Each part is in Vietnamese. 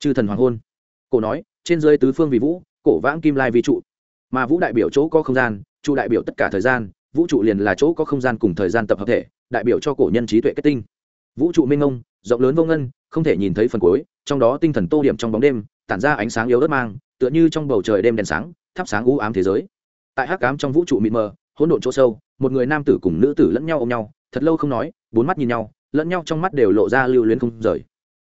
chư thần hoàng hôn. Cổ nói, trên dưới tứ phương vì vũ, cổ vãng kim lai vi trụ. Mà vũ đại biểu chỗ có không gian, trụ đại biểu tất cả thời gian, vũ trụ liền là chỗ có không gian cùng thời gian tập hợp thể, đại biểu cho cổ nhân trí tuệ kết tinh. Vũ trụ minh ông rộng lớn vô ngân, không thể nhìn thấy phần cuối, trong đó tinh thần tô điểm trong bóng đêm, tản ra ánh sáng yếu ớt mang, tựa như trong bầu trời đêm đèn sáng, thắp sáng u ám thế giới. Tại hắc ám trong vũ trụ mịt mờ, hỗn độn chỗ sâu, một người nam tử cùng nữ tử lẫn nhau ôm nhau, thật lâu không nói, bốn mắt nhìn nhau, lẫn nhau trong mắt đều lộ ra lưu luyến không rời.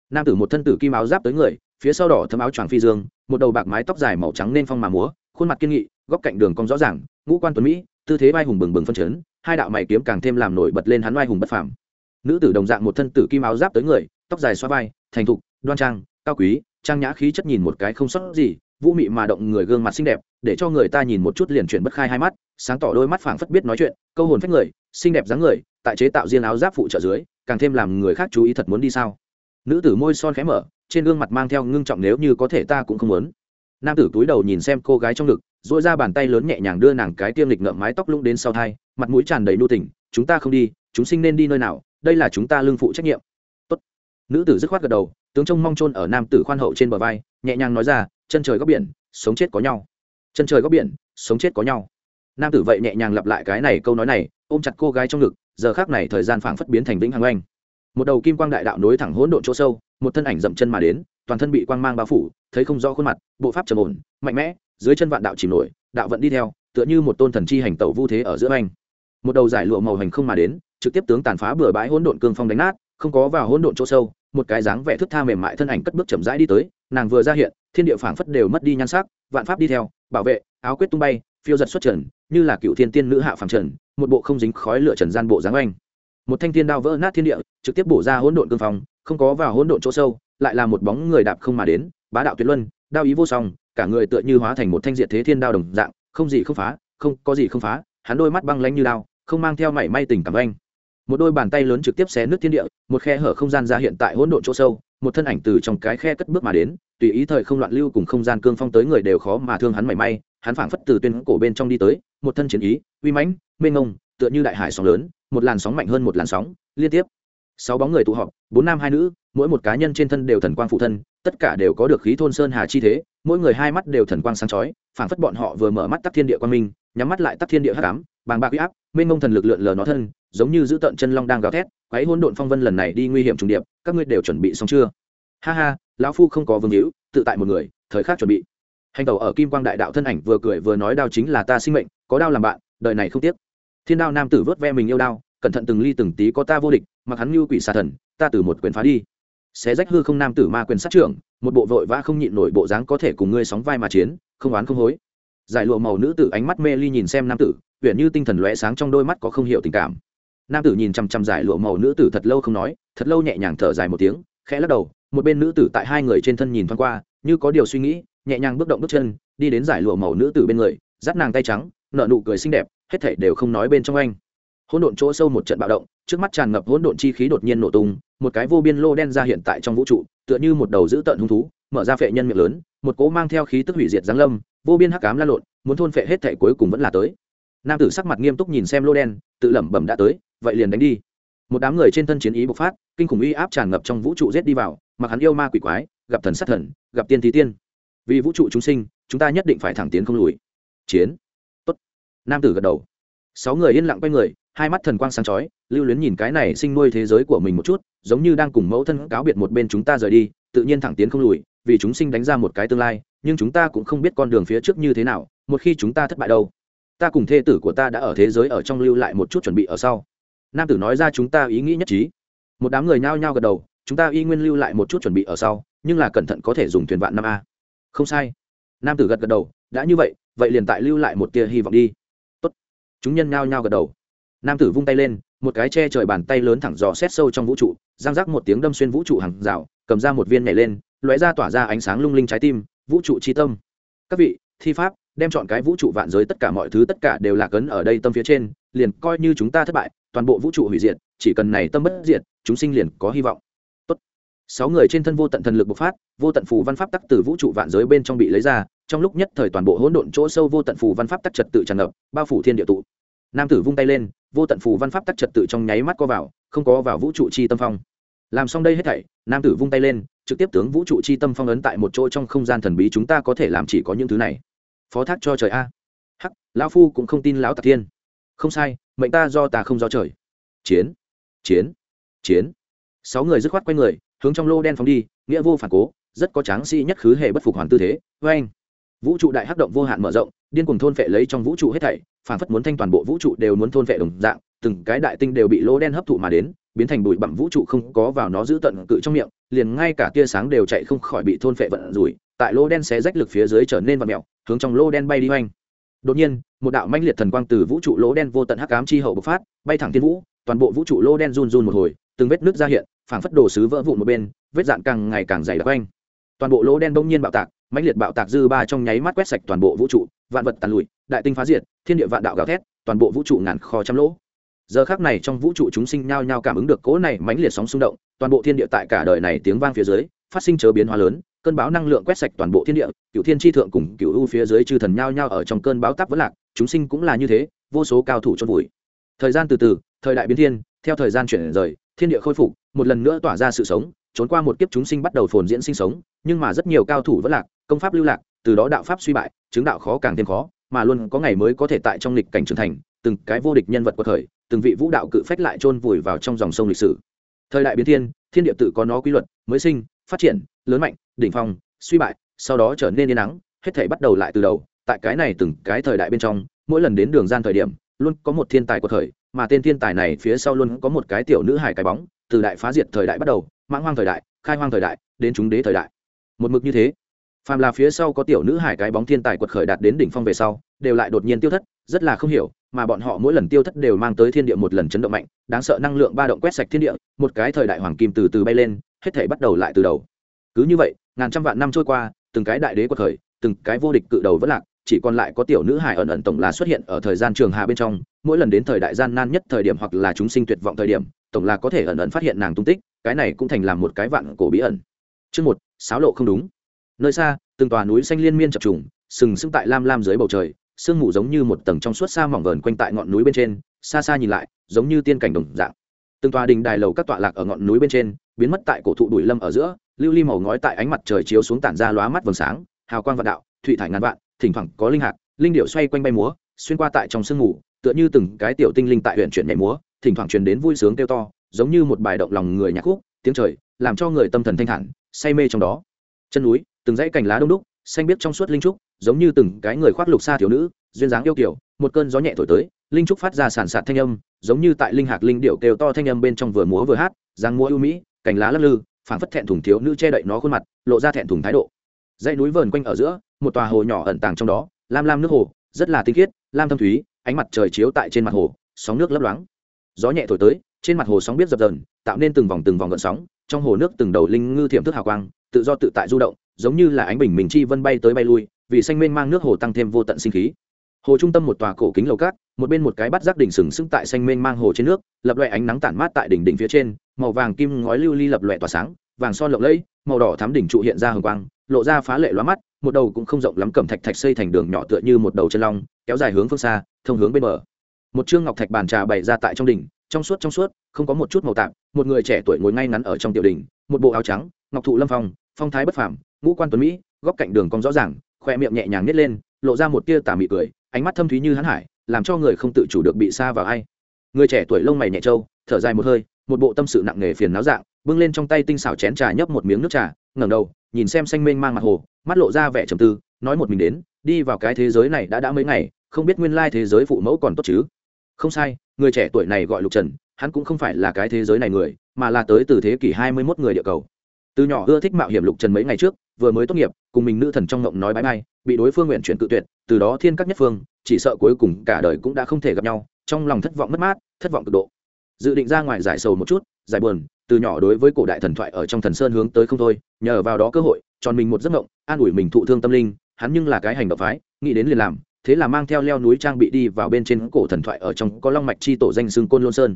Nam tử một thân tử kim áo giáp tới người phía sau đỏ thấm áo choàng phi dương, một đầu bạc mái tóc dài màu trắng nên phong mà múa, khuôn mặt kiên nghị, góc cạnh đường cong rõ ràng, ngũ quan tuấn mỹ, tư thế vai hùng bừng bừng phân chấn, hai đạo mày kiếm càng thêm làm nổi bật lên hắn vai hùng bất phàm. Nữ tử đồng dạng một thân tử kim áo giáp tới người, tóc dài xoa vai, thành thục, đoan trang, cao quý, trang nhã khí chất nhìn một cái không sót gì, vũ mị mà động người gương mặt xinh đẹp, để cho người ta nhìn một chút liền chuyển bất khai hai mắt, sáng tỏ đôi mắt phảng phất biết nói chuyện, câu hồn phách người, xinh đẹp dáng người, tại chế tạo riêng áo giáp phụ trợ dưới, càng thêm làm người khác chú ý thật muốn đi sao. Nữ tử môi son khẽ mở trên gương mặt mang theo ngưng trọng nếu như có thể ta cũng không muốn. Nam tử túi đầu nhìn xem cô gái trong ngực dội ra bàn tay lớn nhẹ nhàng đưa nàng cái tiêm lịch ngợm mái tóc lũng đến sau thai, mặt mũi tràn đầy nu tình chúng ta không đi, chúng sinh nên đi nơi nào, đây là chúng ta lương phụ trách nhiệm. Tốt. nữ tử dứt khoát gật đầu, tướng trông mong chôn ở nam tử khoan hậu trên bờ vai, nhẹ nhàng nói ra, chân trời góc biển, sống chết có nhau. Chân trời góc biển, sống chết có nhau. Nam tử vậy nhẹ nhàng lặp lại cái này câu nói này, ôm chặt cô gái trong ngực, giờ khác này thời gian phảng phất biến thành vĩnh hằng oanh một đầu kim quang đại đạo nối thẳng hỗn độn chỗ sâu, một thân ảnh dậm chân mà đến, toàn thân bị quang mang bao phủ, thấy không rõ khuôn mặt, bộ pháp trầm ổn, mạnh mẽ, dưới chân vạn đạo chìm nổi, đạo vẫn đi theo, tựa như một tôn thần chi hành tẩu vu thế ở giữa anh. Một đầu giải lụa màu hành không mà đến, trực tiếp tướng tàn phá bừa bãi hỗn độn cương phong đánh nát, không có vào hỗn độn chỗ sâu, một cái dáng vẻ thức tha mềm mại thân ảnh cất bước chậm rãi đi tới, nàng vừa ra hiện, thiên địa phảng phất đều mất đi nhan sắc, vạn pháp đi theo, bảo vệ, áo quyết tung bay, phiêu giật xuất trần, như là cựu thiên tiên nữ hạ phàm trần, một bộ không dính khói lửa trần gian bộ dáng oanh một thanh thiên đao vỡ nát thiên địa, trực tiếp bổ ra hỗn độn cương phong, không có vào hỗn độn chỗ sâu, lại là một bóng người đạp không mà đến, bá đạo tuyệt luân, đao ý vô song, cả người tựa như hóa thành một thanh diện thế thiên đao đồng dạng, không gì không phá, không, có gì không phá, hắn đôi mắt băng lanh như đao, không mang theo mảy may tình cảm anh. Một đôi bàn tay lớn trực tiếp xé nước thiên địa, một khe hở không gian ra hiện tại hỗn độn chỗ sâu, một thân ảnh từ trong cái khe cất bước mà đến, tùy ý thời không loạn lưu cùng không gian cương phong tới người đều khó mà thương hắn mảy may, hắn phảng phất từ tuyên cổ bên trong đi tới, một thân chiến ý, uy mãnh, mênh ngông tựa như đại hải sóng lớn một làn sóng mạnh hơn một làn sóng, liên tiếp. Sáu bóng người tụ họp, bốn nam hai nữ, mỗi một cá nhân trên thân đều thần quang phụ thân, tất cả đều có được khí thôn sơn hà chi thế, mỗi người hai mắt đều thần quang sáng chói, phảng phất bọn họ vừa mở mắt tắc thiên địa quang minh, nhắm mắt lại tắc thiên địa hắc ám, bàng bạc uy áp, mênh mông thần lực lượn lờ nó thân, giống như giữ tận chân long đang gào thét, quấy hỗn độn phong vân lần này đi nguy hiểm trùng điệp, các ngươi đều chuẩn bị xong chưa? Ha ha, lão phu không có vương hữu, tự tại một người, thời khắc chuẩn bị. Hành tẩu ở kim quang đại đạo thân ảnh vừa cười vừa nói đao chính là ta sinh mệnh, có đao làm bạn, đời này không tiếc. Thiên đao nam tử vớt ve mình yêu đao cẩn thận từng ly từng tí có ta vô địch, mặc hắn như quỷ xà thần, ta từ một quyền phá đi. Xé rách hư không nam tử ma quyền sát trưởng, một bộ vội vã không nhịn nổi bộ dáng có thể cùng ngươi sóng vai mà chiến, không oán không hối. Giải lụa màu nữ tử ánh mắt mê ly nhìn xem nam tử huyện như tinh thần lóe sáng trong đôi mắt có không hiểu tình cảm. Nam tử nhìn chằm chằm giải lụa màu nữ tử thật lâu không nói, thật lâu nhẹ nhàng thở dài một tiếng, khẽ lắc đầu, một bên nữ tử tại hai người trên thân nhìn thoáng qua, như có điều suy nghĩ, nhẹ nhàng bước động bước chân, đi đến giải lụa màu nữ tử bên người, dắt nàng tay trắng nợ nụ cười xinh đẹp, hết thảy đều không nói bên trong anh hỗn độn chỗ sâu một trận bạo động, trước mắt tràn ngập hỗn độn chi khí đột nhiên nổ tung, một cái vô biên lô đen ra hiện tại trong vũ trụ, tựa như một đầu dữ tợn hung thú, mở ra phệ nhân miệng lớn, một cỗ mang theo khí tức hủy diệt giáng lâm, vô biên hắc ám lan lộn, muốn thôn phệ hết thảy cuối cùng vẫn là tới. Nam tử sắc mặt nghiêm túc nhìn xem lô đen, tự lẩm bẩm đã tới, vậy liền đánh đi. Một đám người trên thân chiến ý bộc phát, kinh khủng uy áp tràn ngập trong vũ trụ giết đi vào, mặc hắn yêu ma quỷ quái, gặp thần sát thần, gặp tiên thí tiên. Vì vũ trụ chúng sinh, chúng ta nhất định phải thẳng tiến không lùi. Chiến. Tốt. Nam tử gật đầu. Sáu người yên lặng quay người hai mắt thần quang sáng chói, lưu luyến nhìn cái này sinh nuôi thế giới của mình một chút, giống như đang cùng mẫu thân cáo biệt một bên chúng ta rời đi, tự nhiên thẳng tiến không lùi, vì chúng sinh đánh ra một cái tương lai, nhưng chúng ta cũng không biết con đường phía trước như thế nào, một khi chúng ta thất bại đâu, ta cùng thê tử của ta đã ở thế giới ở trong lưu lại một chút chuẩn bị ở sau. Nam tử nói ra chúng ta ý nghĩ nhất trí. Một đám người nhao nhao gật đầu, chúng ta y nguyên lưu lại một chút chuẩn bị ở sau, nhưng là cẩn thận có thể dùng thuyền vạn năm a. Không sai. Nam tử gật gật đầu, đã như vậy vậy liền tại lưu lại một tia hy vọng đi. Tốt. Chúng nhân nhao nhao gật đầu nam tử vung tay lên, một cái che trời bàn tay lớn thẳng dò xét sâu trong vũ trụ, giang rác một tiếng đâm xuyên vũ trụ hàng rào, cầm ra một viên nhảy lên, lóe ra tỏa ra ánh sáng lung linh trái tim, vũ trụ tri tâm. Các vị, thi pháp, đem chọn cái vũ trụ vạn giới tất cả mọi thứ tất cả đều là cấn ở đây tâm phía trên, liền coi như chúng ta thất bại, toàn bộ vũ trụ hủy diệt, chỉ cần này tâm bất diệt, chúng sinh liền có hy vọng. Tốt. sáu người trên thân vô tận thần lực bộc phát, vô tận phù văn pháp tắc từ vũ trụ vạn giới bên trong bị lấy ra, trong lúc nhất thời toàn bộ hỗn độn chỗ sâu vô tận phù văn pháp tắc trật tự tràn ngập, bao phủ thiên địa tụ nam tử vung tay lên, vô tận phù văn pháp tắc trật tự trong nháy mắt co vào, không có vào vũ trụ chi tâm phong. Làm xong đây hết thảy, nam tử vung tay lên, trực tiếp tướng vũ trụ chi tâm phong ấn tại một chỗ trong không gian thần bí chúng ta có thể làm chỉ có những thứ này. Phó thác cho trời a. Hắc, lão phu cũng không tin lão tạc thiên. Không sai, mệnh ta do ta không do trời. Chiến chiến chiến. Sáu người dứt khoát quay người, hướng trong lô đen phóng đi, nghĩa vô phản cố, rất có tráng sĩ nhất khứ hệ bất phục hoàn tư thế. Vê anh vũ trụ đại hắc động vô hạn mở rộng điên cuồng thôn vệ lấy trong vũ trụ hết thảy phản phất muốn thanh toàn bộ vũ trụ đều muốn thôn vệ đồng dạng từng cái đại tinh đều bị lô đen hấp thụ mà đến biến thành bụi bặm vũ trụ không có vào nó giữ tận cự trong miệng liền ngay cả tia sáng đều chạy không khỏi bị thôn phệ vận rủi tại lô đen xé rách lực phía dưới trở nên vật mèo, hướng trong lô đen bay đi hoành. Đột nhiên một đạo manh liệt thần quang từ vũ trụ lỗ đen vô tận hắc ám chi hậu bộc phát bay thẳng thiên vũ toàn bộ vũ trụ lô đen run run một hồi từng vết nước ra hiện phảng phất đồ sứ vỡ vụn một bên vết dạn càng ngày càng dày đặc quanh toàn bộ lỗ đen bỗng nhiên bạo tạc mãnh liệt bạo tạc dư ba trong nháy mắt quét sạch toàn bộ vũ trụ vạn vật tàn lụi, đại tinh phá diệt, thiên địa vạn đạo gào thét, toàn bộ vũ trụ ngàn kho trăm lỗ. Giờ khác này trong vũ trụ chúng sinh nhao nhao cảm ứng được cỗ này mãnh liệt sóng xung động, toàn bộ thiên địa tại cả đời này tiếng vang phía dưới, phát sinh chớ biến hóa lớn, cơn bão năng lượng quét sạch toàn bộ thiên địa, cựu thiên tri thượng cùng cựu u phía dưới chư thần nhao nhao ở trong cơn bão táp vẫn lạc, chúng sinh cũng là như thế, vô số cao thủ chôn vùi. Thời gian từ từ, thời đại biến thiên, theo thời gian chuyển rời, thiên địa khôi phục, một lần nữa tỏa ra sự sống, trốn qua một kiếp chúng sinh bắt đầu phồn diễn sinh sống, nhưng mà rất nhiều cao thủ vẫn lạc, công pháp lưu lạc từ đó đạo pháp suy bại, chứng đạo khó càng thêm khó, mà luôn có ngày mới có thể tại trong lịch cảnh trưởng thành, từng cái vô địch nhân vật của thời, từng vị vũ đạo cự phách lại chôn vùi vào trong dòng sông lịch sử. Thời đại biến thiên thiên địa tự có nó quy luật, mới sinh, phát triển, lớn mạnh, đỉnh phong, suy bại, sau đó trở nên yên nắng hết thể bắt đầu lại từ đầu. Tại cái này từng cái thời đại bên trong, mỗi lần đến đường gian thời điểm, luôn có một thiên tài của thời, mà tên thiên tài này phía sau luôn có một cái tiểu nữ hài cái bóng, từ đại phá diệt thời đại bắt đầu, mãng hoang thời đại, khai hoang thời đại, đến chúng đế thời đại. Một mực như thế phàm là phía sau có tiểu nữ hải cái bóng thiên tài quật khởi đạt đến đỉnh phong về sau, đều lại đột nhiên tiêu thất, rất là không hiểu, mà bọn họ mỗi lần tiêu thất đều mang tới thiên địa một lần chấn động mạnh, đáng sợ năng lượng ba động quét sạch thiên địa, một cái thời đại hoàng kim từ từ bay lên, hết thể bắt đầu lại từ đầu. Cứ như vậy, ngàn trăm vạn năm trôi qua, từng cái đại đế quật khởi, từng cái vô địch cự đầu vẫn lạc, chỉ còn lại có tiểu nữ hải ẩn ẩn tổng là xuất hiện ở thời gian trường hà bên trong, mỗi lần đến thời đại gian nan nhất thời điểm hoặc là chúng sinh tuyệt vọng thời điểm, tổng là có thể ẩn ẩn phát hiện nàng tung tích, cái này cũng thành làm một cái vạn cổ bí ẩn. Chương một sáo lộ không đúng nơi xa, từng tòa núi xanh liên miên chập trùng, sừng sững tại lam lam dưới bầu trời, sương mù giống như một tầng trong suốt xa mỏng vờn quanh tại ngọn núi bên trên, xa xa nhìn lại, giống như tiên cảnh đồng dạng. Từng tòa đình đài lầu các tọa lạc ở ngọn núi bên trên, biến mất tại cổ thụ đùi lâm ở giữa, lưu ly màu ngói tại ánh mặt trời chiếu xuống tản ra lóa mắt vầng sáng, hào quang vạn đạo, thụy thải ngàn vạn, thỉnh thoảng có linh hạt, linh điệu xoay quanh bay múa, xuyên qua tại trong sương mù, tựa như từng cái tiểu tinh linh tại huyện chuyển nhảy múa, thỉnh thoảng truyền đến vui sướng kêu to, giống như một bài động lòng người nhạc khúc, tiếng trời, làm cho người tâm thần thanh thản, say mê trong đó. Chân núi từng dãy cành lá đông đúc, xanh biếc trong suốt linh trúc, giống như từng cái người khoác lục xa thiếu nữ, duyên dáng yêu kiểu, một cơn gió nhẹ thổi tới, linh trúc phát ra sản sạt thanh âm, giống như tại linh hạc linh điệu kêu to thanh âm bên trong vừa múa vừa hát giang múa ưu mỹ, cành lá lắc lư, phảng phất thẹn thùng thiếu nữ che đậy nó khuôn mặt, lộ ra thẹn thùng thái độ. Dãy núi vờn quanh ở giữa, một tòa hồ nhỏ ẩn tàng trong đó, lam lam nước hồ, rất là tinh khiết, lam thâm thúy, ánh mặt trời chiếu tại trên mặt hồ, sóng nước lấp loáng. Gió nhẹ thổi tới, trên mặt hồ sóng biết dập dần tạo nên từng vòng từng vòng gợn sóng, trong hồ nước từng đầu linh ngư thiểm thức hào quang, tự do tự tại du động giống như là ánh bình minh chi vân bay tới bay lui, vì xanh mênh mang nước hồ tăng thêm vô tận sinh khí. Hồ trung tâm một tòa cổ kính lầu cát, một bên một cái bắt giác đỉnh sừng sững tại xanh mênh mang hồ trên nước, lập loại ánh nắng tản mát tại đỉnh đỉnh phía trên, màu vàng kim ngói lưu ly lập loại tỏa sáng, vàng son lộng lẫy, màu đỏ thắm đỉnh trụ hiện ra hồng quang, lộ ra phá lệ lóa mắt, một đầu cũng không rộng lắm cẩm thạch thạch xây thành đường nhỏ tựa như một đầu chân long, kéo dài hướng phương xa, thông hướng bên bờ. Một chương ngọc thạch bàn trà bày ra tại trong đỉnh, trong suốt trong suốt, không có một chút màu tạp, một người trẻ tuổi ngồi ngay ngắn ở trong tiểu đỉnh, một bộ áo trắng, ngọc thụ lâm phong phong thái bất phàm, ngũ quan tuấn mỹ, góc cạnh đường cong rõ ràng, khoe miệng nhẹ nhàng nhét lên, lộ ra một tia tà mị cười, ánh mắt thâm thúy như hắn hải, làm cho người không tự chủ được bị xa vào ai. Người trẻ tuổi lông mày nhẹ trâu, thở dài một hơi, một bộ tâm sự nặng nề phiền náo dạng, bưng lên trong tay tinh xảo chén trà nhấp một miếng nước trà, ngẩng đầu, nhìn xem xanh mênh mang mặt hồ, mắt lộ ra vẻ trầm tư, nói một mình đến, đi vào cái thế giới này đã đã mấy ngày, không biết nguyên lai thế giới phụ mẫu còn tốt chứ? Không sai, người trẻ tuổi này gọi lục trần, hắn cũng không phải là cái thế giới này người, mà là tới từ thế kỷ hai mươi 21 người địa cầu từ nhỏ ưa thích mạo hiểm lục trần mấy ngày trước, vừa mới tốt nghiệp, cùng mình nữ thần trong ngộng nói bãi bay bị đối phương nguyện chuyển tự tuyệt, từ đó thiên các nhất phương, chỉ sợ cuối cùng cả đời cũng đã không thể gặp nhau, trong lòng thất vọng mất mát, thất vọng cực độ. Dự định ra ngoài giải sầu một chút, giải buồn, từ nhỏ đối với cổ đại thần thoại ở trong thần sơn hướng tới không thôi, nhờ vào đó cơ hội, tròn mình một giấc ngộng, an ủi mình thụ thương tâm linh, hắn nhưng là cái hành động phái, nghĩ đến liền làm, thế là mang theo leo núi trang bị đi vào bên trên cổ thần thoại ở trong có long mạch chi tổ danh xương côn lôn sơn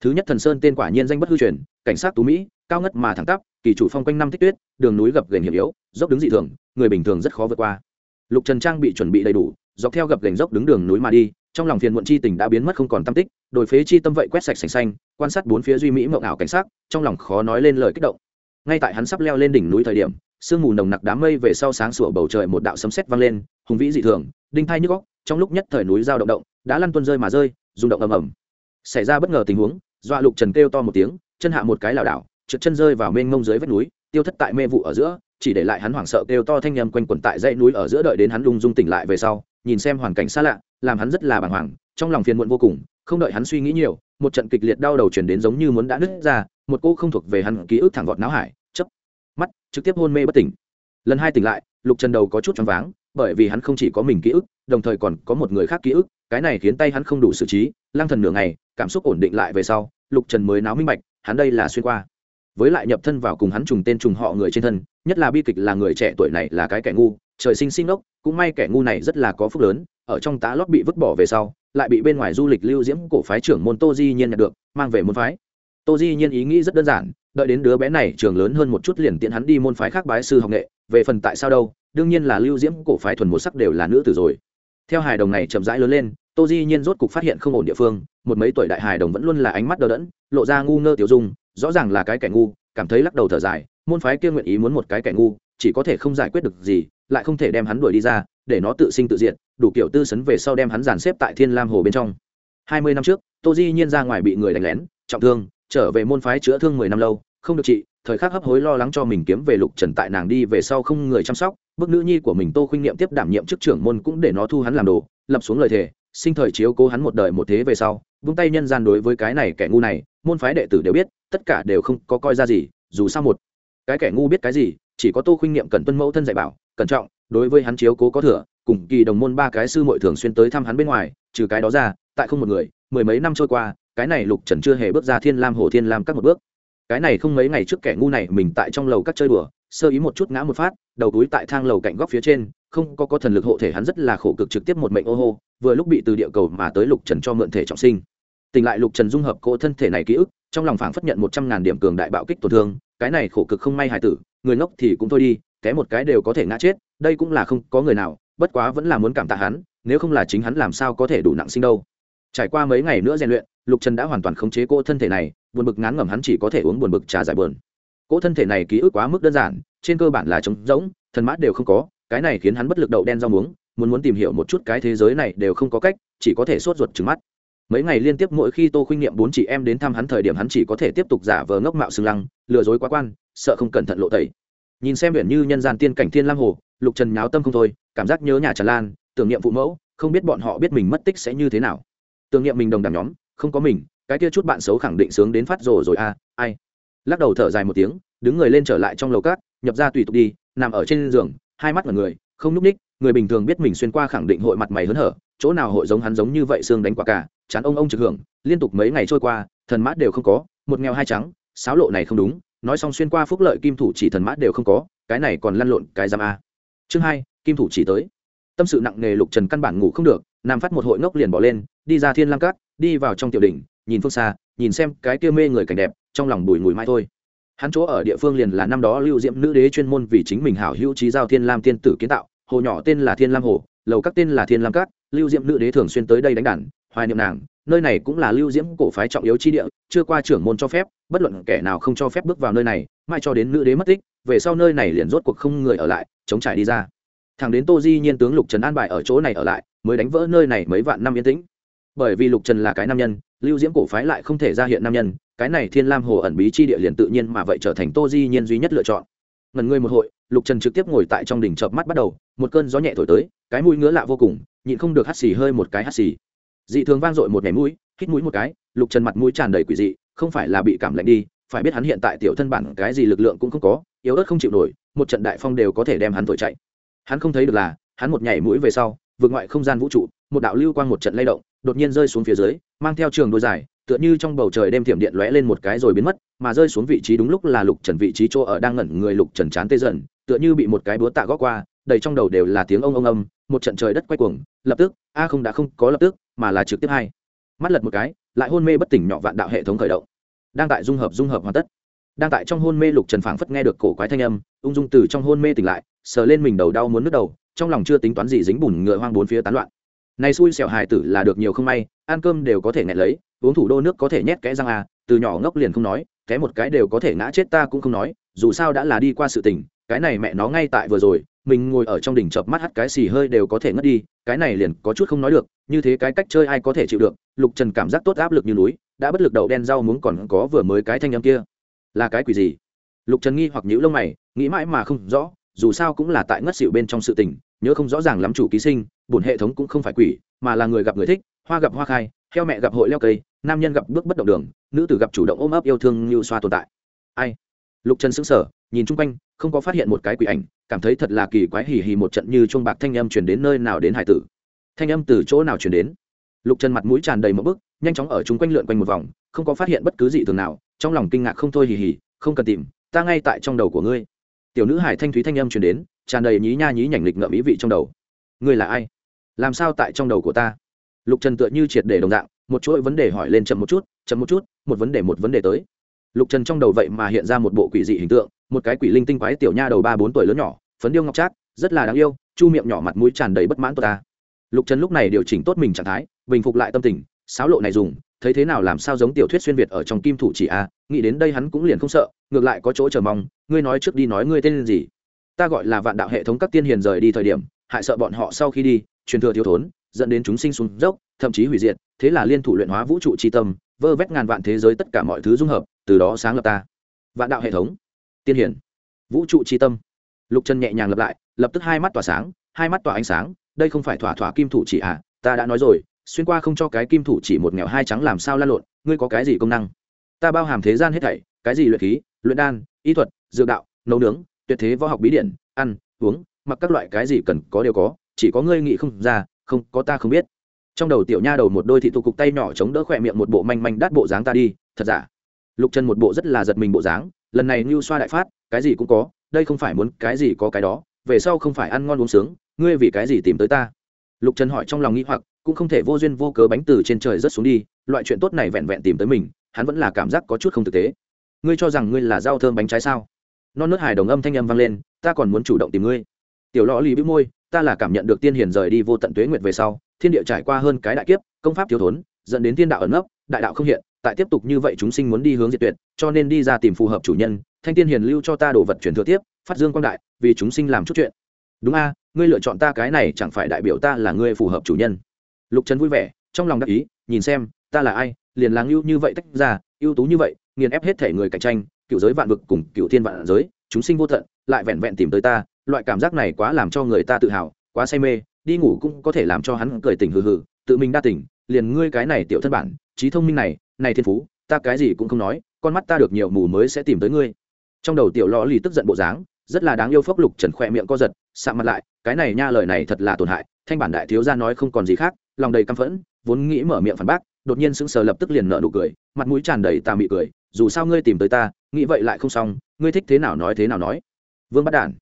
thứ nhất thần sơn tên quả nhiên danh bất hư truyền, cảnh sát tú mỹ, cao ngất mà thẳng tắp, kỳ chủ phong quanh năm tích tuyết, đường núi gập gành hiểm yếu, dốc đứng dị thường, người bình thường rất khó vượt qua. Lục trần trang bị chuẩn bị đầy đủ, dọc theo gập gành dốc đứng đường núi mà đi, trong lòng phiền muộn chi tình đã biến mất không còn tâm tích, đổi phế chi tâm vậy quét sạch sành xanh, quan sát bốn phía duy mỹ mộng ảo cảnh sắc, trong lòng khó nói lên lời kích động. Ngay tại hắn sắp leo lên đỉnh núi thời điểm, sương mù nồng nặc đám mây về sau sáng sủa bầu trời một đạo sấm sét vang lên, hùng vĩ dị thường, đinh thai nhức góc trong lúc nhất thời núi giao động động, đã lăn tuân rơi mà rơi, rung động ầm ầm. Xảy ra bất ngờ tình huống dọa lục trần kêu to một tiếng, chân hạ một cái lảo đảo, trượt chân rơi vào mênh mông dưới vách núi, tiêu thất tại mê vụ ở giữa, chỉ để lại hắn hoảng sợ kêu to thanh nhầm quanh quẩn tại dãy núi ở giữa đợi đến hắn lung dung tỉnh lại về sau, nhìn xem hoàn cảnh xa lạ, làm hắn rất là bàng hoàng, trong lòng phiền muộn vô cùng, không đợi hắn suy nghĩ nhiều, một trận kịch liệt đau đầu chuyển đến giống như muốn đã nứt ra, một cô không thuộc về hắn ký ức thẳng vọt não hải chấp mắt, trực tiếp hôn mê bất tỉnh. Lần hai tỉnh lại, lục trần đầu có chút choáng váng, bởi vì hắn không chỉ có mình ký ức, đồng thời còn có một người khác ký ức, cái này khiến tay hắn không đủ xử trí lang thần nửa ngày cảm xúc ổn định lại về sau, lục trần mới náo minh bạch, hắn đây là xuyên qua. Với lại nhập thân vào cùng hắn trùng tên trùng họ người trên thân, nhất là bi kịch là người trẻ tuổi này là cái kẻ ngu, trời sinh sinh ốc cũng may kẻ ngu này rất là có phúc lớn, ở trong tá lót bị vứt bỏ về sau, lại bị bên ngoài du lịch lưu diễm cổ phái trưởng môn tô di nhiên nhận được, mang về môn phái. Tô di nhiên ý nghĩ rất đơn giản, đợi đến đứa bé này trường lớn hơn một chút liền tiện hắn đi môn phái khác bái sư học nghệ, về phần tại sao đâu, đương nhiên là lưu diễm cổ phái thuần một sắc đều là nữ tử rồi. Theo hài đồng này chậm rãi lớn lên tô di nhiên rốt cục phát hiện không ổn địa phương, một mấy tuổi đại hài đồng vẫn luôn là ánh mắt đờ đẫn, lộ ra ngu ngơ tiểu dung, rõ ràng là cái kẻ ngu, cảm thấy lắc đầu thở dài, môn phái kia nguyện ý muốn một cái kẻ ngu, chỉ có thể không giải quyết được gì, lại không thể đem hắn đuổi đi ra, để nó tự sinh tự diện đủ kiểu tư sấn về sau đem hắn dàn xếp tại thiên lam hồ bên trong. Hai mươi năm trước, tô di nhiên ra ngoài bị người đánh lén, trọng thương, trở về môn phái chữa thương mười năm lâu, không được trị, thời khắc hấp hối lo lắng cho mình kiếm về lục trần tại nàng đi về sau không người chăm sóc, bức nữ nhi của mình tô khuynh niệm tiếp đảm nhiệm chức trưởng môn cũng để nó thu hắn làm đồ, lập xuống lời thề sinh thời chiếu cố hắn một đời một thế về sau, vung tay nhân gian đối với cái này kẻ ngu này, môn phái đệ tử đều biết, tất cả đều không có coi ra gì, dù sao một cái kẻ ngu biết cái gì, chỉ có tô khuynh niệm cần tuân mẫu thân dạy bảo, cẩn trọng, đối với hắn chiếu cố có thừa, cùng kỳ đồng môn ba cái sư muội thường xuyên tới thăm hắn bên ngoài, trừ cái đó ra, tại không một người, mười mấy năm trôi qua, cái này lục trần chưa hề bước ra thiên lam, hồ thiên lam các một bước. Cái này không mấy ngày trước kẻ ngu này mình tại trong lầu các chơi đùa, sơ ý một chút ngã một phát, đầu túi tại thang lầu cạnh góc phía trên, không có có thần lực hộ thể hắn rất là khổ cực trực tiếp một mệnh ô hô vừa lúc bị từ địa cầu mà tới lục trần cho mượn thể trọng sinh. Tỉnh lại lục trần dung hợp cỗ thân thể này ký ức, trong lòng phảng phất nhận một trăm ngàn điểm cường đại bạo kích tổn thương, cái này khổ cực không may hài tử, người ngốc thì cũng thôi đi té một cái đều có thể ngã chết, đây cũng là không có người nào, bất quá vẫn là muốn cảm tạ hắn, nếu không là chính hắn làm sao có thể đủ nặng sinh đâu. Trải qua mấy ngày nữa rèn luyện, lục trần đã hoàn toàn khống chế cỗ thân thể này, buồn bực ngán ngẩm hắn chỉ có thể uống buồn bực trà giải bờn cỗ thân thể này ký ức quá mức đơn giản, trên cơ bản là trống rỗng, thần mát đều không có, cái này khiến hắn bất lực đậu đen rau muống muốn muốn tìm hiểu một chút cái thế giới này đều không có cách chỉ có thể sốt ruột trứng mắt. Mấy ngày liên tiếp mỗi khi tô khuynh niệm bốn chị em đến thăm hắn thời điểm hắn chỉ có thể tiếp tục giả vờ ngốc mạo xương lăng lừa dối quá quan sợ không cẩn thận lộ tẩy. Nhìn xem biển như nhân gian tiên cảnh thiên lam hồ lục trần nháo tâm không thôi cảm giác nhớ nhà tràn lan tưởng niệm phụ mẫu không biết bọn họ biết mình mất tích sẽ như thế nào. Tưởng niệm mình đồng đẳng nhóm không có mình cái kia chút bạn xấu khẳng định sướng đến phát rồ rồi a à, ai. Lắc đầu thở dài một tiếng đứng người lên trở lại trong lầu cát nhập ra tùy tục đi nằm ở trên giường hai mắt mở người không núp ních người bình thường biết mình xuyên qua khẳng định hội mặt mày hớn hở, chỗ nào hội giống hắn giống như vậy xương đánh quả cả, chán ông ông trực hưởng, liên tục mấy ngày trôi qua, thần mát đều không có, một nghèo hai trắng, sáo lộ này không đúng, nói xong xuyên qua phúc lợi kim thủ chỉ thần mát đều không có, cái này còn lăn lộn cái giam a. Chương hai, kim thủ chỉ tới. Tâm sự nặng nề lục trần căn bản ngủ không được, nam phát một hội ngốc liền bỏ lên, đi ra thiên lam cát, đi vào trong tiểu đỉnh, nhìn phương xa, nhìn xem cái kia mê người cảnh đẹp, trong lòng bùi ngùi mai thôi. Hắn chỗ ở địa phương liền là năm đó lưu diệm nữ đế chuyên môn vì chính mình hảo hữu trí giao thiên lam tiên tử kiến tạo hồ nhỏ tên là thiên lam hồ, lầu các tên là thiên lam cát, lưu diễm nữ đế thường xuyên tới đây đánh đàn, hoài niệm nàng, nơi này cũng là lưu diễm cổ phái trọng yếu chi địa, chưa qua trưởng môn cho phép, bất luận kẻ nào không cho phép bước vào nơi này mai cho đến nữ đế mất tích, về sau nơi này liền rốt cuộc không người ở lại, chống trải đi ra. Thằng đến tô di nhiên tướng lục trần an bài ở chỗ này ở lại, mới đánh vỡ nơi này mấy vạn năm yên tĩnh. Bởi vì lục trần là cái nam nhân, lưu diễm cổ phái lại không thể ra hiện nam nhân, cái này thiên lam hồ ẩn bí chi địa liền tự nhiên mà vậy trở thành tô di nhiên duy nhất lựa chọn ngần ngươi một hội, lục trần trực tiếp ngồi tại trong đỉnh chợp mắt bắt đầu, một cơn gió nhẹ thổi tới, cái mũi ngứa lạ vô cùng, nhịn không được hắt xì hơi một cái hắt xì. Dị thường vang dội một nhảy mũi, hít mũi một cái, lục trần mặt mũi tràn đầy quỷ dị, không phải là bị cảm lạnh đi, phải biết hắn hiện tại tiểu thân bản cái gì lực lượng cũng không có, yếu ớt không chịu nổi, một trận đại phong đều có thể đem hắn thổi chạy. Hắn không thấy được là, hắn một nhảy mũi về sau, vượt ngoại không gian vũ trụ, một đạo lưu quang một trận lay động, đột nhiên rơi xuống phía dưới, mang theo trường đôi dài tựa như trong bầu trời đem thiểm điện lóe lên một cái rồi biến mất, mà rơi xuống vị trí đúng lúc là lục trần vị trí chỗ ở đang ngẩn người lục trần chán tê dần, tựa như bị một cái búa tạ gõ qua, đầy trong đầu đều là tiếng ông ông âm, một trận trời đất quay cuồng, lập tức, a không đã không có lập tức, mà là trực tiếp hai. Mắt lật một cái, lại hôn mê bất tỉnh nhỏ vạn đạo hệ thống khởi động. Đang tại dung hợp dung hợp hoàn tất. Đang tại trong hôn mê lục trần phảng phất nghe được cổ quái thanh âm, ung dung từ trong hôn mê tỉnh lại, sờ lên mình đầu đau muốn nứt đầu, trong lòng chưa tính toán gì dính bùn ngựa hoang bốn phía tán loạn. Này xui xẻo hài tử là được nhiều không may ăn cơm đều có thể nghẹn lấy, uống thủ đô nước có thể nhét kẽ răng à từ nhỏ ngốc liền không nói cái một cái đều có thể ngã chết ta cũng không nói, dù sao đã là đi qua sự tình, cái này mẹ nó ngay tại vừa rồi, mình ngồi ở trong đỉnh chợp mắt hắt cái xì hơi đều có thể ngất đi, cái này liền có chút không nói được, như thế cái cách chơi ai có thể chịu được, lục trần cảm giác tốt áp lực như núi, đã bất lực đầu đen rau muống còn có vừa mới cái thanh âm kia. Là cái quỷ gì? Lục trần nghi hoặc nhữ lông mày, nghĩ mãi mà không rõ, dù sao cũng là tại ngất xỉu bên trong sự tình, nhớ không rõ ràng lắm chủ ký sinh, bổn hệ thống cũng không phải quỷ, mà là người gặp người thích hoa gặp hoa khai, heo mẹ gặp hội leo cây, nam nhân gặp bước bất động đường, nữ tử gặp chủ động ôm ấp yêu thương như xoa tồn tại. Ai? Lục trần xứng sở nhìn chung quanh, không có phát hiện một cái quỷ ảnh, cảm thấy thật là kỳ quái hì hì một trận như chuông bạc thanh âm chuyển đến nơi nào đến hải tử. Thanh âm từ chỗ nào chuyển đến? Lục trần mặt mũi tràn đầy một bức, nhanh chóng ở chung quanh lượn quanh một vòng, không có phát hiện bất cứ gì thường nào, trong lòng kinh ngạc không thôi hì hì, không cần tìm, ta ngay tại trong đầu của ngươi. Tiểu nữ hải thanh thúy thanh âm chuyển đến, tràn đầy nhí nha nhí nhảnh lịch ngợm ý vị trong đầu. Ngươi là ai? Làm sao tại trong đầu của ta? Lục trần tựa như triệt để đồng dạng, một chuỗi vấn đề hỏi lên chậm một chút, chậm một chút, một vấn đề một vấn đề tới. Lục trần trong đầu vậy mà hiện ra một bộ quỷ dị hình tượng, một cái quỷ linh tinh quái tiểu nha đầu ba bốn tuổi lớn nhỏ, phấn điêu ngọc trác, rất là đáng yêu, chu miệng nhỏ mặt mũi tràn đầy bất mãn tôi ta. Lục trần lúc này điều chỉnh tốt mình trạng thái, bình phục lại tâm tình, sáo lộ này dùng, thấy thế nào làm sao giống tiểu thuyết xuyên việt ở trong kim thủ chỉ a, nghĩ đến đây hắn cũng liền không sợ, ngược lại có chỗ chờ mong, ngươi nói trước đi nói ngươi tên gì. Ta gọi là vạn đạo hệ thống các tiên hiền rời đi thời điểm, hại sợ bọn họ sau khi đi, truyền thừa thiếu thốn dẫn đến chúng sinh xuống dốc, thậm chí hủy diệt, thế là liên thủ luyện hóa vũ trụ tri tâm, vơ vét ngàn vạn thế giới tất cả mọi thứ dung hợp, từ đó sáng lập ta. Vạn đạo hệ thống. Tiên hiển. Vũ trụ tri tâm. Lục trần nhẹ nhàng lập lại, lập tức hai mắt tỏa sáng, hai mắt tỏa ánh sáng, đây không phải thỏa thỏa kim thủ chỉ à ta đã nói rồi, xuyên qua không cho cái kim thủ chỉ một nghèo hai trắng làm sao lan lộn, ngươi có cái gì công năng? Ta bao hàm thế gian hết thảy, cái gì luyện khí, luyện đan, y thuật, dược đạo, nấu nướng, tuyệt thế võ học bí điển, ăn, uống, mặc các loại cái gì cần có đều có, chỉ có ngươi nghĩ không ra không, có ta không biết. Trong đầu tiểu nha đầu một đôi thị tụ cục tay nhỏ chống đỡ khỏe miệng một bộ manh manh đắt bộ dáng ta đi, thật giả? Lục trần một bộ rất là giật mình bộ dáng, lần này như xoa đại phát, cái gì cũng có, đây không phải muốn cái gì có cái đó, về sau không phải ăn ngon uống sướng, ngươi vì cái gì tìm tới ta? Lục trần hỏi trong lòng nghĩ hoặc, cũng không thể vô duyên vô cớ bánh từ trên trời rớt xuống đi, loại chuyện tốt này vẹn vẹn tìm tới mình, hắn vẫn là cảm giác có chút không thực tế. Ngươi cho rằng ngươi là rau thơm bánh trái sao? Non nớt hài đồng âm thanh âm vang lên, ta còn muốn chủ động tìm ngươi. Tiểu lõ lì bĩu môi ta là cảm nhận được tiên hiền rời đi vô tận tuế nguyệt về sau, thiên địa trải qua hơn cái đại kiếp, công pháp thiếu thốn, dẫn đến thiên đạo ẩn nấp, đại đạo không hiện, tại tiếp tục như vậy chúng sinh muốn đi hướng diệt tuyệt, cho nên đi ra tìm phù hợp chủ nhân, thanh tiên hiền lưu cho ta đồ vật truyền thừa tiếp, phát dương quang đại, vì chúng sinh làm chút chuyện. Đúng a, ngươi lựa chọn ta cái này chẳng phải đại biểu ta là ngươi phù hợp chủ nhân. Lục trần vui vẻ, trong lòng đắc ý, nhìn xem, ta là ai, liền láng ưu như vậy tách ra, ưu tú như vậy, nghiền ép hết thể người cạnh tranh, cựu giới vạn vực cùng cựu thiên vạn giới, chúng sinh vô tận, lại vẹn vẹn tìm tới ta loại cảm giác này quá làm cho người ta tự hào, quá say mê, đi ngủ cũng có thể làm cho hắn cười tỉnh hừ hừ, tự mình đa tỉnh, liền ngươi cái này tiểu thân bản, trí thông minh này này thiên phú, ta cái gì cũng không nói, con mắt ta được nhiều mù mới sẽ tìm tới ngươi. Trong đầu tiểu lò lì tức giận bộ dáng, rất là đáng yêu phốc lục trần khỏe miệng co giật, sạm mặt lại, cái này nha lời này thật là tổn hại, thanh bản đại thiếu gia nói không còn gì khác, lòng đầy căm phẫn, vốn nghĩ mở miệng phản bác, đột nhiên sững sờ lập tức liền nở nụ cười, mặt mũi tràn đầy tà mị cười, dù sao ngươi tìm tới ta, nghĩ vậy lại không xong, ngươi thích thế nào nói thế nào nói. Vương bắt đản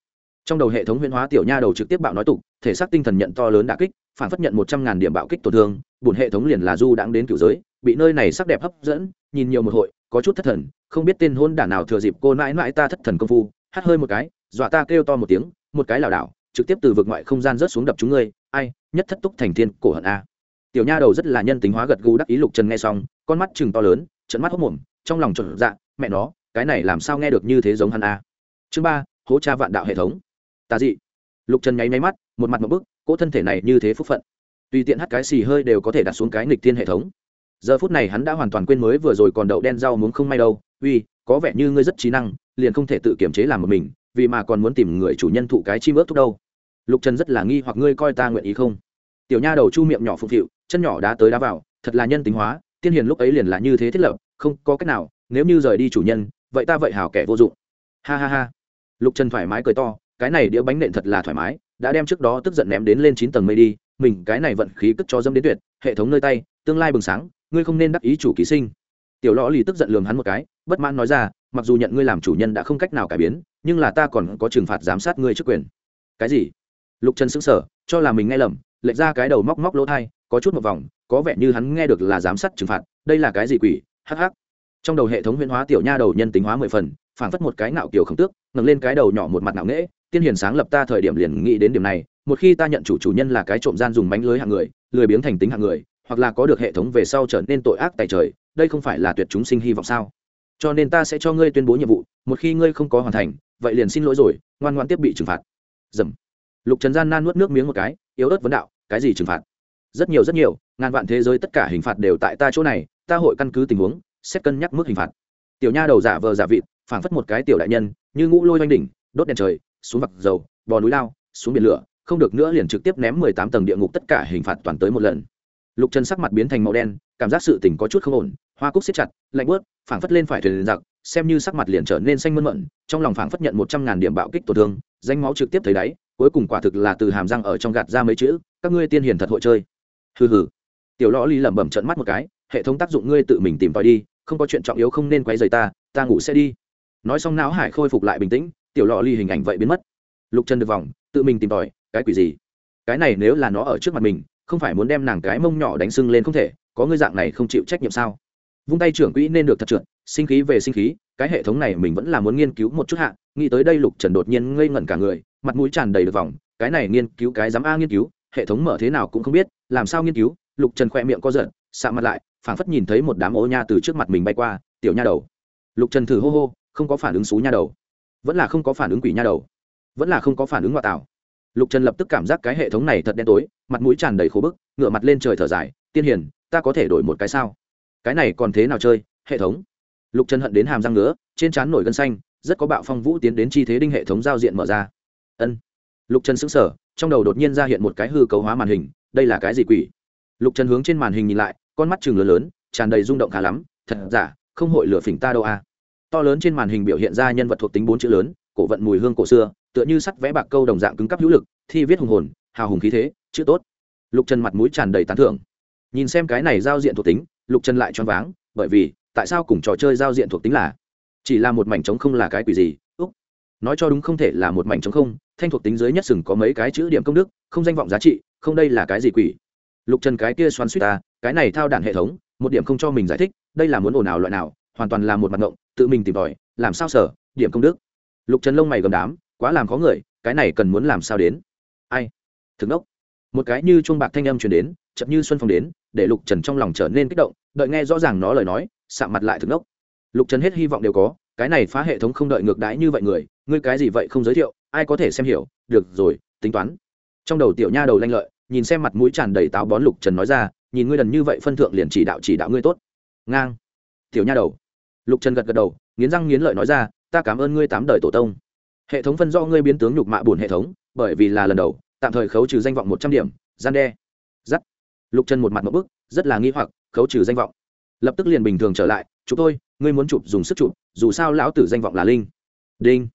trong đầu hệ thống huyễn hóa tiểu nha đầu trực tiếp bạo nói tục, thể xác tinh thần nhận to lớn đả kích, phản phất nhận một trăm ngàn điểm bạo kích tổn thương bùn hệ thống liền là du đãng đến cựu giới, bị nơi này sắc đẹp hấp dẫn, nhìn nhiều một hội, có chút thất thần, không biết tên hôn đản nào thừa dịp cô mãi mãi ta thất thần công phu hắt hơi một cái, dọa ta kêu to một tiếng, một cái lảo đảo, trực tiếp từ vực ngoại không gian rớt xuống đập chúng ngươi, ai, nhất thất túc thành thiên, cổ hận a. Tiểu nha đầu rất là nhân tính hóa gật gù đắc ý lục trần nghe xong, con mắt chừng to lớn trận mắt hốc mồm, trong lòng trộn dạ mẹ nó, cái này làm sao nghe được như thế giống hắn a. Chương ba, hố cha vạn đạo hệ thống tà dị. Lục trần nháy máy mắt, một mặt một bức, cỗ thân thể này như thế phúc phận. Tùy tiện hắt cái xì hơi đều có thể đặt xuống cái nghịch thiên hệ thống. Giờ phút này hắn đã hoàn toàn quên mới vừa rồi còn đậu đen rau muốn không may đâu. Uy, có vẻ như ngươi rất trí năng, liền không thể tự kiểm chế làm một mình, vì mà còn muốn tìm người chủ nhân thụ cái chim ướt thúc đâu. Lục trần rất là nghi hoặc ngươi coi ta nguyện ý không? Tiểu nha đầu chu miệng nhỏ phụng phịu, chân nhỏ đá tới đá vào, thật là nhân tính hóa, tiên hiền lúc ấy liền là như thế thiết lập, không có cách nào, nếu như rời đi chủ nhân, vậy ta vậy hảo kẻ vô dụng. Ha ha ha. Lục trần thoải mái cười to cái này đĩa bánh nện thật là thoải mái, đã đem trước đó tức giận ném đến lên chín tầng mây đi, mình cái này vận khí cất cho dâm đến tuyệt, hệ thống nơi tay, tương lai bừng sáng, ngươi không nên đắc ý chủ ký sinh. Tiểu lõ lì tức giận lường hắn một cái, bất mãn nói ra, mặc dù nhận ngươi làm chủ nhân đã không cách nào cải biến, nhưng là ta còn có trừng phạt giám sát ngươi trước quyền. Cái gì? Lục trần xứng sở cho là mình nghe lầm, lệch ra cái đầu móc móc lỗ thai, có chút một vòng, có vẻ như hắn nghe được là giám sát trừng phạt, đây là cái gì quỷ, hắc hắc. Trong đầu hệ thống huyễn hóa tiểu nha đầu nhân tính hóa mười phần, phảng phất một cái ngạo kiểu khổng tước, ngẩng lên cái đầu nhỏ một mặt ngạo nghễ tiên hiền sáng lập ta thời điểm liền nghĩ đến điểm này, một khi ta nhận chủ chủ nhân là cái trộm gian dùng bánh lưới hạng người, lười biếng thành tính hạng người, hoặc là có được hệ thống về sau trở nên tội ác tại trời, đây không phải là tuyệt chúng sinh hy vọng sao? Cho nên ta sẽ cho ngươi tuyên bố nhiệm vụ, một khi ngươi không có hoàn thành, vậy liền xin lỗi rồi, ngoan ngoan tiếp bị trừng phạt. Dầm. Lục trần gian nan nuốt nước miếng một cái, yếu ớt vấn đạo, cái gì trừng phạt? Rất nhiều rất nhiều, ngàn vạn thế giới tất cả hình phạt đều tại ta chỗ này, ta hội căn cứ tình huống, xét cân nhắc mức hình phạt. Tiểu nha đầu giả vờ giả vịt, phảng phất một cái tiểu đại nhân, như ngũ lôi oanh đỉnh, đốt đèn trời xuống vặc dầu, bò núi lao, xuống biển lửa, không được nữa liền trực tiếp ném mười tám tầng địa ngục tất cả hình phạt toàn tới một lần. Lục trần sắc mặt biến thành màu đen, cảm giác sự tình có chút không ổn, hoa cúc siết chặt, lạnh bớt phảng phất lên phải thuyền giặc, xem như sắc mặt liền trở nên xanh mơn mận, trong lòng phảng phất nhận một trăm ngàn điểm bạo kích tổn thương, danh máu trực tiếp thấy đáy, cuối cùng quả thực là từ hàm răng ở trong gạt ra mấy chữ, các ngươi tiên hiền thật hội chơi. Hừ hừ. Tiểu lõ ly lẩm bẩm trận mắt một cái, hệ thống tác dụng ngươi tự mình tìm tòi đi, không có chuyện trọng yếu không nên quấy rầy ta ta ngủ sẽ đi. Nói xong não hải khôi phục lại bình tĩnh tiểu lọ ly hình ảnh vậy biến mất. Lục trần được vòng, tự mình tìm tòi, cái quỷ gì? Cái này nếu là nó ở trước mặt mình, không phải muốn đem nàng cái mông nhỏ đánh sưng lên không thể, có ngươi dạng này không chịu trách nhiệm sao? Vung tay trưởng quỹ nên được thật trượt, sinh khí về sinh khí, cái hệ thống này mình vẫn là muốn nghiên cứu một chút hạ, nghĩ tới đây lục trần đột nhiên ngây ngẩn cả người, mặt mũi tràn đầy được vòng, cái này nghiên cứu cái dám a nghiên cứu, hệ thống mở thế nào cũng không biết, làm sao nghiên cứu? Lục trần khoe miệng có giận sạ mặt lại, phảng phất nhìn thấy một đám ố nha từ trước mặt mình bay qua, tiểu nha đầu. Lục trần thử hô hô, không có phản ứng xú nha đầu vẫn là không có phản ứng quỷ nha đầu, vẫn là không có phản ứng ngoại tảo lục trần lập tức cảm giác cái hệ thống này thật đen tối, mặt mũi tràn đầy khô bức ngựa mặt lên trời thở dài, tiên hiền, ta có thể đổi một cái sao? Cái này còn thế nào chơi? Hệ thống. Lục trần hận đến hàm răng ngứa, trên trán nổi gân xanh, rất có bạo phong vũ tiến đến chi thế đinh hệ thống giao diện mở ra. Ân. Lục trần xứng sở trong đầu đột nhiên ra hiện một cái hư cấu hóa màn hình, đây là cái gì quỷ? Lục trần hướng trên màn hình nhìn lại, con mắt chừng lớn lớn, tràn đầy rung động khá lắm, thật giả, không hội lửa phỉnh ta đâu à? To lớn trên màn hình biểu hiện ra nhân vật thuộc tính bốn chữ lớn, cổ vận mùi hương cổ xưa, tựa như sắt vẽ bạc câu đồng dạng cứng cắp hữu lực, thi viết hùng hồn, hào hùng khí thế, chữ tốt. Lục trần mặt mũi tràn đầy tán thưởng. Nhìn xem cái này giao diện thuộc tính, lục trần lại choáng váng, bởi vì, tại sao cùng trò chơi giao diện thuộc tính là? Chỉ là một mảnh trống không là cái quỷ gì? Úc. Nói cho đúng không thể là một mảnh trống không, thanh thuộc tính dưới nhất sừng có mấy cái chữ điểm công đức, không danh vọng giá trị, không đây là cái gì quỷ? Lục trần cái kia xoắn suýt ta, cái này thao đản hệ thống, một điểm không cho mình giải thích, đây là muốn ồn ào loại nào, hoàn toàn là một mặt ngộng tự mình tìm tòi, làm sao sở, điểm công đức. Lục trần lông mày gầm đám, quá làm khó người, cái này cần muốn làm sao đến? Ai? Thực đốc một cái như chuông bạc thanh âm truyền đến, chậm như xuân phong đến, để lục trần trong lòng trở nên kích động, đợi nghe rõ ràng nó lời nói, sạm mặt lại thực đốc lục trần hết hy vọng đều có, cái này phá hệ thống không đợi ngược đãi như vậy người, ngươi cái gì vậy không giới thiệu, ai có thể xem hiểu, được rồi, tính toán. Trong đầu tiểu nha đầu lanh lợi, nhìn xem mặt mũi tràn đầy táo bón lục trần nói ra, nhìn ngươi đần như vậy phân thượng liền chỉ đạo chỉ đạo ngươi tốt. Ngang. Tiểu nha đầu lục trần gật gật đầu, nghiến răng nghiến lợi nói ra, ta cảm ơn ngươi tám đời tổ tông. Hệ thống phân do ngươi biến tướng nhục mạ bùn hệ thống, bởi vì là lần đầu, tạm thời khấu trừ danh vọng một trăm điểm, gian đe. Giắt. Lục trần một mặt một bức, rất là nghi hoặc, khấu trừ danh vọng. Lập tức liền bình thường trở lại chụp tôi, ngươi muốn chụp dùng sức chụp, dù sao lão tử danh vọng là linh. Đinh.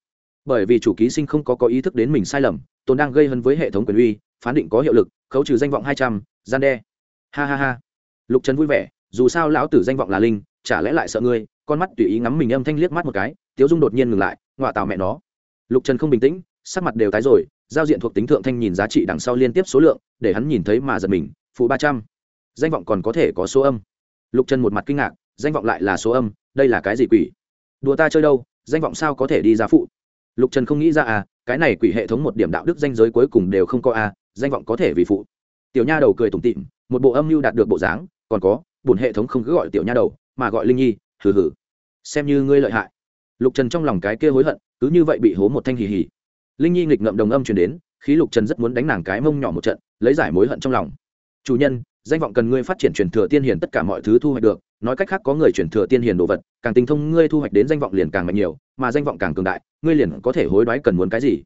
Bởi vì chủ ký sinh không có có ý thức đến mình sai lầm, tồn đang gây hấn với hệ thống quyền uy, phán định có hiệu lực, khấu trừ danh vọng hai trăm, gian đe. Ha ha ha. Lục trần vui vẻ, dù sao lão tử danh vọng là linh chả lẽ lại sợ ngươi? Con mắt tùy ý ngắm mình âm thanh liếc mắt một cái, tiếu dung đột nhiên ngừng lại ngoạ tào mẹ nó. Lục trần không bình tĩnh, sắc mặt đều tái rồi, giao diện thuộc tính thượng thanh nhìn giá trị đằng sau liên tiếp số lượng, để hắn nhìn thấy mà giật mình, phụ ba trăm. Danh vọng còn có thể có số âm. Lục trần một mặt kinh ngạc, danh vọng lại là số âm, đây là cái gì quỷ? Đùa ta chơi đâu, danh vọng sao có thể đi ra phụ? Lục trần không nghĩ ra à cái này quỷ hệ thống một điểm đạo đức danh giới cuối cùng đều không có à danh vọng có thể vì phụ. Tiểu nha đầu cười tủm tịm một bộ âm mưu đạt được bộ dáng, còn có, bổn hệ thống không cứ gọi tiểu nha đầu mà gọi linh nhi, hừ hừ. Xem như ngươi lợi hại. Lục trần trong lòng cái kia hối hận, cứ như vậy bị hố một thanh hì hì. Linh nhi nghịch ngậm đồng âm chuyển đến, khí lục trần rất muốn đánh nàng cái mông nhỏ một trận, lấy giải mối hận trong lòng. Chủ nhân, danh vọng cần ngươi phát triển truyền thừa tiên hiền tất cả mọi thứ thu hoạch được, nói cách khác có người truyền thừa tiên hiền đồ vật, càng tinh thông ngươi thu hoạch đến danh vọng liền càng mạnh nhiều, mà danh vọng càng cường đại, ngươi liền có thể hối đoái cần muốn cái gì.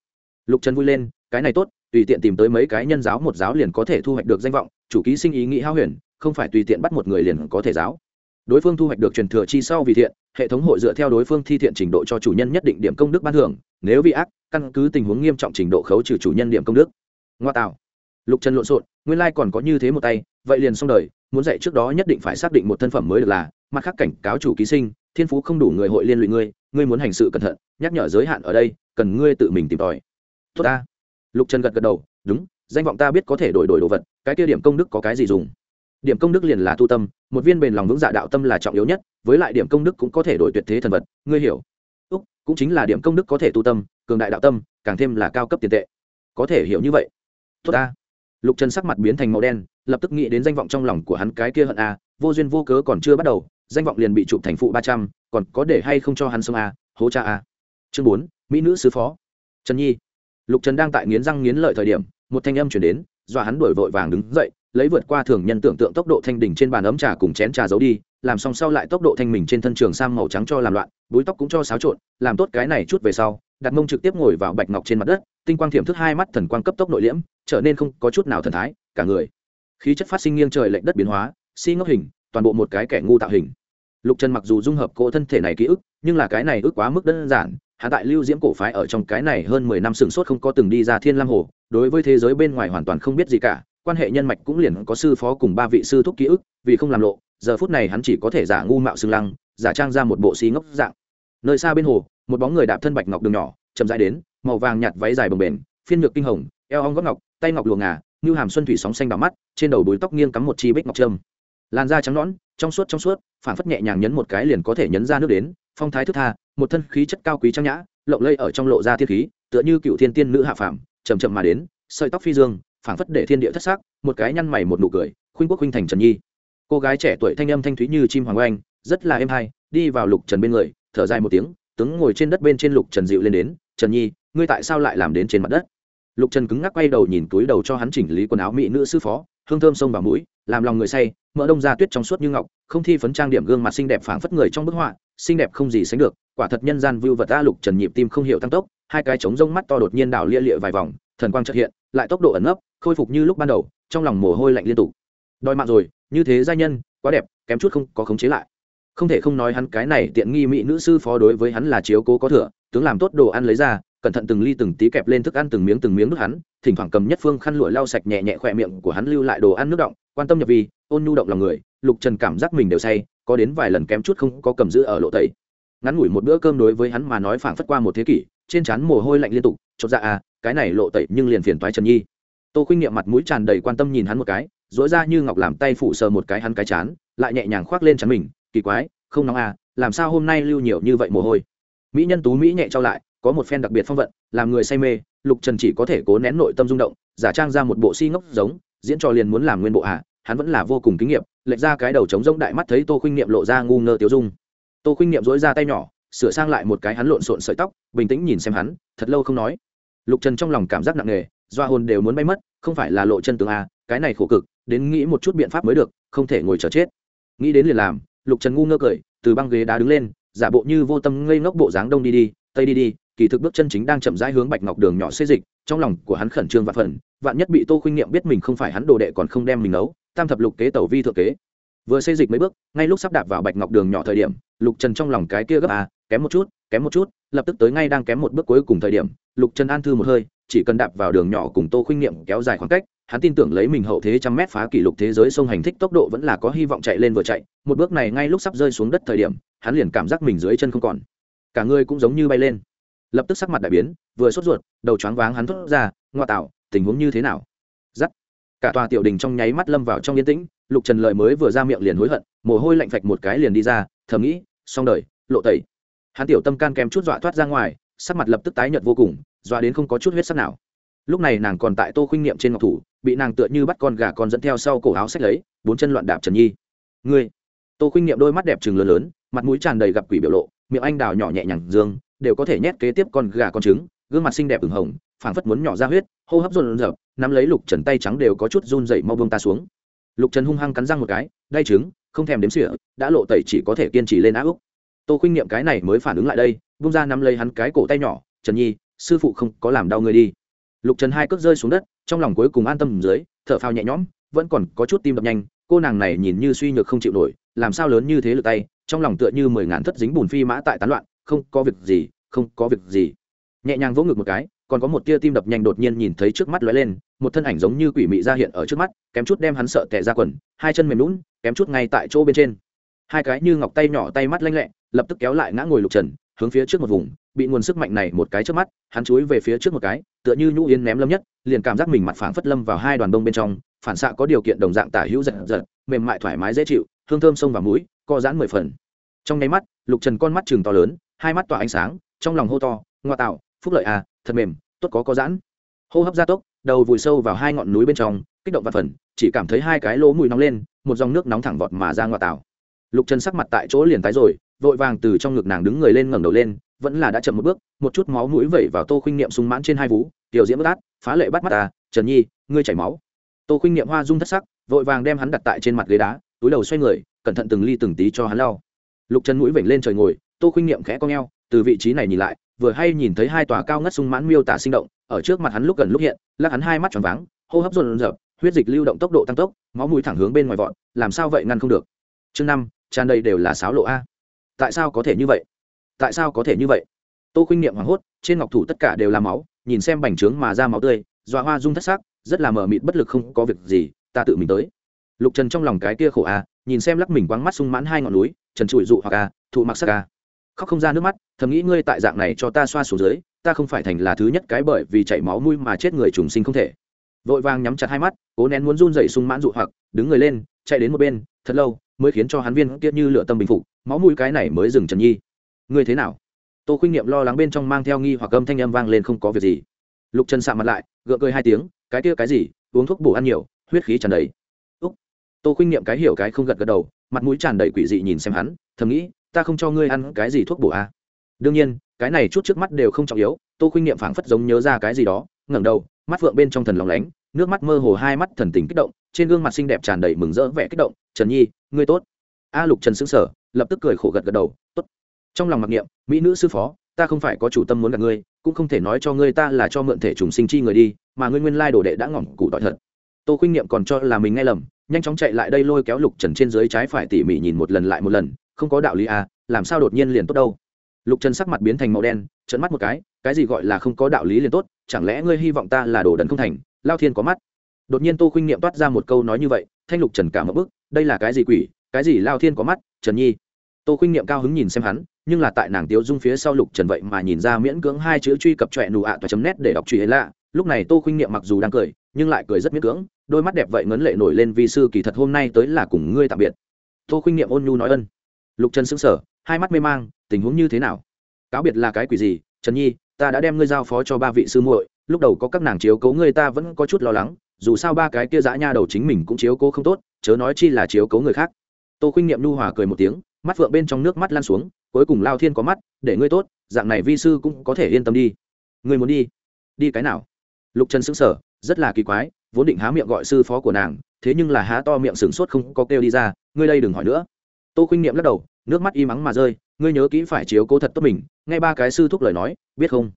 Lục trần vui lên, cái này tốt, tùy tiện tìm tới mấy cái nhân giáo một giáo liền có thể thu hoạch được danh vọng, chủ ký sinh ý nghĩ hao huyền, không phải tùy tiện bắt một người liền có thể giáo đối phương thu hoạch được truyền thừa chi sau vì thiện, hệ thống hội dựa theo đối phương thi thiện trình độ cho chủ nhân nhất định điểm công đức ban thưởng, nếu vì ác, căn cứ tình huống nghiêm trọng trình độ khấu trừ chủ nhân điểm công đức. Ngoa tạo. Lục trần lộn xộn, nguyên lai còn có như thế một tay, vậy liền xong đời, muốn dạy trước đó nhất định phải xác định một thân phẩm mới được là, mặt khác cảnh cáo chủ ký sinh, thiên phú không đủ người hội liên lụy ngươi ngươi muốn hành sự cẩn thận, nhắc nhở giới hạn ở đây, cần ngươi tự mình tìm tòi. Tốt ta. Lục trần gật gật đầu, đúng, danh vọng ta biết có thể đổi đổi đồ vật, cái kia điểm công đức có cái gì dùng? Điểm công đức liền là tu tâm, một viên bền lòng vững dạ đạo tâm là trọng yếu nhất, với lại điểm công đức cũng có thể đổi tuyệt thế thần vật, ngươi hiểu. Úc, cũng chính là điểm công đức có thể tu tâm, cường đại đạo tâm, càng thêm là cao cấp tiền tệ. Có thể hiểu như vậy. Tốt ta. Lục trần sắc mặt biến thành màu đen, lập tức nghĩ đến danh vọng trong lòng của hắn cái kia hận a, vô duyên vô cớ còn chưa bắt đầu, danh vọng liền bị chụp thành phụ ba trăm, còn có để hay không cho hắn sông a, hố cha a. Chương bốn, mỹ nữ sứ phó. Trần nhi. Lục trần đang tại nghiến răng nghiến lợi thời điểm, một thanh âm chuyển đến, dọa hắn đổi vội vàng đứng dậy lấy vượt qua thường nhân tưởng tượng tốc độ thanh đỉnh trên bàn ấm trà cùng chén trà giấu đi, làm xong sau lại tốc độ thanh mình trên thân trường sang màu trắng cho làm loạn, búi tóc cũng cho xáo trộn, làm tốt cái này chút về sau đặt mông trực tiếp ngồi vào bạch ngọc trên mặt đất, tinh quang thiểm thức hai mắt thần quang cấp tốc nội liễm, trở nên không có chút nào thần thái, cả người. Khí chất phát sinh nghiêng trời lệnh đất biến hóa, si ngốc hình, toàn bộ một cái kẻ ngu tạo hình. Lục trần mặc dù dung hợp cỗ thân thể này ký ức, nhưng là cái này ức quá mức đơn giản, hạ tại lưu diễm cổ phái ở trong cái này hơn mười năm sừng sốt không có từng đi ra thiên lam hồ, đối với thế giới bên ngoài hoàn toàn không biết gì cả quan hệ nhân mạch cũng liền có sư phó cùng ba vị sư thúc ký ức, vì không làm lộ, giờ phút này hắn chỉ có thể giả ngu mạo xương lăng, giả trang ra một bộ xí ngốc dạng. Nơi xa bên hồ, một bóng người đạp thân bạch ngọc đường nhỏ, chậm rãi đến, màu vàng nhạt váy dài bồng bềnh, phiên nhược kinh hồng, eo ong gót ngọc, tay ngọc luồng ngà, như hàm xuân thủy sóng xanh đỏ mắt, trên đầu búi tóc nghiêng cắm một chi bích ngọc trâm. Làn da trắng nõn, trong suốt trong suốt phản phất nhẹ nhàng nhấn một cái liền có thể nhấn ra nước đến, phong thái thức tha, một thân khí chất cao quý trang nhã, lộng lây ở trong lộ ra thiên khí, tựa như cựu thiên tiên nữ hạ phàm chầm chậm mà đến, sợi tóc phi dương phảng phất để thiên địa thất sắc, một cái nhăn mày một nụ cười, khuynh quốc khuynh thành trần nhi. Cô gái trẻ tuổi thanh âm thanh thúy như chim hoàng oanh, rất là êm hay, đi vào lục trần bên người, thở dài một tiếng, tướng ngồi trên đất bên trên lục trần dịu lên đến, trần nhi, ngươi tại sao lại làm đến trên mặt đất? Lục trần cứng ngắc quay đầu nhìn túi đầu cho hắn chỉnh lý quần áo mỹ nữ sư phó, hương thơm sông vào mũi, làm lòng người say, mỡ đông da tuyết trong suốt như ngọc, không thi phấn trang điểm gương mặt xinh đẹp phảng phất người trong bức họa, xinh đẹp không gì sánh được, quả thật nhân gian vưu vật ta lục trần nhịp tim không hiểu tăng tốc, hai cái trống rông mắt to đột nhiên đảo lia lịa vài vòng, thần quang trật hiện, lại tốc độ ẩn ấp khôi phục như lúc ban đầu, trong lòng mồ hôi lạnh liên tục. Đòi mạng rồi, như thế gia nhân, quá đẹp, kém chút không có khống chế lại. Không thể không nói hắn cái này tiện nghi mỹ nữ sư phó đối với hắn là chiếu cố có thừa, tướng làm tốt đồ ăn lấy ra, cẩn thận từng ly từng tí kẹp lên thức ăn từng miếng từng miếng nước hắn, thỉnh thoảng cầm nhất phương khăn lụa lau sạch nhẹ nhẹ khỏe miệng của hắn lưu lại đồ ăn nước động, quan tâm nhập vi, ôn nhu động lòng người, lục trần cảm giác mình đều say, có đến vài lần kém chút không có cầm giữ ở lộ tẩy. Ngắn ngủi một bữa cơm đối với hắn mà nói phảng phất qua một thế kỷ, trên trán mồ hôi lạnh liên tục, chột dạ à cái này lộ tẩy nhưng liền phiền toái trần nhi tô khuynh nghiệm mặt mũi tràn đầy quan tâm nhìn hắn một cái dỗi ra như ngọc làm tay phủ sờ một cái hắn cái chán, lại nhẹ nhàng khoác lên chắn mình, kỳ quái, không nóng à làm sao hôm nay lưu nhiều như vậy mồ hôi? Mỹ nhân tú mỹ nhẹ trao lại, có một phen đặc biệt phong vận, làm người say mê, lục trần chỉ có thể cố nén nội tâm rung động, giả trang ra một bộ si ngốc giống, diễn trò liền muốn làm nguyên bộ hạ hắn vẫn là vô cùng kinh nghiệm lệch ra cái đầu trống rỗng đại mắt thấy tô khuynh nghiệm lộ ra ngu ngơ tiêu dung. Tô khuynh nghiệm dỗi ra tay nhỏ, sửa sang lại một cái hắn lộn xộn sợi tóc, bình tĩnh nhìn xem hắn, thật lâu không nói. Lục trần trong lòng cảm giác nặng nề doa hồn đều muốn bay mất, không phải là lộ chân tường a à, cái này khổ cực, đến nghĩ một chút biện pháp mới được, không thể ngồi chờ chết. Nghĩ đến liền làm, lục trần ngu ngơ cười, từ băng ghế đá đứng lên, giả bộ như vô tâm ngây ngốc bộ dáng đông đi đi, tây đi đi, kỳ thực bước chân chính đang chậm rãi hướng bạch ngọc đường nhỏ xê dịch, trong lòng của hắn khẩn trương và phần, vạn nhất bị tô khuynh nghiệm biết mình không phải hắn đồ đệ còn không đem mình nấu, tam thập lục kế tẩu vi thượng kế. Vừa xê dịch mấy bước, ngay lúc sắp đạp vào bạch ngọc đường nhỏ thời điểm, lục trần trong lòng cái kia gấp à kém một chút, kém một chút, lập tức tới ngay đang kém một bước cuối cùng thời điểm, lục trần an thư một hơi chỉ cần đạp vào đường nhỏ cùng tô khuynh nghiệm kéo dài khoảng cách, hắn tin tưởng lấy mình hậu thế trăm mét phá kỷ lục thế giới sông hành thích tốc độ vẫn là có hy vọng chạy lên vừa chạy. Một bước này ngay lúc sắp rơi xuống đất thời điểm, hắn liền cảm giác mình dưới chân không còn. Cả người cũng giống như bay lên. Lập tức sắc mặt đại biến, vừa sốt ruột, đầu choáng váng hắn thốt ra, ngoa tạo, tình huống như thế nào? Giắt. Cả tòa tiểu đình trong nháy mắt lâm vào trong yên tĩnh, lục trần lời mới vừa ra miệng liền hối hận, mồ hôi lạnh phạch một cái liền đi ra, thầm nghĩ, xong đời, lộ tẩy. Hắn tiểu tâm can kèm chút dọa thoát ra ngoài, sắc mặt lập tức tái nhợt vô cùng dọa đến không có chút huyết sắc nào. Lúc này nàng còn tại tô khuynh niệm trên ngọc thủ, bị nàng tựa như bắt con gà con dẫn theo sau cổ áo sách lấy, bốn chân loạn đạp trần nhi. Ngươi. Tô khuynh niệm đôi mắt đẹp trừng lớn lớn, mặt mũi tràn đầy gặp quỷ biểu lộ, miệng anh đào nhỏ nhẹ nhàng dương, đều có thể nhét kế tiếp con gà con trứng, gương mặt xinh đẹp ửng hồng, phảng phất muốn nhỏ ra huyết, hô hấp run rợp, nắm lấy lục trần tay trắng đều có chút run dậy mau bông ta xuống. Lục trần hung hăng cắn răng một cái đay trứng, không thèm đếm xỉa, đã lộ tẩy chỉ có thể kiên trì lên á úc. Tô khuynh niệm cái này mới phản ứng lại đây bung ra nắm lấy hắn cái cổ tay nhỏ, trần nhi sư phụ không có làm đau người đi. Lục trần hai cước rơi xuống đất, trong lòng cuối cùng an tâm dưới, thở phào nhẹ nhõm, vẫn còn có chút tim đập nhanh, cô nàng này nhìn như suy nhược không chịu nổi, làm sao lớn như thế lực tay, trong lòng tựa như mười ngàn thất dính bùn phi mã tại tán loạn, không có việc gì, không có việc gì. Nhẹ nhàng vỗ ngực một cái, còn có một tia tim đập nhanh đột nhiên nhìn thấy trước mắt lóe lên, một thân ảnh giống như quỷ mị ra hiện ở trước mắt, kém chút đem hắn sợ tệ ra quần, hai chân mềm lún kém chút ngay tại chỗ bên trên. Hai cái như ngọc tay nhỏ tay mắt lanh lẹ, lập tức kéo lại ngã ngồi lục trần, hướng phía trước một vùng bị nguồn sức mạnh này một cái trước mắt, hắn chúi về phía trước một cái, tựa như nhũ yên ném lâm nhất, liền cảm giác mình mặt phảng phất lâm vào hai đoàn đông bên trong, phản xạ có điều kiện đồng dạng tả hữu giật giật, mềm mại thoải mái dễ chịu, hương thơm sông vào mũi, co giãn mười phần. Trong nháy mắt, lục trần con mắt chừng to lớn, hai mắt tỏa ánh sáng, trong lòng hô to, ngoa tạo, phúc lợi à thật mềm, tốt có có giãn. Hô hấp gia tốc, đầu vùi sâu vào hai ngọn núi bên trong, kích động và phần, chỉ cảm thấy hai cái lỗ mùi nóng lên, một dòng nước nóng thẳng vọt mà ra ngoa tảo lục trần sắc mặt tại chỗ liền tái rồi, vội vàng từ trong ngực nàng đứng người lên ngẩng đầu lên vẫn là đã chậm một bước một chút máu mũi vẩy vào tô khuynh niệm sung mãn trên hai vú tiểu diễm bất át phá lệ bắt mắt ta trần nhi ngươi chảy máu. Tô khuynh niệm hoa dung thất sắc vội vàng đem hắn đặt tại trên mặt ghế đá túi đầu xoay người cẩn thận từng ly từng tí cho hắn lau. Lục trần mũi vểnh lên trời ngồi tô khuynh niệm khẽ cong ngheo, từ vị trí này nhìn lại vừa hay nhìn thấy hai tòa cao ngất sung mãn miêu tả sinh động ở trước mặt hắn lúc gần lúc hiện lắc hắn hai mắt tròn váng hô hấp dồn dập huyết dịch lưu động tốc độ tăng tốc máu mũi thẳng hướng bên ngoài vọt làm sao vậy ngăn không được. Chương năm tràn đầy đều là sáo lộ a. Tại sao có thể như vậy? Tại sao có thể như vậy? Tô khuynh niệm hoảng hốt trên ngọc thủ tất cả đều là máu nhìn xem bành trướng mà ra máu tươi dọa hoa rung thất sắc rất là mờ mịt bất lực không có việc gì ta tự mình tới. Lục trần trong lòng cái kia khổ à, nhìn xem lắc mình quáng mắt sung mãn hai ngọn núi trần trụi dụ hoặc à, thụ mặc sắc à. Khóc không ra nước mắt thầm nghĩ ngươi tại dạng này cho ta xoa xuống dưới ta không phải thành là thứ nhất cái bởi vì chảy máu mũi mà chết người trùng sinh không thể. Vội vàng nhắm chặt hai mắt cố nén muốn run dậy sung mãn dụ hoặc đứng người lên chạy đến một bên thật lâu mới khiến cho hắn viên kia như lửa tâm bình phục máu mũi cái này mới dừng trần nhi ngươi thế nào? Tô khuynh niệm lo lắng bên trong mang theo nghi hoặc âm thanh âm vang lên không có việc gì. Lục trần sạ mặt lại, gượng cười hai tiếng, cái kia cái gì? Uống thuốc bổ ăn nhiều, huyết khí tràn đầy. Úc. Tô khuynh niệm cái hiểu cái không gật gật đầu, mặt mũi tràn đầy quỷ dị nhìn xem hắn, thầm nghĩ, ta không cho ngươi ăn cái gì thuốc bổ à. đương nhiên, cái này chút trước mắt đều không trọng yếu, tô khuynh niệm phảng phất giống nhớ ra cái gì đó, ngẩng đầu, mắt phượng bên trong thần lòng lánh, nước mắt mơ hồ hai mắt thần tình kích động, trên gương mặt xinh đẹp tràn đầy mừng rỡ vẻ kích động, trần nhi, ngươi tốt. A lục trần xứng sở lập tức cười khổ gật gật đầu, tốt trong lòng mặc niệm, mỹ nữ sư phó, ta không phải có chủ tâm muốn gặp ngươi, cũng không thể nói cho ngươi ta là cho mượn thể trùng sinh chi người đi, mà ngươi nguyên lai đồ đệ đã ngỏm củ tỏi thật. Tô khuynh niệm còn cho là mình nghe lầm, nhanh chóng chạy lại đây lôi kéo lục trần trên dưới trái phải tỉ mỉ nhìn một lần lại một lần, không có đạo lý à làm sao đột nhiên liền tốt đâu. Lục trần sắc mặt biến thành màu đen trận mắt một cái cái gì gọi là không có đạo lý liền tốt, chẳng lẽ ngươi hy vọng ta là đồ đần không thành? Lao thiên có mắt. Đột nhiên tô khuynh niệm toát ra một câu nói như vậy, thanh lục trần cả một bức, đây là cái gì quỷ, cái gì lao thiên có mắt, trần nhi. Tô khuynh niệm cao hứng nhìn xem hắn nhưng là tại nàng tiếu dung phía sau lục trần vậy mà nhìn ra miễn cưỡng hai chữ truy cập trọe nụ ạ toa chấm nét để đọc truy ấy lạ. Lúc này tô khuynh niệm mặc dù đang cười, nhưng lại cười rất miễn cưỡng, đôi mắt đẹp vậy ngấn lệ nổi lên vì sư kỳ thật hôm nay tới là cùng ngươi tạm biệt. Tô khuynh niệm ôn nhu nói ân. Lục trần sững sờ, hai mắt mê mang, tình huống như thế nào? Cáo biệt là cái quỷ gì? Trần nhi, ta đã đem ngươi giao phó cho ba vị sư muội, lúc đầu có các nàng chiếu cố ngươi ta vẫn có chút lo lắng, dù sao ba cái kia dã nha đầu chính mình cũng chiếu cố không tốt, chớ nói chi là chiếu cố người khác. Tô khuynh niệm nhu hòa cười một tiếng, mắt vợ bên trong nước mắt lan xuống cuối cùng lao thiên có mắt, để ngươi tốt, dạng này vi sư cũng có thể yên tâm đi. Ngươi muốn đi? Đi cái nào? Lục trần xứng sở rất là kỳ quái, vốn định há miệng gọi sư phó của nàng, thế nhưng là há to miệng sửng sốt không có kêu đi ra, ngươi đây đừng hỏi nữa. Tô khuynh niệm lắc đầu, nước mắt y mắng mà rơi, ngươi nhớ kỹ phải chiếu cố thật tốt mình, nghe ba cái sư thúc lời nói, biết không?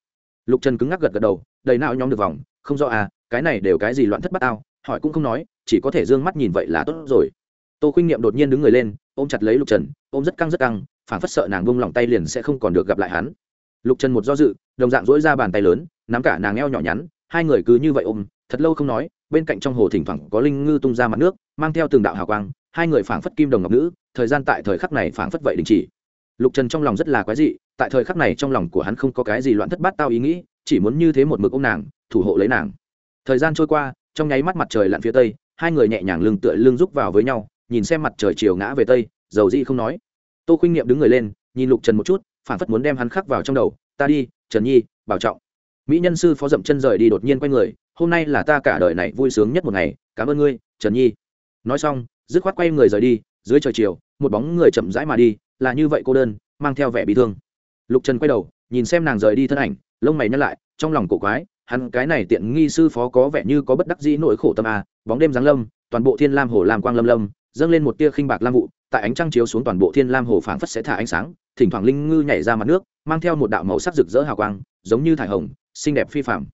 Lục trần cứng ngắc gật gật đầu, đầy não nhóm được vòng, không rõ à cái này đều cái gì loạn thất bát ao hỏi cũng không nói, chỉ có thể d ư ơ n g mắt nhìn vậy là tốt rồi. Tô khuynh niệm đột nhiên đứng người lên ôm chặt lấy lục trần, ôm rất căng rất căng phản phất sợ nàng bông lỏng tay liền sẽ không còn được gặp lại hắn. Lục trần một do dự, đồng dạng dỗi ra bàn tay lớn, nắm cả nàng eo nhỏ nhắn, hai người cứ như vậy ôm, thật lâu không nói, bên cạnh trong hồ thỉnh thoảng có linh ngư tung ra mặt nước, mang theo từng đạo hào quang, hai người phảng phất kim đồng ngọc nữ, thời gian tại thời khắc này phảng phất vậy đình chỉ. Lục trần trong lòng rất là quái dị, tại thời khắc này trong lòng của hắn không có cái gì loạn thất bát tao ý nghĩ, chỉ muốn như thế một mực ô m nàng, thủ hộ lấy nàng. Thời gian trôi qua, trong nháy mắt mặt trời lặn phía tây, hai người nhẹ nhàng lưng tựa lưng rúc vào với nhau nhìn xem mặt trời chiều ngã về tây dầu di không nói. Tô khuynh nghiệm đứng người lên nhìn lục trần một chút phản phất muốn đem hắn khắc vào trong đầu. Ta đi trần nhi bảo trọng. Mỹ nhân sư phó dậm chân rời đi đột nhiên quay người hôm nay là ta cả đời này vui sướng nhất một ngày cảm ơn ngươi trần nhi. Nói xong dứt khoát quay người rời đi dưới trời chiều một bóng người chậm rãi mà đi là như vậy cô đơn mang theo vẻ bị thương. Lục trần quay đầu nhìn xem nàng rời đi thân ảnh lông mày nhăn lại trong lòng cổ quái hắn cái này tiện nghi sư phó có vẻ như có bất đắc dĩ nỗi khổ tâm à, bóng đêm giáng lâm toàn bộ thiên lam hồ làm quang lâm lâm dâng lên một tia khinh bạc lam vụ, tại ánh trăng chiếu xuống toàn bộ thiên lam hồ phảng phất sẽ thả ánh sáng, thỉnh thoảng linh ngư nhảy ra mặt nước, mang theo một đạo màu sắc rực rỡ hào quang, giống như thải hồng, xinh đẹp phi phạm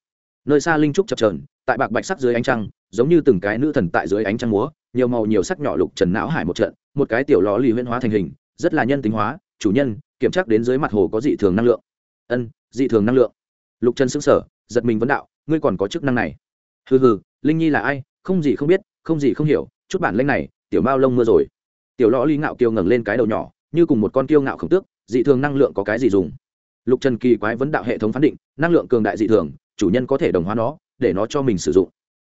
nơi xa linh trúc chập trờn tại bạc bạch sắc dưới ánh trăng, giống như từng cái nữ thần tại dưới ánh trăng múa, nhiều màu nhiều sắc nhỏ lục trần não hải một trận, một cái tiểu lò lì huyễn hóa thành hình, rất là nhân tính hóa, chủ nhân, kiểm tra đến dưới mặt hồ có dị thường năng lượng. Ân, dị thường năng lượng. Lục trần xứng sở giật mình vấn đạo, ngươi còn có chức năng này. Hừ hừ, linh nhi là ai? Không gì không biết, không gì không hiểu, chút bản lanh này tiểu mao lông mưa rồi. Tiểu lõ ly ngạo kiêu ngẩng lên cái đầu nhỏ, như cùng một con kiêu ngạo khổng tước, dị thường năng lượng có cái gì dùng? Lục trần kỳ quái vấn đạo hệ thống phán định, năng lượng cường đại dị thường, chủ nhân có thể đồng hóa nó, để nó cho mình sử dụng.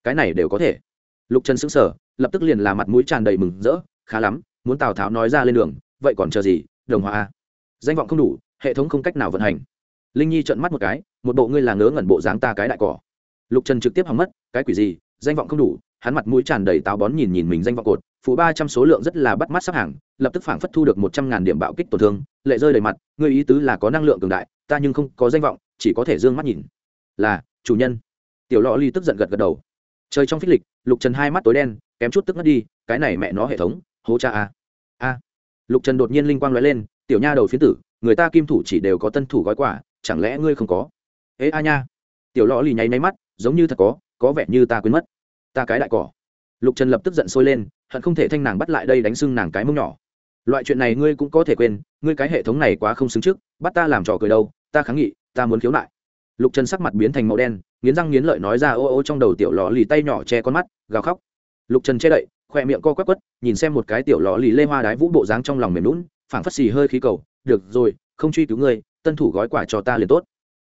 Cái này đều có thể. Lục trần xứng sở lập tức liền là mặt mũi tràn đầy mừng rỡ, khá lắm, muốn tào tháo nói ra lên đường, vậy còn chờ gì, đồng hóa a? Danh vọng không đủ, hệ thống không cách nào vận hành. Linh nhi trợn mắt một cái, một bộ ngươi là ngớ ngẩn bộ dáng ta cái đại cỏ. Lục trần trực tiếp hỏng mất, cái quỷ gì, danh vọng không đủ, hắn mặt mũi tràn đầy táo bón nhìn nhìn mình danh vọng cột phụ ba trăm số lượng rất là bắt mắt sắp hàng, lập tức phảng phất thu được một trăm ngàn điểm bạo kích tổn thương, lệ rơi đầy mặt người ý tứ là có năng lượng cường đại, ta nhưng không có danh vọng, chỉ có thể d ư ơ n g mắt nhìn. Là, chủ nhân. Tiểu lò ly tức giận gật gật đầu. Trời trong phích lịch, lục trần hai mắt tối đen, kém chút tức ngất đi, cái này mẹ nó hệ thống, hố cha a. A. Lục trần đột nhiên linh quang nói lên, tiểu nha đầu phiến tử, người ta kim thủ chỉ đều có tân thủ gói quả chẳng lẽ ngươi không có? Ế a nha. Tiểu lò ly nháy máy mắt, giống như thật có có vẻ như ta quên mất. Ta cái đại cỏ lục trần lập tức giận sôi lên, hận không thể thanh nàng bắt lại đây đánh sưng nàng cái mông nhỏ. Loại chuyện này ngươi cũng có thể quên, ngươi cái hệ thống này quá không xứng trước, bắt ta làm trò cười đâu, ta kháng nghị, ta muốn khiếu nại. Lục trần sắc mặt biến thành màu đen, nghiến răng nghiến lợi nói ra ô ô trong đầu tiểu lò lì tay nhỏ che con mắt, gào khóc. Lục trần che đậy, khoe miệng co quắc quất nhìn xem một cái tiểu lò lì lê hoa đái vũ bộ dáng trong lòng mềm lún phảng phất xì hơi khí cầu, được rồi, không truy cứu ngươi, tân thủ gói quả cho ta liền tốt.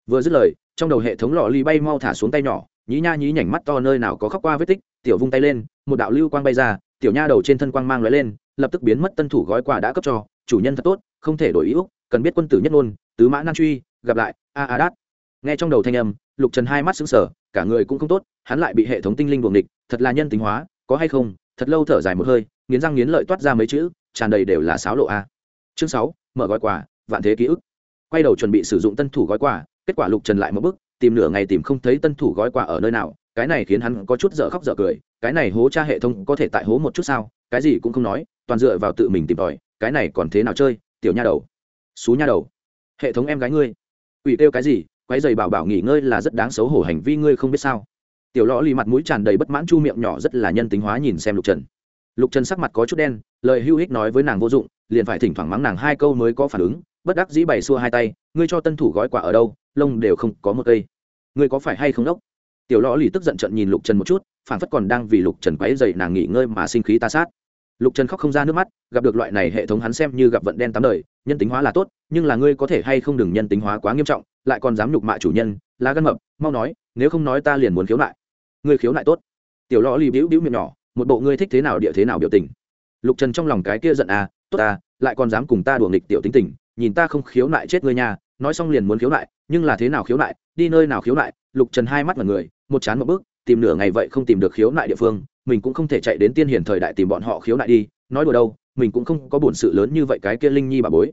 Vừa dứt lời, trong đầu hệ thống lò lì bay mau thả xuống tay nhỏ, nhí nha nhí nhảnh mắt to nơi nào có khóc qua vết tích tiểu vung tay lên, một đạo lưu quang bay ra, tiểu nha đầu trên thân quang mang lóe lên, lập tức biến mất tân thủ gói quà đã cấp cho. Chủ nhân thật tốt, không thể đổi ý úc, cần biết quân tử nhất ngôn, tứ mã nan truy, gặp lại, a a đát. Nghe trong đầu thanh âm, lục trần hai mắt xứng sở cả người cũng không tốt, hắn lại bị hệ thống tinh linh buồng địch, thật là nhân tính hóa, có hay không? Thật lâu thở dài một hơi, nghiến răng nghiến lợi toát ra mấy chữ, tràn đầy đều là sáo lộ a. Chương sáu, mở gói quà, vạn thế ký ức. Quay đầu chuẩn bị sử dụng tân thủ gói quà, kết quả lục trần lại một bước, tìm nửa ngày tìm không thấy tân thủ gói quà ở nơi nào cái này khiến hắn có chút dở khóc dở cười, cái này hố cha hệ thống có thể tại hố một chút sao, cái gì cũng không nói, toàn dựa vào tự mình tìm tòi, cái này còn thế nào chơi, tiểu nha đầu. Xú nha đầu. Hệ thống em gái ngươi. Ủy kêu cái gì quái dày bảo bảo nghỉ ngơi là rất đáng xấu hổ hành vi ngươi không biết sao. Tiểu lõ lì mặt mũi tràn đầy bất mãn chu miệng nhỏ rất là nhân tính hóa nhìn xem lục trần. Lục trần sắc mặt có chút đen, lời hưu hích nói với nàng vô dụng, liền phải thỉnh thoảng mắng nàng hai câu mới có phản ứng, bất đắc dĩ bày xua hai tay, ngươi cho tân thủ gói quả ở đâu, lông đều không có một cây. Ngươi có phải hay không đốc? Tiểu lò lì tức giận trận nhìn lục trần một chút phản phất còn đang vì lục trần quáy dậy nàng nghỉ ngơi mà sinh khí ta sát. Lục trần khóc không ra nước mắt, gặp được loại này hệ thống hắn xem như gặp vận đen tám đời, nhân tính hóa là tốt, nhưng là ngươi có thể hay không đừng nhân tính hóa quá nghiêm trọng, lại còn dám nhục mạ chủ nhân là gân mập, mau nói, nếu không nói ta liền muốn khiếu nại. Ngươi khiếu nại tốt. Tiểu lò lì bĩu bĩu miệng nhỏ, một bộ ngươi thích thế nào địa thế nào biểu tình. Lục trần trong lòng cái kia giận à tốt ta lại còn dám cùng ta đùa nghịch tiểu tính tình, nhìn ta không khiếu nại chết ngươi nha, nói xong liền muốn khiếu nại, nhưng là thế nào khiếu nại, đi nơi nào khiếu nại, lục trần hai mắt mật người một chán một bước, tìm nửa ngày vậy không tìm được khiếu nại địa phương, mình cũng không thể chạy đến tiên hiển thời đại tìm bọn họ khiếu nại đi, nói đùa đâu, mình cũng không có bổn sự lớn như vậy cái kia linh nhi bà bối.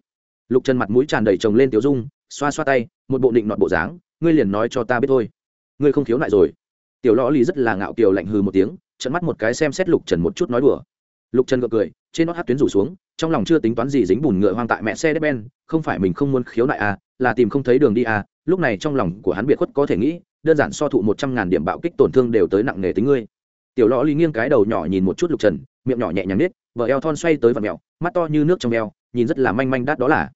Lục trần mặt mũi tràn đầy chồng lên tiểu dung, xoa xoa tay, một bộ định nọt bộ dáng, ngươi liền nói cho ta biết thôi. Ngươi không khiếu nại rồi. Tiểu lõ lì rất là ngạo kiều lạnh hừ một tiếng trận mắt một cái xem xét lục trần một chút nói đùa. Lục trần gật cười, trên nót hát tuyến rủ xuống, trong lòng chưa tính toán gì dính bùn ngựa hoang tại mẹ xe đép ben không phải mình không muốn khiếu nại à là tìm không thấy đường đi à lúc này trong lòng của hắn biệt khuất có thể nghĩ đơn giản so thụ một trăm ngàn điểm bạo kích tổn thương đều tới nặng nề tính ngươi. Tiểu lõ ly nghiêng cái đầu nhỏ nhìn một chút lục trần, miệng nhỏ nhẹ nhàng nết, vợ eo thon xoay tới vật mẹo, mắt to như nước trong eo, nhìn rất là manh manh đắt đó là.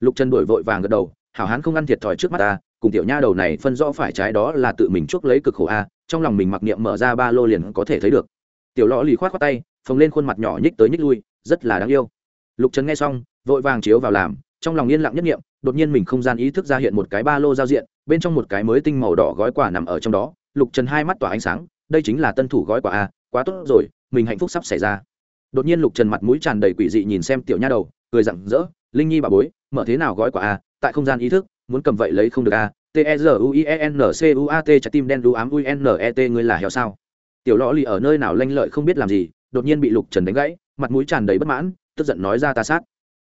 Lục trần đổi vội vàng gật đầu, hảo hán không ăn thiệt thòi trước mắt ta, cùng tiểu nha đầu này phân rõ phải trái đó là tự mình chuốc lấy cực khổ a, trong lòng mình mặc niệm mở ra ba lô liền có thể thấy được. Tiểu lõ lì khoát khoát tay, phồng lên khuôn mặt nhỏ nhích tới nhích lui, rất là đáng yêu. Lục trần nghe xong, vội vàng chiếu vào làm, trong lòng yên lặng nhất nghiệm đột nhiên mình không gian ý thức ra hiện một cái ba lô giao diện bên trong một cái mới tinh màu đỏ gói quà nằm ở trong đó, lục trần hai mắt tỏa ánh sáng, đây chính là tân thủ gói quà a quá tốt rồi, mình hạnh phúc sắp xảy ra. Đột nhiên lục trần mặt mũi tràn đầy quỷ dị nhìn xem tiểu nha đầu, cười rặng rỡ, linh nhi bà bối, mở thế nào gói quà a tại không gian ý thức, muốn cầm vậy lấy không được a t e z u i e n c u a t trái tim đen đu ám u n e t ngươi là heo sao? Tiểu lõ lì ở nơi nào lanh lợi không biết làm gì, đột nhiên bị lục trần đánh gãy, mặt mũi tràn đầy bất mãn, tức giận nói ra ta sát.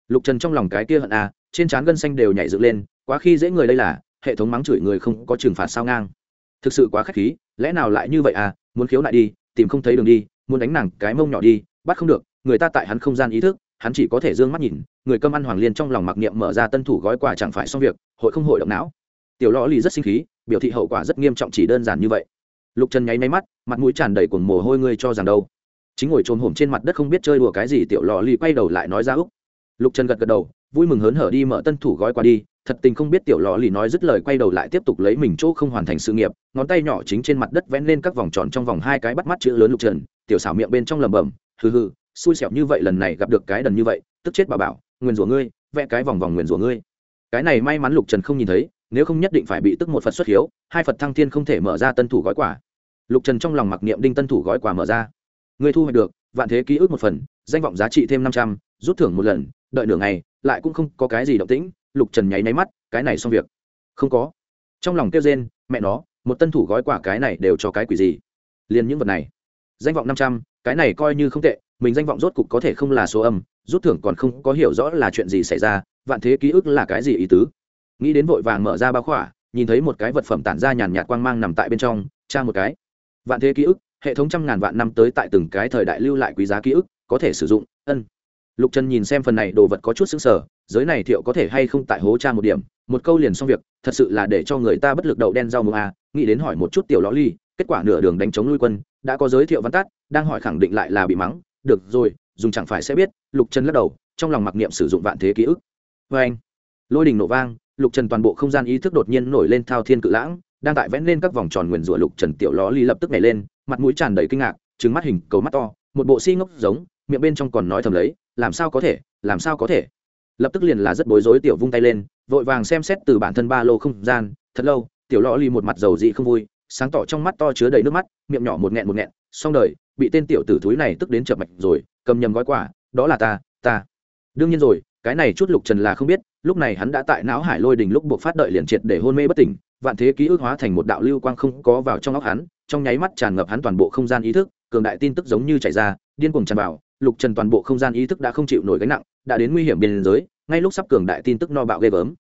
Lục trần trong lòng cái kia hận a trên trán gân xanh đều nhảy dựng lên, quá khi dễ người đây là hệ thống mắng chửi người không có trừng phạt sao ngang. Thực sự quá k h á c h khí, lẽ nào lại như vậy à? Muốn khiếu nại đi, tìm không thấy đường đi, muốn đánh nàng cái mông nhỏ đi, bắt không được, người ta tại hắn không gian ý thức, hắn chỉ có thể d ư ơ n g mắt nhìn, người cơm ăn hoàng liên trong lòng mặc niệm mở ra tân thủ gói quà chẳng phải xong việc, hội không hội động não. Tiểu lõ lì rất sinh khí, biểu thị hậu quả rất nghiêm trọng chỉ đơn giản như vậy. Lục trần nháy máy mắt, mặt mũi tràn đầy cuồng mồ hôi ngươi cho rằng đâu. Chính ngồi trồm hổm trên mặt đất không biết chơi đùa cái gì, tiểu lò lì quay đầu lại nói ra úc. Lục trần gật gật đầu, vui mừng hớn hở đi mở tân thủ gói quà đi thật tình không biết tiểu lò lì nói dứt lời quay đầu lại tiếp tục lấy mình chỗ không hoàn thành sự nghiệp, ngón tay nhỏ chính trên mặt đất vẽ lên các vòng tròn trong vòng hai cái bắt mắt chữ lớn lục trần, tiểu xảo miệng bên trong lầm bầm hừ hừ, xui xẻo như vậy lần này gặp được cái đần như vậy, tức chết bà bảo, nguyền rủa ngươi, vẽ cái vòng vòng nguyền rủa ngươi. Cái này may mắn lục trần không nhìn thấy, nếu không nhất định phải bị tức một phật xuất hiếu, hai phật thăng thiên không thể mở ra tân thủ gói quả lục trần trong lòng mặc niệm đinh tân thủ gói quả mở ra. Ngươi thu hoạch được, vạn thế ký ức một phần, danh vọng giá trị thêm năm trăm, rút thưởng một lần, đợi nửa ngày, lại cũng không có cái gì động tĩnh lục trần nháy náy mắt, cái này xong việc. Không có. Trong lòng kêu rên, mẹ nó, một tân thủ gói quả cái này đều cho cái quỷ gì? Liền những vật này. Danh vọng năm trăm, cái này coi như không tệ, mình danh vọng rốt cục có thể không là số âm, rút thưởng còn không có hiểu rõ là chuyện gì xảy ra, vạn thế ký ức là cái gì ý tứ? Nghĩ đến vội vàng mở ra bao khỏa, nhìn thấy một cái vật phẩm tản ra nhàn nhạt quang mang nằm tại bên trong, tra một cái. Vạn thế ký ức, hệ thống trăm ngàn vạn năm tới tại từng cái thời đại lưu lại quý giá ký ức, có thể sử dụng, ân lục trần nhìn xem phần này đồ vật có chút xứng sở giới này thiệu có thể hay không tại hố cha một điểm. Một câu liền xong việc, thật sự là để cho người ta bất lực đậu đen rau mùa a à, nghĩ đến hỏi một chút tiểu ló ly, kết quả nửa đường đánh chống lui quân, đã có giới thiệu văn tát đang hỏi khẳng định lại là bị mắng. Được rồi, dùng chẳng phải sẽ biết, lục trần lắc đầu, trong lòng mặc niệm sử dụng vạn thế ký ức. Vê anh. Lôi đình nổ vang, lục trần toàn bộ không gian ý thức đột nhiên nổi lên thao thiên cự lãng, đang tại vẽ lên các vòng tròn nguyền rủa lục trần tiểu ló ly lập tức nhảy lên, mặt mũi tràn đầy kinh ngạc trứng mắt hình cầu mắt to, một bộ si ngốc giống miệng bên trong còn nói thầm lấy, làm sao có thể, làm sao có thể? Lập tức liền là rất bối rối tiểu vung tay lên, vội vàng xem xét từ bản thân ba lô không gian, thật lâu, tiểu lõ li một mặt dầu dị không vui, sáng tỏ trong mắt to chứa đầy nước mắt, miệng nhỏ một nghẹn một nghẹn, xong đời, bị tên tiểu tử thúi này tức đến chợp mạch rồi, cầm nhầm gói quả đó là ta ta. Đương nhiên rồi, cái này chút lục trần là không biết, lúc này hắn đã tại não hải lôi đình lúc buộc phát đợi liền triệt để hôn mê bất tỉnh, vạn thế ký ức hóa thành một đạo lưu quang không có vào trong óc hắn, trong nháy mắt tràn ngập hắn toàn bộ không gian ý thức, cường đại tin tức giống như chảy ra điên cuồng tràn vào, lục trần toàn bộ không gian ý thức đã không chịu nổi gánh nặng, đã đến nguy hiểm biên giới, ngay lúc sắp cường đại tin tức no bạo ghê gớm.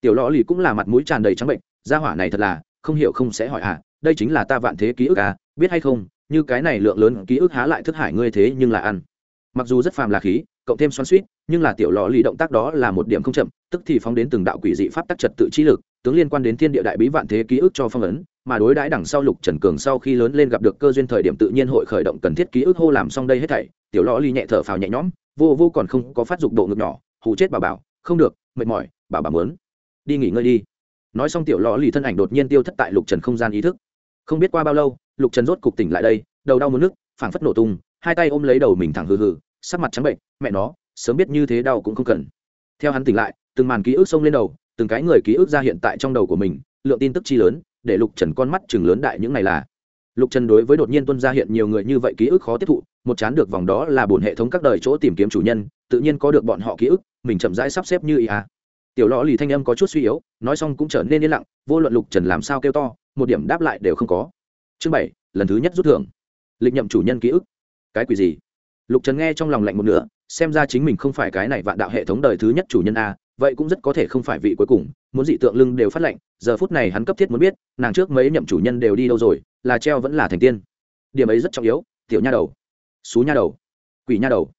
Tiểu lò lì cũng là mặt mũi tràn đầy trắng bệnh, gia hỏa này thật là, không hiểu không sẽ hỏi à đây chính là ta vạn thế ký ức à biết hay không, như cái này lượng lớn ký ức há lại thức hải ngươi thế nhưng là ăn. Mặc dù rất phàm là khí, cộng thêm xoắn suýt nhưng là tiểu lò lì động tác đó là một điểm không chậm, tức thì phóng đến từng đạo quỷ dị pháp tắc trật tự trí lực, tướng liên quan đến thiên địa đại bí vạn thế ký ức cho phong ấn mà đối đãi đằng sau lục trần cường sau khi lớn lên gặp được cơ duyên thời điểm tự nhiên hội khởi động cần thiết ký ức hô làm xong đây hết thảy, tiểu lò ly nhẹ thở phào nhẹ nhõm, vô vô còn không có phát dục độ ngực nhỏ, hù chết bà bảo, không được, mệt mỏi, bà bà muốn đi nghỉ ngơi đi. Nói xong tiểu lò lì thân ảnh đột nhiên tiêu thất tại lục trần không gian ý thức. Không biết qua bao lâu, lục trần rốt cục tỉnh lại đây, đầu đau muốn nước, phảng phất nổ tung, hai tay ôm lấy đầu mình thẳng hừ hừ, sắc mặt trắng bệnh, mẹ nó, sớm biết như thế đau cũng không cần. Theo hắn tỉnh lại, từng màn ký ức xông lên đầu, từng cái người ký ức ra hiện tại trong đầu của mình, lượng tin tức chi lớn để lục trần con mắt chừng lớn đại những này là. Lục trần đối với đột nhiên tuân ra hiện nhiều người như vậy ký ức khó tiếp thụ, một chán được vòng đó là bổn hệ thống các đời chỗ tìm kiếm chủ nhân, tự nhiên có được bọn họ ký ức, mình chậm rãi sắp xếp như ý à. Tiểu lò lì thanh âm có chút suy yếu, nói xong cũng trở nên yên lặng, vô luận lục trần làm sao kêu to, một điểm đáp lại đều không có. Chương bảy, lần thứ nhất rút thưởng. Lịch nhậm chủ nhân ký ức. Cái quỷ gì? Lục trần nghe trong lòng lạnh một nửa, xem ra chính mình không phải cái này vạn đạo hệ thống đời thứ nhất chủ nhân a vậy cũng rất có thể không phải vị cuối cùng, muốn dị tượng lưng đều phát lệnh, giờ phút này hắn cấp thiết muốn biết, nàng trước mấy nhậm chủ nhân đều đi đâu rồi, là treo vẫn là thành tiên. Điểm ấy rất trọng yếu, tiểu nha đầu. Xú nha đầu. Quỷ nha đầu.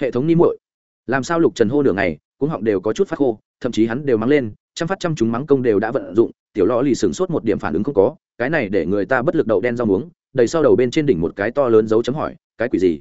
Hệ thống ni muội. Làm sao lục trần hô nửa ngày cũng họng đều có chút phát khô, thậm chí hắn đều mắng lên chăm phát chăm chúng mắng công đều đã vận dụng, tiểu lò lì sửng sốt một điểm phản ứng không có, cái này để người ta bất lực đậu đen rau muống, đầy sau đầu bên trên đỉnh một cái to lớn dấu chấm hỏi, cái quỷ gì?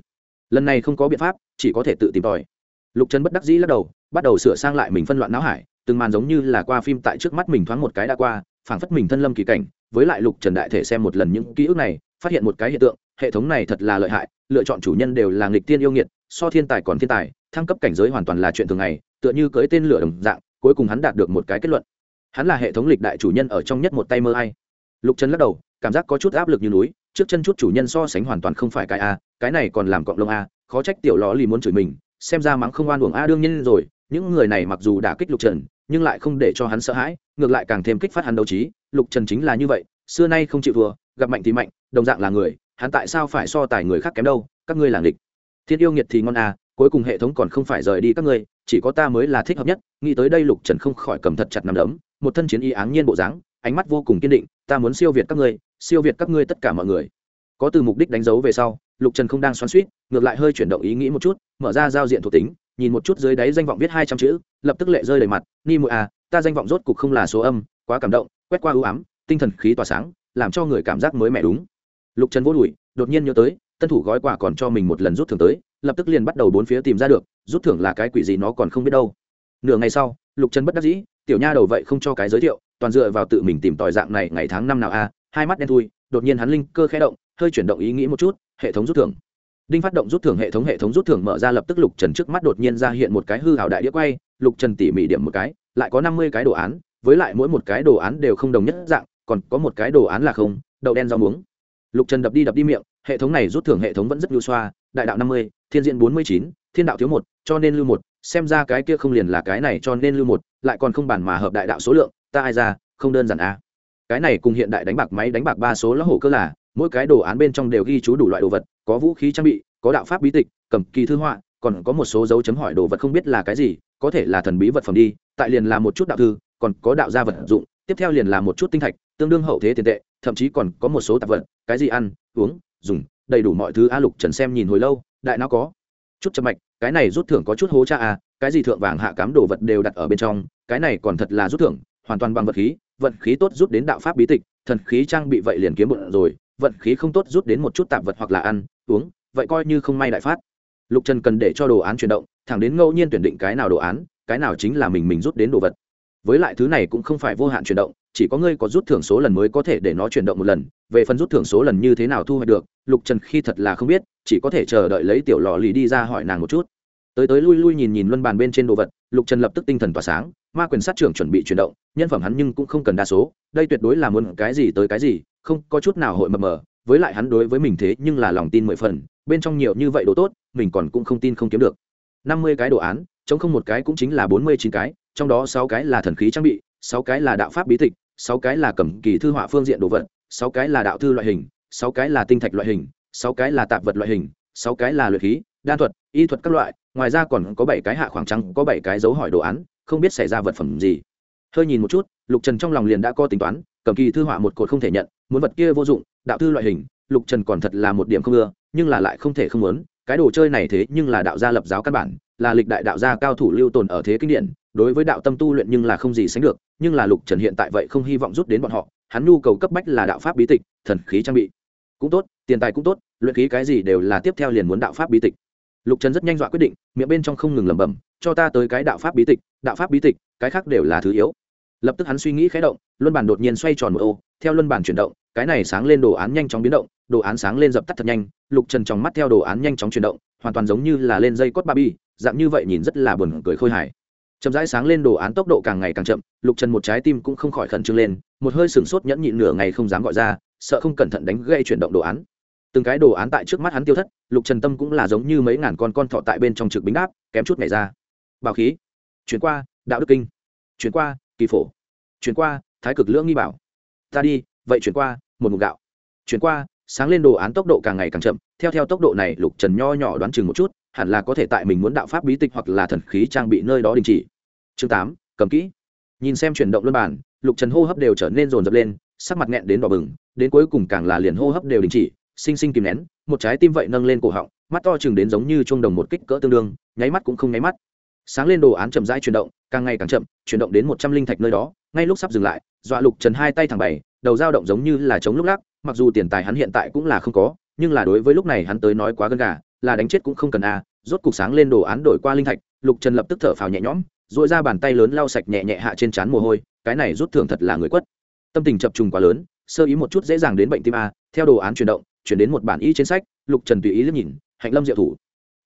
Lần này không có biện pháp, chỉ có thể tự tìm tòi. Lục trần bất đắc dĩ lắc đầu bắt đầu sửa sang lại mình phân loạn não hải, từng màn giống như là qua phim tại trước mắt mình thoáng một cái đã qua, phảng phất mình thân lâm kỳ cảnh, với lại lục trần đại thể xem một lần những ký ức này, phát hiện một cái hiện tượng, hệ thống này thật là lợi hại, lựa chọn chủ nhân đều là nghịch tiên yêu nghiệt, so thiên tài còn thiên tài, thăng cấp cảnh giới hoàn toàn là chuyện thường ngày, tựa như cưới tên lửa đồng dạng, cuối cùng hắn đạt được một cái kết luận. Hắn là hệ thống lịch đại chủ nhân ở trong nhất một tay mơ ai. Lục trần lắc đầu, cảm giác có chút áp lực như núi, trước chân chút chủ nhân so sánh hoàn toàn không phải cái a, cái này còn làm cọng lông a, khó trách tiểu lò lì muốn chửi mình, xem ra mắng không oan uổng a đương nhiên rồi những người này mặc dù đã kích lục trần, nhưng lại không để cho hắn sợ hãi, ngược lại càng thêm kích phát hắn đấu trí. Lục trần chính là như vậy, xưa nay không chịu thua, gặp mạnh thì mạnh, đồng dạng là người, hắn tại sao phải so tài người khác kém đâu? Các ngươi là nghịch. Thiên yêu nghiệt thì ngon à cuối cùng hệ thống còn không phải rời đi các ngươi, chỉ có ta mới là thích hợp nhất. Nghĩ tới đây lục trần không khỏi cầm thật chặt nằm đấm, một thân chiến y áng nhiên bộ dáng, ánh mắt vô cùng kiên định, ta muốn siêu việt các ngươi, siêu việt các ngươi tất cả mọi người. Có từ mục đích đánh dấu về sau, lục trần không đang xoắn suýt ngược lại hơi chuyển động ý nghĩ một chút, mở ra giao diện thuộc tính nhìn một chút dưới đáy danh vọng viết hai trăm chữ, lập tức lệ rơi đầy mặt, ni mụi à ta danh vọng rốt cục không là số âm, quá cảm động, quét qua ưu ám, tinh thần khí tỏa sáng, làm cho người cảm giác mới mẻ đúng. Lục trần vô đùi, đột nhiên nhớ tới, tân thủ gói quà còn cho mình một lần rút thưởng tới, lập tức liền bắt đầu bốn phía tìm ra được, rút thưởng là cái quỷ gì nó còn không biết đâu. Nửa ngày sau, lục trần bất đắc dĩ, tiểu nha đầu vậy không cho cái giới thiệu, toàn dựa vào tự mình tìm tòi dạng này ngày tháng năm nào a hai mắt đen thui. Đột nhiên hắn linh cơ khẽ động, hơi chuyển động ý nghĩ một chút, hệ thống rút thưởng đinh phát động rút thưởng hệ thống hệ thống rút thưởng mở ra lập tức lục trần trước mắt đột nhiên ra hiện một cái hư hảo đại đĩa quay, lục trần tỉ mỉ điểm một cái, lại có năm mươi cái đồ án, với lại mỗi một cái đồ án đều không đồng nhất dạng, còn có một cái đồ án là không, đậu đen rau muống. Lục trần đập đi đập đi miệng, hệ thống này rút thưởng hệ thống vẫn rất lưu xoa, đại đạo năm mươi, thiên diện bốn mươi chín, thiên đạo thiếu một, cho nên lưu một, xem ra cái kia không liền là cái này cho nên lưu một, lại còn không bản mà hợp đại đạo số lượng, ta ai ra, không đơn giản a cái này cùng hiện đại đánh bạc máy đánh bạc ba số lá hổ cơ là mỗi cái đồ án bên trong đều ghi chú đủ loại đồ vật, có vũ khí trang bị, có đạo pháp bí tịch, cầm kỳ thư họa, còn có một số dấu chấm hỏi đồ vật không biết là cái gì, có thể là thần bí vật phẩm đi, tại liền là một chút đạo thư, còn có đạo gia vật dụng, tiếp theo liền là một chút tinh thạch, tương đương hậu thế tiền tệ, thậm chí còn có một số tạp vật, cái gì ăn, uống, dùng, đầy đủ mọi thứ. A lục trần xem nhìn hồi lâu, đại não có chút chậm mạch, cái này rút thưởng có chút hố cha à cái gì thượng vàng hạ cám đồ vật đều đặt ở bên trong, cái này còn thật là rút thưởng, hoàn toàn bằng vật khí, vận khí tốt rút đến đạo pháp bí tịch, thần khí trang bị vậy liền kiếm bụng rồi vận khí không tốt rút đến một chút tạp vật hoặc là ăn, uống, vậy coi như không may đại phát. Lục trần cần để cho đồ án chuyển động, thẳng đến ngẫu nhiên tuyển định cái nào đồ án, cái nào chính là mình mình rút đến đồ vật. Với lại thứ này cũng không phải vô hạn chuyển động, chỉ có ngươi có rút thưởng số lần mới có thể để nó chuyển động một lần, về phần rút thưởng số lần như thế nào thu hoạch được, lục trần khi thật là không biết, chỉ có thể chờ đợi lấy tiểu lò lì đi ra hỏi nàng một chút. Tới tới lui lui nhìn nhìn luân bàn bên trên đồ vật, lục trần lập tức tinh thần tỏa sáng, ma quyền sát trưởng chuẩn bị chuyển động, nhân phẩm hắn nhưng cũng không cần đa số, đây tuyệt đối là muốn cái gì tới cái gì không có chút nào hội mập mờ, với lại hắn đối với mình thế nhưng là lòng tin mười phần, bên trong nhiều như vậy đồ tốt, mình còn cũng không tin không kiếm được. Năm mươi cái đồ án, chống không một cái cũng chính là bốn mươi chín cái, trong đó sáu cái là thần khí trang bị, sáu cái là đạo pháp bí tịch, sáu cái là cầm kỳ thư họa phương diện đồ vật, sáu cái là đạo thư loại hình, sáu cái là tinh thạch loại hình, sáu cái là tạp vật loại hình, sáu cái là luyện khí, đan thuật, y thuật các loại, ngoài ra còn có bảy cái hạ khoảng trắng có bảy cái dấu hỏi đồ án, không biết xảy ra vật phẩm gì. Hơi nhìn một chút, lục trần trong lòng liền đã có tính toán cầm kỳ thư họa một cột không thể nhận, muốn vật kia vô dụng, đạo thư loại hình, lục trần còn thật là một điểm không ưa, nhưng là lại không thể không muốn, cái đồ chơi này thế nhưng là đạo gia lập giáo căn bản, là lịch đại đạo gia cao thủ lưu tồn ở thế kinh điển, đối với đạo tâm tu luyện nhưng là không gì sánh được, nhưng là lục trần hiện tại vậy không hy vọng rút đến bọn họ, hắn nhu cầu cấp bách là đạo pháp bí tịch, thần khí trang bị cũng tốt, tiền tài cũng tốt, luyện khí cái gì đều là tiếp theo liền muốn đạo pháp bí tịch. Lục trần rất nhanh dọa quyết định, miệng bên trong không ngừng lẩm bẩm, cho ta tới cái đạo pháp bí tịch, đạo pháp bí tịch, cái khác đều là thứ yếu lập tức hắn suy nghĩ khé động, luân bản đột nhiên xoay tròn một ô, theo luân bản chuyển động, cái này sáng lên đồ án nhanh chóng biến động, đồ án sáng lên dập tắt thật nhanh, lục trần trong mắt theo đồ án nhanh chóng chuyển động, hoàn toàn giống như là lên dây cốt ba bi, dạng như vậy nhìn rất là buồn cười khôi hài. Chậm rãi sáng lên đồ án tốc độ càng ngày càng chậm, lục trần một trái tim cũng không khỏi khẩn trương lên, một hơi sửng sốt nhẫn nhịn nửa ngày không dám gọi ra, sợ không cẩn thận đánh gây chuyển động đồ án. Từng cái đồ án tại trước mắt hắn tiêu thất, lục trần tâm cũng là giống như mấy ngàn con con thọ tại bên trong trực bính đáp kém chút nhảy ra. Bảo khí. Chuyển qua, đạo đức kinh. Chuyển qua kỳ phổ. Chuyển qua, thái cực lưỡng nghi bảo. Ta đi, vậy chuyển qua, một mục gạo. Chuyển qua, sáng lên đồ án tốc độ càng ngày càng chậm. Theo theo tốc độ này, lục trần nho nhỏ đoán chừng một chút, hẳn là có thể tại mình muốn đạo pháp bí tịch hoặc là thần khí trang bị nơi đó đình chỉ. Chương tám, cầm kỹ. Nhìn xem chuyển động luân bản lục trần hô hấp đều trở nên rồn rập lên, sắc mặt nghẹn đến đỏ bừng, đến cuối cùng càng là liền hô hấp đều đình chỉ, sinh sinh kìm nén, một trái tim vậy nâng lên cổ họng, mắt to chừng đến giống như chuông đồng một kích cỡ tương đương, nháy mắt cũng không nháy mắt sáng lên đồ án chậm rãi chuyển động, càng ngày càng chậm, chuyển động đến một trăm linh thạch nơi đó, ngay lúc sắp dừng lại dọa lục trần hai tay thẳng bày, đầu dao động giống như là chống lúc lắc, mặc dù tiền tài hắn hiện tại cũng là không có, nhưng là đối với lúc này hắn tới nói quá gần gà, là đánh chết cũng không cần a. Rốt cục sáng lên đồ án đổi qua linh thạch, lục trần lập tức thở phào nhẹ nhõm dội ra bàn tay lớn lau sạch nhẹ nhẹ hạ trên trán mồ hôi, cái này rút thưởng thật là người quất. Tâm tình chập trùng quá lớn, sơ ý một chút dễ dàng đến bệnh tim a. Theo đồ án chuyển động, chuyển đến một bản y trên sách, lục trần tùy ý liếc nhìn, hạnh lâm diệu thủ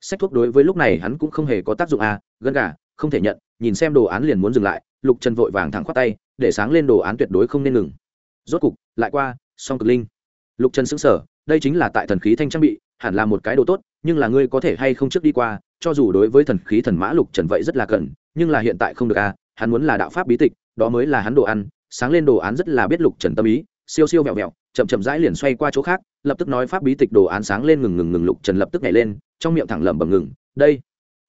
sách thuốc đối với lúc này hắn cũng không hề có tác dụng a gân gà, không thể nhận, nhìn xem đồ án liền muốn dừng lại, lục trần vội vàng thẳng khoát tay, để sáng lên đồ án tuyệt đối không nên ngừng. Rốt cục, lại qua, song cực linh. Lục trần xứng sở đây chính là tại thần khí thanh trang bị, hẳn là một cái đồ tốt, nhưng là ngươi có thể hay không trước đi qua, cho dù đối với thần khí thần mã lục trần vậy rất là cần, nhưng là hiện tại không được à hắn muốn là đạo pháp bí tịch, đó mới là hắn đồ ăn, sáng lên đồ án rất là biết lục trần tâm ý, siêu siêu vẹo vẹo, chậm chậm rãi liền xoay qua chỗ khác, lập tức nói pháp bí tịch đồ án sáng lên ngừng ngừng ngừng lục trần lập tức nhảy lên trong miệng thẳng lẩm bẩm ngừng, đây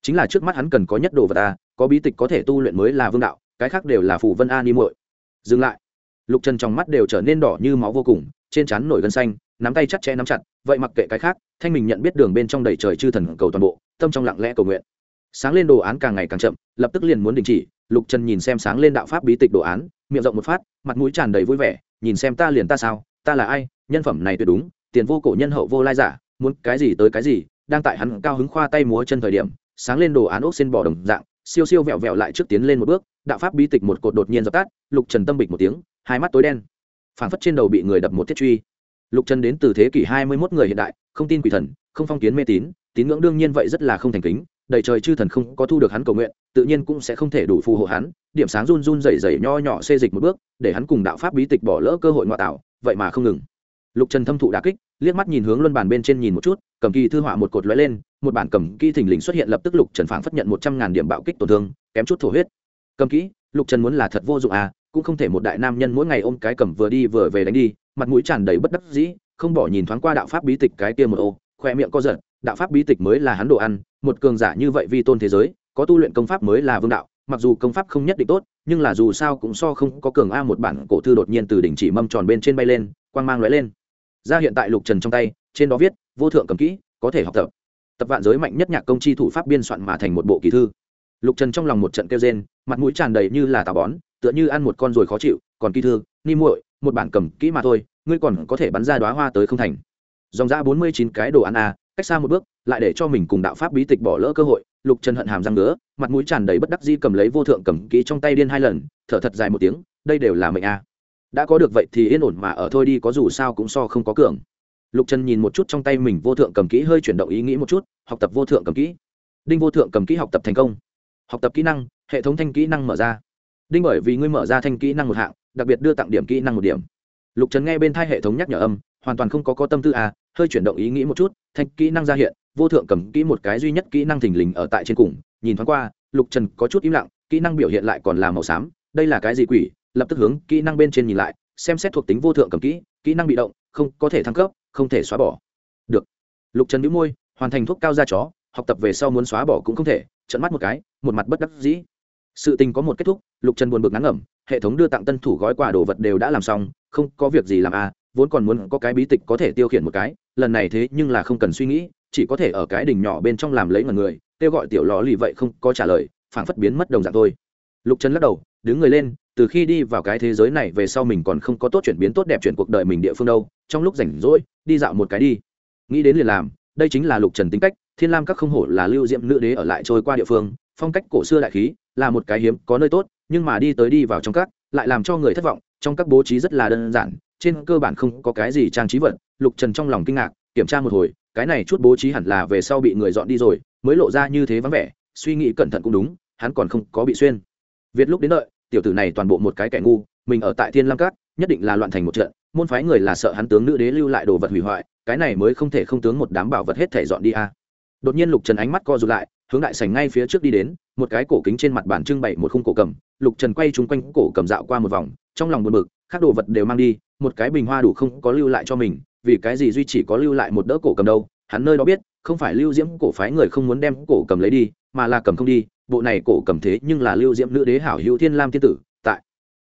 chính là trước mắt hắn cần có nhất đồ vật ta có bí tịch có thể tu luyện mới là vương đạo, cái khác đều là phù vân an đi muội. Dừng lại. Lục trần trong mắt đều trở nên đỏ như máu vô cùng, trên trán nổi gân xanh, nắm tay chặt chẽ nắm chặt, vậy mặc kệ cái khác, thanh mình nhận biết đường bên trong đầy trời chư thần cầu toàn bộ, tâm trong lặng lẽ cầu nguyện. Sáng lên đồ án càng ngày càng chậm, lập tức liền muốn đình chỉ, lục trần nhìn xem sáng lên đạo pháp bí tịch đồ án, miệng rộng một phát, mặt mũi tràn đầy vui vẻ, nhìn xem ta liền ta sao, ta là ai, nhân phẩm này tuyệt đúng, tiền vô cổ nhân hậu vô lai giả, muốn cái gì tới cái gì đang tại hắn cao hứng khoa tay múa chân thời điểm, sáng lên đồ án ốc xin bỏ đồng dạng, siêu siêu vẹo vẹo lại trước tiến lên một bước, đạo pháp bí tịch một cột đột nhiên dập tắt, lục trần tâm bịch một tiếng, hai mắt tối đen. Phảng phất trên đầu bị người đập một thiết truy. Lục trần đến từ thế kỷ hai mươi mốt người hiện đại, không tin quỷ thần, không phong kiến mê tín tín ngưỡng đương nhiên vậy rất là không thành kính, đầy trời chư thần không có thu được hắn cầu nguyện, tự nhiên cũng sẽ không thể đủ phù hộ hắn, điểm sáng run run rẩy rẩy nho nhỏ xê dịch một bước, để hắn cùng đạo pháp bí tịch bỏ lỡ cơ hội ngoại tạo, vậy mà không ngừng lục trần thâm thụ đà kích, liếc mắt nhìn hướng luân bàn bên trên nhìn một chút, cầm kỳ thư họa một cột lóe lên, một bản cầm kỹ thình lình xuất hiện lập tức lục trần phảng phất nhận một trăm ngàn điểm bạo kích tổn thương, kém chút thổ huyết. Cầm kỹ, lục trần muốn là thật vô dụng à cũng không thể một đại nam nhân mỗi ngày ôm cái cầm vừa đi vừa về đánh đi, mặt mũi tràn đầy bất đắc dĩ, không bỏ nhìn thoáng qua đạo pháp bí tịch cái kia một ô, khoe miệng co giật, đạo pháp bí tịch mới là hắn đồ ăn, một cường giả như vậy vi tôn thế giới, có tu luyện công pháp mới là vương đạo, mặc dù công pháp không nhất định tốt, nhưng là dù sao cũng so không có cường a một bản cổ thư đột nhiên từ đỉnh chỉ mâm tròn bên trên bay lên, quang mang lóe lên ra hiện tại lục trần trong tay, trên đó viết, vô thượng cầm kỹ, có thể học tập. Tập vạn giới mạnh nhất nhạc công chi thủ pháp biên soạn mà thành một bộ kỳ thư. Lục trần trong lòng một trận kêu rên, mặt mũi tràn đầy như là tà bón, tựa như ăn một con ruồi khó chịu, còn kỳ thư, ni muội, một bản cầm kỹ mà thôi, ngươi còn có thể bắn ra đoá hoa tới không thành. Dòng ra bốn mươi chín cái đồ ăn à cách xa một bước, lại để cho mình cùng đạo pháp bí tịch bỏ lỡ cơ hội, lục trần hận hàm răng nữa mặt mũi tràn đầy bất đắc di cầm lấy vô thượng cầm kỹ trong tay điên hai lần, thở thật dài một tiếng, đây đều là mệnh a đã có được vậy thì yên ổn mà ở thôi đi, có dù sao cũng so không có cường. Lục trần nhìn một chút trong tay mình vô thượng cầm kỹ, hơi chuyển động ý nghĩ một chút, học tập vô thượng cầm kỹ. Đinh vô thượng cầm kỹ học tập thành công. Học tập kỹ năng, hệ thống thanh kỹ năng mở ra. Đinh bởi vì ngươi mở ra thanh kỹ năng một hạng, đặc biệt đưa tặng điểm kỹ năng một điểm. Lục trần nghe bên thai hệ thống nhắc nhở âm, hoàn toàn không có có tâm tư à hơi chuyển động ý nghĩ một chút, thanh kỹ năng ra hiện, vô thượng cầm kỹ một cái duy nhất kỹ năng thình lình ở tại trên cùng. Nhìn thoáng qua, lục trần có chút im lặng, kỹ năng biểu hiện lại còn là màu xám. Đây là cái gì quỷ? Lập tức hướng kỹ năng bên trên nhìn lại, xem xét thuộc tính vô thượng cầm kỹ kỹ năng bị động, không có thể thăng cấp, không thể xóa bỏ. Được. Lục trần đĩu môi, hoàn thành thuốc cao ra chó, học tập về sau muốn xóa bỏ cũng không thể trận mắt một cái, một mặt bất đắc dĩ. Sự tình có một kết thúc, lục trần buồn bực ngắn ngẩm, hệ thống đưa tặng tân thủ gói quà đồ vật đều đã làm xong, không có việc gì làm à vốn còn muốn có cái bí tịch có thể tiêu khiển một cái, lần này thế nhưng là không cần suy nghĩ, chỉ có thể ở cái đỉnh nhỏ bên trong làm lấy ngần người, kêu gọi tiểu lò lì vậy không có trả lời, phảng phất biến mất đồng dạng thôi. Lục trần lắc đầu, đứng người lên từ khi đi vào cái thế giới này về sau mình còn không có tốt chuyển biến tốt đẹp chuyển cuộc đời mình địa phương đâu, trong lúc rảnh rỗi, đi dạo một cái đi. Nghĩ đến liền làm, đây chính là lục trần tính cách, thiên lam các không hổ là lưu diệm nữ đế ở lại trôi qua địa phương, phong cách cổ xưa đại khí, là một cái hiếm, có nơi tốt, nhưng mà đi tới đi vào trong các, lại làm cho người thất vọng, trong các bố trí rất là đơn giản, trên cơ bản không có cái gì trang trí vật, lục trần trong lòng kinh ngạc, kiểm tra một hồi, cái này chút bố trí hẳn là về sau bị người dọn đi rồi, mới lộ ra như thế vắng vẻ, suy nghĩ cẩn thận cũng đúng, hắn còn không có bị xuyên. Việt lúc đến đợi tiểu tử này toàn bộ một cái kẻ ngu, mình ở tại thiên lam cát nhất định là loạn thành một trận, môn phái người là sợ hắn tướng nữ đế lưu lại đồ vật hủy hoại, cái này mới không thể không tướng một đám bảo vật hết thể dọn đi a. Đột nhiên lục trần ánh mắt co rụt lại, hướng đại sảnh ngay phía trước đi đến, một cái cổ kính trên mặt bàn trưng bày một khung cổ cầm, lục trần quay chung quanh cổ cầm dạo qua một vòng, trong lòng buồn bực các đồ vật đều mang đi, một cái bình hoa đủ không có lưu lại cho mình, vì cái gì duy chỉ có lưu lại một đỡ cổ cầm đâu, hắn nơi đó biết, không phải lưu diễm cổ phái người không muốn đem cổ cầm lấy đi, mà là cầm không đi bộ này cổ cầm thế nhưng là lưu diễm nữ đế hảo hữu thiên lam tiên tử, tại.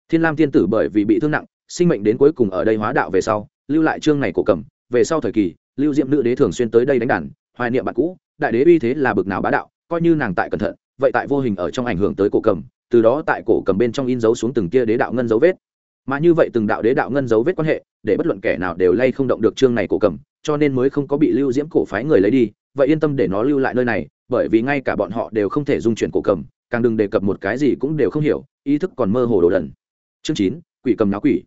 Thiên lam tiên tử bởi vì bị thương nặng, sinh mệnh đến cuối cùng ở đây hóa đạo về sau, lưu lại chương này cổ cầm. Về sau thời kỳ, lưu diễm nữ đế thường xuyên tới đây đánh đàn, hoài niệm bạn cũ, đại đế uy thế là bực nào bá đạo, coi như nàng tại cẩn thận, vậy tại vô hình ở trong ảnh hưởng tới cổ cầm, từ đó tại cổ cầm bên trong in dấu xuống từng kia đế đạo ngân dấu vết. Mà như vậy từng đạo đế đạo ngân dấu vết quan hệ, để bất luận kẻ nào đều lay không động được chương này cổ cầm, cho nên mới không có bị lưu diễm cổ phái người lấy đi, vậy yên tâm để nó lưu lại nơi này bởi vì ngay cả bọn họ đều không thể dung chuyển cổ cầm, càng đừng đề cập một cái gì cũng đều không hiểu, ý thức còn mơ hồ đồ đần. Chương chín, quỷ cầm náo quỷ.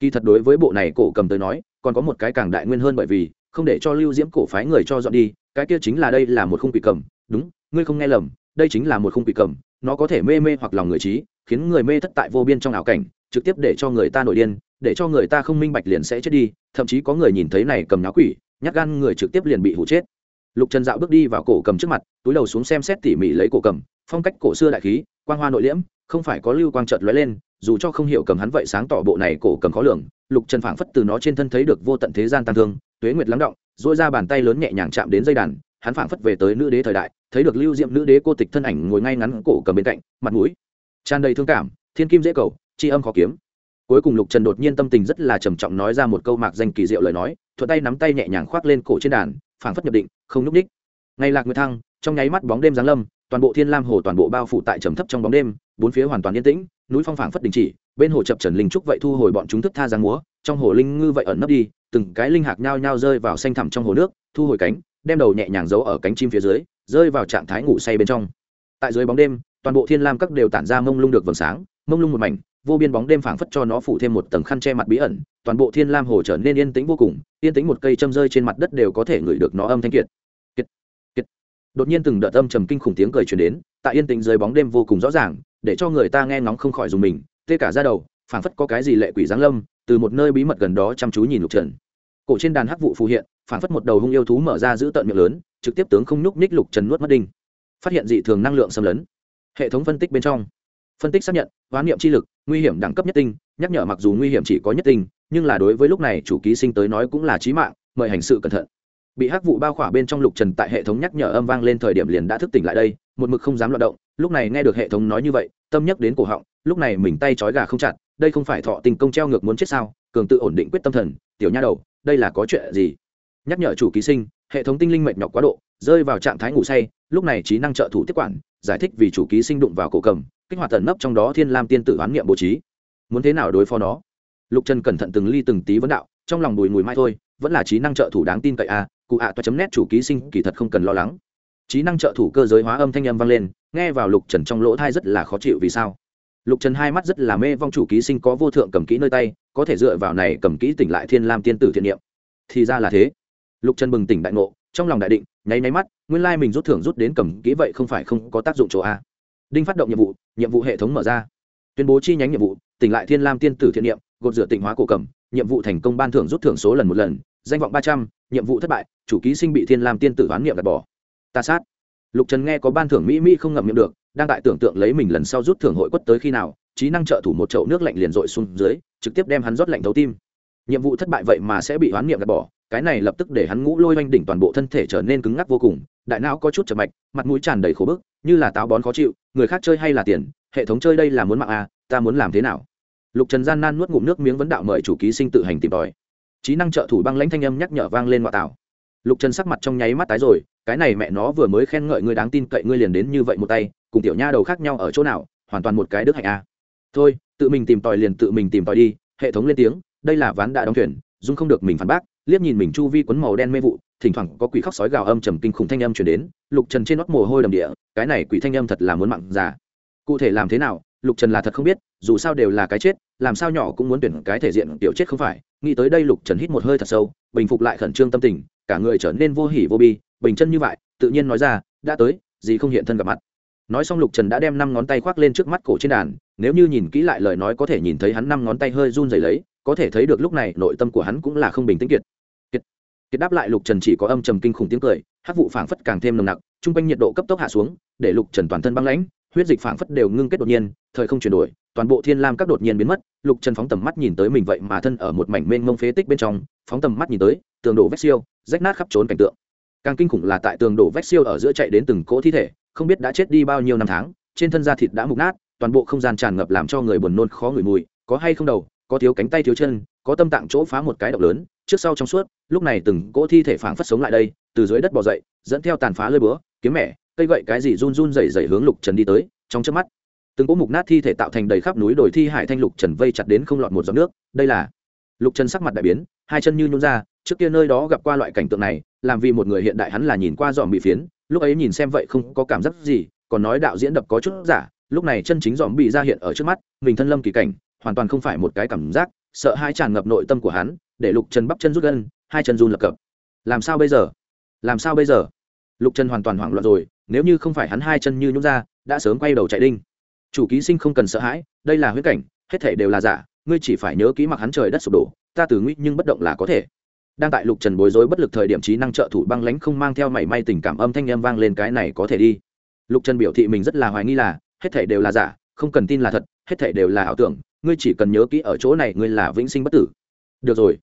Kỳ thật đối với bộ này cổ cầm tới nói, còn có một cái càng đại nguyên hơn bởi vì, không để cho lưu diễm cổ phái người cho dọn đi, cái kia chính là đây là một khung quỷ cầm. Đúng, ngươi không nghe lầm, đây chính là một khung quỷ cầm, nó có thể mê mê hoặc lòng người trí, khiến người mê thất tại vô biên trong ảo cảnh, trực tiếp để cho người ta nổi điên, để cho người ta không minh bạch liền sẽ chết đi, thậm chí có người nhìn thấy này cầm náo quỷ, nhát gan người trực tiếp liền bị hụ chết lục trần dạo bước đi vào cổ cầm trước mặt, túi đầu xuống xem xét tỉ mỉ lấy cổ cầm, phong cách cổ xưa đại khí, quang hoa nội liễm, không phải có lưu quang trợt lóe lên, dù cho không hiểu cầm hắn vậy sáng tỏ bộ này cổ cầm khó lường, lục trần phảng phất từ nó trên thân thấy được vô tận thế gian tăng thương, tuế nguyệt lắng động dỗi ra bàn tay lớn nhẹ nhàng chạm đến dây đàn, hắn phảng phất về tới nữ đế thời đại, thấy được lưu diệm nữ đế cô tịch thân ảnh ngồi ngay ngắn cổ cầm bên cạnh, mặt mũi tràn đầy thương cảm, thiên kim dễ cầu tri âm khó kiếm. Cuối cùng lục trần đột nhiên tâm tình rất là trầm trọng nói ra một câu mạc danh kỳ diệu lời nói thuận tay nắm tay nhẹ nhàng khoác lên cổ trên đàn, phảng phất nhập định, không núp ních ngày lạc nguyệt thăng, trong nháy mắt bóng đêm giáng lâm, toàn bộ thiên lam hồ toàn bộ bao phủ tại trầm thấp trong bóng đêm, bốn phía hoàn toàn yên tĩnh, núi phong phảng phất đình chỉ, bên hồ chập trần linh trúc vậy thu hồi bọn chúng thức tha giáng múa, trong hồ linh ngư vậy ẩn nấp đi, từng cái linh hạc nhao nhao rơi vào xanh thẳm trong hồ nước, thu hồi cánh, đem đầu nhẹ nhàng giấu ở cánh chim phía dưới, rơi vào trạng thái ngủ say bên trong. Tại dưới bóng đêm, toàn bộ thiên lam các đều tản ra mông lung được vầng sáng mông lung một mảnh, vô biên bóng đêm phảng phất cho nó phủ thêm một tầng khăn che mặt bí ẩn, toàn bộ thiên lam hồ trở nên yên tĩnh vô cùng, yên tĩnh một cây châm rơi trên mặt đất đều có thể ngửi được nó âm thanh kiệt. Kiệt kiệt. Đột nhiên từng đợt âm trầm kinh khủng tiếng cười truyền đến, tại yên tĩnh dưới bóng đêm vô cùng rõ ràng, để cho người ta nghe ngóng không khỏi dùng mình, tê cả ra đầu, phảng phất có cái gì lệ quỷ giáng lâm, từ một nơi bí mật gần đó chăm chú nhìn lục trần. Cổ trên đàn hắc vụ phù hiện, phảng phất một đầu hung yêu thú mở ra giữ tận miệng lớn, trực tiếp tướng không nhúc ních lục trần nuốt mất đinh. Phát hiện dị thường năng lượng xâm lấn. Hệ thống phân tích bên trong phân tích xác nhận, hoán niệm chi lực, nguy hiểm đẳng cấp nhất tinh, nhắc nhở mặc dù nguy hiểm chỉ có nhất tinh, nhưng là đối với lúc này chủ ký sinh tới nói cũng là trí mạng, mời hành sự cẩn thận. Bị hắc vụ bao khỏa bên trong lục trần tại hệ thống nhắc nhở âm vang lên thời điểm liền đã thức tỉnh lại đây, một mực không dám loạt động, lúc này nghe được hệ thống nói như vậy, tâm nhắc đến cổ họng, lúc này mình tay trói gà không chặt, đây không phải thọ tình công treo ngược muốn chết sao, cường tự ổn định quyết tâm thần, tiểu nha đầu, đây là có chuyện gì? Nhắc nhở chủ ký sinh, hệ thống tinh linh mệt nhọc quá độ, rơi vào trạng thái ngủ say, lúc này trí năng trợ thủ tiếp quản, giải thích vì chủ ký sinh đụng vào cổ cầm kích hoạt thần nấp trong đó thiên lam tiên tử oán niệm bố trí. Muốn thế nào đối phó nó? Lục trần cẩn thận từng ly từng tí vấn đạo trong lòng bùi mùi mai thôi vẫn là trí năng trợ thủ đáng tin cậy a à, cụ ạ toa chấm nét chủ ký sinh kỳ thật không cần lo lắng. Trí năng trợ thủ cơ giới hóa âm thanh âm vang lên nghe vào lục trần trong lỗ thai rất là khó chịu vì sao. Lục trần hai mắt rất là mê vong chủ ký sinh có vô thượng cầm kỹ nơi tay có thể dựa vào này cầm kỹ tỉnh lại thiên lam tiên tử thiện niệm. Thì ra là thế. Lục trần bừng tỉnh đại ngộ trong lòng đại định nháy nháy mắt nguyên lai mình rút thưởng rút đến cầm kỹ vậy không phải không có tác dụng chỗ a đinh phát động nhiệm vụ nhiệm vụ hệ thống mở ra. Tuyên bố chi nhánh nhiệm vụ, tỉnh lại thiên lam tiên tử thiện niệm, gột rửa tịnh hóa cổ cầm, nhiệm vụ thành công ban thưởng rút thưởng số lần một lần, danh vọng ba trăm, nhiệm vụ thất bại, chủ ký sinh bị thiên lam tiên tử hoán niệm gạt bỏ. Ta sát. Lục trần nghe có ban thưởng mỹ mỹ không ngậm miệng được, đang tại tưởng tượng lấy mình lần sau rút thưởng hội quất tới khi nào, trí năng trợ thủ một chậu nước lạnh liền rội xuống dưới, trực tiếp đem hắn rót lạnh thấu tim. Nhiệm vụ thất bại vậy mà sẽ bị hoán niệm gạt bỏ, cái này lập tức để hắn ngũ lôi oanh đỉnh toàn bộ thân thể trở nên cứng ngắc vô cùng đại não có chút chậm mạch, mặt mũi tràn đầy khổ bức, như là táo bón khó chịu, người khác chơi hay là tiền, hệ thống chơi đây là muốn mạng à ta muốn làm thế nào? Lục trần gian nan nuốt ngụm nước miếng vấn đạo mời chủ ký sinh tự hành tìm tòi. Trí năng trợ thủ băng lãnh thanh âm nhắc nhở vang lên ngoại tảo. Lục trần sắc mặt trong nháy mắt tái rồi, cái này mẹ nó vừa mới khen ngợi ngươi đáng tin cậy ngươi liền đến như vậy một tay, cùng tiểu nha đầu khác nhau ở chỗ nào, hoàn toàn một cái đức hạnh a à. thôi, tự mình tìm tòi liền tự mình tìm tòi đi, hệ thống lên tiếng, đây là ván đã đóng thuyền, dung không được mình phản bác, liếc nhìn mình chu vi quấn màu đen mê vụ thỉnh thoảng có quỷ khóc sói gào âm trầm kinh khủng thanh âm chuyển đến, lục trần trên nót mồ hôi đầm địa, cái này quỷ thanh âm thật là muốn mặn già. Cụ thể làm thế nào, lục trần là thật không biết, dù sao đều là cái chết, làm sao nhỏ cũng muốn tuyển cái thể diện tiểu chết không phải. Nghĩ tới đây lục trần hít một hơi thật sâu, bình phục lại khẩn trương tâm tình, cả người trở nên vô hỉ vô bi, bình chân như vậy, tự nhiên nói ra, đã tới gì không hiện thân gặp mặt. Nói xong lục trần đã đem năm ngón tay khoác lên trước mắt cổ trên đàn, nếu như nhìn kỹ lại lời nói có thể nhìn thấy hắn năm ngón tay hơi run rẩy lấy, có thể thấy được lúc này nội tâm của hắn cũng là không bình tĩnh kiệt kiệt, đáp lại lục trần chỉ có âm trầm kinh khủng tiếng cười hát vụ phảng phất càng thêm nồng nặc trung quanh nhiệt độ cấp tốc hạ xuống để lục trần toàn thân băng lãnh huyết dịch phảng phất đều ngưng kết đột nhiên thời không chuyển đổi toàn bộ thiên lam các đột nhiên biến mất lục trần phóng tầm mắt nhìn tới mình vậy mà thân ở một mảnh mênh mông phế tích bên trong phóng tầm mắt nhìn tới tường đổ vách siêu rách nát khắp trốn cảnh tượng. Càng kinh khủng là tại tường đổ vách siêu ở giữa chạy đến từng cỗ thi thể không biết đã chết đi bao nhiêu năm tháng trên thân da thịt đã mục nát toàn bộ không gian tràn ngập làm cho người buồn nôn khó ngửi mùi có hay không đầu có thiếu cánh tay thiếu chân có tâm tạng chỗ phá một cái động lớn trước sau trong suốt, lúc này từng cỗ thi thể phảng phất sống lại đây, từ dưới đất bò dậy, dẫn theo tàn phá lơi búa, kiếm mẻ, cây gậy cái gì run run rẩy rẩy hướng lục trần đi tới, trong trước mắt, từng cỗ mục nát thi thể tạo thành đầy khắp núi đồi thi hải thanh lục trần vây chặt đến không lọt một giọt nước, đây là lục trần sắc mặt đại biến, hai chân như nhún ra, trước kia nơi đó gặp qua loại cảnh tượng này, làm vì một người hiện đại hắn là nhìn qua dòm bị phiến, lúc ấy nhìn xem vậy không có cảm giác gì, còn nói đạo diễn đập có chút giả, lúc này chân chính dòm bị ra hiện ở trước mắt, mình thân lâm kỳ cảnh, hoàn toàn không phải một cái cảm giác, sợ hai tràn ngập nội tâm của hắn để lục trần bắp chân rút gân, hai chân run lập cập. Làm sao bây giờ? Làm sao bây giờ? Lục trần hoàn toàn hoảng loạn rồi, nếu như không phải hắn hai chân như nhún ra, đã sớm quay đầu chạy đinh. Chủ ký sinh không cần sợ hãi, đây là huyết cảnh, hết thể đều là giả, ngươi chỉ phải nhớ kỹ mặc hắn trời đất sụp đổ, ta từ nguy nhưng bất động là có thể. Đang tại lục trần bối rối bất lực thời điểm trí năng trợ thủ băng lãnh không mang theo mảy may tình cảm âm thanh em vang lên cái này có thể đi. Lục trần biểu thị mình rất là hoài nghi là, hết thể đều là giả, không cần tin là thật, hết thể đều là ảo tưởng, ngươi chỉ cần nhớ kỹ ở chỗ này ngươi là vĩnh sinh bất tử được rồi.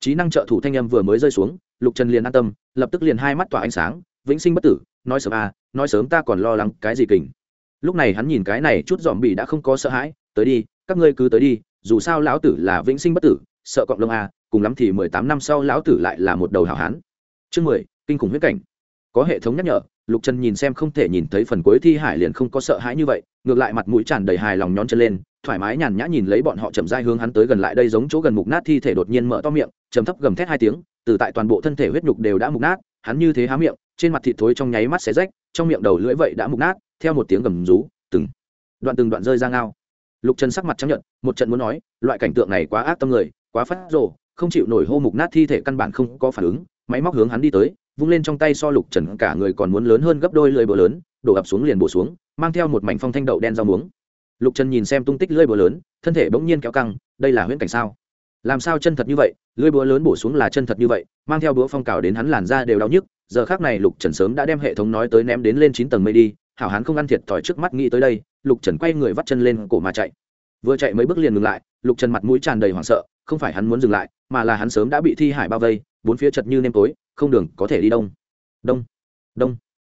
Trí năng trợ thủ thanh âm vừa mới rơi xuống, lục trần liền an tâm, lập tức liền hai mắt tỏa ánh sáng, vĩnh sinh bất tử, nói sớm à nói sớm ta còn lo lắng cái gì kình. Lúc này hắn nhìn cái này chút dòm bị đã không có sợ hãi, tới đi, các ngươi cứ tới đi, dù sao lão tử là vĩnh sinh bất tử, sợ cọng lông à cùng lắm thì mười tám năm sau lão tử lại là một đầu hảo hán. Chương mười, kinh khủng huyết cảnh. Có hệ thống nhắc nhở, lục trần nhìn xem không thể nhìn thấy phần cuối thi hải liền không có sợ hãi như vậy, ngược lại mặt mũi tràn đầy hài lòng nhón chân lên thoải mái nhàn nhã nhìn lấy bọn họ chậm dai hướng hắn tới gần lại đây giống chỗ gần mục nát, thi thể đột nhiên mở to miệng chấm thấp gầm thét hai tiếng, từ tại toàn bộ thân thể huyết nhục đều đã mục nát, hắn như thế há miệng, trên mặt thịt thối trong nháy mắt xé rách, trong miệng đầu lưỡi vậy đã mục nát, theo một tiếng gầm rú, từng đoạn từng đoạn rơi ra ngao. Lục trần sắc mặt chấp nhận một trận muốn nói, loại cảnh tượng này quá ác tâm người, quá phát rồ, không chịu nổi hô mục nát thi thể căn bản không có phản ứng, máy móc hướng hắn đi tới, vung lên trong tay so lục trần cả người còn muốn lớn hơn gấp đôi lưỡi bờ lớn, đổ ập xuống liền bổ xuống, mang theo một mảnh phong thanh đậu đen rau muống lục trần nhìn xem tung tích lưỡi búa lớn, thân thể bỗng nhiên kéo căng, đây là huyễn cảnh sao? Làm sao chân thật như vậy? Lưỡi búa lớn bổ xuống là chân thật như vậy, mang theo búa phong cào đến hắn làn ra đều đau nhức, giờ khác này lục trần sớm đã đem hệ thống nói tới ném đến lên chín tầng mây đi, hảo hán không ăn thiệt thòi trước mắt nghĩ tới đây, lục trần quay người vắt chân lên cổ mà chạy. Vừa chạy mấy bước liền ngừng lại, lục trần mặt mũi tràn đầy hoảng sợ, không phải hắn muốn dừng lại, mà là hắn sớm đã bị thi hải bao vây, bốn phía chật như nêm tối, không đường có thể đi đông. Đông. Đông.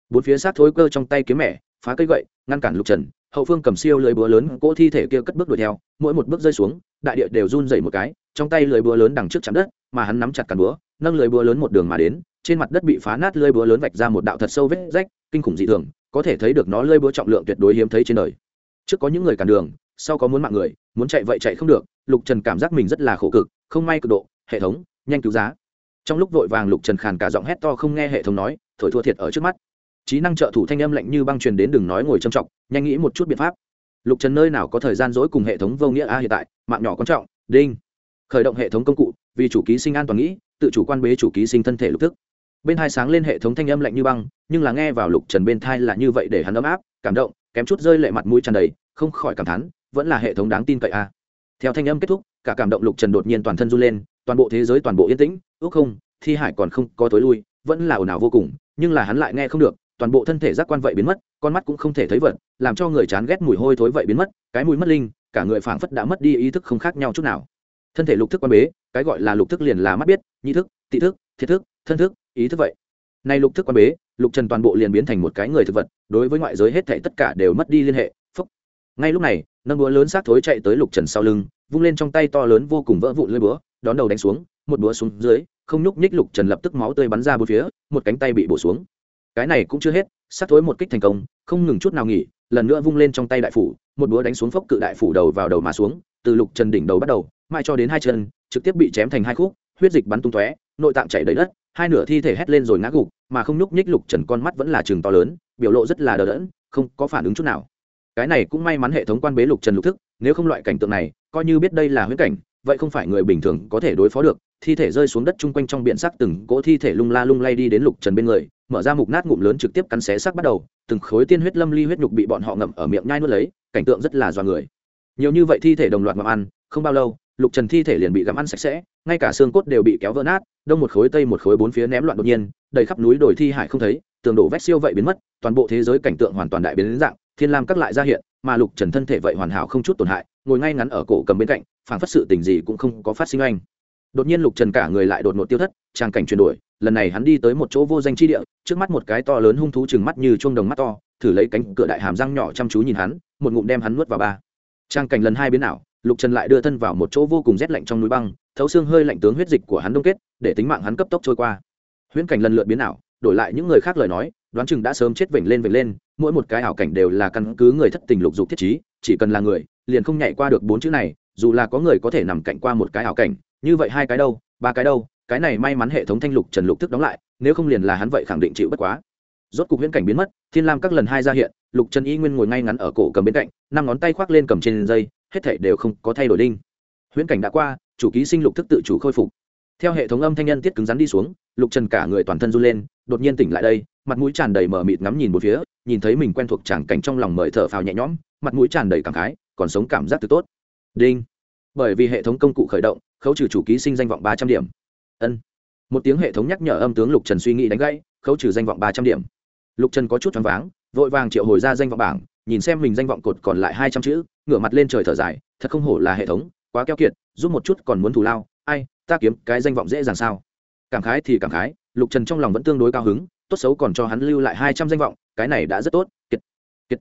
Bốn phía sát thối cơ trong tay kiếm mẹ, phá cây gậy, ngăn cản lục trần hậu phương cầm siêu lưới búa lớn, cỗ thi thể kia cất bước đuổi theo, mỗi một bước rơi xuống, đại địa đều run dày một cái, trong tay lưới búa lớn đằng trước chạm đất, mà hắn nắm chặt càn búa, nâng lưới búa lớn một đường mà đến, trên mặt đất bị phá nát lưới búa lớn vạch ra một đạo thật sâu vết rách, kinh khủng dị thường, có thể thấy được nó lưới búa trọng lượng tuyệt đối hiếm thấy trên đời. Trước có những người cản đường, sau có muốn mạng người, muốn chạy vậy chạy không được, lục trần cảm giác mình rất là khổ cực, không may cực độ, hệ thống, nhanh cứu giá. Trong lúc vội vàng lục trần khàn cả giọng hét to không nghe hệ thống nói, thổi thua thiệt ở trước mắt trí năng trợ thủ thanh âm lạnh như băng truyền đến đừng nói ngồi châm trọng, nhanh nghĩ một chút biện pháp. Lục trần nơi nào có thời gian dối cùng hệ thống vô nghĩa a hiện tại, mạng nhỏ quan trọng, đinh. Khởi động hệ thống công cụ, vì chủ ký sinh an toàn nghĩ, tự chủ quan bế chủ ký sinh thân thể lục thức. Bên hai sáng lên hệ thống thanh âm lạnh như băng, nhưng là nghe vào lục trần bên thai là như vậy để hắn ấm áp, cảm động, kém chút rơi lệ mặt mũi tràn đầy, không khỏi cảm thán, vẫn là hệ thống đáng tin cậy a. Theo thanh âm kết thúc, cả cảm động lục trần đột nhiên toàn thân run lên, toàn bộ thế giới toàn bộ yên tĩnh, ước không, thi hải còn không có tối lui, vẫn là ồn ào vô cùng, nhưng là hắn lại nghe không được toàn bộ thân thể giác quan vậy biến mất, con mắt cũng không thể thấy vật, làm cho người chán ghét mùi hôi thối vậy biến mất, cái mùi mất linh, cả người phảng phất đã mất đi ý thức không khác nhau chút nào. Thân thể lục thức quan bế, cái gọi là lục thức liền là mắt biết, nhị thức, tị thức, thiệt thức, thân thức, ý thức vậy. Nay lục thức quan bế, lục trần toàn bộ liền biến thành một cái người thực vật, đối với ngoại giới hết thảy tất cả đều mất đi liên hệ, phúc. Ngay lúc này, nâng búa lớn sát thối chạy tới lục trần sau lưng, vung lên trong tay to lớn vô cùng vỡ vụn lưỡi búa, đón đầu đánh xuống, một búa xuống dưới, không nhúc nhích lục trần lập tức máu tươi bắn ra bốn phía, một cánh tay bị bổ xuống cái này cũng chưa hết, sát thối một kích thành công, không ngừng chút nào nghỉ, lần nữa vung lên trong tay đại phủ, một búa đánh xuống phốc cự đại phủ đầu vào đầu mà xuống, từ lục trần đỉnh đầu bắt đầu, mãi cho đến hai chân, trực tiếp bị chém thành hai khúc, huyết dịch bắn tung tóe, nội tạng chảy đầy đất, hai nửa thi thể hét lên rồi ngã gục, mà không nhúc nhích lục trần con mắt vẫn là chừng to lớn, biểu lộ rất là đờ đẫn, không có phản ứng chút nào. Cái này cũng may mắn hệ thống quan bế lục trần lục thức, nếu không loại cảnh tượng này, coi như biết đây là huyết cảnh, vậy không phải người bình thường có thể đối phó được thi thể rơi xuống đất chung quanh trong biển sắc từng cỗ thi thể lung la lung lay đi đến lục trần bên người, mở ra mục nát ngụm lớn trực tiếp cắn xé sắc bắt đầu, từng khối tiên huyết lâm ly huyết nhục bị bọn họ ngậm ở miệng nhai nuốt lấy, cảnh tượng rất là dọa người. Nhiều như vậy thi thể đồng loạt ngậm ăn, không bao lâu, lục trần thi thể liền bị gặm ăn sạch sẽ, ngay cả xương cốt đều bị kéo vỡ nát, đông một khối tây một khối bốn phía ném loạn đột nhiên, đầy khắp núi đồi thi hải không thấy, tường đổ vách siêu vậy biến mất, toàn bộ thế giới cảnh tượng hoàn toàn đại biến đến dạng, thiên lam cắt lại ra hiện, mà lục trần thân thể vậy hoàn hảo không chút tổn hại, ngồi ngay ngắn ở cổ cầm bên cạnh phản phất sự tình gì cũng không có phát sinh anh đột nhiên lục trần cả người lại đột ngột tiêu thất trang cảnh chuyển đổi, lần này hắn đi tới một chỗ vô danh chi địa, trước mắt một cái to lớn hung thú chừng mắt như chuông đồng mắt to, thử lấy cánh cửa đại hàm răng nhỏ chăm chú nhìn hắn, một ngụm đem hắn nuốt vào ba. Trang cảnh lần hai biến ảo, lục trần lại đưa thân vào một chỗ vô cùng rét lạnh trong núi băng, thấu xương hơi lạnh tướng huyết dịch của hắn đông kết, để tính mạng hắn cấp tốc trôi qua. Huyễn cảnh lần lượt biến ảo, đổi lại những người khác lời nói, đoán chừng đã sớm chết vểnh lên vểnh lên, mỗi một cái ảo cảnh đều là căn cứ người thất tình lục dục thiết trí, chỉ cần là người, liền không nhảy qua được bốn chữ này, dù là có người có thể nằm cạnh qua một cái ảo cảnh như vậy hai cái đâu, ba cái đâu, cái này may mắn hệ thống thanh lục trần lục thức đóng lại, nếu không liền là hắn vậy khẳng định chịu bất quá. Rốt cục huyễn cảnh biến mất, thiên lam các lần hai ra hiện, lục trần y nguyên ngồi ngay ngắn ở cổ cầm bên cạnh, năm ngón tay khoác lên cầm trên dây, hết thảy đều không có thay đổi đinh. Huyễn cảnh đã qua, chủ ký sinh lục thức tự chủ khôi phục. Theo hệ thống âm thanh nhân tiết cứng rắn đi xuống, lục trần cả người toàn thân run lên, đột nhiên tỉnh lại đây, mặt mũi tràn đầy mờ mịt ngắm nhìn một phía, nhìn thấy mình quen thuộc tràng cảnh trong lòng mời thở phào nhẹ nhõm, mặt mũi tràn đầy cảm khái, còn sống cảm giác từ tốt. Đinh bởi vì hệ thống công cụ khởi động, khấu trừ chủ ký sinh danh vọng ba trăm điểm. Ân. Một tiếng hệ thống nhắc nhở âm tướng lục trần suy nghĩ đánh gãy, khấu trừ danh vọng ba trăm điểm. Lục trần có chút choáng váng, vội vàng triệu hồi ra danh vọng bảng, nhìn xem mình danh vọng cột còn lại hai trăm chữ, ngửa mặt lên trời thở dài, thật không hổ là hệ thống, quá keo kiệt, giúp một chút còn muốn thù lao, ai, ta kiếm cái danh vọng dễ dàng sao? Cảm khái thì cảm khái, lục trần trong lòng vẫn tương đối cao hứng, tốt xấu còn cho hắn lưu lại hai trăm danh vọng, cái này đã rất tốt. Kiệt kiệt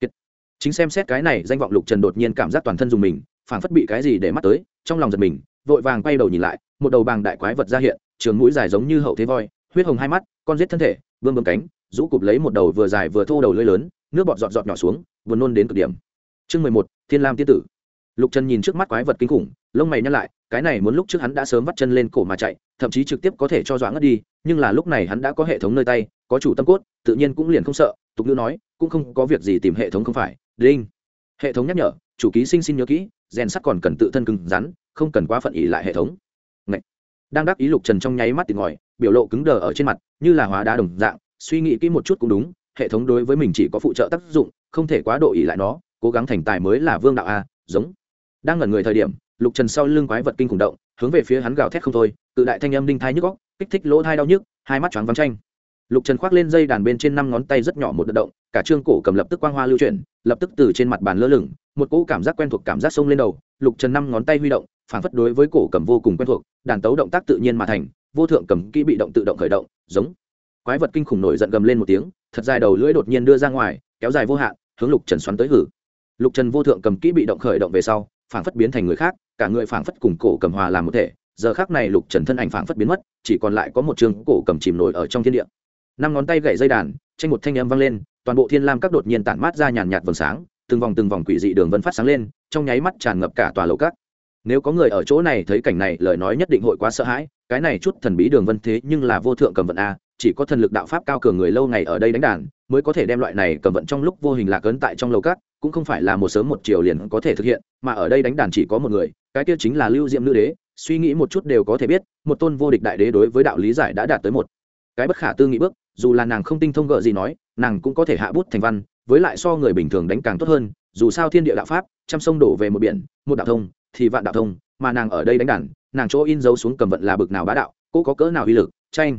kiệt. Chính xem xét cái này danh vọng lục trần đột nhiên cảm giác toàn thân dùng mình phảng phất bị cái gì để mắt tới, trong lòng giật mình, vội vàng quay đầu nhìn lại, một đầu bàng đại quái vật ra hiện, trường mũi dài giống như hậu thế voi, huyết hồng hai mắt, con giết thân thể, vương bướm cánh, rũ cụp lấy một đầu vừa dài vừa thô đầu lưỡi lớn, nước bọt giọt giọt nhỏ xuống vừa nôn đến cực điểm. Chương mười một, thiên lam tiên tử. Lục trần nhìn trước mắt quái vật kinh khủng, lông mày nhăn lại, cái này muốn lúc trước hắn đã sớm vắt chân lên cổ mà chạy, thậm chí trực tiếp có thể cho dọa ngất đi, nhưng là lúc này hắn đã có hệ thống nơi tay, có chủ tâm cốt, tự nhiên cũng liền không sợ, tục ngữ nói, cũng không có việc gì tìm hệ thống không phải, đinh. Hệ thống nhắc nhở, chủ ký sinh xin nhớ kỹ rèn sắt còn cần tự thân cứng rắn, không cần quá phận ý lại hệ thống. Ngậy. đang đắc ý lục trần trong nháy mắt tìm ngòi biểu lộ cứng đờ ở trên mặt, như là hóa đá đồng dạng, suy nghĩ kỹ một chút cũng đúng, hệ thống đối với mình chỉ có phụ trợ tác dụng, không thể quá độ ý lại nó, cố gắng thành tài mới là vương đạo a, giống. Đang ngẩn người thời điểm, lục trần sau lưng quái vật kinh khủng động, hướng về phía hắn gào thét không thôi tự đại thanh âm đinh thai nhức góc kích thích lỗ thai đau nhức, hai mắt choáng vắng tranh lục trần khoác lên dây đàn bên trên năm ngón tay rất nhỏ một đợt động, cả trương cổ cầm lập tức quang hoa lưu chuyển, lập tức từ trên mặt bàn lơ lửng một cỗ cảm giác quen thuộc cảm giác sông lên đầu, lục trần năm ngón tay huy động, phản phất đối với cổ cầm vô cùng quen thuộc, đàn tấu động tác tự nhiên mà thành, vô thượng cầm kỹ bị động tự động khởi động, giống quái vật kinh khủng nổi giận gầm lên một tiếng, thật dài đầu lưỡi đột nhiên đưa ra ngoài, kéo dài vô hạn, hướng lục trần xoắn tới hử. Lục trần vô thượng cầm kỹ bị động khởi động về sau, phản phất biến thành người khác, cả người phản phất cùng cổ cầm hòa làm một thể, giờ khác này lục trần thân ảnh phản phất biến mất, chỉ còn lại có một trường cổ cầm chìm nổi ở trong thiên địa. Năm ngón tay gậy dây đàn tranh một thanh âm vang lên, toàn bộ thiên lam các đột nhiên tản mát ra nhàn nhạt vầng sáng từng vòng từng vòng quỷ dị đường vân phát sáng lên, trong nháy mắt tràn ngập cả tòa lầu các. Nếu có người ở chỗ này thấy cảnh này, lời nói nhất định hội quá sợ hãi, cái này chút thần bí đường vân thế nhưng là vô thượng cầm vận a, chỉ có thần lực đạo pháp cao cường người lâu ngày ở đây đánh đàn, mới có thể đem loại này cầm vận trong lúc vô hình lạc ấn tại trong lầu cát cũng không phải là một sớm một chiều liền có thể thực hiện, mà ở đây đánh đàn chỉ có một người, cái kia chính là lưu diệm nữ đế, suy nghĩ một chút đều có thể biết, một tôn vô địch đại đế đối với đạo lý giải đã đạt tới một cái bất khả tư nghị bước, dù là nàng không tinh thông gợ gì nói, nàng cũng có thể hạ bút thành văn với lại so người bình thường đánh càng tốt hơn, dù sao thiên địa đạo pháp, trăm sông đổ về một biển, một đạo thông, thì vạn đạo thông, mà nàng ở đây đánh đàn, nàng chỗ in dấu xuống cầm vận là bực nào bá đạo, cô có cỡ nào uy lực, tranh.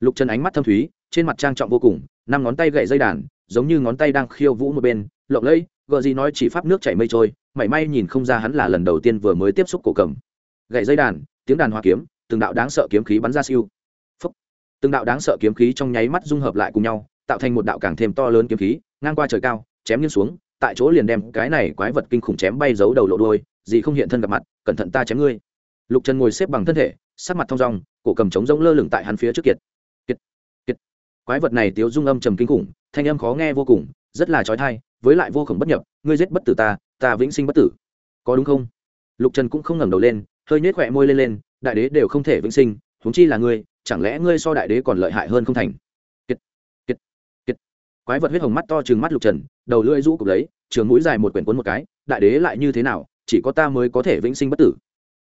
Lục trần ánh mắt thâm thúy, trên mặt trang trọng vô cùng, năm ngón tay gậy dây đàn, giống như ngón tay đang khiêu vũ một bên, lộng lẫy, gợ gì nói chỉ pháp nước chảy mây trôi, mảy may nhìn không ra hắn là lần đầu tiên vừa mới tiếp xúc cổ cầm. Gậy dây đàn, tiếng đàn hoa kiếm, từng đạo đáng sợ kiếm khí bắn ra siêu. Phúc. từng đạo đáng sợ kiếm khí trong nháy mắt dung hợp lại cùng nhau, tạo thành một đạo càng thêm to lớn kiếm khí ngang qua trời cao, chém nghiêng xuống, tại chỗ liền đem cái này quái vật kinh khủng chém bay giấu đầu lộ đôi gì không hiện thân gặp mặt, cẩn thận ta chém ngươi. Lục trần ngồi xếp bằng thân thể, sắc mặt thong dong, cổ cầm trống rỗng lơ lửng tại hắn phía trước kiệt. Kiệt kiệt. Quái vật này tiếu dung âm trầm kinh khủng, thanh âm khó nghe vô cùng, rất là trói thai với lại vô khổng bất nhập, ngươi giết bất tử ta ta vĩnh sinh bất tử. Có đúng không? Lục trần cũng không ngẩng đầu lên, hơi nhếch khỏe môi lên lên, đại đế đều không thể vĩnh sinh, huống chi là ngươi, chẳng lẽ ngươi so đại đế còn lợi hại hơn không thành? Quái vật huyết hồng mắt to trừng mắt lục trần, đầu lưỡi rũ cục lấy, trường mũi dài một quyển cuốn một cái, đại đế lại như thế nào, chỉ có ta mới có thể vĩnh sinh bất tử.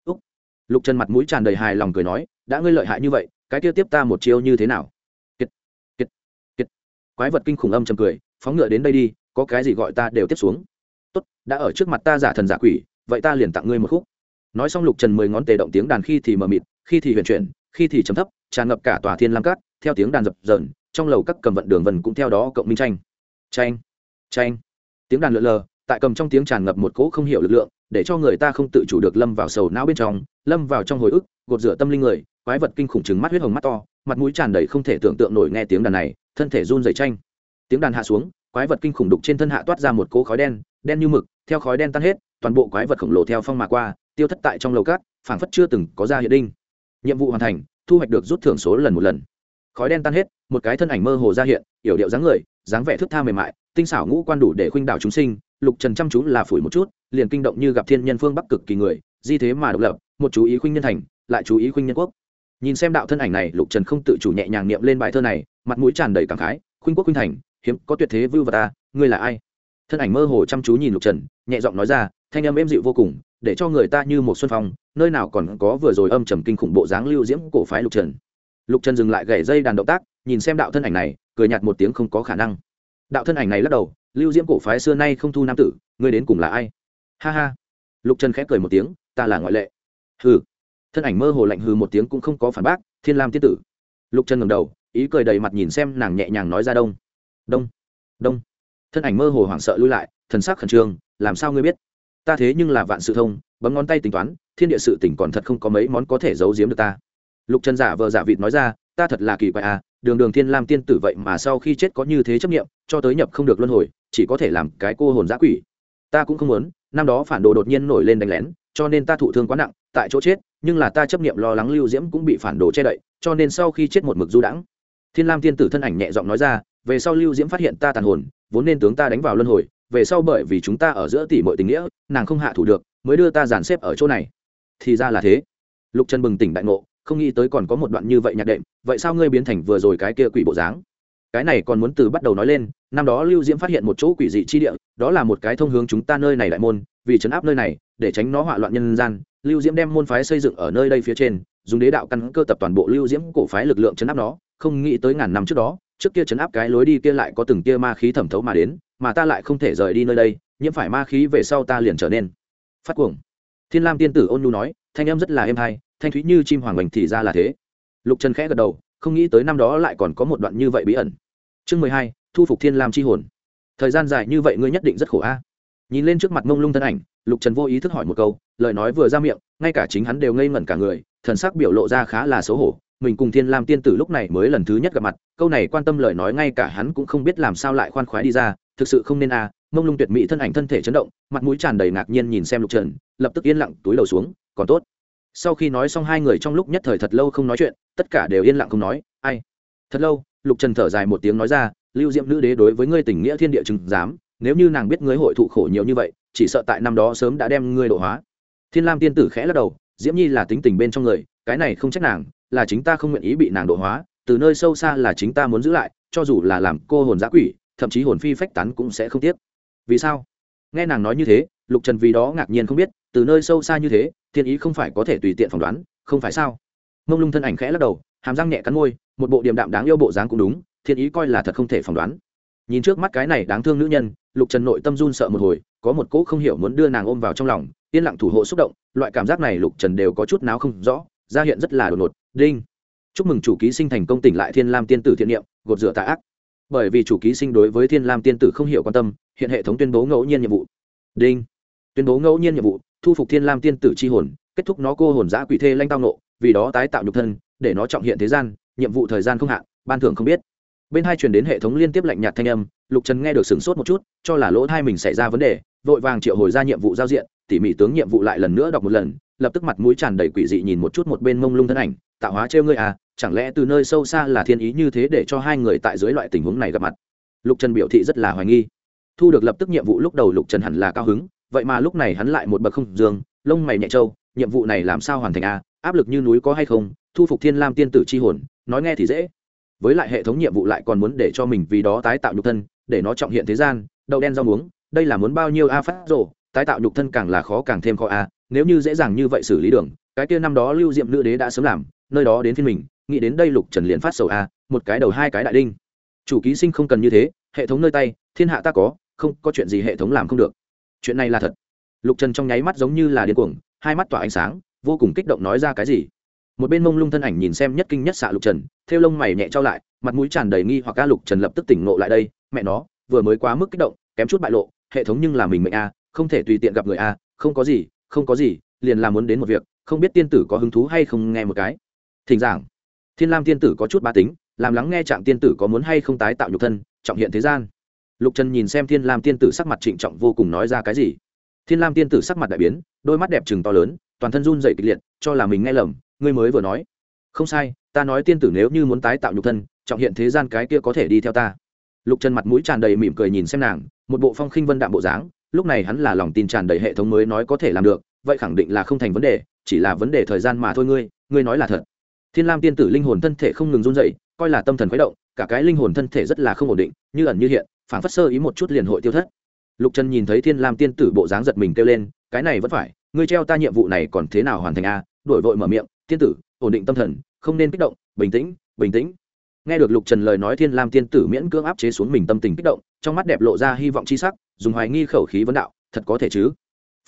Úc. lục trần mặt mũi tràn đầy hài lòng cười nói, đã ngươi lợi hại như vậy, cái kia tiếp ta một chiêu như thế nào? Kiệt kiệt kiệt quái vật kinh khủng âm trầm cười, phóng ngựa đến đây đi, có cái gì gọi ta đều tiếp xuống. Tốt, đã ở trước mặt ta giả thần giả quỷ, vậy ta liền tặng ngươi một khúc. Nói xong lục trần mười ngón tề động tiếng đàn khi thì mờ mịt, khi thì huyền chuyển, khi thì chấm thấp, tràn ngập cả tòa thiên lam cát, theo tiếng đàn dập dờn trong lầu các cầm vận đường vần cũng theo đó cộng minh tranh. Tranh tranh tiếng đàn lượn lờ, tại cầm trong tiếng tràn ngập một cỗ không hiểu lực lượng, để cho người ta không tự chủ được lâm vào sầu não bên trong, lâm vào trong hồi ức, gột rửa tâm linh người, quái vật kinh khủng trừng mắt huyết hồng mắt to, mặt mũi tràn đầy không thể tưởng tượng nổi nghe tiếng đàn này, thân thể run dày tranh tiếng đàn hạ xuống, quái vật kinh khủng đục trên thân hạ toát ra một cỗ khói đen đen như mực, theo khói đen tan hết, toàn bộ quái vật khổng lồ theo phong mà qua, tiêu thất tại trong lầu cát phảng phất chưa từng có ra hiện đinh. Nhiệm vụ hoàn thành, thu hoạch được rút thưởng số lần một lần khói đen tan hết, một cái thân ảnh mơ hồ ra hiện, yểu điệu dáng người, dáng vẻ thức tha mềm mại, tinh xảo ngũ quan đủ để khuynh đảo chúng sinh, lục trần chăm chú là phủi một chút, liền kinh động như gặp thiên nhân phương bắc cực kỳ người, di thế mà độc lập, một chú ý khuynh nhân thành, lại chú ý khuynh nhân quốc. Nhìn xem đạo thân ảnh này, lục trần không tự chủ nhẹ nhàng niệm lên bài thơ này, mặt mũi tràn đầy cảm khái, khuynh quốc khuynh thành, hiếm có tuyệt thế vưu vật ta, ngươi là ai? Thân ảnh mơ hồ chăm chú nhìn lục trần, nhẹ giọng nói ra, thanh âm êm dịu vô cùng, để cho người ta như một xuân phong, nơi nào còn có vừa rồi âm trầm kinh khủng bộ dáng lưu diễm cổ phái lục trần lục trần dừng lại gậy dây đàn động tác, nhìn xem đạo thân ảnh này, cười nhạt một tiếng không có khả năng. Đạo thân ảnh này lắc đầu, lưu diễm cổ phái xưa nay không thu nam tử, ngươi đến cùng là ai? Ha ha. Lục trần khẽ cười một tiếng, ta là ngoại lệ. Hừ. Thân ảnh mơ hồ lạnh hừ một tiếng cũng không có phản bác, thiên lam tiên tử. Lục trần ngầm đầu, ý cười đầy mặt nhìn xem nàng nhẹ nhàng nói ra đông. Đông. Đông. Thân ảnh mơ hồ hoảng sợ lui lại, thần sắc khẩn trương, làm sao ngươi biết? Ta thế nhưng là vạn sự thông, bấm ngón tay tính toán, thiên địa sự tỉnh còn thật không có mấy món có thể giấu giếm được ta lục trần giả vờ giả vịt nói ra, ta thật là kỳ quái à đường đường thiên lam tiên tử vậy mà sau khi chết có như thế chấp nghiệm cho tới nhập không được luân hồi, chỉ có thể làm cái cô hồn giã quỷ. Ta cũng không muốn, năm đó phản đồ đột nhiên nổi lên đánh lén, cho nên ta thụ thương quá nặng, tại chỗ chết, nhưng là ta chấp nghiệm lo lắng lưu diễm cũng bị phản đồ che đậy, cho nên sau khi chết một mực du đãng. Thiên lam tiên tử thân ảnh nhẹ giọng nói ra, về sau lưu diễm phát hiện ta tàn hồn, vốn nên tướng ta đánh vào luân hồi, về sau bởi vì chúng ta ở giữa tỷ mọi tình nghĩa, nàng không hạ thủ được, mới đưa ta dàn xếp ở chỗ này. Thì ra là thế. Lục trần bừng tỉnh đại ngộ không nghĩ tới còn có một đoạn như vậy nhạc đệm, vậy sao ngươi biến thành vừa rồi cái kia quỷ bộ dáng? Cái này còn muốn từ bắt đầu nói lên, năm đó lưu diễm phát hiện một chỗ quỷ dị chi địa, đó là một cái thông hướng chúng ta nơi này đại môn, vì chấn áp nơi này, để tránh nó hỏa loạn nhân gian, lưu diễm đem môn phái xây dựng ở nơi đây phía trên, dùng đế đạo căn cơ tập toàn bộ lưu diễm cổ phái lực lượng chấn áp nó, không nghĩ tới ngàn năm trước đó, trước kia chấn áp cái lối đi kia lại có từng kia ma khí thẩm thấu mà đến, mà ta lại không thể rời đi nơi đây, nhiễm phải ma khí về sau ta liền trở nên phát cuồng. Thiên lam tiên tử ôn nhu nói, thanh em rất là êm hay thanh thúy như chim hoàng bành thì ra là thế. Lục trần khẽ gật đầu, không nghĩ tới năm đó lại còn có một đoạn như vậy bí ẩn. Chương mười hai, thu phục thiên lam c h i hồn. Thời gian dài như vậy ngươi nhất định rất khổ a. Nhìn lên trước mặt mông lung thân ảnh, lục trần vô ý thức hỏi một câu, lời nói vừa ra miệng, ngay cả chính hắn đều ngây ngẩn cả người, thần sắc biểu lộ ra khá là xấu hổ. Mình cùng thiên lam tiên tử lúc này mới lần thứ nhất gặp mặt, câu này quan tâm lời nói ngay cả hắn cũng không biết làm sao lại khoan khoái đi ra, thực sự không nên a. Mông lung tuyệt mỹ thân ảnh thân thể chấn động, mặt mũi tràn đầy ngạc nhiên nhìn xem lục trần, lập tức yên lặng túi đầu xuống, còn tốt sau khi nói xong hai người trong lúc nhất thời thật lâu không nói chuyện, tất cả đều yên lặng không nói, ai? Thật lâu, lục trần thở dài một tiếng nói ra, lưu diệm nữ đế đối với ngươi tình nghĩa thiên địa chừng dám nếu như nàng biết ngươi hội thụ khổ nhiều như vậy, chỉ sợ tại năm đó sớm đã đem ngươi độ hóa. Thiên lam tiên tử khẽ lắc đầu, diễm nhi là tính tình bên trong người, cái này không trách nàng, là chính ta không nguyện ý bị nàng độ hóa, từ nơi sâu xa là chính ta muốn giữ lại, cho dù là làm cô hồn giã quỷ, thậm chí hồn phi phách tán cũng sẽ không tiếc. Vì sao? Nghe nàng nói như thế, lục trần vì đó ngạc nhiên không biết, từ nơi sâu xa như thế thiên ý không phải có thể tùy tiện phỏng đoán, không phải sao? Mông lung thân ảnh khẽ lắc đầu, hàm răng nhẹ cắn môi, một bộ điềm đạm đáng yêu bộ dáng cũng đúng, thiên ý coi là thật không thể phỏng đoán. Nhìn trước mắt cái này đáng thương nữ nhân, lục trần nội tâm run sợ một hồi, có một cỗ không hiểu muốn đưa nàng ôm vào trong lòng, yên lặng thủ hộ xúc động, loại cảm giác này lục trần đều có chút nào không rõ, ra hiện rất là đột ngột, đinh. Chúc mừng chủ ký sinh thành công tỉnh lại thiên lam tiên tử thiện niệm, gột rửa tạ ác. Bởi vì chủ ký sinh đối với thiên lam tiên tử không hiểu quan tâm, hiện hệ thống tuyên bố ngẫu nhiên nhiệm vụ. Đinh. Tuyên bố ngẫu nhiên nhiệm vụ thu phục thiên lam tiên tử c h i hồn, kết thúc nó cô hồn giã quỷ thê lanh tao nộ, vì đó tái tạo nhục thân, để nó trọng hiện thế gian, nhiệm vụ thời gian không hạn, ban thường không biết. Bên hai truyền đến hệ thống liên tiếp lạnh nhạt thanh âm, lục trần nghe được sửng sốt một chút, cho là lỗ thai mình xảy ra vấn đề, vội vàng triệu hồi ra nhiệm vụ giao diện, tỉ mỉ tướng nhiệm vụ lại lần nữa đọc một lần, lập tức mặt mũi tràn đầy quỷ dị nhìn một chút một bên mông lung thân ảnh, tạo hóa trêu ngươi à chẳng lẽ từ nơi sâu xa là thiên ý như thế để cho hai người tại dưới loại tình huống này gặp mặt? Lục trần biểu thị rất là hoài nghi. Thu được lập tức nhiệm vụ lúc đầu lục trần hẳn là cao hứng vậy mà lúc này hắn lại một bậc không dương, lông mày nhẹ trâu, nhiệm vụ này làm sao hoàn thành a? Áp lực như núi có hay không? Thu phục thiên lam tiên tử c h i hồn, nói nghe thì dễ. Với lại hệ thống nhiệm vụ lại còn muốn để cho mình vì đó tái tạo nhục thân, để nó trọng hiện thế gian, đậu đen rau muống, đây là muốn bao nhiêu a phát rộ tái tạo nhục thân càng là khó càng thêm khó a, nếu như dễ dàng như vậy xử lý đường, cái kia năm đó lưu diệm nữ đế đã sớm làm, nơi đó đến phiên mình, nghĩ đến đây lục trần liền phát sầu a, một cái đầu hai cái đại đinh. Chủ ký sinh không cần như thế, hệ thống nơi tay, thiên hạ ta có, không có chuyện gì hệ thống làm không được chuyện này là thật. Lục trần trong nháy mắt giống như là điên cuồng, hai mắt tỏa ánh sáng, vô cùng kích động nói ra cái gì. Một bên mông lung thân ảnh nhìn xem nhất kinh nhất xạ lục trần theo lông mày nhẹ trao lại, mặt mũi tràn đầy nghi hoặc ca lục trần lập tức tỉnh ngộ lại đây, mẹ nó, vừa mới quá mức kích động, kém chút bại lộ, hệ thống nhưng là mình mệnh a, không thể tùy tiện gặp người a, không có gì, không có gì, liền là muốn đến một việc, không biết tiên tử có hứng thú hay không nghe một cái. Thỉnh giảng. Thiên lam tiên tử có chút ba tính, làm lắng nghe trạng tiên tử có muốn hay không tái tạo nhục thân, trọng hiện thế gian lục trần nhìn xem thiên lam tiên tử sắc mặt trịnh trọng vô cùng nói ra cái gì? Thiên lam tiên tử sắc mặt đại biến, đôi mắt đẹp trừng to lớn, toàn thân run dậy kịch liệt, cho là mình nghe lầm, ngươi mới vừa nói. Không sai, ta nói tiên tử nếu như muốn tái tạo nhục thân, trọng hiện thế gian cái kia có thể đi theo ta. Lục trần mặt mũi tràn đầy mỉm cười nhìn xem nàng, một bộ phong khinh vân đạm bộ dáng, lúc này hắn là lòng tin tràn đầy hệ thống mới nói có thể làm được, vậy khẳng định là không thành vấn đề, chỉ là vấn đề thời gian mà thôi ngươi ngươi nói là thật. Thiên lam tiên tử linh hồn thân thể không ngừng run dậy coi là tâm thần khuấy động, cả cái linh hồn thân thể rất là không ổn định, như ẩn như hiện phản phất sơ ý một chút liền hội tiêu thất. Lục trần nhìn thấy thiên lam tiên tử bộ dáng giật mình kêu lên, cái này vẫn phải, ngươi treo ta nhiệm vụ này còn thế nào hoàn thành a? Đổi vội mở miệng, tiên tử, ổn định tâm thần, không nên kích động, bình tĩnh bình tĩnh. Nghe được lục trần lời nói thiên lam tiên tử miễn cưỡng áp chế xuống mình tâm tình kích động, trong mắt đẹp lộ ra hy vọng c h i sắc, dùng hoài nghi khẩu khí vấn đạo, thật có thể chứ?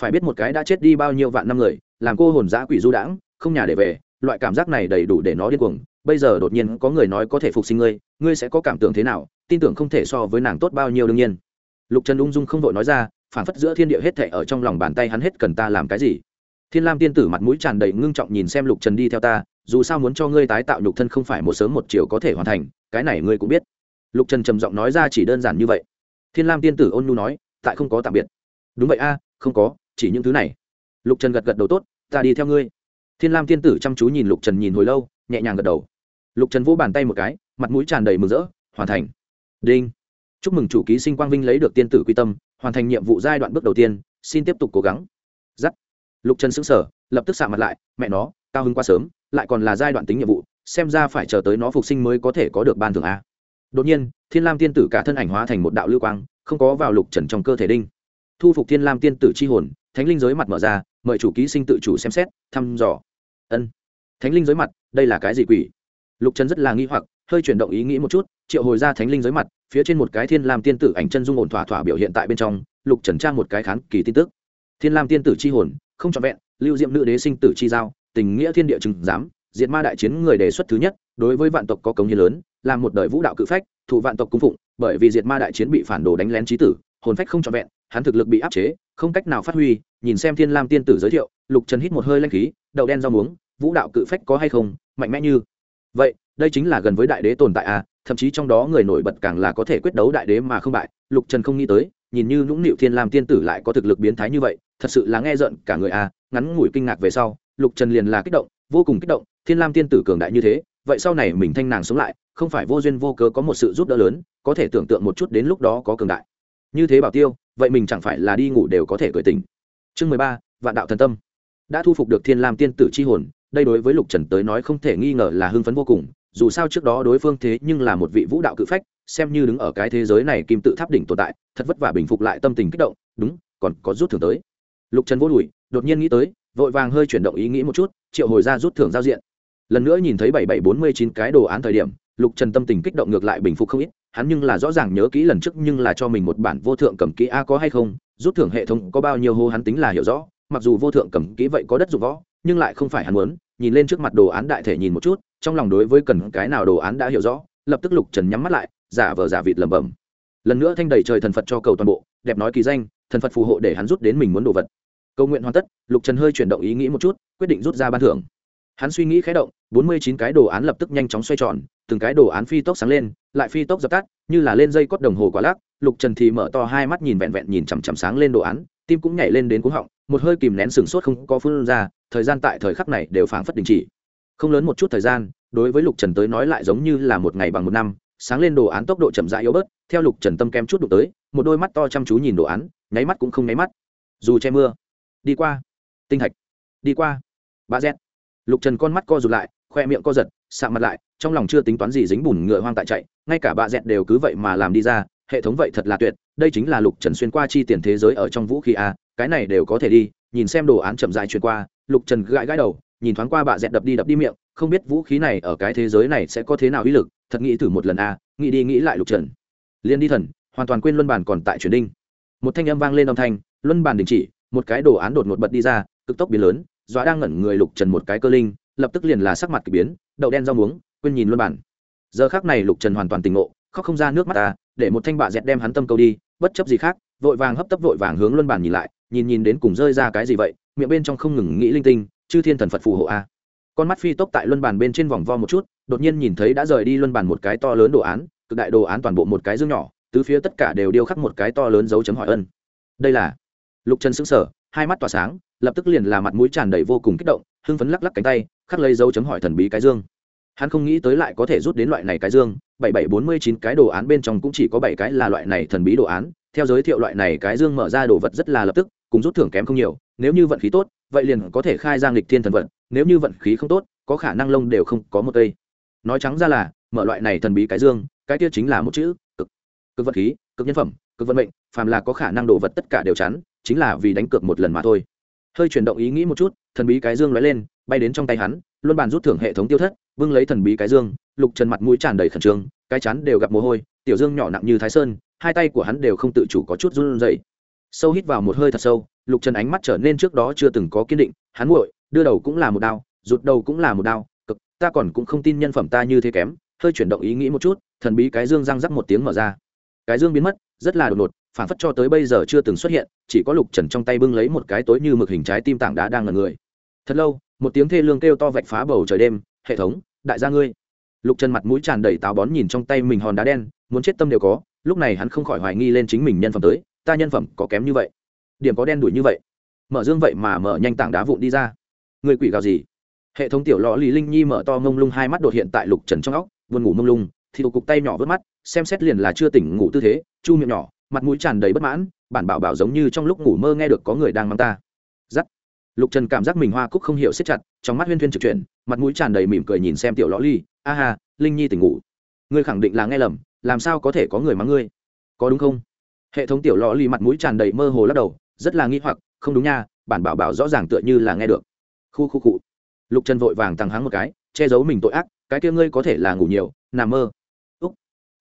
Phải biết một cái đã chết đi bao nhiêu vạn năm người, làm cô hồn giã quỷ du đãng, không nhà để về, loại cảm giác này đầy đủ để nó điên cuồng. Bây giờ đột nhiên có người nói có thể phục sinh ngươi ngươi sẽ có cảm tưởng thế nào? Tin tưởng không thể so với nàng tốt bao nhiêu đương nhiên. Lục trần ung dung không vội nói ra, phản phất giữa thiên địa hết thệ ở trong lòng bàn tay hắn hết cần ta làm cái gì. Thiên lam tiên tử mặt mũi tràn đầy ngưng trọng nhìn xem lục trần đi theo ta, dù sao muốn cho ngươi tái tạo nhục thân không phải một sớm một chiều có thể hoàn thành, cái này ngươi cũng biết. Lục trần trầm giọng nói ra chỉ đơn giản như vậy. Thiên lam tiên tử ôn nhu nói, tại không có tạm biệt. Đúng vậy a, không có, chỉ những thứ này. Lục trần gật gật đầu tốt, ta đi theo ngươi. Thiên lam tiên tử chăm chú nhìn lục trần nhìn hồi lâu, nhẹ nhàng gật đầu. Lục trần vỗ bàn tay một cái, mặt mũi tràn đầy mừng rỡ, hoàn thành đinh. Chúc mừng chủ ký sinh quang vinh lấy được tiên tử quy tâm, hoàn thành nhiệm vụ giai đoạn bước đầu tiên, xin tiếp tục cố gắng. Giắt. Lục trần xứng sở lập tức xạ mặt lại, mẹ nó, cao hứng quá sớm, lại còn là giai đoạn tính nhiệm vụ, xem ra phải chờ tới nó phục sinh mới có thể có được ban thưởng a. Đột nhiên, thiên lam tiên tử cả thân ảnh hóa thành một đạo lưu quang, không có vào lục trần trong cơ thể đinh. Thu phục thiên lam tiên tử c h i hồn, thánh linh giới mặt mở ra, mời chủ ký sinh tự chủ xem xét, thăm dò. Ân. Thánh linh giới mặt, đây là cái gì quỷ? Lục trần rất là nghi hoặc, hơi chuyển động ý nghĩ một chút, triệu hồi ra thánh linh giới mặt phía trên một cái thiên lam tiên tử ảnh chân dung ổn thỏa thỏa biểu hiện tại bên trong, lục trần trang một cái khán kỳ tin tức. Thiên lam tiên tử c h i hồn, không trọn vẹn, lưu diệm nữ đế sinh tử chi giao, tình nghĩa thiên địa chừng giám, diệt ma đại chiến người đề xuất thứ nhất, đối với vạn tộc có cống hiến lớn là một đời vũ đạo cự phách, thụ vạn tộc cung phụng, bởi vì diệt ma đại chiến bị phản đồ đánh lén trí tử, hồn phách không trọn vẹn, hắn thực lực bị áp chế, không cách nào phát huy, nhìn xem thiên lam tiên tử giới thiệu, lục trần hít một hơi lanh khí, đậu đen rau muống, vũ đạo cự phách có hay không, mạnh mẽ như. Vậy, đây chính là gần với đại đế tồn tại à thậm chí trong đó người nổi bật càng là có thể quyết đấu đại đế mà không bại. Lục trần không nghĩ tới, nhìn như lũng nịu thiên lam tiên tử lại có thực lực biến thái như vậy, thật sự là nghe giận cả người à ngắn ngủi kinh ngạc về sau, lục trần liền là kích động, vô cùng kích động, thiên lam tiên tử cường đại như thế, vậy sau này mình thanh nàng sống lại, không phải vô duyên vô cớ có một sự giúp đỡ lớn, có thể tưởng tượng một chút đến lúc đó có cường đại. Như thế bảo tiêu, vậy mình chẳng phải là đi ngủ đều có thể cởi tình chương mười ba, vạn đạo thần tâm. Đã thu phục được thiên lam tiên tử c h i hồn, đây đối với lục trần tới nói không thể nghi ngờ là hưng phấn vô cùng dù sao trước đó đối phương thế nhưng là một vị vũ đạo cự phách, xem như đứng ở cái thế giới này kim tự tháp đỉnh tồn tại, thật vất vả bình phục lại tâm tình kích động, đúng, còn có rút thưởng tới. Lục trần vô đùi, đột nhiên nghĩ tới, vội vàng hơi chuyển động ý nghĩ một chút, triệu hồi ra rút thưởng giao diện. Lần nữa nhìn thấy bảy bảy bốn mươi chín cái đồ án thời điểm, lục trần tâm tình kích động ngược lại bình phục không ít, hắn nhưng là rõ ràng nhớ kỹ lần trước nhưng là cho mình một bản vô thượng cầm kỹ a có hay không, rút thưởng hệ thống có bao nhiêu hô hắn tính là hiểu rõ, mặc dù vô thượng cầm kỹ vậy có đất dụng võ, nhưng lại không phải hắn muốn nhìn lên trước mặt đồ án đại thể nhìn một chút, trong lòng đối với cần cái nào đồ án đã hiểu rõ, lập tức lục trần nhắm mắt lại, giả vờ giả vịt lẩm bẩm. Lần nữa thanh đầy trời thần phật cho cầu toàn bộ, đẹp nói kỳ danh, thần phật phù hộ để hắn rút đến mình muốn đồ vật. Cầu nguyện hoàn tất, lục trần hơi chuyển động ý nghĩ một chút, quyết định rút ra ban thưởng. Hắn suy nghĩ khé động, bốn mươi chín cái đồ án lập tức nhanh chóng xoay tròn, từng cái đồ án phi tốc sáng lên, lại phi tốc dập tắt, như là lên dây cót đồng hồ quả lắc, lục trần thì mở to hai mắt nhìn vẹn vẹn nhìn chằm chằm sáng lên đồ án tim cũng nhảy lên đến cuống họng, một hơi kìm nén sừng sốt không có phun ra, thời gian tại thời khắc này đều phảng phất đình chỉ. Không lớn một chút thời gian, đối với lục trần tới nói lại giống như là một ngày bằng một năm, sáng lên đồ án tốc độ chậm rãi yếu bớt, theo lục trần tâm kem chút đụng tới, một đôi mắt to chăm chú nhìn đồ án, nháy mắt cũng không nháy mắt. Dù che mưa, đi qua, tinh thạch, đi qua ba z lục trần con mắt co rụt lại, khoe miệng co giật sạ mặt lại, trong lòng chưa tính toán gì dính bùn ngựa hoang tại chạy, ngay cả bà dẹt đều cứ vậy mà làm đi ra hệ thống vậy thật là tuyệt, đây chính là lục trần xuyên qua chi tiền thế giới ở trong vũ khí a cái này đều có thể đi, nhìn xem đồ án chậm dại truyền qua, lục trần gãi gãi đầu, nhìn thoáng qua bà dẹt đập đi đập đi miệng, không biết vũ khí này ở cái thế giới này sẽ có thế nào uy lực, thật nghĩ thử một lần a nghĩ đi nghĩ lại lục trần. Liên đi thần, hoàn toàn quên luân bản còn tại truyền đinh. Một thanh âm vang lên âm thanh, luân bản đình chỉ, một cái đồ án đột ngột bật đi ra, cực tốc biến lớn, dọa đang ngẩn người lục trần một cái cơ linh, lập tức liền là sắc mặt k ỳ biến, đậu đen rau muống, quên nhìn luân bản giờ khác này lục trần hoàn toàn tỉnh ngộ, khóc không ra nước mắt ta để một thanh bạ dẹt đem hắn tâm câu đi, bất chấp gì khác, vội vàng hấp tấp vội vàng hướng luân bàn nhìn lại, nhìn nhìn đến cùng rơi ra cái gì vậy, miệng bên trong không ngừng nghĩ linh tinh, chư thiên thần phật phù hộ a. Con mắt phi tốc tại luân bàn bên trên vòng vo một chút, đột nhiên nhìn thấy đã rời đi luân bàn một cái to lớn đồ án, cực đại đồ án toàn bộ một cái dương nhỏ, tứ phía tất cả đều điêu khắc một cái to lớn dấu chấm hỏi ân. Đây là lục trần xứng sở hai mắt tỏa sáng, lập tức liền là mặt mũi tràn đầy vô cùng kích động, hưng phấn lắc lắc cánh tay, khắc lấy dấu chấm hỏi thần bí cái dương. Hắn không nghĩ tới lại có thể rút đến loại này cái dương bảy bảy bốn mươi chín cái đồ án bên trong cũng chỉ có bảy cái là loại này thần bí đồ án. Theo giới thiệu loại này cái dương mở ra đồ vật rất là lập tức, cùng rút thưởng kém không nhiều. Nếu như vận khí tốt, vậy liền có thể khai giang lịch thiên thần vận nếu như vận khí không tốt, có khả năng lông đều không có một cây. Nói trắng ra là, mở loại này thần bí cái dương, cái kia chính là một chữ, cực. Cực vật khí, cực nhân phẩm, cực vận mệnh, phàm là có khả năng đồ vật tất cả đều chắn, chính là vì đánh cược một lần mà thôi. Hơi chuyển động ý nghĩ một chút, thần bí cái dương lóe lên, bay đến trong tay hắn luân bàn rút thưởng hệ thống tiêu thất, bưng lấy thần bí cái dương lục trần mặt mũi tràn đầy khẩn trương, cái chắn đều gặp mồ hôi, tiểu dương nhỏ nặng như thái sơn, hai tay của hắn đều không tự chủ có chút run rẩy. Sâu hít vào một hơi thật sâu, lục trần ánh mắt trở nên trước đó chưa từng có kiên định, hắn nguội đưa đầu cũng là một đao, rụt đầu cũng là một đao, cực, ta còn cũng không tin nhân phẩm ta như thế kém, hơi chuyển động ý nghĩ một chút, thần bí cái dương răng rắc một tiếng mở ra. Cái dương biến mất, rất là đột ngột, phản phất cho tới bây giờ chưa từng xuất hiện, chỉ có lục trần trong tay bưng lấy một cái tối như mực hình trái tim tảng đá đang ngần người. Thật lâu, một tiếng thê lương kêu to vạch phá bầu trời đêm, hệ thống, đại gia ngươi lục trần mặt mũi tràn đầy táo bón nhìn trong tay mình hòn đá đen, muốn chết tâm đều có, lúc này hắn không khỏi hoài nghi lên chính mình nhân phẩm tới, ta nhân phẩm có kém như vậy, điểm có đen đuổi như vậy, mở dương vậy mà mở nhanh tảng đá vụn đi ra. Người quỷ gào gì? Hệ thống tiểu lò lì linh nhi mở to mông lung hai mắt đột hiện tại lục trần trong óc vườn ngủ mông lung, thì tụ cục tay nhỏ vớt mắt, xem xét liền là chưa tỉnh ngủ tư thế, chu miệng nhỏ, mặt mũi tràn đầy bất mãn, bản bảo bảo giống như trong lúc ngủ mơ nghe được có người đang mắng ta. Giắt. Lục trần cảm giác mình hoa cúc không hiểu siết chặt, trong mắt huyên thuyên trực chuyển, mặt mũi tràn đầy mỉm cười nhìn xem tiểu lò ly a Hà, linh nhi tỉnh ngủ. Ngươi khẳng định là nghe lầm làm sao có thể có người mắng ngươi? Có đúng không? Hệ thống tiểu lò lì mặt mũi tràn đầy mơ hồ lắc đầu rất là nghi hoặc không đúng nha bản bảo bảo rõ ràng tựa như là nghe được. Khu khu cụ lục trần vội vàng tăng hắng một cái che giấu mình tội ác cái kia ngươi có thể là ngủ nhiều nằm mơ. Úc.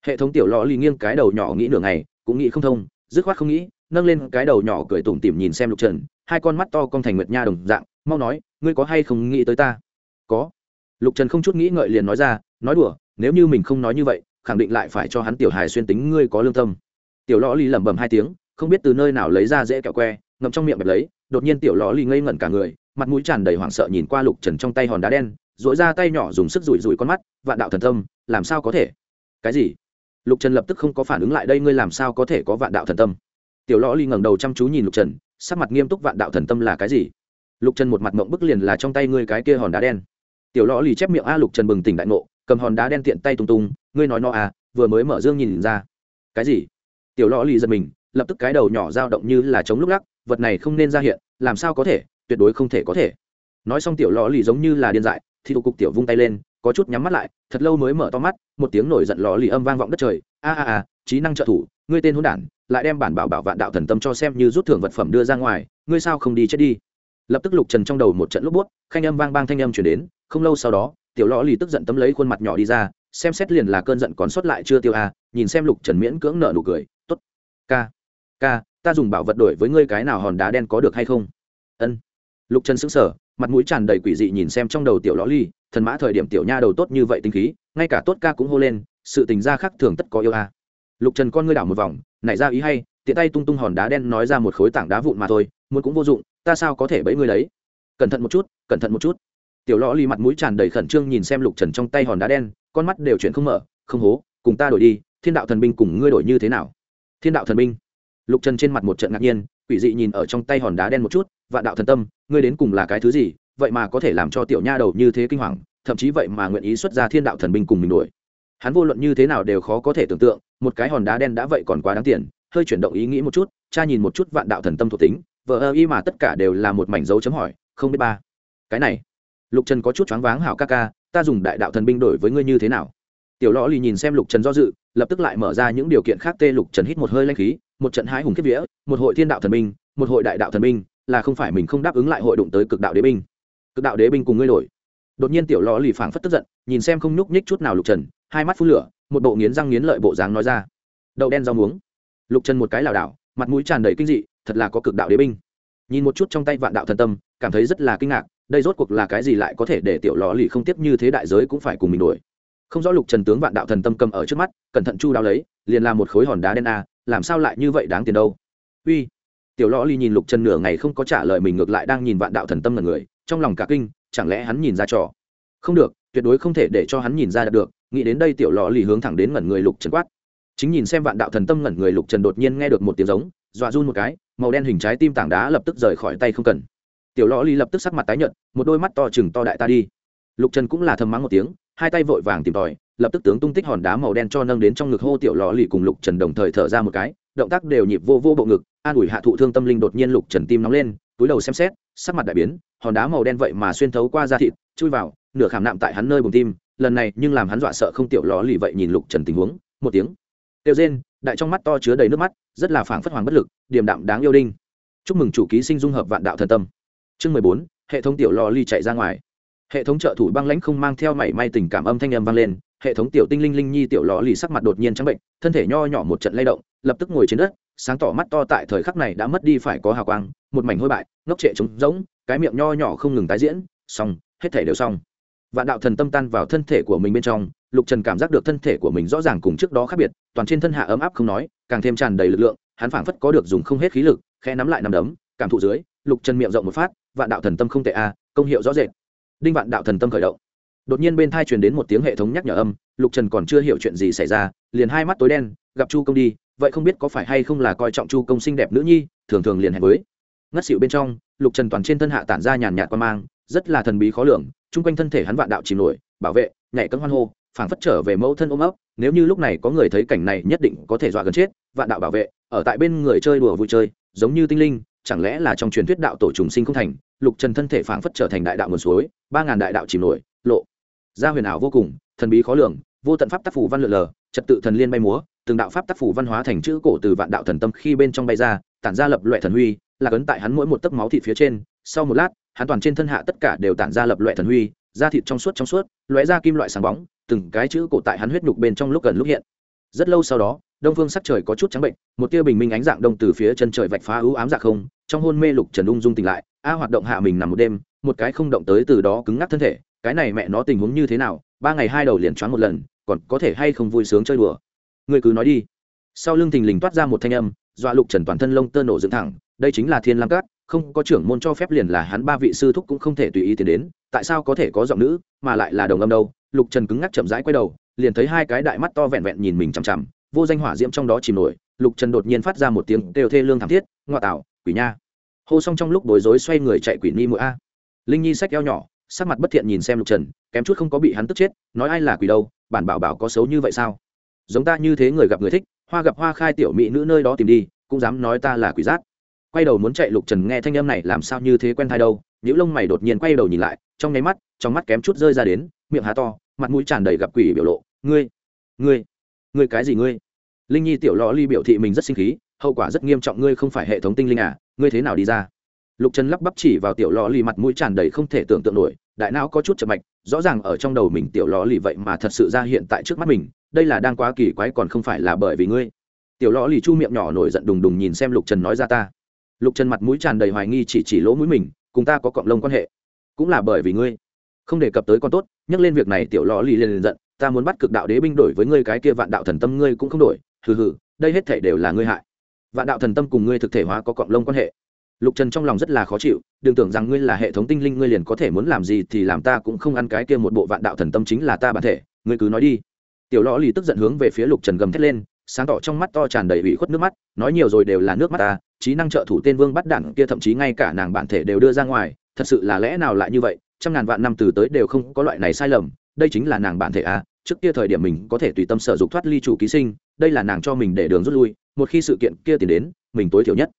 Hệ thống tiểu lò lì nghiêng cái đầu nhỏ nghĩ nửa ngày cũng nghĩ không thông dứt khoát không nghĩ nâng lên cái đầu nhỏ cười tủm tỉm nhìn xem lục trần hai con mắt to con thành nguyệt nha đồng dạng mau nói ngươi có hay không nghĩ tới ta? Có lục trần không chút nghĩ ngợi liền nói ra, nói đùa, nếu như mình không nói như vậy, khẳng định lại phải cho hắn tiểu hài xuyên tính ngươi có lương tâm. Tiểu lò ly lẩm bẩm hai tiếng, không biết từ nơi nào lấy ra dễ kẹo que, ngậm trong miệng bẹp lấy, đột nhiên tiểu lò ly ngây ngẩn cả người, mặt mũi tràn đầy hoảng sợ nhìn qua lục trần trong tay hòn đá đen dỗi ra tay nhỏ dùng sức rủi rủi con mắt, vạn đạo thần tâm làm sao có thể? Cái gì? Lục trần lập tức không có phản ứng lại, đây ngươi làm sao có thể có vạn đạo thần tâm? Tiểu lò ly ngẩng đầu chăm chú nhìn lục trần, sắc mặt nghiêm túc, vạn đạo thần tâm là cái gì? Lục trần một mặt mộng bức liền là trong tay ngươi cái kia hòn đá đen tiểu lò lì chép miệng a lục trần bừng tỉnh đại ngộ, cầm hòn đá đen tiện tay tung tung, ngươi nói nó à vừa mới mở dương nhìn ra. Cái gì? Tiểu lò lì giật mình, lập tức cái đầu nhỏ dao động như là chống lúc lắc, vật này không nên ra hiện, làm sao có thể, tuyệt đối không thể có thể. Nói xong tiểu lò lì giống như là điên dại, thì tụ cục tiểu vung tay lên, có chút nhắm mắt lại, thật lâu mới mở to mắt, một tiếng nổi giận lò lì âm vang vọng đất trời, a a a, trí năng trợ thủ, ngươi tên hôn đản, lại đem bản bảo bảo vạn đạo thần tâm cho xem như rút thưởng vật phẩm đưa ra ngoài, ngươi sao không đi chết đi? Lập tức lục trần trong đầu một trận lúc buốt khanh âm vang vang thanh âm chuyển đến, không lâu sau đó, tiểu lõ lì tức giận tấm lấy khuôn mặt nhỏ đi ra, xem xét liền là cơn giận còn sót lại chưa tiêu a nhìn xem lục trần miễn cưỡng nợ nụ cười t ố t ca ca, ta dùng bảo vật đổi với ngươi cái nào hòn đá đen có được hay không? Ân. Lục trần xứng sở mặt mũi tràn đầy quỷ dị nhìn xem trong đầu tiểu lõ ly thần mã thời điểm tiểu nha đầu tốt như vậy tinh khí, ngay cả tốt ca cũng hô lên, sự tình gia khác thường tất có yêu a lục trần con ngươi đảo một vòng, nảy ra ý hay, tiện tay tung tung hòn đá đen nói ra một khối tảng đá vụn mà thôi, muốn cũng vô dụng ta sao có thể bẫy ngươi đấy? Cẩn thận một chút, cẩn thận một chút. Tiểu lõ lì mặt mũi tràn đầy khẩn trương nhìn xem lục trần trong tay hòn đá đen, con mắt đều chuyển không mở, không hố, cùng ta đổi đi, thiên đạo thần binh cùng ngươi đổi như thế nào? Thiên đạo thần binh? Lục trần trên mặt một trận ngạc nhiên, quỷ dị nhìn ở trong tay hòn đá đen một chút, vạn đạo thần tâm, ngươi đến cùng là cái thứ gì? Vậy mà có thể làm cho tiểu nha đầu như thế kinh hoàng, thậm chí vậy mà nguyện ý xuất ra thiên đạo thần binh cùng mình đuổi hắn vô luận như thế nào đều khó có thể tưởng tượng, một cái hòn đá đen đã vậy còn quá đáng tiền, hơi chuyển động ý nghĩ một chút, cha nhìn một chút vạn đạo thần tâm thuộc tính vờ ơ y mà tất cả đều là một mảnh dấu chấm hỏi, không biết ba. Cái này, lục trần có chút choáng váng hảo ca ca, ta dùng đại đạo thần binh đổi với ngươi như thế nào? Tiểu lõ lì nhìn xem lục trần do dự, lập tức lại mở ra những điều kiện khác tê lục trần hít một hơi lanh khí, một trận hái hùng kiếp vía, một hội thiên đạo thần binh, một hội đại đạo thần binh, là không phải mình không đáp ứng lại hội đụng tới cực đạo đế binh. Cực đạo đế binh cùng ngươi đổi. Đột nhiên tiểu lò lì phảng phất tức giận, nhìn xem không nhúc nhích chút nào lục trần, hai mắt phun lửa, một bộ nghiến răng nghiến lợi bộ dáng nói ra. Đậu đen rau muống. Lục trần một cái lảo đảo, mặt mũi tràn đầy kinh dị thật là có cực đạo đế binh. Nhìn một chút trong tay vạn đạo thần tâm, cảm thấy rất là kinh ngạc, đây rốt cuộc là cái gì lại có thể để tiểu lò lì không tiếp như thế đại giới cũng phải cùng mình đuổi. Không rõ lục trần tướng vạn đạo thần tâm cầm ở trước mắt, cẩn thận chu đáo lấy, liền làm một khối hòn đá đen a, làm sao lại như vậy đáng tiền đâu? Uy, tiểu lò lì nhìn lục trần nửa ngày không có trả lời mình ngược lại đang nhìn vạn đạo thần tâm là người, trong lòng cả kinh, chẳng lẽ hắn nhìn ra trò? Không được, tuyệt đối không thể để cho hắn nhìn ra được, nghĩ đến đây tiểu lò lì hướng thẳng đến ngẩn người lục trần quát. Chính nhìn xem vạn đạo thần tâm ngẩn người lục trần đột nhiên nghe được một tiếng giống dọa run một cái, màu đen hình trái tim tảng đá lập tức rời khỏi tay không cần. Tiểu lò lì lập tức sắc mặt tái nhợt, một đôi mắt to chừng to đại ta đi. Lục trần cũng là thầm mắng một tiếng, hai tay vội vàng tìm tòi, lập tức tướng tung tích hòn đá màu đen cho nâng đến trong ngực hô tiểu lò lì cùng lục trần đồng thời thở ra một cái, động tác đều nhịp vô vô bộ ngực, an ủi hạ thụ thương tâm linh đột nhiên lục trần tim nóng lên, túi đầu xem xét, sắc mặt đại biến, hòn đá màu đen vậy mà xuyên thấu qua da thịt, chui vào, nửa khảm nạm tại hắn nơi bùng tim, lần này nhưng làm hắn dọa sợ không tiểu lò lì vậy nhìn lục trần tình huống, một tiếng tiêu rên đại trong mắt to chứa đầy nước mắt, rất là phảng phất hoàng bất lực, điềm đạm đáng yêu đinh. Chúc mừng chủ ký sinh dung hợp vạn đạo thần tâm. Chương mười bốn, hệ thống tiểu lò ly chạy ra ngoài. Hệ thống trợ thủ băng lãnh không mang theo mảy may tình cảm âm thanh âm vang lên, hệ thống tiểu tinh linh linh nhi tiểu lò lì sắc mặt đột nhiên trắng bệnh, thân thể nho nhỏ một trận lay động, lập tức ngồi trên đất, sáng tỏ mắt to tại thời khắc này đã mất đi phải có hào quang, một mảnh hôi bại, ngốc trệ trống rỗng, cái miệng nho nhỏ không ngừng tái diễn, xong, hết thể đều xong. Vạn đạo thần tâm tan vào thân thể của mình bên trong lục trần cảm giác được thân thể của mình rõ ràng cùng trước đó khác biệt, toàn trên thân hạ ấm áp không nói, càng thêm tràn đầy lực lượng, hắn phảng phất có được dùng không hết khí lực khe nắm lại nằm đấm, cảm thụ dưới, lục trần miệng rộng một phát, vạn đạo thần tâm không tệ a công hiệu rõ rệt. Đinh vạn đạo thần tâm khởi động. Đột nhiên bên thai truyền đến một tiếng hệ thống nhắc nhở âm, lục trần còn chưa hiểu chuyện gì xảy ra, liền hai mắt tối đen, gặp chu công đi, vậy không biết có phải hay không là coi trọng chu công xinh đẹp nữ nhi, thường thường liền hẹn với. Ngất xịu bên trong, lục trần toàn trên thân hạ tản ra nhàn nhạt qua mang, rất là thần bí khó lường, chung quanh thân thể hắn vạn đạo chìm nổi, bảo vệ, nhảy cân hoan hô phảng phất trở về mẫu thân ôm ấp, nếu như lúc này có người thấy cảnh này nhất định có thể dọa gần chết, vạn đạo bảo vệ, ở tại bên người chơi đùa vui chơi, giống như tinh linh, chẳng lẽ là trong truyền thuyết đạo tổ trùng sinh không thành, lục trần thân thể phảng phất trở thành đại đạo nguồn suối, ba ngàn đại đạo chìm nổi, lộ, ra huyền ảo vô cùng, thần bí khó lường, vô tận pháp tác phủ văn lượn lờ, trật tự thần liên bay múa, từng đạo pháp tác phủ văn hóa thành chữ cổ từ vạn đạo thần tâm khi bên trong bay ra, tản ra lập loại thần huy, là cấn tại hắn mỗi một tấc máu thịt phía trên, sau một lát, hắn toàn trên thân hạ tất cả đều tản ra lập loại thần huy da thịt trong suốt trong suốt, lóe ra kim loại sáng bóng, từng cái chữ cổ tại hắn huyết nhục bên trong lúc gần lúc hiện. Rất lâu sau đó, đông phương sắc trời có chút trắng bệnh, một tia bình minh ánh dạng đông từ phía chân trời vạch phá ưu ám dạ không, trong hôn mê lục trần ung dung tỉnh lại, a hoạt động hạ mình nằm một đêm, một cái không động tới từ đó cứng ngắc thân thể, cái này mẹ nó tình huống như thế nào, ba ngày hai đầu liền choáng một lần, còn có thể hay không vui sướng chơi đùa. Người cứ nói đi. Sau lưng thình lình toát ra một thanh âm, dọa lục trần toàn thân lông tơ nổ dựng thẳng, đây chính là thiên lam cát không có trưởng môn cho phép liền là hắn ba vị sư thúc cũng không thể tùy ý tiến đến, tại sao có thể có giọng nữ mà lại là đồng âm đâu? Lục trần cứng ngắc chậm rãi quay đầu, liền thấy hai cái đại mắt to vẹn vẹn nhìn mình chằm chằm, vô danh hỏa diễm trong đó chìm nổi, lục trần đột nhiên phát ra một tiếng đều thê lương thảm thiết ngoại tạo, quỷ nha. Hô xong trong lúc bối rối xoay người chạy quỷ ni mũi a. Linh nhi sách eo nhỏ, sắc mặt bất thiện nhìn xem lục trần, kém chút không có bị hắn tức chết, nói ai là quỷ đâu, bản bảo bảo có xấu như vậy sao? Giống ta như thế người gặp người thích, hoa gặp hoa khai tiểu mỹ nữ nơi đó tìm đi, cũng dám nói ta là quỷ giác quay đầu muốn chạy lục trần nghe thanh âm này, làm sao như thế quen thai đâu? Những lông mày đột nhiên quay đầu nhìn lại, trong nháy mắt, trong mắt kém chút rơi ra đến, miệng há to, mặt mũi tràn đầy gặp quỷ biểu lộ. Ngươi ngươi ngươi cái gì ngươi? Linh nhi tiểu lò ly biểu thị mình rất sinh khí, hậu quả rất nghiêm trọng, ngươi không phải hệ thống tinh linh à? Ngươi thế nào đi ra? Lục trần lắp bắp chỉ vào tiểu lò ly mặt mũi tràn đầy không thể tưởng tượng nổi, đại não có chút chậm mạch, rõ ràng ở trong đầu mình tiểu lò lì vậy mà thật sự ra hiện tại trước mắt mình, đây là đang quá kỳ quái còn không phải là bởi vì ngươi. Tiểu lò lì chu miệng nhỏ nổi giận đùng đùng nhìn xem lục trần nói ra ta lục trần mặt mũi tràn đầy hoài nghi chỉ chỉ lỗ mũi mình, cùng ta có cộng lông quan hệ. Cũng là bởi vì ngươi. Không đề cập tới con tốt, nhắc lên việc này tiểu lò lì liền giận, ta muốn bắt cực đạo đế binh đổi với ngươi cái kia vạn đạo thần tâm ngươi cũng không đổi, hừ hừ, đây hết thể đều là ngươi hại. Vạn đạo thần tâm cùng ngươi thực thể hóa có cộng lông quan hệ. Lục trần trong lòng rất là khó chịu, đừng tưởng rằng ngươi là hệ thống tinh linh ngươi liền có thể muốn làm gì thì làm ta cũng không ăn cái kia một bộ vạn đạo thần tâm chính là ta bản thể, ngươi cứ nói đi. Tiểu lò lì tức giận hướng về phía lục trần gầm thét lên sáng tỏ trong mắt to tràn đầy ủy khuất nước mắt, nói nhiều rồi đều là nước mắt ta, trí năng trợ thủ tên vương bắt đạn kia thậm chí ngay cả nàng bản thể đều đưa ra ngoài, thật sự là lẽ nào lại như vậy, trăm ngàn vạn năm từ tới đều không có loại này sai lầm, đây chính là nàng bản thể à trước kia thời điểm mình có thể tùy tâm sở dục thoát ly chủ ký sinh, đây là nàng cho mình để đường rút lui, một khi sự kiện kia tìm đến, mình tối thiểu nhất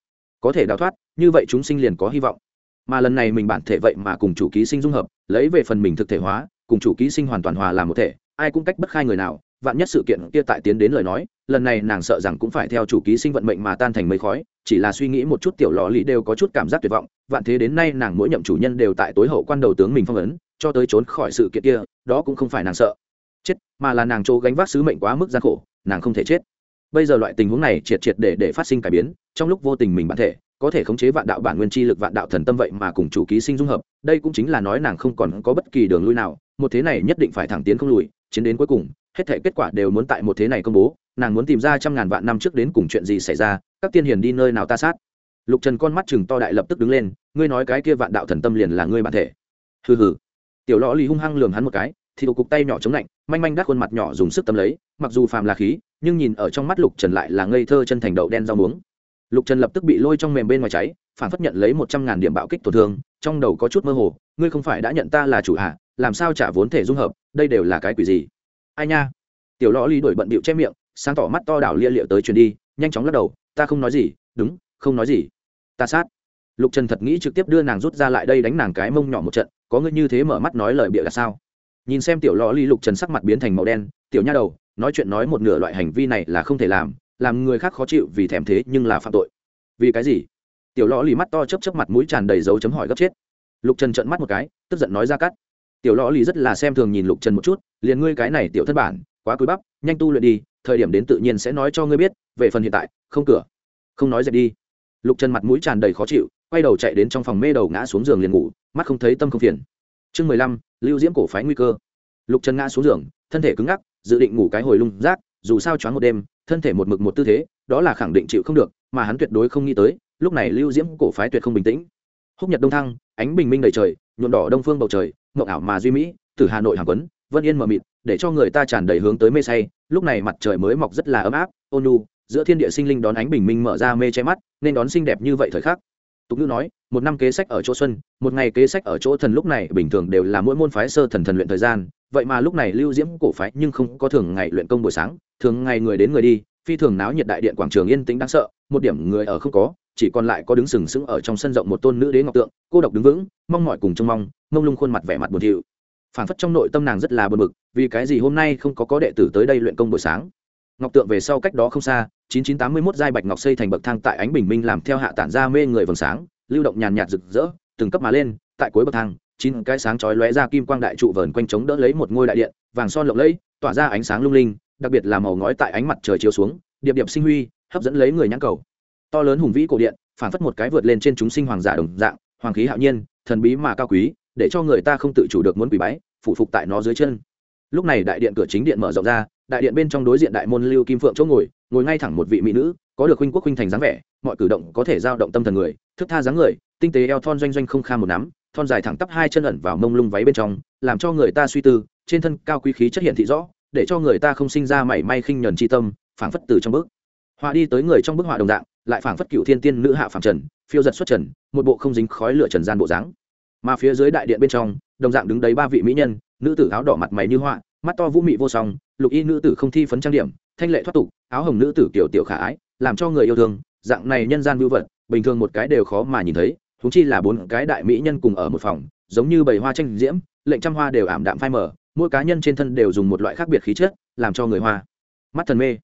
có thể đào thoát, như vậy chúng sinh liền có hy vọng. Mà lần này mình bản thể vậy mà cùng chủ ký sinh dung hợp, lấy về phần mình thực thể hóa, cùng chủ ký sinh hoàn toàn hòa làm một thể, ai cũng cách bất khai người nào vạn nhất sự kiện kia tại tiến đến lời nói, lần này nàng sợ rằng cũng phải theo chủ ký sinh vận mệnh mà tan thành mây khói, chỉ là suy nghĩ một chút tiểu lò lý đều có chút cảm giác tuyệt vọng, vạn thế đến nay nàng mỗi nhậm chủ nhân đều tại tối hậu quan đầu tướng mình phong ấn, cho tới trốn khỏi sự kiện kia, đó cũng không phải nàng sợ. Chết, mà là nàng chỗ gánh vác sứ mệnh quá mức gian khổ, nàng không thể chết. Bây giờ loại tình huống này triệt triệt để để phát sinh cải biến, trong lúc vô tình mình bản thể, có thể khống chế vạn đạo bản nguyên chi lực vạn đạo thần tâm vậy mà cùng chủ ký sinh dung hợp, đây cũng chính là nói nàng không còn có bất kỳ đường lui nào, một thế này nhất định phải thẳng tiến không lùi, chiến đến cuối cùng hết thể kết quả đều muốn tại một thế này công bố, nàng muốn tìm ra trăm ngàn vạn năm trước đến cùng chuyện gì xảy ra, các tiên hiền đi nơi nào ta sát. Lục trần con mắt chừng to đại lập tức đứng lên, ngươi nói cái kia vạn đạo thần tâm liền là ngươi bản thể. Hừ hừ. Tiểu lõ lì hung hăng lường hắn một cái, thì cục tay nhỏ chống lạnh, manh manh đắt khuôn mặt nhỏ dùng sức tâm lấy, mặc dù phàm là khí, nhưng nhìn ở trong mắt lục trần lại là ngây thơ chân thành đậu đen rau muống. Lục trần lập tức bị lôi trong mềm bên ngoài cháy, phản phất nhận lấy một trăm ngàn điểm bạo kích tổn thương, trong đầu có chút mơ hồ, ngươi không phải đã nhận ta là chủ hạ, làm sao trả vốn thể dung hợp, đây đều là cái quỷ gì? Ai nha? Tiểu lõ ly đổi bận bịu che miệng, sáng tỏ mắt to đảo lia liệu tới truyền đi, nhanh chóng lắc đầu, ta không nói gì. Đúng, không nói gì. Ta sát. Lục trần thật nghĩ trực tiếp đưa nàng rút ra lại đây đánh nàng cái mông nhỏ một trận, có ngươi như thế mở mắt nói lời bịa là sao? Nhìn xem tiểu lò ly lục trần sắc mặt biến thành màu đen, tiểu nha đầu, nói chuyện nói một nửa loại hành vi này là không thể làm làm người khác khó chịu vì thèm thế nhưng là phạm tội. Vì cái gì? Tiểu lò lì mắt to chấp chấp mặt mũi tràn đầy dấu chấm hỏi gấp chết. Lục trần trợn mắt một cái, tức giận nói ra cắt tiểu lõ lì rất là xem thường nhìn lục trần một chút, liền ngươi cái này tiểu thất bản, quá cúi bắp, nhanh tu luyện đi, thời điểm đến tự nhiên sẽ nói cho ngươi biết, về phần hiện tại, không cửa. Không nói dậy đi. Lục trần mặt mũi tràn đầy khó chịu, quay đầu chạy đến trong phòng mê đầu ngã xuống giường liền ngủ, mắt không thấy tâm không phiền. Chương mười lăm, lưu diễm cổ phái nguy cơ. Lục trần ngã xuống giường, thân thể cứng ngắc, dự định ngủ cái hồi lung rác, dù sao choáng một đêm, thân thể một mực một tư thế, đó là khẳng định chịu không được, mà hắn tuyệt đối không nghĩ tới, lúc này lưu diễm cổ phái tuyệt không bình tĩnh. Húc nhật đông thăng, ánh bình minh đầy trời, nhuộm đỏ đông phương bầu trời mộng ảo mà duy mỹ, từ hà nội hàng quấn, vân yên mờ mịt, để cho người ta tràn đầy hướng tới mê say. Lúc này mặt trời mới mọc rất là ấm áp ôn nu, giữa thiên địa sinh linh đón ánh bình minh mở ra mê che mắt, nên đón xinh đẹp như vậy thời khắc. Tục ngữ nói, một năm kế sách ở chỗ xuân, một ngày kế sách ở chỗ thần lúc này bình thường đều là mỗi môn phái sơ thần thần luyện thời gian. Vậy mà lúc này lưu diễm cổ phái nhưng không có thường ngày luyện công buổi sáng, thường ngày người đến người đi, phi thường náo nhiệt đại điện quảng trường yên tĩnh đáng sợ, một điểm người ở không có chỉ còn lại có đứng sừng sững ở trong sân rộng một tôn nữ đế ngọc tượng, cô độc đứng vững, mong mỏi cùng trông mong, mông lung khuôn mặt vẻ mặt buồn thiu. Phản phất trong nội tâm nàng rất là buồn bực, vì cái gì hôm nay không có có đệ tử tới đây luyện công buổi sáng? Ngọc tượng về sau cách đó không xa 9981 giai bạch ngọc xây thành bậc thang tại ánh bình minh làm theo hạ tản ra mê người vầng sáng, lưu động nhàn nhạt rực rỡ, từng cấp mà lên, tại cuối bậc thang, chín cái sáng chói lóe ra kim quang đại trụ vờn quanh chống đỡ lấy một ngôi đại điện, vàng son lộng lẫy, tỏa ra ánh sáng lung linh, đặc biệt là màu ngói tại ánh mặt trời chiếu xuống, điệp điệp sinh huy, hấp dẫn lấy người nhãn cầu to lớn hùng vĩ cổ điện phản phất một cái vượt lên trên chúng sinh hoàng giả đồng dạng, hoàng khí hạo nhiên, thần bí mà cao quý, để cho người ta không tự chủ được muốn quỷ bái, phụ phục tại nó dưới chân. Lúc này đại điện cửa chính điện mở rộng ra, đại điện bên trong đối diện đại môn lưu kim phượng chỗ ngồi ngồi ngay thẳng một vị mỹ nữ, có được huynh quốc huynh thành dáng vẻ, mọi cử động có thể giao động tâm thần người, thức tha dáng người, tinh tế eo thon doanh doanh không kha một nắm, thon dài thẳng tắp hai chân ẩn vào mông lung váy bên trong, làm cho người ta suy tư, trên thân cao quý khí chất hiện thị rõ, để cho người ta không sinh ra mảy may khinh nhẫn chi tâm, phảng phất từ trong bước. Họa đi tới người trong bức họa đồng dạng lại phảng phất cựu thiên tiên nữ hạ phàm trần, phiêu giật xuất trần, một bộ không dính khói lửa trần gian bộ dáng. Mà phía dưới đại điện bên trong, đồng dạng đứng đấy ba vị mỹ nhân, nữ tử áo đỏ mặt mày như họa, mắt to vũ mị vô song, lục y nữ tử không thi phấn trang điểm, thanh lệ thoát tục, áo hồng nữ tử kiểu tiểu khả ái, làm cho người yêu thương, dạng này nhân gian vưu vật, bình thường một cái đều khó mà nhìn thấy thúng chi là bốn cái đại mỹ nhân cùng ở một phòng, giống như bầy hoa tranh diễm, lệnh trăm hoa đều ảm đạm phai mờ, mỗi cá nhân trên thân đều dùng một loại khác biệt khí chất, làm cho người hoa mắt thần mê.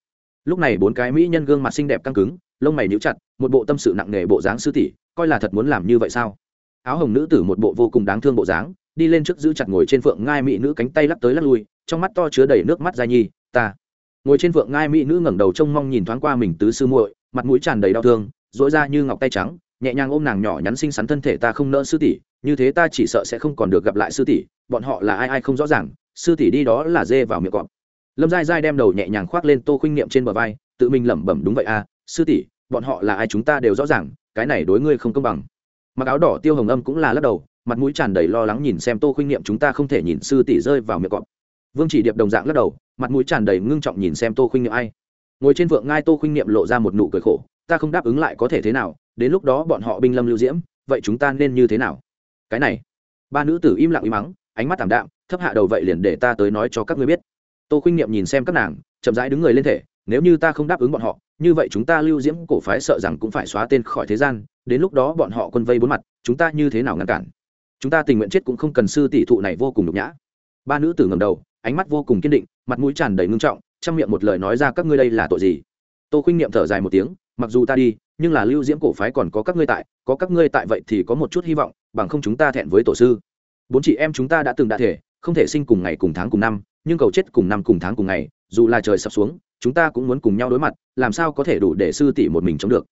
Lúc này bốn cái mỹ nhân gương mặt xinh đẹp căng cứng lông mày níu chặt, một bộ tâm sự nặng nề bộ dáng sư tỷ, coi là thật muốn làm như vậy sao? Áo hồng nữ tử một bộ vô cùng đáng thương bộ dáng, đi lên trước giữ chặt ngồi trên phượng ngai mỹ nữ cánh tay lắc tới lắc lui, trong mắt to chứa đầy nước mắt dài nhi, ta. Ngồi trên phượng ngai mỹ nữ ngẩng đầu trông mong nhìn thoáng qua mình tứ sư muội, mặt mũi tràn đầy đau thương dỗi ra như ngọc tay trắng, nhẹ nhàng ôm nàng nhỏ nhắn xinh xắn thân thể ta không nỡ sư tỷ, như thế ta chỉ sợ sẽ không còn được gặp lại sư tỷ, bọn họ là ai ai không rõ ràng, sư tỷ đi đó là dê vào miệng cọp. Lâm dai dai đem đầu nhẹ nhàng khoác lên tô khuynh niệm trên bờ vai, tự mình lẩm bẩm, đúng vậy à sư tỷ bọn họ là ai chúng ta đều rõ ràng, cái này đối ngươi không công bằng. Mặc áo đỏ tiêu hồng âm cũng là lắc đầu, mặt mũi tràn đầy lo lắng nhìn xem tô khuynh niệm chúng ta không thể nhìn sư tỷ rơi vào miệng cọp. Vương chỉ điệp đồng dạng lắc đầu, mặt mũi tràn đầy ngưng trọng nhìn xem tô khuynh niệm ai. Ngồi trên vượng ngai tô khuynh niệm lộ ra một nụ cười khổ, ta không đáp ứng lại có thể thế nào, đến lúc đó bọn họ binh lâm lưu diễm, vậy chúng ta nên như thế nào? Cái này, ba nữ tử im lặng im mắng, ánh mắt thảm đạm, thấp hạ đầu vậy liền để ta tới nói cho các ngươi biết. Tô khuynh niệm nhìn xem các nàng, chậm rãi đứng người lên thể nếu như ta không đáp ứng bọn họ, như vậy chúng ta lưu diễm cổ phái sợ rằng cũng phải xóa tên khỏi thế gian, đến lúc đó bọn họ quân vây bốn mặt, chúng ta như thế nào ngăn cản? Chúng ta tình nguyện chết cũng không cần sư tỷ thụ này vô cùng nhục nhã. Ba nữ tử ngầm đầu, ánh mắt vô cùng kiên định, mặt mũi tràn đầy ngưng trọng trong miệng một lời nói ra các ngươi đây là tội gì? Tô khuynh niệm thở dài một tiếng, mặc dù ta đi, nhưng là lưu diễm cổ phái còn có các ngươi tại, có các ngươi tại vậy thì có một chút hy vọng, bằng không chúng ta thẹn với tổ sư. Bốn chị em chúng ta đã từng đã thể, không thể sinh cùng ngày cùng tháng cùng năm, nhưng cầu chết cùng năm cùng tháng cùng ngày dù là trời sập xuống, chúng ta cũng muốn cùng nhau đối mặt, làm sao có thể đủ để sư tỷ một mình chống được?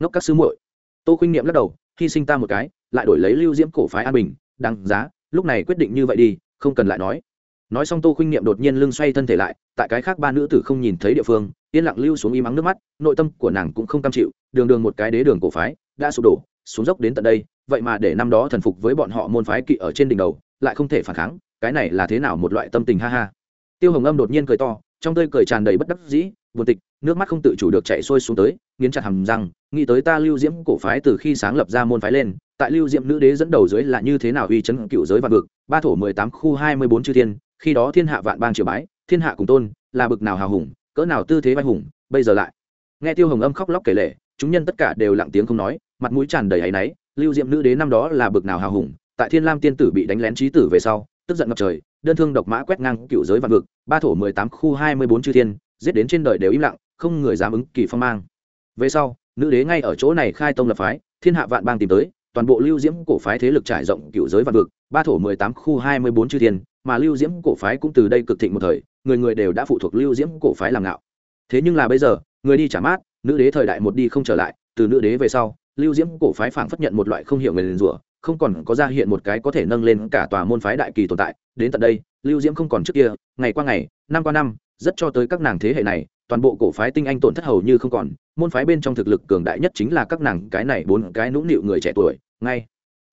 Ngốc các sư muội. Tô khuynh niệm lắc đầu, hy sinh ta một cái, lại đổi lấy lưu diễm cổ phái an bình đăng giá, lúc này quyết định như vậy đi, không cần lại nói. Nói xong tô khuynh niệm đột nhiên lưng xoay thân thể lại, tại cái khác ba nữ tử không nhìn thấy địa phương, yên lặng lưu xuống im ắng nước mắt, nội tâm của nàng cũng không cam chịu, đường đường một cái đế đường cổ phái, đã sụp đổ, xuống dốc đến tận đây, vậy mà để năm đó thần phục với bọn họ môn phái kỵ ở trên đỉnh đầu, lại không thể phản kháng, cái này là thế nào một loại tâm tình ha ha. Tiêu hồng âm đột nhiên cười to trong tơi cười tràn đầy bất đắc dĩ, buồn tịch, nước mắt không tự chủ được chạy sôi xuống tới, nghiến chặt hầm răng, nghĩ tới ta lưu diễm cổ phái từ khi sáng lập ra môn phái lên, tại lưu diễm nữ đế dẫn đầu dưới là như thế nào uy chấn cựu giới vạn vực, ba thổ mười tám khu hai mươi bốn chư thiên, khi đó thiên hạ vạn bang triều bái, thiên hạ cùng tôn, là bực nào hào hùng, cỡ nào tư thế vai hùng, bây giờ lại. Nghe tiêu hồng âm khóc lóc kể lể, chúng nhân tất cả đều lặng tiếng không nói, mặt mũi tràn đầy áy náy, lưu diệm nữ đế năm đó là bực nào hào hùng, tại thiên lam tiên tử bị đánh lén trí tử về sau, tức giận ngập trời đơn thương độc mã quét ngang cựu giới vạn vực, ba thổ mười tám khu hai mươi bốn chư thiên, giết đến trên đời đều im lặng, không người dám ứng kỳ phong mang. Về sau, nữ đế ngay ở chỗ này khai tông lập phái, thiên hạ vạn bang tìm tới, toàn bộ lưu diễm cổ phái thế lực trải rộng cựu giới vạn vực, ba thổ mười tám khu hai mươi bốn chư thiên, mà lưu diễm cổ phái cũng từ đây cực thịnh một thời, người người đều đã phụ thuộc lưu diễm cổ phái làm ngạo. Thế nhưng là bây giờ, người đi trả mát, nữ đế thời đại một đi không trở lại, từ nữ đế về sau, lưu diễm cổ phái phảng phất nhận một loại không hiểu người liền rủa không còn có ra hiện một cái có thể nâng lên cả tòa môn phái đại kỳ tồn tại. Đến tận đây, lưu diễm không còn trước kia, ngày qua ngày, năm qua năm, rất cho tới các nàng thế hệ này, toàn bộ cổ phái tinh anh tổn thất hầu như không còn. Môn phái bên trong thực lực cường đại nhất chính là các nàng cái này bốn cái nũng nịu người trẻ tuổi, ngay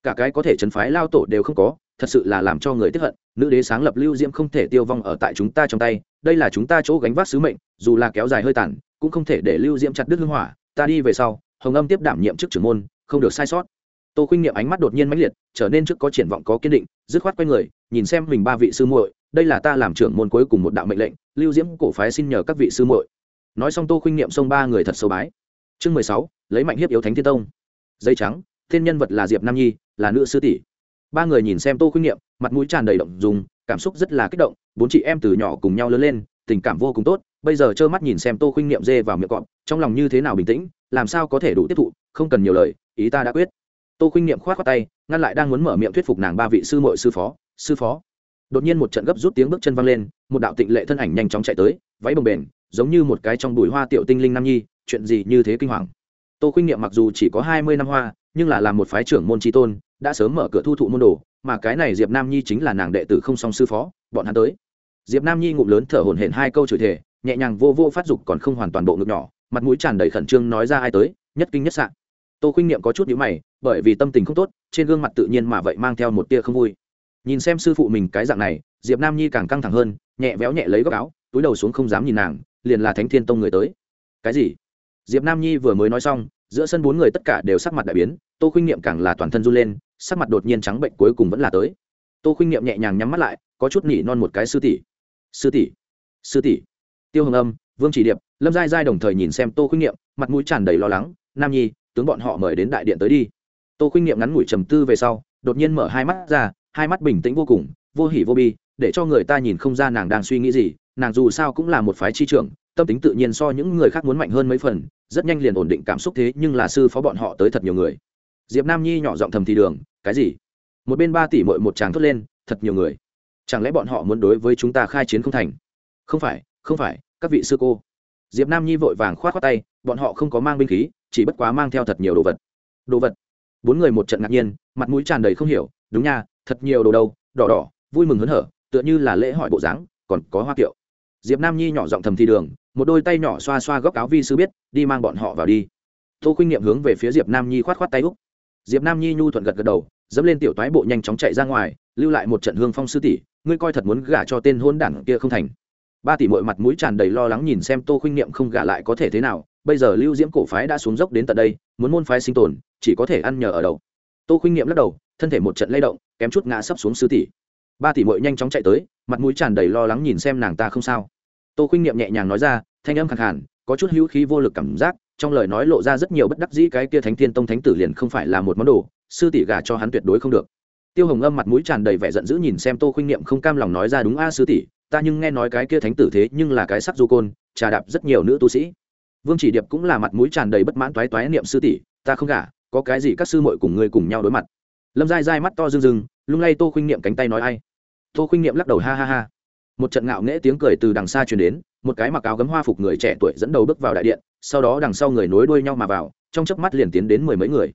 cả cái có thể chấn phái lao tổ đều không có, thật sự là làm cho người tiếp hận. Nữ đế sáng lập lưu diễm không thể tiêu vong ở tại chúng ta trong tay, đây là chúng ta chỗ gánh vác sứ mệnh, dù là kéo dài hơi tàn, cũng không thể để lưu diễm chặt đứt hưng hỏa. Ta đi về sau, hồng âm tiếp đảm nhiệm chức trưởng môn, không được sai sót tô khuynh niệm ánh mắt đột nhiên mãnh liệt, trở nên trước có triển vọng, có kiên định, dứt khoát quay người, nhìn xem mình ba vị sư muội, đây là ta làm trưởng môn cuối cùng một đạo mệnh lệnh, lưu diễm cổ phái xin nhờ các vị sư muội. Nói xong tô khuynh niệm xông ba người thật sâu bái. Chương mười sáu, lấy mạnh hiếp yếu thánh thiên tông. Dây trắng, thiên nhân vật là diệp nam nhi, là nữ sư tỷ. Ba người nhìn xem tô khuynh niệm, mặt mũi tràn đầy động dùng cảm xúc rất là kích động, bốn chị em từ nhỏ cùng nhau lớn lên, tình cảm vô cùng tốt, bây giờ trơ mắt nhìn xem tô khuynh niệm dê vào miệng cọp, trong lòng như thế nào bình tĩnh, làm sao có thể đủ tiếp thụ, không cần nhiều lời, ý ta đã quyết tô khuynh niệm khoát khoát tay, ngăn lại đang muốn mở miệng thuyết phục nàng ba vị sư muội sư phó sư phó. Đột nhiên một trận gấp rút tiếng bước chân văng lên, một đạo tịnh lệ thân ảnh nhanh chóng chạy tới, váy bồng bềnh, giống như một cái trong bụi hoa tiểu tinh linh nam nhi, chuyện gì như thế kinh hoàng. Tô khuynh niệm mặc dù chỉ có hai mươi năm hoa, nhưng là làm một phái trưởng môn tri tôn, đã sớm mở cửa thu thụ môn đồ, mà cái này diệp nam nhi chính là nàng đệ tử không song sư phó, bọn hắn tới. Diệp nam nhi ngụm lớn thở hổn hển hai câu chửi thề, nhẹ nhàng vô vô phát dục còn không hoàn toàn bộ ngực nhỏ, mặt mũi tràn đầy khẩn trương nói ra ai tới, nhất kinh nhất sạn tô khuynh niệm có chút nhữ mày, bởi vì tâm tình không tốt, trên gương mặt tự nhiên mà vậy mang theo một tia không vui. Nhìn xem sư phụ mình cái dạng này, diệp nam nhi càng căng thẳng hơn, nhẹ véo nhẹ lấy góc áo, túi đầu xuống không dám nhìn nàng, liền là thánh thiên tông người tới. Cái gì? Diệp nam nhi vừa mới nói xong, giữa sân bốn người tất cả đều sắc mặt đại biến, tô khuynh niệm càng là toàn thân run lên, sắc mặt đột nhiên trắng bệnh cuối cùng vẫn là tới. Tô khuynh niệm nhẹ nhàng nhắm mắt lại, có chút nỉ non một cái sư tỷ. Sư tỷ? Sư tỷ? Tiêu hồng âm, vương chỉ điệp, lâm giai giai đồng thời nhìn xem tô khuynh niệm, mặt mũi tràn đầy lo lắng. Nam nhi tướng bọn họ mời đến đại điện tới đi. Tô khuynh niệm ngắn ngủi trầm tư về sau, đột nhiên mở hai mắt ra, hai mắt bình tĩnh vô cùng, vô hỉ vô bi, để cho người ta nhìn không ra nàng đang suy nghĩ gì, nàng dù sao cũng là một phái chi trưởng, tâm tính tự nhiên so những người khác muốn mạnh hơn mấy phần, rất nhanh liền ổn định cảm xúc thế, nhưng là sư phó bọn họ tới thật nhiều người. Diệp nam nhi nhỏ giọng thầm thì đường, cái gì? Một bên ba tỷ mội một tràng thốt lên, thật nhiều người. Chẳng lẽ bọn họ muốn đối với chúng ta khai chiến không thành? Không phải không phải, các vị sư cô diệp nam nhi vội vàng k h o á t khoác tay, bọn họ không có mang binh khí, chỉ bất quá mang theo thật nhiều đồ vật. Đồ vật? Bốn người một trận ngạc nhiên, mặt mũi tràn đầy không hiểu, đúng nha, thật nhiều đồ đâu, đỏ đỏ, vui mừng hớn hở, tựa như là lễ hỏi bộ dáng, còn có hoa kiệu. Diệp nam nhi nhỏ giọng thầm thi đường, một đôi tay nhỏ xoa xoa góc áo vi sư biết, đi mang bọn họ vào đi. Tô khuynh nghiệm hướng về phía diệp nam nhi khoát khoát tay úc. Diệp nam nhi nhu thuận gật gật đầu, dẫm lên tiểu toái bộ nhanh chóng chạy ra ngoài, lưu lại một trận hương phong sư tỷ, ngươi coi thật muốn gả cho tên hôn đảng kia không thành ba tỷ mội mặt mũi tràn đầy lo lắng nhìn xem tô khuynh niệm không gả lại có thể thế nào, bây giờ lưu diễm cổ phái đã xuống dốc đến tận đây, muốn môn phái sinh tồn, chỉ có thể ăn nhờ ở đầu. Tô khuynh niệm lắc đầu, thân thể một trận lay động, kém chút ngã sấp xuống sư tỷ. Ba tỷ mội nhanh chóng chạy tới, mặt mũi tràn đầy lo lắng nhìn xem nàng ta không sao. Tô khuynh niệm nhẹ nhàng nói ra, thanh âm khẳng hẳn có chút hữu khí vô lực cảm giác, trong lời nói lộ ra rất nhiều bất đắc dĩ cái kia thánh thiên tông thánh tử liền không phải là một món đồ, sư tỷ gả cho hắn tuyệt đối không được tiêu hồng âm mặt mũi tràn đầy vẻ giận dữ nhìn xem tô khuynh niệm không cam lòng nói ra đúng a sư tỷ, ta nhưng nghe nói cái kia thánh tử thế nhưng là cái sắc du côn, trà đạp rất nhiều nữ tu sĩ. Vương chỉ điệp cũng là mặt mũi tràn đầy bất mãn toái toái niệm sư tỷ, ta không gả, có cái gì các sư muội cùng ngươi cùng nhau đối mặt. Lâm dai dai mắt to rưng rưng, lung lay tô khuynh niệm cánh tay nói ai. Tô khuynh niệm lắc đầu ha ha ha. Một trận ngạo nghễ tiếng cười từ đằng xa truyền đến, một cái mặc áo gấm hoa phục người trẻ tuổi dẫn đầu bước vào đại điện, sau đó đằng sau người nối đuôi nhau mà vào, trong chớp mắt liền tiến đến mười mấy người.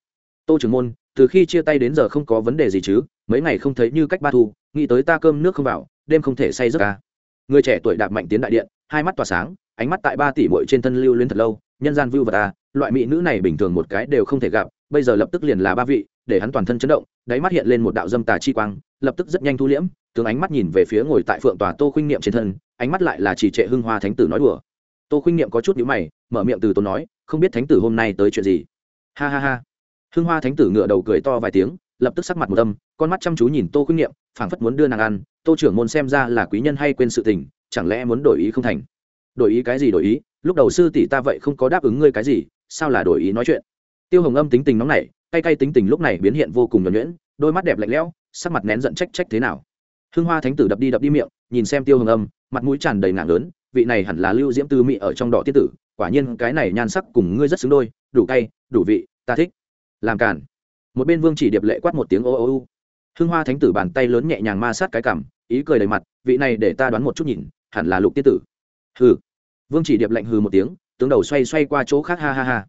Tô trưởng môn từ khi chia tay đến giờ không có vấn đề gì chứ, mấy ngày không thấy như cách ba thu, nghĩ tới ta cơm nước không vào, đêm không thể say giấc ca người trẻ tuổi đạp mạnh tiến đại điện, hai mắt tỏa sáng, ánh mắt tại ba tỷ muội trên thân lưu lên thật lâu, nhân gian view vật ta loại mỹ nữ này bình thường một cái đều không thể gặp, bây giờ lập tức liền là ba vị, để hắn toàn thân chấn động, đáy mắt hiện lên một đạo dâm tà chi quang, lập tức rất nhanh thu liễm, tướng ánh mắt nhìn về phía ngồi tại phượng tòa tô khuynh niệm trên thân, ánh mắt lại là chỉ trệ hưng hoa thánh tử nói đùa. Tô khuynh niệm có chút nhữ mày, mở miệng từ tốn nói, không biết thánh tử hôm nay tới chuyện gì? Ha ha ha. Hương hoa thánh tử ngựa đầu cười to vài tiếng, lập tức sắc mặt một tâm con mắt chăm chú nhìn tô khuyết nghiệm phảng phất muốn đưa nàng ăn. Tô trưởng môn xem ra là quý nhân hay quên sự tình, chẳng lẽ muốn đổi ý không thành? Đổi ý cái gì đổi ý? Lúc đầu sư tỷ ta vậy không có đáp ứng ngươi cái gì, sao là đổi ý nói chuyện? Tiêu hồng âm tính tình nóng nảy, cay cay tính tình lúc này biến hiện vô cùng nhuẩn nhuyễn, đôi mắt đẹp lạnh lẽo, sắc mặt nén giận trách trách thế nào? Hương hoa thánh tử đập đi đập đi miệng, nhìn xem tiêu hồng âm, mặt mũi tràn đầy ngạc lớn, vị này hẳn là lưu diễm tư mị ở trong đỏ tiết tử, quả nhiên cái này nhan sắc cùng ngươi rất xứng đôi, đủ cay, đủ vị, ta thích làm cản một bên vương chỉ điệp lệ quát một tiếng ô ô u. hưng hoa thánh tử bàn tay lớn nhẹ nhàng ma sát cái cảm ý cười đầy mặt, vị này để ta đoán một chút nhìn, hẳn là lục tiết tử. Hừ. Vương chỉ điệp lạnh hừ một tiếng, tướng đầu xoay xoay qua chỗ khác ha ha ha.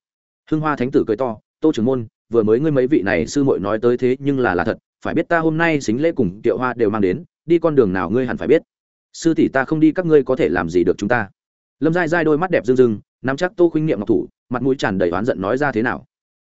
Hưng hoa thánh tử cười to, tô trưởng môn, vừa mới ngươi mấy vị này sư muội nói tới thế nhưng là là thật, phải biết ta hôm nay xính lễ cùng tiệu hoa đều mang đến, đi con đường nào ngươi hẳn phải biết. Sư tỷ ta không đi các ngươi có thể làm gì được chúng ta. Lâm dai dai đôi mắt đẹp rưng rưng, nắm chắc tô khuynh niệm ngọc thủ, mặt mũi tràn đầy oán giận nói ra thế nào?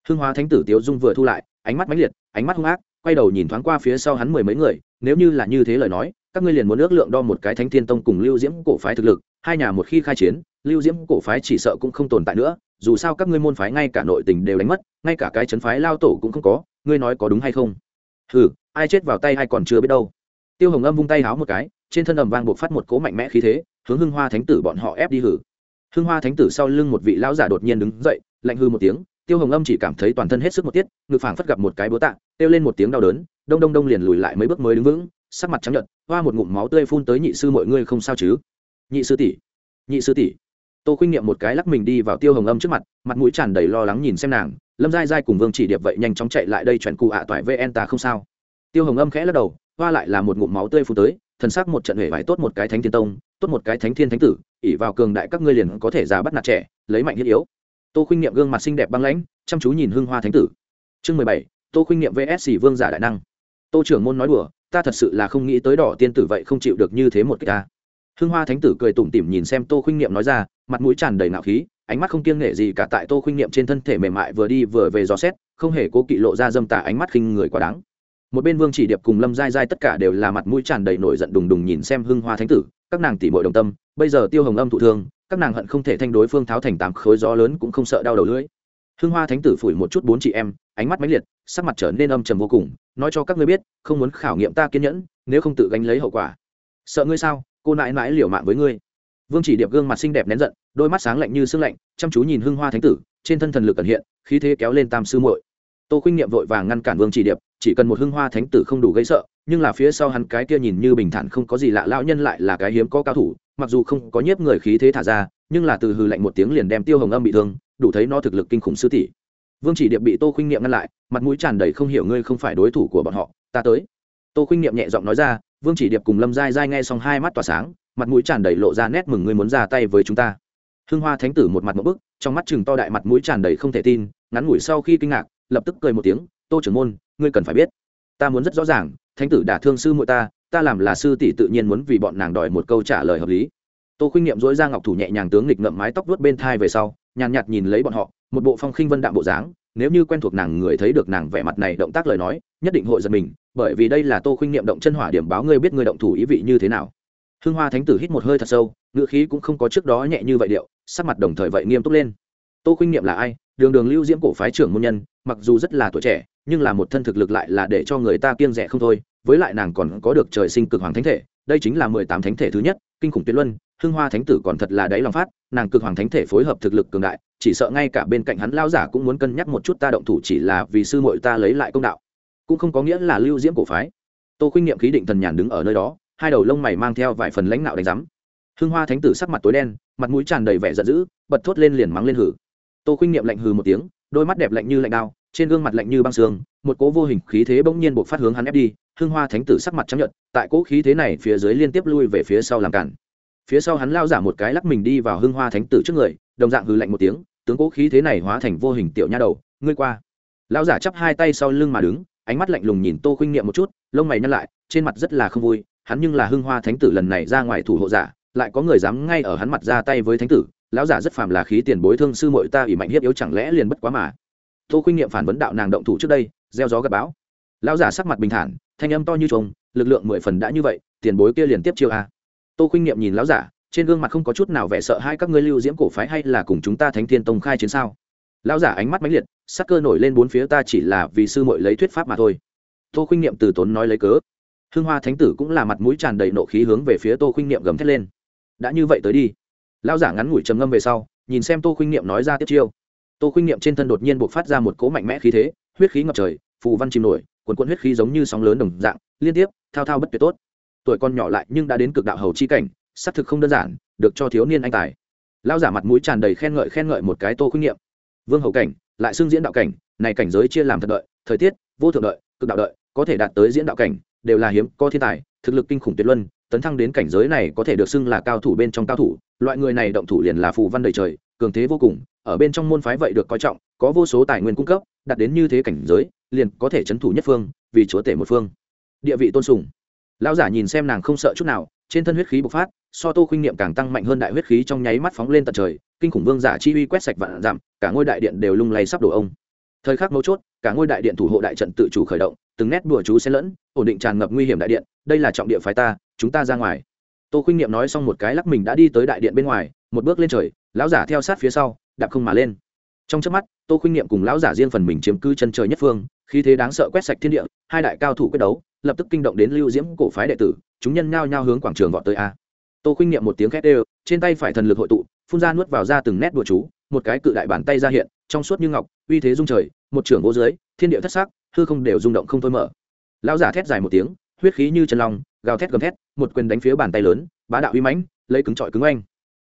Hưng hóa thánh tử tiếu dung vừa thu lại, ánh mắt mãnh liệt, ánh mắt hung ác, quay đầu nhìn thoáng qua phía sau hắn mười mấy người, nếu như là như thế lời nói, các ngươi liền muốn ước lượng đo một cái thánh thiên tông cùng lưu diễm cổ phái thực lực, hai nhà một khi khai chiến, lưu diễm cổ phái chỉ sợ cũng không tồn tại nữa, dù sao các ngươi môn phái ngay cả nội tình đều đánh mất, ngay cả cái chấn phái lao tổ cũng không có, ngươi nói có đúng hay không? Hừ, ai chết vào tay hay còn chưa biết đâu. Tiêu hồng âm vung tay háo một cái, trên thân ầm vang buộc phát một cố mạnh mẽ khí thế, hướng hưng hoa thánh tử bọn họ ép đi hử. Hưng hoa thánh tử sau lưng một vị lão giả đột nhiên đứng dậy, lạnh hư một tiếng tiêu hồng âm chỉ cảm thấy toàn thân hết sức một tiết, ngực phảng phất gặp một cái búa tạ, kêu lên một tiếng đau đớn, đông đông đông liền lùi lại mấy bước mới đứng vững, sắc mặt trắng nhợt, hoa một ngụm máu tươi phun tới nhị sư mọi ngươi không sao chứ? Nhị sư tỷ, nhị sư tỷ. Tô khuynh niệm một cái lắc mình đi vào tiêu hồng âm trước mặt mặt mũi tràn đầy lo lắng nhìn xem nàng, lâm dai dai cùng vương chỉ điệp vậy nhanh chóng chạy lại đây chuẩn cụ ạ à toại vn ta không sao. Tiêu hồng âm khẽ lắc đầu, hoa lại là một ngụm máu tươi phun tới, thần sắc một trận hề vải tốt một cái thánh thiên tông, tốt một cái thánh thiên thánh tử ỉ vào cường đại các ngươi liền có thể già bắt nạt trẻ, lấy mạnh thiết yếu tô khuynh niệm gương mặt xinh đẹp băng lãnh, chăm chú nhìn hương hoa thánh tử. Chương mười bảy, tô khuynh niệm vsc vương giả đại năng. Tô trưởng môn nói đùa, ta thật sự là không nghĩ tới đỏ tiên tử vậy không chịu được như thế một cái ta. Hưng hoa thánh tử cười tủm tỉm nhìn xem tô khuynh niệm nói ra, mặt mũi tràn đầy nạo khí, ánh mắt không kiêng nể gì cả tại tô khuynh niệm trên thân thể mềm mại vừa đi vừa về dò xét, không hề cố kỵ lộ ra dâm tà ánh mắt khinh người quá đáng. Một bên vương chỉ điệp cùng lâm dai dai tất cả đều là mặt mũi tràn đầy nổi giận đùng đùng nhìn xem hưng hoa thánh tử, các nàng tỉ mội đồng tâm, bây giờ tiêu hồng âm thụ thương các nàng hận không thể thanh đối phương tháo thành tám khối gió lớn cũng không sợ đau đầu lưỡi. Hưng hoa thánh tử phủi một chút bốn chị em, ánh mắt mãnh liệt, sắc mặt trở nên âm trầm vô cùng, nói cho các ngươi biết, không muốn khảo nghiệm ta kiên nhẫn, nếu không tự gánh lấy hậu quả. Sợ ngươi sao? Cô nãi nãi liều mạng với ngươi. Vương chỉ điệp gương mặt xinh đẹp nén giận, đôi mắt sáng lạnh như sương lạnh, chăm chú nhìn hưng hoa thánh tử, trên thân thần lực ẩn hiện, khí thế kéo lên tam sư muội. Tô khuynh niệm vội vàng ngăn cản vương chỉ điệp, chỉ cần một hưng hoa thánh tử không đủ gây sợ nhưng là phía sau hắn cái kia nhìn như bình thản không có gì lạ lão nhân lại là cái hiếm có cao thủ, mặc dù không có nhiếp người khí thế thả ra, nhưng là từ hư lạnh một tiếng liền đem tiêu hồng âm bị thương, đủ thấy nó thực lực kinh khủng sư tỷ. Vương chỉ điệp bị tô khuynh niệm ngăn lại, mặt mũi tràn đầy không hiểu ngươi không phải đối thủ của bọn họ, ta tới. Tô khuynh niệm nhẹ giọng nói ra, vương chỉ điệp cùng lâm giai giai nghe xong hai mắt tỏa sáng, mặt mũi tràn đầy lộ ra nét mừng ngươi muốn ra tay với chúng ta. Hưng hoa thánh tử một mặt một bức, trong mắt chừng to đại mặt mũi tràn đầy không thể tin, ngắn ngủi sau khi kinh ngạc, lập tức cười một tiếng, tô trưởng môn, ngươi cần phải biết, ta muốn rất rõ ràng thánh tử đả thương sư muội ta ta làm là sư tỷ tự nhiên muốn vì bọn nàng đòi một câu trả lời hợp lý. Tô khuynh niệm dỗi ra ngọc thủ nhẹ nhàng tướng nghịch ngậm mái tóc vuốt bên thai về sau, nhàn nhạt nhìn lấy bọn họ, một bộ phong khinh vân đạm bộ dáng, nếu như quen thuộc nàng người thấy được nàng vẻ mặt này động tác lời nói, nhất định hội giật mình, bởi vì đây là tô khuynh niệm động chân hỏa điểm báo ngươi biết ngươi động thủ ý vị như thế nào. Hương hoa thánh tử hít một hơi thật sâu ngựa khí cũng không có trước đó nhẹ như vậy điệu, sắc mặt đồng thời vậy nghiêm túc lên. Tô khuynh niệm là ai? Đường đường lưu diễm cổ phái trưởng môn nhân, mặc dù rất là tuổi trẻ nhưng là một thân thực lực lại là để cho người ta kiêng rẻ không thôi, với lại nàng còn có được trời sinh cực hoàng thánh thể, đây chính là mười tám thánh thể thứ nhất, kinh khủng tuyệt luân, hưng hoa thánh tử còn thật là đáy lòng phát, nàng cực hoàng thánh thể phối hợp thực lực cường đại, chỉ sợ ngay cả bên cạnh hắn lao giả cũng muốn cân nhắc một chút ta động thủ chỉ là vì sư muội ta lấy lại công đạo. Cũng không có nghĩa là lưu diễm cổ phái. Tô khuynh niệm khí định thần nhàn đứng ở nơi đó, hai đầu lông mày mang theo vài phần lãnh nạo đánh rắm hưng hoa thánh tử sắc mặt tối đen, mặt mũi tràn đầy vẻ giận dữ, bật thốt lên liền mắng lên hử. Tô khuynh niệm lạnh hừ một tiếng, đôi mắt đẹp lạnh như lạnh đao trên gương mặt lạnh như băng sương một cỗ vô hình khí thế bỗng nhiên buộc phát hướng hắn ép đi, hưng hoa thánh tử sắc mặt chấp nhận tại cỗ khí thế này phía dưới liên tiếp lui về phía sau làm cản. Phía sau hắn lao giả một cái lắc mình đi vào hưng hoa thánh tử trước người, đồng dạng hừ lạnh một tiếng, tướng cỗ khí thế này hóa thành vô hình tiểu nha đầu, ngươi qua. Lao giả chắp hai tay sau lưng mà đứng, ánh mắt lạnh lùng nhìn tô khuynh niệm một chút, lông mày nhăn lại, trên mặt rất là không vui, hắn nhưng là hưng hoa thánh tử lần này ra ngoài thủ hộ giả, lại có người dám ngay ở hắn mặt ra tay với thánh tử, lão giả rất phàm là khí tiền bối thương sư muội ta ỷ mạnh hiếp yếu chẳng lẽ liền bất quá mà tô khuynh niệm phản vấn đạo nàng động thủ trước đây, gieo gió gặp bão. Lão giả sắc mặt bình thản, thanh âm to như trống lực lượng mười phần đã như vậy, tiền bối kia liền tiếp chiêu a. Tô khuynh niệm nhìn lão giả, trên gương mặt không có chút nào vẻ sợ hai các ngươi lưu diễm cổ phái hay là cùng chúng ta thánh thiên tông khai chiến sao? Lão giả ánh mắt mãnh liệt, sắc cơ nổi lên bốn phía ta chỉ là vì sư muội lấy thuyết pháp mà thôi. Tô khuynh niệm từ tốn nói lấy cớ. Hương hoa thánh tử cũng là mặt mũi tràn đầy nộ khí hướng về phía tô khuynh niệm gầm thét lên. Đã như vậy tới đi. Lão giả ngắn ngủi trầm ngâm về sau, nhìn xem tô khuynh niệm nói ra tiếp chiêu tô khuynh niệm trên thân đột nhiên buộc phát ra một cỗ mạnh mẽ khí thế, huyết khí ngập trời, phù văn chìm nổi, quần quận huyết khí giống như sóng lớn đồng dạng, liên tiếp, thao thao bất tuyệt tốt. Tuổi con nhỏ lại nhưng đã đến cực đạo hầu chi cảnh, xác thực không đơn giản, được cho thiếu niên anh tài. Lao giả mặt mũi tràn đầy khen ngợi khen ngợi một cái tô khuynh nghiệm vương hậu cảnh, lại xưng diễn đạo cảnh, này cảnh giới chia làm thật đợi, thời tiết, vô thượng đợi, cực đạo đợi, có thể đạt tới diễn đạo cảnh, đều là hiếm, có thiên tài, thực lực kinh khủng tuyệt luân, tấn thăng đến cảnh giới này có thể được xưng là cao thủ bên trong cao thủ, loại người này động thủ liền là phù văn đầy trời, cường thế vô cùng ở bên trong môn phái vậy được coi trọng, có vô số tài nguyên cung cấp, đạt đến như thế cảnh giới, liền có thể chấn thủ nhất phương, vì chúa tể một phương. Địa vị tôn sùng. Lão giả nhìn xem nàng không sợ chút nào, trên thân huyết khí bộc phát, so tô khuynh niệm càng tăng mạnh hơn đại huyết khí trong nháy mắt phóng lên tận trời, kinh khủng vương giả chi uy quét sạch vạn dặm, cả ngôi đại điện đều lung lay sắp đổ ông. Thời khắc mấu chốt, cả ngôi đại điện thủ hộ đại trận tự chủ khởi động, từng nét đùa chú xen lẫn, ổn định tràn ngập nguy hiểm đại điện, đây là trọng địa phái ta, chúng ta ra ngoài. Tô khuynh niệm nói xong một cái lắc mình đã đi tới đại điện bên ngoài, một bước lên trời, lão giả theo sát phía sau đạp không mà lên. Trong trước mắt, tô khuynh niệm cùng lão giả riêng phần mình chiếm cứ chân trời nhất phương, khí thế đáng sợ quét sạch thiên địa, hai đại cao thủ quyết đấu, lập tức kinh động đến lưu diễm cổ phái đệ tử, chúng nhân nhao nhao hướng quảng trường vọt tới a. Tô khuynh niệm một tiếng khét đều, trên tay phải thần lực hội tụ, phun ra nuốt vào ra từng nét bùa chú, một cái cự đại bàn tay ra hiện, trong suốt như ngọc, uy thế dung trời, một trưởng vô dưới, thiên địa thất sắc, hư không đều rung động không thôi mở. Lão giả thét dài một tiếng, huyết khí như chân long, gào thét gầm thét, một quyền đánh phía bàn tay lớn, bá đạo uy mãnh, lấy cứng trọi cứng oanh.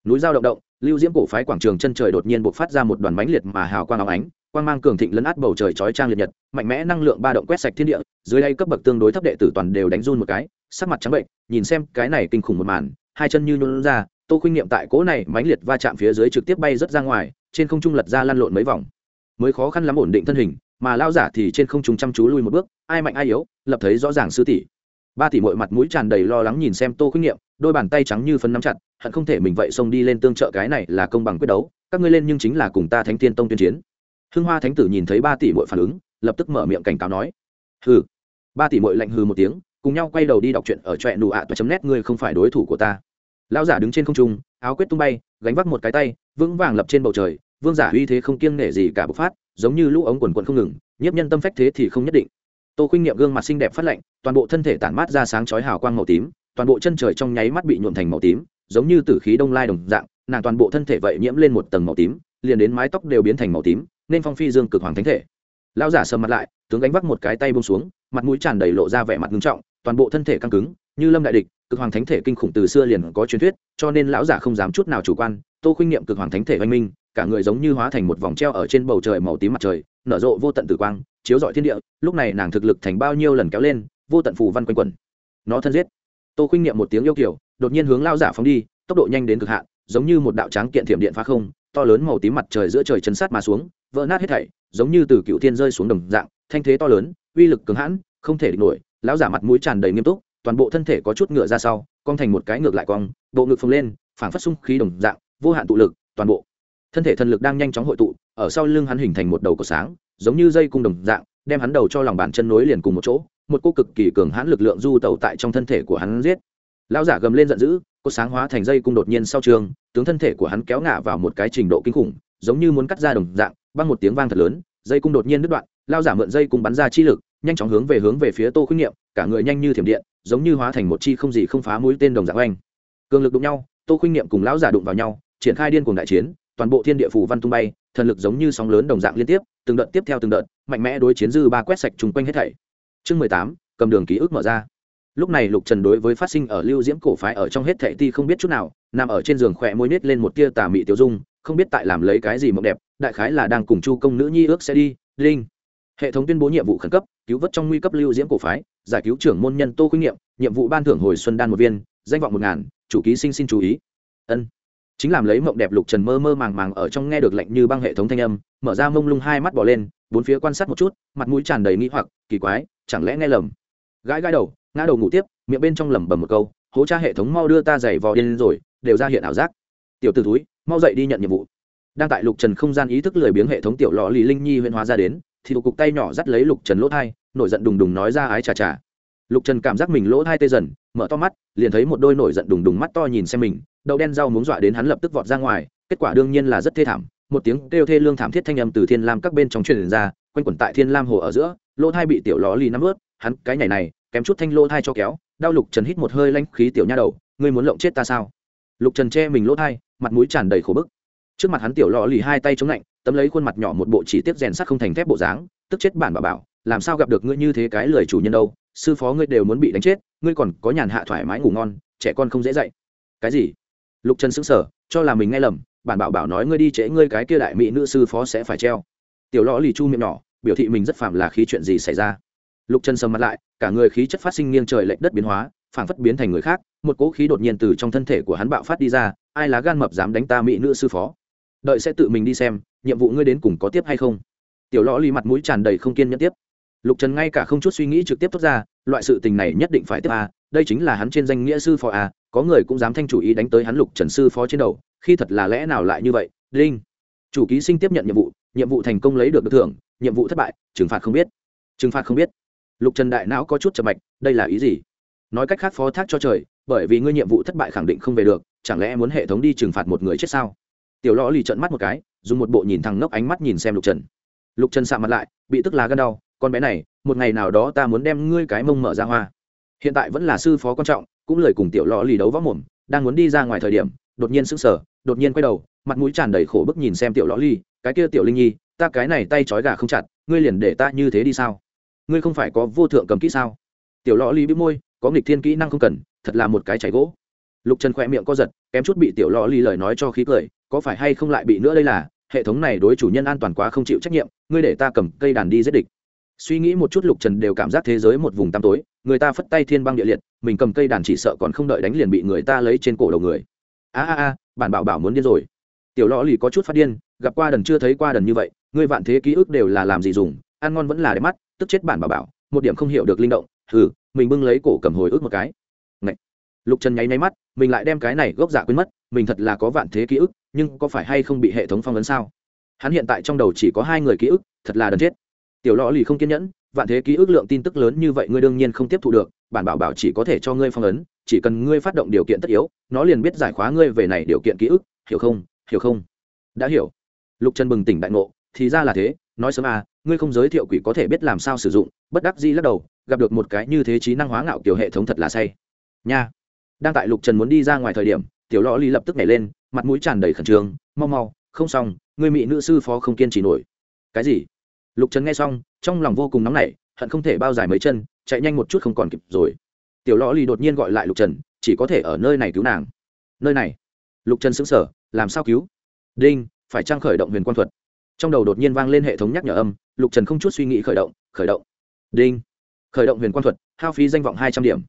Núi dao động động lưu diễm cổ phái quảng trường chân trời đột nhiên bộc phát ra một đoàn bánh liệt mà hào quang óng ánh, quang mang cường thịnh lấn át bầu trời chói trang liệt nhật, mạnh mẽ năng lượng ba động quét sạch thiên địa, dưới đây cấp bậc tương đối thấp đệ tử toàn đều đánh run một cái, sắc mặt trắng bệnh, nhìn xem cái này kinh khủng một màn, hai chân như nhún ra, tô khuynh niệm tại cỗ này mãnh liệt va chạm phía dưới trực tiếp bay rất ra ngoài, trên không trung lật ra lăn lộn mấy vòng. Mới khó khăn lắm ổn định thân hình, mà lao giả thì trên không trung chăm chú lui một bước, ai mạnh ai yếu, lập thấy rõ ràng sư tỷ ba tỷ mội mặt mũi tràn đầy lo lắng nhìn xem tô khuyết nghiệm đôi bàn tay trắng như phân nắm chặt, hận không thể mình vậy xông đi lên tương trợ cái này là công bằng quyết đấu, các ngươi lên nhưng chính là cùng ta thánh tiên tông tuyên chiến. Hưng hoa thánh tử nhìn thấy ba tỷ mội phản ứng, lập tức mở miệng cảnh cáo nói, hừ. Ba tỷ mội lạnh hừ một tiếng, cùng nhau quay đầu đi đọc truyện ở trọe nụ ạ toa chấm nét, ngươi không phải đối thủ của ta. Lão giả đứng trên không trung, áo quyết tung bay, gánh vác một cái tay, vững vàng lập trên bầu trời, vương giả uy thế không kiêng nể gì cả bộc phát, giống như lũ ống quần quần không ngừng, nhiếp nhân tâm phách thế thì không nhất định tô khuynh niệm gương mặt xinh đẹp phát lạnh, toàn bộ thân thể tản mát ra sáng chói hào quang màu tím, toàn bộ chân trời trong nháy mắt bị nhuộm thành màu tím, giống như tử khí đông lai đồng dạng, nàng toàn bộ thân thể vậy nhiễm lên một tầng màu tím, liền đến mái tóc đều biến thành màu tím, nên phong phi dương cực hoàng thánh thể. Lão giả sầm mặt lại, tướng gánh vác một cái tay buông xuống, mặt mũi tràn đầy lộ ra vẻ mặt ngưng trọng, toàn bộ thân thể căng cứng, như lâm đại địch, cực hoàng thánh thể kinh khủng từ xưa liền có truyền thuyết, cho nên lão giả không dám chút nào chủ quan, tô khuynh niệm cực hoàng thánh thể oanh minh cả người giống như hóa thành một vòng treo ở trên bầu trời màu tím mặt trời, nở rộ vô tận tử quang, chiếu rọi thiên địa, lúc này nàng thực lực thành bao nhiêu lần kéo lên, vô tận phù văn quanh quẩn. Nó thân giết. Tô khuynh niệm một tiếng yêu kiểu đột nhiên hướng lao giả phóng đi, tốc độ nhanh đến cực hạn, giống như một đạo tráng kiện thiểm điện phá không, to lớn màu tím mặt trời giữa trời chân sát mà xuống, vỡ nát hết thảy, giống như từ cựu thiên rơi xuống đồng dạng, thanh thế to lớn, uy lực cứng hãn, không thể địch nổi, lão giả mặt mũi tràn đầy nghiêm túc, toàn bộ thân thể có chút ngựa ra sau, cong thành một cái ngược lại cong, bộ ngực phồng lên, phảng phất sung khí đồng dạng, vô hạn tụ lực, toàn bộ thân thể thần lực đang nhanh chóng hội tụ, ở sau lưng hắn hình thành một đầu cổ sáng, giống như dây cung đồng dạng, đem hắn đầu cho lòng bàn chân nối liền cùng một chỗ, một cô cực kỳ cường hãn lực lượng du tẩu tại trong thân thể của hắn giết. Lão giả gầm lên giận dữ cô sáng hóa thành dây cung đột nhiên sau trường, tướng thân thể của hắn kéo ngả vào một cái trình độ kinh khủng, giống như muốn cắt ra đồng dạng, băng một tiếng vang thật lớn, dây cung đột nhiên đứt đoạn lao giả mượn dây cung bắn ra chi lực, nhanh chóng hướng về hướng về phía tô khuyết niệm, cả người nhanh như thiểm điện, giống như hóa thành một chi không gì không phá mũi tên đồng dạng oanh. Cường lực đụng nhau, tô khuynh niệm cùng lão giả đụng vào nhau, triển khai điên cuồng đại chiến toàn bộ thiên địa phủ văn tung bay, thần lực giống như sóng lớn đồng dạng liên tiếp, từng đợt tiếp theo từng đợt, mạnh mẽ đối chiến dư ba quét sạch chung quanh hết thảy. Chương mười tám, cầm đường ký ức mở ra. Lúc này lục trần đối với phát sinh ở lưu diễm cổ phái ở trong hết thảy ti không biết chút nào, nằm ở trên giường khỏe môi nết lên một tia tà mị tiêu dung, không biết tại làm lấy cái gì mộng đẹp, đại khái là đang cùng chu công nữ nhi ước sẽ đi, linh. Hệ thống tuyên bố nhiệm vụ khẩn cấp, cứu vớt trong nguy cấp lưu diễm cổ phái, giải cứu trưởng môn nhân tô khuynh nghiệm nhiệm vụ ban thưởng hồi xuân đan một viên, danh vọng một ngàn, chủ ký sinh xin chú ý. Ân chính làm lấy mộng đẹp lục trần mơ mơ màng màng ở trong nghe được lệnh như băng hệ thống thanh âm, mở ra mông lung hai mắt bỏ lên, bốn phía quan sát một chút, mặt mũi tràn đầy nghĩ hoặc, kỳ quái, chẳng lẽ nghe lầm? Gãi gãi đầu, ngã đầu ngủ tiếp, miệng bên trong lẩm bẩm một câu, hố cha hệ thống mau đưa ta giày vò điên rồi, đều ra hiện ảo giác. Tiểu t ử túi mau dậy đi nhận nhiệm vụ. Đang tại lục trần không gian ý thức lười biếng hệ thống tiểu lò lì linh nhi huyện hóa ra đến, thì một cục tay nhỏ dắt lấy lục trần lỗ thai, nổi giận đùng đùng nói ra ái chà chà. Lục trần cảm giác mình lỗ thai tê dần, mở to mắt, liền thấy một đôi nổi giận đùng đùng mắt to nhìn xem mình đậu đen rau muốn dọa đến hắn lập tức vọt ra ngoài, kết quả đương nhiên là rất thê thảm, một tiếng kêu thê lương thảm thiết thanh âm từ thiên lam các bên trong truyền ra, quanh quẩn tại thiên lam hồ ở giữa, lỗ thai bị tiểu ló lì nắm ướt, hắn cái nhảy này, kém chút thanh lỗ thai cho kéo, đau lục trần hít một hơi lanh khí tiểu nha đầu, ngươi muốn lộng chết ta sao? Lục trần che mình lỗ thai, mặt mũi tràn đầy khổ bức. Trước mặt hắn tiểu lò lì hai tay chống lạnh, tấm lấy khuôn mặt nhỏ một bộ chỉ tiếp rèn sắt không thành thép bộ dáng, tức chết bản bà bảo, làm sao gặp được ngươi như thế cái lời chủ nhân đâu? Sư phó ngươi đều muốn bị đánh chết, ngươi còn có nhàn hạ thoải mái ngủ ngon, trẻ con không dễ dạy cái gì? Lục trần sững sờ, cho là mình nghe lầm, bản bảo bảo nói ngươi đi trễ ngươi cái kia đại mỹ nữ sư phó sẽ phải treo. Tiểu lõ lì chu miệng nhỏ, biểu thị mình rất phạm là khí chuyện gì xảy ra. Lục trần sầm mặt lại, cả người khí chất phát sinh nghiêng trời lệch đất biến hóa, phảng phất biến thành người khác, một cỗ khí đột nhiên từ trong thân thể của hắn bạo phát đi ra, ai lá gan mập dám đánh ta mỹ nữ sư phó? Đợi sẽ tự mình đi xem, nhiệm vụ ngươi đến cùng có tiếp hay không? Tiểu lõ lì mặt mũi tràn đầy không kiên nhẫn tiếp. Lục trần ngay cả không chút suy nghĩ trực tiếp thốt ra, loại sự tình này nhất định phải tiếp a đây chính là hắn trên danh nghĩa sư phó a có người cũng dám thanh chủ ý đánh tới hắn lục trần sư phó trên đầu, khi thật là lẽ nào lại như vậy? Đinh. Chủ ký sinh tiếp nhận nhiệm vụ nhiệm vụ thành công lấy được được thưởng, nhiệm vụ thất bại, trừng phạt không biết. Trừng phạt không biết. Lục trần đại não có chút chậm mạch, đây là ý gì? Nói cách khác phó thác cho trời, bởi vì ngươi nhiệm vụ thất bại khẳng định không về được, chẳng lẽ muốn hệ thống đi trừng phạt một người chết sao? Tiểu lò lì trận mắt một cái, dùng một bộ nhìn thằng ngốc ánh mắt nhìn xem lục trần. Lục trần sạ mặt lại, bị tức lá gân đau, con bé này, một ngày nào đó ta muốn đem ngươi cái mông mở ra hoa. Hiện tại vẫn là sư phó quan trọng cũng lời cùng tiểu lò lì đấu võ mồm, đang muốn đi ra ngoài thời điểm, đột nhiên sững sờ, đột nhiên quay đầu, mặt mũi tràn đầy khổ bức nhìn xem tiểu lò lì, cái kia tiểu linh nhi, ta cái này tay trói gà không chặt, ngươi liền để ta như thế đi sao? Ngươi không phải có vô thượng cầm kỹ sao? Tiểu lò lì bị môi, có nghịch thiên kỹ năng không cần, thật là một cái chảy gỗ. Lục trần khỏe miệng co giật, kém chút bị tiểu lò lì lời nói cho khí cười, có phải hay không lại bị nữa đây là, hệ thống này đối chủ nhân an toàn quá không chịu trách nhiệm, ngươi để ta cầm cây đàn đi giết địch. Suy nghĩ một chút, lục trần đều cảm giác thế giới một vùng tăm tối, người ta phất tay thiên băng địa liệt mình cầm cây đàn chỉ sợ còn không đợi đánh liền bị người ta lấy trên cổ đầu người. A a a bản bảo bảo muốn điên rồi. Tiểu lò lì có chút phát điên gặp qua đần chưa thấy qua đần như vậy ngươi vạn thế ký ức đều là làm gì dùng ăn ngon vẫn là đẹp mắt tức chết bản bảo bảo một điểm không hiểu được linh động thử, mình bưng lấy cổ cầm hồi ức một cái. Ngậy. lục trần nháy nháy mắt mình lại đem cái này gốc dạ quên mất mình thật là có vạn thế ký ức nhưng có phải hay không bị hệ thống phong ấn sao? Hắn hiện tại trong đầu chỉ có hai người ký ức thật là đần chết. Tiểu lò lì không kiên nhẫn vạn thế ký ức lượng tin tức lớn như vậy ngươi đương nhiên không tiếp thu được bản bảo bảo chỉ có thể cho ngươi phong ấn, chỉ cần ngươi phát động điều kiện tất yếu, nó liền biết giải khóa ngươi về này điều kiện ký ức, hiểu không? Hiểu không? Đã hiểu. Lục trần bừng tỉnh đại ngộ, thì ra là thế, nói sớm à ngươi không giới thiệu quỷ có thể biết làm sao sử dụng, bất đắc di lắc đầu, gặp được một cái như thế trí năng hóa ngạo kiểu hệ thống thật là say. Nha. Đang tại lục trần muốn đi ra ngoài thời điểm, tiểu lò ly lập tức nhảy lên, mặt mũi tràn đầy khẩn trương, mau mau, không xong người mỹ nữ sư phó không kiên trì nổi. Cái gì? Lục trần nghe xong, trong lòng vô cùng nóng nảy, hận không thể bao dài mấy chân chạy nhanh một chút không còn kịp rồi. Tiểu lò lì đột nhiên gọi lại lục trần, chỉ có thể ở nơi này cứu nàng. Nơi này? Lục trần xứng sở làm sao cứu? Đinh, phải trang khởi động huyền quang thuật? Trong đầu đột nhiên vang lên hệ thống nhắc nhở âm, lục trần không chút suy nghĩ khởi động khởi động. Đinh. Khởi động huyền quang thuật, hao phí danh vọng hai trăm điểm.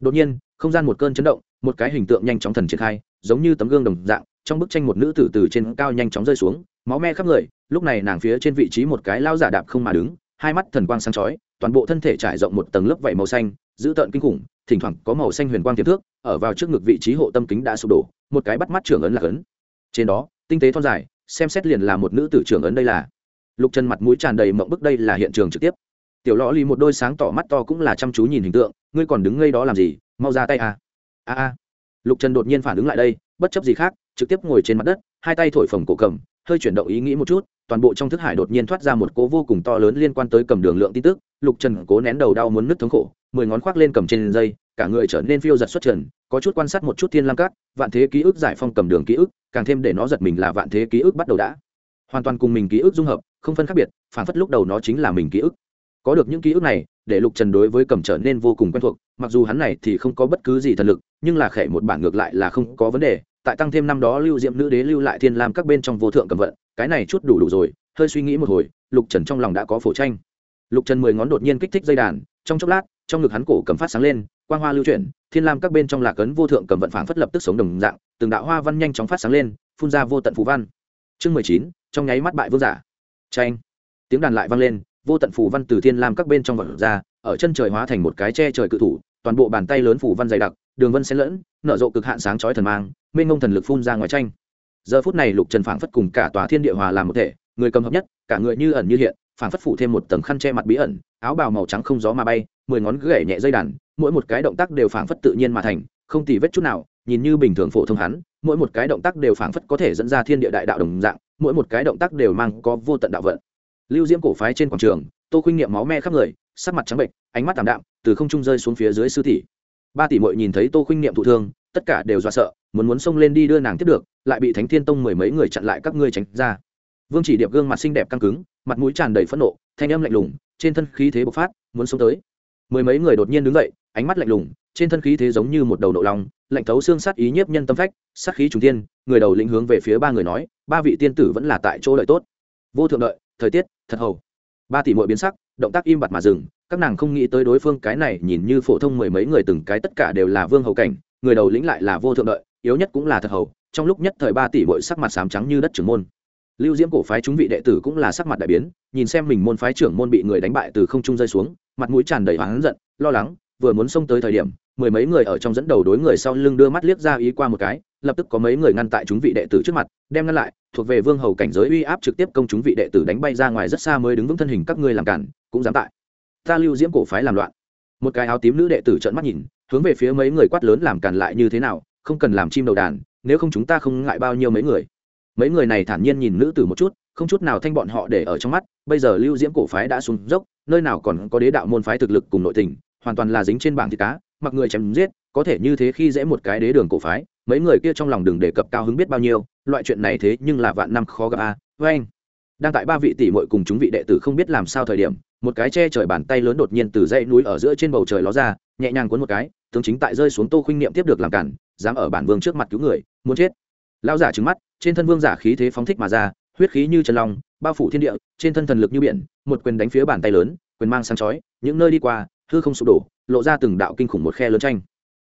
Đột nhiên, không gian một cơn chấn động, một cái hình tượng nhanh chóng thần triển khai, giống như tấm gương đồng dạng, trong bức tranh một nữ tử từ trên cao nhanh chóng rơi xuống, máu me khắp người, lúc này nàng phía trên vị trí một cái lao giả đạp không mà đứng, hai mắt thần quang sáng chói toàn bộ thân thể trải rộng một tầng lớp vảy màu xanh, dữ tợn kinh khủng, thỉnh thoảng có màu xanh huyền quang tiềm thước ở vào trước ngực vị trí hộ tâm kính đã sụp đổ, một cái bắt mắt trưởng ấn là ấn. Trên đó, tinh tế thon dài, xem xét liền là một nữ tử trưởng ấn đây là. Lục trần mặt mũi tràn đầy mộng bức đây là hiện trường trực tiếp. Tiểu lõ lì một đôi sáng tỏ mắt to cũng là chăm chú nhìn hình tượng, ngươi còn đứng ngây đó làm gì, mau ra tay à. A a. Lục trần đột nhiên phản ứng lại đây, bất chấp gì khác, trực tiếp ngồi trên mặt đất, hai tay thổi phồng cổ cầm, hơi chuyển động ý nghĩ một chút, toàn bộ trong thức hải đột nhiên thoát ra một cố vô cùng to lớn liên quan tới cầm đường lượng tin tức lục trần cố nén đầu đau muốn nứt thống khổ, mười ngón khoác lên cầm trên dây, cả người trở nên phiêu giật xuất trần, có chút quan sát một chút thiên lam cát, vạn thế ký ức giải phong cầm đường ký ức, càng thêm để nó giật mình là vạn thế ký ức bắt đầu đã. Hoàn toàn cùng mình ký ức dung hợp, không phân khác biệt, phản phất lúc đầu nó chính là mình ký ức. Có được những ký ức này, để lục trần đối với cầm trở nên vô cùng quen thuộc, mặc dù hắn này thì không có bất cứ gì thần lực, nhưng là khẽ một bản ngược lại là không có vấn đề, tại tăng thêm năm đó lưu diệm nữ đế lưu lại thiên lam các bên trong vô thượng cầm vận, cái này chút đủ đủ rồi, hơi suy nghĩ một hồi, lục trần trong lòng đã có phổ tranh lục trần mười ngón đột nhiên kích thích dây đàn, trong chốc lát, trong ngực hắn cổ cầm phát sáng lên, quang hoa lưu chuyển, thiên lam các bên trong lạc ấn vô thượng cầm vận phảng phất lập tức sống đồng dạng, từng đạo hoa văn nhanh chóng phát sáng lên, phun ra vô tận phù văn. Chương mười chín, trong nháy mắt bại vương giả. Tranh tiếng đàn lại vang lên, vô tận phù văn từ thiên lam các bên trong vật ra, ở chân trời hóa thành một cái che trời cự thủ, toàn bộ bàn tay lớn phù văn dày đặc, đường vân xen lẫn, nở rộ cực hạn sáng chói thần mang, mênh ngông thần lực phun ra ngoài tranh giờ phút này lục trần phảng phất cùng cả tòa thiên địa hòa làm một thể, người cầm hợp nhất, cả người như ẩn như hiện phảng phất phủ thêm một tầng khăn che mặt bí ẩn, áo bào màu trắng không gió mà bay, mười ngón gảy nhẹ dây đàn, mỗi một cái động tác đều phảng phất tự nhiên mà thành, không tì vết chút nào, nhìn như bình thường phổ thông hắn, mỗi một cái động tác đều phảng phất có thể dẫn ra thiên địa đại đạo đồng dạng, mỗi một cái động tác đều mang có vô tận đạo vận. Lưu diễm cổ phái trên quảng trường, tô khuynh nghiệm máu me khắp người, sắc mặt trắng bệnh ánh mắt tảm đạm, từ không trung rơi xuống phía dưới sư tỷ. Ba tỷ mội nhìn thấy tô khuynh nghiệm thụ thương, tất cả đều dọa sợ, muốn muốn xông lên đi đưa nàng tiếp được, lại bị thánh thiên tông mười mấy người chặn lại các ngươi tránh ra. Vương chỉ điệp gương mặt xinh đẹp căng cứng mặt mũi tràn đầy phẫn nộ, thanh âm lạnh lùng, trên thân khí thế bộc phát, muốn xông tới. Mười mấy người đột nhiên đứng dậy, ánh mắt lạnh lùng, trên thân khí thế giống như một đầu nộ lòng lạnh thấu xương sát ý nhiếp nhân tâm phách, sát khí trùng tiên người đầu lĩnh hướng về phía ba người nói, ba vị tiên tử vẫn là tại chỗ đợi tốt. Vô thượng đợi, thời tiết, thật hầu. Ba tỷ muội biến sắc, động tác im bặt mà dừng, các nàng không nghĩ tới đối phương cái này nhìn như phổ thông mười mấy người từng cái tất cả đều là vương hầu cảnh, người đầu lĩnh lại là vô thượng đợi, yếu nhất cũng là thật hầu, trong lúc nhất thời ba tỷ muội sắc mặt sám trắng như đất trưởng môn lưu diễm cổ phái chúng vị đệ tử cũng là sắc mặt đại biến, nhìn xem mình môn phái trưởng môn bị người đánh bại từ không trung rơi xuống, mặt mũi tràn đầy oán giận, lo lắng, vừa muốn xông tới thời điểm, mười mấy người ở trong dẫn đầu đối người sau lưng đưa mắt liếc ra ý qua một cái, lập tức có mấy người ngăn tại chúng vị đệ tử trước mặt, đem ngăn lại, thuộc về vương hầu cảnh giới uy áp trực tiếp công chúng vị đệ tử đánh bay ra ngoài rất xa mới đứng vững thân hình các ngươi làm cản, cũng dám tại. Ta lưu diễm cổ phái làm loạn. Một cái áo tím nữ đệ tử trợn mắt nhìn, hướng về phía mấy người quát lớn làm cản lại như thế nào, không cần làm chim đầu đàn, nếu không chúng ta không ngại bao nhiêu mấy người mấy người này thản nhiên nhìn nữ tử một chút, không chút nào thanh bọn họ để ở trong mắt, bây giờ lưu diễm cổ phái đã xuống dốc, nơi nào còn có đế đạo môn phái thực lực cùng nội tình, hoàn toàn là dính trên bảng thịt cá, mặc người chém giết, có thể như thế khi dễ một cái đế đường cổ phái, mấy người kia trong lòng đừng đề cập cao hứng biết bao nhiêu, loại chuyện này thế nhưng là vạn năm khó gặp a à. với anh, đang tại ba vị tỷ muội cùng chúng vị đệ tử không biết làm sao thời điểm, một cái che trời bàn tay lớn đột nhiên từ dãy núi ở giữa trên bầu trời ló ra, nhẹ nhàng cuốn một cái, tướng chính tại rơi xuống tô khuynh niệm tiếp được làm cản, dám ở bản vương trước mặt cứu người, muốn chết lão giả trứng mắt, trên thân vương giả khí thế phóng thích mà ra, huyết khí như trần long, bao phủ thiên địa, trên thân thần lực như biển, một quyền đánh phía bàn tay lớn, quyền mang sáng chói, những nơi đi qua, hư không sụp đổ, lộ ra từng đạo kinh khủng một khe lớn tranh.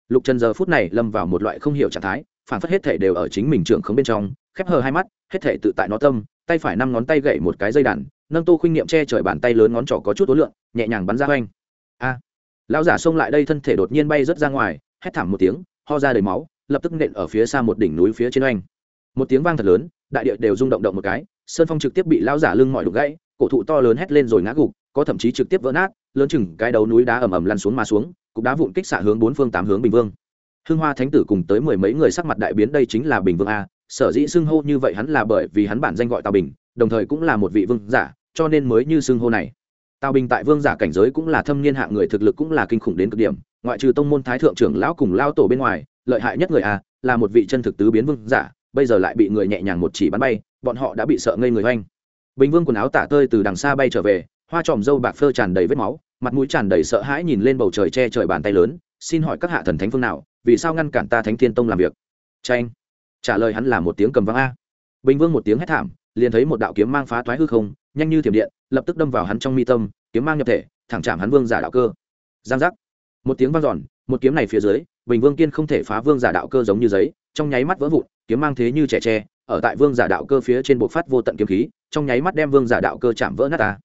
Lục trần giờ phút này lâm vào một loại không hiểu trạng thái, phản phất hết thể đều ở chính mình trưởng không bên trong, khép hờ hai mắt, hết thể tự tại nó tâm, tay phải năm ngón tay gậy một cái dây đàn, nâng tô khuynh niệm che trời bàn tay lớn ngón trỏ có chút tối lượng nhẹ nhàng bắn ra oanh. A. Lão giả xông lại đây thân thể đột nhiên bay rớt ra ngoài, hét thảm một tiếng, ho ra đầy máu lập tức nện ở phía xa một đỉnh núi phía trên oanh. Một tiếng vang thật lớn, đại địa đều rung động động một cái, sơn phong trực tiếp bị lão giả lưng mọi đục gãy, cổ thụ to lớn hét lên rồi ngã gục, có thậm chí trực tiếp vỡ nát, lớn chừng cái đầu núi đá ầm ầm lăn xuống mà xuống, cục đá vụn kích xạ hướng bốn phương tám hướng bình vương. Hương hoa thánh tử cùng tới mười mấy người sắc mặt đại biến đây chính là bình vương a, sở dĩ xưng hô như vậy hắn là bởi vì hắn bản danh gọi tào bình, đồng thời cũng là một vị vương giả, cho nên mới như xưng hô này. Tào bình tại vương giả cảnh giới cũng là thâm niên hạng người thực lực cũng là kinh khủng đến cực điểm, ngoại trừ tông môn thái thượng trưởng lão cùng lao tổ bên ngoài lợi hại nhất người a là một vị chân thực tứ biến vương giả, bây giờ lại bị người nhẹ nhàng một chỉ bắn bay, bọn họ đã bị sợ ngây người hoanh bình vương quần áo tả tơi từ đằng xa bay trở về, hoa tròm dâu bạc phơ tràn đầy vết máu, mặt mũi tràn đầy sợ hãi nhìn lên bầu trời che trời bàn tay lớn, xin hỏi các hạ thần thánh phương nào, vì sao ngăn cản ta thánh thiên tông làm việc? Tranh trả lời hắn là một tiếng cầm vang a. Bình vương một tiếng hét thảm, liền thấy một đạo kiếm mang phá thoái hư không, nhanh như thiểm điện, lập tức đâm vào hắn trong mi tâm, kiếm mang nhập thể, thẳng chạm hắn vương giả đạo cơ. Giang giác. Một tiếng vang giòn một kiếm này phía dưới bình vương kiên không thể phá vương giả đạo cơ giống như giấy, trong nháy mắt vỡ vụn, kiếm mang thế như trẻ tre, ở tại vương giả đạo cơ phía trên bộ phát vô tận kiếm khí, trong nháy mắt đem vương giả đạo cơ chạm vỡ nát ta.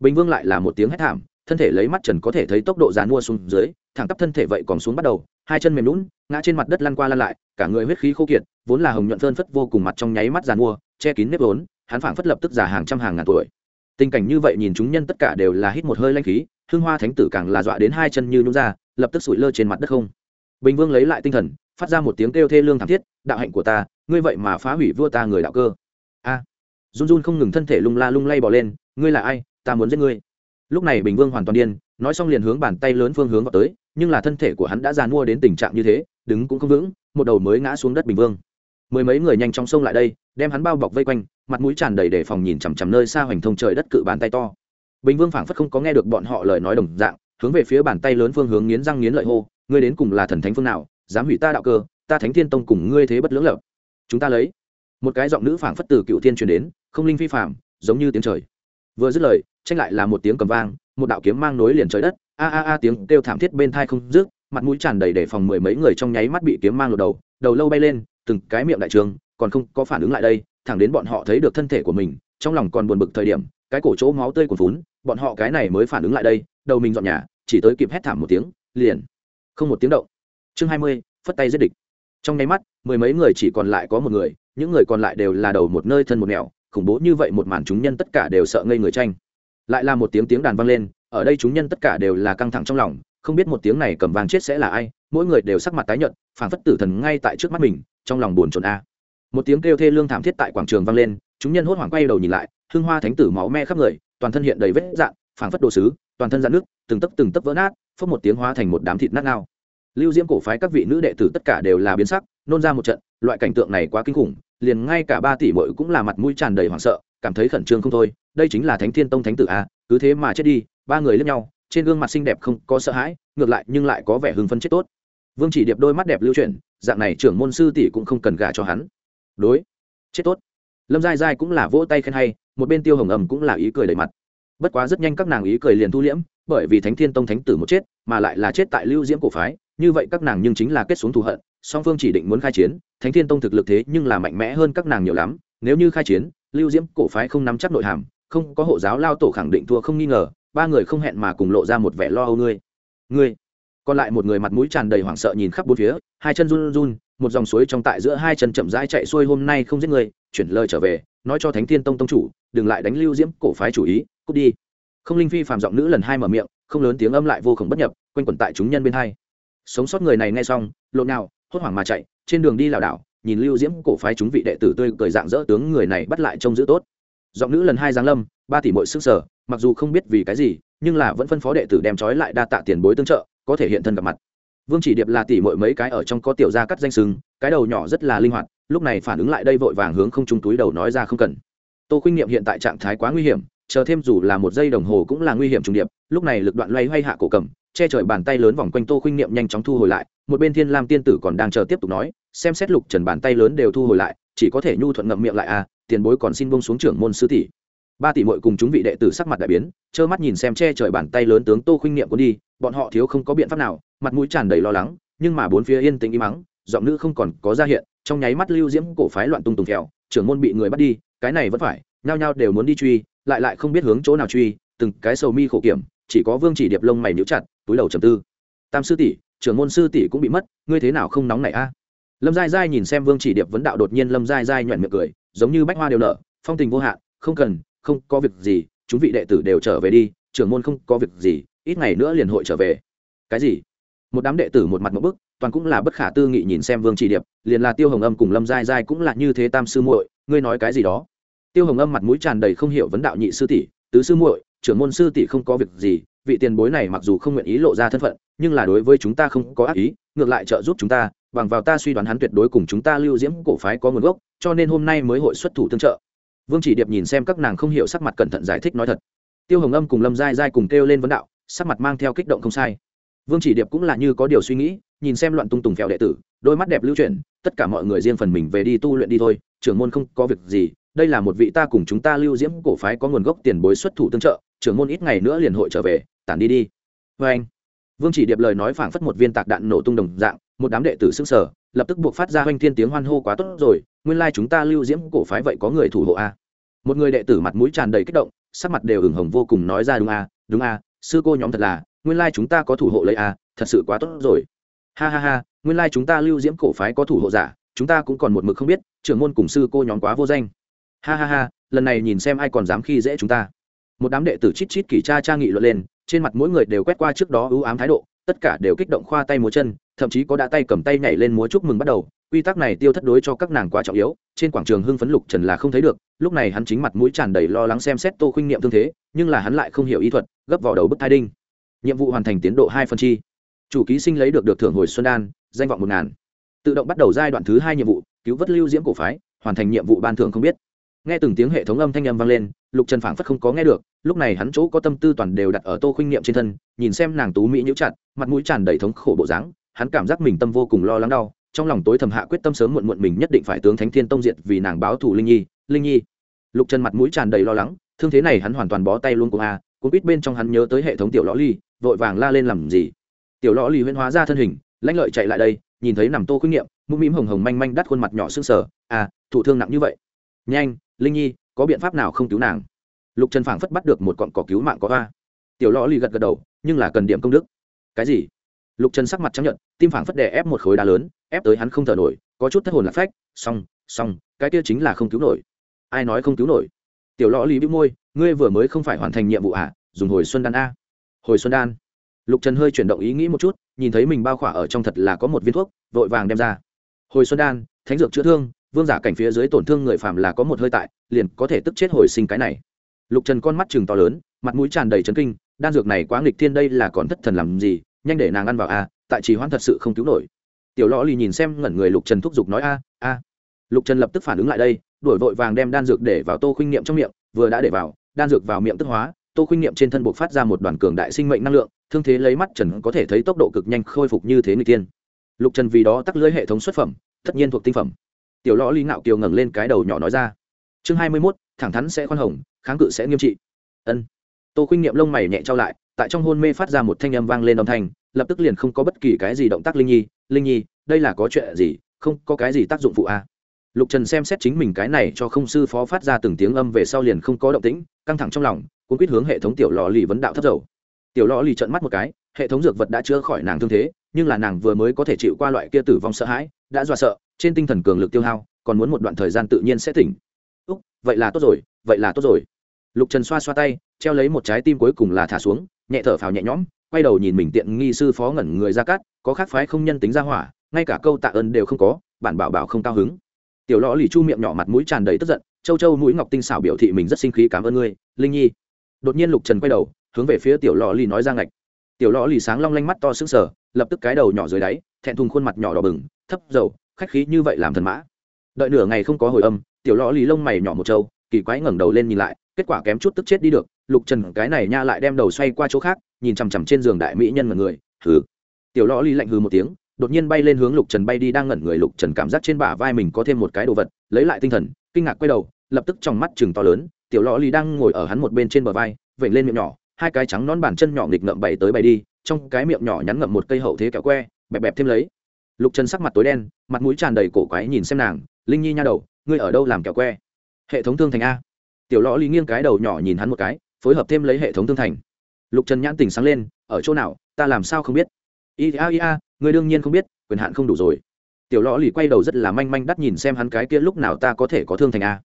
Bình vương lại là một tiếng hét thảm, thân thể lấy mắt trần có thể thấy tốc độ giàn mua xuống dưới, thẳng tắp thân thể vậy còn xuống bắt đầu, hai chân mềm lún ngã trên mặt đất lăn qua lăn lại, cả người huyết khí khô kiệt, vốn là hồng nhuận phơn phất vô cùng mặt trong nháy mắt giàn mua che kín nếp vốn, hắn phảng phất lập tức giả hàng trăm hàng ngàn tuổi. Tình cảnh như vậy nhìn chúng nhân tất cả đều là hít một hơi lanh khí, hương hoa thánh tử càng là dọa đến hai chân như nhún ra, lập tức sủi lơ trên mặt đất không bình vương lấy lại tinh thần, phát ra một tiếng kêu thê lương thảm thiết, đạo hạnh của ta, ngươi vậy mà phá hủy vua ta người đạo cơ. A. Run run không ngừng thân thể lung la lung lay bỏ lên, ngươi là ai? Ta muốn giết ngươi. Lúc này bình vương hoàn toàn điên, nói xong liền hướng bàn tay lớn phương hướng vào tới, nhưng là thân thể của hắn đã già mua đến tình trạng như thế, đứng cũng không vững, một đầu mới ngã xuống đất bình vương. Mười mấy người nhanh chóng xông lại đây, đem hắn bao bọc vây quanh, mặt mũi tràn đầy để phòng nhìn chằm chằm nơi xa hoành thông trời đất cự bàn tay to. Bình vương phảng phất không có nghe được bọn họ lời nói đồng dạng, hướng về phía bàn tay lớn phương hướng nghiến răng nghiến lợi hô ngươi đến cùng là thần thánh phương nào, dám hủy ta đạo cơ, ta thánh thiên tông cùng ngươi thế bất lưỡng lập. Chúng ta lấy. Một cái giọng nữ phảng phất từ cựu thiên truyền đến, không linh phi phạm giống như tiếng trời. Vừa dứt lời, tranh lại là một tiếng cầm vang, một đạo kiếm mang nối liền trời đất, a a a tiếng kêu thảm thiết bên thai không rước mặt mũi tràn đầy để phòng mười mấy người trong nháy mắt bị kiếm mang lột đầu đầu lâu bay lên, từng cái miệng đại trường, còn không có phản ứng lại đây, thẳng đến bọn họ thấy được thân thể của mình, trong lòng còn buồn bực thời điểm, cái cổ chỗ máu tươi còn vốn bọn họ cái này mới phản ứng lại đây, đầu mình dọn nhà, chỉ tới kịp hét thảm một tiếng, liền không một tiếng động. Chương hai mươi, phất tay giết địch. Trong nháy mắt, mười mấy người chỉ còn lại có một người, những người còn lại đều là đầu một nơi thân một nẻo, khủng bố như vậy một màn chúng nhân tất cả đều sợ ngây người tranh. Lại là một tiếng tiếng đàn vang lên, ở đây chúng nhân tất cả đều là căng thẳng trong lòng, không biết một tiếng này cầm vàng chết sẽ là ai, mỗi người đều sắc mặt tái nhợt, phảng phất tử thần ngay tại trước mắt mình, trong lòng buồn chồn a. Một tiếng kêu thê lương thảm thiết tại quảng trường vang lên, chúng nhân hốt hoảng quay đầu nhìn lại, hương hoa thánh tử máu me khắp người, toàn thân hiện đầy vết dạn phảng phất đồ sứ, toàn thân dạn nước từng tấc từng tấc vỡ nát phất một tiếng hóa thành một đám thịt nát ngao. Lưu diễm cổ phái các vị nữ đệ tử tất cả đều là biến sắc, nôn ra một trận, loại cảnh tượng này quá kinh khủng, liền ngay cả ba tỷ muội cũng là mặt mũi tràn đầy hoảng sợ, cảm thấy khẩn trương không thôi, đây chính là thánh thiên tông thánh tử a, cứ thế mà chết đi, ba người lướt nhau, trên gương mặt xinh đẹp không có sợ hãi, ngược lại nhưng lại có vẻ hưng phấn chết tốt. Vương chỉ điệp đôi mắt đẹp lưu chuyển, dạng này trưởng môn sư tỷ cũng không cần gả cho hắn. Đối, chết tốt. Lâm giai giai cũng là vỗ tay khen hay, một bên tiêu hồng ầm cũng là ý cười đầy mặt bất quá rất nhanh các nàng ý cười liền thu liễm, bởi vì thánh thiên tông thánh tử một chết, mà lại là chết tại lưu diễm cổ phái, như vậy các nàng nhưng chính là kết xuống thù hận, song phương chỉ định muốn khai chiến, thánh thiên tông thực lực thế nhưng là mạnh mẽ hơn các nàng nhiều lắm, nếu như khai chiến, lưu diễm cổ phái không nắm chắc nội hàm, không có hộ giáo lao tổ khẳng định thua không nghi ngờ, ba người không hẹn mà cùng lộ ra một vẻ lo âu ngươi. Ngươi. Còn lại một người mặt mũi tràn đầy hoảng sợ nhìn khắp bốn phía, hai chân run run, một dòng suối trong tại giữa hai chân chậm rãi chạy xuôi hôm nay không giết người, chuyển lời trở về, nói cho thánh thiên tông tông chủ, đừng lại đánh lưu diễm cổ phái chủ ý cút đi. Không linh phi phàm giọng nữ lần hai mở miệng, không lớn tiếng âm lại vô khổng bất nhập, quanh quẩn tại chúng nhân bên hai. Sống sót người này nghe xong, lộn nào, hốt hoảng mà chạy, trên đường đi lảo đảo, nhìn lưu diễm cổ phái chúng vị đệ tử tươi cười dạng dỡ tướng người này bắt lại trông giữ tốt. Giọng nữ lần hai giáng lâm, ba tỷ mội sức sở, mặc dù không biết vì cái gì, nhưng là vẫn phân phó đệ tử đem trói lại đa tạ tiền bối tương trợ, có thể hiện thân gặp mặt. Vương chỉ điệp là tỷ mội mấy cái ở trong có tiểu gia cắt danh sừng cái đầu nhỏ rất là linh hoạt, lúc này phản ứng lại đây vội vàng hướng không trung túi đầu nói ra không cần. Tô khuynh nghiệm hiện tại trạng thái quá nguy hiểm chờ thêm dù là một giây đồng hồ cũng là nguy hiểm trùng điệp lúc này lực đoạn loay hoay hạ cổ cầm che trời bàn tay lớn vòng quanh tô khuynh niệm nhanh chóng thu hồi lại một bên thiên lam tiên tử còn đang chờ tiếp tục nói xem xét lục trần bàn tay lớn đều thu hồi lại chỉ có thể nhu thuận ngậm miệng lại à tiền bối còn xin bông xuống trưởng môn sư tỷ. Ba tỷ muội cùng chúng vị đệ tử sắc mặt đại biến trơ mắt nhìn xem che trời bàn tay lớn tướng tô khuynh niệm cuốn đi bọn họ thiếu không có biện pháp nào mặt mũi tràn đầy lo lắng nhưng mà bốn phía yên tĩnh im mắng giọng nữ không còn có ra hiện trong nháy mắt lưu diễm cổ phái loạn tung tùng theo, trưởng môn bị người bắt đi cái này vẫn phải nhao nhao đều muốn đi truy, lại lại không biết hướng chỗ nào truy, từng cái sầu mi khổ kiểm, chỉ có vương chỉ điệp lông mày níu chặt, túi đầu trầm tư. Tam sư tỷ, trưởng môn sư tỷ cũng bị mất, ngươi thế nào không nóng này a? Lâm giai giai nhìn xem vương chỉ điệp vấn đạo đột nhiên lâm giai giai nhoẹn miệng cười, giống như bách hoa đều nở, phong tình vô hạn, không cần, không có việc gì, chúng vị đệ tử đều trở về đi, trưởng môn không có việc gì, ít ngày nữa liền hội trở về. Cái gì? Một đám đệ tử một mặt một bức, toàn cũng là bất khả tư nghị nhìn xem vương chỉ điệp, liền là tiêu hồng âm cùng lâm giai giai cũng là như thế tam sư muội, ngươi nói cái gì đó? Tiêu hồng âm mặt mũi tràn đầy không hiểu vấn đạo nhị sư tỷ, tứ sư muội, trưởng môn sư tỷ không có việc gì, vị tiền bối này mặc dù không nguyện ý lộ ra thân phận, nhưng là đối với chúng ta không có ác ý, ngược lại trợ giúp chúng ta, bằng vào ta suy đoán hắn tuyệt đối cùng chúng ta lưu diễm cổ phái có nguồn gốc, cho nên hôm nay mới hội xuất thủ tương trợ. Vương chỉ điệp nhìn xem các nàng không hiểu sắc mặt cẩn thận giải thích nói thật. Tiêu hồng âm cùng lâm giai giai cùng kêu lên vấn đạo, sắc mặt mang theo kích động không sai. Vương chỉ điệp cũng là như có điều suy nghĩ, nhìn xem loạn tung tùng phèo đệ tử, đôi mắt đẹp lưu chuyển, tất cả mọi người riêng phần mình về đi tu luyện đi thôi, trưởng môn không có việc gì đây là một vị ta cùng chúng ta lưu diễm cổ phái có nguồn gốc tiền bối xuất thủ tương trợ, trưởng môn ít ngày nữa liền hội trở về, tản đi đi. Vê anh. Vương chỉ điệp lời nói phảng phất một viên tạc đạn nổ tung đồng dạng, một đám đệ tử xưng sở lập tức buộc phát ra hoanh thiên tiếng hoan hô quá tốt rồi, nguyên lai、like、chúng ta lưu diễm cổ phái vậy có người thủ hộ a một người đệ tử mặt mũi tràn đầy kích động, sắc mặt đều ửng hồng vô cùng nói ra đúng a đúng a sư cô nhóm thật là, nguyên lai、like、chúng ta có thủ hộ lấy a thật sự quá tốt rồi. Ha ha ha, nguyên lai、like、chúng ta lưu diễm cổ phái có thủ hộ giả, chúng ta cũng còn một mực không biết, trưởng môn cùng sư cô nhóm quá vô danh ha ha ha, lần này nhìn xem ai còn dám khi dễ chúng ta. Một đám đệ tử chít chít kỳ cha cha nghị luận lên, trên mặt mỗi người đều quét qua trước đó ưu ám thái độ, tất cả đều kích động khoa tay múa chân, thậm chí có đã tay cầm tay nhảy lên múa chúc mừng bắt đầu. Quy tắc này tiêu thất đối cho các nàng quá trọng yếu, trên quảng trường hưng phấn lục trần là không thấy được, lúc này hắn chính mặt mũi tràn đầy lo lắng xem xét tô khuynh niệm thương thế, nhưng là hắn lại không hiểu ý thuật, gấp vào đầu bức thai đinh. Nhiệm vụ hoàn thành tiến độ hai phần chi. Chủ ký sinh lấy được được thưởng hồi xuân đan, danh vọng một ngàn. Tự động bắt đầu giai đoạn thứ hai nhiệm vụ, cứu vớt lưu diễm cổ phái, hoàn thành nhiệm vụ ban thưởng không biết nghe từng tiếng hệ thống âm thanh âm vang lên lục trần phảng phất không có nghe được lúc này hắn chỗ có tâm tư toàn đều đặt ở tô khuynh niệm trên thân nhìn xem nàng tú mỹ nhũ chặt mặt mũi tràn đầy thống khổ bộ dáng hắn cảm giác mình tâm vô cùng lo lắng đau trong lòng tối thầm hạ quyết tâm sớm muộn muộn mình nhất định phải tướng thánh thiên tông diệt vì nàng báo thù linh nhi linh nhi. Lục trần mặt mũi tràn đầy lo lắng thương thế này hắn hoàn toàn bó tay luôn cùng a à, cũng biết bên trong hắn nhớ tới hệ thống tiểu lõ ly vội vàng la lên làm gì. Tiểu lõ ly huyễn hóa ra thân hình lãnh lợi chạy lại đây nhìn thấy nằm tô khuynh niệm mũm mĩm hồng hồng manh manh đắt khuôn mặt nhỏ sưng sờ à thụ thương nặng như vậy. Nhanh linh nhi có biện pháp nào không cứu nàng? Lục trần phảng phất bắt được một cọn cỏ cứu mạng có hoa tiểu lõ lì gật gật đầu nhưng là cần điểm công đức. Cái gì? Lục trần sắc mặt chấp nhận tim phảng phất đè ép một khối đá lớn ép tới hắn không thở nổi có chút thất hồn lạc phách Song, song, cái kia chính là không cứu nổi. Ai nói không cứu nổi? Tiểu lõ lì bĩu môi ngươi vừa mới không phải hoàn thành nhiệm vụ à? Dùng hồi xuân đan a. Hồi xuân đan? Lục trần hơi chuyển động ý nghĩ một chút nhìn thấy mình bao khỏa ở trong thật là có một viên thuốc vội vàng đem ra. Hồi xuân đan thánh dược chữa thương vương giả cảnh phía dưới tổn thương người phàm là có một hơi tại, liền có thể tức chết hồi sinh cái này. Lục trần con mắt chừng to lớn, mặt mũi tràn đầy chấn kinh, đan dược này quá nghịch thiên đây là còn thất thần làm gì, nhanh để nàng ăn vào a, tại trì hoãn thật sự không cứu nổi. Tiểu lõ lì nhìn xem ngẩn người lục trần thúc giục nói a a. Lục trần lập tức phản ứng lại đây đổi vội vàng đem đan dược để vào tô khuynh niệm trong miệng, vừa đã để vào, đan dược vào miệng tức hóa, tô khuynh niệm trên thân buộc phát ra một đoàn cường đại sinh mệnh năng lượng, thương thế lấy mắt trần có thể thấy tốc độ cực nhanh khôi phục như thế người tiên lục trần vì đó tắc lưới hệ thống xuất phẩm, tất nhiên thuộc tinh phẩm tiểu lõ lý ngạo kiều ngẩng lên cái đầu nhỏ nói ra. Chương hai mươi mốt, thẳng thắn sẽ khoan hồng, kháng cự sẽ nghiêm trị. Ân. Tô khuynh niệm lông mày nhẹ trao lại, tại trong hôn mê phát ra một thanh âm vang lên âm thanh, lập tức liền không có bất kỳ cái gì động tác linh nhi linh nhi, đây là có chuyện gì? Không, có cái gì tác dụng phụ à. lục trần xem xét chính mình cái này cho không sư phó phát ra từng tiếng âm về sau liền không có động tĩnh, căng thẳng trong lòng cũng quyết hướng hệ thống tiểu lò lì vấn đạo thấp dầu. Tiểu lò lì trợn mắt một cái, hệ thống dược vật đã chữa khỏi nàng thương thế, nhưng là nàng vừa mới có thể chịu qua loại kia tử vong sợ hãi, đã dọa sợ trên tinh thần cường lực tiêu hao, còn muốn một đoạn thời gian tự nhiên sẽ tỉnh. Úc, vậy là tốt rồi, vậy là tốt rồi. Lục trần xoa xoa tay, treo lấy một trái tim cuối cùng là thả xuống, nhẹ thở phào nhẹ nhõm, quay đầu nhìn mình tiện nghi sư phó ngẩn người ra cát, có khác phái không nhân tính ra hỏa, ngay cả câu tạ ơn đều không có, bản bảo bảo không cao hứng. Tiểu lõ lì chu miệng nhỏ mặt mũi tràn đầy tức giận, châu châu mũi ngọc tinh xảo biểu thị mình rất sinh khí cảm ơn ngươi, linh nhi. Đột nhiên lục trần quay đầu, hướng về phía tiểu lò lì nói ra ngạch. Tiểu lò lì sáng long lanh mắt to sững sờ, lập tức cái đầu nhỏ dưới đáy, thẹn thùng khuôn mặt nhỏ đỏ bừng, thấp dầu khách khí như vậy làm thần mã. Đợi nửa ngày không có hồi âm, tiểu lò lì lông mày nhỏ một trâu, kỳ quái ngẩng đầu lên nhìn lại, kết quả kém chút tức chết đi được, lục trần cái này nha lại đem đầu xoay qua chỗ khác, nhìn chằm chằm trên giường đại mỹ nhân mật người, hừ. Tiểu lò lì lạnh hừ một tiếng, đột nhiên bay lên hướng lục trần bay đi đang ngẩn người, lục trần cảm giác trên bả vai mình có thêm một cái đồ vật, lấy lại tinh thần, kinh ngạc quay đầu, lập tức trong mắt chừng to lớn, tiểu lò lì đang ngồi ở hắn một bên trên bờ vai, vểnh lên miệng nhỏ, hai cái trắng nón bàn chân nhỏ nghịch ngậm bày tới bày đi, trong cái miệng nhỏ nhắn ngậm một cây hậu thế kẹo que, bẹp bẹp thêm lấy lục trần sắc mặt tối đen, mặt mũi tràn đầy cổ quái nhìn xem nàng, linh nhi nha đầu, ngươi ở đâu làm kẹo que? Hệ thống thương thành a. Tiểu lõ lý nghiêng cái đầu nhỏ nhìn hắn một cái, phối hợp thêm lấy hệ thống thương thành. Lục trần nhãn tình sáng lên, ở chỗ nào, ta làm sao không biết? Ia ia người đương nhiên không biết, quyền hạn không đủ rồi. Tiểu lõ lì quay đầu rất là manh manh đắt nhìn xem hắn cái kia lúc nào ta có thể có thương thành a.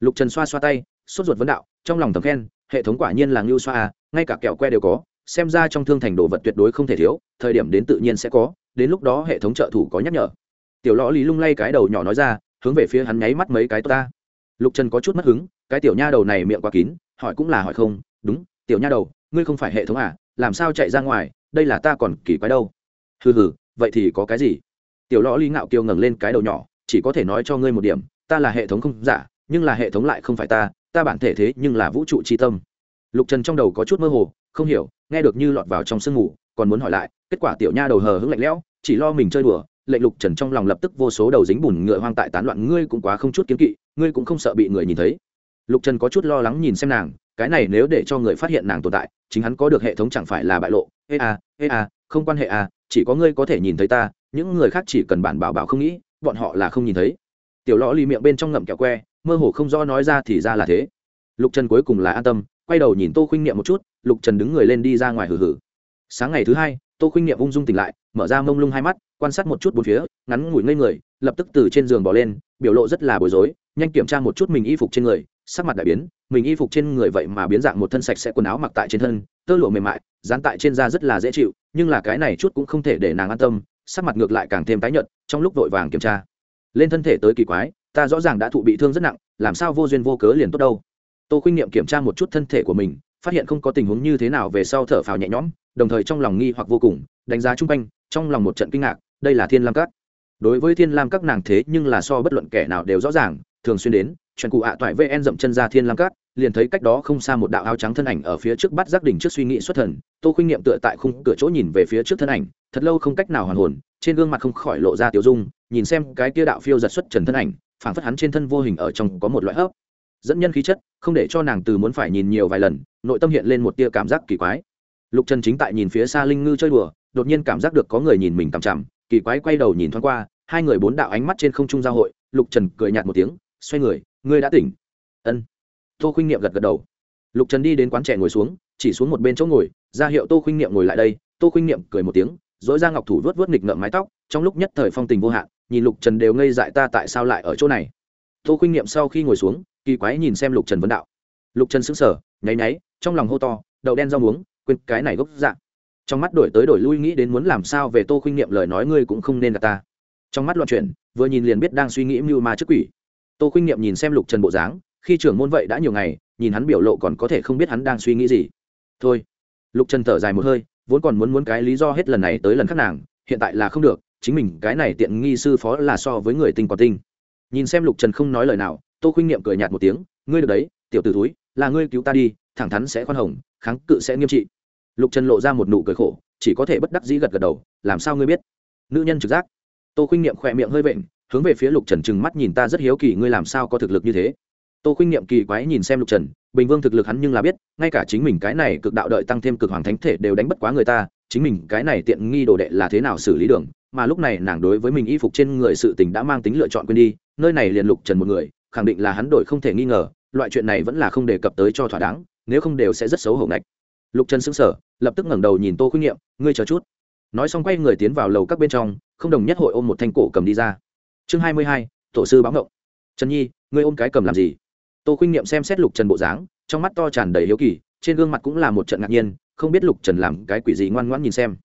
Lục trần xoa xoa tay, sốt ruột vấn đạo, trong lòng thầm khen, hệ thống quả nhiên là ngưu xoa a, ngay cả kẹo que đều có, xem ra trong thương thành đồ vật tuyệt đối không thể thiếu, thời điểm đến tự nhiên sẽ có đến lúc đó hệ thống trợ thủ có nhắc nhở. Tiểu lõ lì lung lay cái đầu nhỏ nói ra, hướng về phía hắn nháy mắt mấy cái tốt ta. Lục trần có chút mất hứng, cái tiểu nha đầu này miệng quá kín, hỏi cũng là hỏi không, đúng, tiểu nha đầu, ngươi không phải hệ thống à làm sao chạy ra ngoài, đây là ta còn kỳ quái đâu. Hừ hừ, vậy thì có cái gì? Tiểu lõ Lý ngạo kiều ngẩng lên cái đầu nhỏ, chỉ có thể nói cho ngươi một điểm, ta là hệ thống không giả, nhưng là hệ thống lại không phải ta ta bản thể thế nhưng là vũ trụ tri tâm. Lục trần trong đầu có chút mơ hồ, không hiểu, nghe được như lọt vào trong sương mù còn muốn hỏi lại, kết quả tiểu nha đầu hờ hững lạnh lẽo, chỉ lo mình chơi đùa, lệnh lục trần trong lòng lập tức vô số đầu dính bùn ngựa hoang tại tán loạn, ngươi cũng quá không chút kiếm kỵ, ngươi cũng không sợ bị người nhìn thấy. Lục trần có chút lo lắng nhìn xem nàng, cái này nếu để cho người phát hiện nàng tồn tại, chính hắn có được hệ thống chẳng phải là bại lộ. Ê a ê a, không quan hệ a, chỉ có ngươi có thể nhìn thấy ta, những người khác chỉ cần bản bảo bảo không nghĩ, bọn họ là không nhìn thấy. Tiểu lõ lì miệng bên trong ngậm kẹo que, mơ hồ không rõ nói ra thì ra là thế. Lục trần cuối cùng là an tâm, quay đầu nhìn tô khuynh niệm một chút, lục trần đứng người lên đi ra ngoài hử hử sáng ngày thứ hai, tô khuynh niệm ung dung tỉnh lại, mở ra mông lung hai mắt, quan sát một chút bốn phía, ngắn ngủi ngây người, lập tức từ trên giường bỏ lên, biểu lộ rất là bối rối, nhanh kiểm tra một chút mình y phục trên người, sắc mặt đại biến, mình y phục trên người vậy mà biến dạng một thân sạch sẽ quần áo mặc tại trên thân, tơ lụa mềm mại, dán tại trên da rất là dễ chịu, nhưng là cái này chút cũng không thể để nàng an tâm, sắc mặt ngược lại càng thêm tái nhợt, trong lúc vội vàng kiểm tra. Lên thân thể tới kỳ quái, ta rõ ràng đã thụ bị thương rất nặng, làm sao vô duyên vô cớ liền tốt đâu? Tô khuynh niệm kiểm tra một chút thân thể của mình, phát hiện không có tình huống như thế nào về sau thở phào nhẹ nhõm đồng thời trong lòng nghi hoặc vô cùng, đánh giá chung quanh, trong lòng một trận kinh ngạc, đây là thiên lam các. Đối với thiên lam các nàng thế nhưng là so bất luận kẻ nào đều rõ ràng, thường xuyên đến, chuyện cụ ạ toại vn dậm chân ra thiên lam các, liền thấy cách đó không xa một đạo áo trắng thân ảnh ở phía trước bắt giác đỉnh trước suy nghĩ xuất thần, tô khuynh niệm tựa tại khung cửa chỗ nhìn về phía trước thân ảnh, thật lâu không cách nào hoàn hồn, trên gương mặt không khỏi lộ ra tiểu dung, nhìn xem cái kia đạo phiêu giật xuất trần thân ảnh, phảng phất hắn trên thân vô hình ở trong có một loại hấp dẫn nhân khí chất, không để cho nàng từ muốn phải nhìn nhiều vài lần, nội tâm hiện lên một tia cảm giác kỳ quái lục trần chính tại nhìn phía xa linh ngư chơi đùa, đột nhiên cảm giác được có người nhìn mình cằm chằm, kỳ quái quay đầu nhìn thoáng qua, hai người bốn đạo ánh mắt trên không trung giao hội, lục trần cười nhạt một tiếng, xoay người, ngươi đã tỉnh. Ân. Tô khuynh niệm gật gật đầu. Lục trần đi đến quán trẻ ngồi xuống, chỉ xuống một bên chỗ ngồi, ra hiệu tô khuynh niệm ngồi lại đây. Tô khuynh niệm cười một tiếng, dỗi ra ngọc thủ vớt vớt nghịch ngợm mái tóc, trong lúc nhất thời phong tình vô hạn, nhìn lục trần đều ngây dại ta tại sao lại ở chỗ này. Tô khuynh niệm sau khi ngồi xuống, kỳ quái nhìn xem lục trần vấn đạo. Lục trần sững sờ, nháy nháy, trong lòng hô to, đậu đen rau muống quên cái này gốc dạng trong mắt đổi tới đổi lui nghĩ đến muốn làm sao về tô khuynh niệm lời nói ngươi cũng không nên gặp ta. Trong mắt loạn chuyển, vừa nhìn liền biết đang suy nghĩ mưu ma trước quỷ. Tô khuynh niệm nhìn xem lục trần bộ dáng, khi trưởng môn vậy đã nhiều ngày, nhìn hắn biểu lộ còn có thể không biết hắn đang suy nghĩ gì. Thôi. Lục trần thở dài một hơi, vốn còn muốn muốn cái lý do hết lần này tới lần khác nàng, hiện tại là không được, chính mình cái này tiện nghi sư phó là so với người tinh còn tinh. Nhìn xem lục trần không nói lời nào, tô khuynh niệm cười nhạt một tiếng, ngươi được đấy, tiểu t ử túi là ngươi cứu ta đi, thẳng thắn sẽ khoan hồng, kháng cự sẽ nghiêm trị lục trần lộ ra một nụ cười khổ, chỉ có thể bất đắc dĩ gật gật đầu, làm sao ngươi biết? Nữ nhân trực giác. Tô khuynh niệm khỏe miệng hơi vện, hướng về phía lục trần trừng mắt nhìn ta rất hiếu kỳ, ngươi làm sao có thực lực như thế? Tô khuynh niệm kỳ quái nhìn xem lục trần, bình vương thực lực hắn nhưng là biết, ngay cả chính mình cái này cực đạo đợi tăng thêm cực hoàng thánh thể đều đánh bất quá người ta, chính mình cái này tiện nghi đồ đệ là thế nào xử lý đường, mà lúc này nàng đối với mình y phục trên người sự tình đã mang tính lựa chọn quên đi, nơi này liền lục trần một người, khẳng định là hắn đổi không thể nghi ngờ, loại chuyện này vẫn là không đề cập tới cho thỏa đáng, nếu không đều sẽ rất xấu hổ ngạch lục trần sững sờ, lập tức ngẩng đầu nhìn tô Khuyết nghiệm ngươi chờ chút. Nói xong quay người tiến vào lầu các bên trong, không đồng nhất hội ôm một thanh cổ cầm đi ra. Chương hai mươi hai, tổ sư báo ngộng trần nhi, ngươi ôm cái cầm làm gì? Tô khuynh nghiệm xem xét lục trần bộ dáng, trong mắt to tràn đầy hiếu kỳ, trên gương mặt cũng là một trận ngạc nhiên, không biết lục trần làm cái quỷ gì ngoan ngoãn nhìn xem.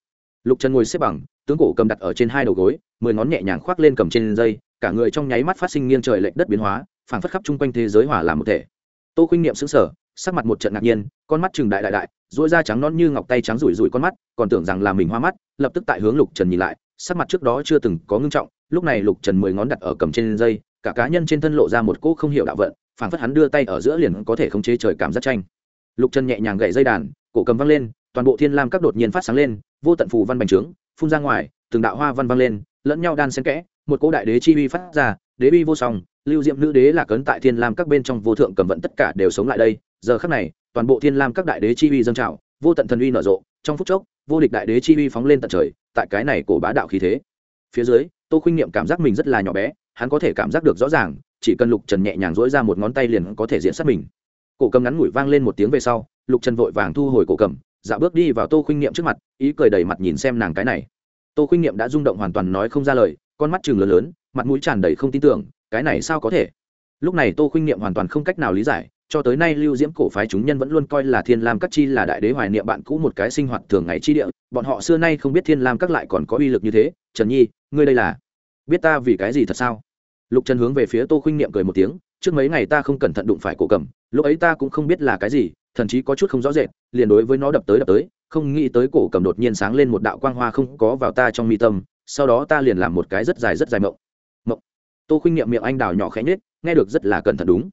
Lục trần ngồi xếp bằng, tướng cổ cầm đặt ở trên hai đầu gối, mười ngón nhẹ nhàng khoác lên cầm trên dây, cả người trong nháy mắt phát sinh nghiêng trời lệch đất biến hóa, phảng phất khắp chung quanh thế giới hỏa làm một thể. Tô khuynh niệm xứng sở sắc mặt một trận ngạc nhiên, con mắt chừng đại đại đại dỗi da trắng non như ngọc tay trắng rủi rủi con mắt, còn tưởng rằng là mình hoa mắt, lập tức tại hướng lục trần nhìn lại, sắc mặt trước đó chưa từng có ngưng trọng, lúc này lục trần mười ngón đặt ở cầm trên dây, cả cá nhân trên thân lộ ra một cỗ không hiểu đạo vận, phảng phất hắn đưa tay ở giữa liền có thể khống chế trời cảm giác tranh. Lục trần nhẹ nhàng gậy dây đàn, cổ cầm văng lên, toàn bộ thiên lam các đột nhiên phát sáng lên, vô tận phù văn bành trướng, phun ra ngoài, từng đạo hoa văn văng lên, lẫn nhau đan xen kẽ, một cỗ đại đế chi uy phát ra, đế uy vô song, lưu diệm nữ đế là cấn tại thiên lam các bên trong vô thượng cầm vận tất cả đều sống lại đây giờ khắc này, toàn bộ thiên lam các đại đế chi uy dâng trào, vô tận thần uy nở rộ, trong phút chốc, vô địch đại đế chi uy phóng lên tận trời, tại cái này cổ bá đạo khí thế. Phía dưới, tô khuynh niệm cảm giác mình rất là nhỏ bé, hắn có thể cảm giác được rõ ràng, chỉ cần lục trần nhẹ nhàng dỗi ra một ngón tay liền có thể diễn sát mình. Cổ cầm ngắn ngủi vang lên một tiếng về sau, lục trần vội vàng thu hồi cổ cầm dạo bước đi vào tô khuynh niệm trước mặt, ý cười đầy mặt nhìn xem nàng cái này. Tô khuynh niệm đã rung động hoàn toàn nói không ra lời, con mắt chừng lớn lớn, mặt mũi tràn đầy không tin tưởng, cái này sao có thể? Lúc này tô khuynh niệm hoàn toàn không cách nào lý giải cho tới nay lưu diễm cổ phái chúng nhân vẫn luôn coi là thiên lam các chi là đại đế hoài niệm bạn cũ một cái sinh hoạt thường ngày chi địa. Bọn họ xưa nay không biết thiên lam các lại còn có uy lực như thế. Trần nhi, ngươi đây là biết ta vì cái gì thật sao? Lục trần hướng về phía tô khuynh niệm cười một tiếng, trước mấy ngày ta không cẩn thận đụng phải cổ cầm, lúc ấy ta cũng không biết là cái gì, thậm chí có chút không rõ rệt, liền đối với nó đập tới đập tới, không nghĩ tới cổ cầm đột nhiên sáng lên một đạo quang hoa không có vào ta trong mi tâm, sau đó ta liền làm một cái rất dài rất dài mộng. Mộng. Tô khuynh niệm miệng anh đào nhỏ khẽ nhết nghe được rất là cẩn thận đúng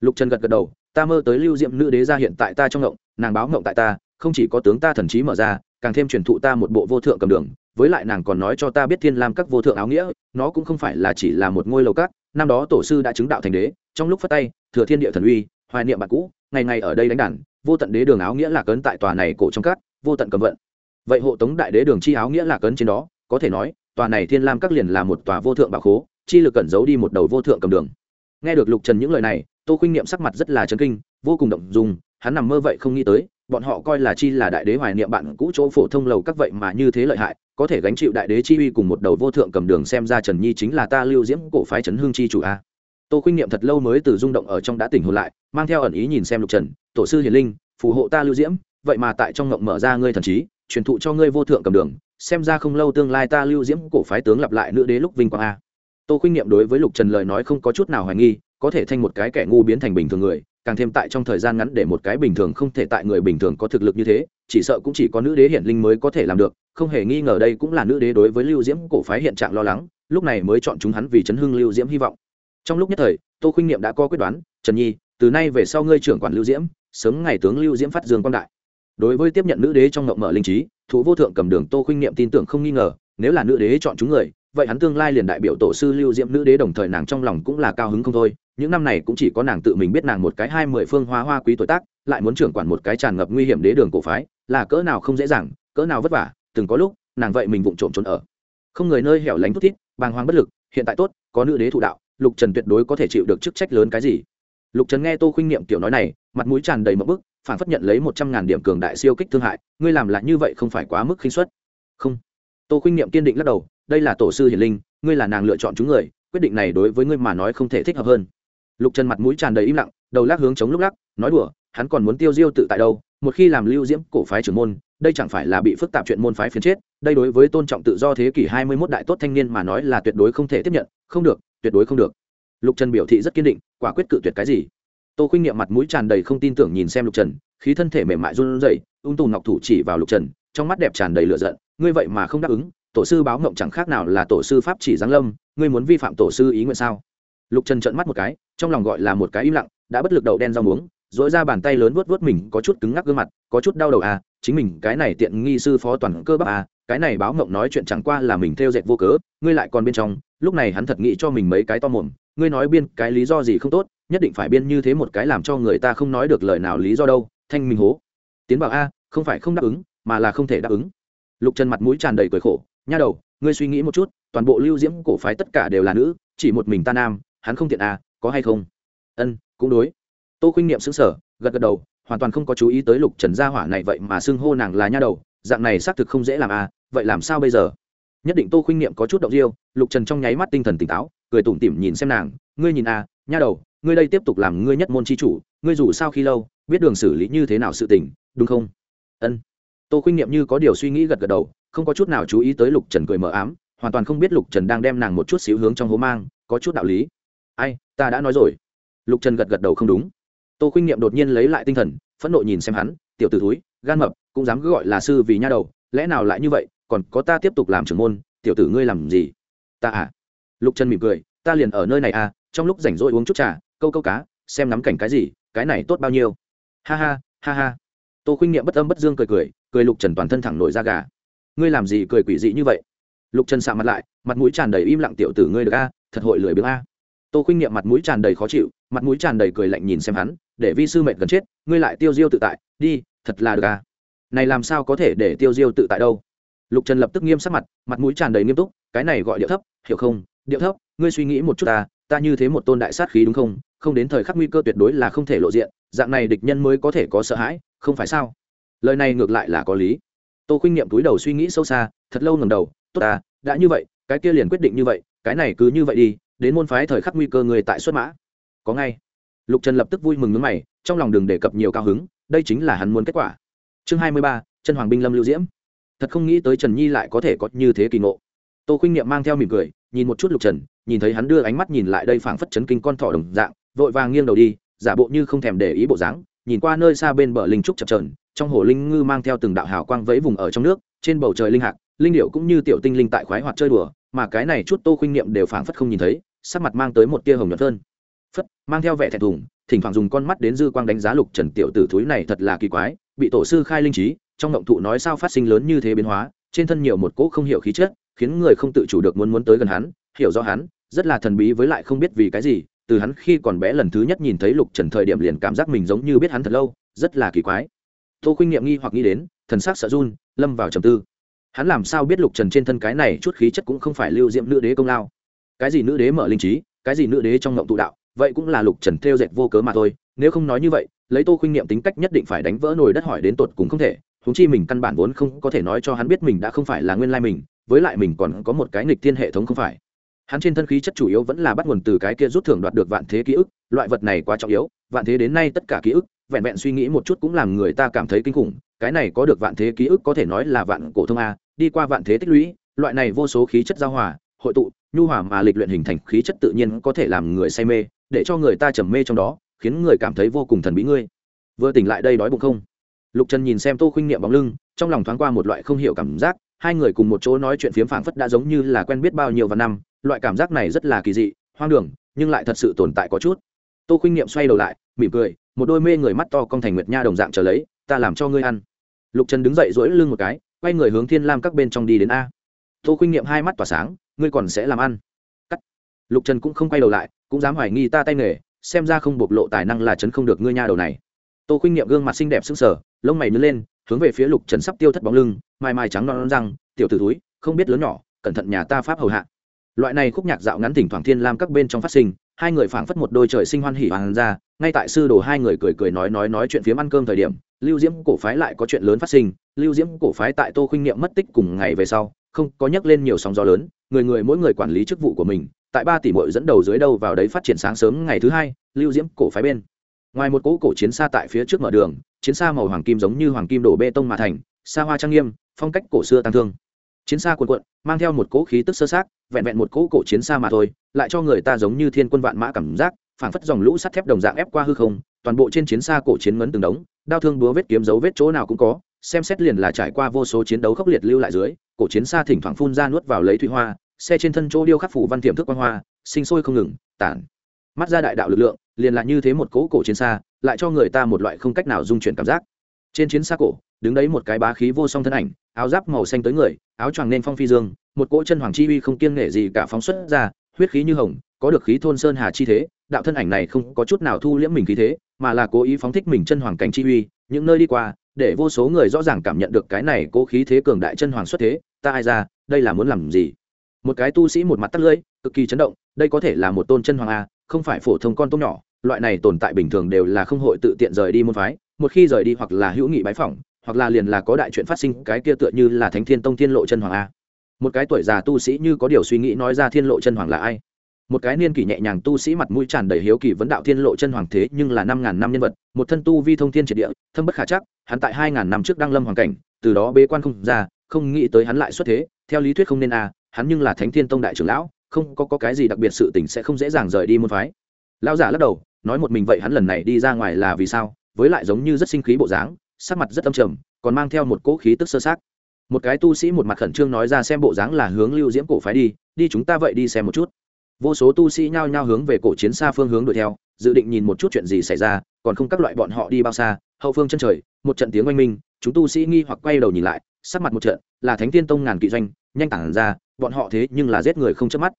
lục trần gật gật đầu, ta mơ tới lưu diệm nữ đế ra hiện tại ta trong ngộng, nàng báo ngộng tại ta, không chỉ có tướng ta thần trí mở ra, càng thêm truyền thụ ta một bộ vô thượng cầm đường, với lại nàng còn nói cho ta biết thiên lam các vô thượng áo nghĩa, nó cũng không phải là chỉ là một ngôi lầu các, năm đó tổ sư đã chứng đạo thành đế, trong lúc phát tay, thừa thiên địa thần uy, hoài niệm bạn cũ, ngày ngày ở đây đánh đàn, vô tận đế đường áo nghĩa là cấn tại tòa này cổ trong các, vô tận cầm vận. Vậy hộ tống đại đế đường chi áo nghĩa là cấn trên đó, có thể nói, tòa này thiên lam các liền là một tòa vô thượng bảo khố, chi lực cẩn giấu đi một đầu vô thượng cầm đường. Nghe được lục trần những lời này tô khuynh niệm sắc mặt rất là chấn kinh, vô cùng động dung, hắn nằm mơ vậy không nghĩ tới, bọn họ coi là chi là đại đế hoài niệm bạn cũ chỗ phổ thông lầu các vậy mà như thế lợi hại, có thể gánh chịu đại đế chi uy cùng một đầu vô thượng cầm đường xem ra trần nhi chính là ta lưu diễm cổ phái trấn hương chi chủ a. Tô khuynh niệm thật lâu mới từ rung động ở trong đã tỉnh hồn lại, mang theo ẩn ý nhìn xem lục trần, tổ sư hiền linh, phù hộ ta lưu diễm, vậy mà tại trong ngộng mở ra ngươi thần trí, truyền thụ cho ngươi vô thượng cầm đường, xem ra không lâu tương lai ta lưu diễm cổ phái tướng lặp lại nữ đế lúc vinh quang a. Tô khuynh niệm đối với lục trần lời nói không có chút nào hoài nghi có thể thành một cái kẻ ngu biến thành bình thường người, càng thêm tại trong thời gian ngắn để một cái bình thường không thể tại người bình thường có thực lực như thế, chỉ sợ cũng chỉ có nữ đế hiển linh mới có thể làm được, không hề nghi ngờ đây cũng là nữ đế đối với lưu diễm cổ phái hiện trạng lo lắng, lúc này mới chọn chúng hắn vì chấn hưng lưu diễm hy vọng. Trong lúc nhất thời, tô khuynh niệm đã có quyết đoán, trần nhi, từ nay về sau ngươi trưởng quản lưu diễm, sớm ngày tướng lưu diễm phát dương quan đại. Đối với tiếp nhận nữ đế trong ngộng mở linh trí, thủ vô thượng cầm đường tô khuynh niệm tin tưởng không nghi ngờ, nếu là nữ đế chọn chúng người, vậy hắn tương lai liền đại biểu tổ sư lưu diễm nữ đế đồng thời nàng trong lòng cũng là cao hứng không thôi những năm này cũng chỉ có nàng tự mình biết nàng một cái hai mười phương hoa hoa quý tuổi tác, lại muốn trưởng quản một cái tràn ngập nguy hiểm đế đường cổ phái, là cỡ nào không dễ dàng, cỡ nào vất vả, từng có lúc, nàng vậy mình vụng trộm trốn ở. Không người nơi hẻo lánh thút thít, bàng hoàng bất lực, hiện tại tốt, có nữ đế thụ đạo, lục trần tuyệt đối có thể chịu được chức trách lớn cái gì. Lục trần nghe tô khuynh niệm kiểu nói này, mặt mũi tràn đầy mậm bức phản phất nhận lấy một trăm ngàn điểm cường đại siêu kích thương hại, ngươi làm lại như vậy không phải quá mức khinh suất. Không. Tô khuynh niệm kiên định lắc đầu, đây là tổ sư hiền linh, ngươi là nàng lựa chọn chúng người, quyết định này đối với ngươi mà nói không thể thích hợp hơn lục trần mặt mũi tràn đầy im lặng, đầu lắc hướng chống lúc lắc, nói đùa, hắn còn muốn tiêu diêu tự tại đâu, một khi làm lưu diễm cổ phái trưởng môn, đây chẳng phải là bị phức tạp chuyện môn phái phiến chết, đây đối với tôn trọng tự do thế kỷ hai mươi 21 đại tốt thanh niên mà nói là tuyệt đối không thể tiếp nhận, không được, tuyệt đối không được. Lục trần biểu thị rất kiên định, quả quyết cự tuyệt cái gì? Tô khuynh nghiệm mặt mũi tràn đầy không tin tưởng nhìn xem lục trần, khí thân thể mềm mại run rẩy, ung tù ngọc thủ chỉ vào lục trần, trong mắt đẹp tràn đầy lửa giận, ngươi vậy mà không đáp ứng, tổ sư báo ngộng chẳng khác nào là tổ sư pháp chỉ giáng lâm, ngươi muốn vi phạm tổ sư ý nguyện sao? Lục trần trợn mắt một cái, trong lòng gọi là một cái im lặng, đã bất lực đầu đen rau muống dỗi ra bàn tay lớn vuốt vuốt mình, có chút cứng ngắc gương mặt, có chút đau đầu à chính mình, cái này tiện nghi sư phó toàn cơ bắp à cái này báo mộng nói chuyện chẳng qua là mình theo dệt vô cớ, ngươi lại còn bên trong, lúc này hắn thật nghĩ cho mình mấy cái to mồm, ngươi nói biên cái lý do gì không tốt, nhất định phải biên như thế một cái làm cho người ta không nói được lời nào lý do đâu, thanh minh hố. Tiến bảo a, không phải không đáp ứng, mà là không thể đáp ứng. Lục trần mặt mũi tràn đầy cười khổ, nha đầu, ngươi suy nghĩ một chút, toàn bộ lưu diễm cổ phái tất cả đều là nữ, chỉ một mình ta nam hắn không tiện à có hay không? Ân, cũng đối. Tô khuynh niệm xứng sở gật gật đầu, hoàn toàn không có chú ý tới lục trần gia hỏa này vậy mà xưng hô nàng là nha đầu, dạng này xác thực không dễ làm à vậy làm sao bây giờ? Nhất định tô khuynh niệm có chút động riêu, lục trần trong nháy mắt tinh thần tỉnh táo, cười tủm tỉm nhìn xem nàng, ngươi nhìn à nha đầu, ngươi đây tiếp tục làm ngươi nhất môn c h i chủ, ngươi dù sao khi lâu, biết đường xử lý như thế nào sự tình, đúng không? Ân. Tô khuynh niệm như có điều suy nghĩ gật gật đầu, không có chút nào chú ý tới lục trần cười mờ ám, hoàn toàn không biết lục trần đang đem nàng một chút xíu hướng trong hố mang, có chút đạo lý ai, ta đã nói rồi. Lục trần gật gật đầu không đúng. Tô khuynh niệm đột nhiên lấy lại tinh thần, phẫn nộ nhìn xem hắn, tiểu t ử thúi, gan mập, cũng dám cứ gọi là sư vì nha đầu, lẽ nào lại như vậy, còn có ta tiếp tục làm trưởng môn, tiểu tử ngươi làm gì? Ta à? Lục trần mỉm cười, ta liền ở nơi này à trong lúc rảnh rỗi uống chút trà, câu câu cá, xem nắm cảnh cái gì, cái này tốt bao nhiêu. Ha ha ha ha. Tô khuynh niệm bất âm bất dương cười cười cười lục trần toàn thân thẳng nổi ra gà. Ngươi làm gì cười quỷ dị như vậy? Lục trần sạ mặt lại, mặt mũi tràn đầy im lặng, tiểu tử ngươi được a, thật hội lười biếng a tô khuynh nghiệm mặt mũi tràn đầy khó chịu, mặt mũi tràn đầy cười lạnh nhìn xem hắn, để vi sư mệnh gần chết, ngươi lại tiêu diêu tự tại, đi, thật là được à? Này làm sao có thể để tiêu diêu tự tại đâu? Lục trần lập tức nghiêm sắc mặt mặt mũi tràn đầy nghiêm túc, cái này gọi điệu thấp, hiểu không? Điệu thấp, ngươi suy nghĩ một chút ta ta như thế một tôn đại sát khí đúng không? Không đến thời khắc nguy cơ tuyệt đối là không thể lộ diện, dạng này địch nhân mới có thể có sợ hãi, không phải sao? Lời này ngược lại là có lý. Tô khuynh niệm túi đầu suy nghĩ sâu xa, thật lâu ngầm đầu, tốt à đã như vậy, cái kia liền quyết định như vậy, cái này cứ như vậy đi đến môn phái thời khắc nguy cơ người tại xuất mã. Có ngay. Lục trần lập tức vui mừng nước mày, trong lòng đừng đề cập nhiều cao hứng, đây chính là hắn muốn kết quả. Chương hai mươi ba, chân hoàng binh lâm lưu diễm. Thật không nghĩ tới trần nhi lại có thể có như thế kỳ ngộ. Tô khuynh niệm mang theo mỉm cười, nhìn một chút lục trần, nhìn thấy hắn đưa ánh mắt nhìn lại đây phảng phất chấn kinh con thỏ đồng dạng, vội vàng nghiêng đầu đi, giả bộ như không thèm để ý bộ dáng, nhìn qua nơi xa bên bờ linh trúc chập trờn trong hồ linh ngư mang theo từng đạo hào quang vẫy vùng ở trong nước, trên bầu trời linh hạc, linh điệu cũng như tiểu tinh linh tại khoái hoạt chơi đùa, mà cái này chút tô khuynh niệm đều phảng phất không nhìn thấy sắc mặt mang tới một tia hồng nhuận hơn. Phất, mang theo vẻ thẹn thùng, thỉnh thoảng dùng con mắt đến dư quang đánh giá lục trần tiểu tử thúi này thật là kỳ quái, bị tổ sư khai linh trí, trong động thụ nói sao phát sinh lớn như thế biến hóa, trên thân nhiều một cỗ không hiểu khí chất, khiến người không tự chủ được muốn muốn tới gần hắn, hiểu rõ hắn, rất là thần bí với lại không biết vì cái gì, từ hắn khi còn bé lần thứ nhất nhìn thấy lục trần thời điểm liền cảm giác mình giống như biết hắn thật lâu, rất là kỳ quái. Tô khuynh nghiệm nghi hoặc nghĩ đến, thần sắc sợ run, lâm vào trầm tư. Hắn làm sao biết lục trần trên thân cái này chút khí chất cũng không phải lưu diệm nữ đế công lao? Cái gì nữ đế mở linh trí, cái gì nữ đế trong ngộng tụ đạo, vậy cũng là lục trần theo dệt vô cớ mà thôi, nếu không nói như vậy, lấy tô khuynh niệm tính cách nhất định phải đánh vỡ nồi đất hỏi đến tột cùng không thể húng chi mình căn bản vốn không có thể nói cho hắn biết mình đã không phải là nguyên lai mình, với lại mình còn có một cái nghịch thiên hệ thống không phải. Hắn trên thân khí chất chủ yếu vẫn là bắt nguồn từ cái kia rút thưởng đoạt được vạn thế ký ức, loại vật này quá trọng yếu, vạn thế đến nay tất cả ký ức, vẹn vẹn suy nghĩ một chút cũng làm người ta cảm thấy kinh khủng, cái này có được vạn thế ký ức có thể nói là vạn cổ thông a, đi qua vạn thế tích lũy, loại này vô số khí chất giao hòa hội tụ, nhu hòa mà lịch luyện hình thành khí chất tự nhiên có thể làm người say mê, để cho người ta trầm mê trong đó, khiến người cảm thấy vô cùng thần bí ngươi. Vừa tỉnh lại đây đói bụng không? Lục trần nhìn xem tô khuynh niệm bóng lưng, trong lòng thoáng qua một loại không hiểu cảm giác, hai người cùng một chỗ nói chuyện phiếm phảng phất đã giống như là quen biết bao nhiêu và năm, loại cảm giác này rất là kỳ dị, hoang đường, nhưng lại thật sự tồn tại có chút. Tô khuynh niệm xoay đầu lại, mỉm cười, một đôi mê người mắt to cong thành nguyệt nha đồng dạng trở lấy, ta làm cho ngươi ăn. Lục trần đứng dậy dỗi lưng một cái, quay người hướng thiên lam các bên trong đi đến a. Tô khuynh niệm hai mắt tỏa sáng ngươi còn sẽ làm ăn. Cắt. Lục trần cũng không quay đầu lại, cũng dám hoài nghi ta tay nghề, xem ra không bộc lộ tài năng là chấn không được ngươi nha đầu này. Tô khuynh niệm gương mặt xinh đẹp sững sờ, lông mày nứt lên, hướng về phía lục trần sắp tiêu thất bóng lưng, mai mai trắng non răng, tiểu tử túi không biết lớn nhỏ, cẩn thận nhà ta pháp hầu hạ. Loại này khúc nhạc dạo ngắn thỉnh thoảng thiên lam các bên trong phát sinh, hai người phảng phất một đôi trời sinh hoan hỉ hoàng ra ngay tại sư đồ hai người cười cười nói nói nói chuyện phiếm ăn cơm thời điểm, lưu diễm cổ phái lại có chuyện lớn phát sinh, lưu diễm cổ phái tại tô khuynh niệm mất tích cùng ngày về sau không có nhắc lên nhiều sóng gió lớn, người người mỗi người quản lý chức vụ của mình, tại ba tỷ mội dẫn đầu dưới đâu vào đấy phát triển sáng sớm ngày thứ hai, lưu diễm, cổ phái bên. Ngoài một cỗ cổ chiến xa tại phía trước mở đường, chiến xa màu hoàng kim giống như hoàng kim đổ bê tông mà thành, xa hoa trang nghiêm, phong cách cổ xưa tăng thương. Chiến xa quần quận mang theo một cỗ khí tức sơ sát, vẹn vẹn một cỗ cổ chiến xa mà thôi, lại cho người ta giống như thiên quân vạn mã cảm giác, phảng phất dòng lũ sắt thép đồng dạng ép qua hư không, toàn bộ trên chiến xa cổ chiến ngấn từng đống, đao thương búa vết kiếm dấu vết chỗ nào cũng có xem xét liền là trải qua vô số chiến đấu khốc liệt lưu lại dưới, cổ chiến xa thỉnh thoảng phun ra nuốt vào lấy thủy hoa, xe trên thân chỗ điêu khắc phủ văn tiềm thức quan hoa, sinh sôi không ngừng, tản. Mắt ra đại đạo lực lượng, liền là như thế một cỗ cổ chiến xa, lại cho người ta một loại không cách nào dung chuyển cảm giác. Trên chiến xa cổ, đứng đấy một cái bá khí vô song thân ảnh, áo giáp màu xanh tới người, áo choàng nên phong phi dương, một cỗ chân hoàng chi uy không kiêng nể gì cả phóng xuất ra, huyết khí như hồng, có được khí thôn sơn hà chi thế, đạo thân ảnh này không có chút nào thu liễm mình khí thế, mà là cố ý phóng thích mình chân hoàng cảnh chi uy, những nơi đi qua để vô số người rõ ràng cảm nhận được cái này cố khí thế cường đại chân hoàng xuất thế, ta ai ra, đây là muốn làm gì? Một cái tu sĩ một mặt tắt lưỡi, cực kỳ chấn động, đây có thể là một tôn chân hoàng a không phải phổ thông con tôm nhỏ, loại này tồn tại bình thường đều là không hội tự tiện rời đi môn phái, một khi rời đi hoặc là hữu nghị bái phỏng, hoặc là liền là có đại chuyện phát sinh, cái kia tựa như là thánh thiên tông thiên lộ chân hoàng a một cái tuổi già tu sĩ như có điều suy nghĩ nói ra thiên lộ chân hoàng là ai? Một cái niên kỷ nhẹ nhàng tu sĩ mặt mũi tràn đầy hiếu kỳ vấn đạo thiên lộ chân hoàng thế nhưng là năm ngàn năm nhân vật một thân tu vi thông thiên triệt địa thâm bất khả chắc hắn tại hai ngàn năm trước đăng lâm hoàng cảnh từ đó bế quan không ra không nghĩ tới hắn lại xuất thế theo lý thuyết không nên à hắn nhưng là thánh thiên tông đại trưởng lão không có, có cái gì đặc biệt sự tình sẽ không dễ dàng rời đi môn phái. Lão giả lắc đầu nói một mình vậy hắn lần này đi ra ngoài là vì sao với lại giống như rất sinh khí bộ dáng sắc mặt rất âm trầm còn mang theo một cỗ khí tức sơ sát một cái tu sĩ một mặt khẩn trương nói ra xem bộ dáng là hướng lưu diễm cổ phái đi đi chúng ta vậy đi xem một chút vô số tu sĩ nhao nhao hướng về cổ chiến xa phương hướng đuổi theo, dự định nhìn một chút chuyện gì xảy ra, còn không các loại bọn họ đi bao xa, hậu phương chân trời, một trận tiếng oanh minh, chúng tu sĩ nghi hoặc quay đầu nhìn lại, sắc mặt một trận, là thánh tiên tông ngàn kỵ doanh, nhanh tản ra, bọn họ thế nhưng là giết người không chớp mắt.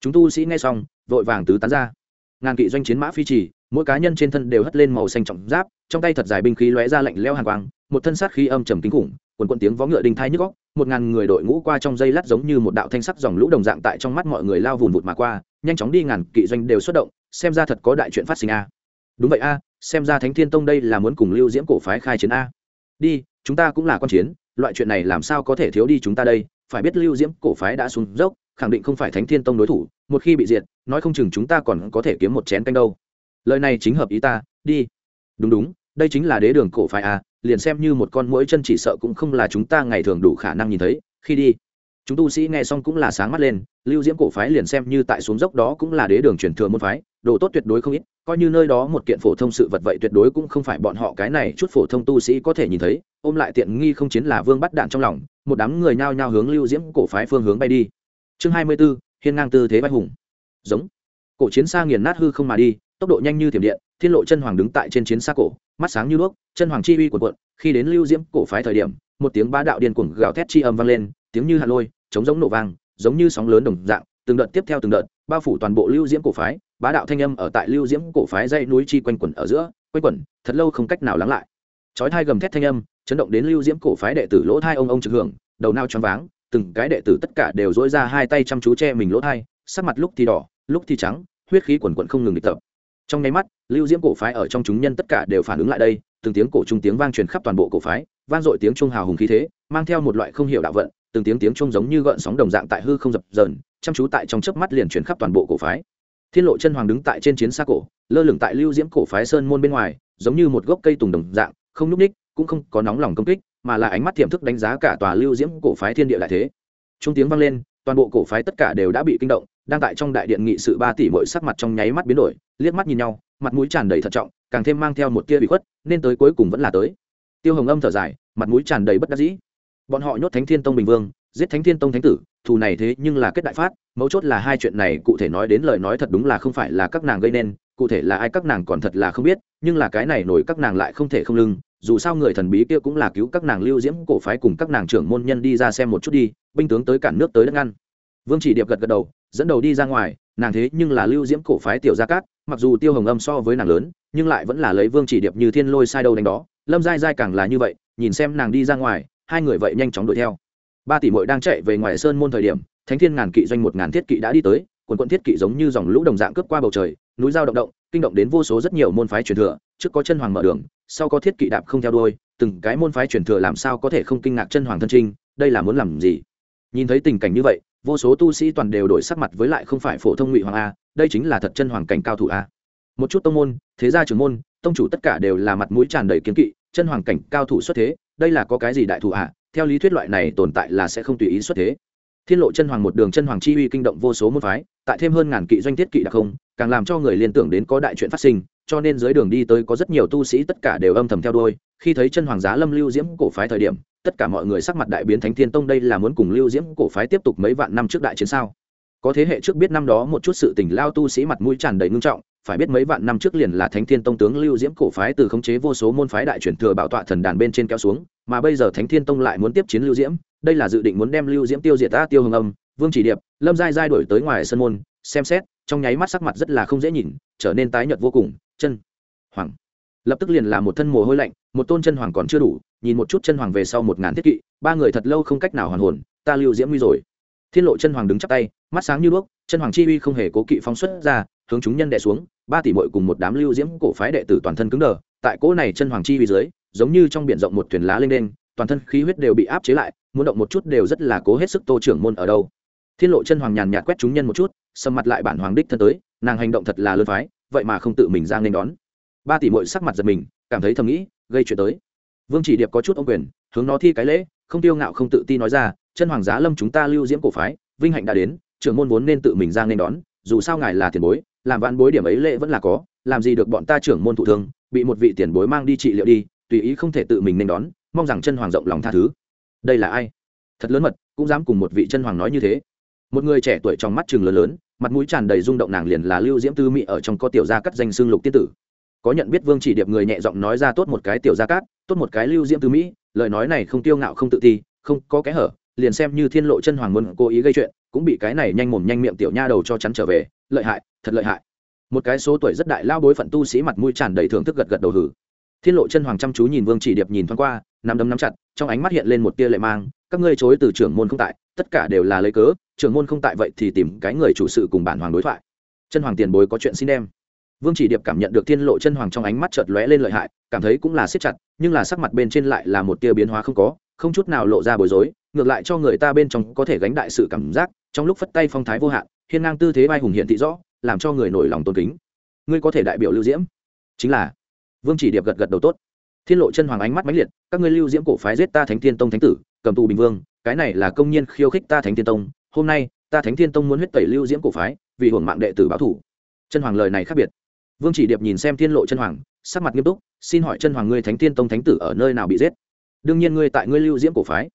Chúng tu sĩ nghe xong, vội vàng tứ tán ra. Ngàn kỵ doanh chiến mã phi trì, mỗi cá nhân trên thân đều hất lên màu xanh trọng giáp, trong tay thật dài binh khí lóe ra lạnh leo hàn quang, một thân sát khí âm trầm kinh khủng quần quần tiếng vó ngựa đinh thai nhức góc, một ngàn người đội ngũ qua trong dây lát giống như một đạo thanh sắc dòng lũ đồng dạng tại trong mắt mọi người lao vùn vụt mà qua, nhanh chóng đi ngàn kỵ doanh đều xuất động, xem ra thật có đại chuyện phát sinh a. Đúng vậy a, xem ra thánh thiên tông đây là muốn cùng lưu diễm cổ phái khai chiến a. Đi, chúng ta cũng là con chiến, loại chuyện này làm sao có thể thiếu đi chúng ta đây? Phải biết lưu diễm cổ phái đã xuống dốc, khẳng định không phải thánh thiên tông đối thủ, một khi bị diệt, nói không chừng chúng ta còn có thể kiếm một chén canh đâu. Lời này chính hợp ý ta, đi. Đúng đúng, đây chính là đế đường cổ phái a liền xem như một con mũi chân chỉ sợ cũng không là chúng ta ngày thường đủ khả năng nhìn thấy. Khi đi chúng tu sĩ nghe xong cũng là sáng mắt lên lưu diễm cổ phái liền xem như tại xuống dốc đó cũng là đế đường truyền thừa môn phái đồ tốt tuyệt đối không ít coi như nơi đó một kiện phổ thông sự vật vậy tuyệt đối cũng không phải bọn họ cái này chút phổ thông tu sĩ có thể nhìn thấy. Ôm lại tiện nghi không chiến là vương bắt đạn trong lòng một đám người nhao nhao hướng lưu diễm cổ phái phương hướng bay đi. Chương hai mươi 24, hiên ngang tư thế bách hùng. Giống. Cổ chiến xa nghiền nát hư không mà đi tốc độ nhanh như thiểm điện, thiên lộ chân hoàng đứng tại trên chiến xa cổ, mắt sáng như đuốc, chân hoàng chi uy cuồn cuộn, khi đến lưu diễm cổ phái thời điểm, một tiếng ba đạo điên cuồng gào thét chi âm vang lên, tiếng như hạt lôi chống giống nổ vang, giống như sóng lớn đồng dạng, từng đợt tiếp theo từng đợt, bao phủ toàn bộ lưu diễm cổ phái, bá đạo thanh âm ở tại lưu diễm cổ phái dãy núi chi quanh quẩn ở giữa, quanh quẩn, thật lâu không cách nào lắng lại. Chói thai gầm thét thanh âm, chấn động đến lưu diễm cổ phái đệ tử lỗ thai ông ông trực hưởng, đầu nao choáng váng, từng cái đệ tử tất cả đều dỗi ra hai tay chăm chú che mình lỗ thai, sắc mặt lúc thì đỏ, lúc thì trắng, huyết khí quần quận không ngừng địch tập trong nháy mắt, lưu diễm cổ phái ở trong chúng nhân tất cả đều phản ứng lại đây, từng tiếng cổ trung tiếng vang truyền khắp toàn bộ cổ phái, vang dội tiếng trung hào hùng khí thế, mang theo một loại không hiểu đạo vận, từng tiếng tiếng trung giống như gợn sóng đồng dạng tại hư không dập dờn, chăm chú tại trong chớp mắt liền truyền khắp toàn bộ cổ phái. Thiên lộ chân hoàng đứng tại trên chiến xa cổ, lơ lửng tại lưu diễm cổ phái sơn môn bên ngoài, giống như một gốc cây tùng đồng dạng, không nhúc ních cũng không có nóng lòng công kích, mà là ánh mắt tiềm thức đánh giá cả tòa lưu diễm cổ phái thiên địa lại thế. Trung tiếng vang lên, toàn bộ cổ phái tất cả đều đã bị kinh động đang tại trong đại điện nghị sự ba tỷ mỗi sắc mặt trong nháy mắt biến đổi, liếc mắt nhìn nhau, mặt mũi tràn đầy thận trọng, càng thêm mang theo một tia bị khuất, nên tới cuối cùng vẫn là tới. Tiêu hồng âm thở dài, mặt mũi tràn đầy bất đắc dĩ. Bọn họ nhốt thánh thiên tông bình vương, giết thánh thiên tông thánh tử, thù này thế nhưng là kết đại phát, mấu chốt là hai chuyện này cụ thể nói đến lời nói thật đúng là không phải là các nàng gây nên, cụ thể là ai các nàng còn thật là không biết, nhưng là cái này nổi các nàng lại không thể không lưng, dù sao người thần bí kia cũng là cứu các nàng lưu diễm cổ phái cùng các nàng trưởng môn nhân đi ra xem một chút đi, binh tướng tới cản nước tới đất ngăn. Vương chỉ điệp gật gật đầu dẫn đầu đi ra ngoài, nàng thế nhưng là lưu diễm cổ phái tiểu gia cát, mặc dù tiêu hồng âm so với nàng lớn, nhưng lại vẫn là lấy vương chỉ điệp như thiên lôi sai đâu đánh đó. Lâm dai dai càng là như vậy, nhìn xem nàng đi ra ngoài, hai người vậy nhanh chóng đuổi theo. Ba tỷ mội đang chạy về ngoài sơn môn thời điểm, thánh thiên ngàn kỵ doanh một ngàn thiết kỵ đã đi tới, quần quận thiết kỵ giống như dòng lũ đồng dạng cướp qua bầu trời, núi dao động động, kinh động đến vô số rất nhiều môn phái truyền thừa, trước có chân hoàng mở đường, sau có thiết kỵ đạp không theo đuôi, từng cái môn phái truyền thừa làm sao có thể không kinh ngạc chân hoàng thân trinh, đây là muốn làm gì? Nhìn thấy tình cảnh như vậy vô số tu sĩ toàn đều đổi sắc mặt với lại không phải phổ thông ngụy hoàng a, đây chính là thật chân hoàng cảnh cao thủ a. Một chút tông môn, thế gia trưởng môn, tông chủ tất cả đều là mặt mũi tràn đầy kiến kỵ, chân hoàng cảnh cao thủ xuất thế, đây là có cái gì đại thủ ạ theo lý thuyết loại này tồn tại là sẽ không tùy ý xuất thế. Thiên lộ chân hoàng một đường chân hoàng chi uy kinh động vô số môn phái, tại thêm hơn ngàn kỵ doanh thiết kỵ đặc không, càng làm cho người liên tưởng đến có đại chuyện phát sinh, cho nên dưới đường đi tới có rất nhiều tu sĩ tất cả đều âm thầm theo đuôi, khi thấy chân hoàng giá lâm lưu diễm cổ phái thời điểm tất cả mọi người sắc mặt đại biến thánh thiên tông đây là muốn cùng lưu diễm cổ phái tiếp tục mấy vạn năm trước đại chiến sao? Có thế hệ trước biết năm đó một chút sự tình lao tu sĩ mặt mũi tràn đầy ngưng trọng, phải biết mấy vạn năm trước liền là thánh thiên tông tướng lưu diễm cổ phái từ khống chế vô số môn phái đại truyền thừa bảo tọa thần đàn bên trên kéo xuống, mà bây giờ thánh thiên tông lại muốn tiếp chiến lưu diễm, đây là dự định muốn đem lưu diễm tiêu diệt ta tiêu hồng âm, vương chỉ điệp, lâm giai giai đổi tới ngoài sân môn, xem xét, trong nháy mắt sắc mặt rất là không dễ nhìn, trở nên tái nhợt vô cùng, chân hoàng. Lập tức liền là một thân mồ hôi lạnh, một tôn chân hoàng còn chưa đủ nhìn một chút chân hoàng về sau một ngàn thiết kỵ, ba người thật lâu không cách nào hoàn hồn, ta lưu diễm nguy rồi. Thiên lộ chân hoàng đứng chắp tay, mắt sáng như đuốc, chân hoàng chi uy không hề cố kỵ phóng xuất ra, hướng chúng nhân đệ xuống, ba tỷ mội cùng một đám lưu diễm cổ phái đệ tử toàn thân cứng đờ, tại cỗ này chân hoàng chi uy dưới, giống như trong biển rộng một thuyền lá lên đen toàn thân khí huyết đều bị áp chế lại, muốn động một chút đều rất là cố hết sức tô trưởng môn ở đâu. Thiên lộ chân hoàng nhàn nhạt quét chúng nhân một chút, sầm mặt lại bản hoàng đích thân tới, nàng hành động thật là lơ phái, vậy mà không tự mình ra nên đón. Ba tỷ mội sắc mặt giật mình, cảm thấy thầm nghĩ, gây chuyện tới vương chỉ điệp có chút ông quyền, hướng nó thi cái lễ, không tiêu ngạo không tự ti nói ra, chân hoàng giá lâm chúng ta lưu diễm cổ phái, vinh hạnh đã đến, trưởng môn vốn nên tự mình ra nên đón, dù sao ngài là tiền bối, làm vạn bối điểm ấy lễ vẫn là có, làm gì được bọn ta trưởng môn thụ thương, bị một vị tiền bối mang đi trị liệu đi, tùy ý không thể tự mình nên đón, mong rằng chân hoàng rộng lòng tha thứ. Đây là ai? Thật lớn mật, cũng dám cùng một vị chân hoàng nói như thế. Một người trẻ tuổi trong mắt chừng lớn lớn, mặt mũi tràn đầy rung động nàng liền là lưu diễm tư mỹ ở trong có tiểu gia cắt danh xương lục tiên tử có nhận biết vương chỉ điệp người nhẹ giọng nói ra tốt một cái tiểu gia cát, tốt một cái lưu diễm tư mỹ, lời nói này không tiêu ngạo không tự ti, không có cái hở, liền xem như thiên lộ chân hoàng muốn cố ý gây chuyện, cũng bị cái này nhanh mồm nhanh miệng tiểu nha đầu cho chắn trở về, lợi hại, thật lợi hại. Một cái số tuổi rất đại lao bối phận tu sĩ mặt mũi tràn đầy thưởng thức gật gật đầu hử. Thiên lộ chân hoàng chăm chú nhìn vương chỉ điệp nhìn thoáng qua nằm đấm nắm chặt, trong ánh mắt hiện lên một tia lệ mang, các ngươi chối từ trưởng môn không tại, tất cả đều là lấy cớ, trưởng môn không tại vậy thì tìm cái người chủ sự cùng bản hoàng đối thoại. Chân hoàng tiền bối có chuyện xin đem vương chỉ điệp cảm nhận được thiên lộ chân hoàng trong ánh mắt chợt lóe lên lợi hại, cảm thấy cũng là siết chặt, nhưng là sắc mặt bên trên lại là một tia biến hóa không có, không chút nào lộ ra bối rối, ngược lại cho người ta bên trong có thể gánh đại sự cảm giác, trong lúc phất tay phong thái vô hạn, hiên ngang tư thế vai hùng hiện thị rõ, làm cho người nổi lòng tôn kính. Ngươi có thể đại biểu lưu diễm? Chính là. Vương chỉ điệp gật gật đầu tốt. Thiên lộ chân hoàng ánh mắt mãnh liệt, các ngươi lưu diễm cổ phái giết ta thánh thiên tông thánh tử, cầm tù bình vương, cái này là công nhiên khiêu khích ta thánh thiên tông, hôm nay, ta thánh thiên tông muốn huyết tẩy lưu diễm cổ phái, vì hưởng mạng đệ tử báo thủ. Chân hoàng lời này khác biệt vương chỉ điệp nhìn xem thiên lộ chân hoàng, sắc mặt nghiêm túc, xin hỏi chân hoàng ngươi thánh thiên tông thánh tử ở nơi nào bị giết? Đương nhiên ngươi tại ngươi lưu diễm cổ phái.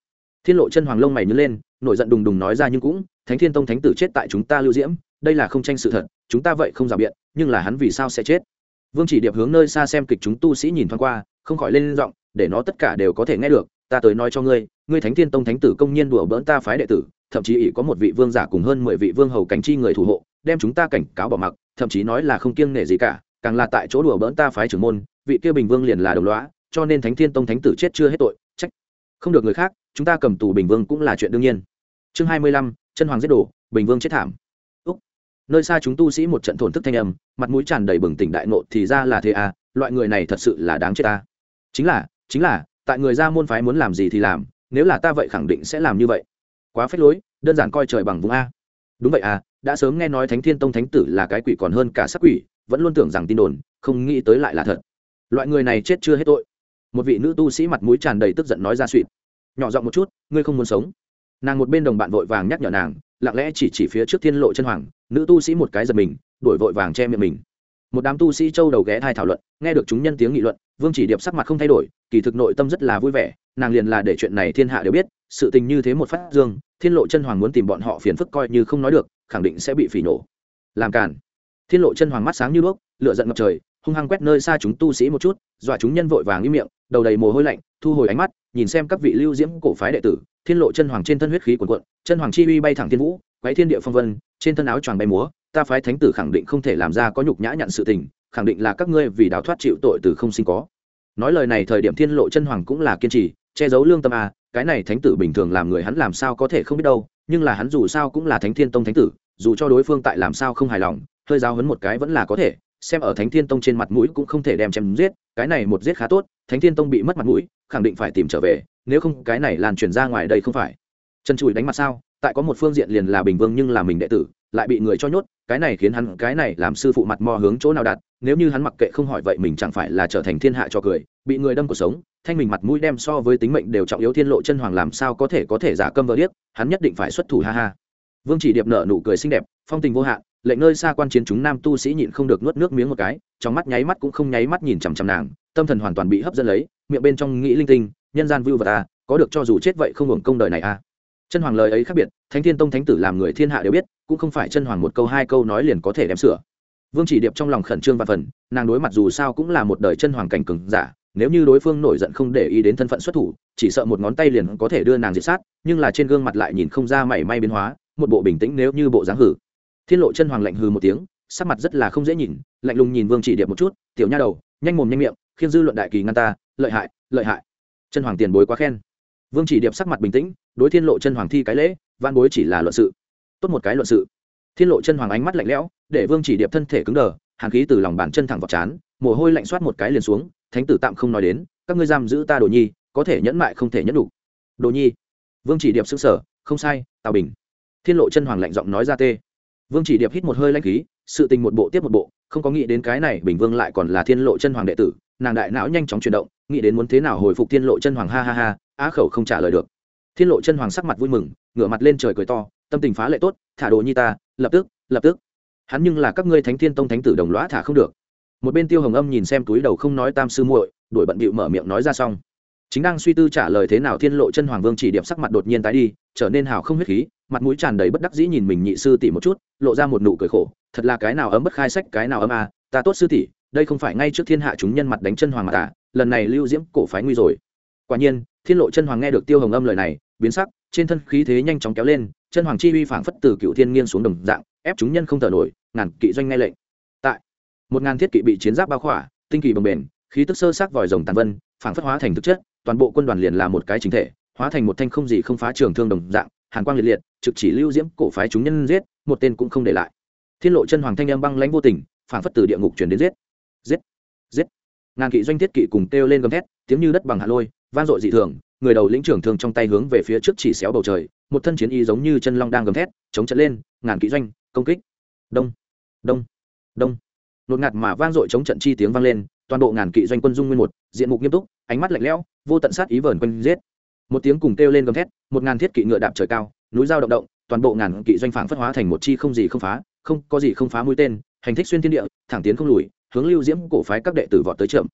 Thiên lộ chân hoàng lông mày nhớ lên, nổi giận đùng đùng nói ra nhưng cũng, thánh thiên tông thánh tử chết tại chúng ta lưu diễm, đây là không tranh sự thật, chúng ta vậy không rào biện, nhưng là hắn vì sao sẽ chết? Vương chỉ điệp hướng nơi xa xem kịch chúng tu sĩ nhìn thoáng qua, không khỏi lên giọng, để nó tất cả đều có thể nghe được, ta tới nói cho ngươi ngươi thánh thiên tông thánh tử công nhiên đùa bỡn ta phái đệ tử, thậm chí ỷ có một vị vương giả cùng hơn mười vị vương hầu cánh chi người thủ hộ đem chúng ta cảnh cáo bỏ mặc, thậm chí nói là không kiêng nể gì cả, càng là tại chỗ đùa bỡn ta phái trưởng môn, vị kia bình vương liền là đồng lõa, cho nên thánh thiên tông thánh tử chết chưa hết tội, trách. Không được người khác, chúng ta cầm tù bình vương cũng là chuyện đương nhiên. Chương hai mươi lăm, chân hoàng giết đổ bình vương chết thảm. Úc. Nơi xa chúng tu sĩ một trận thổn thức thanh âm, mặt mũi tràn đầy bừng tỉnh đại nộ thì ra là thế à loại người này thật sự là đáng chết ta. Chính là chính là, tại người ra môn phái muốn làm gì thì làm, nếu là ta vậy khẳng định sẽ làm như vậy. Quá phết lối, đơn giản coi trời bằng vùng a. Đúng vậy à đã sớm nghe nói thánh thiên tông thánh tử là cái quỷ còn hơn cả sắc quỷ, vẫn luôn tưởng rằng tin đồn, không nghĩ tới lại là thật. Loại người này chết chưa hết tội. Một vị nữ tu sĩ mặt mũi tràn đầy tức giận nói ra suỵt nhỏ giọng một chút, ngươi không muốn sống. Nàng một bên đồng bạn vội vàng nhắc nhở nàng, lặng lẽ chỉ chỉ phía trước thiên lộ chân hoàng, nữ tu sĩ một cái giật mình, đuổi vội vàng che miệng mình. Một đám tu sĩ châu đầu ghé thai thảo luận, nghe được chúng nhân tiếng nghị luận, vương chỉ điệp sắc mặt không thay đổi, kỳ thực nội tâm rất là vui vẻ, nàng liền là để chuyện này thiên hạ đều biết, sự tình như thế một phát dương, thiên lộ chân hoàng muốn tìm bọn họ phiền phức coi như không nói được khẳng định sẽ bị phỉ nổ. Làm cản thiên lộ chân hoàng mắt sáng như đuốc lựa giận ngập trời, hung hăng quét nơi xa chúng tu sĩ một chút, dọa chúng nhân vội vàng im miệng, đầu đầy mồ hôi lạnh, thu hồi ánh mắt, nhìn xem các vị lưu diễm cổ phái đệ tử, thiên lộ chân hoàng trên thân huyết khí cuồn cuộn, chân hoàng chi uy bay thẳng thiên vũ quái thiên địa phong vân, trên thân áo choàng bay múa, ta phái thánh tử khẳng định không thể làm ra có nhục nhã nhận sự tình, khẳng định là các ngươi vì đào thoát chịu tội từ không sinh có. Nói lời này thời điểm thiên lộ chân hoàng cũng là kiên trì, che giấu lương tâm à cái này thánh tử bình thường làm người hắn làm sao có thể không biết đâu, nhưng là hắn dù sao cũng là thánh thiên tông thánh tử, dù cho đối phương tại làm sao không hài lòng, hơi giao hấn một cái vẫn là có thể, xem ở thánh thiên tông trên mặt mũi cũng không thể đem chém giết, cái này một giết khá tốt, thánh thiên tông bị mất mặt mũi, khẳng định phải tìm trở về, nếu không cái này lan truyền ra ngoài đây không phải. Chân chùi đánh mặt sao, tại có một phương diện liền là bình vương nhưng là mình đệ tử, lại bị người cho nhốt, cái này khiến hắn, cái này làm sư phụ mặt mò hướng chỗ nào đặt nếu như hắn mặc kệ không hỏi vậy mình chẳng phải là trở thành thiên hạ cho cười bị người đâm cuộc sống thanh mình mặt mũi đem so với tính mệnh đều trọng yếu thiên lộ chân hoàng làm sao có thể có thể giả câm vỡ điếc hắn nhất định phải xuất thủ ha ha. Vương chỉ điệp nở nụ cười xinh đẹp phong tình vô hạn lệnh nơi xa quan chiến chúng nam tu sĩ nhịn không được nuốt nước miếng một cái trong mắt nháy mắt cũng không nháy mắt nhìn chằm chằm nàng tâm thần hoàn toàn bị hấp dẫn lấy miệng bên trong nghĩ linh tinh nhân gian vưu vật à, có được cho dù chết vậy không hưởng công đời này a chân hoàng lời ấy khác biệt thánh thiên tông thánh tử làm người thiên hạ đều biết cũng không phải chân hoàng một câu hai câu nói liền có thể đem sửa vương chỉ điệp trong lòng khẩn trương và phần, nàng đối mặt dù sao cũng là một đời chân hoàng cảnh cừng giả, nếu như đối phương nổi giận không để ý đến thân phận xuất thủ, chỉ sợ một ngón tay liền có thể đưa nàng diệt sát, nhưng là trên gương mặt lại nhìn không ra mảy may biến hóa, một bộ bình tĩnh nếu như bộ dáng hử. Thiên lộ chân hoàng lạnh hừ một tiếng, sắc mặt rất là không dễ nhìn, lạnh lùng nhìn vương chỉ điệp một chút, tiểu nha đầu, nhanh mồm nhanh miệng khiến dư luận đại kỳ ngăn ta, lợi hại lợi hại. Chân hoàng tiền bối quá khen. Vương chỉ điệp sắc mặt bình tĩnh, đối thiên lộ chân hoàng thi cái lễ văn bối chỉ là luận sự. Tốt một cái luận sự thiên lộ chân hoàng ánh mắt lạnh lẽo, để vương chỉ điệp thân thể cứng đờ hàng khí từ lòng bàn chân thẳng vào chán mồ hôi lạnh soát một cái liền xuống, thánh tử tạm không nói đến, các ngươi giam giữ ta đồ nhi, có thể nhẫn mại không thể nhẫn đủ. Đồ nhi? Vương chỉ điệp xứng sở không sai, tào bình. Thiên lộ chân hoàng lạnh giọng nói ra tê. Vương chỉ điệp hít một hơi lanh khí, sự tình một bộ tiếp một bộ, không có nghĩ đến cái này bình vương lại còn là thiên lộ chân hoàng đệ tử, nàng đại não nhanh chóng chuyển động, nghĩ đến muốn thế nào hồi phục thiên lộ chân hoàng ha ha ha, á khẩu không trả lời được. Thiên lộ chân hoàng sắc mặt vui mừng, ngửa mặt lên trời cười to tâm tình phá lệ tốt, thả đồ nhi ta, lập tức lập tức. Hắn nhưng là các ngươi thánh thiên tông thánh tử đồng lõa thả không được. Một bên tiêu hồng âm nhìn xem túi đầu không nói tam sư muội đuổi bận bịu mở miệng nói ra xong. Chính đang suy tư trả lời thế nào thiên lộ chân hoàng vương chỉ điểm sắc mặt đột nhiên tái đi, trở nên hào không huyết khí, mặt mũi tràn đầy bất đắc dĩ nhìn mình nhị sư tỷ một chút, lộ ra một nụ cười khổ, thật là cái nào ấm bất khai sách, cái nào ấm à ta tốt sư tỷ, đây không phải ngay trước thiên hạ chúng nhân mặt đánh chân hoàng mà ta, lần này lưu diễm cổ phái nguy rồi. Quả nhiên, thiên lộ chân hoàng nghe được tiêu hồng âm lời này, biến sắc, trên thân khí thế nhanh chóng kéo lên chân hoàng chi uy phảng phất từ cựu thiên nghiêng xuống đồng dạng ép chúng nhân không thở nổi ngàn kỵ doanh nghe lệnh. Tại một ngàn thiết kỵ bị chiến giáp bao khỏa tinh kỳ bồng bền, khí tức sơ sát vòi rồng tàn vân phảng phất hóa thành thực chất toàn bộ quân đoàn liền là một cái chính thể hóa thành một thanh không gì không phá trường thương đồng dạng hàn quang liệt liệt trực chỉ lưu diễm cổ phái chúng nhân giết một tên cũng không để lại. Thiên lộ chân hoàng thanh em băng lãnh vô tình phảng phất từ địa ngục chuyển đến giết. Giết giết. Ngàn kỵ doanh thiết kỵ cùng kêu lên gầm thét tiếng như đất bằng hạ lôi vang dội dị thường người đầu lĩnh trưởng thương trong tay hướng về phía trước chỉ xéo bầu trời, một thân chiến y giống như chân long đang gầm thét, chống trận lên, ngàn kỵ doanh, công kích. Đông đông đông. Nột ngạt mà vang dội chống trận chi tiếng vang lên, toàn bộ ngàn kỵ doanh quân dung nguyên một, diện mục nghiêm túc, ánh mắt lạnh lẽo, vô tận sát ý vờn quanh giết. Một tiếng cùng kêu lên gầm thét, một ngàn thiết kỵ ngựa đạp trời cao, núi dao động động, toàn bộ ngàn kỵ doanh phảng phất hóa thành một chi không gì không phá, không có gì không phá mũi tên, hành thích xuyên thiên địa, thẳng tiến không lùi, hướng lưu diễm cổ phái các đệ tử vọt tới trượm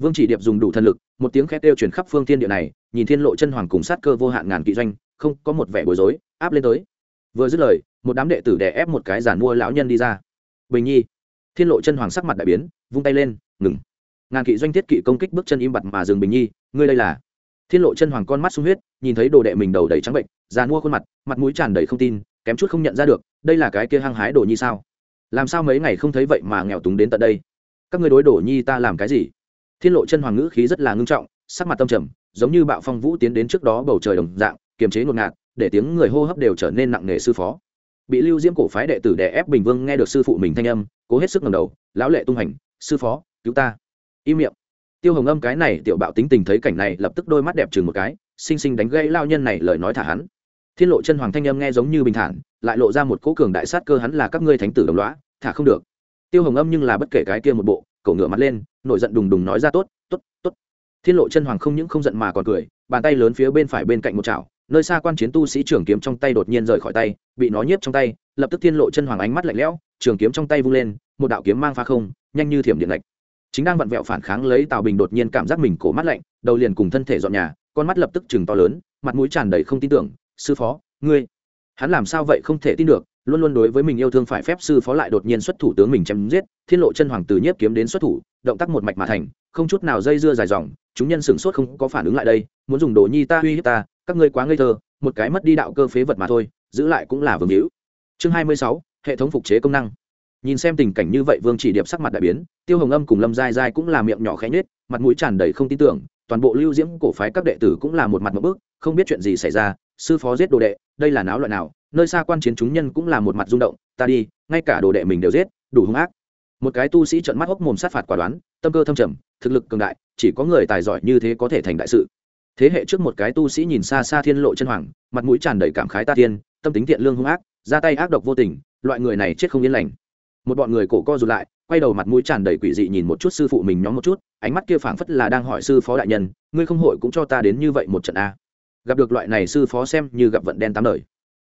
vương chỉ điệp dùng đủ thần lực, một tiếng khét kêu chuyển khắp phương thiên địa này, nhìn thiên lộ chân hoàng cùng sát cơ vô hạn ngàn kỵ doanh, không, có một vẻ bối rối, áp lên tới. Vừa dứt lời, một đám đệ tử đè ép một cái giàn mua lão nhân đi ra. Bình nhi, thiên lộ chân hoàng sắc mặt đại biến, vung tay lên, ngừng. Ngàn kỵ doanh thiết kỵ công kích bước chân im bặt mà dừng bình nhi, ngươi đây là? Thiên lộ chân hoàng con mắt sung huyết, nhìn thấy đồ đệ mình đầu đầy trắng bệnh già mua khuôn mặt mặt mũi tràn đầy không tin, kém chút không nhận ra được, đây là cái kia hăng hái đồ nhi sao? Làm sao mấy ngày không thấy vậy mà nghèo túng đến tận đây? Các ngươi đối đồ nhi ta làm cái gì? Thiên lộ chân hoàng ngữ khí rất là ngưng trọng sắc mặt tâm trầm giống như bạo phong vũ tiến đến trước đó bầu trời đồng dạng kiềm chế ngột ngạt để tiếng người hô hấp đều trở nên nặng nề sư phó. Bị lưu diễm cổ phái đệ tử đè ép bình vương nghe được sư phụ mình thanh âm cố hết sức ngầm đầu lão lệ tung hành sư phó cứu ta. Im miệng. Tiêu hồng âm cái này tiểu bạo tính tình thấy cảnh này lập tức đôi mắt đẹp chừng một cái xinh xinh đánh gây lao nhân này lời nói thả hắn. Thiên lộ chân hoàng thanh âm nghe giống như bình thản lại lộ ra một cỗ cường đại sát cơ hắn là các ngươi thánh tử đồng lõa, thả không được. Tiêu hồng âm nhưng là bất kể cái kia một bộ cậu ngựa mặt lên nổi giận đùng đùng nói ra tốt tốt tốt. Thiên lộ chân hoàng không những không giận mà còn cười, bàn tay lớn phía bên phải bên cạnh một chảo, nơi xa quan chiến tu sĩ trường kiếm trong tay đột nhiên rời khỏi tay, bị nó nhiếp trong tay, lập tức thiên lộ chân hoàng ánh mắt lạnh lẽo, trường kiếm trong tay vung lên, một đạo kiếm mang pha không, nhanh như thiểm điện lạnh chính đang vặn vẹo phản kháng lấy tào bình đột nhiên cảm giác mình cổ mắt lạnh, đầu liền cùng thân thể dọn nhà, con mắt lập tức chừng to lớn, mặt mũi tràn đầy không tin tưởng, sư phó, ngươi, hắn làm sao vậy không thể tin được, luôn luôn đối với mình yêu thương phải phép sư phó lại đột nhiên xuất thủ tướng mình chém giết. Thiên lộ chân hoàng từ nhiếp kiếm đến xuất thủ động tác một mạch mà thành, không chút nào dây dưa dài dòng, chúng nhân sửng sốt không có phản ứng lại đây, muốn dùng đồ nhi ta uy hiếp ta, các ngươi quá ngây thơ, một cái mất đi đạo cơ phế vật mà thôi, giữ lại cũng là vương hữu. Chương hai mươi sáu, hệ thống phục chế công năng. Nhìn xem tình cảnh như vậy, vương chỉ điệp sắc mặt đại biến, tiêu hồng âm cùng lâm giai giai cũng là miệng nhỏ khẽ nhết mặt mũi tràn đầy không tin tưởng, toàn bộ lưu diễm cổ phái các đệ tử cũng là một mặt một bước không biết chuyện gì xảy ra, sư phó giết đồ đệ, đây là náo loạn nào, nơi xa quan chiến chúng nhân cũng là một mặt rung động, ta đi, ngay cả đồ đệ mình đều giết, đủ hung ác một cái tu sĩ trợn mắt hốc mồm sát phạt quả đoán, tâm cơ thâm trầm, thực lực cường đại, chỉ có người tài giỏi như thế có thể thành đại sự. Thế hệ trước một cái tu sĩ nhìn xa xa thiên lộ chân hoàng, mặt mũi tràn đầy cảm khái ta thiên tâm tính thiện lương hung ác, ra tay ác độc vô tình, loại người này chết không yên lành. Một bọn người cổ co rụt lại, quay đầu mặt mũi tràn đầy quỷ dị nhìn một chút sư phụ mình nhóm một chút, ánh mắt kia phảng phất là đang hỏi sư phó đại nhân, ngươi không hội cũng cho ta đến như vậy một trận a. Gặp được loại này sư phó xem như gặp vận đen tám đời.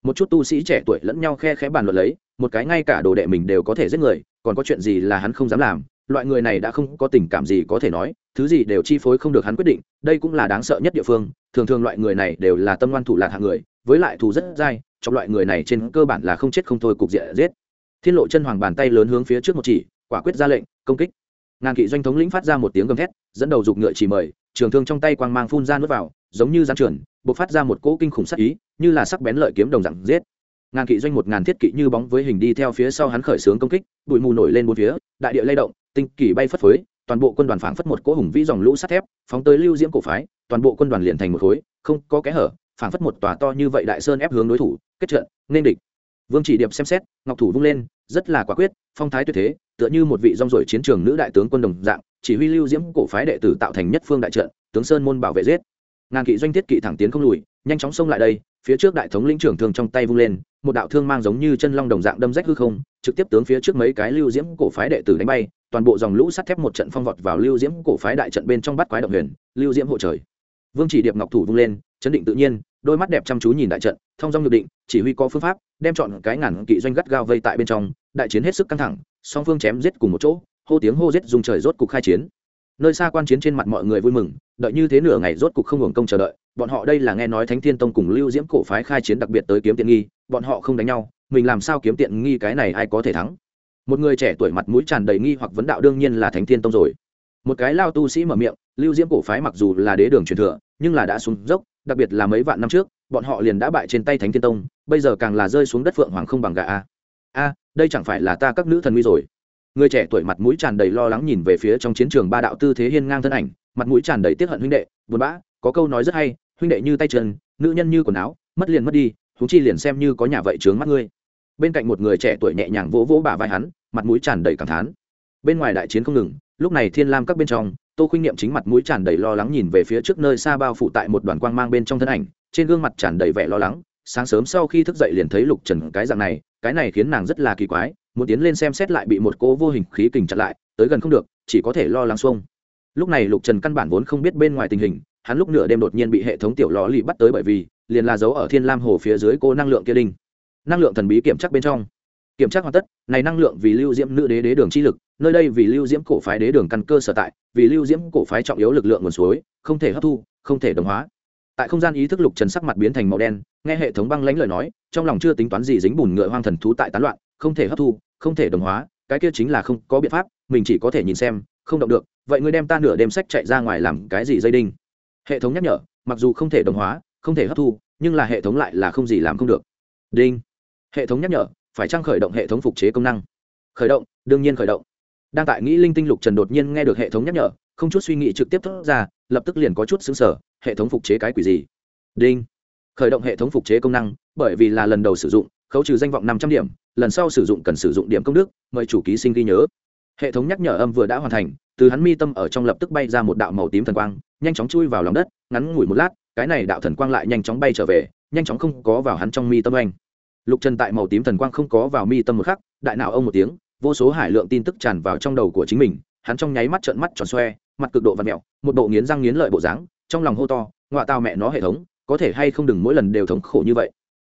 Một chút tu sĩ trẻ tuổi lẫn nhau khe khẽ bàn luận lấy một cái ngay cả đồ đệ mình đều có thể giết người, còn có chuyện gì là hắn không dám làm? Loại người này đã không có tình cảm gì có thể nói, thứ gì đều chi phối không được hắn quyết định, đây cũng là đáng sợ nhất địa phương, thường thường loại người này đều là tâm ngoan thủ lạc hạng người, với lại thù rất dai, trong loại người này trên cơ bản là không chết không thôi cục diện giết. Thiên lộ chân hoàng bàn tay lớn hướng phía trước một chỉ, quả quyết ra lệnh, công kích. Ngàn kỵ doanh thống lĩnh phát ra một tiếng gầm thét, dẫn đầu giục ngựa chỉ mời, trường thương trong tay quang mang phun ra nước vào, giống như gián trường b ộ c phát ra một cỗ kinh khủng sắc ý, như là sắc bén lợi kiếm đồng dạng giết ngàn kỵ doanh một ngàn thiết kỵ như bóng với hình đi theo phía sau hắn khởi xướng công kích, bụi mù nổi lên bốn phía, đại địa lay động, tinh kỳ bay phất phới, toàn bộ quân đoàn phảng phất một cỗ hùng vĩ dòng lũ sắt thép, phóng tới lưu diễm cổ phái, toàn bộ quân đoàn liền thành một khối, không có kẽ hở, phảng phất một tòa to như vậy đại sơn ép hướng đối thủ, kết trận, nên địch. Vương chỉ điệp xem xét, ngọc thủ vung lên, rất là quả quyết, phong thái tuyệt thế, tựa như một vị rong rổi chiến trường nữ đại tướng quân đồng dạng, chỉ huy lưu diễm cổ phái đệ tử tạo thành nhất phương đại trận, tướng sơn môn bảo vệ giết. Ngàn kỵ doanh thiết kỵ thẳng tiến không lùi, nhanh chóng xông lại đây phía trước đại thống lĩnh trưởng thương trong tay vung lên, một đạo thương mang giống như chân long đồng dạng đâm rách hư không, trực tiếp tướng phía trước mấy cái lưu diễm cổ phái đệ tử đánh bay, toàn bộ dòng lũ sắt thép một trận phong vọt vào lưu diễm cổ phái đại trận bên trong bắt quái động huyền, lưu diễm hộ trời. Vương chỉ điệp ngọc thủ vung lên, chấn định tự nhiên, đôi mắt đẹp chăm chú nhìn đại trận, thông dong nhược định, chỉ huy có phương pháp, đem chọn cái ngàn kỵ doanh gắt gao vây tại bên trong, đại chiến hết sức căng thẳng, song phương chém giết cùng một chỗ, hô tiếng hô giết dùng trời rốt cục khai chiến. Nơi xa quan chiến trên mặt mọi người vui mừng đợi như thế nửa ngày rốt cục không hưởng công chờ đợi, bọn họ đây là nghe nói thánh thiên tông cùng lưu diễm cổ phái khai chiến đặc biệt tới kiếm tiện nghi, bọn họ không đánh nhau, mình làm sao kiếm tiện nghi cái này ai có thể thắng? Một người trẻ tuổi mặt mũi tràn đầy nghi hoặc vấn đạo đương nhiên là thánh thiên tông rồi. Một cái lao tu sĩ mở miệng, lưu diễm cổ phái mặc dù là đế đường truyền thừa, nhưng là đã xuống dốc, đặc biệt là mấy vạn năm trước, bọn họ liền đã bại trên tay thánh thiên tông, bây giờ càng là rơi xuống đất phượng hoàng không bằng gà a. A, đây chẳng phải là ta các nữ thần nguy rồi. Người trẻ tuổi mặt mũi tràn đầy lo lắng nhìn về phía trong chiến trường ba đạo tư thế hiên ngang thân ảnh mặt mũi tràn đầy tiết hận huynh đệ, buồn bã, có câu nói rất hay, huynh đệ như tay chân, nữ nhân như quần áo, mất liền mất đi thúng chi liền xem như có nhà vậy trướng mắt ngươi. Bên cạnh một người trẻ tuổi nhẹ nhàng vỗ vỗ bả vai hắn, mặt mũi tràn đầy cảm thán. Bên ngoài đại chiến không ngừng, lúc này thiên lam các bên trong, tô khuynh niệm chính mặt mũi tràn đầy lo lắng nhìn về phía trước nơi xa bao phủ tại một đoàn quang mang bên trong thân ảnh, trên gương mặt tràn đầy vẻ lo lắng, sáng sớm sau khi thức dậy liền thấy lục trần cái dạng này, cái này khiến nàng rất là kỳ quái, muốn tiến lên xem xét lại bị một cỗ vô hình khí kình chặn lại, tới gần không được, chỉ có thể lo lắng xuông lúc này lục trần căn bản vốn không biết bên ngoài tình hình, hắn lúc nửa đêm đột nhiên bị hệ thống tiểu lò lì bắt tới bởi vì, liền là giấu ở thiên lam hồ phía dưới cô năng lượng kia đinh. Năng lượng thần bí kiểm tra bên trong. Kiểm tra hoàn tất, này năng lượng vì lưu diễm nữ đế đế đường chi lực, nơi đây vì lưu diễm cổ phái đế đường căn cơ sở tại, vì lưu diễm cổ phái trọng yếu lực lượng nguồn suối, không thể hấp thu, không thể đồng hóa. Tại không gian ý thức lục trần sắc mặt biến thành màu đen, nghe hệ thống băng lãnh lời nói, trong lòng chưa tính toán gì dính bùn ngựa hoang thần thú tại tán loạn, không thể hấp thu, không thể đồng hóa, cái kia chính là không có biện pháp, mình chỉ có thể nhìn xem không động được, vậy ngươi đem ta nửa đêm sách chạy ra ngoài làm cái gì dây đinh? Hệ thống nhắc nhở, mặc dù không thể đồng hóa, không thể hấp thu, nhưng là hệ thống lại là không gì làm không được. Đinh. Hệ thống nhắc nhở, phải trang khởi động hệ thống phục chế công năng? Khởi động, đương nhiên khởi động. Đang tại nghĩ linh tinh lục trần đột nhiên nghe được hệ thống nhắc nhở, không chút suy nghĩ trực tiếp thốt ra, lập tức liền có chút xứng sở hệ thống phục chế cái quỷ gì? Đinh. Khởi động hệ thống phục chế công năng, bởi vì là lần đầu sử dụng, khấu trừ danh vọng năm trăm điểm, lần sau sử dụng cần sử dụng điểm công đức, mời chủ ký sinh ghi nhớ hệ thống nhắc nhở âm vừa đã hoàn thành, từ hắn mi tâm ở trong lập tức bay ra một đạo màu tím thần quang, nhanh chóng chui vào lòng đất, ngắn ngủi một lát, cái này đạo thần quang lại nhanh chóng bay trở về, nhanh chóng không có vào hắn trong mi tâm anh. Lục trần tại màu tím thần quang không có vào mi tâm một khắc, đại nào ông một tiếng, vô số hải lượng tin tức tràn vào trong đầu của chính mình, hắn trong nháy mắt trợn mắt tròn xoe, mặt cực độ và mẹo, một bộ nghiến răng nghiến lợi bộ dáng, trong lòng hô to, ngoạ tao mẹ nó hệ thống, có thể hay không đừng mỗi lần đều thống khổ như vậy?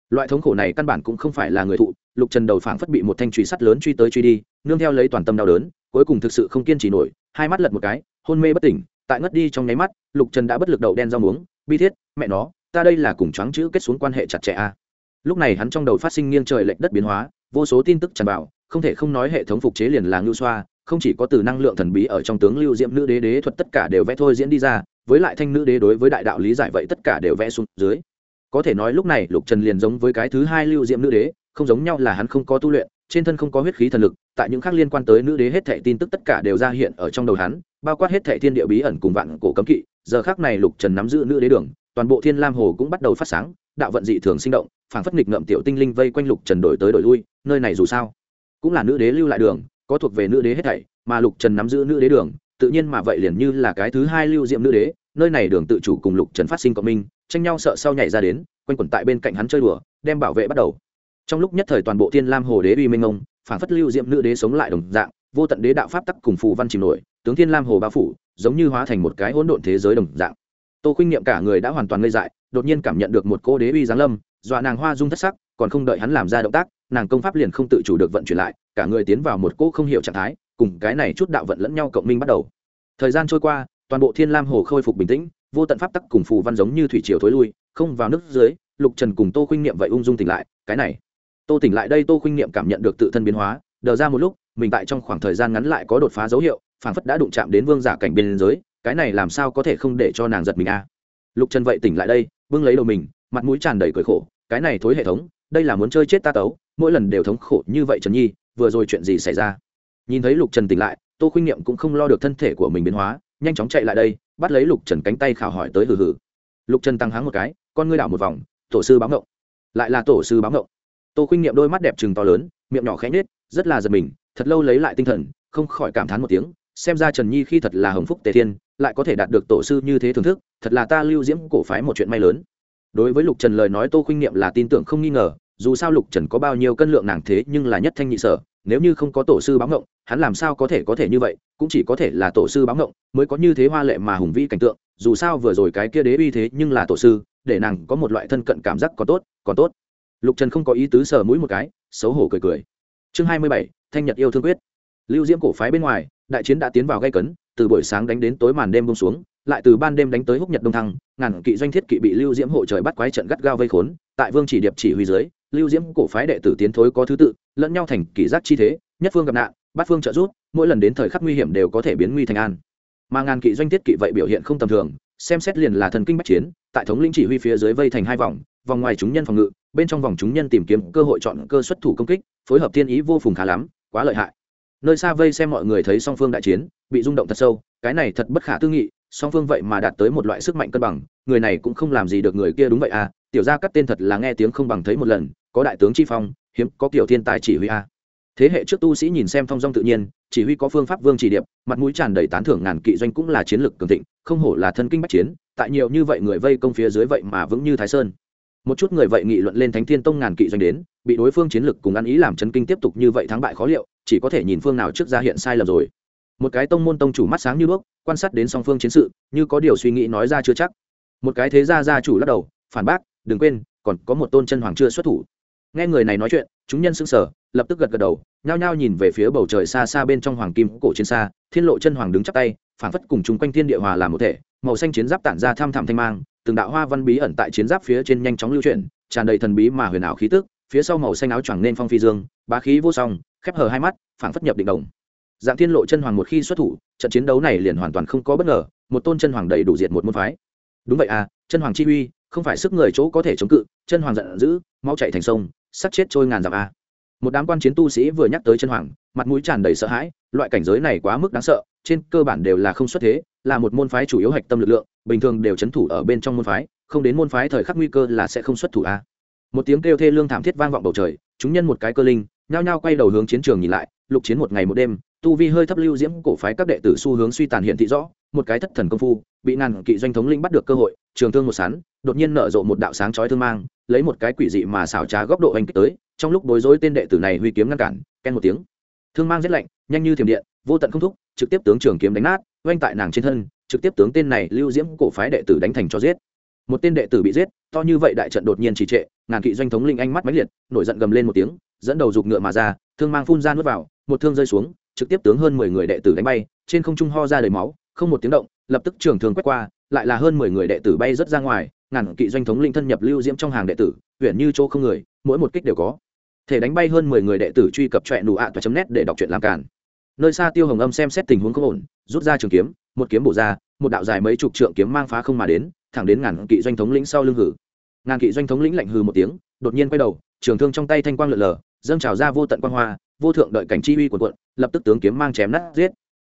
Loại thống khổ này căn bản cũng không phải là người thụ, lục trần đầu phảng phất bị một thanh truy sắt lớn truy tới truy đi, nương theo lấy toàn tâm đau đớn, cuối cùng thực sự không kiên trì nổi, hai mắt lật một cái, hôn mê bất tỉnh, tại ngất đi trong nháy mắt, lục trần đã bất lực đầu đen rau muống, bi thiết, mẹ nó, ta đây là cùng choáng chữ kết xuống quan hệ chặt chẽ a lúc này hắn trong đầu phát sinh nghiêng trời lệch đất biến hóa, vô số tin tức tràn vào, không thể không nói hệ thống phục chế liền là ngưu xoa, không chỉ có từ năng lượng thần bí ở trong tướng lưu diệm nữ đế đế thuật tất cả đều vẽ thôi diễn đi ra, với lại thanh nữ đế đối với đại đạo lý giải vậy tất cả đều vẽ xuống dưới có thể nói lúc này lục trần liền giống với cái thứ hai lưu diệm nữ đế, không giống nhau là hắn không có tu luyện, trên thân không có huyết khí thần lực, tại những khác liên quan tới nữ đế hết thệ tin tức tất cả đều ra hiện ở trong đầu hắn, bao quát hết thệ thiên địa bí ẩn cùng vạn cổ cấm kỵ. Giờ khác này lục trần nắm giữ nữ đế đường, toàn bộ thiên lam hồ cũng bắt đầu phát sáng, đạo vận dị thường sinh động, phảng phất nghịch ngậm tiểu tinh linh vây quanh lục trần đổi tới đổi lui, nơi này dù sao cũng là nữ đế lưu lại đường, có thuộc về nữ đế hết thảy, mà lục trần nắm giữ nữ đế đường, tự nhiên mà vậy liền như là cái thứ hai lưu diệm nữ đế, nơi này đường tự chủ cùng lục trần phát sinh cộng minh tranh nhau sợ sau nhảy ra đến, quanh quẩn tại bên cạnh hắn chơi đùa, đem bảo vệ bắt đầu. Trong lúc nhất thời toàn bộ thiên lam hồ đế uy minh ông, phản phất lưu diệm nữ đế sống lại đồng dạng, vô tận đế đạo pháp tắc cùng phù văn chìm nổi, tướng thiên lam hồ bao phủ, giống như hóa thành một cái hỗn độn thế giới đồng dạng. Tô khuynh niệm cả người đã hoàn toàn ngây dại, đột nhiên cảm nhận được một cô đế uy giáng lâm, dọa nàng hoa dung thất sắc, còn không đợi hắn làm ra động tác, nàng công pháp liền không tự chủ được vận chuyển lại, cả người tiến vào một cô không hiểu trạng thái, cùng cái này chút đạo vận lẫn nhau cộng minh bắt đầu. Thời gian trôi qua, toàn bộ thiên lam hồ khôi phục bình tĩnh vô tận pháp tắc cùng phù văn giống như thủy triều thối lui, không vào nước dưới, lục trần cùng tô khuynh niệm vậy ung dung tỉnh lại, cái này. Tô tỉnh lại đây, tô khuynh niệm cảm nhận được tự thân biến hóa, đờ ra một lúc, mình tại trong khoảng thời gian ngắn lại có đột phá dấu hiệu, phảng phất đã đụng chạm đến vương giả cảnh biên giới, cái này làm sao có thể không để cho nàng giật mình a? Lục trần vậy tỉnh lại đây, bưng lấy đầu mình, mặt mũi tràn đầy cười khổ, cái này thối hệ thống, đây là muốn chơi chết ta tấu, mỗi lần đều thống khổ như vậy trần nhi, vừa rồi chuyện gì xảy ra? Nhìn thấy lục trần tỉnh lại, tô khuynh niệm cũng không lo được thân thể của mình biến hóa, nhanh chóng chạy lại đây bắt lấy lục trần cánh tay khảo hỏi tới hừ hừ. Lục trần tăng háng một cái, con ngươi đảo một vòng, tổ sư báo ngộng. Lại là tổ sư báo ngộng. Tô khuynh niệm đôi mắt đẹp trừng to lớn, miệng nhỏ khẽ nhết rất là giật mình, thật lâu lấy lại tinh thần, không khỏi cảm thán một tiếng, xem ra trần nhi khi thật là hồng phúc tề thiên, lại có thể đạt được tổ sư như thế thưởng thức, thật là ta lưu diễm cổ phái một chuyện may lớn. Đối với lục trần lời nói tô khuynh niệm là tin tưởng không nghi ngờ, dù sao lục trần có bao nhiêu cân lượng nàng thế nhưng là nhất thanh nhị sở nếu như không có tổ sư báo ngộng, hắn làm sao có thể có thể như vậy, cũng chỉ có thể là tổ sư báo ngộng, mới có như thế hoa lệ mà hùng vĩ cảnh tượng, dù sao vừa rồi cái kia đế uy thế nhưng là tổ sư, để nàng có một loại thân cận cảm giác còn tốt còn tốt. Lục trần không có ý tứ sờ mũi một cái, xấu hổ cười cười. Chương hai mươi bảy, thanh nhật yêu thương quyết. Lưu diễm cổ phái bên ngoài, đại chiến đã tiến vào gây cấn, từ buổi sáng đánh đến tối màn đêm bông xuống, lại từ ban đêm đánh tới húc nhật đông thăng, ngàn kỵ doanh thiết kỵ bị lưu diễm hộ trời bắt quái trận gắt gao vây khốn, tại vương chỉ điệp chỉ huy dưới lưu diễm cổ phái đệ tử tiến thối có thứ tự, lẫn nhau thành kỷ giác chi thế, nhất phương gặp nạn, bát phương trợ giúp. mỗi lần đến thời khắc nguy hiểm đều có thể biến nguy thành an mà ngàn kỵ doanh tiết kỵ vậy biểu hiện không tầm thường, xem xét liền là thần kinh bách chiến, tại thống lĩnh chỉ huy phía dưới vây thành hai vòng vòng ngoài chúng nhân phòng ngự, bên trong vòng chúng nhân tìm kiếm cơ hội chọn cơ xuất thủ công kích, phối hợp thiên ý vô phùng khá lắm, quá lợi hại nơi xa vây xem mọi người thấy song phương đại chiến, bị rung động thật sâu, cái này thật bất khả tư nghị, song phương vậy mà đạt tới một loại sức mạnh cân bằng, người này cũng không làm gì được người kia đúng vậy à tiểu gia cắt tên thật là nghe tiếng không bằng thấy một lần, có đại tướng chi phong, hiếm, có kiểu thiên tài chỉ huy a. Thế hệ trước tu sĩ nhìn xem phong dong tự nhiên, chỉ huy có phương pháp vương chỉ điệp, mặt mũi tràn đầy tán thưởng ngàn kỵ doanh cũng là chiến lược cường thịnh, không hổ là thân kinh bách chiến, tại nhiều như vậy người vây công phía dưới vậy mà vững như thái sơn. Một chút người vậy nghị luận lên thánh thiên tông ngàn kỵ doanh đến, bị đối phương chiến lược cùng ăn ý làm chấn kinh tiếp tục như vậy thắng bại khó liệu, chỉ có thể nhìn phương nào trước ra hiện sai lầm rồi. Một cái tông môn tông chủ mắt sáng như đuốc, quan sát đến song phương chiến sự, như có điều suy nghĩ nói ra chưa chắc. Một cái thế gia gia chủ lắc đầu, phản bác đừng quên, còn có một tôn chân hoàng chưa xuất thủ. Nghe người này nói chuyện, chúng nhân sững sờ, lập tức gật gật đầu, nhao nhao nhìn về phía bầu trời xa xa bên trong hoàng kim cổ chiến xa, thiên lộ chân hoàng đứng chắp tay, phảng phất cùng chung quanh thiên địa hòa làm một thể, màu xanh chiến giáp tản ra tham thảm thanh mang, từng đạo hoa văn bí ẩn tại chiến giáp phía trên nhanh chóng lưu chuyển, tràn đầy thần bí mà huyền ảo khí tức, phía sau màu xanh áo choàng nên phong phi dương, bá khí vô song, khép hờ hai mắt, phảng phất nhập định đồng. Dạng thiên lộ chân hoàng một khi xuất thủ, trận chiến đấu này liền hoàn toàn không có bất ngờ, một tôn chân hoàng đầy đủ diệt một môn phái. Đúng vậy à chân hoàng chi uy không phải sức người chỗ có thể chống cự, chân hoàng giận dữ, mau chạy thành sông sắt chết trôi ngàn dặm a. Một đám quan chiến tu sĩ vừa nhắc tới chân hoàng, mặt mũi tràn đầy sợ hãi, loại cảnh giới này quá mức đáng sợ, trên cơ bản đều là không xuất thế, là một môn phái chủ yếu hạch tâm lực lượng, bình thường đều c h ấ n thủ ở bên trong môn phái, không đến môn phái thời khắc nguy cơ là sẽ không xuất thủ a. Một tiếng kêu thê lương thảm thiết vang vọng bầu trời, chúng nhân một cái cơ linh, nhao nhao quay đầu hướng chiến trường nhìn lại, lục chiến một ngày một đêm, tu vi hơi thấp lưu diễm cổ phái các đệ tử xu hướng suy tàn hiện thị rõ một cái thất thần công phu, bị ngàn kỵ doanh thống linh bắt được cơ hội, trường thương một sán, đột nhiên nở rộ một đạo sáng chói thương mang, lấy một cái quỷ dị mà xảo trá góc độ anh kích tới, trong lúc bối rối tên đệ tử này huy kiếm ngăn cản, ken một tiếng. Thương mang rất lạnh, nhanh như thiểm điện, vô tận không thúc, trực tiếp tướng trường kiếm đánh nát, oanh tại nàng trên thân, trực tiếp tướng tên này lưu diễm cổ phái đệ tử đánh thành cho giết. Một tên đệ tử bị giết, to như vậy đại trận đột nhiên trì trệ, ngàn kỵ doanh thống linh anh mắt máy liệt, nổi giận gầm lên một tiếng, dẫn đầu giục ngựa mà ra, thương mang phun ra nuốt vào, một thương rơi xuống, trực tiếp tướng hơn mười người đệ tử đánh bay, trên không trung ho ra đầy máu không một tiếng động, lập tức trường thường quét qua, lại là hơn mười người đệ tử bay rất ra ngoài, ngàn kỵ doanh thống linh thân nhập lưu diễm trong hàng đệ tử huyện như chỗ không người, mỗi một kích đều có. Thể đánh bay hơn mười người đệ tử truy cập trọe nụ ạ toa chấm nét để đọc truyện làm cản nơi xa tiêu hồng âm xem xét tình huống không ổn, rút ra trường kiếm, một kiếm bổ ra, một đạo dài mấy chục trượng kiếm mang phá không mà đến, thẳng đến ngàn kỵ doanh thống lĩnh sau lưng hử. Ngàn kỵ doanh thống lĩnh lạnh hừ một tiếng, đột nhiên quay đầu, trường thương trong tay thanh quang lượn lờ, dâng trào ra vô tận quang hoa, vô thượng đợi cảnh chi uy của quận lập tức tướng kiếm mang chém nát giết.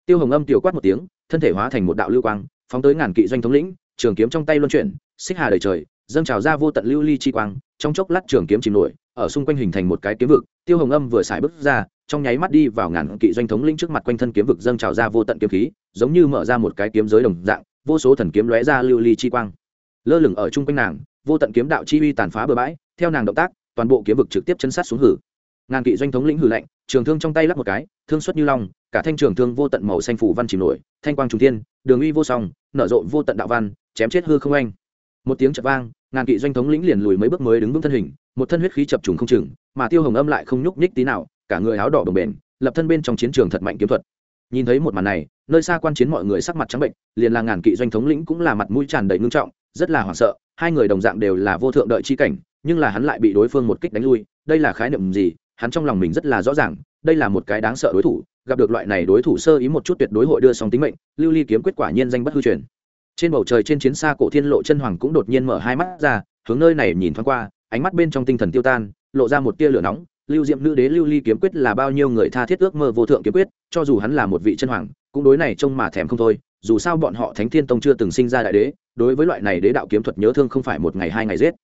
Tiêu hồng âm tiểu quát một tiếng thân thể hóa thành một đạo lưu quang, phóng tới ngàn kỵ doanh thống lĩnh, trường kiếm trong tay luân chuyển, xích hà đầy trời, dâng trào ra vô tận lưu ly chi quang, trong chốc lát trường kiếm chìm nổi, ở xung quanh hình thành một cái kiếm vực, tiêu hồng âm vừa xài bước ra, trong nháy mắt đi vào ngàn kỵ doanh thống lĩnh trước mặt quanh thân kiếm vực dâng trào ra vô tận kiếm khí, giống như mở ra một cái kiếm giới đồng dạng, vô số thần kiếm lóe ra lưu ly chi quang. Lơ lửng ở chung quanh nàng, vô tận kiếm đạo chi uy tàn phá bừa bãi, theo nàng động tác, toàn bộ kiếm vực trực tiếp chân sát xuống hử. Ngàn kỵ doanh thống lĩnh hử lạnh, trường thương trong tay lắp một cái, thương xuất như long cả thanh trường thương vô tận màu xanh phủ văn chìm nổi, thanh quang trung thiên, đường uy vô song, nở rộ vô tận đạo văn, chém chết hư không anh. Một tiếng chập vang, ngàn kỵ doanh thống lĩnh liền lùi mấy bước mới đứng vững thân hình, một thân huyết khí chập trùng không chừng, mà tiêu hồng âm lại không nhúc nhích tí nào, cả người áo đỏ đồng bền lập thân bên trong chiến trường thật mạnh kiếm thuật. Nhìn thấy một màn này, nơi xa quan chiến mọi người sắc mặt trắng bệnh, liền là ngàn kỵ doanh thống lĩnh cũng là mặt mũi tràn đầy ngưng trọng, rất là hoảng sợ, hai người đồng dạng đều là vô thượng đợi chi cảnh, nhưng là hắn lại bị đối phương một kích đánh lui, đây là khái niệm gì? Hắn trong lòng mình rất là rõ ràng, đây là một cái đáng sợ đối thủ gặp được loại này đối thủ sơ ý một chút tuyệt đối hội đưa xong tính mệnh, lưu ly kiếm quyết quả nhiên danh bất hư truyền. Trên bầu trời trên chiến xa cổ thiên lộ chân hoàng cũng đột nhiên mở hai mắt ra, hướng nơi này nhìn thoáng qua, ánh mắt bên trong tinh thần tiêu tan, lộ ra một tia lửa nóng. Lưu diệm nữ đế lưu ly kiếm quyết là bao nhiêu người tha thiết ước mơ vô thượng kiếm quyết, cho dù hắn là một vị chân hoàng, cũng đối này trông mà thèm không thôi. Dù sao bọn họ thánh thiên tông chưa từng sinh ra đại đế, đối với loại này đế đạo kiếm thuật nhớ thương không phải một ngày hai ngày giết.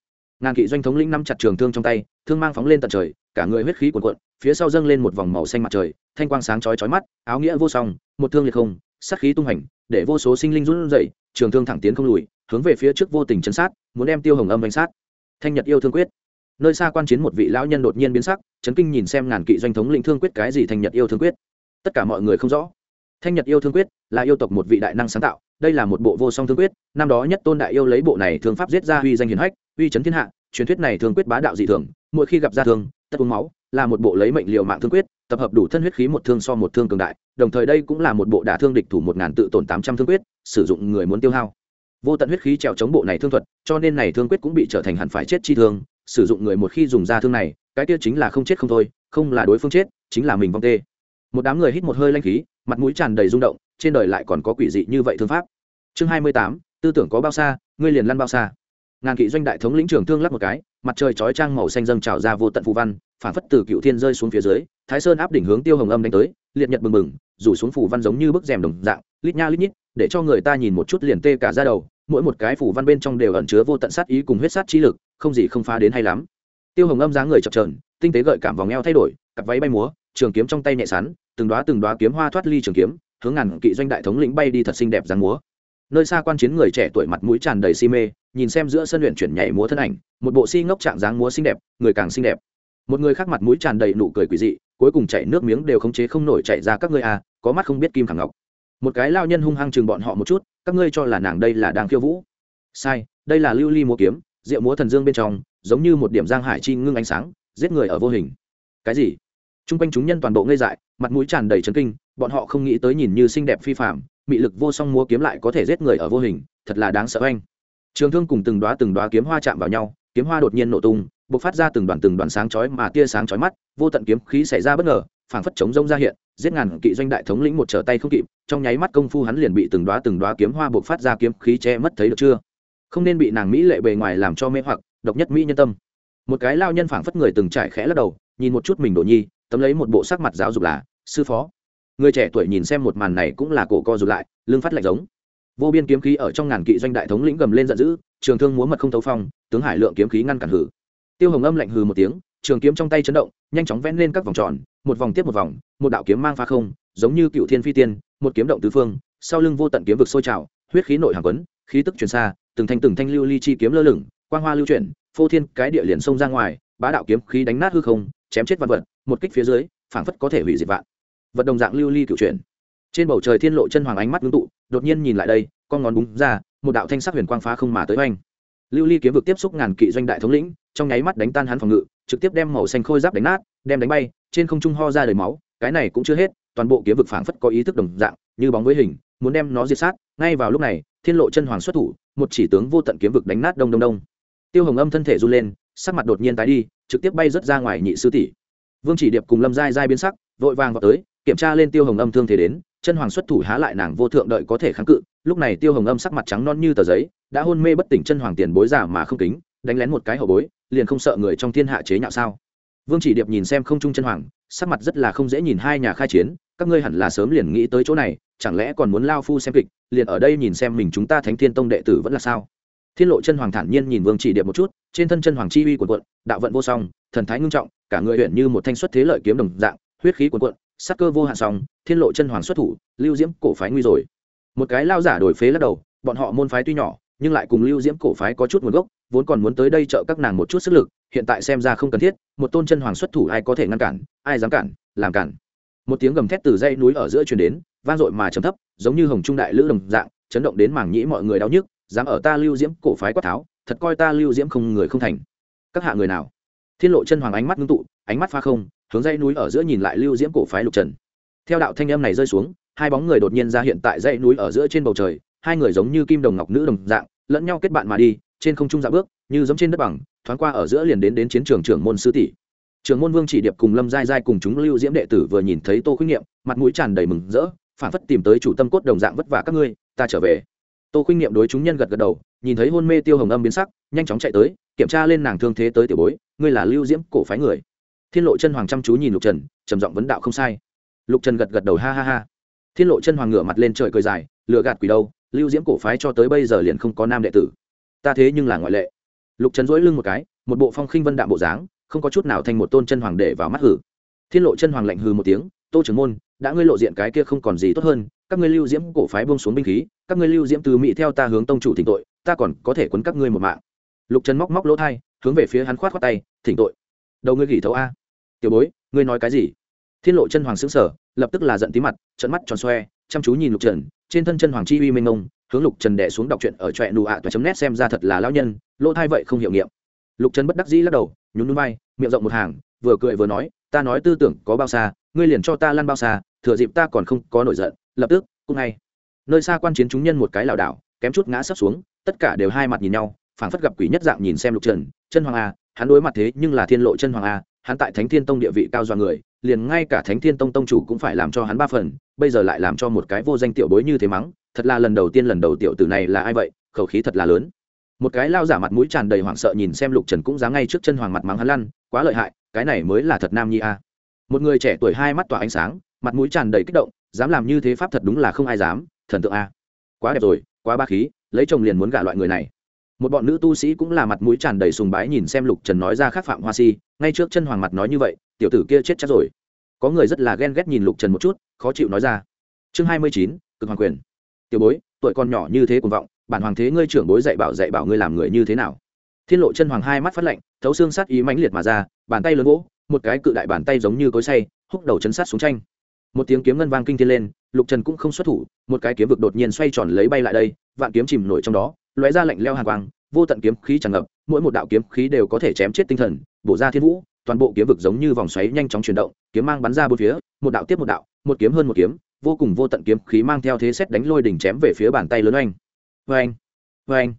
Ngàn kỵ doanh thống lĩnh năm chặt trường thương trong tay, thương mang phóng lên tận trời cả người huyết khí cuồn cuộn, phía sau dâng lên một vòng màu xanh mặt trời, thanh quang sáng chói chói mắt, áo nghĩa vô song, một thương liệt không, sát khí tung hành, để vô số sinh linh run rẩy, trường thương thẳng tiến không lùi, hướng về phía trước vô tình chấn sát, muốn đem tiêu hồng âm đánh sát. Thanh nhật yêu thương quyết. Nơi xa quan chiến một vị lão nhân đột nhiên biến sắc, chấn kinh nhìn xem ngàn kỵ doanh thống lĩnh thương quyết cái gì thanh nhật yêu thương quyết. Tất cả mọi người không rõ. Thanh nhật yêu thương quyết là yêu tộc một vị đại năng sáng tạo, đây là một bộ vô song thương quyết, năm đó nhất tôn đại yêu lấy bộ này thương pháp giết ra uy danh hiền hách, uy chấn thiên hạ, truyền thuyết này thương quyết bá đạo dị thường, mỗi khi gặp ra thương tất uống máu là một bộ lấy mệnh liều mạng thương quyết, tập hợp đủ thân huyết khí một thương so một thương cường đại, đồng thời đây cũng là một bộ đả thương địch thủ một ngàn tự tổn tám trăm thương quyết, sử dụng người muốn tiêu hao. Vô tận huyết khí trèo chống bộ này thương thuật, cho nên này thương quyết cũng bị trở thành hẳn phải chết chi thương, sử dụng người một khi dùng ra thương này, cái tiêu chính là không chết không thôi, không là đối phương chết, chính là mình vong tê. Một đám người hít một hơi lanh khí, mặt mũi tràn đầy rung động, trên đời lại còn có quỷ dị như vậy thương pháp. Chương hai mươi tám, tư tưởng có bao xa, ngươi liền lăn bao xa ngàn kỵ doanh đại thống lĩnh trường thương lắp một cái, mặt trời chói trang màu xanh dâng trào ra vô tận phù văn, phản phất từ cựu thiên rơi xuống phía dưới, thái sơn áp đỉnh hướng tiêu hồng âm đánh tới, liệt nhật bừng bừng, rủ xuống phù văn giống như bức rèm đồng dạng, lít nha lít nhít, để cho người ta nhìn một chút liền tê cả ra đầu, mỗi một cái phù văn bên trong đều ẩn chứa vô tận sát ý cùng huyết sát chi lực, không gì không phá đến hay lắm. Tiêu hồng âm dáng người chập trờn tinh tế gợi cảm vòng eo thay đổi, cặp váy bay múa, trường kiếm trong tay nhẹ sắn, từng đoá từng đoá kiếm hoa thoát ly trường kiếm, hướng ngàn kỵ doanh đại thống lĩnh bay đi thật xinh đẹp dáng múa nơi xa quan chiến người trẻ tuổi mặt mũi tràn đầy si mê, nhìn xem giữa sân luyện chuyển nhảy múa thân ảnh, một bộ si ngốc trạng dáng múa xinh đẹp, người càng xinh đẹp. Một người khác mặt mũi tràn đầy nụ cười quỷ dị, cuối cùng chảy nước miếng đều khống chế không nổi chạy ra các ngươi à có mắt không biết kim khẳng ngọc. Một cái lao nhân hung hăng chừng bọn họ một chút, các ngươi cho là nàng đây là đang khiêu vũ. Sai, đây là lưu ly múa kiếm, rượu múa thần dương bên trong, giống như một điểm giang hải chi ngưng ánh sáng, giết người ở vô hình. Cái gì? T r u n g quanh chúng nhân toàn bộ ngây dại, mặt mũi tràn đầy trấn kinh, bọn họ không nghĩ tới nhìn như xinh đẹp phi phạm mị lực vô song múa kiếm lại có thể giết người ở vô hình, thật là đáng sợ anh trường thương cùng từng đoá từng đoá kiếm hoa chạm vào nhau, kiếm hoa đột nhiên nổ tung b ộ c phát ra từng đoàn từng đoàn sáng chói mà tia sáng chói mắt, vô tận kiếm khí xảy ra bất ngờ, phảng phất chống rông ra hiện, giết ngàn kỵ doanh đại thống lĩnh một trở tay không kịp, trong nháy mắt công phu hắn liền bị từng đoá từng đoá kiếm hoa bộc phát ra kiếm khí che mất thấy được chưa? Không nên bị nàng mỹ lệ bề ngoài làm cho mê hoặc, độc nhất mỹ nhân tâm. Một cái lao nhân phảng phất người từng trải khẽ lắc đầu, nhìn một chút mình đổ nhi, tấm lấy một bộ sắc mặt giáo dục là, sư phó người trẻ tuổi nhìn xem một màn này cũng là cổ co rụt lại, lưng phát lạnh giống. Vô biên kiếm khí ở trong ngàn kỵ doanh đại thống lĩnh gầm lên giận dữ, trường thương múa mật không thấu phong, tướng hải lượng kiếm khí ngăn cản hử. Tiêu hồng âm lạnh hừ một tiếng, trường kiếm trong tay chấn động, nhanh chóng vẽ lên các vòng tròn, một vòng tiếp một vòng, một đạo kiếm mang pha không, giống như cựu thiên phi tiên, một kiếm động tứ phương, sau lưng vô tận kiếm vực sôi trào, huyết khí nội hàng quấn, khí tức truyền xa, từng thanh từng thanh lưu ly chi kiếm lơ lửng, quang hoa lưu chuyển, phô thiên cái địa liền xông ra ngoài, bá đạo kiếm khí đánh nát hư không, chém chết văn vật, một kích phía dưới, phảng phất có thể hủy diệt vạn vật đồng dạng lưu ly cựu chuyển. Trên bầu trời thiên lộ chân hoàng ánh mắt ngưng tụ, đột nhiên nhìn lại đây, con ngón búng ra, một đạo thanh sắc huyền quang phá không mà tới oanh. Lưu ly kiếm vực tiếp xúc ngàn kỵ doanh đại thống lĩnh, trong nháy mắt đánh tan hắn phòng ngự, trực tiếp đem màu xanh khôi giáp đánh nát, đem đánh bay, trên không trung ho ra đầy máu, cái này cũng chưa hết, toàn bộ kiếm vực phảng phất có ý thức đồng dạng, như bóng với hình, muốn đem nó diệt sát, ngay vào lúc này, thiên lộ chân hoàng xuất thủ, một chỉ tướng vô tận kiếm vực đánh nát đông đông đông. Tiêu hồng âm thân thể run lên, sắc mặt đột nhiên tái đi, trực tiếp bay rớt ra ngoài nhị sư tỷ. Vương chỉ điệp cùng lâm giai giai biến sắc, vội vàng vào tới kiểm tra lên tiêu hồng âm thương thế đến, chân hoàng xuất thủ há lại nàng vô thượng đợi có thể kháng cự. Lúc này tiêu hồng âm sắc mặt trắng non như tờ giấy, đã hôn mê bất tỉnh chân hoàng tiền bối giả mà không kính, đánh lén một cái hậu bối, liền không sợ người trong thiên hạ chế nhạo sao? Vương chỉ điệp nhìn xem không trung chân hoàng, sắc mặt rất là không dễ nhìn hai nhà khai chiến, các ngươi hẳn là sớm liền nghĩ tới chỗ này, chẳng lẽ còn muốn lao phu xem kịch, liền ở đây nhìn xem mình chúng ta thánh thiên tông đệ tử vẫn là sao? Thiên lộ chân hoàng thản nhiên nhìn vương chỉ điệp một chút, trên thân chân hoàng chi uy quần quận đạo vận vô song, thần thái ngưng trọng, cả người huyện như một thanh xuất thế lợi kiếm đồng dạng, huyết khí quần quận sắc cơ vô hạn song thiên lộ chân hoàng xuất thủ, lưu diễm cổ phái nguy rồi. Một cái lao giả đổi phế lắc đầu, bọn họ môn phái tuy nhỏ, nhưng lại cùng lưu diễm cổ phái có chút nguồn gốc, vốn còn muốn tới đây trợ các nàng một chút sức lực, hiện tại xem ra không cần thiết, một tôn chân hoàng xuất thủ ai có thể ngăn cản, ai dám cản, làm cản. Một tiếng gầm thét từ dãy núi ở giữa truyền đến, vang dội mà trầm thấp, giống như hồng trung đại lữ đồng dạng, chấn động đến mảng nhĩ mọi người đau nhức, dám ở ta lưu diễm cổ phái quát tháo, thật coi ta lưu diễm không người không thành. Các hạ người nào? Thiên lộ chân hoàng ánh mắt ngưng tụ, ánh mắt pha không hướng dãy núi ở giữa nhìn lại lưu diễm cổ phái lục trần. Theo đạo thanh âm này rơi xuống, hai bóng người đột nhiên ra hiện tại dãy núi ở giữa trên bầu trời, hai người giống như kim đồng ngọc nữ đồng dạng, lẫn nhau kết bạn mà đi, trên không trung dạ bước, như giống trên đất bằng, thoáng qua ở giữa liền đến đến chiến trường trưởng môn sư tỷ. Trưởng môn vương chỉ điệp cùng lâm giai giai cùng chúng lưu diễm đệ tử vừa nhìn thấy tô khuyết nghiệm mặt mũi tràn đầy mừng rỡ, phản phất tìm tới chủ tâm cốt đồng dạng, vất vả các ngươi, ta trở về. Tô khuyết nghiệm đối chúng nhân gật gật đầu, nhìn thấy hôn mê tiêu hồng âm biến sắc, nhanh chóng chạy tới, kiểm tra lên nàng thương thế tới tiểu bối, ngươi là lưu diễm cổ phái người thiên lộ chân hoàng chăm chú nhìn lục trần, trầm giọng vấn đạo không sai. Lục trần gật gật đầu, ha ha ha. Thiên lộ chân hoàng ngửa mặt lên trời cười dài lựa gạt quỷ đâu, lưu diễm cổ phái cho tới bây giờ liền không có nam đệ tử. Ta thế nhưng là ngoại lệ. Lục trần dỗi lưng một cái, một bộ phong khinh vân đạm bộ dáng, không có chút nào thành một tôn chân hoàng để vào mắt hử. Thiên lộ chân hoàng lạnh hừ một tiếng, tô trưởng môn, đã ngươi lộ diện cái kia không còn gì tốt hơn, các ngươi lưu diễm cổ phái buông xuống binh khí, các ngươi lưu diễm từ mỹ theo ta hướng tông chủ thỉnh tội, ta còn có thể quấn các ngươi một mạng. Lục trần móc móc lỗ thai, hướng về phía hắn khoát khoát tay, thỉnh tội. Đầu ngươi gỉ thấu a tiểu bối, ngươi nói cái gì? Thiên lộ chân hoàng xứng sở lập tức là giận tí mặt trận mắt tròn xoe, chăm chú nhìn lục trần. Trên thân chân hoàng chi uy mênh ông hướng lục trần đẻ xuống đọc truyện ở trọe nụ ạ toa chấm nét xem ra thật là lão nhân, lỗ thai vậy không hiệu nghiệm. Lục trần bất đắc dĩ lắc đầu, nhún núi bay miệng rộng một hàng, vừa cười vừa nói, ta nói tư tưởng có bao xa, ngươi liền cho ta lăn bao xa, thừa dịp ta còn không có nổi giận, lập tức, cũng ngay. Nơi xa quan chiến chúng nhân một cái lảo đảo, kém chút ngã sấp xuống, tất cả đều hai mặt nhìn nhau, phảng phất gặp quỷ nhất dạng nhìn xem lục trần. Chân hoàng a hắn đối mặt thế nhưng là thiên lộ chân hoàng a hắn tại thánh thiên tông địa vị cao do người, liền ngay cả thánh thiên tông tông chủ cũng phải làm cho hắn ba phần, bây giờ lại làm cho một cái vô danh tiểu bối như thế mắng, thật là lần đầu tiên lần đầu tiểu tử này là ai vậy, khẩu khí thật là lớn. Một cái lao giả mặt mũi tràn đầy hoảng sợ nhìn xem lục trần cũng dám ngay trước chân hoàng mặt mắng hắn lăn, quá lợi hại, cái này mới là thật nam nhi a. Một người trẻ tuổi hai mắt tỏa ánh sáng, mặt mũi tràn đầy kích động, dám làm như thế pháp thật đúng là không ai dám, thần tượng a. Quá đẹp rồi, quá ba khí, lấy chồng liền muốn gả loại người này một bọn nữ tu sĩ cũng là mặt mũi tràn đầy sùng bái nhìn xem lục trần nói ra khác phạm hoa si, ngay trước chân hoàng mặt nói như vậy, tiểu tử kia chết chắc rồi. Có người rất là ghen ghét nhìn lục trần một chút, khó chịu nói ra. Chương hai mươi chín, cực hoàng quyền. Tiểu bối, tuổi con nhỏ như thế cuồng vọng, bản hoàng thế ngươi trưởng bối dạy bảo dạy bảo ngươi làm người như thế nào? Thiên lộ chân hoàng hai mắt phát lạnh, thấu xương sát ý mãnh liệt mà ra, bàn tay lớn gỗ một cái cự đại bàn tay giống như cối say húc đầu chấn sát xuống tranh. Một tiếng kiếm ngân vang kinh thiên lên, lục trần cũng không xuất thủ, một cái kiếm vực đột nhiên xoay tròn lấy bay lại đây, vạn kiếm chìm nổi trong đó lóe ra lạnh leo hàng quang, vô tận kiếm khí tràn ngập, mỗi một đạo kiếm khí đều có thể chém chết tinh thần, bổ ra thiên vũ, toàn bộ kiếm vực giống như vòng xoáy nhanh chóng chuyển động, kiếm mang bắn ra bốn phía, một đạo tiếp một đạo, một kiếm hơn một kiếm, vô cùng vô tận kiếm khí mang theo thế xét đánh lôi đỉnh chém về phía bàn tay lớn oanh. Oanh oanh.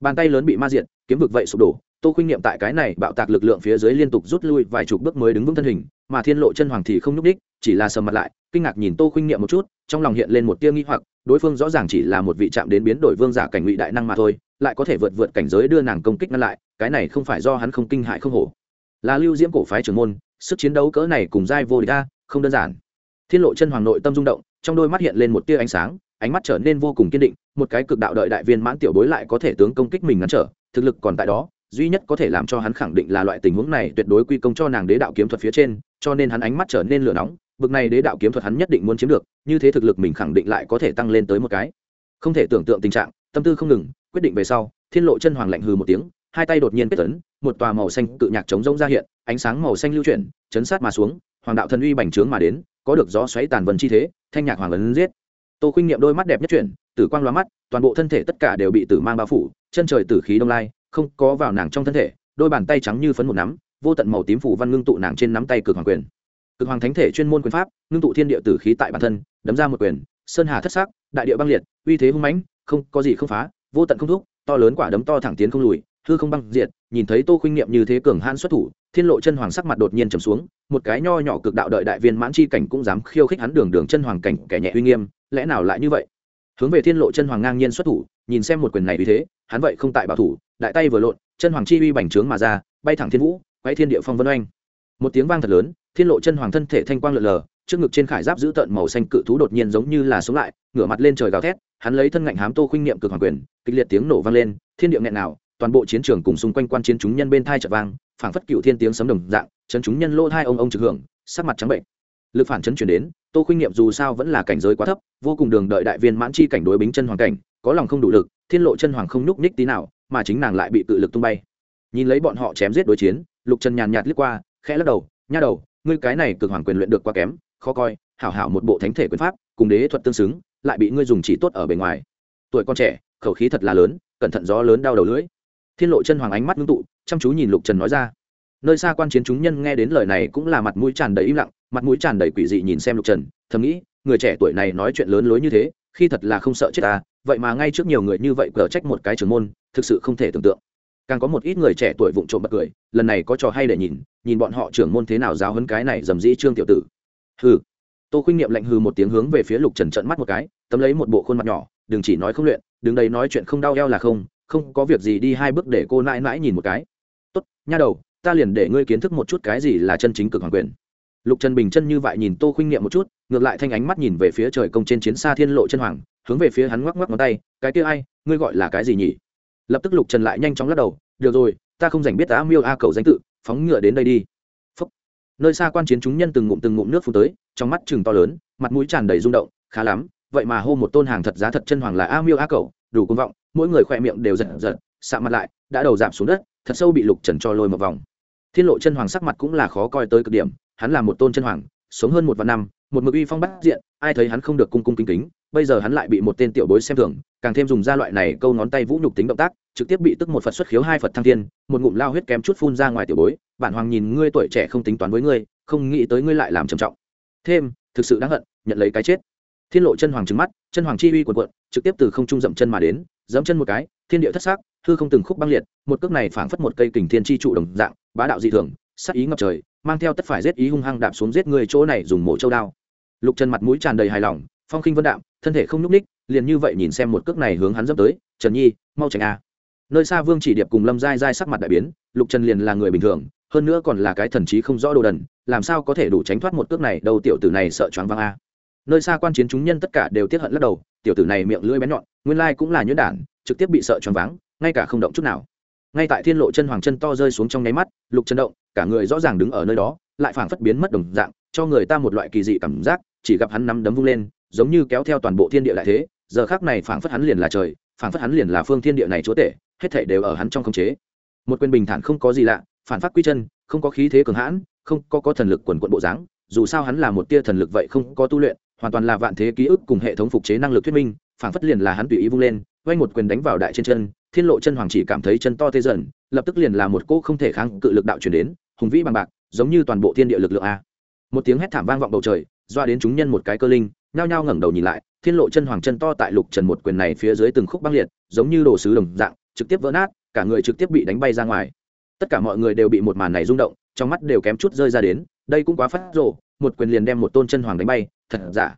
Bàn tay lớn bị ma diện kiếm vực vậy sụp đổ, tô khuynh niệm tại cái này bạo tạc lực lượng phía dưới liên tục rút lui vài chục bước mới đứng vững thân hình, mà thiên lộ chân hoàng thì không nhúc đích chỉ là sầm mặt lại, kinh ngạc nhìn tô khuynh niệm một chút, trong lòng hiện lên một tia nghi hoặc đối phương rõ ràng chỉ là một vị chạm đến biến đổi vương giả cảnh ngụy đại năng mà thôi, lại có thể vượt vượt cảnh giới đưa nàng công kích ngăn lại, cái này không phải do hắn không kinh hại không hổ. Là lưu diễm cổ phái trưởng môn, sức chiến đấu cỡ này cùng giai vô địch a, không đơn giản. Thiên lộ chân hoàng nội tâm rung động, trong đôi mắt hiện lên một tia ánh sáng, ánh mắt trở nên vô cùng kiên định, một cái cực đạo đợi đại viên mãn tiểu bối lại có thể tướng công kích mình ngăn trở, thực lực còn tại đó, duy nhất có thể làm cho hắn khẳng định là loại tình huống này tuyệt đối quy công cho nàng đế đạo kiếm thuật phía trên, cho nên hắn ánh mắt trở nên lửa nóng bực này đế đạo kiếm thuật hắn nhất định muốn chiếm được, như thế thực lực mình khẳng định lại có thể tăng lên tới một cái. Không thể tưởng tượng tình trạng, tâm tư không ngừng, quyết định về sau, thiên lộ chân hoàng lạnh hừ một tiếng, hai tay đột nhiên kết tấn một tòa màu xanh cự nhạc chống rông ra hiện, ánh sáng màu xanh lưu chuyển, chấn sát mà xuống, hoàng đạo thần uy bành trướng mà đến, có được gió xoáy tàn vần chi thế, thanh nhạc hoàng ấn giết. Tô khuynh nghiệm đôi mắt đẹp nhất chuyển, tử quang loa mắt, toàn bộ thân thể tất cả đều bị tử mang bao phủ, chân trời tử khí đông lai, không có vào nàng trong thân thể, đôi bàn tay trắng như phấn một nắm, vô tận màu tím phủ văn ngưng tụ nàng trên nắm tay cực hoàng quyền cực hoàng thánh thể chuyên môn quyền pháp, ngưng tụ thiên địa tử khí tại bản thân, đấm ra một quyền, sơn hà thất sắc, đại địa băng liệt, uy thế hung mãnh, không có gì không phá, vô tận không thúc, to lớn quả đấm to thẳng tiến không lùi, hư không băng diệt, nhìn thấy tô khuynh niệm như thế cường hãn xuất thủ, thiên lộ chân hoàng sắc mặt đột nhiên trầm xuống, một cái nho nhỏ cực đạo đợi đại viên mãn chi cảnh cũng dám khiêu khích hắn đường đường chân hoàng cảnh kẻ nhẹ uy nghiêm, lẽ nào lại như vậy? Hướng về thiên lộ chân hoàng ngang nhiên xuất thủ, nhìn xem một quyền này vì thế, hắn vậy không tại bảo thủ, đại tay vừa lộn, chân hoàng chi uy bành trướng mà ra, bay thẳng thiên vũ, quay thiên địa phong vân oanh. Một tiếng vang thật lớn thiên lộ chân hoàng thân thể thanh quang lượn lờ, trước ngực trên khải giáp giữ tận màu xanh cự thú đột nhiên giống như là sống lại, ngửa mặt lên trời gào thét, hắn lấy thân ngạnh hám tô khuynh niệm cực hoàng quyền, kịch liệt tiếng nổ vang lên, thiên địa nghẹn nào, toàn bộ chiến trường cùng xung quanh quan chiến chúng nhân bên thai chợt vang, phảng phất cựu thiên tiếng sấm đồng dạng, chấn chúng nhân lỗ thai ông ông trực hưởng, sắc mặt trắng bệnh. Lực phản chấn chuyển đến, tô khuynh niệm dù sao vẫn là cảnh giới quá thấp, vô cùng đường đợi đại viên mãn chi cảnh đối bính chân hoàng cảnh, có lòng không đủ lực, thiên lộ chân hoàng không nhúc nhích tí nào, mà chính nàng lại bị tự lực tung bay. Nhìn lấy bọn họ chém giết đối chiến, lục trần nhàn nhạt liếc qua, khẽ lắc đầu, nha đầu ngươi cái này cực hoàng quyền luyện được quá kém, khó coi, hảo hảo một bộ thánh thể quyền pháp, cùng đế thuật tương xứng, lại bị ngươi dùng chỉ tốt ở bề ngoài. Tuổi con trẻ, khẩu khí thật là lớn, cẩn thận gió lớn đau đầu lưỡi. Thiên lộ chân hoàng ánh mắt ngưng tụ, chăm chú nhìn lục trần nói ra. Nơi xa quan chiến chúng nhân nghe đến lời này cũng là mặt mũi tràn đầy im lặng, mặt mũi tràn đầy quỷ dị nhìn xem lục trần, thầm nghĩ, người trẻ tuổi này nói chuyện lớn lối như thế, khi thật là không sợ chết ta, vậy mà ngay trước nhiều người như vậy cờ trách một cái trưởng môn, thực sự không thể tưởng tượng càng có một ít người trẻ tuổi vụng trộm bật cười, lần này có trò hay để nhìn nhìn bọn họ trưởng môn thế nào giáo hấn cái này dầm dĩ trương tiểu tử. Hừ. Tô khuynh niệm lạnh hừ một tiếng hướng về phía lục trần trận mắt một cái, tấm lấy một bộ khuôn mặt nhỏ, đừng chỉ nói không luyện đừng đây nói chuyện không đau eo là không không có việc gì đi hai bước để cô nãi nãi nhìn một cái. Tốt, nha đầu, ta liền để ngươi kiến thức một chút cái gì là chân chính cực hoàng quyền. Lục trần bình chân như vậy nhìn tô khuynh niệm một chút, ngược lại thanh ánh mắt nhìn về phía trời công trên chiến xa thiên lộ chân hoàng, hướng về phía hắn ngoắc ngoắc ngón tay, cái kia ai, ngươi gọi là cái gì nhỉ? Lập tức lục trần lại nhanh chóng lắc đầu, được rồi, ta không dành biết tá miêu a cầu danh tự, phóng ngựa đến đây đi Phúc. nơi xa quan chiến chúng nhân từng ngụm từng ngụm nước phun tới, trong mắt chừng to lớn, mặt mũi tràn đầy rung động, khá lắm, vậy mà hô một tôn hàng thật giá thật chân hoàng là a miêu a cầu đủ công vọng, mỗi người khỏe miệng đều giật giật sạ mặt lại, đã đầu giảm xuống đất, thật sâu bị lục trần cho lôi một vòng thiên lộ chân hoàng sắc mặt cũng là khó coi tới cực điểm, hắn là một tôn chân hoàng, sống hơn một vạn năm, một mực uy phong bắt diện ai thấy hắn không được cung cung kính kính, bây giờ hắn lại bị một tên tiểu bối xem thường, càng thêm dùng ra loại này câu ngón tay vũ nhục tính động tác, trực tiếp bị tức một phật xuất khiếu hai phật thăng thiên, một ngụm lao huyết kém chút phun ra ngoài tiểu bối, bản hoàng nhìn ngươi tuổi trẻ không tính toán với ngươi, không nghĩ tới ngươi lại làm trầm trọng. Thêm, thực sự đáng hận, nhận lấy cái chết. Thiên lộ chân hoàng trứng mắt, chân hoàng chi uy quần quận trực tiếp từ không trung dậm chân mà đến, dẫm chân một cái, thiên địa thất xác hư không từng khúc băng liệt, một cước này phảng phất một cây kình thiên chi trụ đồng dạng, bá đạo dị thường sắc ý ngập trời, mang theo tất phải giết ý hung hăng đạp xuống giết người chỗ này dùng mổ châu đao lục trần mặt mũi tràn đầy hài lòng, phong khinh vân đạm, thân thể không nhúc ních liền như vậy nhìn xem một cước này hướng hắn dẫm tới, trần nhi, mau tránh a. Nơi xa vương chỉ điệp cùng lâm giai giai sắc mặt đại biến, lục trần liền là người bình thường, hơn nữa còn là cái thần trí không rõ đồ đần, làm sao có thể đủ tránh thoát một cước này, đâu tiểu tử này sợ choáng văng a. Nơi xa quan chiến chúng nhân tất cả đều tiếc hận lắc đầu, tiểu tử này miệng lưỡi bén nhọn, nguyên lai cũng là nhuyễn đản, trực tiếp bị sợ choáng váng, ngay cả không động chút nào. Ngay tại thiên lộ chân hoàng chân to rơi xuống trong nháy mắt, lục chân động, cả người rõ ràng đứng ở nơi đó, lại phảng phất biến mất đồng dạng, cho người ta một loại kỳ dị cảm giác chỉ gặp hắn nắm đấm vung lên, giống như kéo theo toàn bộ thiên địa lại thế, giờ khác này phảng phất hắn liền là trời, phảng phất hắn liền là phương thiên địa này chúa tể, hết thảy đều ở hắn trong khống chế. Một quyền bình thản không có gì lạ, phản phát quy chân, không có khí thế cường hãn, không có có thần lực quần quận bộ dáng, dù sao hắn là một tia thần lực vậy không có tu luyện, hoàn toàn là vạn thế ký ức cùng hệ thống phục chế năng lực thuyết minh, phảng phất liền là hắn tùy ý vung lên, quay một quyền đánh vào đại trên chân, thiên lộ chân hoàng chỉ cảm thấy chân to tê dần, lập tức liền là một cỗ không thể kháng cự lực đạo chuyển đến, hùng vĩ bằng bạc, giống như toàn bộ thiên địa lực lượng a. Một tiếng hét thảm vang vọng bầu trời doa đến chúng nhân một cái cơ linh, nhao nhao ngẩng đầu nhìn lại, thiên lộ chân hoàng chân to tại lục trần một quyền này phía dưới từng khúc băng liệt, giống như đồ sứ đồng dạng, trực tiếp vỡ nát, cả người trực tiếp bị đánh bay ra ngoài. Tất cả mọi người đều bị một màn này rung động, trong mắt đều kém chút rơi ra đến, đây cũng quá phát rộ một quyền liền đem một tôn chân hoàng đánh bay, thật giả.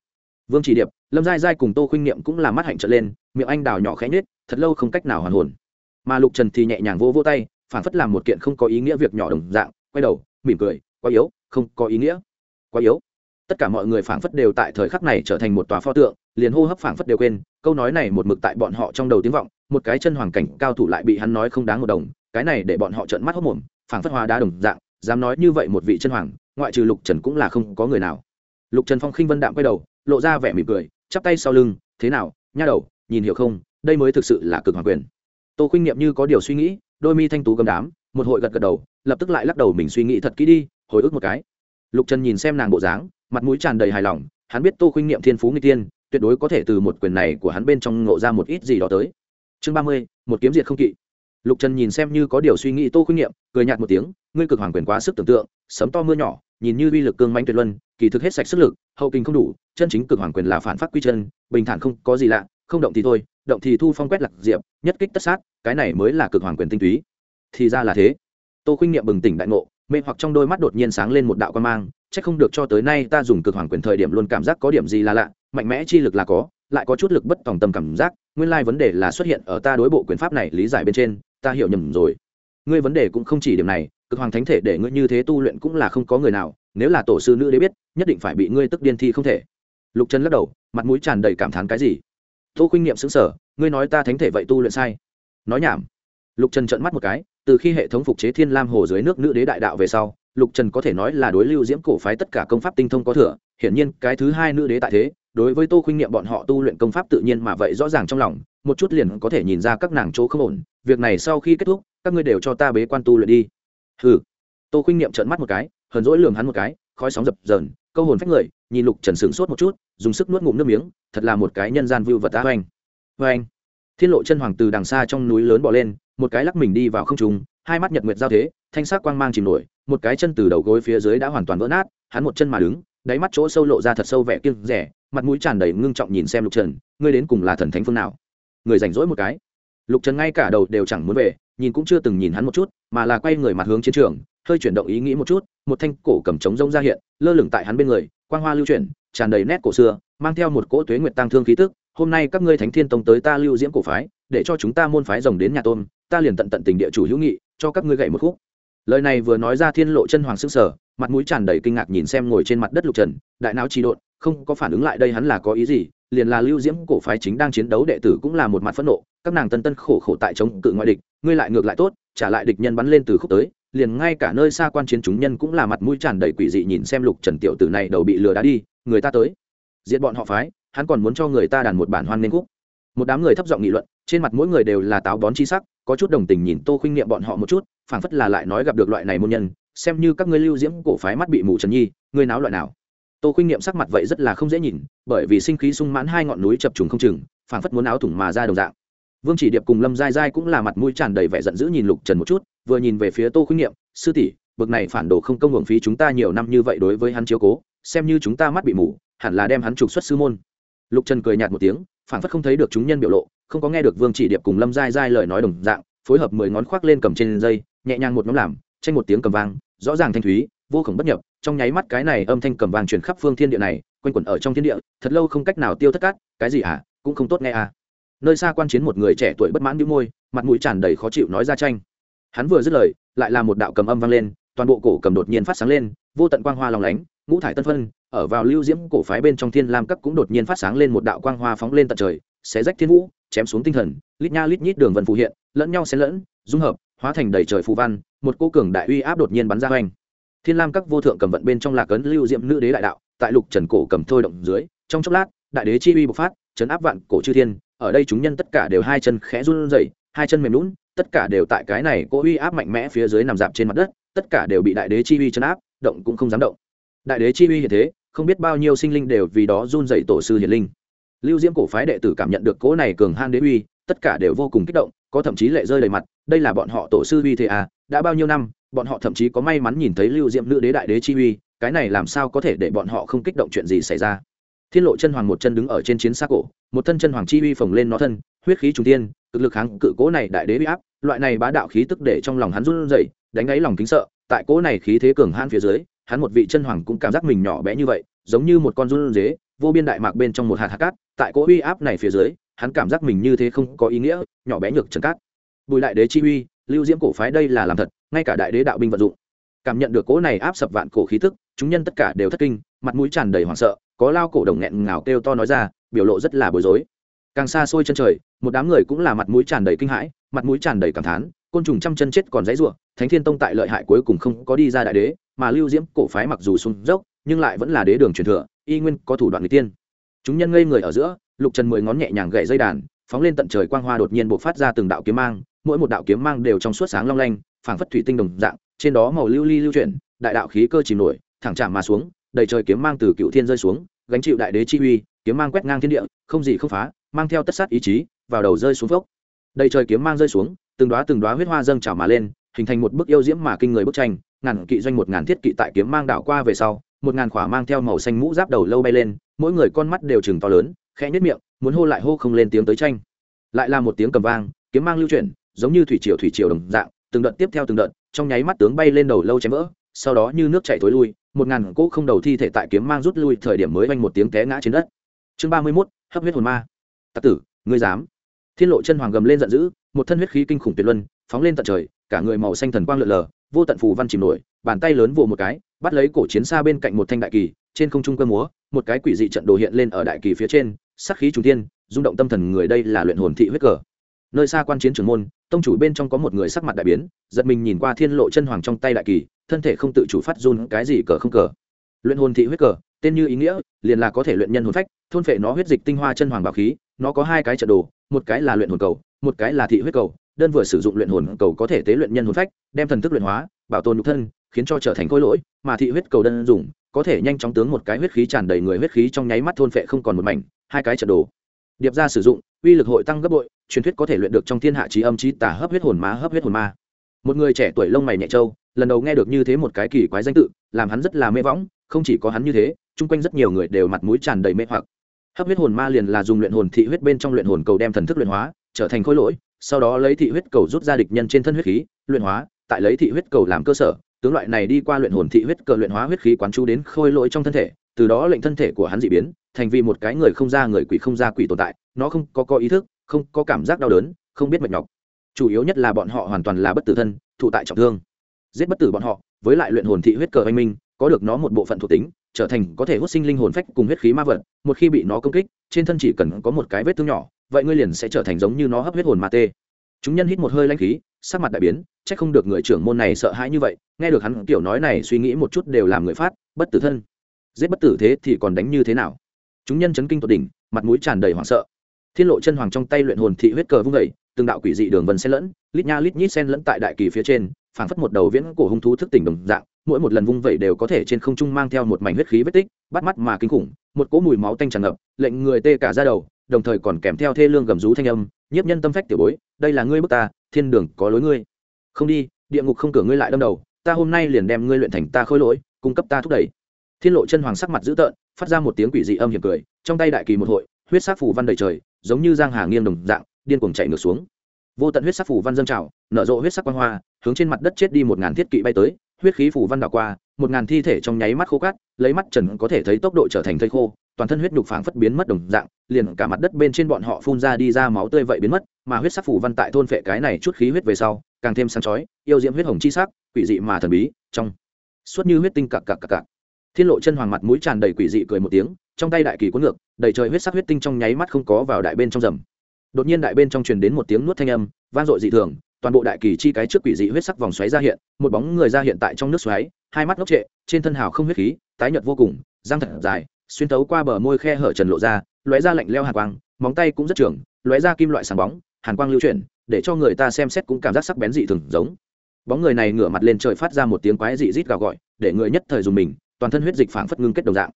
Vương chỉ điệp, lâm giai giai cùng tô khuynh niệm cũng là mắt hạnh trở lên, miệng anh đào nhỏ khẽ nhết thật lâu không cách nào hoàn hồn. Mà lục trần thì nhẹ nhàng vô vô tay, phản phất làm một kiện không có ý nghĩa việc nhỏ đồng dạng, quay đầu, mỉm cười, quá yếu, không có ý nghĩa. Quá yếu tất cả mọi người phảng phất đều tại thời khắc này trở thành một tòa pho tượng, liền hô hấp phảng phất đều quên, câu nói này một mực tại bọn họ trong đầu tiếng vọng, một cái chân hoàng cảnh cao thủ lại bị hắn nói không đáng một đồng, cái này để bọn họ trợn mắt hốc mồm, phảng phất hoa đá đồng dạng, dám nói như vậy một vị chân hoàng, ngoại trừ lục trần cũng là không có người nào. Lục trần phong khinh vân đạm quay đầu, lộ ra vẻ mỉm cười, chắp tay sau lưng, thế nào, nha đầu, nhìn hiểu không? Đây mới thực sự là cực hoàng quyền. Tô khuynh nghiệm như có điều suy nghĩ, đôi mi thanh tú gầm đám, một hội gật gật đầu, lập tức lại lắc đầu mình suy nghĩ thật kỹ đi, hồi ức một cái. Lục trần nhìn xem nàng bộ dáng mặt mũi tràn đầy hài lòng, hắn biết tô khuynh nghiệm thiên phú nguy tiên tuyệt đối có thể từ một quyền này của hắn bên trong ngộ ra một ít gì đó tới. Chương ba mươi, một kiếm diệt không kỵ. Lục trần nhìn xem như có điều suy nghĩ tô khuynh nghiệm cười nhạt một tiếng, ngươi cực hoàng quyền quá sức tưởng tượng, sấm to mưa nhỏ, nhìn như uy lực cương manh tuyệt luân, kỳ thực hết sạch sức lực, hậu kinh không đủ, chân chính cực hoàng quyền là phản phát quy chân, bình thản không có gì lạ, không động thì thôi, động thì thu phong quét lạc diệp, nhất kích tất sát, cái này mới là cực hoàng quyền tinh túy. Thì ra là thế. Tô khuynh niệm bừng tỉnh đại ngộ mê hoặc trong đôi mắt đột nhiên sáng lên một đạo quan mang c h ắ c không được cho tới nay ta dùng cực hoàng quyền thời điểm luôn cảm giác có điểm gì là lạ, mạnh mẽ chi lực là có, lại có chút lực bất tòng tâm cảm giác, nguyên lai vấn đề là xuất hiện ở ta đối bộ quyền pháp này lý giải bên trên, ta hiểu nhầm rồi. Ngươi vấn đề cũng không chỉ điểm này, cực hoàng thánh thể để ngươi như thế tu luyện cũng là không có người nào, nếu là tổ sư nữ đế biết, nhất định phải bị ngươi tức điên thi không thể. Lục trần lắc đầu, mặt mũi tràn đầy cảm thán cái gì? Tô khuynh nghiệm xứng sở ngươi nói ta thánh thể vậy tu luyện sai. Nói nhảm lục trần trợn mắt một cái, từ khi hệ thống phục chế thiên lam hồ dưới nước nữ đế đại đạo về sau, lục trần có thể nói là đối lưu diễm cổ phái tất cả công pháp tinh thông có thừa, hiển nhiên cái thứ hai nữ đế tại thế, đối với tô khuynh nghiệm bọn họ tu luyện công pháp tự nhiên mà vậy rõ ràng trong lòng, một chút liền có thể nhìn ra các nàng chỗ không ổn, việc này sau khi kết thúc, các ngươi đều cho ta bế quan tu luyện đi. Ừ tô khuynh nghiệm trợn mắt một cái, hờn dỗi lường hắn một cái, khói sóng dập dờn, câu hồn phách người, nhìn lục trần sửng sốt một chút, dùng sức nuốt ngụm nước miếng, thật là một cái nhân gian vưu vật tá oanh. Oanh. Thiên lộ chân hoàng từ đằng xa trong núi lớn bỏ lên một cái lắc mình đi vào không trung, hai mắt nhật nguyệt giao thế, thanh sắc quang mang chìm nổi, một cái chân từ đầu gối phía dưới đã hoàn toàn vỡ nát, hắn một chân mà đứng, đáy mắt chỗ sâu lộ ra thật sâu vẻ kiêng rẻ, mặt mũi tràn đầy ngưng trọng nhìn xem lục trần, ngươi đến cùng là thần thánh phương nào? Người rảnh rỗi một cái. Lục trần ngay cả đầu đều chẳng muốn về, nhìn cũng chưa từng nhìn hắn một chút, mà là quay người mặt hướng chiến trường, hơi chuyển động ý nghĩ một chút, một thanh cổ cầm trống rông ra hiện, lơ lửng tại hắn bên người, quang hoa lưu chuyển, tràn đầy nét cổ xưa, mang theo một cỗ tuế nguyệt tăng thương khí tức, hôm nay các ngươi thánh thiên tông tới ta lưu diễm cổ phái, để cho chúng ta môn phái rồng đến nhà tôn ta liền tận tận tình địa chủ hữu nghị, cho các ngươi gậy một khúc. Lời này vừa nói ra thiên lộ chân hoàng sức sở mặt mũi tràn đầy kinh ngạc nhìn xem ngồi trên mặt đất lục trần, đại não trì độn, không có phản ứng lại đây hắn là có ý gì, liền là lưu diễm cổ phái chính đang chiến đấu đệ tử cũng là một mặt phẫn nộ, các nàng tân tân khổ khổ tại chống cự ngoại địch, ngươi lại ngược lại tốt, trả lại địch nhân bắn lên từ khúc tới, liền ngay cả nơi xa quan chiến chúng nhân cũng là mặt mũi tràn đầy quỷ dị nhìn xem lục trần tiểu tử này đầu bị lừa đá đi, người ta tới diện bọn họ phái, hắn còn muốn cho người ta đàn một bản hoan nên khúc. Một đám người thấp giọng nghị luận, trên mặt mỗi người đều là táo bón chi sắc có chút đồng tình nhìn tô khuynh niệm bọn họ một chút, phảng phất là lại nói gặp được loại này môn nhân, xem như các ngươi lưu diễm cổ phái mắt bị mù trần nhi, ngươi náo loại nào? Tô khuynh niệm sắc mặt vậy rất là không dễ nhìn, bởi vì sinh khí sung mãn hai ngọn núi chập trùng không chừng, phảng phất muốn áo thủng mà ra đồng dạng. Vương chỉ điệp cùng lâm dai dai cũng là mặt mũi tràn đầy vẻ giận dữ nhìn lục trần một chút, vừa nhìn về phía tô khuynh niệm, sư tỷ, bực này phản đồ không công hưởng phí chúng ta nhiều năm như vậy đối với hắn chiếu cố, xem như chúng ta mắt bị mù, hẳn là đem hắn trục xuất sư môn. Lục trần cười nhạt một tiếng, phảng phất không thấy được chúng nhân biểu lộ không có nghe được vương chỉ điệp cùng lâm dai dai lời nói đồng dạng, phối hợp mười ngón khoác lên cầm trên dây, nhẹ nhàng một nhóm làm, tranh một tiếng cầm vang, rõ ràng thanh thúy, vô khổng bất nhập, trong nháy mắt cái này âm thanh cầm vang truyền khắp phương thiên địa này, quanh quẩn ở trong thiên địa, thật lâu không cách nào tiêu thất cát, cái gì à cũng không tốt nghe à. Nơi xa quan chiến một người trẻ tuổi bất mãn đĩu môi, mặt mũi tràn đầy khó chịu nói ra tranh. Hắn vừa dứt lời, lại là một đạo cầm âm vang lên, toàn bộ cổ cầm đột nhiên phát sáng lên, vô tận quang hoa lòng lánh, ngũ thải tân phân, ở vào lưu diễm cổ phái bên trong thiên lam cấp cũng đột nhiên phát sáng lên một đạo quang hoa phóng lên tận trời, xé rách thiên vũ chém xuống tinh thần, lít nha lít nhít đường vân phù hiện, lẫn nhau xen lẫn, dung hợp, hóa thành đầy trời phù văn, một cô cường đại uy áp đột nhiên bắn ra hoành. Thiên lam các vô thượng cầm vận bên trong lạc ấn lưu diệm nữ đế đại đạo, tại lục trần cổ cầm thôi động dưới, trong chốc lát, đại đế chi uy bộc phát, chấn áp vạn cổ chư thiên, ở đây chúng nhân tất cả đều hai chân khẽ run rẩy, hai chân mềm lún tất cả đều tại cái này cô uy áp mạnh mẽ phía dưới nằm dạp trên mặt đất, tất cả đều bị đại đế chi uy chấn áp, động cũng không dám động. Đại đế chi uy hiện thế, không biết bao nhiêu sinh linh đều vì đó run rẩy tổ sư hiển linh lưu diễm cổ phái đệ tử cảm nhận được cỗ này cường han đế uy, tất cả đều vô cùng kích động, có thậm chí lệ rơi đầy mặt, đây là bọn họ tổ sư uy thế à đã bao nhiêu năm, bọn họ thậm chí có may mắn nhìn thấy lưu diễm nữ đế đại đế chi uy, cái này làm sao có thể để bọn họ không kích động chuyện gì xảy ra? Thiên lộ chân hoàng một chân đứng ở trên chiến xa cổ, một thân chân hoàng chi uy phồng lên nó thân, huyết khí trung tiên cực lực kháng cự cố này đại đế uy áp, loại này bá đạo khí tức để trong lòng hắn run rẩy, đánh ấy lòng kính sợ, tại cố này khí thế cường han phía dưới, hắn một vị chân hoàng cũng cảm giác mình nhỏ bé như vậy, giống như một con run dế vô biên đại mạc bên trong một hạt hạt cát, tại cỗ uy áp này phía dưới, hắn cảm giác mình như thế không có ý nghĩa, nhỏ bé nhược trần cát. Bùi đại đế chi uy, lưu diễm cổ phái đây là làm thật, ngay cả đại đế đạo binh vận dụng. Cảm nhận được cỗ này áp sập vạn cổ khí tức, chúng nhân tất cả đều thất kinh, mặt mũi tràn đầy hoảng sợ, có lao cổ đồng nghẹn ngào kêu to nói ra, biểu lộ rất là bối rối. Càng xa xôi chân trời, một đám người cũng là mặt mũi tràn đầy kinh hãi, mặt mũi tràn đầy cảm thán, côn trùng trăm chân chết còn dãy ruộng thánh thiên tông tại lợi hại cuối cùng không có đi ra đại đế, mà lưu diễm cổ phái mặc dù sung dốc, nhưng lại vẫn là đế đường truyền thừa y nguyên có thủ đoạn người tiên. Chúng nhân ngây người ở giữa, lục trần mười ngón nhẹ nhàng gậy dây đàn, phóng lên tận trời quang hoa đột nhiên bộc phát ra từng đạo kiếm mang, mỗi một đạo kiếm mang đều trong suốt sáng long lanh, phảng phất thủy tinh đồng dạng, trên đó màu lưu ly lưu chuyển, đại đạo khí cơ chìm nổi, thẳng chạm mà xuống, đầy trời kiếm mang từ cựu thiên rơi xuống, gánh chịu đại đế chi uy, kiếm mang quét ngang thiên địa, không gì không phá, mang theo tất sát ý chí, vào đầu rơi xuống phốc. Đầy trời kiếm mang rơi xuống, từng đóa từng đóa huyết hoa dâng trào mà lên, hình thành một bức yêu diễm mà kinh người bức tranh, ngàn kỵ doanh một ngàn thiết kỵ tại kiếm mang đảo qua về sau một ngàn khỏa mang theo màu xanh mũ giáp đầu lâu bay lên, mỗi người con mắt đều chừng to lớn, khẽ nhất miệng, muốn hô lại hô không lên tiếng tới tranh. Lại là một tiếng cầm vang, kiếm mang lưu chuyển, giống như thủy triều thủy triều đồng dạng, từng đợt tiếp theo từng đợt, trong nháy mắt tướng bay lên đầu lâu chém vỡ, sau đó như nước chảy thối lui, một ngàn cỗ không đầu thi thể tại kiếm mang rút lui thời điểm mới vang một tiếng té ngã trên đất. Chương ba mươi mốt, hấp huyết hồn ma. Tặc tử, ngươi dám. Thiên lộ chân hoàng gầm lên giận dữ, một thân huyết khí kinh khủng tuyệt luân, phóng lên tận trời, cả người màu xanh thần quang lượn lờ vô tận phù văn chìm nổi, bàn tay lớn vồ một cái, bắt lấy cổ chiến xa bên cạnh một thanh đại kỳ, trên không trung cơ múa, một cái quỷ dị trận đồ hiện lên ở đại kỳ phía trên sắc khí trung tiên rung động tâm thần người đây là luyện hồn thị huyết cờ. Nơi xa quan chiến trường môn, tông chủ bên trong có một người sắc mặt đại biến, giật mình nhìn qua thiên lộ chân hoàng trong tay đại kỳ, thân thể không tự chủ phát run, cái gì cờ không cờ. Luyện hồn thị huyết cờ, tên như ý nghĩa, liền là có thể luyện nhân hồn phách, thôn phệ nó huyết dịch tinh hoa chân hoàng bảo khí, nó có hai cái trận đồ, một cái là luyện hồn cầu, một cái là thị huyết cầu đơn vừa sử dụng luyện hồn cầu có thể tế luyện nhân hồn phách, đem thần thức luyện hóa, bảo tồn nhục thân, khiến cho trở thành khối lỗi, mà thị huyết cầu đơn dùng, có thể nhanh chóng tướng một cái huyết khí tràn đầy người huyết khí trong nháy mắt thôn phệ không còn một mảnh, hai cái trận đồ. Điệp ra sử dụng, uy lực hội tăng gấp bội, truyền thuyết có thể luyện được trong thiên hạ trí âm trí tả hấp huyết hồn ma, hấp huyết hồn ma. Một người trẻ tuổi lông mày nhẹ trâu, lần đầu nghe được như thế một cái kỳ quái danh tự, làm hắn rất là mê võng, không chỉ có hắn như thế, chung quanh rất nhiều người đều mặt mũi tràn đầy mê hoặc. Hấp huyết hồn ma liền là dùng luyện hồn thị huyết bên trong luyện hồn cầu đem thần thức luyện hóa trở thành khối lỗi, sau đó lấy thị huyết cầu rút ra địch nhân trên thân huyết khí, luyện hóa, tại lấy thị huyết cầu làm cơ sở, tướng loại này đi qua luyện hồn thị huyết cờ luyện hóa huyết khí quán chú đến khôi lỗi trong thân thể, từ đó lệnh thân thể của hắn dị biến, thành vì một cái người không ra người quỷ không ra quỷ tồn tại, nó không có có ý thức, không có cảm giác đau đớn, không biết mệt nhọc. Chủ yếu nhất là bọn họ hoàn toàn là bất tử thân, thụ tại trọng thương. Giết bất tử bọn họ, với lại luyện hồn thị huyết cờ anh minh, có được nó một bộ phận thuộc tính, trở thành có thể hút sinh linh hồn phách cùng huyết khí ma vật, một khi bị nó công kích, trên thân chỉ cần có một cái vết thương nhỏ vậy ngươi liền sẽ trở thành giống như nó hấp huyết hồn ma tê. Chúng nhân hít một hơi lanh khí, sắc mặt đại biến c h ắ c không được người trưởng môn này sợ hãi như vậy, nghe được hắn kiểu nói này suy nghĩ một chút đều làm người phát, bất tử thân. Giết bất tử thế thì còn đánh như thế nào? Chúng nhân chấn kinh tột đỉnh, mặt mũi tràn đầy hoảng sợ. Thiên lộ chân hoàng trong tay luyện hồn thị huyết cờ vung vẩy từng đạo quỷ dị đường vân xen lẫn, lít nha lít nhít xen lẫn tại đại kỳ phía trên, phảng phất một đầu viễn cổ hung thú thức tỉnh đồng dạng, mỗi một lần vung vẩy đều có thể trên không trung mang theo một mảnh huyết khí vết tích, bắt mắt mà kinh khủng, một cỗ mùi máu tanh tràn ngập, lệnh người tê cả ra đầu đồng thời còn kèm theo thê lương gầm rú thanh âm, nhiếp nhân tâm phách tiểu bối, đây là ngươi bước ta, thiên đường có lối ngươi. Không đi, địa ngục không cửa ngươi lại đâm đầu, ta hôm nay liền đem ngươi luyện thành ta khôi lỗi, cung cấp ta thúc đẩy. Thiên lộ chân hoàng sắc mặt dữ tợn, phát ra một tiếng quỷ dị âm hiểm cười, trong tay đại kỳ một hội, huyết sắc phủ văn đầy trời, giống như giang hà nghiêng đồng dạng, điên cuồng chạy ngược xuống. Vô tận huyết sắc phủ văn dâng trào, nở rộ huyết sắc quang hoa, hướng trên mặt đất chết đi một ngàn thiết kỵ bay tới huyết khí phủ văn đảo qua, một ngàn thi thể trong nháy mắt khô cát, lấy mắt trần có thể thấy tốc độ trở thành thây khô, toàn thân huyết nhục phảng phất biến mất đồng dạng, liền cả mặt đất bên trên bọn họ phun ra đi ra máu tươi vậy biến mất, mà huyết sắc phủ văn tại thôn phệ cái này chút khí huyết về sau, càng thêm sáng chói, yêu diễm huyết hồng chi sắc, quỷ dị mà thần bí, trong suốt như huyết tinh cặc cặc cặc cặc thiên lộ chân hoàng mặt mũi tràn đầy quỷ dị cười một tiếng, trong tay đại kỳ cuốn ngược, đầy trời huyết sắc huyết tinh trong nháy mắt không có vào đại bên trong rầm. Đột nhiên đại bên trong truyền đến một tiếng nuốt thanh âm, vang dội dị thường toàn bộ đại kỳ chi cái trước quỷ dị huyết sắc vòng xoáy ra hiện, một bóng người ra hiện tại trong nước xoáy, hai mắt ngốc trệ, trên thân hào không huyết khí, tái nhợt vô cùng, răng thật dài, xuyên tấu qua bờ môi khe hở trần lộ ra, lóe ra lạnh leo hàn quang, móng tay cũng rất trường, lóe ra kim loại sáng bóng, hàn quang lưu chuyển, để cho người ta xem xét cũng cảm giác sắc bén dị thường giống. Bóng người này ngửa mặt lên trời phát ra một tiếng quái dị rít gào gọi, để người nhất thời dùng mình, toàn thân huyết dịch phảng phất ngưng kết đồng dạng.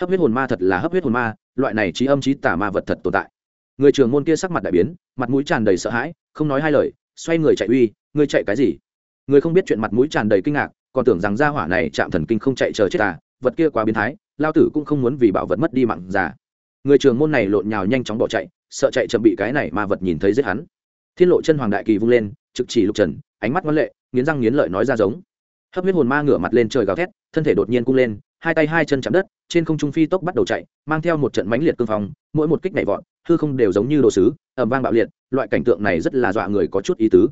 Hấp huyết hồn ma thật là hấp huyết hồn ma, loại này trí âm trí tả ma vật thật tồn tại. Người trường môn kia sắc mặt đại biến, mặt mũi tràn đầy sợ hãi, không nói hai lời xoay người chạy uy, ngươi chạy cái gì? Người không biết chuyện mặt mũi tràn đầy kinh ngạc, còn tưởng rằng gia hỏa này chạm thần kinh không chạy chờ chết à vật kia quá biến thái, lao tử cũng không muốn vì bảo vật mất đi mạng già. Người trường môn này lộn nhào nhanh chóng bỏ chạy, sợ chạy chậm bị cái này ma vật nhìn thấy giết hắn. Thiên lộ chân hoàng đại kỳ vung lên, trực chỉ lục trần, ánh mắt ngoan lệ, nghiến răng nghiến lợi nói ra giống. Hấp huyết hồn ma ngửa mặt lên trời gào thét, thân thể đột nhiên cung lên hai tay hai chân chạm đất, trên không trung phi tốc bắt đầu chạy, mang theo một trận mãnh liệt cương phong, mỗi một kích nhảy vọt, hư không đều giống như đồ sứ ẩm vang bạo liệt, loại cảnh tượng này rất là dọa người có chút ý tứ.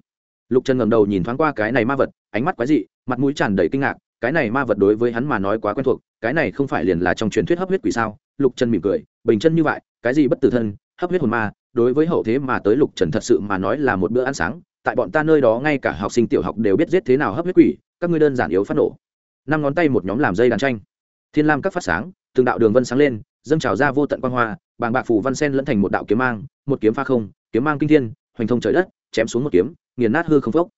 Lục trần ngầm đầu nhìn thoáng qua cái này ma vật, ánh mắt quái dị, mặt mũi tràn đầy kinh ngạc, cái này ma vật đối với hắn mà nói quá quen thuộc, cái này không phải liền là trong truyền thuyết hấp huyết quỷ sao? Lục trần mỉm cười, bình chân như vậy, cái gì bất tử thân, hấp huyết hồn ma, đối với hậu thế mà tới lục trần thật sự mà nói là một bữa ăn sáng, tại bọn ta nơi đó ngay cả học sinh tiểu học đều biết giết thế nào hấp huyết quỷ, các ngươi đơn giản yếu phát nổ. Năm ngón tay một nhóm làm dây đàn tranh thiên lam các phát sáng, từng đạo đường vân sáng lên, dâng trào ra vô tận quan hoa, bàng bạc phủ văn sen lẫn thành một đạo kiếm mang, một kiếm pha không, kiếm mang kinh thiên, hoành thông trời đất, chém xuống một kiếm, nghiền nát hư không phốc.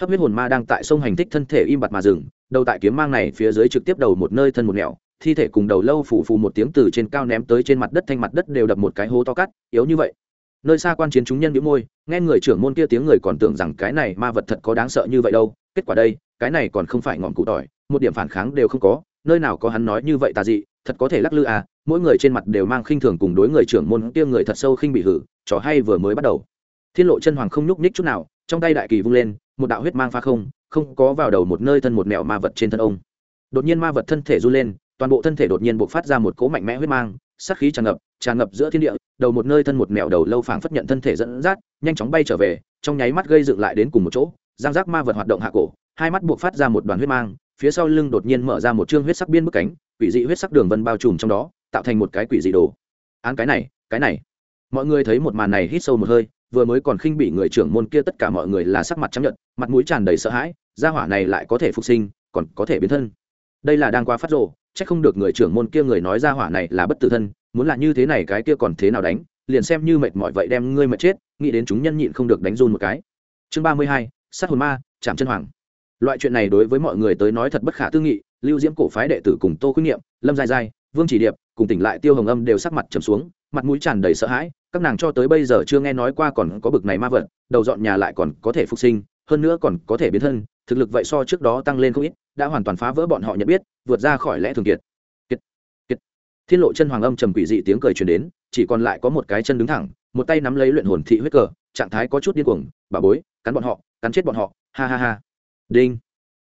Hấp huyết hồn ma đang tại sông hành thích thân thể im bặt mà dừng, đầu tại kiếm mang này phía dưới trực tiếp đầu một nơi thân một nẻo, thi thể cùng đầu lâu phủ phù một tiếng từ trên cao ném tới trên mặt đất thanh mặt đất đều đập một cái hố to cắt, yếu như vậy. Nơi xa quan chiến chúng nhân đĩu môi, nghe người trưởng môn kia tiếng người còn tưởng rằng cái này ma vật thật có đáng sợ như vậy đâu, kết quả đây, cái này còn không phải ngọn cụ tỏi, một điểm phản kháng đều không có nơi nào có hắn nói như vậy tà dị, thật có thể lắc lư à mỗi người trên mặt đều mang khinh thường cùng đối người trưởng môn kia người thật sâu khinh bị hử, trò hay vừa mới bắt đầu. Thiên lộ chân hoàng không nhúc nhích chút nào, trong tay đại kỳ vung lên, một đạo huyết mang pha không không có vào đầu một nơi thân một mẹo ma vật trên thân ông. Đột nhiên ma vật thân thể run lên, toàn bộ thân thể đột nhiên bộc phát ra một cỗ mạnh mẽ huyết mang, sát khí tràn ngập tràn ngập giữa thiên địa, đầu một nơi thân một mẹo đầu lâu phảng phất nhận thân thể dẫn dắt, nhanh chóng bay trở về, trong nháy mắt gây dựng lại đến cùng một chỗ, giang giác ma vật hoạt động hạ cổ, hai mắt buộc phát ra một đoàn huyết mang phía sau lưng đột nhiên mở ra một chương huyết sắc biên bức cánh, quỷ dị huyết sắc đường vân bao trùm trong đó, tạo thành một cái quỷ dị đồ. Án cái này cái này. Mọi người thấy một màn này hít sâu một hơi, vừa mới còn khinh bị người trưởng môn kia tất cả mọi người là sắc mặt chấp nhận mặt mũi tràn đầy sợ hãi, gia hỏa này lại có thể phục sinh, còn có thể biến thân. Đây là đang qua phát rộ chắc không được người trưởng môn kia người nói gia hỏa này là bất tử thân, muốn là như thế này cái kia còn thế nào đánh, liền xem như mệt mỏi vậy đem ngươi mệt chết, nghĩ đến chúng nhân nhịn không được đánh run một cái. Chương ba mươi hai, sát hồn ma chạm chân hoàng loại chuyện này đối với mọi người tới nói thật bất khả tư nghị, lưu diễm cổ phái đệ tử cùng tô khuyết niệm, lâm dài dài vương chỉ điệp cùng tỉnh lại tiêu hồng âm đều sắc mặt trầm xuống, mặt mũi tràn đầy sợ hãi, các nàng cho tới bây giờ chưa nghe nói qua còn có bực này ma vật, đầu dọn nhà lại còn có thể phục sinh, hơn nữa còn có thể biến thân, thực lực vậy so trước đó tăng lên không ít, đã hoàn toàn phá vỡ bọn họ nhận biết, vượt ra khỏi lẽ thường kiệt. Kiệt kiệt. Thiên lộ chân hoàng âm trầm quỷ dị tiếng cười truyền đến, chỉ còn lại có một cái chân đứng thẳng, một tay nắm lấy luyện hồn thị huyết cờ, trạng thái có chút điên cuồng, bà bối, cắn bọn họ, cắn chết bọn họ, ha ha ha đinh.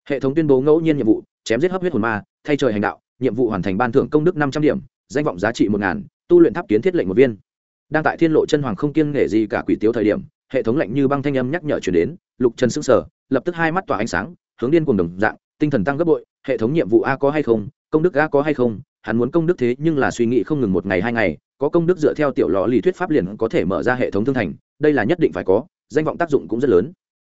Hệ thống tuyên bố ngẫu nhiên nhiệm vụ, chém giết hấp huyết hồn ma, thay trời hành đạo, nhiệm vụ hoàn thành ban thưởng công đức năm trăm điểm, danh vọng giá trị một ngàn, tu luyện tháp kiến thiết lệnh một viên. Đang tại thiên lộ chân hoàng không kiêng nể gì cả quỷ tiếu thời điểm, hệ thống lạnh như băng thanh âm nhắc nhở chuyển đến, lục trần sững sở lập tức hai mắt tỏa ánh sáng, hướng điên cùng đồng dạng, tinh thần tăng gấp bội, hệ thống nhiệm vụ a có hay không, công đức a có hay không, hắn muốn công đức thế nhưng là suy nghĩ không ngừng một ngày hai ngày, có công đức dựa theo tiểu lò lý thuyết pháp liền có thể mở ra hệ thống thương thành, đây là nhất định phải có, danh vọng tác dụng cũng rất lớn.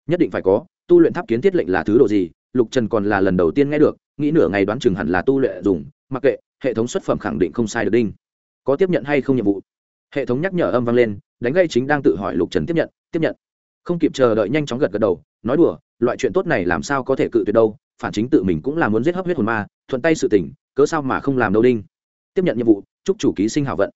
Nhất định phải có tu luyện tháp kiến thiết lệnh là thứ độ gì? Lục trần còn là lần đầu tiên nghe được, nghĩ nửa ngày đoán chừng hẳn là tu luyện dùng, mặc kệ, hệ thống xuất phẩm khẳng định không sai được đinh. Có tiếp nhận hay không nhiệm vụ? Hệ thống nhắc nhở âm vang lên, đánh gây chính đang tự hỏi lục trần tiếp nhận tiếp nhận. Không kịp chờ đợi nhanh chóng gật gật đầu, nói đùa, loại chuyện tốt này làm sao có thể cự tuyệt đâu, phản chính tự mình cũng là muốn giết hấp huyết hồn ma, thuận tay sự tỉnh cớ sao mà không làm đâu đinh. Tiếp nhận nhiệm vụ, chúc chủ ký sinh hảo vận.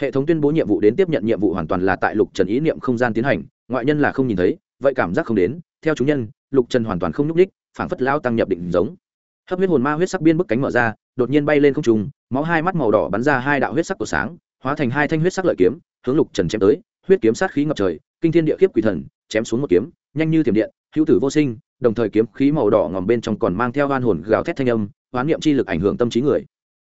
Hệ thống tuyên bố nhiệm vụ đến tiếp nhận nhiệm vụ hoàn toàn là tại lục trần ý niệm không gian tiến hành, ngoại nhân là không nhìn thấy, vậy cảm giác không đến theo chúng nhân, lục trần hoàn toàn không nhúc ních phảng phất lao tăng nhập định giống. Hấp huyết hồn ma huyết sắc biên bức cánh mở ra, đột nhiên bay lên không trùng máu hai mắt màu đỏ bắn ra hai đạo huyết sắc của sáng, hóa thành hai thanh huyết sắc lợi kiếm, hướng lục trần chém tới. Huyết kiếm sát khí ngập trời, kinh thiên địa khiếp quỷ thần, chém xuống một kiếm, nhanh như thiểm điện, hữu tử vô sinh, đồng thời kiếm khí màu đỏ ngòm bên trong còn mang theo oan hồn gào thét thanh âm hoán niệm chi lực ảnh hưởng tâm trí người.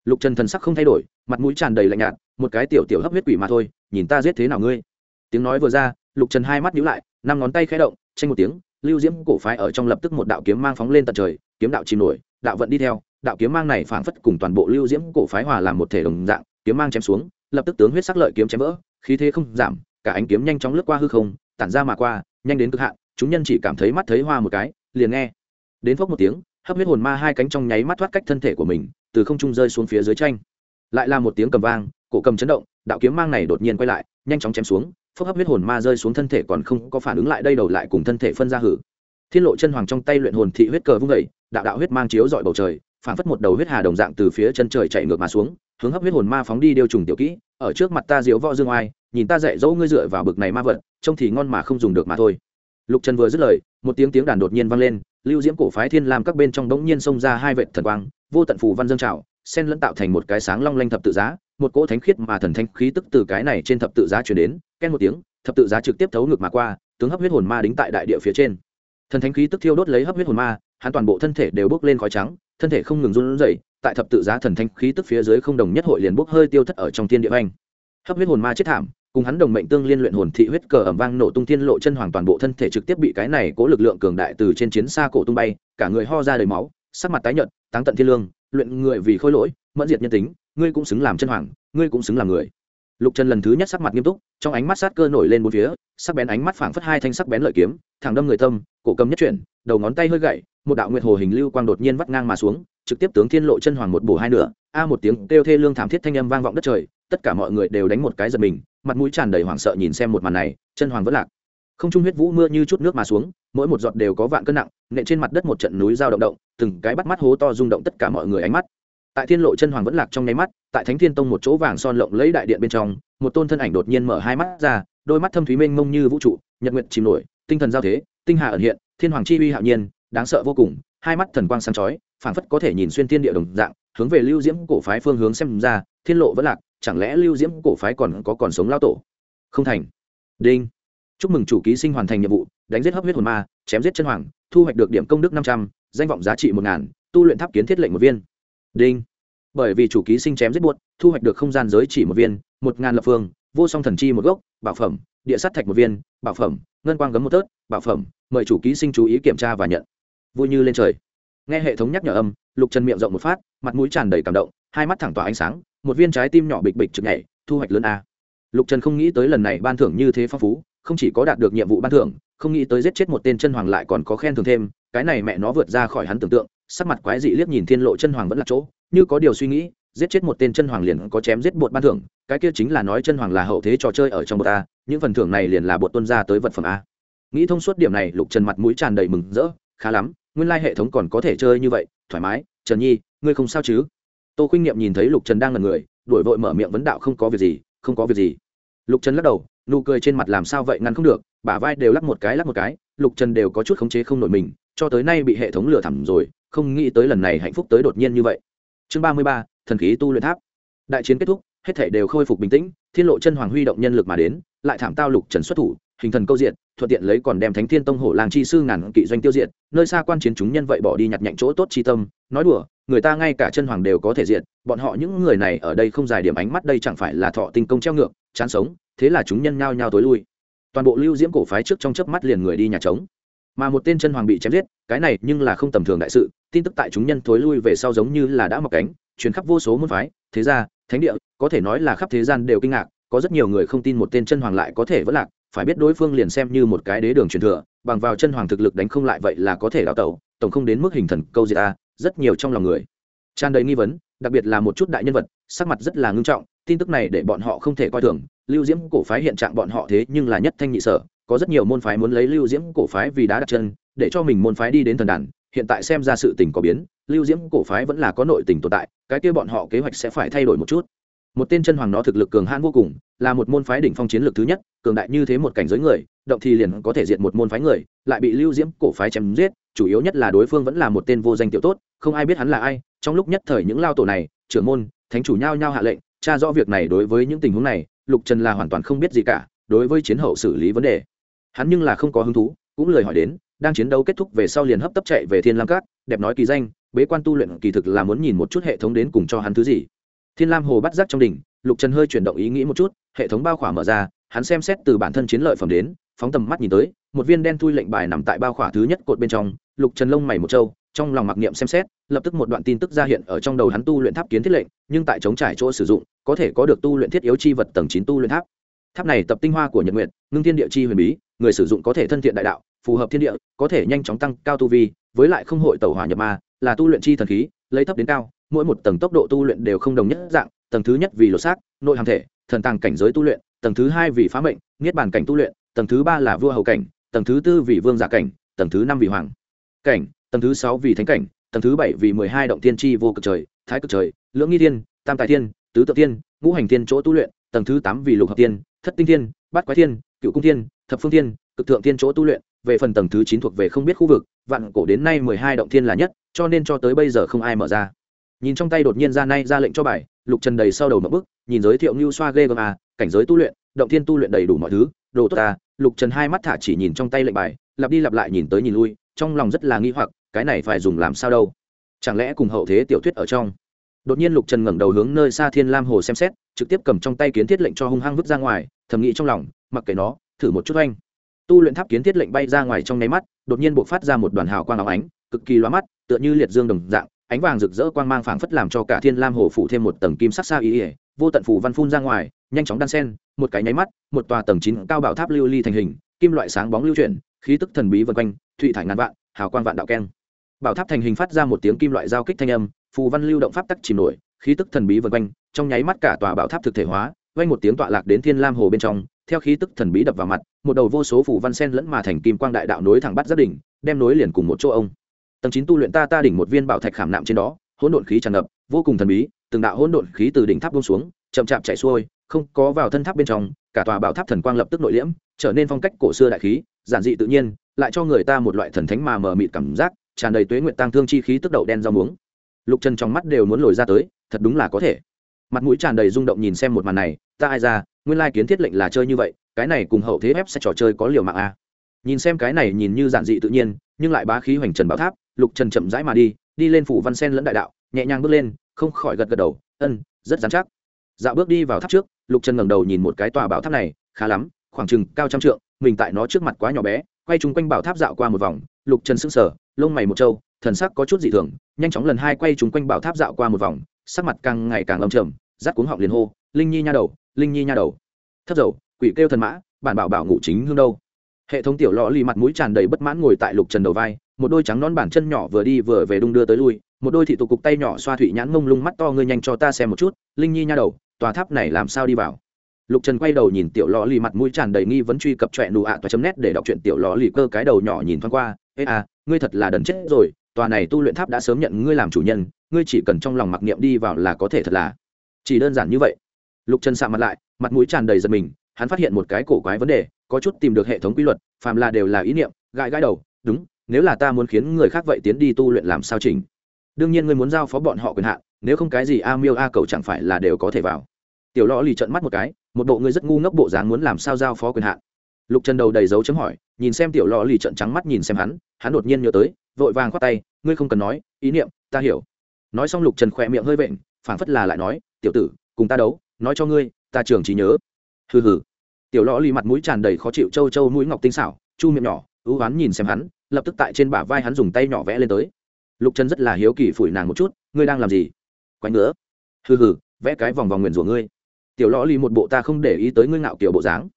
Lục trần thần sắc không thay đổi, mặt mũi tràn đầy lạnh nhạt, một cái tiểu tiểu hấp huyết quỷ mà thôi, nhìn ta giết thế nào ngươi? Tiếng nói vừa ra, lục trần hai mắt nhíu lại, năm ngón tay khẽ động tranh một tiếng lưu diễm cổ phái ở trong lập tức một đạo kiếm mang phóng lên tận trời, kiếm đạo chìm nổi, đạo vận đi theo, đạo kiếm mang này phảng phất cùng toàn bộ lưu diễm cổ phái hòa làm một thể đồng dạng, kiếm mang chém xuống, lập tức tướng huyết sắc lợi kiếm chém vỡ, khí thế không giảm, cả ánh kiếm nhanh chóng lướt qua hư không, tản ra mà qua, nhanh đến cực hạn, chúng nhân chỉ cảm thấy mắt thấy hoa một cái, liền nghe. Đến phốc một tiếng, hấp huyết hồn ma hai cánh trong nháy mắt thoát cách thân thể của mình, từ không trung rơi xuống phía dưới tranh. Lại là một tiếng cầm vang, cổ cầm chấn động, đạo kiếm mang này đột nhiên quay lại, nhanh chóng chém xuống phốc hấp huyết hồn ma rơi xuống thân thể còn không có phản ứng lại đây đầu lại cùng thân thể phân ra hử. Thiên lộ chân hoàng trong tay luyện hồn thị huyết cờ vung vẩy đạo đạo huyết mang chiếu dọi bầu trời phản phất một đầu huyết hà đồng dạng từ phía chân trời chạy ngược mà xuống, hướng hấp huyết hồn ma phóng đi điêu trùng tiểu kỹ, ở trước mặt ta diếu võ dương oai, nhìn ta dạy dỗ ngươi dựa vào bực này ma vật, trông thì ngon mà không dùng được mà thôi. Lục trần vừa dứt lời, một tiếng tiếng đàn đột nhiên vang lên, lưu diễm cổ phái thiên lam các bên trong đống nhiên xông ra hai vệt thần quang, vô tận phù văn dâng trào, sen lẫn tạo thành một cái sáng long lanh thập tự giá, một cỗ thánh khiết mà thần thanh khí tức từ cái này trên thập tự giá chuyển đến ken một tiếng, thập tự giá trực tiếp thấu ngược mà qua, tướng hấp huyết hồn ma đính tại đại địa phía trên. Thần thánh khí tức thiêu đốt lấy hấp huyết hồn ma, hắn toàn bộ thân thể đều bốc lên khói trắng, thân thể không ngừng run rẩy, tại thập tự giá thần thánh khí tức phía dưới không đồng nhất hội liền bốc hơi tiêu thất ở trong thiên địa anh hấp huyết hồn ma chết thảm, cùng hắn đồng mệnh tương liên luyện hồn thị huyết cờ ẩm vang nổ tung thiên lộ chân hoàng toàn bộ thân thể trực tiếp bị cái này cố lực lượng cường đại từ trên chiến xa cổ tung bay, cả người ho ra đầy máu, sắc mặt tái nhợt, táng tận thiên lương, luyện người vì khôi lỗi, mẫn diệt nhân tính, ngươi cũng xứng làm chân hoàng, ngươi cũng xứng làm người. Lục trần lần thứ nhất sắc mặt nghiêm túc trong ánh mắt sát cơ nổi lên bốn phía, sắc bén ánh mắt phảng phất hai thanh sắc bén lợi kiếm, thẳng đâm người tâm, cổ cầm nhất chuyển, đầu ngón tay hơi gậy, một đạo nguyệt hồ hình lưu quang đột nhiên vắt ngang mà xuống, trực tiếp tướng thiên lộ chân hoàng một bổ hai nửa, a một tiếng kêu thê lương thảm thiết thanh âm vang vọng đất trời, tất cả mọi người đều đánh một cái giật mình, mặt mũi tràn đầy hoảng sợ nhìn xem một màn này, chân hoàng vẫn lạc. Không trung huyết vũ mưa như chút nước mà xuống, mỗi một giọt đều có vạn cân nặng, nện trên mặt đất một trận núi dao động động, từng cái bắt mắt hố to rung động tất cả mọi người ánh mắt. Tại thiên lộ chân hoàng vẫn lạc trong nháy mắt, tại thánh thiên tông một chỗ vàng son lộng lấy đại điện bên trong một tôn thân ảnh đột nhiên mở hai mắt ra, đôi mắt thâm thúy mênh mông như vũ trụ, nhật nguyện chìm nổi, tinh thần giao thế, tinh hà ẩn hiện, thiên hoàng chi uy hạo nhiên, đáng sợ vô cùng, hai mắt thần quang sáng chói, phảng phất có thể nhìn xuyên thiên địa đồng dạng, hướng về lưu diễm cổ phái phương hướng xem ra, thiên lộ vẫn lạc, chẳng lẽ lưu diễm cổ phái còn có còn sống lao tổ? Không thành. Đinh. Chúc mừng chủ ký sinh hoàn thành nhiệm vụ, đánh giết hấp huyết hồn ma, chém giết chân hoàng, thu hoạch được điểm công đức năm trăm, danh vọng giá trị một ngàn, tu luyện tháp kiến thiết lệnh một viên. Đinh. Bởi vì chủ ký sinh chém giết buốt thu hoạch được không gian giới chỉ một viên một ngàn lập phương, vô song thần chi một gốc, bảo phẩm, địa sát thạch một viên, bảo phẩm, ngân quang gấm một tớt, bảo phẩm, mời chủ ký sinh chú ý kiểm tra và nhận. Vui như lên trời. Nghe hệ thống nhắc nhở âm, lục trần miệng rộng một phát, mặt mũi tràn đầy cảm động, hai mắt thẳng tỏa ánh sáng, một viên trái tim nhỏ bịch bịch trực nhảy, thu hoạch lớn a. Lục trần không nghĩ tới lần này ban thưởng như thế phong phú, không chỉ có đạt được nhiệm vụ ban thưởng, không nghĩ tới giết chết một tên chân hoàng lại còn có khen thưởng thêm, cái này mẹ nó vượt ra khỏi hắn tưởng tượng, sắc mặt quái dị liếc nhìn thiên lộ chân hoàng vẫn là chỗ, như có điều suy nghĩ giết chết một tên chân hoàng liền có chém giết bột ban thưởng, cái kia chính là nói chân hoàng là hậu thế trò chơi ở trong bột a những phần thưởng này liền là bột tuân ra tới vật phẩm a. Nghĩ thông suốt điểm này, lục trần mặt mũi tràn đầy mừng rỡ, khá lắm, nguyên lai hệ thống còn có thể chơi như vậy, thoải mái, trần nhi, ngươi không sao chứ? Tô khuynh nghiệm nhìn thấy lục trần đang ngần người đổi vội mở miệng vấn đạo không có việc gì, không có việc gì. Lục trần lắc đầu, nụ cười trên mặt làm sao vậy ngăn không được, bả vai đều lắc một cái lắc một cái, lục trần đều có chút khống chế không nổi mình, cho tới nay bị hệ thống lừa thẳm rồi, không nghĩ tới lần này hạnh phúc tới đột nhiên như vậy. Chương ba mươi ba thần khí tu luyện tháp. Đại chiến kết thúc, hết thể đều khôi phục bình tĩnh, thiên lộ chân hoàng huy động nhân lực mà đến, lại thảm tao lục trần xuất thủ, hình thần câu diện thuận tiện lấy còn đem thánh thiên tông hổ làng chi sư ngàn kỵ doanh tiêu diệt, nơi xa quan chiến chúng nhân vậy bỏ đi nhặt nhạnh chỗ tốt chi tâm, nói đùa, người ta ngay cả chân hoàng đều có thể diện bọn họ những người này ở đây không dài điểm ánh mắt đây chẳng phải là thọ tinh công treo ngược, chán sống, thế là chúng nhân nhao nhao tối lui. Toàn bộ lưu diễm cổ phái trước trong chớp mắt liền người đi nhà trống. Mà một tên chân hoàng bị chém giết, cái này nhưng là không tầm thường đại sự, tin tức tại chúng nhân thối lui về sau giống như là đã mọc cánh truyền khắp vô số môn phái, thế ra thánh địa, có thể nói là khắp thế gian đều kinh ngạc, có rất nhiều người không tin một tên chân hoàng lại có thể vẫn lạc, phải biết đối phương liền xem như một cái đế đường truyền thừa, bằng vào chân hoàng thực lực đánh không lại vậy là có thể đào tẩu, tổng không đến mức hình thần câu diệt ta rất nhiều trong lòng người. Tràn đầy nghi vấn, đặc biệt là một chút đại nhân vật, sắc mặt rất là ngưng trọng, tin tức này để bọn họ không thể coi thường, lưu diễm cổ phái hiện trạng bọn họ thế nhưng là nhất thanh nhị sở, có rất nhiều môn phái muốn lấy lưu diễm cổ phái vì đá đặt chân, để cho mình môn phái đi đến thần đàn hiện tại xem ra sự tình có biến, lưu diễm cổ phái vẫn là có nội tình tồn tại, cái kia bọn họ kế hoạch sẽ phải thay đổi một chút. Một tên chân hoàng nó thực lực cường hãn vô cùng, là một môn phái đỉnh phong chiến lược thứ nhất, cường đại như thế một cảnh giới người, động thì liền có thể diệt một môn phái người, lại bị lưu diễm cổ phái chém giết, chủ yếu nhất là đối phương vẫn là một tên vô danh tiểu tốt, không ai biết hắn là ai, trong lúc nhất thời những lao tổ này, trưởng môn, thánh chủ nhao nhao hạ lệnh, tra rõ việc này đối với những tình huống này, lục trần là hoàn toàn không biết gì cả, đối với chiến hậu xử lý vấn đề. Hắn nhưng là không có hứng thú, cũng lời hỏi đến đang chiến đấu kết thúc về sau liền hấp tấp chạy về thiên lam cát đẹp nói kỳ danh, bế quan tu luyện kỳ thực là muốn nhìn một chút hệ thống đến cùng cho hắn thứ gì. Thiên lam hồ bắt giác trong đỉnh, lục trần hơi chuyển động ý nghĩ một chút, hệ thống bao khỏa mở ra, hắn xem xét từ bản thân chiến lợi phẩm đến, phóng tầm mắt nhìn tới, một viên đen thui lệnh bài nằm tại bao khỏa thứ nhất cột bên trong, lục trần lông mày một trâu, trong lòng mặc niệm xem xét, lập tức một đoạn tin tức ra hiện ở trong đầu hắn tu luyện tháp kiến thiết lệnh, nhưng tại chống trải chỗ sử dụng, có thể có được tu luyện thiết yếu chi vật tầng chín tu luyện tháp. Tháp này tập tinh hoa của nhật nguyện ngưng thiên địa chi huyền bí, người sử dụng có thể thân thiện đại đạo phù hợp thiên địa, có thể nhanh chóng tăng cao tu vi, với lại không hội tẩu hỏa nhập ma, là tu luyện chi thần khí, lấy thấp đến cao, mỗi một tầng tốc độ tu luyện đều không đồng nhất dạng, tầng thứ nhất vì lột xác, nội hàm thể, thần tàng cảnh giới tu luyện, tầng thứ hai vì phá mệnh, niết bàn cảnh tu luyện, tầng thứ ba là vua hầu cảnh, tầng thứ tư vì vương giả cảnh, tầng thứ năm vì hoàng cảnh, tầng thứ sáu vì thánh cảnh, tầng thứ bảy vì mười hai động tiên tri vô cực trời, thái cực trời, lưỡng nghi thiên, tam tài thiên, tứ tự tiên ngũ hành thiên chỗ tu luyện, tầng thứ tám vì lục hợp tiên thất tinh thiên, bát quái thiên, cựu cung thiên, thập phương thiên, cực thượng thiên chỗ tu luyện về phần tầng thứ chín thuộc về không biết khu vực, vạn cổ đến nay mười hai động thiên là nhất, cho nên cho tới bây giờ không ai mở ra. Nhìn trong tay đột nhiên ra nay ra lệnh cho bài, lục trần đầy sau đầu mở bức nhìn giới thiệu ngưu xoa ghê gầm à cảnh giới tu luyện, động thiên tu luyện đầy đủ mọi thứ, đồ tốt ta lục trần hai mắt thả chỉ nhìn trong tay lệnh bài, lặp đi lặp lại nhìn tới nhìn lui, trong lòng rất là nghi hoặc, cái này phải dùng làm sao đâu? Chẳng lẽ cùng hậu thế tiểu thuyết ở trong? Đột nhiên lục trần ngẩng đầu hướng nơi xa thiên lam hồ xem xét, trực tiếp cầm trong tay kiến thiết lệnh cho hung hăng vứt ra ngoài, thầm nghĩ trong lòng, mặc kệ nó, thử một chút oanh tu luyện tháp kiến thiết lệnh bay ra ngoài trong nháy mắt, đột nhiên buộc phát ra một đoàn hào quang áo ánh, cực kỳ loa mắt, tựa như liệt dương đồng dạng, ánh vàng rực rỡ quang mang phảng phất làm cho cả thiên lam hồ phủ thêm một tầng kim sắc xa ý ỉa vô tận phủ văn phun ra ngoài, nhanh chóng đan sen, một cái nháy mắt, một tòa tầng chín cao bảo tháp lưu ly thành hình, kim loại sáng bóng lưu chuyển, khí tức thần bí vân quanh, thụy thải ngàn vạn, hào quang vạn đạo keng. Bảo tháp thành hình phát ra một tiếng kim loại giao kích thanh âm, phù văn lưu động pháp tắc chìm nổi, khí tức thần bí vân quanh, trong nháy mắt cả tòa bảo tháp thực thể hóa vang một tiếng tọa lạc đến thiên lam hồ bên trong, theo khí tức thần bí đập vào mặt, một đầu vô số phủ văn sen lẫn mà thành kim quang đại đạo nối thẳng bắt gia đỉnh, đem nối liền cùng một chỗ ông. Tầng chín tu luyện ta ta đỉnh một viên bảo thạch khảm nạm trên đó, hỗn độn khí tràn ngập, vô cùng thần bí, từng đạo hỗn độn khí từ đỉnh tháp buông xuống, chậm chạp chạy xuôi, không có vào thân tháp bên trong, cả tòa bảo tháp thần quang lập tức nội liễm, trở nên phong cách cổ xưa đại khí, giản dị tự nhiên, lại cho người ta một loại thần thánh mà mờ mịt cảm giác, tràn đầy tuế nguyện tăng thương chi khí tức đậu đen rau muống. Lục trần trong mắt đều muốn lồi ra tới, thật đúng là có thể mặt mũi tràn đầy rung động nhìn xem một màn này, ta ai ra, nguyên lai kiến thiết lệnh là chơi như vậy, cái này cùng hậu thế ép sẽ trò chơi có liều mạng a nhìn xem cái này nhìn như giản dị tự nhiên, nhưng lại bá khí hoành trần bảo tháp, lục trần chậm rãi mà đi đi lên phủ văn sen lẫn đại đạo, nhẹ nhàng bước lên, không khỏi gật gật đầu ân rất dán chắc. Dạo bước đi vào tháp trước, lục trần ngẩng đầu nhìn một cái tòa bảo tháp này, khá lắm, khoảng chừng cao trăm trượng, mình tại nó trước mặt quá nhỏ bé, quay chung quanh bảo tháp dạo qua một vòng, lục trần sững sờ, lông mày một trâu, thần sắc có chút dị thường, nhanh chóng lần hai quay chung quanh bảo tháp dạo qua một vòng, sắc mặt càng ngày càng âm trầm rát cuống họng liền hô, linh nhi nha đầu, linh nhi nha đầu. Thấp dầu, quỷ kêu thần mã, bản bảo bảo ngủ chính hương đâu. Hệ thống tiểu lò lì mặt mũi tràn đầy bất mãn ngồi tại lục trần đầu vai, một đôi trắng non bản chân nhỏ vừa đi vừa về đung đưa tới lui, một đôi thị tục cục tay nhỏ xoa thủy nhãn mông lung mắt to ngươi nhanh cho ta xem một chút, linh nhi nha đầu, tòa tháp này làm sao đi vào? Lục trần quay đầu nhìn tiểu lò lì mặt mũi tràn đầy nghi vấn truy cập trọe nụ ạ toa chấm nét để đọc chuyện tiểu lò lì cơ cái đầu nhỏ nhìn thoáng qua, ê à ngươi thật là đần chết rồi, tòa này tu luyện tháp đã sớm nhận ngươi làm chủ nhân, ngươi chỉ cần trong lòng mặc niệm đi vào là có thể thật là chỉ đơn giản như vậy. Lục trần sạ mặt lại, mặt mũi tràn đầy giật mình, hắn phát hiện một cái cổ quái vấn đề, có chút tìm được hệ thống quy luật, phàm là đều là ý niệm, gãi gãi đầu, đúng, nếu là ta muốn khiến người khác vậy tiến đi tu luyện làm sao chỉnh? Đương nhiên ngươi muốn giao phó bọn họ quyền hạn, nếu không cái gì a miêu a cầu chẳng phải là đều có thể vào. Tiểu lò lì trận mắt một cái, một bộ ngươi rất ngu ngốc bộ dáng muốn làm sao giao phó quyền hạn? Lục trần đầu đầy dấu chấm hỏi, nhìn xem tiểu lò lì trận trắng mắt nhìn xem hắn hắn đột nhiên nhớ tới, vội vàng khoát tay, ngươi không cần nói, ý niệm, ta hiểu. Nói xong lục trần khỏe miệng hơi vện, phảng phất là lại nói tiểu tử, cùng ta đấu, nói cho ngươi, ta trường trí nhớ. Hừ hừ. Tiểu lò lì mặt mũi tràn đầy khó chịu châu châu mũi ngọc tinh xảo, chu miệng nhỏ, ưu oán nhìn xem hắn, lập tức tại trên bả vai hắn dùng tay nhỏ vẽ lên tới. Lục trần rất là hiếu kỳ phủi nàng một chút, ngươi đang làm gì? Quánh nữa hừ hừ, vẽ cái vòng vòng nguyền rủa ngươi. Tiểu lò lì một bộ ta không để ý tới ngươi ngạo kiểu bộ dáng.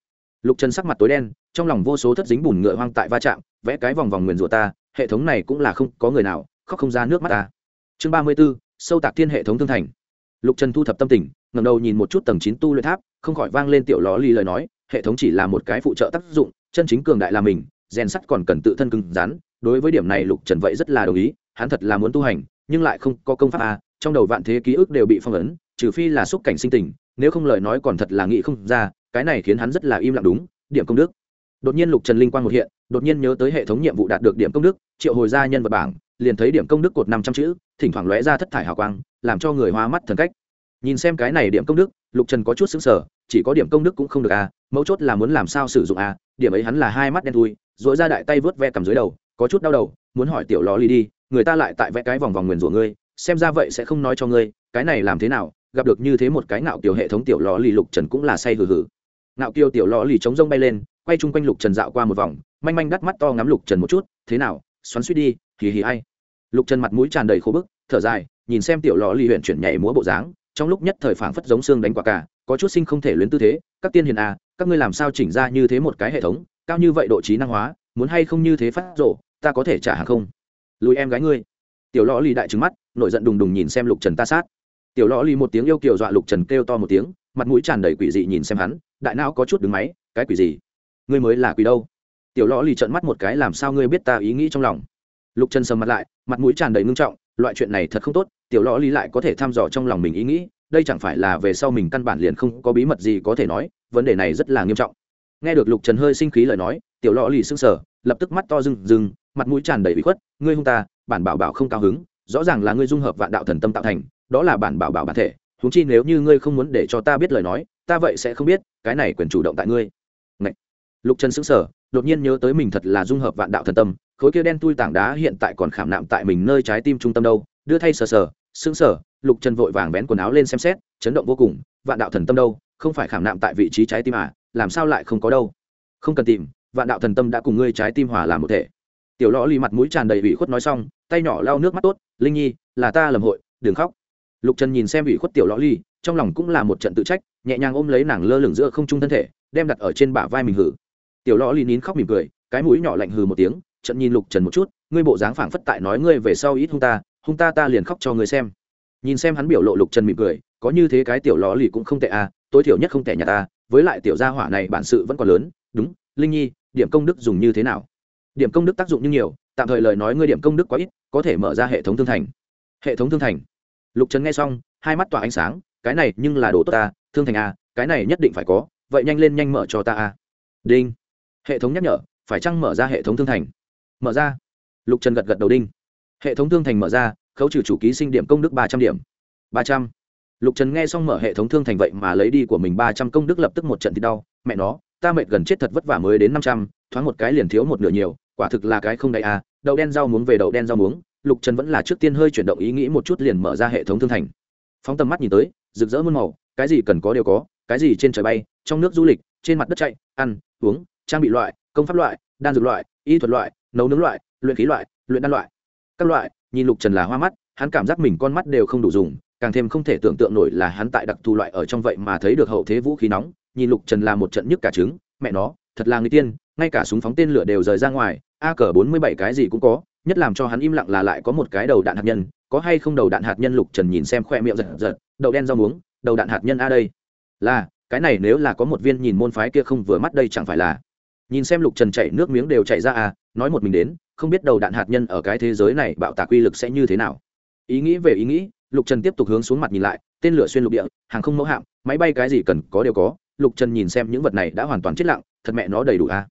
Lục trần sắc mặt tối đen, trong lòng vô số thất dính bùn ngựa hoang tại va chạm, vẽ cái vòng vòng nguyền rủa ta, hệ thống này cũng là không có người nào, khóc không ra nước mắt ta. Chương ba mươi b ố sâu tạc thiên hệ thống thương thành lục trần thu thập tâm tình ngầm đầu nhìn một chút tầng chín tu luyện tháp, không khỏi vang lên tiểu ló ly lời nói, hệ thống chỉ là một cái phụ trợ tác dụng, chân chính cường đại là mình, rèn sắt còn cần tự thân cứng rắn, đối với điểm này lục trần vậy rất là đồng ý, hắn thật là muốn tu hành, nhưng lại không có công pháp a trong đầu vạn thế ký ức đều bị phong ấn, trừ phi là xúc cảnh sinh tình, nếu không lời nói còn thật là nghĩ không ra, cái này khiến hắn rất là im lặng đúng, điểm công đức. Đột nhiên lục trần linh quang một hiện, đột nhiên nhớ tới hệ thống nhiệm vụ đạt được điểm công đức, triệu hồi gia nhân vật bảng, liền thấy điểm công đức cột năm trăm chữ thỉnh thoảng lóe ra thất thải hào quang, làm cho người hoa mắt thần cách. Nhìn xem cái này điểm công đức, lục trần có chút xứng sở chỉ có điểm công đức cũng không được à mấu chốt là muốn làm sao sử dụng à điểm ấy hắn là hai mắt đen thui dội ra đại tay vớt ve cầm dưới đầu, có chút đau đầu, muốn hỏi tiểu lò ly đi, người ta lại tại vẽ cái vòng vòng nguyền rủa ngươi, xem ra vậy sẽ không nói cho ngươi, cái này làm thế nào, gặp được như thế một cái ngạo kiểu hệ thống tiểu lò lì lục trần cũng là say hừ hừ. Ngạo kiều tiểu lò lì chống rông bay lên, quay chung quanh lục trần dạo qua một vòng, manh manh đắt mắt to ngắm lục trần một chút, thế nào, xoắn suýt đi, hì hì hay lục trần mặt mũi tràn đầy khô bức, thở dài, nhìn xem tiểu lò ly huyện chuyển nhảy múa bộ dáng, trong lúc nhất thời phảng phất giống xương đánh quả cả, có chút sinh không thể luyến tư thế, các tiên hiền à các ngươi làm sao chỉnh ra như thế một cái hệ thống, cao như vậy độ trí năng hóa, muốn hay không như thế phát rộ, ta có thể trả hàng không? Lùi em gái ngươi. Tiểu lò ly đại trứng mắt, nổi giận đùng đùng nhìn xem lục trần ta sát. Tiểu lò ly một tiếng yêu kiều dọa lục trần kêu to một tiếng, mặt mũi tràn đầy quỷ dị nhìn xem hắn, đại não có chút đứng máy, cái quỷ gì? Ngươi mới là quỷ đâu? Tiểu lò ly trợn mắt một cái, làm sao ngươi biết ta ý nghĩ trong lòng? Lục trần sầm mặt lại, mặt mũi tràn đầy ngưng trọng, loại chuyện này thật không tốt, tiểu lõ ly lại có thể thăm dò trong lòng mình ý nghĩ, đây chẳng phải là về sau mình căn bản liền không có bí mật gì có thể nói, vấn đề này rất là nghiêm trọng nghe được lục trần hơi sinh khí lời nói, tiểu lò lì sưng sờ, lập tức mắt to rừng rừng mặt mũi tràn đầy bị khuất, ngươi hung ta, bản bảo bảo không cao hứng, rõ ràng là ngươi dung hợp vạn đạo thần tâm tạo thành, đó là bản bảo bảo bản thể húng chi nếu như ngươi không muốn để cho ta biết lời nói, ta vậy sẽ không biết, cái này quyền chủ động tại ngươi Ngậy. lục trần sững sờ, đột nhiên nhớ tới mình thật là dung hợp vạn đạo thần tâm khối kia đen tui tảng đá hiện tại còn khảm nạm tại mình nơi trái tim trung tâm đâu, đưa thay sờ sờ, sững sờ, lục trần vội vàng vén quần áo lên xem xét, chấn động vô cùng, vạn đạo thần tâm đâu, không phải khảm nạm tại vị trí trái tim à làm sao lại không có đâu. Không cần tìm, vạn đạo thần tâm đã cùng ngươi trái tim hòa làm một thể. Tiểu lõ lì mặt mũi tràn đầy ủy khuất nói xong, tay nhỏ lau nước mắt tốt, linh nhi, là ta lầm hội, đừng khóc. Lục trần nhìn xem ủy khuất tiểu lõ lì trong lòng cũng là một trận tự trách, nhẹ nhàng ôm lấy nàng lơ lửng giữa không trung thân thể, đem đặt ở trên bả vai mình hử. Tiểu lõ lì nín khóc mỉm cười, cái mũi nhỏ lạnh hừ một tiếng trận nhìn lục trần một chút, ngươi bộ dáng phảng phất tại nói ngươi về sau ít hung ta hung ta ta liền khóc cho ngươi xem. Nhìn xem hắn biểu lộ lục trần mỉm cười, có như thế cái tiểu lò lì cũng không tệ à tối thiểu nhất không tệ nhà ta, với lại tiểu gia hỏa này bản sự vẫn còn lớn, đúng, linh nhi, điểm công đức dùng như thế nào? Điểm công đức tác dụng như nhiều, tạm thời lời nói ngươi điểm công đức quá ít, có thể mở ra hệ thống thương thành. Hệ thống thương thành. Lục trần nghe xong, hai mắt tỏa ánh sáng, cái này nhưng là đồ tốt ta, thương thành a cái này nhất định phải có, vậy nhanh lên nhanh mở cho ta a đinh. Hệ thống nhắc nhở, phải chăng mở ra hệ thống thương thành? Mở ra. Lục trần gật gật đầu đinh. Hệ thống thương thành mở ra, khấu trừ chủ ký sinh điểm công đức ba trăm điểm. Ba trăm. Lục trần nghe xong mở hệ thống thương thành vậy mà lấy đi của mình ba trăm công đức lập tức một trận thì đau. Mẹ nó, ta mệt gần chết thật vất vả mới đến năm trăm, thoáng một cái liền thiếu một nửa nhiều, quả thực là cái không đại à. Đậu đen rau muống về đậu đen rau muống, lục trần vẫn là trước tiên hơi chuyển động ý nghĩ một chút liền mở ra hệ thống thương thành. Phóng tầm mắt nhìn tới, rực rỡ muôn màu, cái gì cần có đều có, cái gì trên trời bay, trong nước du lịch, trên mặt đất chạy, ăn, uống, trang bị loại, công pháp loại, đan dược loại, y thuật loại nấu nướng loại, luyện khí loại, luyện đan loại. Các loại, nhìn lục trần là hoa mắt, hắn cảm giác mình con mắt đều không đủ dùng, càng thêm không thể tưởng tượng nổi là hắn tại đặc thù loại ở trong vậy mà thấy được hậu thế vũ khí nóng, nhìn lục trần là một trận nhức cả trứng, mẹ nó, thật là người tiên, ngay cả súng phóng tên lửa đều rời ra ngoài, a cờ bốn mươi bảy cái gì cũng có, nhất làm cho hắn im lặng là lại có một cái đầu đạn hạt nhân, có hay không đầu đạn hạt nhân lục trần nhìn xem khoe miệng giật giật đầu đen rau muống, đầu đạn hạt nhân a đây. Là, cái này nếu là có một viên nhìn môn phái kia không vừa mắt đây chẳng phải là nhìn xem lục trần chảy nước miếng đều chảy ra à nói một mình đến, không biết đầu đạn hạt nhân ở cái thế giới này bạo tạc uy lực sẽ như thế nào. Ý nghĩ về ý nghĩ, lục trần tiếp tục hướng xuống mặt nhìn lại, tên lửa xuyên lục địa, hàng không mẫu hạm, máy bay cái gì cần có đều có, lục trần nhìn xem những vật này đã hoàn toàn chết lặng, thật mẹ nó đầy đủ à?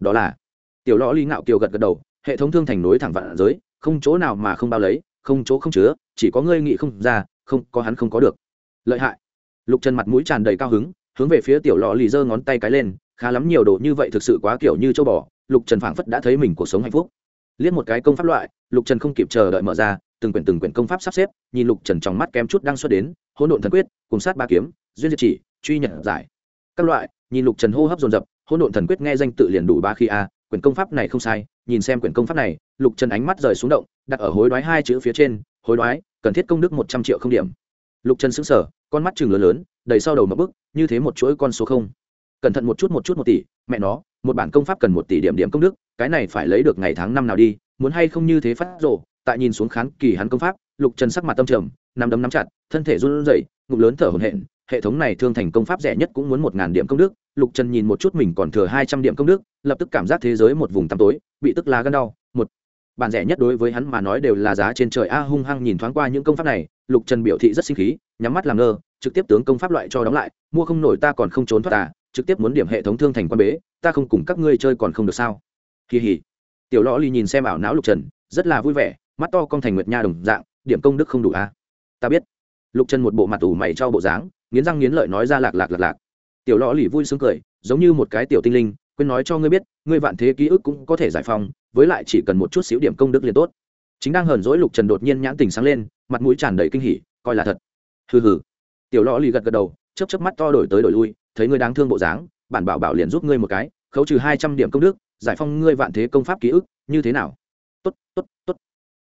đó là, tiểu lõ ly ngạo kiều gật gật đầu, hệ thống thương thành nối thẳng vạn giới, không chỗ nào mà không bao lấy, không chỗ không chứa, chỉ có ngươi nghĩ không ra, không, có hắn không có được. Lợi hại. Lục trần mặt mũi tràn đầy cao hứng, hướng về phía tiểu lò lì giơ ngón tay cái lên khá lắm nhiều đồ như vậy thực sự quá kiểu như châu bò, lục trần phảng phất đã thấy mình cuộc sống hạnh phúc. Liếc một cái công pháp loại, lục trần không kịp chờ đợi mở ra, từng quyển từng quyển công pháp sắp xếp, nhìn lục trần trong mắt kém chút đang xuất đến, hỗn độn thần quyết cùng sát ba kiếm, duyên diệt chỉ, truy nhận giải. Các loại, nhìn lục trần hô hấp dồn dập, hỗn độn thần quyết nghe danh tự liền đủ ba khi a, quyển công pháp này không sai, nhìn xem quyển công pháp này, lục trần ánh mắt rời xuống động, đặt ở hối đoái hai chữ phía trên, hối đoái, cần thiết công đức một trăm triệu không điểm. Lục trần xứng sở con mắt chừng lớn lớn, đầy sau đầu mập bức như thế một chuỗi con số không cẩn thận một chút một chút một tỷ, mẹ nó, một bản công pháp cần một tỷ điểm điểm công đức, cái này phải lấy được ngày tháng năm nào đi, muốn hay không như thế phát rộ tại nhìn xuống khán kỳ hắn công pháp, lục trần sắc mặt tâm trầm nằm đấm nắm chặt, thân thể run rẩy ngụm lớn thở hổn hển, hệ thống này thương thành công pháp rẻ nhất cũng muốn một ngàn điểm công đức, lục trần nhìn một chút mình còn thừa hai trăm điểm công đức, lập tức cảm giác thế giới một vùng tăm tối, bị tức lá gân đau, một, bản rẻ nhất đối với hắn mà nói đều là giá trên trời a, hung hăng nhìn thoáng qua những công pháp này, lục trần biểu thị rất sinh khí, nhắm mắt làm ngơ, trực tiếp tướng công pháp loại cho đóng lại, mua không nổi ta còn không trốn thoát à trực tiếp muốn điểm hệ thống thương thành quan bế, ta không cùng các ngươi chơi còn không được sao? Kỳ hỉ tiểu lõ ly nhìn xem ảo não lục trần, rất là vui vẻ, mắt to con thành nguyệt nha đồng dạng, điểm công đức không đủ à? Ta biết. Lục trần một bộ mặt ủ mày cho bộ dáng, nghiến răng nghiến lợi nói ra lạc lạc lạc lạc. Tiểu lõ lì vui sướng cười, giống như một cái tiểu tinh linh, quên nói cho ngươi biết, ngươi vạn thế ký ức cũng có thể giải phóng, với lại chỉ cần một chút xíu điểm công đức liền tốt. Chính đang hờn dỗi lục trần đột nhiên nhãn tình sáng lên, mặt mũi tràn đầy kinh hỉ, coi là thật. Hừ hừ. Tiểu lõ lì gật gật đầu chấp chấp mắt to đổi tới đổi lui thấy ngươi đáng thương bộ dáng, bản bảo bảo liền giúp ngươi một cái, khấu trừ hai trăm điểm công đức, giải phong ngươi vạn thế công pháp ký ức, như thế nào? Tốt tốt tốt.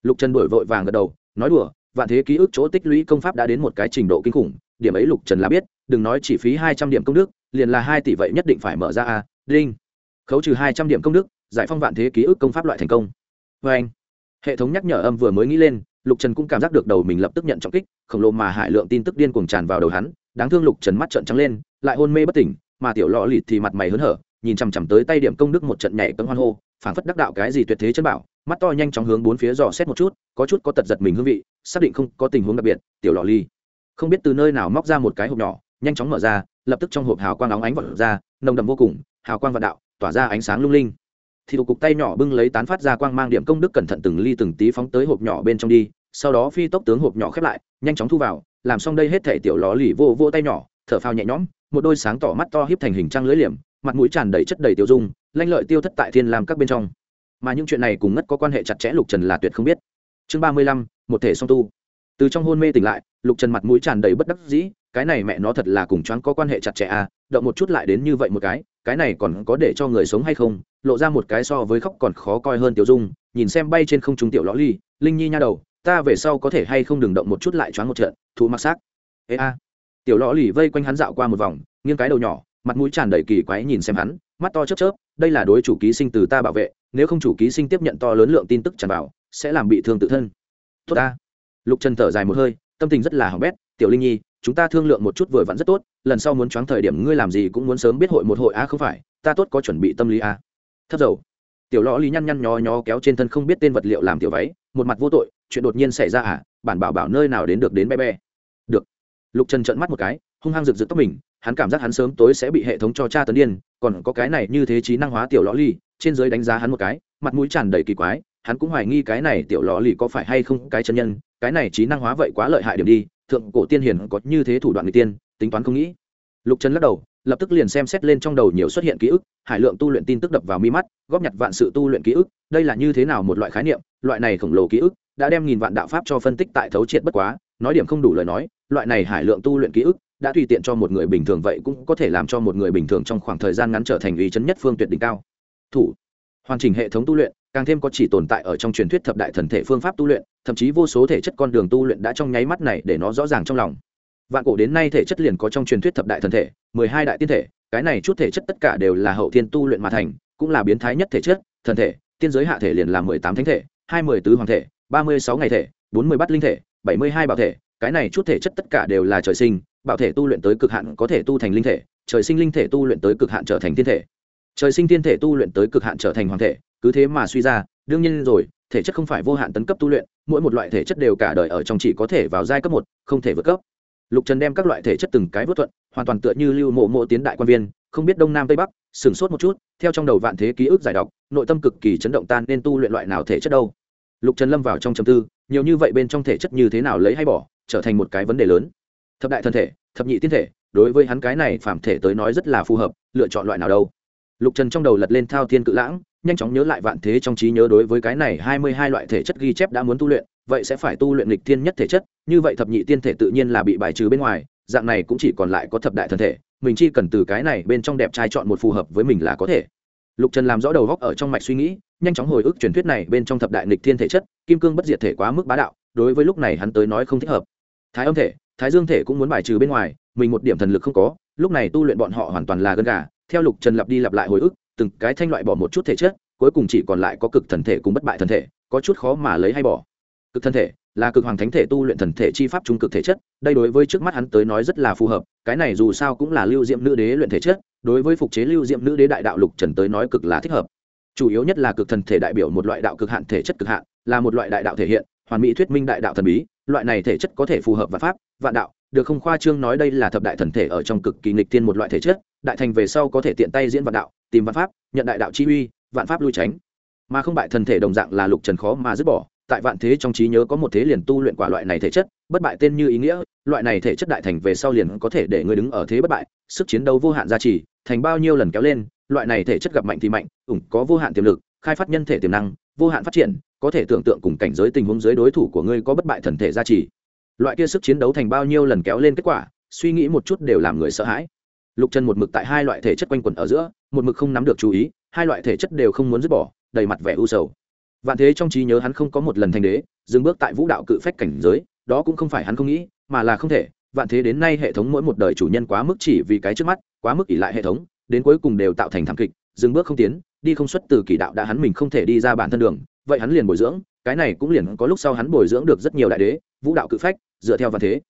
Lục trần đổi vội vàng gật đầu, nói đùa, vạn thế ký ức chỗ tích lũy công pháp đã đến một cái trình độ kinh khủng, điểm ấy lục trần là biết, đừng nói chỉ phí hai trăm điểm công đức, liền là hai tỷ vậy nhất định phải mở ra a, đinh. Khấu trừ hai trăm điểm công đức, giải phong vạn thế ký ức công pháp loại thành công. Vê anh, hệ thống nhắc nhở âm vừa mới nghĩ lên, lục trần cũng cảm giác được đầu mình lập tức nhận trọng kích, khổng lồ mà hải lượng tin tức điên cuồng tràn vào đầu hắn đáng thương lục trần mắt trợn trắng lên, lại hôn mê bất tỉnh, mà tiểu lọ lịt thì mặt mày hớn hở, nhìn chằm chằm tới tay điểm công đức một trận nhảy cấm hoan hô, phảng phất đắc đạo cái gì tuyệt thế chân bảo, mắt to nhanh chóng hướng bốn phía dò xét một chút, có chút có tật giật mình hương vị, xác định không có tình huống đặc biệt, tiểu lọ ly không biết từ nơi nào móc ra một cái hộp nhỏ, nhanh chóng mở ra, lập tức trong hộp hào quang óng ánh vọt ra, nồng đậm vô cùng, hào quang vạn đạo, tỏa ra ánh sáng lung linh. Thì cục tay nhỏ bưng lấy tán phát ra quang mang điểm công đức cẩn thận từng ly từng tí phóng tới hộp nhỏ bên trong đi, sau đó phi tốc tướng hộp nhỏ khép lại, nhanh chóng thu vào làm xong đây hết thể tiểu ló lì vô vô tay nhỏ, thở phao nhẹ nhõm, một đôi sáng tỏ mắt to hiếp thành hình trăng lưỡi liềm, mặt mũi tràn đầy chất đầy tiêu dung, lanh lợi tiêu thất tại thiên làm các bên trong. Mà những chuyện này cùng ngất có quan hệ chặt chẽ lục trần là tuyệt không biết. Chương ba mươi lăm, một thể song tu. Từ trong hôn mê tỉnh lại, lục trần mặt mũi tràn đầy bất đắc dĩ, cái này mẹ nó thật là cùng choáng có quan hệ chặt chẽ à động một chút lại đến như vậy một cái cái này còn có để cho người sống hay không, lộ ra một cái so với khóc còn khó coi hơn tiểu dung, nhìn xem bay trên không trung tiểu lõ ly linh nhi nha đầu ta về sau có thể hay không đừng động một chút lại choáng một trận thú mặc xác. Ê a. Tiểu lõ lì vây quanh hắn dạo qua một vòng, nghiêng cái đầu nhỏ, mặt mũi tràn đầy kỳ quái nhìn xem hắn, mắt to chớp chớp, đây là đối chủ ký sinh từ ta bảo vệ, nếu không chủ ký sinh tiếp nhận to lớn lượng tin tức tràn vào, sẽ làm bị thương tự thân. Tốt ta. Lục trần thở dài một hơi, tâm tình rất là hỏng bét, tiểu linh nhi, chúng ta thương lượng một chút vừa vặn rất tốt, lần sau muốn choáng thời điểm ngươi làm gì cũng muốn sớm biết hội một hội a, không phải, ta tốt có chuẩn bị tâm lý a. Thấp dầu. Tiểu lõ lý nhăn nhăn nhó nhó kéo trên thân không biết tên vật liệu làm tiểu váy, một mặt vô tội chuyện đột nhiên xảy ra à? Bản bảo bảo nơi nào đến được đến bé bé? Được. Lục trần trợn mắt một cái, hung hăng rực rực tóc mình, hắn cảm giác hắn sớm tối sẽ bị hệ thống cho cha tấn điên, còn có cái này như thế trí năng hóa tiểu lõ ly trên giới đánh giá hắn một cái, mặt mũi tràn đầy kỳ quái, hắn cũng hoài nghi cái này tiểu lò lì có phải hay không cái chân nhân, cái này trí năng hóa vậy quá lợi hại điểm đi, thượng cổ tiên hiền có như thế thủ đoạn người tiên, tính toán không nghĩ. Lục trần lắc đầu, lập tức liền xem xét lên trong đầu nhiều xuất hiện ký ức, hải lượng tu luyện tin tức đập vào mi mắt, góp nhặt vạn sự tu luyện ký ức, đây là như thế nào một loại khái niệm, loại này khổng lồ ký ức đã đem nghìn vạn đạo pháp cho phân tích tại thấu triệt bất quá, nói điểm không đủ lời nói, loại này hải lượng tu luyện ký ức, đã tùy tiện cho một người bình thường vậy cũng có thể làm cho một người bình thường trong khoảng thời gian ngắn trở thành uy chấn nhất phương tuyệt đỉnh cao. Thủ. Hoàn chỉnh hệ thống tu luyện, càng thêm có chỉ tồn tại ở trong truyền thuyết thập đại thần thể phương pháp tu luyện, thậm chí vô số thể chất con đường tu luyện đã trong nháy mắt này để nó rõ ràng trong lòng. Vạn cổ đến nay thể chất liền có trong truyền thuyết thập đại thần thể, mười hai đại tiên thể, cái này chút thể chất tất cả đều là hậu thiên tu luyện mà thành, cũng là biến thái nhất thể chất, thần thể, tiên giới hạ thể liền là mười tám thánh thể, hai mươi tứ hoàng thể ba mươi sáu ngày thể, bốn mươi bát linh thể, bảy mươi hai bảo thể. Cái này chút thể chất tất cả đều là trời sinh, bảo thể tu luyện tới cực hạn có thể tu thành linh thể, trời sinh linh thể tu luyện tới cực hạn trở thành tiên thể. Trời sinh tiên thể tu luyện tới cực hạn trở thành hoàng thể, cứ thế mà suy ra, đương nhiên rồi, thể chất không phải vô hạn tấn cấp tu luyện, mỗi một loại thể chất đều cả đời ở trong chỉ có thể vào giai cấp một, không thể vượt cấp. Lục trần đem các loại thể chất từng cái vớt thuận, hoàn toàn tựa như lưu mộ mộ tiến đại quan viên, không biết đông nam tây bắc sửng sốt một chút, theo trong đầu vạn thế ký ức giải đọc, nội tâm cực kỳ chấn động tan nên tu luyện loại nào thể chất đâu lục trần lâm vào trong chầm tư, nhiều như vậy bên trong thể chất như thế nào lấy hay bỏ, trở thành một cái vấn đề lớn. Thập đại thân thể, thập nhị tiên thể, đối với hắn cái này phạm thể tới nói rất là phù hợp, lựa chọn loại nào đâu. Lục trần trong đầu lật lên thao thiên cự lãng, nhanh chóng nhớ lại vạn thế trong trí nhớ đối với cái này hai mươi hai loại thể chất ghi chép đã muốn tu luyện, vậy sẽ phải tu luyện lịch thiên nhất thể chất, như vậy thập nhị tiên thể tự nhiên là bị bài trừ bên ngoài, dạng này cũng chỉ còn lại có thập đại thân thể, mình chỉ cần từ cái này bên trong đẹp trai chọn một phù hợp với mình là có thể. Lục trần làm rõ đầu góc ở trong mạch suy nghĩ nhanh chóng hồi ức truyền thuyết này bên trong thập đại nghịch thiên thể chất, kim cương bất diệt thể quá mức bá đạo, đối với lúc này hắn tới nói không thích hợp. Thái âm thể, thái dương thể cũng muốn bài trừ bên ngoài, mình một điểm thần lực không có, lúc này tu luyện bọn họ hoàn toàn là gân gà, theo lục trần lặp đi lặp lại hồi ức, từng cái thanh loại bỏ một chút thể chất, cuối cùng chỉ còn lại có cực thần thể cùng bất bại thần thể, có chút khó mà lấy hay bỏ. Cực thần thể là cực hoàng thánh thể tu luyện thần thể chi pháp trung cực thể chất, đây đối với trước mắt hắn tới nói rất là phù hợp, cái này dù sao cũng là lưu diệm nữ đế luyện thể chất, đối với phục chế lưu diệm nữ đế đại đạo lục trần tới nói cực là thích hợp chủ yếu nhất là cực thần thể đại biểu một loại đạo cực hạn thể chất cực hạn, là một loại đại đạo thể hiện, hoàn mỹ thuyết minh đại đạo thần bí, loại này thể chất có thể phù hợp và pháp, vạn đạo. Được không khoa trương nói đây là thập đại thần thể ở trong cực kỳ nghịch tiên một loại thể chất, đại thành về sau có thể tiện tay diễn vạn đạo, tìm vạn pháp, nhận đại đạo chi uy, vạn pháp lui tránh. Mà không bại thần thể đồng dạng là lục trần khó mà dứt bỏ, tại vạn thế trong trí nhớ có một thế liền tu luyện quả loại này thể chất, bất bại tên như ý nghĩa, loại này thể chất đại thành về sau liền có thể để người đứng ở thế bất bại, sức chiến đấu vô hạn gia trì, thành bao nhiêu lần kéo lên loại này thể chất gặp mạnh thì mạnh, ủng có vô hạn tiềm lực, khai phát nhân thể tiềm năng, vô hạn phát triển, có thể tưởng tượng cùng cảnh giới tình huống dưới đối thủ của ngươi có bất bại thần thể gia trì. Loại kia sức chiến đấu thành bao nhiêu lần kéo lên kết quả, suy nghĩ một chút đều làm người sợ hãi. Lục trần một mực tại hai loại thể chất quanh quẩn ở giữa, một mực không nắm được chú ý, hai loại thể chất đều không muốn dứt bỏ, đầy mặt vẻ u sầu. Vạn thế trong trí nhớ hắn không có một lần thành đế, dừng bước tại vũ đạo cự phách cảnh giới, đó cũng không phải hắn không nghĩ, mà là không thể. Vạn thế đến nay hệ thống mỗi một đời chủ nhân quá mức chỉ vì cái trước mắt, quá mức ỷ lại hệ thống đến cuối cùng đều tạo thành thảm kịch, dừng bước không tiến, đi không xuất từ kỳ đạo đã hắn mình không thể đi ra bản thân đường, vậy hắn liền bồi dưỡng, cái này cũng liền có lúc sau hắn bồi dưỡng được rất nhiều đại đế, vũ đạo cự phách, dựa theo văn thế.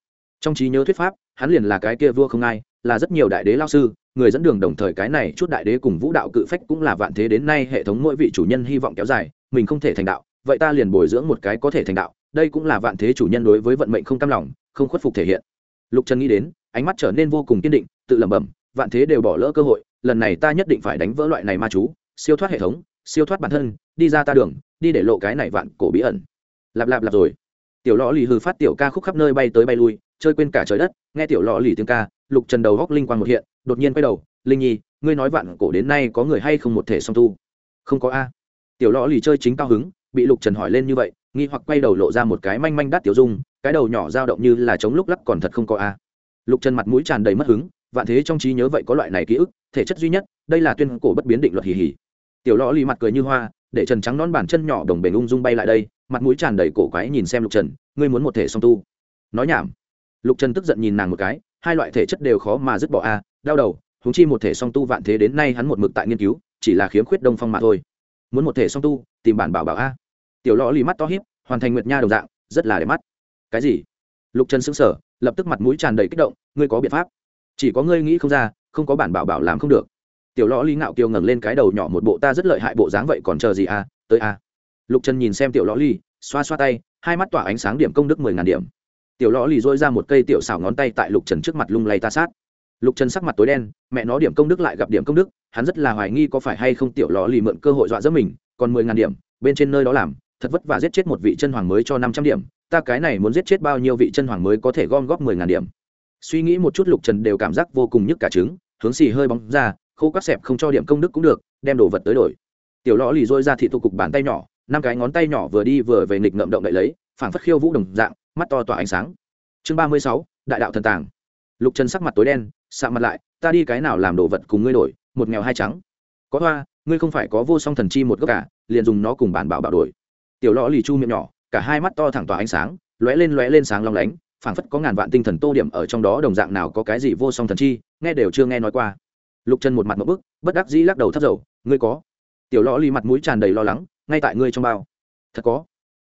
Trong trí nhớ thuyết pháp, hắn liền là cái kia vua không ai, là rất nhiều đại đế lao sư, người dẫn đường đồng thời cái này chút đại đế cùng vũ đạo cự phách cũng là vạn thế đến nay hệ thống mỗi vị chủ nhân hy vọng kéo dài, mình không thể thành đạo, vậy ta liền bồi dưỡng một cái có thể thành đạo, đây cũng là vạn thế chủ nhân đối với vận mệnh không cam lòng, không khuất phục thể hiện. Lục trần nghĩ đến, ánh mắt trở nên vô cùng kiên định, tự lẩm bẩm vạn thế đều bỏ lỡ cơ hội, lần này ta nhất định phải đánh vỡ loại này ma chú, siêu thoát hệ thống, siêu thoát bản thân, đi ra ta đường, đi để lộ cái này vạn cổ bí ẩn. Lạp lạp lạp rồi. Tiểu lò lì hư phát tiểu ca khúc khắp nơi bay tới bay lui, chơi quên cả trời đất, nghe tiểu lò lì tiếng ca, lục trần đầu góc linh quang một hiện, đột nhiên quay đầu, linh nhi, ngươi nói vạn cổ đến nay có người hay không một thể song tu? Không có a. Tiểu lò lì chơi chính cao hứng, bị lục trần hỏi lên như vậy, nghi hoặc quay đầu lộ ra một cái manh manh đắt tiểu dung, cái đầu nhỏ dao động như là chống lúc lắc còn thật không có a. Lục trần mặt mũi tràn đầy mất hứng vạn thế trong trí nhớ vậy có loại này ký ức, thể chất duy nhất, đây là tuyên cổ bất biến định luật hì hì. Tiểu lò lì mặt cười như hoa, để trần trắng non bản chân nhỏ đồng bền ung dung bay lại đây, mặt mũi tràn đầy cổ quái nhìn xem lục trần, ngươi muốn một thể song tu. Nói nhảm. Lục trần tức giận nhìn nàng một cái, hai loại thể chất đều khó mà dứt bỏ a, đau đầu húng chi một thể song tu vạn thế đến nay hắn một mực tại nghiên cứu, chỉ là khiếm khuyết đông phong mà thôi. Muốn một thể song tu, tìm bản bảo bảo a. Tiểu lò lì mắt to hiếp hoàn thành nguyệt nha đồng dạng, rất là đẹp mắt. Cái gì? Lục trần xứng sở lập tức mặt mũi tràn đầy kích động, ngươi có biện pháp chỉ có ngươi nghĩ không ra không có bản bảo bảo làm không được. Tiểu lõ ly ngạo kiều ngẩng lên cái đầu nhỏ một bộ ta rất lợi hại bộ dáng vậy còn chờ gì à, tới à. lục trần nhìn xem tiểu lõ ly xoa xoa tay hai mắt tỏa ánh sáng điểm công đức mười ngàn điểm. Tiểu lõ lì dôi ra một cây tiểu xảo ngón tay tại lục trần trước mặt lung lay ta sát. Lục trần sắc mặt tối đen mẹ nó điểm công đức lại gặp điểm công đức hắn rất là hoài nghi có phải hay không tiểu lò lì mượn cơ hội dọa dẫm mình còn mười ngàn điểm bên trên nơi đó làm thật vất vả giết chết một vị chân hoàng mới cho năm trăm điểm ta cái này muốn giết chết bao nhiêu vị chân hoàng mới có thể gom góp mười ngàn điểm? Suy nghĩ một chút lục trần đều cảm giác vô cùng nhức cả trứng, hướng xì hơi bóng ra, khô các xẹp không cho điểm công đức cũng được, đem đồ vật tới đổi. Tiểu lò lì dôi ra thị tụ cục bàn tay nhỏ, năm cái ngón tay nhỏ vừa đi vừa về nghịch ngậm động đậy lấy, phảng phất khiêu vũ đồng dạng, mắt to tỏa ánh sáng. Chương ba mươi sáu, đại đạo thần tàng. Lục trần sắc mặt tối đen sạ mặt lại, ta đi cái nào làm đồ vật cùng ngươi đổi, một nghèo hai trắng. Có hoa, ngươi không phải có vô song thần chi một gốc cả, liền dùng nó cùng bản bảo bảo đổi. Tiểu lò lì chu miệng nhỏ, cả hai mắt to thẳng tỏa ánh sáng, lóe lên lóe lên sáng long lánh phảng phất có ngàn vạn tinh thần tô điểm ở trong đó đồng dạng nào có cái gì vô song thần chi, nghe đều chưa nghe nói qua. Lục trần một mặt một bức, bất đắc dĩ lắc đầu thất dầu ngươi có? Tiểu lò lì mặt mũi tràn đầy lo lắng, ngay tại ngươi trong bao. Thật có?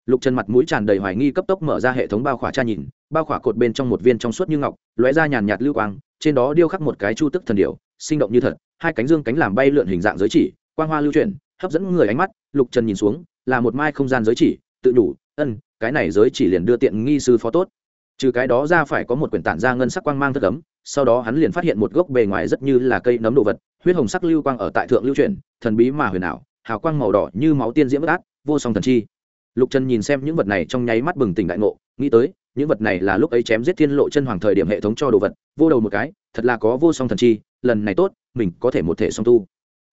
Lục trần mặt mũi tràn đầy hoài nghi cấp tốc mở ra hệ thống bao khỏa tra nhìn, bao khỏa cột bên trong một viên trong suốt như ngọc, lóe ra nhàn nhạt lưu quang, trên đó điêu khắc một cái chu tức thần điệu sinh động như thật, hai cánh dương cánh làm bay lượn hình dạng giới chỉ, quang hoa lưu chuyển, hấp dẫn người ánh mắt, lục trần nhìn xuống, là một mai không gian giới chỉ, tự đủ, ân, cái này giới chỉ liền đưa tiện nghi sư phó tốt trừ cái đó ra phải có một quyển tản ra ngân sắc quang mang thất ấm, sau đó hắn liền phát hiện một gốc bề ngoài rất như là cây nấm đồ vật, huyết hồng sắc lưu quang ở tại thượng lưu chuyển, thần bí mà huyền ảo, hào quang màu đỏ như máu tiên diễm bất át, vô song thần chi. Lục trần nhìn xem những vật này trong nháy mắt bừng tỉnh đại ngộ, nghĩ tới, những vật này là lúc ấy chém giết thiên lộ chân hoàng thời điểm hệ thống cho đồ vật, vô đầu một cái, thật là có vô song thần chi, lần này tốt, mình có thể một thể song tu.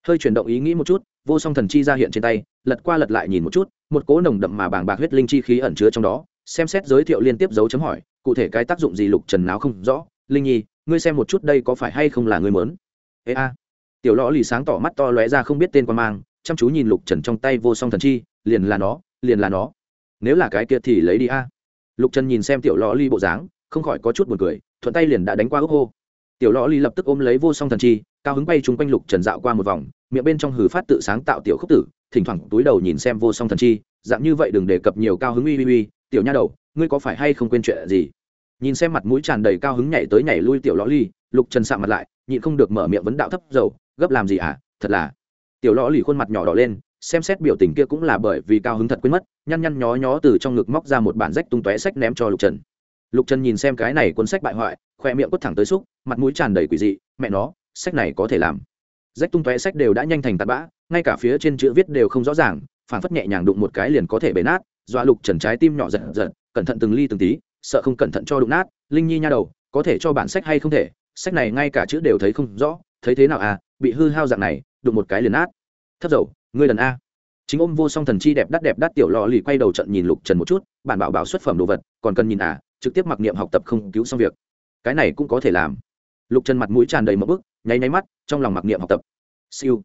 Hơi chuyển động ý nghĩ một chút, vô song thần chi ra hiện trên tay, lật qua lật lại nhìn một chút, một cỗ nồng đậm mà bàng bạc huyết linh chi khí ẩn chứa trong đó, xem xét giới thiệu liên tiếp dấu chấm hỏi cụ thể cái tác dụng gì lục trần nào không rõ. Linh nhi, ngươi xem một chút đây có phải hay không là ngươi mớn ê a. Tiểu lõ lì sáng tỏ mắt to lóe ra không biết tên quan mang, chăm chú nhìn lục trần trong tay vô song thần chi, liền là nó, liền là nó. Nếu là cái kia thì lấy đi a. Lục trần nhìn xem tiểu lõ ly bộ dáng, không khỏi có chút buồn cười, thuận tay liền đã đánh qua ước hô. Tiểu lõ ly lập tức ôm lấy vô song thần chi, cao hứng bay chung quanh lục trần dạo qua một vòng, miệng bên trong hừ phát tự sáng tạo tiểu khúc tử, thỉnh thoảng túi đầu nhìn xem vô song thần chi, dạng như vậy đừng đề cập nhiều cao hứng uy uy uy, tiểu nha đầu ngươi có phải hay không quên chuyện gì? Nhìn xem mặt mũi tràn đầy cao hứng nhảy tới nhảy lui tiểu lõ ly lục trần sạm mặt lại, nhịn không được mở miệng vấn đạo thấp dầu, gấp làm gì à thật là. Tiểu lõ lì khuôn mặt nhỏ đỏ lên, xem xét biểu tình kia cũng là bởi vì cao hứng thật quên mất, nhăn nhăn nhó nhó từ trong ngực móc ra một bản rách tung tóe sách ném cho lục trần. Lục trần nhìn xem cái này cuốn sách bại hoại khoe miệng quất thẳng tới xúc, mặt mũi tràn đầy quỷ dị, mẹ nó, sách này có thể làm. Rách tung tóe sách đều đã nhanh thành tạt bã, ngay cả phía trên chữ viết đều không rõ ràng phản phất nhẹ nhàng đụng một cái liền có thể bể nát, dọa lục trần trái tim nhỏ giật giật cẩn thận từng ly từng tí, sợ không cẩn thận cho đụng nát. Linh nhi nha đầu, có thể cho bản sách hay không thể? Sách này ngay cả chữ đều thấy không rõ. Thấy thế nào à? Bị hư hao dạng này, đụng một cái liền nát. Thấp dầu, ngươi lần a. Chính ôm vô song thần chi đẹp đắt đẹp đắt tiểu lò lì quay đầu trận nhìn lục trần một chút, bản bảo bảo xuất phẩm đồ vật, còn cần nhìn à? Trực tiếp mặc niệm học tập không cứu xong việc. Cái này cũng có thể làm. Lục trần mặt mũi tràn đầy một bức, nháy nháy mắt, trong lòng mặc niệm học tập. Siêu.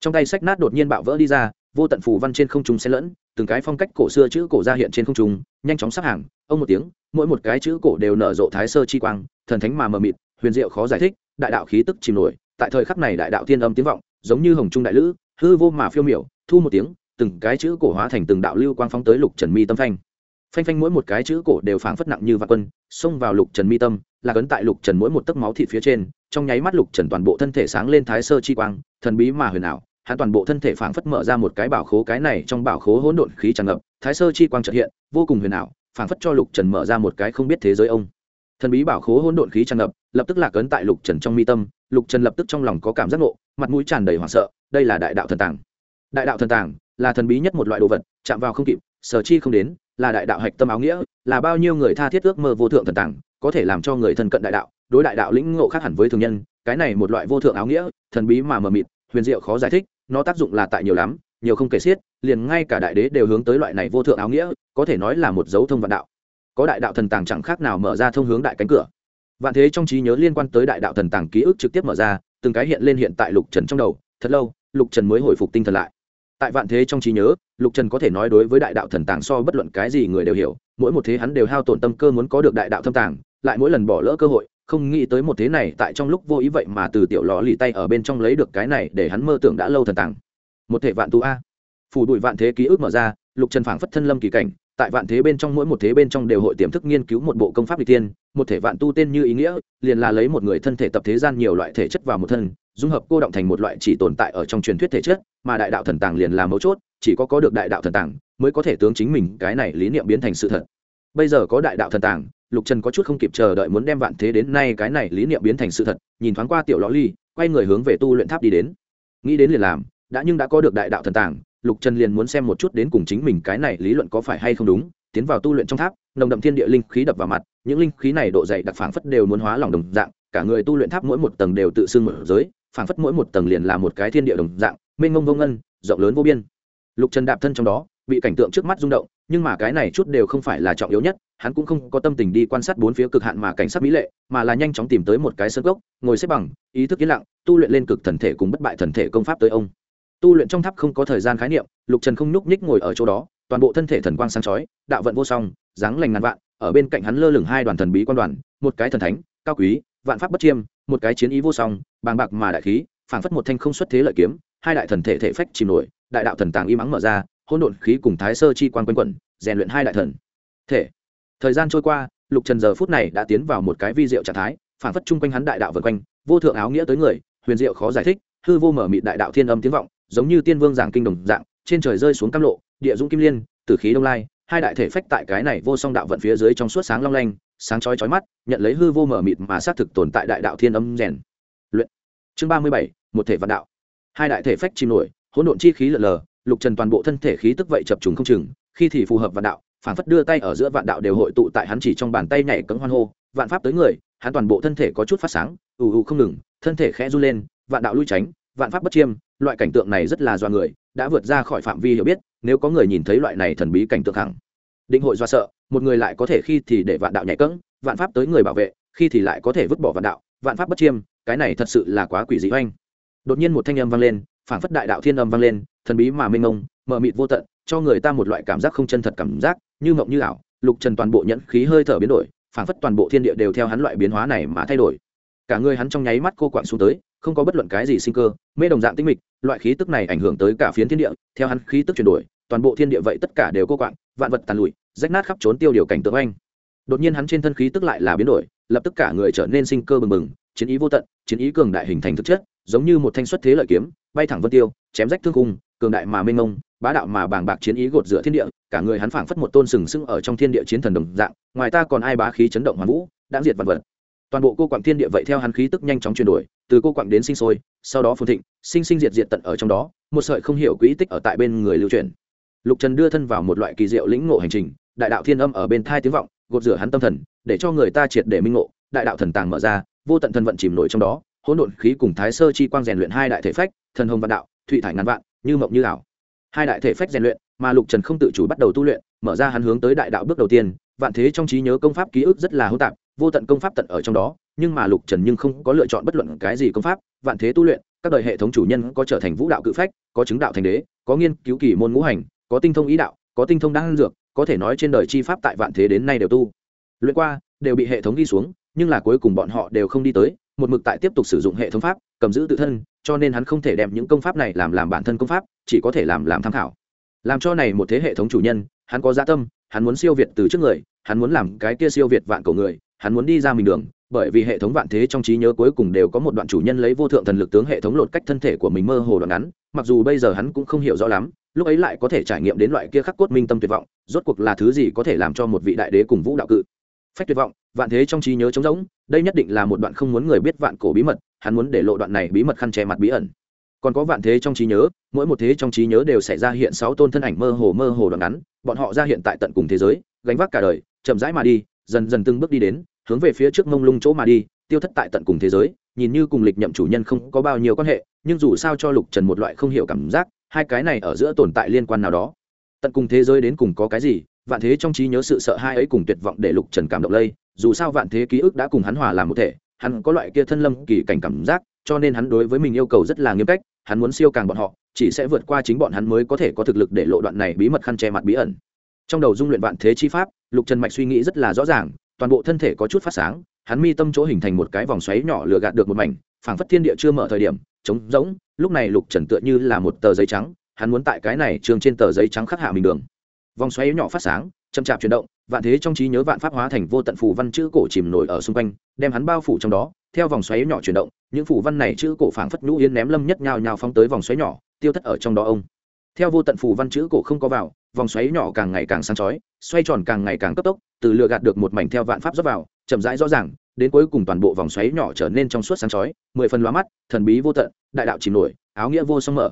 Trong tay sách nát đột nhiên bạo vỡ đi ra vô tận phù văn trên không trung xen lẫn, từng cái phong cách cổ xưa chữ cổ ra hiện trên không trung, nhanh chóng sắp hàng, ông một tiếng, mỗi một cái chữ cổ đều nở rộ thái sơ chi quang, thần thánh mà mờ mịt, huyền diệu khó giải thích, đại đạo khí tức chìm nổi, tại thời khắc này đại đạo thiên âm tiếng vọng, giống như hồng trung đại lữ, hư vô mà phiêu miểu, thu một tiếng, từng cái chữ cổ hóa thành từng đạo lưu quang phóng tới lục trần mi tâm phanh. Phanh phanh mỗi một cái chữ cổ đều phảng phất nặng như vạn quân, xông vào lục trần mi tâm, là cấn tại lục trần mỗi một tấc máu thịt phía trên, trong nháy mắt lục trần toàn bộ thân thể sáng lên thái sơ chi quang, thần bí mà huyền ảo hắn toàn bộ thân thể phảng phất mở ra một cái bảo khố cái này trong bảo khố hỗn độn khí tràn ngập, thái sơ chi quang chợt hiện, vô cùng huyền ảo, phảng phất cho lục trần mở ra một cái không biết thế giới ông. Thần bí bảo khố hỗn độn khí tràn ngập, lập tức lạc ấn tại lục trần trong mi tâm, lục trần lập tức trong lòng có cảm giác ngộ, mặt mũi tràn đầy hoảng sợ, đây là đại đạo thần tàng. Đại đạo thần tàng là thần bí nhất một loại đồ vật, chạm vào không kịp, sở chi không đến, là đại đạo hạch tâm áo nghĩa, là bao nhiêu người tha thiết ước mơ vô thượng thần tàng, có thể làm cho người thân cận đại đạo, đối đại đạo lĩnh ngộ khác hẳn với thường nhân, cái này một loại vô thượng áo nghĩa, thần bí mà mờ mịt, huyền diệu khó giải thích nó tác dụng là tại nhiều lắm, nhiều không kể xiết, liền ngay cả đại đế đều hướng tới loại này vô thượng áo nghĩa, có thể nói là một dấu thông vạn đạo. Có đại đạo thần tàng chẳng khác nào mở ra thông hướng đại cánh cửa. Vạn thế trong trí nhớ liên quan tới đại đạo thần tàng ký ức trực tiếp mở ra, từng cái hiện lên hiện tại lục trần trong đầu, thật lâu, lục trần mới hồi phục tinh thần lại. Tại vạn thế trong trí nhớ, lục trần có thể nói đối với đại đạo thần tàng so bất luận cái gì người đều hiểu, mỗi một thế hắn đều hao tổn tâm cơ muốn có được đại đạo thâm tàng, lại mỗi lần bỏ lỡ cơ hội không nghĩ tới một thế này tại trong lúc vô ý vậy mà từ tiểu lò lì tay ở bên trong lấy được cái này để hắn mơ tưởng đã lâu thần tàng. Một thể vạn tu a. Phủ đuổi vạn thế ký ức mở ra, lục trần phảng phất thân lâm kỳ cảnh, tại vạn thế bên trong mỗi một thế bên trong đều hội tiềm thức nghiên cứu một bộ công pháp lịch tiên, một thể vạn tu tên như ý nghĩa, liền là lấy một người thân thể tập thế gian nhiều loại thể chất vào một thân, dung hợp cô động thành một loại chỉ tồn tại ở trong truyền thuyết thể chất, mà đại đạo thần tàng liền là mấu chốt, chỉ có có được đại đạo thần tàng, mới có thể tướng chính mình cái này lý niệm biến thành sự thật. Bây giờ có đại đạo thần tàng lục trần có chút không kịp chờ đợi muốn đem vạn thế đến nay cái này lý niệm biến thành sự thật, nhìn thoáng qua tiểu ló ly, quay người hướng về tu luyện tháp đi đến. Nghĩ đến liền làm, đã nhưng đã có được đại đạo thần tàng, lục trần liền muốn xem một chút đến cùng chính mình cái này lý luận có phải hay không đúng, tiến vào tu luyện trong tháp, nồng đậm thiên địa linh khí đập vào mặt, những linh khí này độ dày đặc phảng phất đều muốn hóa lòng đồng dạng, cả người tu luyện tháp mỗi một tầng đều tự xưng một giới, phảng phất mỗi một tầng liền là một cái thiên địa đồng dạng, mênh mông vô ngân, rộng lớn vô biên. Lục trần đạp thân trong đó, bị cảnh tượng trước mắt rung động nhưng mà cái này chút đều không phải là trọng yếu nhất, hắn cũng không có tâm tình đi quan sát bốn phía cực hạn mà cảnh sát mỹ lệ, mà là nhanh chóng tìm tới một cái sân gốc, ngồi xếp bằng, ý thức yên lặng, tu luyện lên cực thần thể cùng bất bại thần thể công pháp tới ông. Tu luyện trong tháp không có thời gian khái niệm, lục trần không nhúc nhích ngồi ở chỗ đó, toàn bộ thân thể thần quang sáng chói, đạo vận vô song, dáng lành ngàn vạn, ở bên cạnh hắn lơ lửng hai đoàn thần bí quan đoàn, một cái thần thánh, cao quý, vạn pháp bất chiêm, một cái chiến ý vô song, bàng bạc mà đại khí, phảng phất một thanh không xuất thế lợi kiếm, hai đại thần thể thể phách chìm nổi, đại đạo thần tàng im mắng mở ra hỗn độn khí cùng thái sơ chi quan quanh quẩn, rèn luyện hai đại thần. Thể. Thời gian trôi qua, lục trần giờ phút này đã tiến vào một cái vi diệu trạng thái, phảng phất chung quanh hắn đại đạo vần quanh, vô thượng áo nghĩa tới người, huyền diệu khó giải thích, hư vô mở mịt đại đạo thiên âm tiếng vọng, giống như tiên vương giảng kinh đồng dạng, trên trời rơi xuống cam lộ, địa dũng kim liên, tử khí đông lai, hai đại thể phách tại cái này vô song đạo vận phía dưới trong suốt sáng long lanh, sáng chói chói mắt, nhận lấy hư vô mở mịt mà xác thực tồn tại đại đạo thiên âm rèn. Luyện. Chương ba mươi bảy, một thể vạn đạo. Hai đại thể phách chìm nổi, hỗn độn chi khí lợn lờ lục trần toàn bộ thân thể khí tức vậy chập trùng không chừng, khi thì phù hợp vạn đạo phản phất đưa tay ở giữa vạn đạo đều hội tụ tại hắn chỉ trong bàn tay nhảy cấm hoan hô, vạn pháp tới người, hắn toàn bộ thân thể có chút phát sáng, ù ù không ngừng, thân thể khẽ run lên, vạn đạo lui tránh, vạn pháp bất chiêm, loại cảnh tượng này rất là do người, đã vượt ra khỏi phạm vi hiểu biết, nếu có người nhìn thấy loại này thần bí cảnh tượng hẳn. Định hội do sợ, một người lại có thể khi thì để vạn đạo nhảy cẫng, vạn pháp tới người bảo vệ, khi thì lại có thể vứt bỏ vạn đạo, vạn pháp bất chiêm, cái này thật sự là quá quỷ dị oanh. Đột nhiên một thanh âm vang lên phảng phất đại đạo thiên âm vang lên, thần bí mà mênh mông, mờ mịt vô tận, cho người ta một loại cảm giác không chân thật cảm giác, như mộng như ảo, lục trần toàn bộ nhẫn khí hơi thở biến đổi, phảng phất toàn bộ thiên địa đều theo hắn loại biến hóa này mà thay đổi. Cả người hắn trong nháy mắt cô quạng xuống tới, không có bất luận cái gì sinh cơ, mê đồng dạng tinh mịch, loại khí tức này ảnh hưởng tới cả phiến thiên địa, theo hắn khí tức chuyển đổi, toàn bộ thiên địa vậy tất cả đều cô quạng, vạn vật tàn lụi, rách nát khắp trốn tiêu điều cảnh tượng anh đột nhiên hắn trên thân khí tức lại là biến đổi, lập tức cả người trở nên sinh cơ bừng bừng, chiến ý vô tận, chiến ý cường đại hình thành thực chất giống như một thanh xuất thế lợi kiếm, bay thẳng vân tiêu, chém rách thương cung cường đại mà mênh mông, bá đạo mà bàng bạc chiến ý gột rửa thiên địa, cả người hắn phảng phất một tôn sừng sững ở trong thiên địa chiến thần đồng dạng, ngoài ta còn ai bá khí chấn động hoàn vũ đã diệt vạn vật. Toàn bộ cô quặng thiên địa vậy theo hắn khí tức nhanh chóng chuyển đổi, từ cô quặng đến sinh sôi, sau đó phồn thịnh, sinh sinh diệt diệt tận ở trong đó, một sợi không hiểu quỹ tích ở tại bên người lưu truyền lục trần đưa thân vào một loại kỳ diệu lĩnh ngộ hành trình, đại đạo thiên âm ở bên thai tiếng vọng, gột rửa hắn tâm thần, để cho người ta triệt để minh ngộ, đại đạo thần tàng mở ra, vô tận thần vận chìm nổi trong đó hỗn độn khí cùng thái sơ chi quang rèn luyện hai đại thể phách, thần hồng vạn đạo, thụy thải ngàn vạn, như mộng như ảo. Hai đại thể phách rèn luyện mà lục trần không tự chủ bắt đầu tu luyện, mở ra hắn hướng tới đại đạo bước đầu tiên, vạn thế trong trí nhớ công pháp ký ức rất là hỗn tạp, vô tận công pháp tận ở trong đó, nhưng mà lục trần nhưng không có lựa chọn bất luận cái gì công pháp, vạn thế tu luyện, các đời hệ thống chủ nhân có trở thành vũ đạo cự phách, có chứng đạo thành đế, có nghiên cứu kỳ môn ngũ hành, có tinh thông ý đạo, có tinh thông đan dược, có thể nói trên đời chi pháp tại vạn thế đến nay đều tu. Luyện qua, đều bị hệ thống ghi xuống, nhưng là cuối cùng bọn họ đều không đi tới một mực tại tiếp tục sử dụng hệ thống pháp, cầm giữ tự thân, cho nên hắn không thể đem những công pháp này làm làm bản thân công pháp, chỉ có thể làm làm tham khảo. Làm cho này một thế hệ thống chủ nhân, hắn có gia tâm, hắn muốn siêu việt từ trước người, hắn muốn làm cái kia siêu việt vạn cầu người, hắn muốn đi ra mình đường, bởi vì hệ thống vạn thế trong trí nhớ cuối cùng đều có một đoạn chủ nhân lấy vô thượng thần lực tướng hệ thống lột cách thân thể của mình mơ hồ đoạn ngắn, mặc dù bây giờ hắn cũng không hiểu rõ lắm, lúc ấy lại có thể trải nghiệm đến loại kia khắc cốt minh tâm tuyệt vọng, rốt cuộc là thứ gì có thể làm cho một vị đại đế cùng vũ đạo cự. Phách tuyệt vọng vạn thế trong trí nhớ trống rỗng, đây nhất định là một đoạn không muốn người biết vạn cổ bí mật, hắn muốn để lộ đoạn này bí mật khăn che mặt bí ẩn. Còn có vạn thế trong trí nhớ, mỗi một thế trong trí nhớ đều xảy ra hiện sáu tôn thân ảnh mơ hồ mơ hồ đoạn ngắn, bọn họ ra hiện tại tận cùng thế giới, gánh vác cả đời, chậm rãi mà đi, dần dần từng bước đi đến, hướng về phía trước mông lung chỗ mà đi, tiêu thất tại tận cùng thế giới, nhìn như cùng lịch nhậm chủ nhân không có bao nhiêu quan hệ, nhưng dù sao cho lục trần một loại không hiểu cảm giác, hai cái này ở giữa tồn tại liên quan nào đó. Tận cùng thế giới đến cùng có cái gì, vạn thế trong trí nhớ sự sợ hai ấy cùng tuyệt vọng để lục trần cảm động lây dù sao vạn thế ký ức đã cùng hắn hòa làm một thể, hắn có loại kia thân lâm kỳ cảnh cảm giác, cho nên hắn đối với mình yêu cầu rất là nghiêm cách, hắn muốn siêu càng bọn họ, chỉ sẽ vượt qua chính bọn hắn mới có thể có thực lực để lộ đoạn này bí mật khăn che mặt bí ẩn. Trong đầu dung luyện vạn thế chi pháp, lục trần mạch suy nghĩ rất là rõ ràng, toàn bộ thân thể có chút phát sáng, hắn mi tâm chỗ hình thành một cái vòng xoáy nhỏ lừa gạt được một mảnh, phảng phất thiên địa chưa mở thời điểm, trống rỗng, lúc này lục trần tựa như là một tờ giấy trắng, hắn muốn tại cái này trường trên tờ giấy trắng khắc hạ mình đường. Vòng xoáy nhỏ phát sáng, chậm chạp chuyển động vạn thế trong trí nhớ vạn pháp hóa thành vô tận phù văn chữ cổ chìm nổi ở xung quanh, đem hắn bao phủ trong đó, theo vòng xoáy nhỏ chuyển động, những phù văn này chữ cổ phảng phất nhũ yên ném lâm nhất nhào nhào phóng tới vòng xoáy nhỏ, tiêu thất ở trong đó ông. Theo vô tận phù văn chữ cổ không có vào, vòng xoáy nhỏ càng ngày càng sáng chói, xoay tròn càng ngày càng cấp tốc, từ lừa gạt được một mảnh theo vạn pháp rót vào, chậm rãi rõ ràng, đến cuối cùng toàn bộ vòng xoáy nhỏ trở nên trong suốt sáng chói, mười phần lóa mắt, thần bí vô tận, đại đạo chìm nổi, áo nghĩa vô song mở.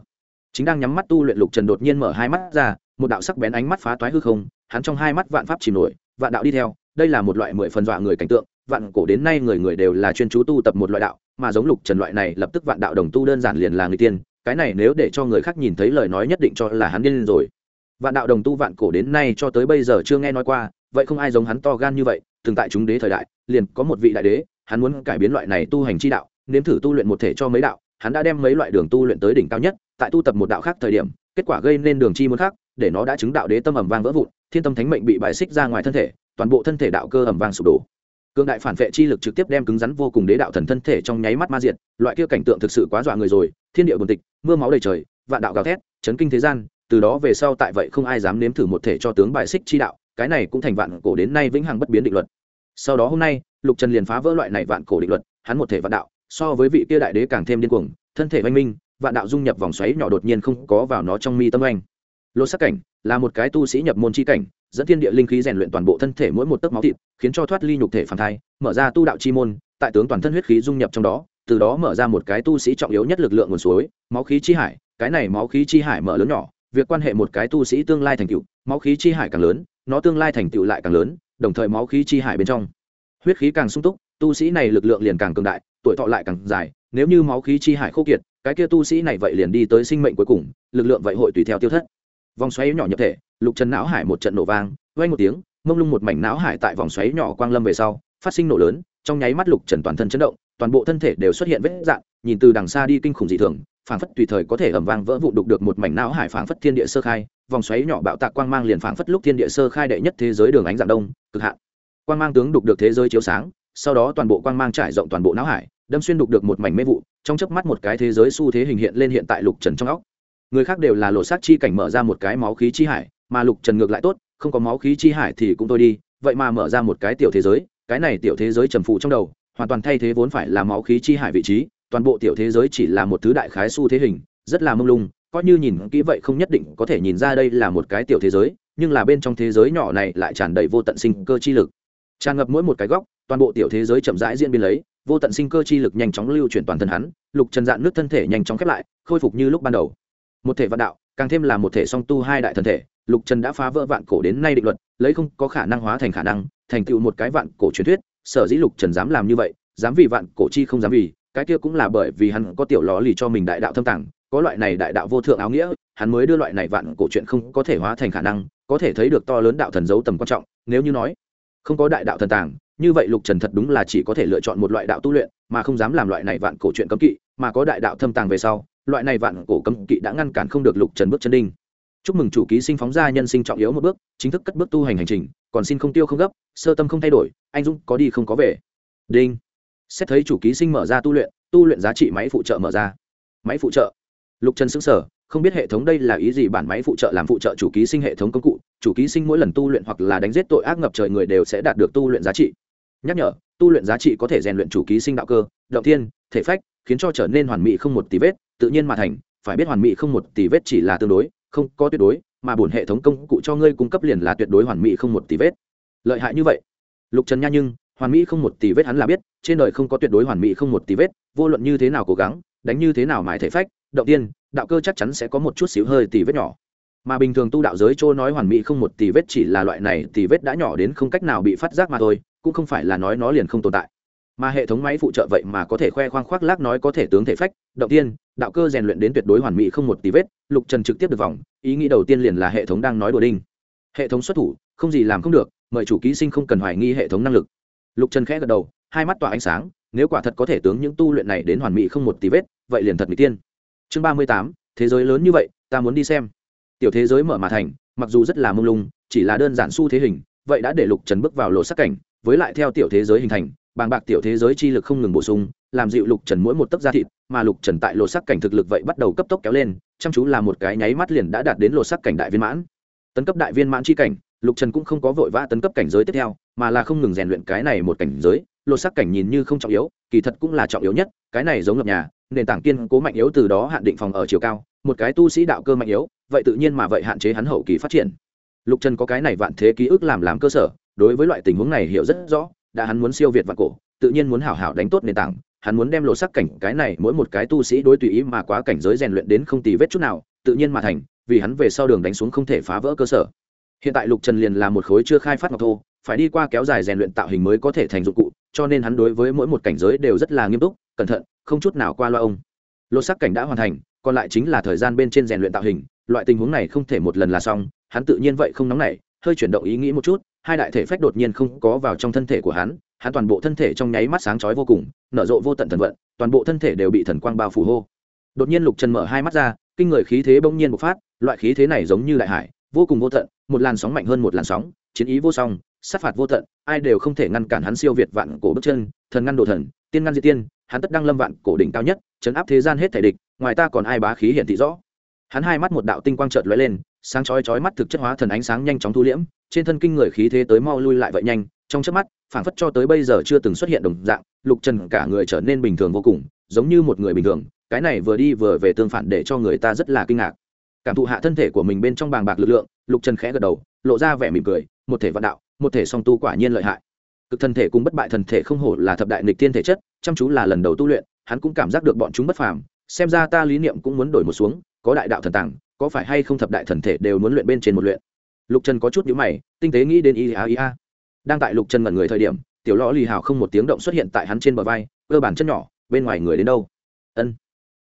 Chính đang nhắm mắt tu luyện lục trần đột nhiên mở hai mắt ra một đạo sắc bén ánh mắt phá toái hư không, hắn trong hai mắt vạn pháp chìm nổi, vạn đạo đi theo, đây là một loại mười phần dọa người cảnh tượng, vạn cổ đến nay người người đều là chuyên chú tu tập một loại đạo, mà giống lục trần loại này lập tức vạn đạo đồng tu đơn giản liền là người tiên, cái này nếu để cho người khác nhìn thấy lời nói nhất định cho là hắn điên rồi. Vạn đạo đồng tu vạn cổ đến nay cho tới bây giờ chưa nghe nói qua, vậy không ai giống hắn to gan như vậy, từng tại chúng đế thời đại, liền có một vị đại đế, hắn muốn cải biến loại này tu hành chi đạo, nếm thử tu luyện một thể cho mấy đạo, hắn đã đem mấy loại đường tu luyện tới đỉnh cao nhất, tại tu tập một đạo khác thời điểm, kết quả gây nên đường chi muốn khác để nó đã chứng đạo đế tâm ẩm vang vỡ vụn, thiên tâm thánh mệnh bị bài xích ra ngoài thân thể, toàn bộ thân thể đạo cơ ẩm vang sụp đổ. Cương đại phản vệ chi lực trực tiếp đem cứng rắn vô cùng đế đạo thần thân thể trong nháy mắt ma diệt, loại kia cảnh tượng thực sự quá dọa người rồi, thiên địa bồn tịch, mưa máu đầy trời, vạn đạo gào thét, chấn kinh thế gian, từ đó về sau tại vậy không ai dám nếm thử một thể cho tướng bài xích chi đạo, cái này cũng thành vạn cổ đến nay vĩnh hằng bất biến định luật. Sau đó hôm nay, lục trần liền phá vỡ loại này vạn cổ định luật, hắn một thể vạn đạo, so với vị kia đại đế càng thêm điên cuồng, thân thể oanh minh, vạn đạo dung nhập vòng xoáy nhỏ đột nhiên không có vào nó trong mi tâm oanh lô sắc cảnh là một cái tu sĩ nhập môn chi cảnh, dẫn thiên địa linh khí rèn luyện toàn bộ thân thể mỗi một tấc máu thịt, khiến cho thoát ly nhục thể phản thai, mở ra tu đạo chi môn, tại tướng toàn thân huyết khí dung nhập trong đó, từ đó mở ra một cái tu sĩ trọng yếu nhất lực lượng nguồn suối, máu khí chi hải, cái này máu khí chi hải mở lớn nhỏ, việc quan hệ một cái tu sĩ tương lai thành tựu, máu khí chi hải càng lớn, nó tương lai thành tựu lại càng lớn, đồng thời máu khí chi hải bên trong. Huyết khí càng sung túc, tu sĩ này lực lượng liền càng cường đại, tuổi thọ lại càng dài, nếu như máu khí chi hải khô kiệt, cái kia tu sĩ này vậy liền đi tới sinh mệnh cuối cùng, lực lượng vậy hội tùy theo tiêu thất vòng xoáy nhỏ nhập thể, lục trần não hải một trận nổ vang vang một tiếng, mông lung một mảnh não hải tại vòng xoáy nhỏ quang lâm về sau, phát sinh nổ lớn, trong nháy mắt lục trần toàn thân chấn động, toàn bộ thân thể đều xuất hiện vết dạn nhìn từ đằng xa đi kinh khủng dị thường, phảng phất tùy thời có thể ẩm vang vỡ vụn đục được một mảnh não hải phảng phất thiên địa sơ khai, vòng xoáy nhỏ bạo tạc quang mang liền phảng phất lúc thiên địa sơ khai đệ nhất thế giới đường ánh dạng đông, cực hạn. Quang mang tướng đục được thế giới chiếu sáng, sau đó toàn bộ quang mang trải rộng toàn bộ não hải, đâm xuyên đục được một mảnh mê vụ, trong chớp mắt một cái thế giới xu thế hình hiện lên hiện tại lục trần trong óc người khác đều là lộ sát chi cảnh mở ra một cái máu khí chi hải, mà lục trần ngược lại tốt, không có máu khí chi hải thì cũng thôi đi, vậy mà mở ra một cái tiểu thế giới, cái này tiểu thế giới trầm phụ trong đầu, hoàn toàn thay thế vốn phải là máu khí chi hải vị trí, toàn bộ tiểu thế giới chỉ là một thứ đại khái xu thế hình, rất là mông lung, coi như nhìn kỹ vậy không nhất định có thể nhìn ra đây là một cái tiểu thế giới, nhưng là bên trong thế giới nhỏ này lại tràn đầy vô tận sinh cơ chi lực. Tràn ngập mỗi một cái góc, toàn bộ tiểu thế giới chậm rãi diễn biến lấy, vô tận sinh cơ chi lực nhanh chóng lưu chuyển toàn thân hắn, lục trần dạn nước thân thể nhanh chóng khép lại, khôi phục như lúc ban đầu một thể vạn đạo, càng thêm là một thể song tu hai đại thần thể, lục trần đã phá vỡ vạn cổ đến nay định luật, lấy không có khả năng hóa thành khả năng, thành tựu một cái vạn cổ truyền thuyết, sở dĩ lục trần dám làm như vậy, dám vì vạn cổ chi không dám vì, cái kia cũng là bởi vì hắn có tiểu ló lì cho mình đại đạo thâm tàng, có loại này đại đạo vô thượng áo nghĩa, hắn mới đưa loại này vạn cổ chuyện không có thể hóa thành khả năng, có thể thấy được to lớn đạo thần giấu tầm quan trọng, nếu như nói, không có đại đạo thần tàng, như vậy lục trần thật đúng là chỉ có thể lựa chọn một loại đạo tu luyện, mà không dám làm loại này vạn cổ chuyện cấm kỵ, mà có đại đạo thâm tàng về sau loại này vạn cổ cấm kỵ đã ngăn cản không được lục trần bước chân đinh. Chúc mừng chủ ký sinh phóng ra nhân sinh trọng yếu một bước, chính thức cất bước tu hành hành trình, còn xin không tiêu không gấp, sơ tâm không thay đổi, anh dũng có đi không có về. Đinh. Xét thấy chủ ký sinh mở ra tu luyện tu luyện giá trị máy phụ trợ mở ra. Máy phụ trợ. Lục trần xứng sở không biết hệ thống đây là ý gì bản máy phụ trợ làm phụ trợ chủ ký sinh hệ thống công cụ, chủ ký sinh mỗi lần tu luyện hoặc là đánh giết tội ác ngập trời người đều sẽ đạt được tu luyện giá trị. Nhắc nhở, tu luyện giá trị có thể rèn luyện chủ ký sinh đạo cơ, động thiên, thể phách, khiến cho trở nên hoàn mỹ không một tí vết tự nhiên mà thành, phải biết hoàn mỹ không một tỷ vết chỉ là tương đối, không có tuyệt đối, mà bổn hệ thống công cụ cho ngươi cung cấp liền là tuyệt đối hoàn mỹ không một tỷ vết. Lợi hại như vậy. Lục trần nha nhưng, hoàn mỹ không một tỷ vết hắn là biết, trên đời không có tuyệt đối hoàn mỹ không một tỷ vết, vô luận như thế nào cố gắng, đánh như thế nào mãi thể phách, động tiên, đạo cơ chắc chắn sẽ có một chút xíu hơi tỷ vết nhỏ. Mà bình thường tu đạo giới chỗ nói hoàn mỹ không một tỷ vết chỉ là loại này, tỷ vết đã nhỏ đến không cách nào bị phát giác mà thôi, cũng không phải là nói nó liền không tồn tại mà hệ thống máy phụ trợ vậy mà có thể khoe khoang khoác lác nói có thể tướng thể phách, động tiên, đạo cơ rèn luyện đến tuyệt đối hoàn mỹ không một tí vết, lục trần trực tiếp được vòng, ý nghĩ đầu tiên liền là hệ thống đang nói đùa đinh. Hệ thống xuất thủ, không gì làm không được, mời chủ ký sinh không cần hoài nghi hệ thống năng lực. Lục trần khẽ gật đầu, hai mắt tỏa ánh sáng, nếu quả thật có thể tướng những tu luyện này đến hoàn mỹ không một tí vết, vậy liền thật mỹ tiên. Chương ba mươi tám, thế giới lớn như vậy, ta muốn đi xem. Tiểu thế giới mở mà thành, mặc dù rất là mông lung, chỉ là đơn giản xu thế hình, vậy đã để lục trần bước vào lộ sắc cảnh, với lại theo tiểu thế giới hình thành bàng bạc tiểu thế giới chi lực không ngừng bổ sung, làm dịu lục trần mỗi một tấc da thịt, mà lục trần tại lột sắc cảnh thực lực vậy bắt đầu cấp tốc kéo lên, chăm chú là một cái nháy mắt liền đã đạt đến lột sắc cảnh đại viên mãn. Tấn cấp đại viên mãn chi cảnh, lục trần cũng không có vội vã tấn cấp cảnh giới tiếp theo, mà là không ngừng rèn luyện cái này một cảnh giới, lột sắc cảnh nhìn như không trọng yếu, kỳ thật cũng là trọng yếu nhất, cái này giống ngập nhà, nền tảng kiên cố mạnh yếu từ đó hạn định phòng ở chiều cao, một cái tu sĩ đạo cơ mạnh yếu, vậy tự nhiên mà vậy hạn chế hắn hậu kỳ phát triển. Lục trần có cái này vạn thế ký ức làm làm cơ sở, đối với loại tình huống này hiểu rất rõ đã hắn muốn siêu việt vạn cổ, tự nhiên muốn hảo hảo đánh tốt nền tảng, hắn muốn đem lộ sắc cảnh cái này mỗi một cái tu sĩ đối tùy ý mà quá cảnh giới rèn luyện đến không tì vết chút nào, tự nhiên mà thành, vì hắn về sau đường đánh xuống không thể phá vỡ cơ sở. Hiện tại lục trần liền là một khối chưa khai phát ngọc thô, phải đi qua kéo dài rèn luyện tạo hình mới có thể thành dụng cụ, cho nên hắn đối với mỗi một cảnh giới đều rất là nghiêm túc, cẩn thận, không chút nào qua loa ông. Lô sắc cảnh đã hoàn thành, còn lại chính là thời gian bên trên rèn luyện tạo hình, loại tình huống này không thể một lần là xong, hắn tự nhiên vậy không nóng nảy, hơi chuyển động ý nghĩ một chút hai đại thể phách đột nhiên không có vào trong thân thể của hắn hắn toàn bộ thân thể trong nháy mắt sáng chói vô cùng, nở rộ vô tận thần vận, toàn bộ thân thể đều bị thần quang bao phủ hô. Đột nhiên lục trần mở hai mắt ra, kinh người khí thế bỗng nhiên bộc phát, loại khí thế này giống như đại hải, vô cùng vô tận, một làn sóng mạnh hơn một làn sóng, chiến ý vô song, sát phạt vô tận, ai đều không thể ngăn cản hắn siêu việt vạn cổ bước chân, thần ngăn đồ thần, tiên ngăn diệt tiên, hắn tất đang lâm vạn cổ đỉnh cao nhất, chấn áp thế gian hết thể địch, ngoài ta còn ai bá khí hiển thị rõ? Hắn hai mắt một đạo tinh quang trợt lóe lên, sáng chói chói mắt thực chất hóa thần ánh sáng nhanh chóng thu liễm, trên thân kinh người khí thế tới mau lui lại vậy nhanh, trong chớp mắt, phảng phất cho tới bây giờ chưa từng xuất hiện đồng dạng, lục trần cả người trở nên bình thường vô cùng, giống như một người bình thường, cái này vừa đi vừa về tương phản để cho người ta rất là kinh ngạc. Cảm thụ hạ thân thể của mình bên trong bàng bạc lực lượng, lục trần khẽ gật đầu, lộ ra vẻ mỉm cười, một thể vạn đạo, một thể song tu quả nhiên lợi hại. Cực thân thể cùng bất bại thần thể không hổ là thập đại nghịch tiên thể chất, chăm chú là lần đầu tu luyện, hắn cũng cảm giác được bọn chúng bất phàm, xem ra ta lý niệm cũng muốn đổi một xuống có đại đạo thần tàng, có phải hay không thập đại thần thể đều muốn luyện bên trên một luyện? Lục trần có chút nhữ mày, tinh tế nghĩ đến ý a ý a. Đang tại lục trần ngẩn người thời điểm, tiểu lõ lì hào không một tiếng động xuất hiện tại hắn trên bờ vai, cơ bản chân nhỏ, bên ngoài người đến đâu? Ân.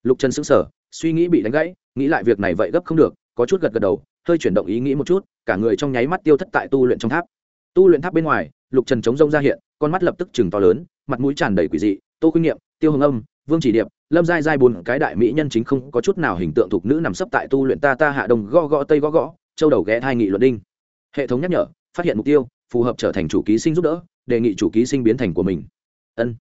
Lục trần sững sờ, suy nghĩ bị đánh gãy, nghĩ lại việc này vậy gấp không được, có chút gật gật đầu, hơi chuyển động ý nghĩ một chút, cả người trong nháy mắt tiêu thất tại tu luyện trong tháp. Tu luyện tháp bên ngoài, lục trần chống rông ra hiện, con mắt lập tức chừng to lớn, mặt mũi tràn đầy quỷ dị, tô khuynh nghiệm tiêu hồng âm, vương chỉ điệp lâm giai giai bốn cái đại mỹ nhân chính không có chút nào hình tượng thuộc nữ nằm sấp tại tu luyện ta ta hạ đồng gõ gõ tây gõ gõ, châu đầu ghé thai nghị luận đinh. Hệ thống nhắc nhở, phát hiện mục tiêu, phù hợp trở thành chủ ký sinh giúp đỡ, đề nghị chủ ký sinh biến thành của mình. Ân.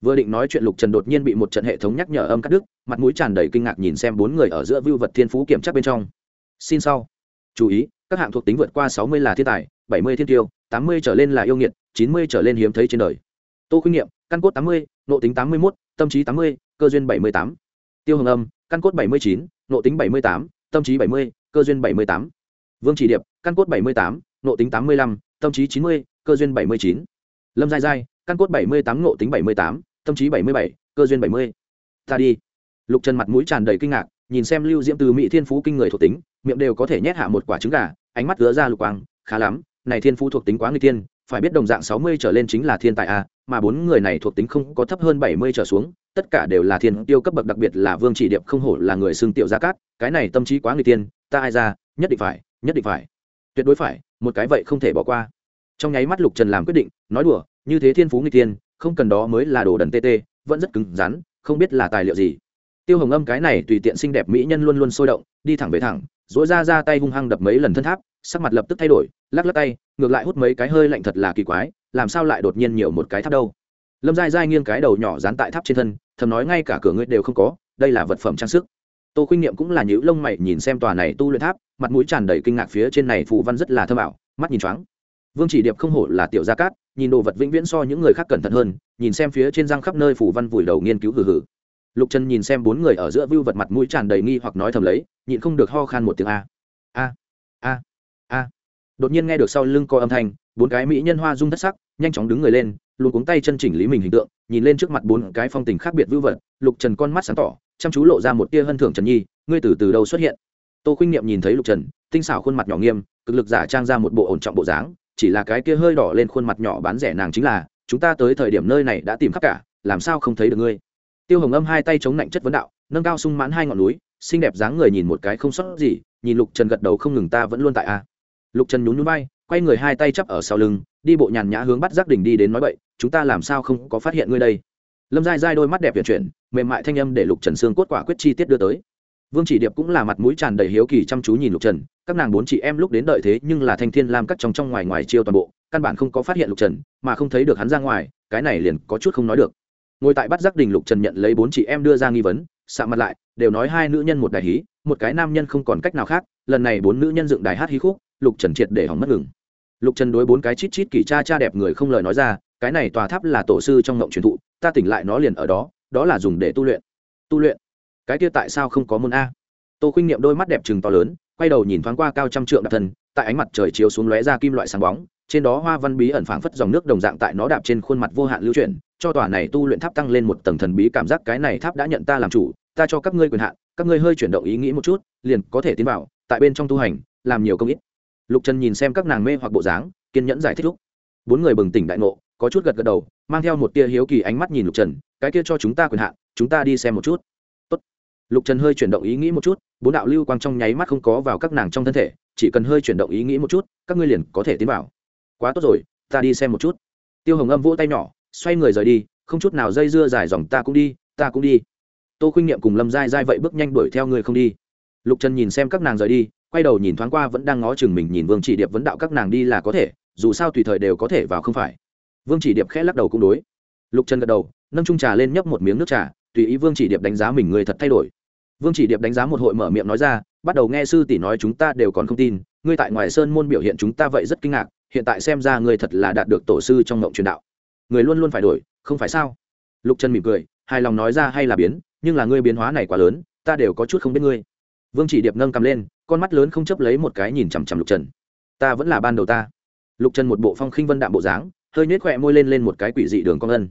Vừa định nói chuyện lục trần đột nhiên bị một trận hệ thống nhắc nhở âm cắt đứt, mặt mũi tràn đầy kinh ngạc nhìn xem bốn người ở giữa vưu vật thiên phú kiểm tra bên trong. Xin sau. Chú ý, các hạng thuộc tính vượt qua sáu mươi là thiên tài, bảy mươi thiên tiêu, tám mươi trở lên là yêu nghiệt, chín mươi trở lên hiếm thấy trên đời. Tô khuyên nghiệm, căn cốt tám mươi nộ tính tám mươi một tâm trí tám mươi cơ duyên bảy mươi tám, tiêu hồng âm, căn cốt bảy mươi chín nộ tính bảy mươi tám, tâm trí bảy mươi, cơ duyên bảy mươi tám. Vương chỉ điệp, căn cốt bảy mươi tám nộ tính tám mươi lăm, tâm trí chín mươi, cơ duyên bảy mươi chín. Lâm giai giai, căn cốt bảy mươi tám nộ tính bảy mươi tám, tâm trí bảy mươi bảy, cơ duyên bảy mươi. Ta đi. Lục trần mặt mũi tràn đầy kinh ngạc, nhìn xem lưu diễm từ mỹ thiên phú kinh người thuộc tính, miệng đều có thể nhét hạ một quả trứng gà, ánh mắt gỡ ra lục quang, khá lắm, này thiên phú thuộc tính quá người tiên phải biết đồng dạng sáu mươi trở lên chính là thiên tài a mà bốn người này thuộc tính không có thấp hơn bảy mươi trở xuống tất cả đều là thiên tiêu cấp bậc đặc biệt là vương chỉ điệp không hổ là người xưng tiểu gia cát cái này tâm trí quá người tiên ta ai ra nhất định phải nhất định phải. Tuyệt đối phải một cái vậy không thể bỏ qua. Trong nháy mắt lục trần làm quyết định nói đùa như thế thiên phú người tiên không cần đó mới là đồ đần tê tê, vẫn rất cứng rắn không biết là tài liệu gì. Tiêu hồng âm cái này tùy tiện xinh đẹp mỹ nhân luôn luôn sôi động đi thẳng về thẳng dỗi ra ra tay hung hăng đập mấy lần thân tháp sắc mặt lập tức thay đổi lắc lắc tay ngược lại hút mấy cái hơi lạnh thật là kỳ quái làm sao lại đột nhiên nhiều một cái tháp đâu? Lâm dai dai nghiêng cái đầu nhỏ dán tại tháp trên thân, thầm nói ngay cả cửa ngươi đều không có, đây là vật phẩm trang sức. Tô khuynh niệm cũng là những lông mày nhìn xem tòa này tu luyện tháp, mặt mũi tràn đầy kinh ngạc phía trên này phù văn rất là thơm ảo, mắt nhìn choáng. Vương chỉ điệp không hổ là tiểu gia cát, nhìn đồ vật vĩnh viễn so những người khác cẩn thận hơn, nhìn xem phía trên răng khắp nơi phù văn vùi đầu nghiên cứu hừ hừ. Lục trần nhìn xem bốn người ở giữa vưu vật mặt mũi tràn đầy nghi hoặc nói thầm lấy, nhịn không được ho khan một tiếng a. A a a. Đột nhiên nghe được sau lưng co âm thanh, bốn cái mỹ nhân hoa rung thất sắc nhanh chóng đứng người lên lục cuống tay chân chỉnh lý mình hình tượng, nhìn lên trước mặt bốn cái phong tình khác biệt vưu vật, lục trần con mắt sáng tỏ, chăm chú lộ ra một tia hân thưởng trần nhi, ngươi từ từ đâu xuất hiện? Tô khuynh niệm nhìn thấy lục trần, tinh xảo khuôn mặt nhỏ nghiêm, cực lực giả trang ra một bộ ổn trọng bộ dáng, chỉ là cái kia hơi đỏ lên khuôn mặt nhỏ bán rẻ nàng chính là, chúng ta tới thời điểm nơi này đã tìm khắp cả, làm sao không thấy được ngươi? Tiêu hồng âm hai tay chống nạnh chất vấn đạo, nâng cao sung mãn hai ngọn núi, xinh đẹp dáng người nhìn một cái không sót gì, nhìn lục trần gật đầu không ngừng ta vẫn luôn tại a. Lục trần nhún nhún bay quay người hai tay chắp ở sau lưng, đi bộ nhàn nhã hướng bắt giác đỉnh đi đến nói vậy chúng ta làm sao không có phát hiện ngươi đây? Lâm dai dai đôi mắt đẹp vận chuyển, mềm mại thanh âm để lục trần xương cốt quả quyết chi tiết đưa tới. Vương chỉ điệp cũng là mặt mũi tràn đầy hiếu kỳ chăm chú nhìn lục trần, các nàng bốn chị em lúc đến đợi thế nhưng là thanh thiên làm cắt trong trong ngoài ngoài chiêu toàn bộ, căn bản không có phát hiện lục trần, mà không thấy được hắn ra ngoài, cái này liền có chút không nói được. Ngồi tại bắt giác đình lục trần nhận lấy bốn chị em đưa ra nghi vấn sạ mặt lại, đều nói hai nữ nhân một đại hí, một cái nam nhân không còn cách nào khác, lần này bốn nữ nhân dựng đài hát hí khúc lục trần triệt để hỏng mất ngừng. Lục trần đối bốn cái chít chít kỳ cha cha đẹp người không lời nói ra, cái này tòa tháp là tổ sư trong ngộng truyền thụ, ta tỉnh lại nó liền ở đó đó là dùng để tu luyện. Tu luyện? Cái kia tại sao không có môn a? Tô khuynh niệm đôi mắt đẹp trừng to lớn, quay đầu nhìn thoáng qua cao trăm trượng đạp thân, tại ánh mặt trời chiếu xuống lóe ra kim loại sáng bóng, trên đó hoa văn bí ẩn phảng phất dòng nước đồng dạng tại nó đạp trên khuôn mặt vô hạn lưu chuyển, cho tòa này tu luyện tháp tăng lên một tầng thần bí cảm giác cái này tháp đã nhận ta làm chủ, ta cho các ngươi quyền hạn, các ngươi hơi chuyển động ý nghĩ một chút, liền có thể tiến vào, tại bên trong tu hành, làm nhiều công ít lục trần nhìn xem các nàng mê hoặc bộ dáng, kiên nhẫn giải thích lúc bốn người bừng tỉnh đại ngộ, có chút gật gật đầu, mang theo một tia hiếu kỳ ánh mắt nhìn lục trần, cái kia cho chúng ta quyền hạn, chúng ta đi xem một chút. Tốt. lục trần hơi chuyển động ý nghĩ một chút, bốn đạo lưu quang trong nháy mắt không có vào các nàng trong thân thể, chỉ cần hơi chuyển động ý nghĩ một chút, các ngươi liền có thể tiến vào. Quá tốt rồi, ta đi xem một chút. Tiêu hồng âm vỗ tay nhỏ, xoay người rời đi, không chút nào dây dưa dài dòng ta cũng đi, ta cũng đi. Tô khuynh niệm cùng lâm dai dai vậy bước nhanh đuổi theo người không đi. Lục trần nhìn xem các nàng rời đi quay đầu nhìn thoáng qua vẫn đang ngó chừng mình nhìn vương chỉ điệp vấn đạo các nàng đi là có thể, dù sao tùy thời đều có thể vào không phải. Vương chỉ điệp khẽ lắc đầu cũng đối. Lục trần gật đầu, nâng trung trà lên nhấp một miếng nước trà, tùy ý vương chỉ điệp đánh giá mình người thật thay đổi. Vương chỉ điệp đánh giá một hội mở miệng nói ra, bắt đầu nghe sư tỷ nói chúng ta đều còn không tin, ngươi tại ngoài sơn môn biểu hiện chúng ta vậy rất kinh ngạc, hiện tại xem ra ngươi thật là đạt được tổ sư trong ngộng truyền đạo. Người luôn luôn phải đổi, không phải sao? Lục trần mỉm cười, hài lòng nói ra hay là biến, nhưng là ngươi biến hóa này quá lớn, ta đều có chút không biết ngươi vương chỉ điệp nâng cầm lên con mắt lớn không chấp lấy một cái nhìn chằm chằm lục trần. Ta vẫn là ban đầu ta. Lục trần một bộ phong khinh vân đạm bộ dáng hơi nhếch khỏe môi lên lên một cái quỷ dị đường con ân.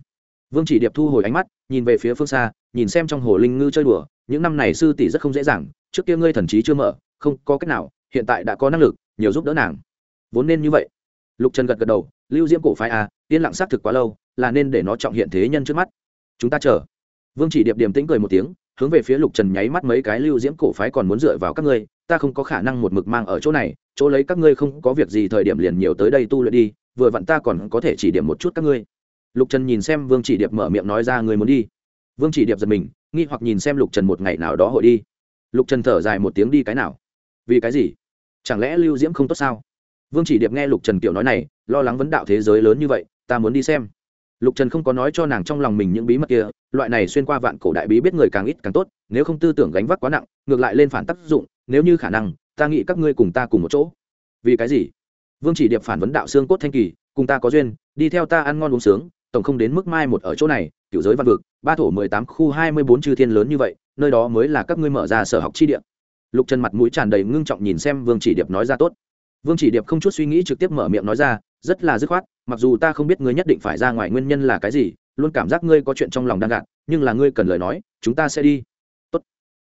Vương chỉ điệp thu hồi ánh mắt nhìn về phía phương xa nhìn xem trong hồ linh ngư chơi đùa những năm này sư tỷ rất không dễ dàng trước kia ngươi thần trí chưa mở không có cách nào hiện tại đã có năng lực nhiều giúp đỡ nàng. Vốn nên như vậy. Lục trần gật gật đầu lưu diễm cổ phái a à, yên lặng xác thực quá lâu là nên để nó trọng hiện thế nhân trước mắt. Chúng ta chờ. Vương chỉ điệp điềm tĩnh cười một tiếng hướng về phía lục trần nháy mắt mấy cái lưu diễm cổ phái còn muốn dựa vào các ngươi, ta không có khả năng một mực mang ở chỗ này, chỗ lấy các ngươi không có việc gì thời điểm liền nhiều tới đây tu luyện đi, vừa vặn ta còn có thể chỉ điểm một chút các ngươi. Lục trần nhìn xem vương chỉ điệp mở miệng nói ra người muốn đi. Vương chỉ điệp giật mình, nghi hoặc nhìn xem lục trần một ngày nào đó hội đi. Lục trần thở dài một tiếng đi cái nào? Vì cái gì? Chẳng lẽ lưu diễm không tốt sao? Vương chỉ điệp nghe lục trần kiểu nói này, lo lắng vấn đạo thế giới lớn như vậy, ta muốn đi xem. Lục trần không có nói cho nàng trong lòng mình những bí mật kia loại này xuyên qua vạn cổ đại bí biết người càng ít càng tốt, nếu không tư tưởng gánh vác quá nặng, ngược lại lên phản tác dụng, nếu như khả năng, ta nghĩ các ngươi cùng ta cùng một chỗ. Vì cái gì? Vương chỉ điệp phản vấn đạo xương cốt thanh kỳ, cùng ta có duyên, đi theo ta ăn ngon uống sướng, tổng không đến mức mai một ở chỗ này cựu giới văn vực, ba thổ mười tám khu hai mươi bốn chư thiên lớn như vậy, nơi đó mới là các ngươi mở ra sở học chi địa. Lục trần mặt mũi tràn đầy ngưng trọng nhìn xem vương chỉ điệp nói ra tốt. Vương chỉ điệp không chút suy nghĩ trực tiếp mở miệng nói ra, rất là dứt khoát, mặc dù ta không biết ngươi nhất định phải ra ngoài nguyên nhân là cái gì luôn cảm giác ngươi có chuyện trong lòng đang gạt, nhưng là ngươi cần lời nói, chúng ta sẽ đi. Tốt.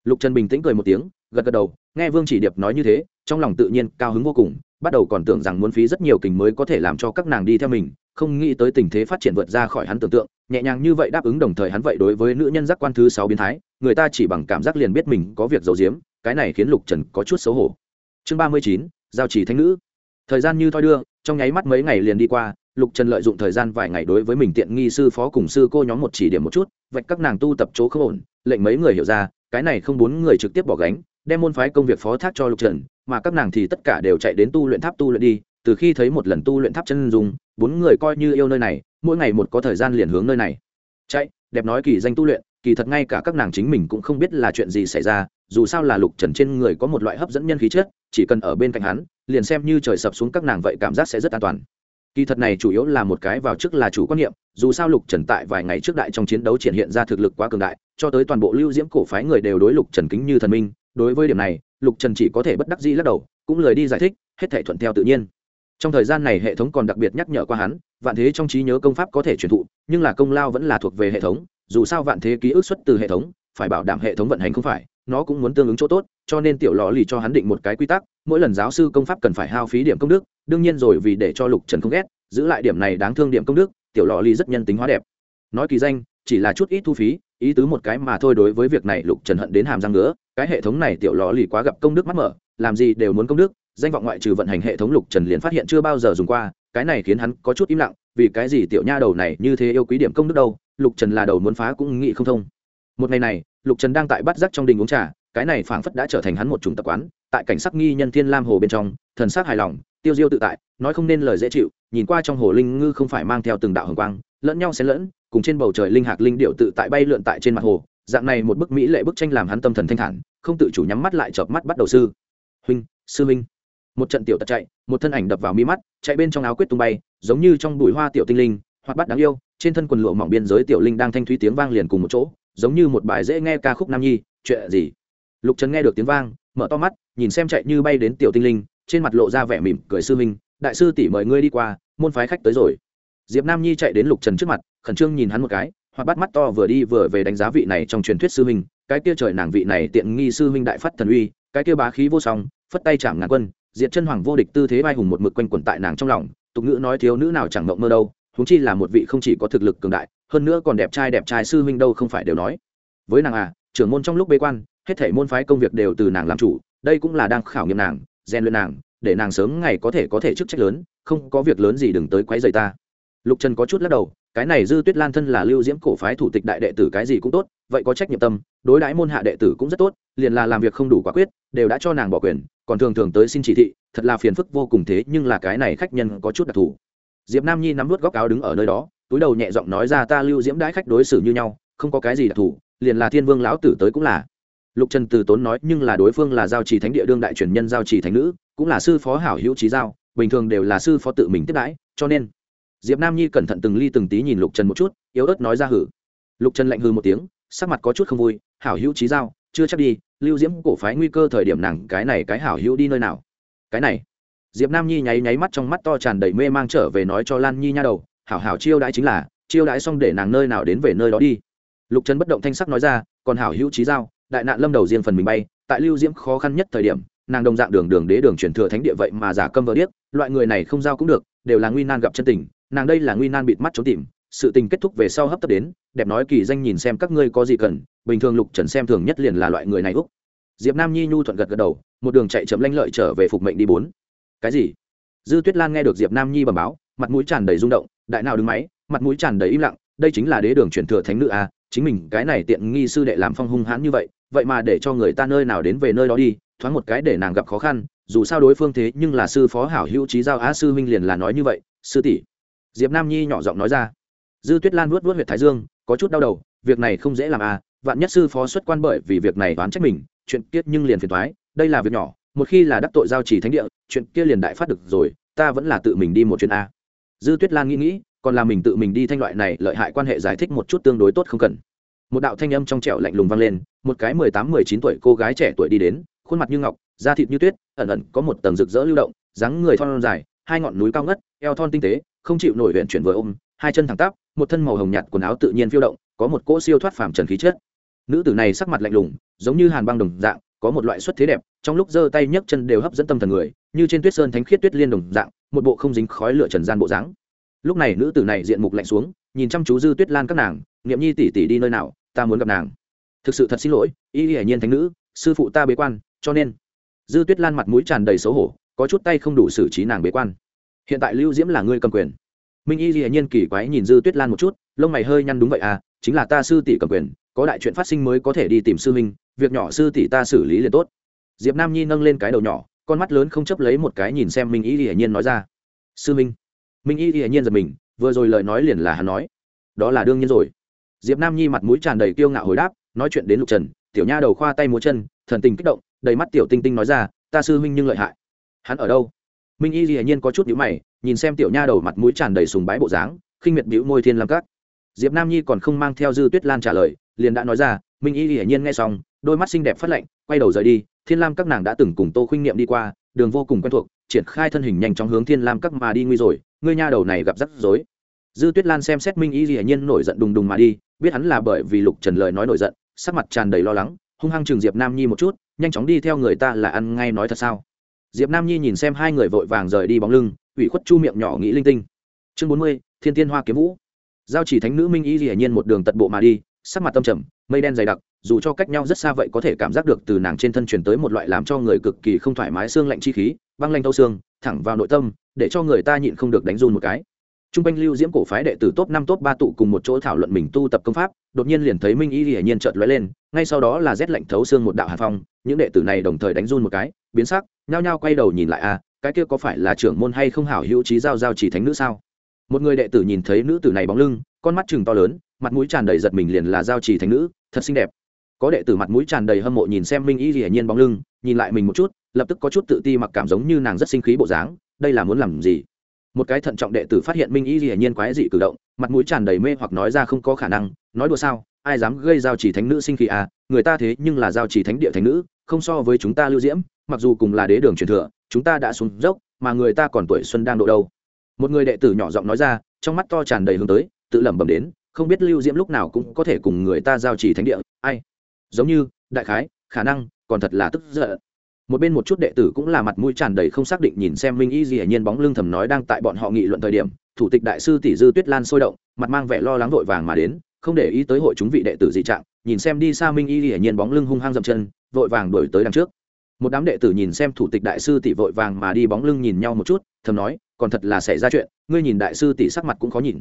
lục trần bình tĩnh cười một tiếng, gật gật đầu, nghe vương chỉ điệp nói như thế, trong lòng tự nhiên cao hứng vô cùng, bắt đầu còn tưởng rằng muốn phí rất nhiều kình mới có thể làm cho các nàng đi theo mình, không nghĩ tới tình thế phát triển vượt ra khỏi hắn tưởng tượng, nhẹ nhàng như vậy đáp ứng đồng thời hắn vậy đối với nữ nhân giác quan thứ sáu biến thái, người ta chỉ bằng cảm giác liền biết mình có việc giấu giếm, cái này khiến lục trần có chút xấu hổ. Chương ba mươi chín, giao chỉ thanh nữ. Thời gian như thoi đưa, trong nháy mắt mấy ngày liền đi qua lục trần lợi dụng thời gian vài ngày đối với mình tiện nghi sư phó cùng sư cô nhóm một chỉ điểm một chút vạch các nàng tu tập chỗ không ổn lệnh mấy người hiểu ra cái này không bốn người trực tiếp bỏ gánh đem môn phái công việc phó thác cho lục trần mà các nàng thì tất cả đều chạy đến tu luyện tháp tu luyện đi từ khi thấy một lần tu luyện tháp chân dung, bốn người coi như yêu nơi này mỗi ngày một có thời gian liền hướng nơi này. Chạy đẹp nói kỳ danh tu luyện kỳ thật ngay cả các nàng chính mình cũng không biết là chuyện gì xảy ra dù sao là lục trần trên người có một loại hấp dẫn nhân khí chất chỉ cần ở bên cạnh hắn liền xem như trời sập xuống các nàng vậy cảm giác sẽ rất an toàn kỳ thật này chủ yếu là một cái vào trước là chủ quan niệm, dù sao lục trần tại vài ngày trước đại trong chiến đấu triển hiện ra thực lực quá cường đại, cho tới toàn bộ lưu diễm cổ phái người đều đối lục trần kính như thần minh, đối với điểm này, lục trần chỉ có thể bất đắc dĩ lắc đầu, cũng lời đi giải thích, hết thể thuận theo tự nhiên. Trong thời gian này hệ thống còn đặc biệt nhắc nhở qua hắn, vạn thế trong trí nhớ công pháp có thể truyền thụ, nhưng là công lao vẫn là thuộc về hệ thống, dù sao vạn thế ký ức xuất từ hệ thống, phải bảo đảm hệ thống vận hành không phải, nó cũng muốn tương ứng chỗ tốt, cho nên tiểu lò lì cho hắn định một cái quy tắc, mỗi lần giáo sư công pháp cần phải hao phí điểm công đức đương nhiên rồi vì để cho lục trần không ghét, giữ lại điểm này đáng thương điểm công đức, tiểu lò ly rất nhân tính hóa đẹp. Nói kỳ danh, chỉ là chút ít thu phí, ý tứ một cái mà thôi đối với việc này lục trần hận đến hàm răng nữa cái hệ thống này tiểu lò lì quá gặp công đức mắt mở, làm gì đều muốn công đức, danh vọng ngoại trừ vận hành hệ thống lục trần liền phát hiện chưa bao giờ dùng qua, cái này khiến hắn có chút im lặng, vì cái gì tiểu nha đầu này như thế yêu quý điểm công đức đâu, lục trần là đầu muốn phá cũng nghĩ không thông. Một ngày này, lục trần đang tại bắt giác trong đình uống trà, cái này phảng phất đã trở thành hắn một chủng tập quán, tại cảnh sắc nghi nhân thiên lam hồ bên trong, thần sắc hài lòng tiêu diêu tự tại, nói không nên lời dễ chịu, nhìn qua trong hồ linh ngư không phải mang theo từng đạo hồng quang, lẫn nhau xen lẫn, cùng trên bầu trời linh hạc linh điệu tự tại bay lượn tại trên mặt hồ, dạng này một bức mỹ lệ bức tranh làm hắn tâm thần thanh thản, không tự chủ nhắm mắt lại chợp mắt bắt đầu sư. Huynh sư huynh. Một trận tiểu tật chạy, một thân ảnh đập vào mi mắt, chạy bên trong áo quyết tung bay, giống như trong bụi hoa tiểu tinh linh, hoạt bát đáng yêu, trên thân quần lụa mỏng biên giới tiểu linh đang thanh thúy tiếng vang liền cùng một chỗ, giống như một bài dễ nghe ca khúc nam nhi, chuyện gì? Lục trần nghe được tiếng vang, mở to mắt, nhìn xem chạy như bay đến tiểu tinh linh trên mặt lộ ra vẻ mỉm cười sư minh đại sư tỷ mời ngươi đi qua, môn phái khách tới rồi. Diệp nam nhi chạy đến lục trần trước mặt, khẩn trương nhìn hắn một cái, hoặc bắt mắt to vừa đi vừa về đánh giá vị này trong truyền thuyết sư minh cái kia trời nàng vị này tiện nghi sư minh đại phát thần uy, cái kia bá khí vô song, phất tay chạm ngàn quân, diệt chân hoàng vô địch tư thế vai hùng một mực quanh quẩn tại nàng trong lòng, tục ngữ nói thiếu nữ nào chẳng mộng mơ đâu, huống chi là một vị không chỉ có thực lực cường đại, hơn nữa còn đẹp trai đẹp trai sư huynh đâu không phải đều nói. Với nàng à trưởng môn trong lúc bế quan, hết thể môn phái công việc đều từ nàng làm chủ, đây cũng là đang khảo nghiệm nàng rèn luyện nàng, để nàng sớm ngày có thể có thể chức trách lớn, không có việc lớn gì đừng tới quấy rầy ta. Lục trần có chút lắc đầu, cái này dư tuyết lan thân là lưu diễm cổ phái thủ tịch đại đệ tử cái gì cũng tốt, vậy có trách nhiệm tâm, đối đãi môn hạ đệ tử cũng rất tốt, liền là làm việc không đủ quả quyết, đều đã cho nàng bỏ quyền, còn thường thường tới xin chỉ thị, thật là phiền phức vô cùng thế, nhưng là cái này khách nhân có chút đặc thù. Diệp nam nhi nắm vút góc áo đứng ở nơi đó, túi đầu nhẹ giọng nói ra ta lưu diễm đãi khách đối xử như nhau, không có cái gì đặc thù, liền là thiên vương lão tử tới cũng là lục trần từ tốn nói nhưng là đối phương là giao trì thánh địa đương đại truyền nhân giao trì thánh nữ, cũng là sư phó hảo hữu trí giao, bình thường đều là sư phó tự mình tiếp đãi, cho nên diệp nam nhi cẩn thận từng ly từng tí nhìn lục trần một chút, yếu ớt nói ra hử. Lục trần lạnh hư một tiếng, sắc mặt có chút không vui, hảo hữu trí giao, chưa chắc đi, lưu diễm cổ phái nguy cơ thời điểm nàng cái này cái hảo hữu đi nơi nào? Cái này, diệp nam nhi nháy nháy mắt trong mắt to tràn đầy mê mang trở về nói cho lan nhi nha đầu, hảo hảo chiêu đãi chính là, chiêu đãi xong để nàng nơi nào đến về nơi đó đi. Lục trần bất động thanh sắc nói ra, còn hảo hữu trí giao đại nạn lâm đầu riêng phần mình bay tại lưu diễm khó khăn nhất thời điểm nàng đồng dạng đường đường đế đường chuyển thừa thánh địa vậy mà giả câm vỡ điếc loại người này không giao cũng được đều là nguy nan gặp chân tình nàng đây là nguy nan bịt mắt trốn tìm sự tình kết thúc về sau hấp tấp đến đẹp nói kỳ danh nhìn xem các ngươi có gì cần bình thường lục trần xem thường nhất liền là loại người này úc. Diệp nam nhi nhu thuận gật gật đầu một đường chạy chậm lanh lợi trở về phục mệnh đi bốn. Cái gì? Dư tuyết lan nghe được diệp nam nhi bẩm báo mặt mũi tràn đầy rung động đại nào đứng máy mặt mũi tràn đầy im lặng đây chính là đế đường chuyển thừa thánh nữ a à, chính mình cái này tiện nghi sư đệ làm phong hung hãn như vậy vậy mà để cho người ta nơi nào đến về nơi đó đi, thoáng một cái để nàng gặp khó khăn, dù sao đối phương thế nhưng là sư phó hảo hữu trí giao á sư huynh liền là nói như vậy, sư tỷ. Diệp nam nhi nhỏ giọng nói ra. Dư tuyết lan vuốt vuốt huyệt thái dương, có chút đau đầu, việc này không dễ làm à vạn nhất sư phó xuất quan bởi vì việc này đoán trách mình, chuyện kiết nhưng liền phiền thoái đây là việc nhỏ, một khi là đắc tội giao chỉ thánh địa, chuyện kia liền đại phát được rồi, ta vẫn là tự mình đi một chuyến a. Dư tuyết lan nghĩ nghĩ, còn là mình tự mình đi thanh loại này, lợi hại quan hệ giải thích một chút tương đối tốt không cần một đạo thanh âm trong trẻo lạnh lùng vang lên, một cái mười tám, mười chín tuổi cô gái trẻ tuổi đi đến, khuôn mặt như ngọc, da thịt như tuyết, ẩn ẩn có một tầng rực rỡ lưu động, dáng người thon dài, hai ngọn núi cao ngất, eo thon tinh tế, không chịu nổi huyện chuyển vừa ôm, hai chân thẳng tắp, một thân màu hồng nhạt quần áo tự nhiên phiêu động, có một cỗ siêu thoát phàm trần khí chất. Nữ tử này sắc mặt lạnh lùng, giống như hàn băng đồng dạng, có một loại xuất thế đẹp, trong lúc giơ tay nhấc chân đều hấp dẫn tâm thần người, như trên tuyết sơn thánh khiết tuyết liên đồng dạng, một bộ không dính khói lửa trần gian bộ dáng lúc này nữ tử này diện mục lạnh xuống, nhìn chăm chú dư tuyết lan các nàng nghiệm nhi tỷ tỷ đi nơi nào, ta muốn gặp nàng. Thực sự thật xin lỗi, y hiển nhiên thánh nữ, sư phụ ta bế quan, cho nên. Dư tuyết lan mặt mũi tràn đầy xấu hổ, có chút tay không đủ xử trí nàng bế quan. Hiện tại lưu diễm là ngươi cầm quyền. Minh y hiển nhiên kỳ quái nhìn dư tuyết lan một chút, lông mày hơi nhăn đúng vậy à chính là ta sư tỷ cầm quyền, có đại chuyện phát sinh mới có thể đi tìm sư minh việc nhỏ sư tỷ ta xử lý liền tốt. Diệp nam nhi nâng lên cái đầu nhỏ, con mắt lớn không chấp lấy một cái nhìn xem minh y hiển nhiên nói ra. Sư minh minh y hiển nhiên giật mình, vừa rồi lời nói liền là hắn nói. Đó là đương nhiên rồi. Diệp nam nhi mặt mũi tràn đầy kiêu ngạo hồi đáp, nói chuyện đến lục trần, tiểu nha đầu khoa tay múa chân, thần tình kích động, đầy mắt tiểu tinh tinh nói ra, ta sư huynh nhưng lợi hại. Hắn ở đâu? Minh y dĩ nhiên có chút nhữ mày, nhìn xem tiểu nha đầu mặt mũi tràn đầy sùng bái bộ dáng, khinh miệt bĩu môi thiên lam các. Diệp nam nhi còn không mang theo dư tuyết lan trả lời, liền đã nói ra, minh y dĩ nhiên nghe xong, đôi mắt xinh đẹp phát lạnh, quay đầu rời đi, thiên lam các nàng đã từng cùng tô khuynh niệm đi qua, đường vô cùng quen thuộc, triển khai thân hình nhanh chóng hướng thiên lam các mà đi nguy rồi ngươi nha đầu này gặp rắc rối. Dư tuyết lan xem xét minh y dĩ nhiên nổi giận đùng đùng mà đi, biết hắn là bởi vì lục trần lời nói nổi giận, sắc mặt tràn đầy lo lắng, hung hăng trường diệp nam nhi một chút, nhanh chóng đi theo người ta là ăn ngay nói thật sao. Diệp nam nhi nhìn xem hai người vội vàng rời đi bóng lưng, ủy khuất chu miệng nhỏ nghĩ linh tinh. Chương bốn mươi, thiên tiên hoa kiếm vũ. Giao chỉ thánh nữ minh y dĩ nhiên một đường tật bộ mà đi, sắc mặt tâm trầm, mây đen dày đặc, dù cho cách nhau rất xa vậy có thể cảm giác được từ nàng trên thân truyền tới một loại làm cho người cực kỳ không thoải mái xương lạnh chi khí, băng lanh thâu xương thẳng vào nội tâm để cho người ta nhịn không được đánh run một cái Trung quanh lưu diễm cổ phái đệ tử top năm top ba tụ cùng một chỗ thảo luận mình tu tập công pháp, đột nhiên liền thấy Minh Y hiển nhiên trợt lóe lên, ngay sau đó là rét lạnh thấu xương một đạo hàn phong, những đệ tử này đồng thời đánh run một cái, biến sắc, nhao nhao quay đầu nhìn lại a, cái kia có phải là trưởng môn hay không hảo hữu trí giao giao chỉ thánh nữ sao? Một người đệ tử nhìn thấy nữ tử này bóng lưng, con mắt chừng to lớn, mặt mũi tràn đầy giật mình liền là giao chỉ thánh nữ, thật xinh đẹp. Có đệ tử mặt mũi tràn đầy hâm mộ nhìn xem Minh Y hiển nhiên bóng lưng, nhìn lại mình một chút, lập tức có chút tự ti mặc cảm giống như nàng rất sinh khí bộ dáng, đây là muốn làm gì? một cái thận trọng đệ tử phát hiện minh y dĩ nhiên quái dị cử động mặt mũi tràn đầy mê hoặc nói ra không có khả năng nói đùa sao ai dám gây giao chỉ thánh nữ sinh khí à người ta thế nhưng là giao chỉ thánh địa thánh nữ không so với chúng ta lưu diễm mặc dù cùng là đế đường truyền thừa chúng ta đã xuống dốc mà người ta còn tuổi xuân đang độ đâu. Một người đệ tử nhỏ giọng nói ra trong mắt to tràn đầy hướng tới tự lẩm bẩm đến không biết lưu diễm lúc nào cũng có thể cùng người ta giao chỉ thánh địa ai? Giống như đại khái khả năng còn thật là tức giận một bên một chút đệ tử cũng là mặt mũi tràn đầy không xác định nhìn xem minh y dĩ nhiên bóng lưng thầm nói đang tại bọn họ nghị luận thời điểm, thủ tịch đại sư tỷ dư tuyết lan sôi động, mặt mang vẻ lo lắng vội vàng mà đến, không để ý tới hội chúng vị đệ tử dị trạng, nhìn xem đi xa minh y dĩ nhiên bóng lưng hung hăng dậm chân, vội vàng đuổi tới đằng trước. Một đám đệ tử nhìn xem thủ tịch đại sư tỷ vội vàng mà đi bóng lưng nhìn nhau một chút, thầm nói, còn thật là xảy ra chuyện, ngươi nhìn đại sư tỷ sắc mặt cũng khó nhìn.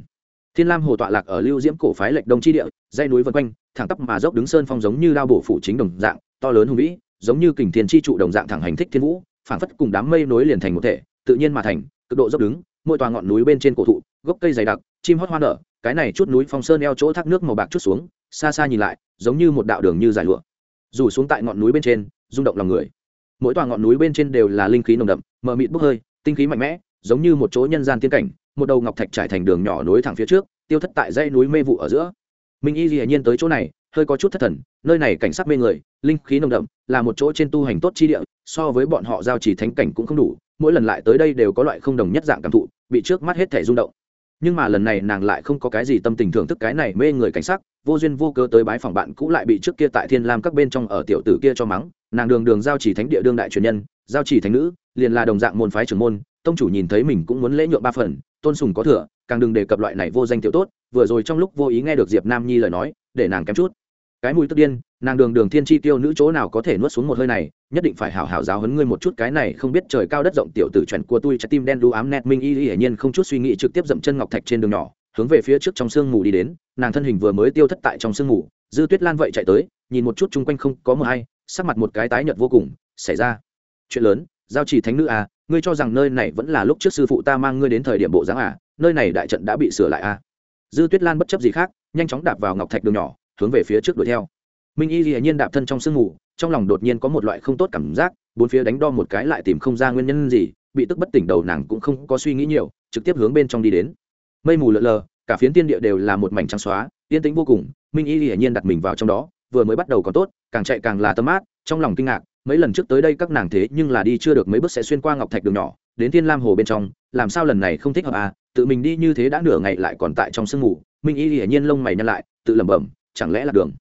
Thiên lam hồ tọa lạc ở lưu diễm cổ phái lệch đông chi địa dây núi vân quanh, thẳng tắp mà dốc đứng sơn phong giống như lao bổ phủ chính đồng dạng, to lớn hùng vĩ giống như kình thiên chi trụ đồng dạng thẳng hành thích thiên vũ, phảng phất cùng đám mây nối liền thành một thể, tự nhiên mà thành, cực độ dốc đứng, mỗi tòa ngọn núi bên trên cổ thụ, gốc cây dày đặc, chim hót hoa nở, cái này chút núi phong sơn eo chỗ thác nước màu bạc chút xuống, xa xa nhìn lại, giống như một đạo đường như dài lụa. Dù xuống tại ngọn núi bên trên, rung động lòng người. Mỗi tòa ngọn núi bên trên đều là linh khí nồng đậm, mờ mịt bốc hơi, tinh khí mạnh mẽ, giống như một chỗ nhân gian tiên cảnh, một đầu ngọc thạch trải thành đường nhỏ nối thẳng phía trước, tiêu thất tại dãy núi mê vụ ở giữa. Minh y dĩ nhiên tới chỗ này hơi có chút thất thần, nơi này cảnh sắc mê người, linh khí nồng đậm, là một chỗ trên tu hành tốt chi địa, so với bọn họ giao chỉ thánh cảnh cũng không đủ, mỗi lần lại tới đây đều có loại không đồng nhất dạng cảm thụ, bị trước mắt hết thể rung động. Nhưng mà lần này nàng lại không có cái gì tâm tình thưởng thức cái này mê người cảnh sắc, vô duyên vô cớ tới bái phòng bạn cũ lại bị trước kia tại thiên lam các bên trong ở tiểu tử kia cho mắng, nàng đường đường giao chỉ thánh địa đương đại truyền nhân, giao chỉ thánh nữ, liền là đồng dạng môn phái trưởng môn, tông chủ nhìn thấy mình cũng muốn lễ nhượng ba phần, tôn sùng có thừa, càng đừng đề cập loại này vô danh tiểu tốt, vừa rồi trong lúc vô ý nghe được diệp nam nhi lời nói, để nàng kém chút cái mùi tức điên, nàng đường đường thiên chi tiêu nữ chỗ nào có thể nuốt xuống một hơi này, nhất định phải hảo hảo giáo hấn ngươi một chút cái này không biết trời cao đất rộng tiểu tử chuẩn của tôi trái tim đen đu ám nét minh y hiển nhiên không chút suy nghĩ trực tiếp dậm chân ngọc thạch trên đường nhỏ, hướng về phía trước trong sương mù đi đến, nàng thân hình vừa mới tiêu thất tại trong sương mù, dư tuyết lan vậy chạy tới, nhìn một chút chung quanh không có mờ hay, sắc mặt một cái tái nhợt vô cùng, xảy ra chuyện lớn, giao chỉ thánh nữ à ngươi cho rằng nơi này vẫn là lúc trước sư phụ ta mang ngươi đến thời điểm bộ dáng à nơi này đại trận đã bị sửa lại à. Dư tuyết lan bất chấp gì khác, nhanh chóng đạp vào ngọc thạch đường nhỏ hướng về phía trước đuổi theo. Minh y hiển nhiên đạp thân trong sương ngủ, trong lòng đột nhiên có một loại không tốt cảm giác bốn phía đánh đo một cái lại tìm không ra nguyên nhân gì bị tức bất tỉnh đầu nàng cũng không có suy nghĩ nhiều trực tiếp hướng bên trong đi đến. Mây mù lờ lờ cả phiến tiên địa đều là một mảnh trắng xóa yên tĩnh vô cùng minh y hiển nhiên đặt mình vào trong đó vừa mới bắt đầu còn tốt càng chạy càng là tâm mát trong lòng kinh ngạc mấy lần trước tới đây các nàng thế nhưng là đi chưa được mấy bước sẽ xuyên qua ngọc thạch đường nhỏ đến thiên lam hồ bên trong làm sao lần này không thích hợp à tự mình đi như thế đã nửa ngày lại còn tại trong sương mù minh y hiển nhiên lông mày nhăn lại tự lẩm bẩm chẳng lẽ là đường?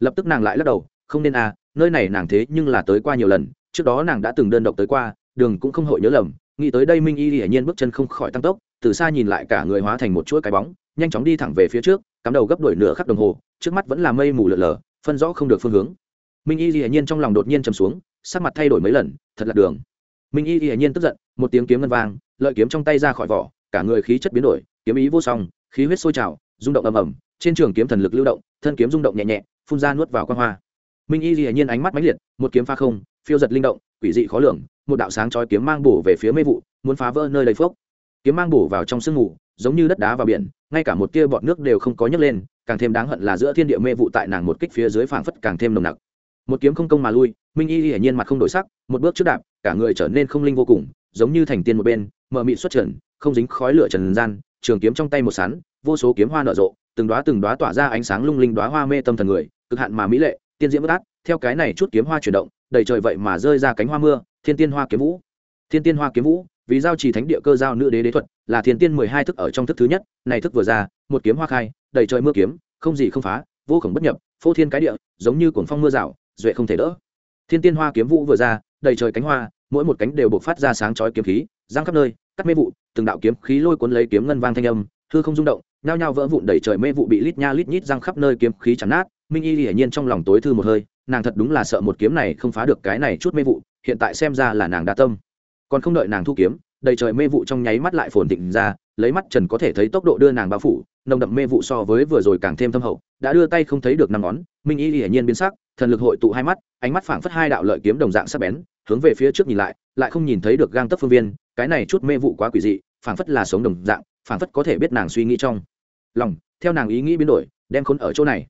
Lập tức nàng lại lắc đầu, không nên à nơi này nàng thế nhưng là tới qua nhiều lần, trước đó nàng đã từng đơn độc tới qua, đường cũng không hội nhớ lầm, nghĩ tới đây minh y hiển nhiên bước chân không khỏi tăng tốc, từ xa nhìn lại cả người hóa thành một chuỗi cái bóng, nhanh chóng đi thẳng về phía trước, cắm đầu gấp đổi nửa khắc đồng hồ, trước mắt vẫn là mây mù lợn lờ, phân rõ không được phương hướng. Minh y hiển nhiên trong lòng đột nhiên trầm xuống, sắc mặt thay đổi mấy lần, thật là đường. Minh y hiển nhiên tức giận, một tiếng kiếm ngân vang, lợi kiếm trong tay ra khỏi vỏ, cả người khí chất biến đổi, kiếm ý vô song, khí huyết sôi trào, rung động ầm ầm trên trường kiếm thần lực lưu động, thân kiếm rung động nhẹ nhẹ, phun ra nuốt vào quan hoa. Minh y hiển nhiên ánh mắt mãnh liệt, một kiếm pha không, phiêu giật linh động, quỷ dị khó lường, một đạo sáng chói kiếm mang bổ về phía mê vụ, muốn phá vỡ nơi đầy phốc. Kiếm mang bổ vào trong sương mù, giống như đất đá vào biển, ngay cả một tia bọt nước đều không có nhấc lên, càng thêm đáng hận là giữa thiên địa mê vụ tại nàng một kích phía dưới phảng phất càng thêm nồng nặc. Một kiếm không công mà lui, minh y hiển nhiên mặt không đổi sắc, một bước trước đạp, cả người trở nên không linh vô cùng, giống như thành tiên một bên mở mị xuất trần, không dính khói lửa trần gian, trường kiếm trong tay một sắn vô số kiếm hoa nở rộ từng đóa từng đóa tỏa ra ánh sáng lung linh đóa hoa mê tâm thần người, cực hạn mà mỹ lệ, tiên diễm bất át, theo cái này chút kiếm hoa chuyển động, đầy trời vậy mà rơi ra cánh hoa mưa, thiên tiên hoa kiếm vũ. Thiên tiên hoa kiếm vũ, vì giao trì thánh địa cơ giao nữ đế đế thuật, là thiên tiên mười hai thức ở trong thức thứ nhất, này thức vừa ra, một kiếm hoa khai, đầy trời mưa kiếm, không gì không phá, vô cùng bất nhập, phô thiên cái địa, giống như cuồng phong mưa rào, duệ không thể đỡ. Thiên tiên hoa kiếm vũ vừa ra, đầy trời cánh hoa, mỗi một cánh đều bộc phát ra sáng chói kiếm khí giang khắp nơi, cắt mê vụ, từng đạo kiếm khí lôi cuốn lấy kiếm ngân vang thanh âm, hư không rung động nhao nhao vỡ vụn đầy trời mê vụ bị lít nha lít nhít răng khắp nơi kiếm khí chắn nát, minh y hiển nhiên trong lòng tối thư một hơi, nàng thật đúng là sợ một kiếm này không phá được cái này chút mê vụ, hiện tại xem ra là nàng đa tâm. Còn không đợi nàng thu kiếm, đầy trời mê vụ trong nháy mắt lại phồn thịnh ra, lấy mắt trần có thể thấy tốc độ đưa nàng bao phủ, nồng đậm mê vụ so với vừa rồi càng thêm thâm hậu, đã đưa tay không thấy được năm ngón, minh y hiển nhiên biến sắc, thần lực hội tụ hai mắt, ánh mắt phảng phất hai đạo lợi kiếm đồng dạng sắc bén, hướng về phía trước nhìn lại lại không nhìn thấy được gang tấp phương viên, cái này chút mê vụ quá quỷ dị, phảng phất là sống đồng dạng phảng phất có thể biết nàng suy nghĩ trong lòng, theo nàng ý nghĩ biến đổi, đem khốn ở chỗ này.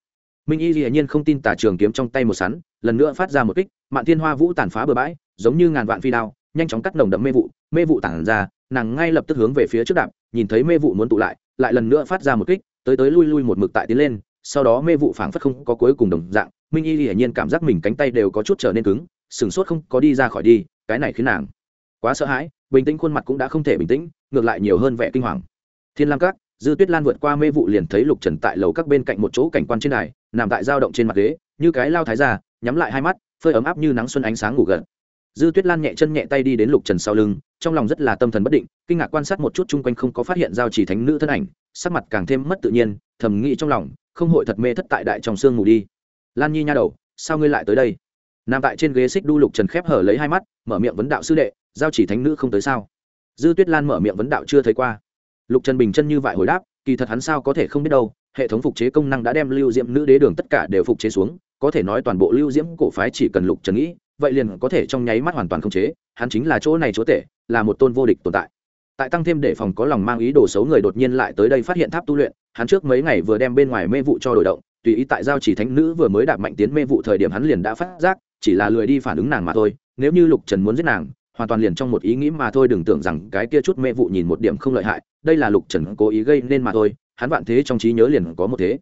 Minh y hiển nhiên không tin tả trường kiếm trong tay một sắn, lần nữa phát ra một kích, mạn thiên hoa vũ tàn phá bờ bãi, giống như ngàn vạn phi đao, nhanh chóng cắt nồng đậm mê vụ mê vụ tản ra, nàng ngay lập tức hướng về phía trước đạp, nhìn thấy mê vụ muốn tụ lại lại lần nữa phát ra một kích, tới tới lui lui một mực tại tiến lên, sau đó mê vụ phảng phất không có cuối cùng đồng dạng, minh y hiển nhiên cảm giác mình cánh tay đều có chút trở nên cứng, sừng sốt không có đi ra khỏi đi, cái này khiến nàng quá sợ hãi, bình tĩnh khuôn mặt cũng đã không thể bình tĩnh, ngược lại nhiều hơn vẻ kinh hoàng thiên lam các, dư tuyết lan vượt qua mê vụ liền thấy lục trần tại lầu các bên cạnh một chỗ cảnh quan trên đài, nằm tại dao động trên mặt ghế, như cái lao thái già, nhắm lại hai mắt, phơi ấm áp như nắng xuân ánh sáng ngủ gần dư tuyết lan nhẹ chân nhẹ tay đi đến lục trần sau lưng, trong lòng rất là tâm thần bất định, kinh ngạc quan sát một chút chung quanh không có phát hiện giao chỉ thánh nữ thân ảnh, sắc mặt càng thêm mất tự nhiên, thầm nghĩ trong lòng, không hội thật mê thất tại đại trong sương ngủ đi. Lan nhi nha đầu, sao ngươi lại tới đây? Nằm tại trên ghế xích đu lục trần khép hở lấy hai mắt, mở miệng vấn đạo sư đệ, giao chỉ thánh nữ không tới sao? Dư tuyết lan mở miệng vấn đạo chưa thấy qua lục trần bình chân như vại hồi đáp, kỳ thật hắn sao có thể không biết đâu, hệ thống phục chế công năng đã đem lưu diễm nữ đế đường tất cả đều phục chế xuống, có thể nói toàn bộ lưu diễm cổ phái chỉ cần lục trần nghĩ, vậy liền có thể trong nháy mắt hoàn toàn không chế, hắn chính là chỗ này chỗ tể là một tôn vô địch tồn tại. Tại tăng thêm để phòng có lòng mang ý đồ xấu người đột nhiên lại tới đây phát hiện tháp tu luyện, hắn trước mấy ngày vừa đem bên ngoài mê vụ cho đổi động, tùy ý tại giao chỉ thánh nữ vừa mới đạp mạnh tiến mê vụ thời điểm hắn liền đã phát giác, chỉ là lười đi phản ứng nàng mà thôi, nếu như lục trần muốn giết nàng hoàn toàn liền trong một ý nghĩ mà thôi, đừng tưởng rằng cái kia chút mê vụ nhìn một điểm không lợi hại, đây là lục trần cố ý gây nên mà thôi, hắn vạn thế trong trí nhớ liền có một thế.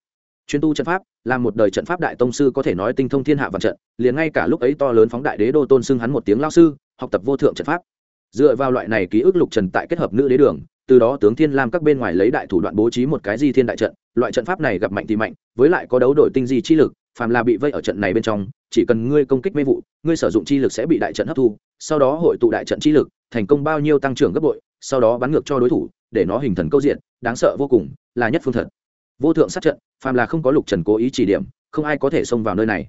Chuyên tu trận pháp, là một đời trận pháp đại tông sư có thể nói tinh thông thiên hạ vạn trận, liền ngay cả lúc ấy to lớn phóng đại đế đô tôn xưng hắn một tiếng lao sư, học tập vô thượng trận pháp. Dựa vào loại này ký ức lục trần tại kết hợp nữ đế đường, từ đó tướng thiên lam các bên ngoài lấy đại thủ đoạn bố trí một cái di thiên đại trận, loại trận pháp này gặp mạnh thì mạnh, với lại có đấu đổi tinh di chi lực, phàm là bị vây ở trận này bên trong, chỉ cần ngươi công kích mê vụ, ngươi sử dụng chi lực sẽ bị đại trận hấp thu sau đó hội tụ đại trận chi lực, thành công bao nhiêu tăng trưởng gấp bội, sau đó bắn ngược cho đối thủ, để nó hình thần câu diện, đáng sợ vô cùng, là nhất phương thật. Vô thượng sát trận, phàm là không có lục trần cố ý chỉ điểm, không ai có thể xông vào nơi này.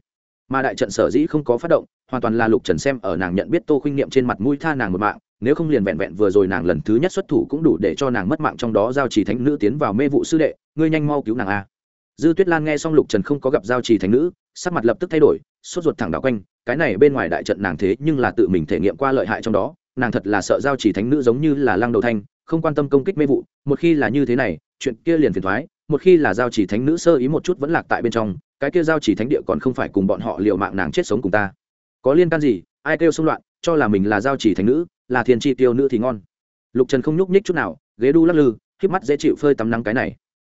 Mà đại trận sở dĩ không có phát động, hoàn toàn là lục trần xem ở nàng nhận biết tô khuynh niệm trên mặt mũi tha nàng một mạng, nếu không liền vẹn vẹn vừa rồi nàng lần thứ nhất xuất thủ cũng đủ để cho nàng mất mạng trong đó giao trì thánh nữ tiến vào mê vụ sư đệ, ngươi nhanh mau cứu nàng a. Dư tuyết lan nghe xong lục trần không có gặp giao trì thánh nữ sắc mặt lập tức thay đổi, sốt ruột thẳng đảo quanh, cái này bên ngoài đại trận nàng thế nhưng là tự mình thể nghiệm qua lợi hại trong đó, nàng thật là sợ giao chỉ thánh nữ giống như là lăng đầu thanh, không quan tâm công kích mê vụ, một khi là như thế này, chuyện kia liền phiền thoái, một khi là giao chỉ thánh nữ sơ ý một chút vẫn lạc tại bên trong, cái kia giao chỉ thánh địa còn không phải cùng bọn họ liệu mạng nàng chết sống cùng ta. Có liên can gì, ai kêu xung loạn, cho là mình là giao chỉ thánh nữ, là thiên tri tiêu nữ thì ngon. Lục trần không nhúc nhích chút nào, ghế đu lắc lư híp mắt dễ chịu phơi tắm nắng cái này.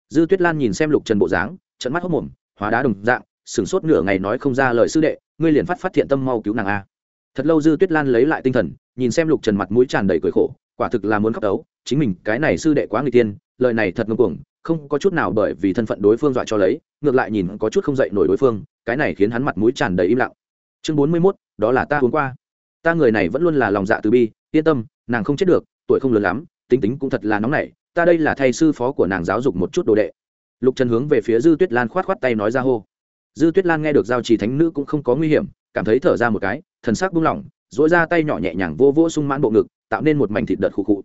Dư tuyết lan nhìn xem lục trần bộ dáng trận mắt hốc mồm, hóa đá đồng dạng sửng sốt nửa ngày nói không ra lời sư đệ, ngươi liền phát phát thiện tâm mau cứu nàng a. Thật lâu dư tuyết lan lấy lại tinh thần, nhìn xem lục trần mặt mũi tràn đầy cười khổ, quả thực là muốn khóc đấu, chính mình, cái này sư đệ quá người tiên, lời này thật ngưng cuồng, không có chút nào bởi vì thân phận đối phương dọa cho lấy, ngược lại nhìn có chút không dậy nổi đối phương, cái này khiến hắn mặt mũi tràn đầy im lặng. Chương bốn mươi mốt, đó là ta uống qua. Ta người này vẫn luôn là lòng dạ từ bi, yên tâm, nàng không chết được, tuổi không lớn lắm, tính tính cũng thật là nóng nảy, ta đây là thay sư phó của nàng giáo dục một chút đồ đệ. Lục trần hướng về phía dư tuyết lan khoát khoát tay nói ra hô dư tuyết lan nghe được giao trì thánh nữ cũng không có nguy hiểm, cảm thấy thở ra một cái, thần sắc buông lỏng dỗi ra tay nhỏ nhẹ nhàng vô vô sung mãn bộ ngực, tạo nên một mảnh thịt đợt khụ khụ.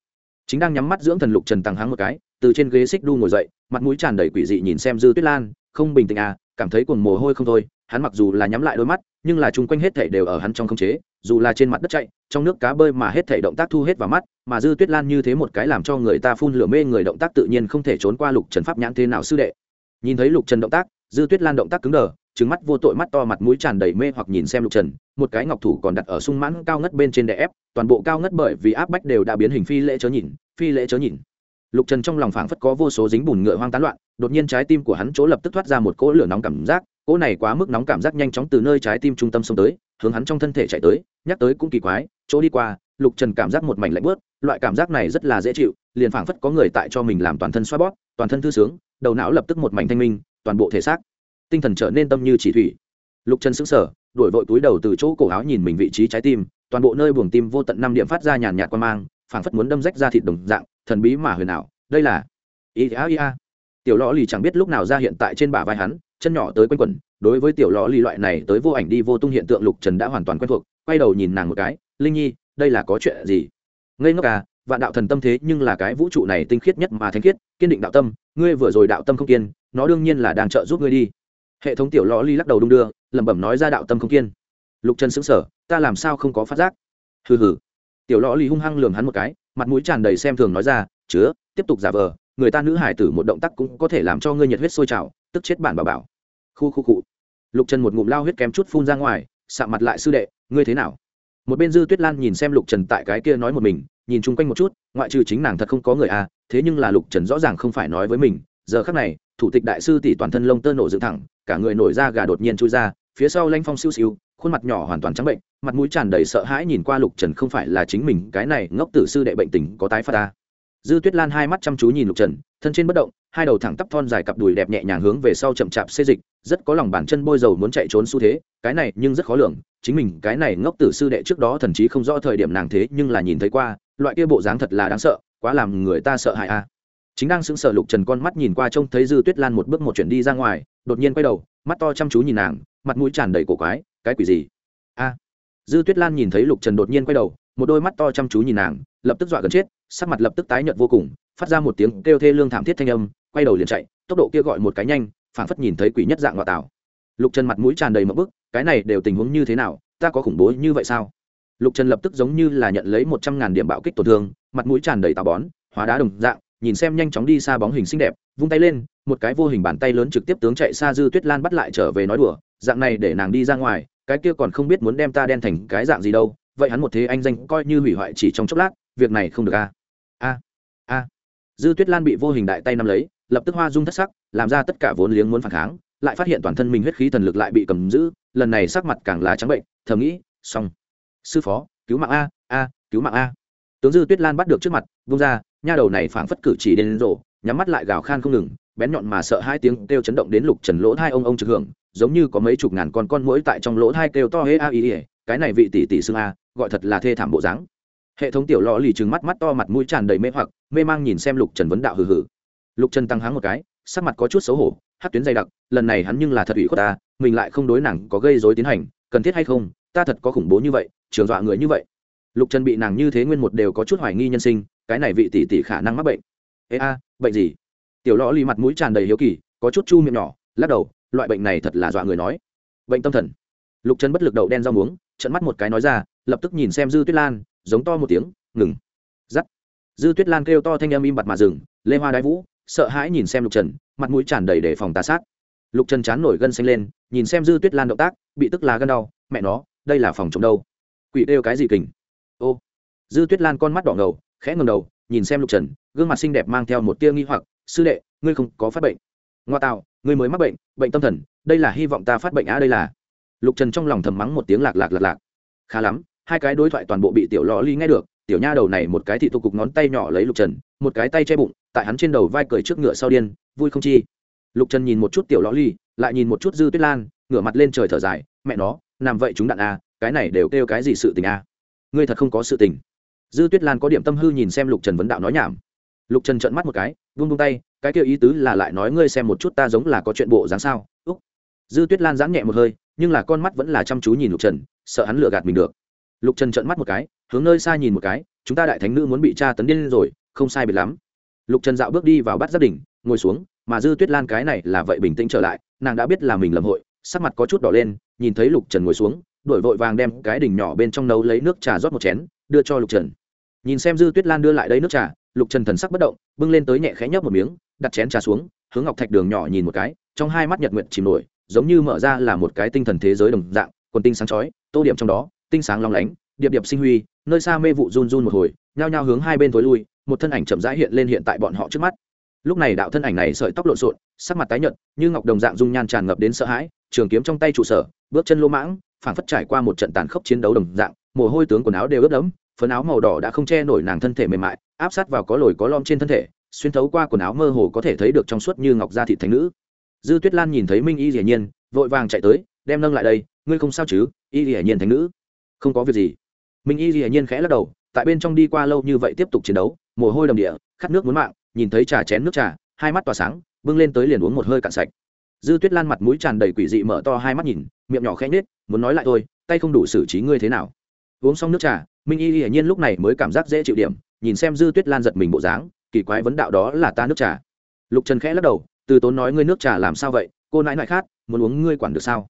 Chính đang nhắm mắt dưỡng thần lục trần tăng háng một cái, từ trên ghế xích đu ngồi dậy, mặt mũi tràn đầy quỷ dị nhìn xem dư tuyết lan, không bình tĩnh à cảm thấy cuồng mồ hôi không thôi, hắn mặc dù là nhắm lại đôi mắt, nhưng là chung quanh hết thảy đều ở hắn trong không chế, dù là trên mặt đất chạy, trong nước cá bơi mà hết thảy động tác thu hết vào mắt, mà dư tuyết lan như thế một cái làm cho người ta phun lửa mê người động tác tự nhiên không thể trốn qua lục trần pháp nhãn thế nào sư đệ. Nhìn thấy lục trần động tác dư tuyết lan động tác cứng đờ trứng mắt vô tội mắt to mặt mũi tràn đầy mê hoặc nhìn xem lục trần, một cái ngọc thủ còn đặt ở sung mãn cao ngất bên trên đè ép, toàn bộ cao ngất bởi vì áp bách đều đã biến hình phi lễ chớ nhìn, phi lễ chớ nhìn. Lục trần trong lòng phảng phất có vô số dính bùn ngựa hoang tán loạn, đột nhiên trái tim của hắn chỗ lập tức thoát ra một cỗ lửa nóng cảm giác, cỗ này quá mức nóng cảm giác nhanh chóng từ nơi trái tim trung tâm xông tới, hướng hắn trong thân thể chạy tới, nhắc tới cũng kỳ quái, chỗ đi qua, lục trần cảm giác một mảnh lạnh bớt loại cảm giác này rất là dễ chịu, liền phảng phất có người tại cho mình làm toàn thân xoa bóp, toàn thân thư sướng, đầu não lập tức một mảnh thanh minh toàn bộ thể xác. Tinh thần trở nên tâm như chỉ thủy. Lục trần sững sờ, đổi vội túi đầu từ chỗ cổ áo nhìn mình vị trí trái tim, toàn bộ nơi buồng tim vô tận năm điểm phát ra nhàn nhạt qua mang, phảng phất muốn đâm rách ra thịt đồng dạng, thần bí mà huyền ảo. Đây là ý a ý tiểu lò lì chẳng biết lúc nào ra hiện tại trên bả vai hắn, chân nhỏ tới quanh quẩn, đối với tiểu lò lì loại này tới vô ảnh đi vô tung hiện tượng lục trần đã hoàn toàn quen thuộc, quay đầu nhìn nàng một cái, linh nhi, đây là có chuyện gì? Ngây ngốc à vạn đạo thần tâm thế nhưng là cái vũ trụ này tinh khiết nhất mà thanh khiết kiên định đạo tâm, ngươi vừa rồi đạo tâm không kiên, nó đương nhiên là đang trợ giúp ngươi đi. Hệ thống tiểu lò ly lắc đầu đung đưa, lẩm bẩm nói ra đạo tâm không kiên. Lục trần xứng sở ta làm sao không có phát giác? Hừ hừ. Tiểu lò ly hung hăng lường hắn một cái, mặt mũi tràn đầy xem thường nói ra, chứa, tiếp tục giả vờ, người ta nữ hải tử một động tác cũng có thể làm cho ngươi nhiệt huyết sôi trào, tức chết bản bà bảo. Khu khu cụ lục trần một ngụm lao huyết kém chút phun ra ngoài sạ mặt lại sư đệ, ngươi thế nào? Một bên dư tuyết lan nhìn xem lục trần tại cái kia nói một mình nhìn chung quanh một chút, ngoại trừ chính nàng thật không có người à thế nhưng là lục trần rõ ràng không phải nói với mình, giờ khác này, thủ tịch đại sư tỷ toàn thân lông tơ nổ dựng thẳng, cả người nổi ra gà đột nhiên chui ra, phía sau lanh phong siêu siêu, khuôn mặt nhỏ hoàn toàn trắng bệnh, mặt mũi tràn đầy sợ hãi nhìn qua lục trần không phải là chính mình, cái này ngốc tử sư đệ bệnh tình có tái phát ta. Dư tuyết lan hai mắt chăm chú nhìn lục trần, thân trên bất động, hai đầu thẳng tắp thon dài cặp đùi đẹp nhẹ nhàng hướng về sau chậm chạp xê dịch, rất có lòng bàn chân bôi dầu muốn chạy trốn xu thế, cái này nhưng rất khó lường, chính mình, cái này ngốc tử sư đệ trước đó thần chí không rõ thời điểm nàng thế nhưng là nhìn thấy qua loại kia bộ dáng thật là đáng sợ, quá làm người ta sợ hãi a. Chính đang sững sờ lục trần con mắt nhìn qua trông thấy dư tuyết lan một bước một chuyển đi ra ngoài, đột nhiên quay đầu, mắt to chăm chú nhìn nàng, mặt mũi tràn đầy cổ quái, cái quỷ gì? A. Dư tuyết lan nhìn thấy lục trần đột nhiên quay đầu, một đôi mắt to chăm chú nhìn nàng, lập tức dọa gần chết, sắc mặt lập tức tái nhợt vô cùng, phát ra một tiếng kêu thê lương thảm thiết thanh âm, quay đầu liền chạy, tốc độ kia gọi một cái nhanh, phảng phất nhìn thấy quỷ nhất dạng ngoại tảo. Lục trần mặt mũi tràn đầy một bức, cái này đều tình huống như thế nào, ta có khủng bố như vậy sao? Lục trần lập tức giống như là nhận lấy một trăm ngàn điểm bạo kích tổn thương, mặt mũi tràn đầy tà bón, hóa đá đồng dạng, nhìn xem nhanh chóng đi xa bóng hình xinh đẹp, vung tay lên, một cái vô hình bàn tay lớn trực tiếp tướng chạy xa dư tuyết lan bắt lại trở về nói đùa, dạng này để nàng đi ra ngoài, cái kia còn không biết muốn đem ta đen thành cái dạng gì đâu, vậy hắn một thế anh danh coi như hủy hoại chỉ trong chốc lát, việc này không được a a a. Dư tuyết lan bị vô hình đại tay nắm lấy, lập tức hoa dung thất sắc, làm ra tất cả vốn liếng muốn phản kháng, lại phát hiện toàn thân mình huyết khí thần lực lại bị cầm giữ, lần này sắc mặt càng lá trắng bệnh, thầm nghĩ, xong sư phó, cứu mạng a a, cứu mạng a. Tướng dư tuyết lan bắt được trước mặt, vung ra, nha đầu này phảng phất cử chỉ đến rổ nhắm mắt lại gào khan không ngừng, bén nhọn mà sợ hai tiếng kêu chấn động đến lục trần lỗ hai ông ông trực hưởng, giống như có mấy chục ngàn con con mũi tại trong lỗ hai kêu to hê a ý ỉa cái này vị tỷ tỷ xương a, gọi thật là thê thảm bộ dáng. Hệ thống tiểu lò lì trừng mắt mắt to mặt mũi tràn đầy mê hoặc, mê mang nhìn xem lục trần vấn đạo hừ hừ. Lục trần tăng háng một cái, sắc mặt có chút xấu hổ, hát tuyến dày đặc, lần này hắn nhưng là thật ủy khuất ta, mình lại không đối nàng có gây dối tiến hành, cần thiết hay không ta thật có khủng bố như vậy, trường dọa người như vậy. Lục trần bị nàng như thế nguyên một đều có chút hoài nghi nhân sinh, cái này vị tỷ tỷ khả năng mắc bệnh. Ê a, bệnh gì? Tiểu lò lì mặt mũi tràn đầy hiếu kỳ, có chút chu miệng nhỏ, lắc đầu, loại bệnh này thật là dọa người nói. Bệnh tâm thần. Lục trần bất lực đậu đen rau muống trận mắt một cái nói ra, lập tức nhìn xem dư tuyết lan, giống to một tiếng, ngừng. Giắt dư tuyết lan kêu to thanh âm im bặt mà dừng, lê hoa đái vũ, sợ hãi nhìn xem lục trần, mặt mũi tràn đầy để phòng tà sát. Lục trần chán nổi gân xanh lên, nhìn xem dư tuyết lan động tác, bị tức là gân đau, mẹ nó đây là phòng chống đâu? Quỷ đeo cái gì kình? Ô, dư tuyết lan con mắt đỏ ngầu, khẽ ngầm đầu, nhìn xem lục trần, gương mặt xinh đẹp mang theo một tia nghi hoặc, sư đệ, ngươi không có phát bệnh. Ngoa tạo, ngươi mới mắc bệnh bệnh tâm thần, đây là hy vọng ta phát bệnh á đây là. Lục trần trong lòng thầm mắng một tiếng lạc lạc lạc lạc. Khá lắm, hai cái đối thoại toàn bộ bị tiểu lò ly nghe được, tiểu nha đầu này một cái thị tục cục ngón tay nhỏ lấy lục trần, một cái tay che bụng, tại hắn trên đầu vai cười trước ngựa sau điên, vui không chi? Lục trần nhìn một chút tiểu lò ly, lại nhìn một chút dư tuyết lan, ngửa mặt lên trời thở dài, mẹ nó nằm vậy chúng đạn a à, cái này đều kêu cái gì sự tình a? À? ngươi thật không có sự tình. Dư tuyết lan có điểm tâm hư nhìn xem lục trần vấn đạo nói nhảm. Lục trần trợn mắt một cái vung vung tay cái kêu ý tứ là lại nói ngươi xem một chút ta giống là có chuyện bộ dáng sao? Úc. Dư tuyết lan giãn nhẹ một hơi nhưng là con mắt vẫn là chăm chú nhìn lục trần sợ hắn lừa gạt mình được. Lục trần trợn mắt một cái hướng nơi xa nhìn một cái chúng ta đại thánh nữ muốn bị tra tấn điên rồi không sai biệt lắm. Lục trần dạo bước đi vào bắt giáp đỉnh ngồi xuống mà dư tuyết lan cái này là vậy bình tĩnh trở lại nàng đã biết là mình lầm hội sắc mặt có chút đỏ lên nhìn thấy lục trần ngồi xuống, đổi vội vàng đem cái đỉnh nhỏ bên trong nấu lấy nước trà rót một chén, đưa cho lục trần. Nhìn xem dư tuyết lan đưa lại đây nước trà, lục trần thần sắc bất động, bưng lên tới nhẹ khẽ nhấp một miếng, đặt chén trà xuống, hướng ngọc thạch đường nhỏ nhìn một cái, trong hai mắt nhật nguyện chìm nổi, giống như mở ra là một cái tinh thần thế giới đồng dạng, quần tinh sáng chói, tô điểm trong đó, tinh sáng long lánh, điệp điệp sinh huy, nơi xa mê vụ run run một hồi, nhao nhao hướng hai bên tối lui, một thân ảnh chậm rãi hiện lên hiện tại bọn họ trước mắt. Lúc này đạo thân ảnh này sợi tóc lộn xộn, sắc mặt tái nhợt, như ngọc đồng dạng dung nhan tràn ngập đến sợ hãi, trường kiếm trong tay trụ sở bước chân lô mãng, phảng phất trải qua một trận tàn khốc chiến đấu đồng dạng, mồ hôi tướng quần áo đều ướt đẫm, phấn áo màu đỏ đã không che nổi nàng thân thể mềm mại, áp sát vào có lồi có lom trên thân thể, xuyên thấu qua quần áo mơ hồ có thể thấy được trong suốt như ngọc da thị thánh nữ. Dư tuyết lan nhìn thấy minh y hiển nhiên, vội vàng chạy tới, đem nâng lại đây, ngươi không sao chứ, y hiển nhiên thánh nữ? Không có việc gì. Minh y hiển nhiên khẽ lắc đầu, tại bên trong đi qua lâu như vậy tiếp tục chiến đấu, mồ hôi đầm địa, khát nước muốn mạng, nhìn thấy trà chén nước trà, hai mắt tỏa sáng, bưng lên tới liền uống một hơi cạn sạch dư tuyết lan mặt mũi tràn đầy quỷ dị mở to hai mắt nhìn, miệng nhỏ khẽ nết muốn nói lại thôi, tay không đủ xử trí ngươi thế nào. Uống xong nước trà, minh y hiển nhiên lúc này mới cảm giác dễ chịu điểm, nhìn xem dư tuyết lan giật mình bộ dáng, kỳ quái vấn đạo đó là ta nước trà. Lục trần khẽ lắc đầu, từ tốn nói ngươi nước trà làm sao vậy, cô nãi nãi khát muốn uống ngươi quản được sao?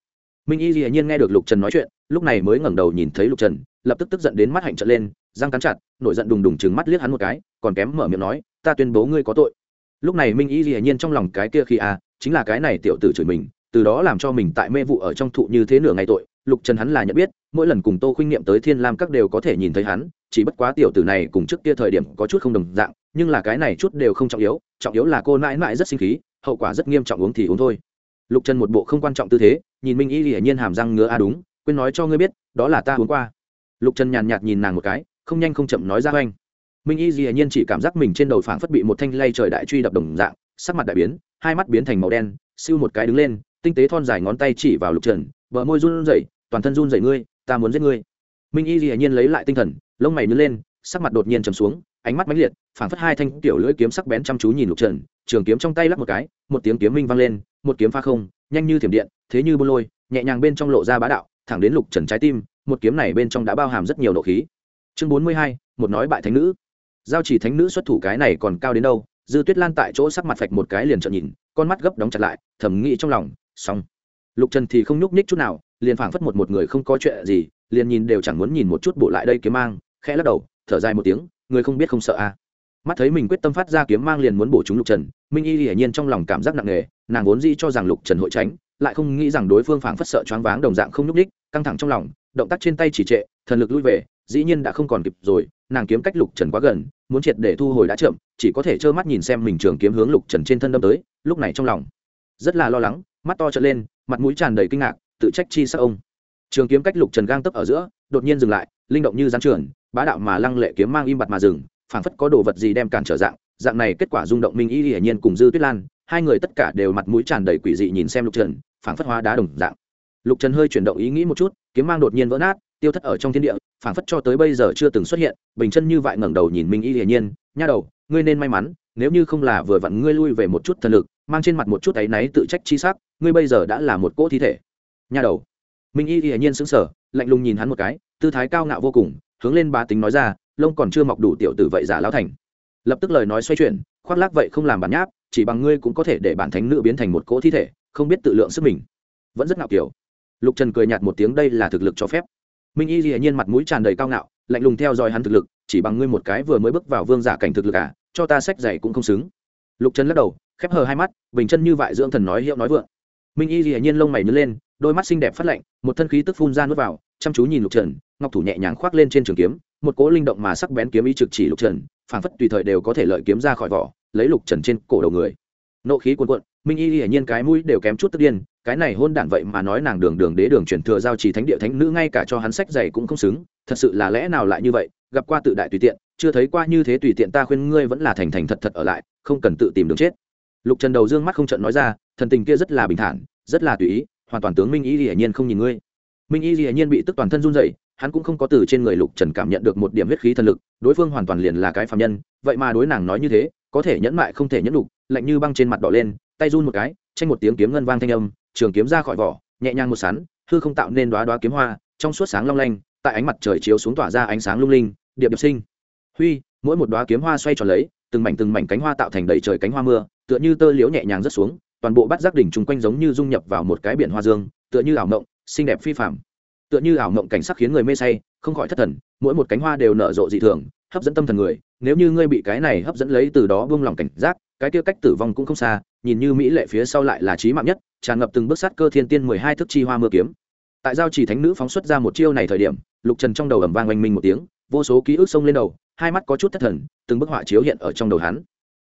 Minh y hiển nhiên nghe được lục trần nói chuyện, lúc này mới ngẩng đầu nhìn thấy lục trần, lập tức tức giận đến mắt hạnh trận lên, răng cắn chặt, nổi giận đùng đùng chừng mắt liếc hắn một cái, còn kém mở miệng nói, ta tuyên bố ngươi có tội. Lúc này minh y hiển nhiên trong lòng cái kia khi à chính là cái này tiểu tử chửi mình, từ đó làm cho mình tại mê vụ ở trong thụ như thế nửa ngày tội. Lục trần hắn là nhận biết, mỗi lần cùng tô khuynh niệm tới thiên lam các đều có thể nhìn thấy hắn, chỉ bất quá tiểu tử này cùng trước kia thời điểm có chút không đồng dạng, nhưng là cái này chút đều không trọng yếu trọng yếu là cô mãi mãi rất sinh khí, hậu quả rất nghiêm trọng uống thì uống thôi. Lục trần một bộ không quan trọng tư thế, nhìn minh y hiển nhiên hàm răng ngứa a đúng, quên nói cho ngươi biết, đó là ta uống qua. Lục trần nhàn nhạt nhìn nàng một cái, không nhanh không chậm nói ra oanh. Minh y hiển nhiên chỉ cảm giác mình trên đầu phảng phất bị một thanh lay trời đại truy đập đồng dạng, sắc mặt đại biến hai mắt biến thành màu đen, siêu một cái đứng lên, tinh tế thon dài ngón tay chỉ vào lục trần, bờ môi run rẩy, toàn thân run rẩy ngươi, ta muốn giết ngươi. Minh y hiển nhiên lấy lại tinh thần, lông mày nhướng lên, sắc mặt đột nhiên trầm xuống, ánh mắt mãnh liệt, phảng phất hai thanh tiểu lưỡi kiếm sắc bén chăm chú nhìn lục trần, trường kiếm trong tay lắc một cái, một tiếng kiếm minh vang lên, một kiếm pha không, nhanh như thiểm điện, thế như buôn lôi, nhẹ nhàng bên trong lộ ra bá đạo, thẳng đến lục trần trái tim, một kiếm này bên trong đã bao hàm rất nhiều nộ khí. Chương bốn mươi hai, một nói bại thánh nữ. Giao chỉ thánh nữ xuất thủ cái này còn cao đến đâu dư tuyết lan tại chỗ sắc mặt phạch một cái liền trợn nhìn, con mắt gấp đóng chặt lại, thầm nghĩ trong lòng, xong lục trần thì không nhúc nhích chút nào, liền phảng phất một một người không có chuyện gì, liền nhìn đều chẳng muốn nhìn một chút bộ lại đây kiếm mang, khẽ lắc đầu, thở dài một tiếng, người không biết không sợ a à. mắt thấy mình quyết tâm phát ra kiếm mang liền muốn bổ chúng lục trần, minh y hiển nhiên trong lòng cảm giác nặng nề, nàng vốn dĩ cho rằng lục trần hội tránh, lại không nghĩ rằng đối phương phảng phất sợ choáng váng đồng dạng không nhúc ních căng thẳng trong lòng, động tác trên tay chỉ trệ, thần lực lui về dĩ nhiên đã không còn kịp rồi, nàng kiếm cách lục trần quá gần, muốn triệt để thu hồi đã chậm, chỉ có thể trơ mắt nhìn xem mình trường kiếm hướng lục trần trên thân đâm tới, lúc này trong lòng rất là lo lắng, mắt to trở lên, mặt mũi tràn đầy kinh ngạc, tự trách chi sắc ông. Trường kiếm cách lục trần gang tấp ở giữa, đột nhiên dừng lại, linh động như gián trường bá đạo mà lăng lệ kiếm mang im bặt mà dừng, phảng phất có đồ vật gì đem cản trở dạng dạng này kết quả rung động minh y hiển nhiên cùng dư tuyết lan, hai người tất cả đều mặt mũi tràn đầy quỷ dị nhìn xem lục trần, phảng phất hóa đá đồng dạng. Lục trần hơi chuyển động ý nghĩ một chút, kiếm mang đột nhiên vỡ nát tiêu thất ở trong thiên địa, phảng phất cho tới bây giờ chưa từng xuất hiện, bình chân như vậy ngẩng đầu nhìn minh y hiển nhiên, nha đầu, ngươi nên may mắn, nếu như không là vừa vặn ngươi lui về một chút thần lực, mang trên mặt một chút áy náy tự trách chi sắc, ngươi bây giờ đã là một cỗ thi thể. Nha đầu. Minh y hiển nhiên sững sờ, lạnh lùng nhìn hắn một cái, tư thái cao ngạo vô cùng, hướng lên bá tính nói ra, lông còn chưa mọc đủ tiểu tử vậy giả lão thành. Lập tức lời nói xoay chuyển, khoác lác vậy không làm bản nháp, chỉ bằng ngươi cũng có thể để bản thánh nữ biến thành một cỗ thi thể, không biết tự lượng sức mình. Vẫn rất ngạo kiểu. Lục trần cười nhạt một tiếng, đây là thực lực cho phép minh y hiển nhiên mặt mũi tràn đầy cao ngạo, lạnh lùng theo dõi hắn thực lực, chỉ bằng ngươi một cái vừa mới bước vào vương giả cảnh thực lực à cho ta sách dày cũng không xứng. Lục trần lắc đầu, khép hờ hai mắt, bình chân như vại dưỡng thần nói hiệu nói vượng. Minh y hiển nhiên lông mày nhớ lên, đôi mắt xinh đẹp phát lạnh, một thân khí tức phun ra nuốt vào, chăm chú nhìn lục trần, ngọc thủ nhẹ nhàng khoác lên trên trường kiếm, một cỗ linh động mà sắc bén kiếm ý trực chỉ lục trần, phảng phất tùy thời đều có thể lợi kiếm ra khỏi vỏ, lấy lục trần trên cổ đầu người. Nộ khí cuồn cuộn minh y hiển nhiên cái mũi đều kém chút tức điên, cái này hôn đản vậy mà nói nàng đường đường đế đường truyền thừa giao trì thánh địa thánh nữ ngay cả cho hắn sách giày cũng không xứng, thật sự là lẽ nào lại như vậy, gặp qua tự đại tùy tiện, chưa thấy qua như thế tùy tiện ta khuyên ngươi vẫn là thành thành thật thật ở lại, không cần tự tìm đường chết. Lục trần đầu dương mắt không trận nói ra, thần tình kia rất là bình thản, rất là tùy ý, hoàn toàn tướng minh y hiển nhiên không nhìn ngươi. Minh y hiển nhiên bị tức toàn thân run rẩy, hắn cũng không có từ trên người lục trần cảm nhận được một điểm huyết khí thần lực, đối phương hoàn toàn liền là cái phạm nhân, vậy mà đối nàng nói như thế, có thể nhẫn mại không thể nhẫn đục lạnh như băng trên mặt đỏ lên tay run một cái, tranh một tiếng kiếm ngân vang thanh âm, trường kiếm ra khỏi vỏ, nhẹ nhàng một sắn, hư không tạo nên đoá đoá kiếm hoa, trong suốt sáng long lanh, tại ánh mặt trời chiếu xuống tỏa ra ánh sáng lung linh, điệp điệp sinh. Huy, mỗi một đoá kiếm hoa xoay tròn lấy, từng mảnh từng mảnh cánh hoa tạo thành đầy trời cánh hoa mưa, tựa như tơ liễu nhẹ nhàng rớt xuống, toàn bộ bắt giác đỉnh chung quanh giống như dung nhập vào một cái biển hoa dương, tựa như ảo mộng, xinh đẹp phi phạm tựa như ảo mộng cảnh sắc khiến người mê say, không khỏi thất thần, mỗi một cánh hoa đều nở rộ dị thường, hấp dẫn tâm thần người, nếu như ngươi bị cái này hấp dẫn lấy từ đó buông lòng cảnh giác, cái kia cách tử vong cũng không xa nhìn như mỹ lệ phía sau lại là trí mạng nhất, tràn ngập từng bước sát cơ thiên tiên mười hai thức chi hoa mưa kiếm. Tại giao chỉ thánh nữ phóng xuất ra một chiêu này thời điểm, lục trần trong đầu ẩm vang oanh minh một tiếng, vô số ký ức xông lên đầu, hai mắt có chút thất thần, từng bức họa chiếu hiện ở trong đầu hắn.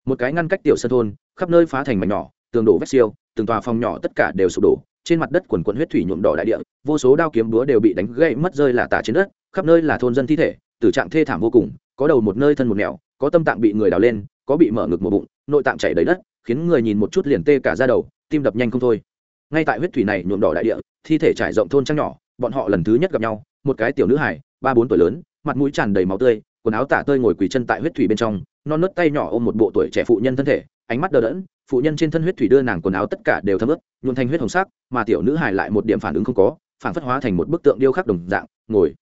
Một cái ngăn cách tiểu sân thôn, khắp nơi phá thành mảnh nhỏ, tường đổ vét siêu, từng tòa phòng nhỏ tất cả đều sụp đổ, trên mặt đất quần quần huyết thủy nhuộm đỏ đại địa, vô số đao kiếm búa đều bị đánh gãy mất rơi là tả trên đất, khắp nơi là thôn dân thi thể, tử trạng thê thảm vô cùng, có đầu một nơi thân một nẻo, có tâm tạng bị người đào lên, có bị mở ngực một bụng, nội tạng chảy đầy đất khiến người nhìn một chút liền tê cả ra đầu, tim đập nhanh không thôi. Ngay tại huyết thủy này nhuộm đỏ đại địa, thi thể trải rộng thôn trăng nhỏ, bọn họ lần thứ nhất gặp nhau, một cái tiểu nữ hải ba bốn tuổi lớn, mặt mũi tràn đầy máu tươi, quần áo tả tơi ngồi quỳ chân tại huyết thủy bên trong, non nớt tay nhỏ ôm một bộ tuổi trẻ phụ nhân thân thể, ánh mắt đờ đẫn, phụ nhân trên thân huyết thủy đưa nàng quần áo tất cả đều thấm ướt nhuộn thành huyết hồng sắc, mà tiểu nữ hải lại một điểm phản ứng không có, phản phất hóa thành một bức tượng điêu khắc đồng dạng, ngồi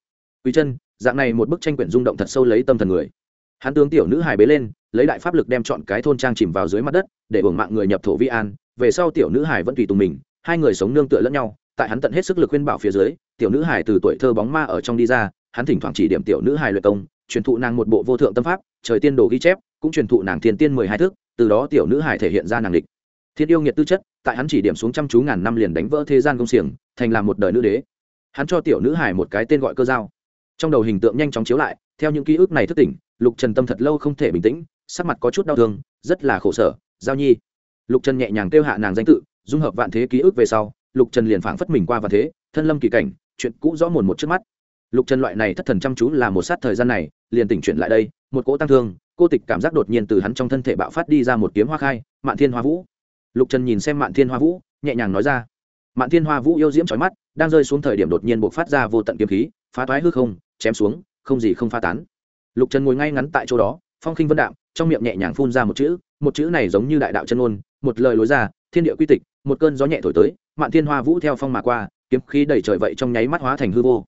quỳ chân, dạng này một bức tranh quyển rung động thật sâu lấy tâm thần người hắn tướng tiểu nữ hài bế lên, lấy đại pháp lực đem chọn cái thôn trang chìm vào dưới mặt đất, để hưởng mạng người nhập thổ vi an. Về sau tiểu nữ hải vẫn tùy tùng mình, hai người sống nương tựa lẫn nhau. Tại hắn tận hết sức lực khuyên bảo phía dưới, tiểu nữ hải từ tuổi thơ bóng ma ở trong đi ra, hắn thỉnh thoảng chỉ điểm tiểu nữ hải luyện công, truyền thụ nàng một bộ vô thượng tâm pháp, trời tiên đồ ghi chép, cũng truyền thụ nàng thiên tiên mười hai thước từ đó tiểu nữ hải thể hiện ra nàng địch. Thiên yêu nghiệt tư chất, tại hắn chỉ điểm xuống chăm chú ngàn năm liền đánh vỡ thế gian công xiềng, thành làm một đời nữ đế. Hắn cho tiểu nữ hải một cái tên gọi cơ giao. Trong đầu hình tượng nhanh chóng chiếu lại, theo những ký ức này thức tỉnh lục trần tâm thật lâu không thể bình tĩnh, sắc mặt có chút đau thương, rất là khổ sở, giao nhi. Lục trần nhẹ nhàng kêu hạ nàng danh tự, dung hợp vạn thế ký ức về sau, lục trần liền phảng phất mình qua vạn thế, thân lâm kỳ cảnh, chuyện cũ rõ mồn một trước mắt. Lục trần loại này thất thần chăm chú là một sát thời gian này, liền tỉnh chuyển lại đây, một cỗ tăng thương, cô tịch cảm giác đột nhiên từ hắn trong thân thể bạo phát đi ra một kiếm hoa khai, mạn thiên hoa vũ. Lục trần nhìn xem mạn thiên hoa vũ, nhẹ nhàng nói ra, mạn thiên hoa vũ yêu diễm trói mắt, đang rơi xuống thời điểm đột nhiên buộc phát ra vô tận kiếm khí, phá toái hư không, chém xuống, không gì không pha tán lục trần ngồi ngay ngắn tại chỗ đó, phong khinh vân đạm, trong miệng nhẹ nhàng phun ra một chữ một chữ này giống như đại đạo chân ngôn, một lời lối ra, thiên địa quy tịch, một cơn gió nhẹ thổi tới, mạn thiên hoa vũ theo phong mà qua, kiếm khí đầy trời vậy trong nháy mắt hóa thành hư vô.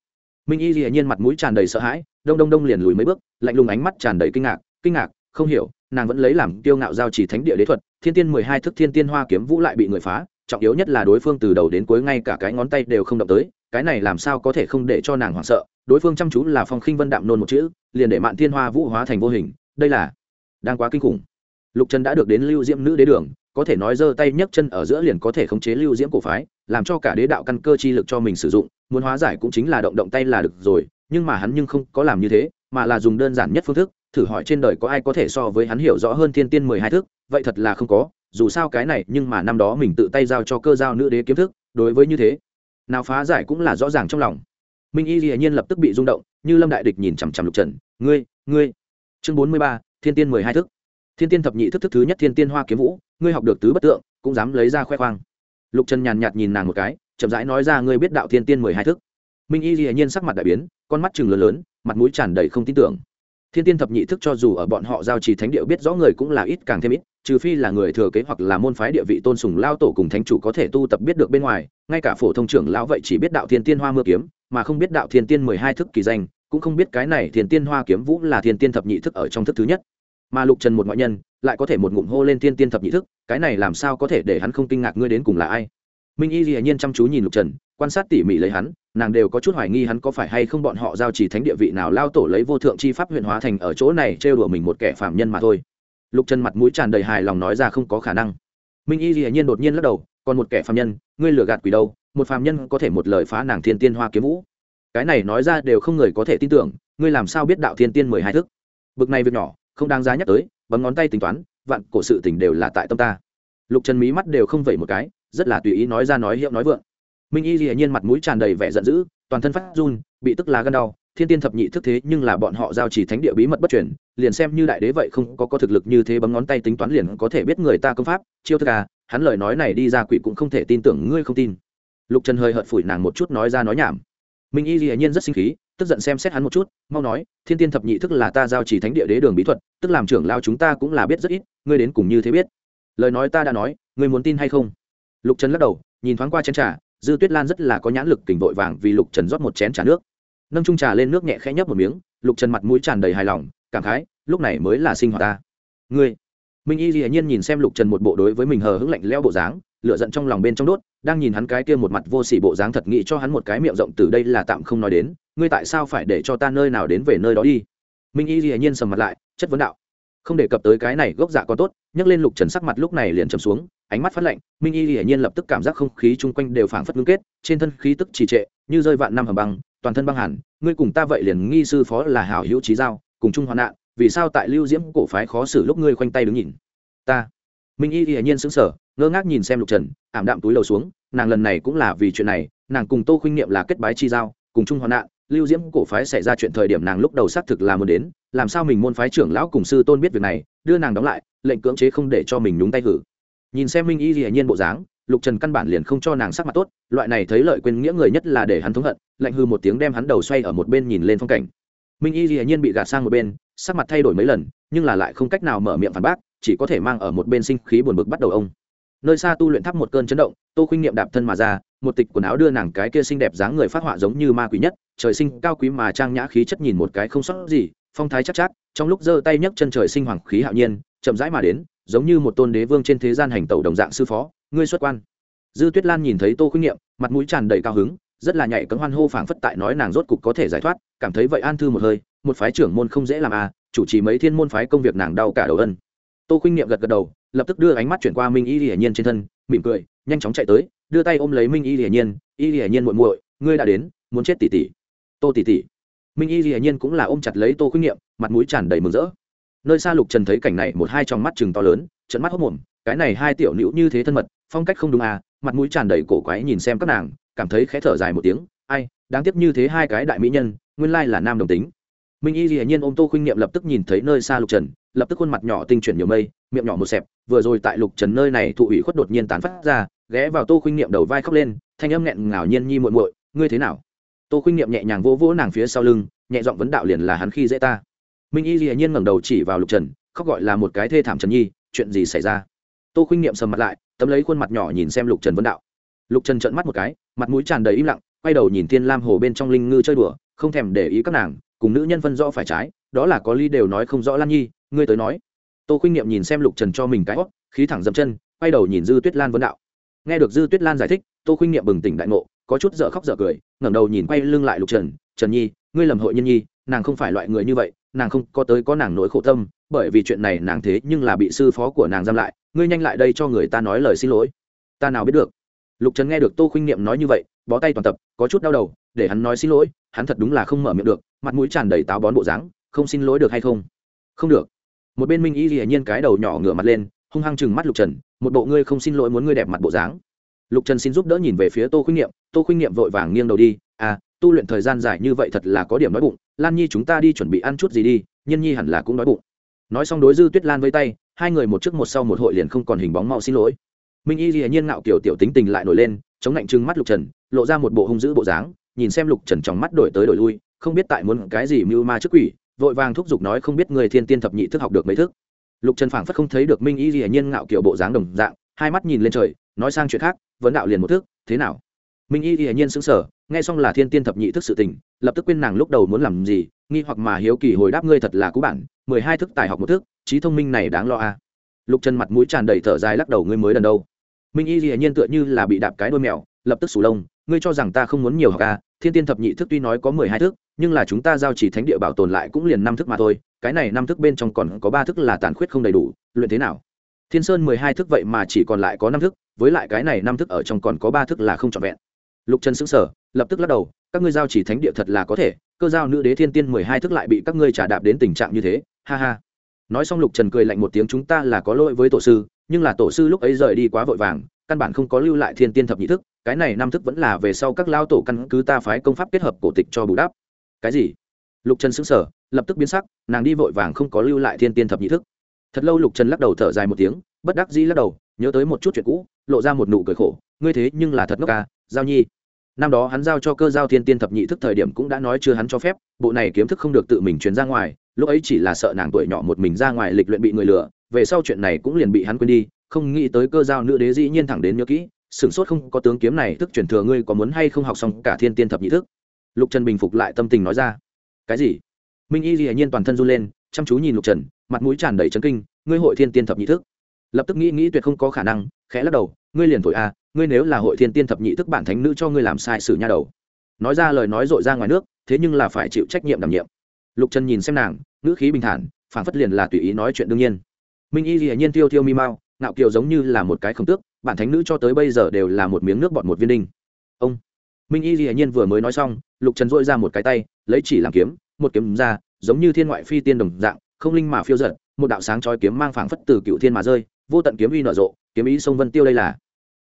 Minh y dĩ nhiên mặt mũi tràn đầy sợ hãi, đông đông đông liền lùi mấy bước, lạnh lùng ánh mắt tràn đầy kinh ngạc kinh ngạc, không hiểu, nàng vẫn lấy làm kiêu ngạo giao chỉ thánh địa đế thuật, thiên tiên mười hai thức thiên tiên hoa kiếm vũ lại bị người phá, trọng yếu nhất là đối phương từ đầu đến cuối ngay cả cái ngón tay đều không động tới, cái này làm sao có thể không để cho nàng hoảng sợ đối phương chăm chú là phong khinh vân đạm nôn một chữ, liền để mạn thiên hoa vũ hóa thành vô hình, đây là đang quá kinh khủng. Lục trần đã được đến lưu diễm nữ đế đường, có thể nói giơ tay nhấc chân ở giữa liền có thể khống chế lưu diễm cổ phái, làm cho cả đế đạo căn cơ chi lực cho mình sử dụng, muốn hóa giải cũng chính là động động tay là được rồi, nhưng mà hắn nhưng không có làm như thế, mà là dùng đơn giản nhất phương thức, thử hỏi trên đời có ai có thể so với hắn hiểu rõ hơn thiên tiên mười hai thức, vậy thật là không có, dù sao cái này, nhưng mà năm đó mình tự tay giao cho cơ giao nữ đế kiếm thức, đối với như thế, nào phá giải cũng là rõ ràng trong lòng minh y dĩ nhiên lập tức bị rung động, như lâm đại địch nhìn chằm chằm lục trần. Ngươi ngươi. Chương bốn mươi ba, thiên tiên mười hai thức. Thiên tiên thập nhị thức thức thứ nhất thiên tiên hoa kiếm vũ, ngươi học được tứ bất tượng, cũng dám lấy ra khoe khoang. Lục trần nhàn nhạt nhìn nàng một cái, chậm rãi nói ra, ngươi biết đạo thiên tiên mười hai thức? Minh y dĩ nhiên sắc mặt đại biến, con mắt chừng lớn lớn, mặt mũi tràn đầy không tin tưởng. Thiên tiên thập nhị thức cho dù ở bọn họ giao trì thánh địa biết rõ người cũng là ít càng thêm ít, trừ phi là người thừa kế hoặc là môn phái địa vị tôn sùng lao tổ cùng thánh chủ có thể tu tập biết được bên ngoài, ngay cả phổ thông trưởng lão vậy chỉ biết đạo thiên tiên hoa mưa kiếm mà không biết đạo thiên tiên mười hai thức kỳ danh, cũng không biết cái này thiên tiên hoa kiếm vũ là thiên tiên thập nhị thức ở trong thức thứ nhất. Mà lục trần một ngoại nhân, lại có thể một ngụm hô lên thiên tiên thập nhị thức, cái này làm sao có thể để hắn không kinh ngạc ngươi đến cùng là ai? Minh y dĩ nhiên chăm chú nhìn lục trần, quan sát tỉ mỉ lấy hắn, nàng đều có chút hoài nghi hắn có phải hay không bọn họ giao chỉ thánh địa vị nào lao tổ lấy vô thượng chi pháp huyện hóa thành ở chỗ này trêu đùa mình một kẻ phạm nhân mà thôi. Lục trần mặt mũi tràn đầy hài lòng nói ra không có khả năng. Minh y dĩ nhiên đột nhiên lắc đầu, còn một kẻ phạm nhân, ngươi lừa gạt quỷ đâu? Một phàm nhân có thể một lời phá nàng thiên tiên hoa kiếm vũ. Cái này nói ra đều không người có thể tin tưởng, ngươi làm sao biết đạo thiên tiên mười hai thức? Bực này việc nhỏ, không đáng giá nhắc tới, bấm ngón tay tính toán, vạn cổ sự tình đều là tại tâm ta. Lục trần mí mắt đều không vẩy một cái, rất là tùy ý nói ra nói hiệu nói vượng. Minh y dĩ nhiên mặt mũi tràn đầy vẻ giận dữ, toàn thân phát run, bị tức là gân đau, thiên tiên thập nhị thức thế nhưng là bọn họ giao chỉ thánh địa bí mật bất chuyển liền xem như đại đế vậy không có có thực lực như thế bấm ngón tay tính toán liền có thể biết người ta công pháp, chiêu thức à hắn lời nói này đi ra quỷ cũng không thể tin tưởng, ngươi không tin lục trần hơi hợt phủi nàng một chút nói ra nói nhảm. Minh y dĩ nhiên rất sinh khí, tức giận xem xét hắn một chút, mau nói, thiên tiên thập nhị thức là ta giao chỉ thánh địa đế đường bí thuật, tức làm trưởng lao chúng ta cũng là biết rất ít, ngươi đến cùng như thế biết. Lời nói ta đã nói, ngươi muốn tin hay không? Lục trần lắc đầu, nhìn thoáng qua chén trà, dư tuyết lan rất là có nhãn lực tỉnh vội vàng vì lục trần rót một chén trà nước. Nâng trung trà lên nước nhẹ khẽ nhấp một miếng, lục trần mặt mũi tràn đầy hài lòng, cảm khái, lúc này mới là sinh hoạt ta. Ngươi. Minh y dĩ nhiên nhìn xem lục trần một bộ đối với mình hờ hững lạnh leo bộ dáng lựa giận trong lòng bên trong đốt, đang nhìn hắn cái kia một mặt vô sỉ bộ dáng thật nghĩ cho hắn một cái miệng rộng từ đây là tạm không nói đến, ngươi tại sao phải để cho ta nơi nào đến về nơi đó đi? Minh y dĩ nhiên sầm mặt lại, chất vấn đạo. Không đề cập tới cái này gốc dạ có tốt, Nhấc lên lục trần sắc mặt lúc này liền trầm xuống, ánh mắt phát lạnh, minh y hiển nhiên lập tức cảm giác không khí chung quanh đều phảng phất ngưng kết, trên thân khí tức trì trệ, như rơi vạn năm hầm băng, toàn thân băng hẳn, ngươi cùng ta vậy liền nghi sư phó là hảo hữu trí giao, cùng chung hoạn nạn, vì sao tại lưu diễm cổ phái khó xử lúc ngươi khoanh tay đứng nhìn? Ta minh y hiển nhiên sững sờ, ngơ ngác nhìn xem lục trần, ảm đạm túi đầu xuống, nàng lần này cũng là vì chuyện này, nàng cùng tô khuynh niệm là kết bái chi giao, cùng chung hoạn nạn, lưu diễm cổ phái xảy ra chuyện thời điểm nàng lúc đầu xác thực là muốn đến, làm sao mình môn phái trưởng lão cùng sư tôn biết việc này, đưa nàng đóng lại, lệnh cưỡng chế không để cho mình nhúng tay hử. Nhìn xem minh y hiển nhiên bộ dáng, lục trần căn bản liền không cho nàng sắc mặt tốt, loại này thấy lợi quên nghĩa người nhất là để hắn thống hận, lạnh hư một tiếng đem hắn đầu xoay ở một bên nhìn lên phong cảnh. Minh y hiển nhiên bị gạt sang một bên, sắc mặt thay đổi mấy lần, nhưng là lại không cách nào mở miệng phản bác chỉ có thể mang ở một bên sinh khí buồn bực bắt đầu ông. Nơi xa tu luyện thắp một cơn chấn động, tô khuynh niệm đạp thân mà ra, một tịch quần áo đưa nàng cái kia xinh đẹp dáng người phát họa giống như ma quỷ nhất, trời sinh cao quý mà trang nhã khí chất nhìn một cái không sót gì, phong thái chắc chắc trong lúc giơ tay nhấc chân trời sinh hoàng khí hạo nhiên, chậm rãi mà đến, giống như một tôn đế vương trên thế gian hành tẩu đồng dạng sư phó, ngươi xuất quan. Dư tuyết lan nhìn thấy tô khuynh niệm, mặt mũi tràn đầy cao hứng, rất là nhạy cấm hoan hô phảng phất tại nói nàng rốt cục có thể giải thoát, cảm thấy vậy an thư một hơi, một phái trưởng môn không dễ làm à chủ trì mấy thiên môn phái công việc nàng đau cả đầu ân tô khuynh niệm gật gật đầu, lập tức đưa ánh mắt chuyển qua minh y hiển nhiên trên thân, mỉm cười, nhanh chóng chạy tới, đưa tay ôm lấy minh y hiển nhiên, y hiển nhiên muội muội, ngươi đã đến, muốn chết tỷ tỷ. Tô tỷ tỷ. Minh y hiển nhiên cũng là ôm chặt lấy tô khuynh niệm, mặt mũi tràn đầy mừng rỡ. Nơi xa lục trần thấy cảnh này, một hai trong mắt chừng to lớn trận mắt hốc mồm cái này hai tiểu nữ như thế thân mật, phong cách không đúng à mặt mũi tràn đầy cổ quái nhìn xem các nàng, cảm thấy khẽ thở dài một tiếng, ai, đáng tiếc như thế hai cái đại mỹ nhân, nguyên lai là nam đồng tính minh y hiển nhiên ôm tô khuynh niệm lập tức nhìn thấy nơi xa lục trần, lập tức khuôn mặt nhỏ tinh chuyển nhiều mây, miệng nhỏ một xẹp, vừa rồi tại lục trần nơi này thụ ủy khuất đột nhiên tán phát ra, ghé vào tô khuynh niệm đầu vai khóc lên, thanh âm nghẹn ngào nhiên nhi muội muội, ngươi thế nào? Tô khuynh niệm nhẹ nhàng vỗ vỗ nàng phía sau lưng, nhẹ giọng vấn đạo liền là hắn khi dễ ta. Minh y hiển nhiên ngẩng đầu chỉ vào lục trần, khóc gọi là một cái thê thảm trần nhi, chuyện gì xảy ra? Tô khuynh niệm sầm mặt lại, tấm lấy khuôn mặt nhỏ nhìn xem lục trần vấn đạo. Lục trần trợn mắt một cái, mặt mũi tràn đầy im lặng, quay đầu nhìn thiên lam hồ bên trong linh ngư chơi đùa, không thèm để ý các nàng cùng nữ nhân phân rõ phải trái, đó là có ly đều nói không rõ lan nhi, ngươi tới nói. Tô khuynh niệm nhìn xem lục trần cho mình cái hót khí thẳng dậm chân, quay đầu nhìn dư tuyết lan vấn đạo. Nghe được dư tuyết lan giải thích, tô khuynh niệm bừng tỉnh đại ngộ, có chút dở khóc dở cười, ngẩng đầu nhìn quay lưng lại lục trần trần nhi, ngươi lầm hội nhân nhi, nàng không phải loại người như vậy, nàng không có tới có nàng nỗi khổ tâm, bởi vì chuyện này nàng thế nhưng là bị sư phó của nàng giam lại, ngươi nhanh lại đây cho người ta nói lời xin lỗi. Ta nào biết được. Lục trần nghe được tô khuynh niệm nói như vậy, bó tay toàn tập, có chút đau đầu, để hắn nói xin lỗi, hắn thật đúng là không mở miệng được mặt mũi tràn đầy táo bón bộ dáng, không xin lỗi được hay không? Không được. Một bên minh y hiển nhiên cái đầu nhỏ ngửa mặt lên, hung hăng chừng mắt lục trần, một bộ ngươi không xin lỗi muốn ngươi đẹp mặt bộ dáng. Lục trần xin giúp đỡ nhìn về phía tô khuynh niệm, tô khuynh niệm vội vàng nghiêng đầu đi à tu luyện thời gian dài như vậy thật là có điểm nói bụng, lan nhi chúng ta đi chuẩn bị ăn chút gì đi nhân nhi hẳn là cũng nói bụng. Nói xong đối dư tuyết lan với tay, hai người một trước một sau một hội liền không còn hình bóng mau xin lỗi. Minh y hiển nhiên ngạo kiểu tiểu tính tình lại nổi lên, chống lạnh chừng mắt lục trần, lộ ra một bộ hung dữ bộ dáng, nhìn xem lục trần trong mắt đổi tới đổi lui không biết tại muốn cái gì mưu ma trước quỷ vội vàng thúc giục nói không biết người thiên tiên thập nhị thức học được mấy thức. Lục trần phảng phất không thấy được minh y hiển nhiên ngạo kiểu bộ dáng đồng dạng hai mắt nhìn lên trời nói sang chuyện khác vấn đạo liền một thức thế nào? Minh y hiển nhiên sững sờ nghe xong là thiên tiên thập nhị thức sự tình lập tức quên nàng lúc đầu muốn làm gì nghi hoặc mà hiếu kỳ hồi đáp ngươi thật là cú bản mười hai thức tài học một thức trí thông minh này đáng lo a. À. lục trần mặt mũi tràn đầy thở dài lắc đầu ngươi mới đần đâu minh y hiển nhiên tựa như là bị đạp cái đôi mèo lập tức sủ lông ngươi cho rằng ta không muốn nhiều học a à, thiên tiên thập nhị thức tuy nói có mười hai thức nhưng là chúng ta giao chỉ thánh địa bảo tồn lại cũng liền năm thức mà thôi, cái này năm thức bên trong còn có ba thức là tàn khuyết không đầy đủ, luyện thế nào? Thiên sơn mười hai thức vậy mà chỉ còn lại có năm thức, với lại cái này năm thức ở trong còn có ba thức là không trọn vẹn. Lục trần xứng sở lập tức lắc đầu, các ngươi giao chỉ thánh địa thật là có thể, cơ giao nữ đế thiên tiên mười hai thức lại bị các ngươi trả đạp đến tình trạng như thế, ha ha. Nói xong lục trần cười lạnh một tiếng, chúng ta là có lỗi với tổ sư, nhưng là tổ sư lúc ấy rời đi quá vội vàng, căn bản không có lưu lại thiên tiên thập nhị thức, cái này năm thức vẫn là về sau các lao tổ căn cứ ta phái công pháp kết hợp cổ tịch cho bù đắp cái gì? Lục trần xứng sở lập tức biến sắc, nàng đi vội vàng không có lưu lại thiên tiên thập nhị thức. Thật lâu lục trần lắc đầu thở dài một tiếng, bất đắc dĩ lắc đầu, nhớ tới một chút chuyện cũ, lộ ra một nụ cười khổ. Ngươi thế nhưng là thật ngốc ca giao nhi. Năm đó hắn giao cho cơ giao thiên tiên thập nhị thức thời điểm cũng đã nói chưa hắn cho phép, bộ này kiếm thức không được tự mình truyền ra ngoài, lúc ấy chỉ là sợ nàng tuổi nhỏ một mình ra ngoài lịch luyện bị người lừa, về sau chuyện này cũng liền bị hắn quên đi, không nghĩ tới cơ giao nữ đế dĩ nhiên thẳng đến nhớ kỹ, sửng sốt không có tướng kiếm này thức truyền thừa ngươi có muốn hay không học xong cả thiên tiên thập nhị thức lục trần bình phục lại tâm tình nói ra. Cái gì? Minh y hiển nhiên toàn thân run lên, chăm chú nhìn lục trần, mặt mũi tràn đầy chấn kinh, ngươi hội thiên tiên thập nhị thức? Lập tức nghĩ nghĩ tuyệt không có khả năng, khẽ lắc đầu, ngươi liền thổi a, ngươi nếu là hội thiên tiên thập nhị thức bản thánh nữ cho ngươi làm sai sự nha đầu. Nói ra lời nói dội ra ngoài nước, thế nhưng là phải chịu trách nhiệm đảm nhiệm. Lục trần nhìn xem nàng, ngữ khí bình thản phản phất liền là tùy ý nói chuyện đương nhiên. Minh y hiển nhiên tiêu tiêu mi mau, ngạo kiều giống như là một cái khổng tước, bản thánh nữ cho tới bây giờ đều là một miếng nước bọt một viên đinh. Ông! Minh y hiển nhiên vừa mới nói xong, lục trần dội ra một cái tay, lấy chỉ làm kiếm, một kiếm ra, giống như thiên ngoại phi tiên đồng dạng, không linh mà phiêu giật một đạo sáng chói kiếm mang phảng phất từ cựu thiên mà rơi, vô tận kiếm uy nở rộ, kiếm ý sông vân tiêu đây là.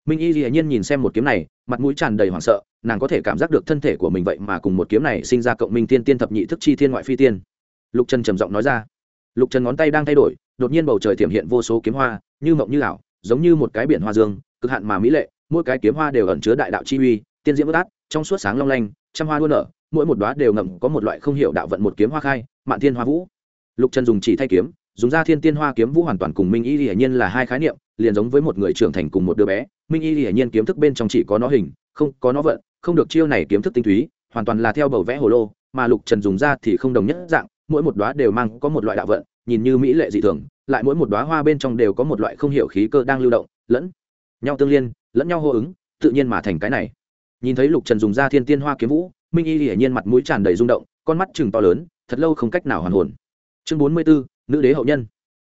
Minh y hiển nhiên nhìn xem một kiếm này, mặt mũi tràn đầy hoảng sợ, nàng có thể cảm giác được thân thể của mình vậy mà cùng một kiếm này sinh ra cộng minh tiên tiên thập nhị thức chi thiên ngoại phi tiên. Lục trần trầm giọng nói ra. Lục trần ngón tay đang thay đổi, đột nhiên bầu trời thiểm hiện vô số kiếm hoa, như mộng như ảo, giống như một cái biển hoa dương, cực hạn mà mỹ lệ, mỗi cái kiếm hoa đều ẩn chứa đại đạo chi uy tiên diễm bất át, trong suốt sáng long lanh, trăm hoa đua nở, mỗi một đóa đều ngậm có một loại không hiểu đạo vận một kiếm hoa khai, mạn thiên hoa vũ. Lục trần dùng chỉ thay kiếm, dùng ra thiên tiên hoa kiếm vũ hoàn toàn cùng minh y hiển nhiên là hai khái niệm, liền giống với một người trưởng thành cùng một đứa bé. Minh y hiển nhiên kiếm thức bên trong chỉ có nó hình, không có nó vận, không được chiêu này kiếm thức tinh túy, hoàn toàn là theo bầu vẽ hồ lô, mà lục trần dùng ra thì không đồng nhất dạng, mỗi một đóa đều mang có một loại đạo vận, nhìn như mỹ lệ dị thường, lại mỗi một đóa hoa bên trong đều có một loại không hiểu khí cơ đang lưu động, lẫn nhau tương liên, lẫn nhau hô ứng, tự nhiên mà thành cái này nhìn thấy lục trần dùng ra thiên tiên hoa kiếm vũ, minh y hiển nhiên mặt mũi tràn đầy rung động, con mắt chừng to lớn, thật lâu không cách nào hoàn hồn. Chương bốn mươi bốn nữ đế hậu nhân.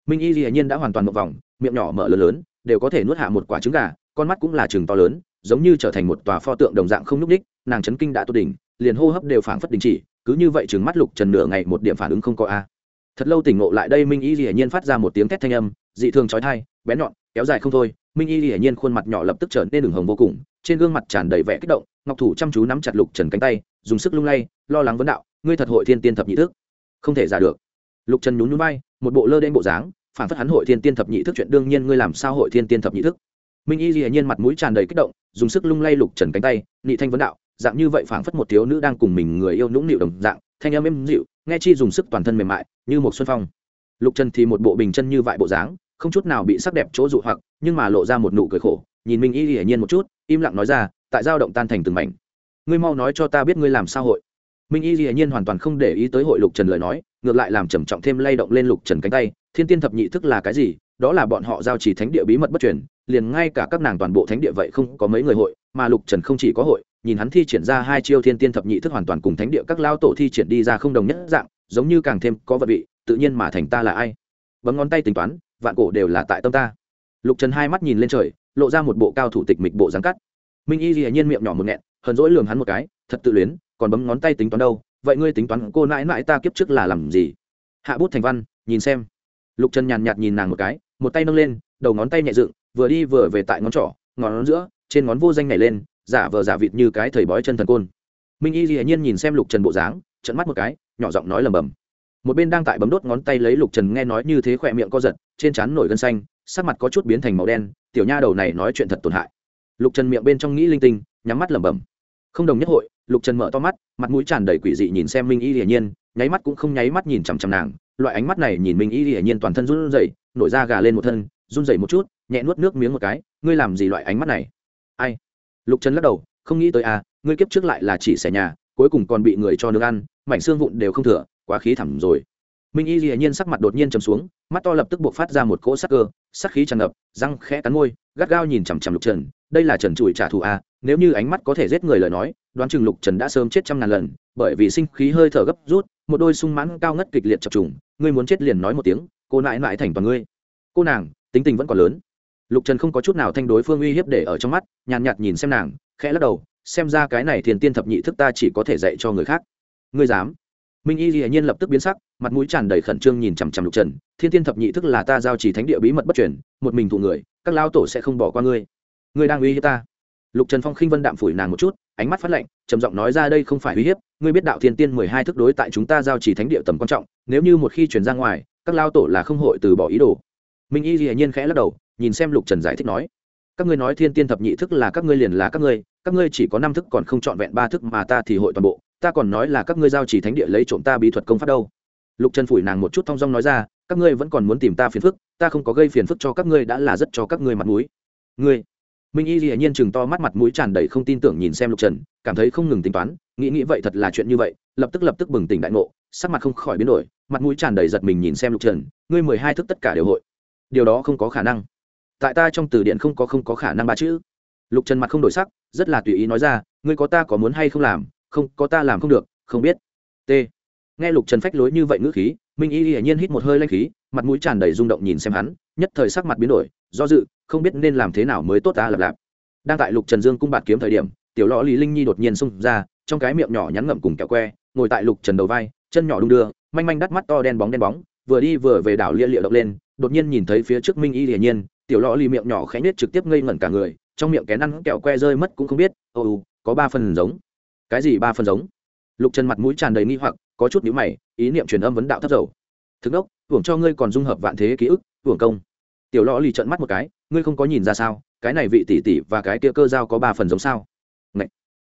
Minh y hiển nhiên đã hoàn toàn một vòng, miệng nhỏ mở lớn lớn, đều có thể nuốt hạ một quả trứng gà, con mắt cũng là chừng to lớn, giống như trở thành một tòa pho tượng đồng dạng không nhúc ních nàng chấn kinh đã tốt đỉnh, liền hô hấp đều phảng phất đình chỉ, cứ như vậy chừng mắt lục trần nửa ngày một điểm phản ứng không có a. Thật lâu tỉnh ngộ lại đây, minh y hiển nhiên phát ra một tiếng thét thanh âm, dị thường trói thai bén nhọn, kéo dài không thôi, minh y hiển nhiên khuôn mặt nhỏ lập tức trở nên đường hồng vô cùng, trên gương mặt tràn đầy vẻ kích động, ngọc thủ chăm chú nắm chặt lục trần cánh tay, dùng sức lung lay, lo lắng vấn đạo, ngươi thật hội thiên tiên thập nhị thức? Không thể giả được. Lục trần nhún nhún bay một bộ lơ đen bộ dáng, phản phất hắn hội thiên tiên thập nhị thức chuyện đương nhiên ngươi làm sao hội thiên tiên thập nhị thức? Minh y hiển nhiên mặt mũi tràn đầy kích động, dùng sức lung lay lục trần cánh tay nị thanh vấn đạo, dạng như vậy phảng phất một thiếu nữ đang cùng mình người yêu nũng nịu đồng dạng, thanh âm êm dịu, nghe chi dùng sức toàn thân mềm mại, như một xuân phong. Lục trần thì một bộ bình chân như vại bộ dáng không chút nào bị sắc đẹp chỗ dụ hoặc, nhưng mà lộ ra một nụ cười khổ, nhìn minh y hiển nhiên một chút, im lặng nói ra, tại giao động tan thành từng mảnh. Ngươi mau nói cho ta biết ngươi làm sao hội. Minh y hiển nhiên hoàn toàn không để ý tới hội lục trần lời nói, ngược lại làm trầm trọng thêm lay động lên lục trần cánh tay, thiên tiên thập nhị thức là cái gì? Đó là bọn họ giao chỉ thánh địa bí mật bất truyền, liền ngay cả các nàng toàn bộ thánh địa vậy không có mấy người hội, mà lục trần không chỉ có hội, nhìn hắn thi triển ra hai chiêu thiên tiên thập nhị thức hoàn toàn cùng thánh địa các lao tổ thi triển đi ra không đồng nhất dạng, giống như càng thêm có vật vị, tự nhiên mà thành ta là ai? Bấm ngón tay tính toán vạn cổ đều là tại tâm ta. Lục trần hai mắt nhìn lên trời, lộ ra một bộ cao thủ tịch mịch bộ dáng cắt. Minh y hiển nhiên miệng nhỏ một nghẹn, hờn dỗi lường hắn một cái, thật tự luyến, còn bấm ngón tay tính toán đâu, vậy ngươi tính toán cô nãi nãi ta kiếp trước là làm gì? Hạ bút thành văn, nhìn xem. Lục trần nhàn nhạt nhìn nàng một cái, một tay nâng lên, đầu ngón tay nhẹ dựng, vừa đi vừa về tại ngón trỏ, ngón giữa, trên ngón vô danh này lên, giả vờ giả vịt như cái thầy bói chân thần côn. Minh y hiển nhiên nhìn xem lục trần bộ dáng trận mắt một cái, nhỏ giọng nói lầm bầm một bên đang tại bấm đốt ngón tay lấy lục trần nghe nói như thế khỏe miệng co giật, trên trán nổi gân xanh, sắc mặt có chút biến thành màu đen, tiểu nha đầu này nói chuyện thật tổn hại. Lục trần miệng bên trong nghĩ linh tinh, nhắm mắt lẩm bẩm. Không đồng nhất hội, lục trần mở to mắt, mặt mũi tràn đầy quỷ dị nhìn xem minh y hiển nhiên, nháy mắt cũng không nháy mắt nhìn chằm chằm nàng, loại ánh mắt này nhìn minh y hiển nhiên toàn thân run rẩy, nổi da gà lên một thân, run rẩy một chút, nhẹ nuốt nước miếng một cái, ngươi làm gì loại ánh mắt này? Ai? Lục trần lắc đầu, không nghĩ tới à ngươi kiếp trước lại là chỉ xẻ nhà, cuối cùng còn bị người cho nước ăn, mảnh xương vụn đều không thừa quá khí thẳm rồi. Minh y dĩ nhiên sắc mặt đột nhiên chầm xuống, mắt to lập tức buộc phát ra một cỗ sắc cơ, sắc khí tràn ngập, răng khẽ cắn môi, gắt gao nhìn chằm chằm lục trần. Đây là trần trụi trả thù à? Nếu như ánh mắt có thể giết người lời nói, đoán chừng lục trần đã sớm chết trăm ngàn lần, bởi vì sinh khí hơi thở gấp rút, một đôi sung mãn cao ngất kịch liệt chập trùng. Ngươi muốn chết liền nói một tiếng, cô nại nại thành toàn ngươi. Cô nàng, tính tình vẫn còn lớn. Lục trần không có chút nào thanh đối phương uy hiếp để ở trong mắt, nhàn nhạt nhìn xem nàng, khẽ lắc đầu, xem ra cái này thiền tiên thập nhị thức ta chỉ có thể dạy cho người khác. Ngươi dám? Minh y dĩ nhiên lập tức biến sắc, mặt mũi tràn đầy khẩn trương nhìn chằm chằm lục trần. Thiên Thiên thập nhị thức là ta giao chỉ thánh địa bí mật bất chuyển một mình thụ người, các lao tổ sẽ không bỏ qua ngươi. Ngươi đang uy hiếp ta. Lục trần phong khinh vân đạm phủi nàng một chút, ánh mắt phát lạnh, trầm giọng nói ra đây không phải uy hiếp, ngươi biết đạo thiên tiên mười hai thức đối tại chúng ta giao chỉ thánh địa tầm quan trọng, nếu như một khi chuyển ra ngoài, các lao tổ là không hội từ bỏ ý đồ. Minh y dĩ nhiên khẽ lắc đầu, nhìn xem lục trần giải thích nói, các ngươi nói thiên tiên thập nhị thức là các ngươi liền là các ngươi các ngươi chỉ có năm thức còn không trọn vẹn ba thức mà ta thì hội toàn bộ ta còn nói là các ngươi giao chỉ thánh địa lấy trộm ta bí thuật công pháp đâu. Lục trần phủi nàng một chút thong dong nói ra, các ngươi vẫn còn muốn tìm ta phiền phức, ta không có gây phiền phức cho các ngươi đã là rất cho các ngươi mặt mũi. Ngươi. Minh y dĩ nhiên chừng to mắt mặt mũi tràn đầy không tin tưởng nhìn xem lục trần, cảm thấy không ngừng tính toán, nghĩ nghĩ vậy thật là chuyện như vậy, lập tức lập tức bừng tỉnh đại ngộ, sắc mặt không khỏi biến đổi, mặt mũi tràn đầy giật mình nhìn xem lục trần, ngươi mười hai thức tất cả đều hội. Điều đó không có khả năng. Tại ta trong từ điện không có không có khả năng ba chữ. Lục trần mặt không đổi sắc, rất là tùy ý nói ra, ngươi có ta có muốn hay không làm không, có ta làm không được, không biết. T. Nghe lục trần phách lối như vậy ngữ khí, minh y hiển nhiên hít một hơi lanh khí, mặt mũi tràn đầy rung động nhìn xem hắn, nhất thời sắc mặt biến đổi, do dự, không biết nên làm thế nào mới tốt ta lặp lạp. Đang tại lục trần dương cung bạt kiếm thời điểm, tiểu lõ lý linh nhi đột nhiên xông ra, trong cái miệng nhỏ nhắn ngậm cùng kẹo que, ngồi tại lục trần đầu vai, chân nhỏ đung đưa, manh manh đắt mắt to đen bóng đen bóng, vừa đi vừa về đảo lia liệu động lên, đột nhiên nhìn thấy phía trước minh y hiển nhiên, tiểu lõ lì miệng nhỏ khẽ nết trực tiếp ngây ngẩn cả người, trong miệng kén ăn kẹo que rơi mất cũng không biết ồ có ba phần giống cái gì ba phần giống? Lục trần mặt mũi tràn đầy nghi hoặc, có chút nhíu mày, ý niệm truyền âm vấn đạo thấp dầu. Thực đốc hưởng cho ngươi còn dung hợp vạn thế ký ức hưởng công. Tiểu lõ lì trợn mắt một cái, ngươi không có nhìn ra sao, cái này vị tỷ tỷ và cái kia cơ dao có ba phần giống sao? Ngậy.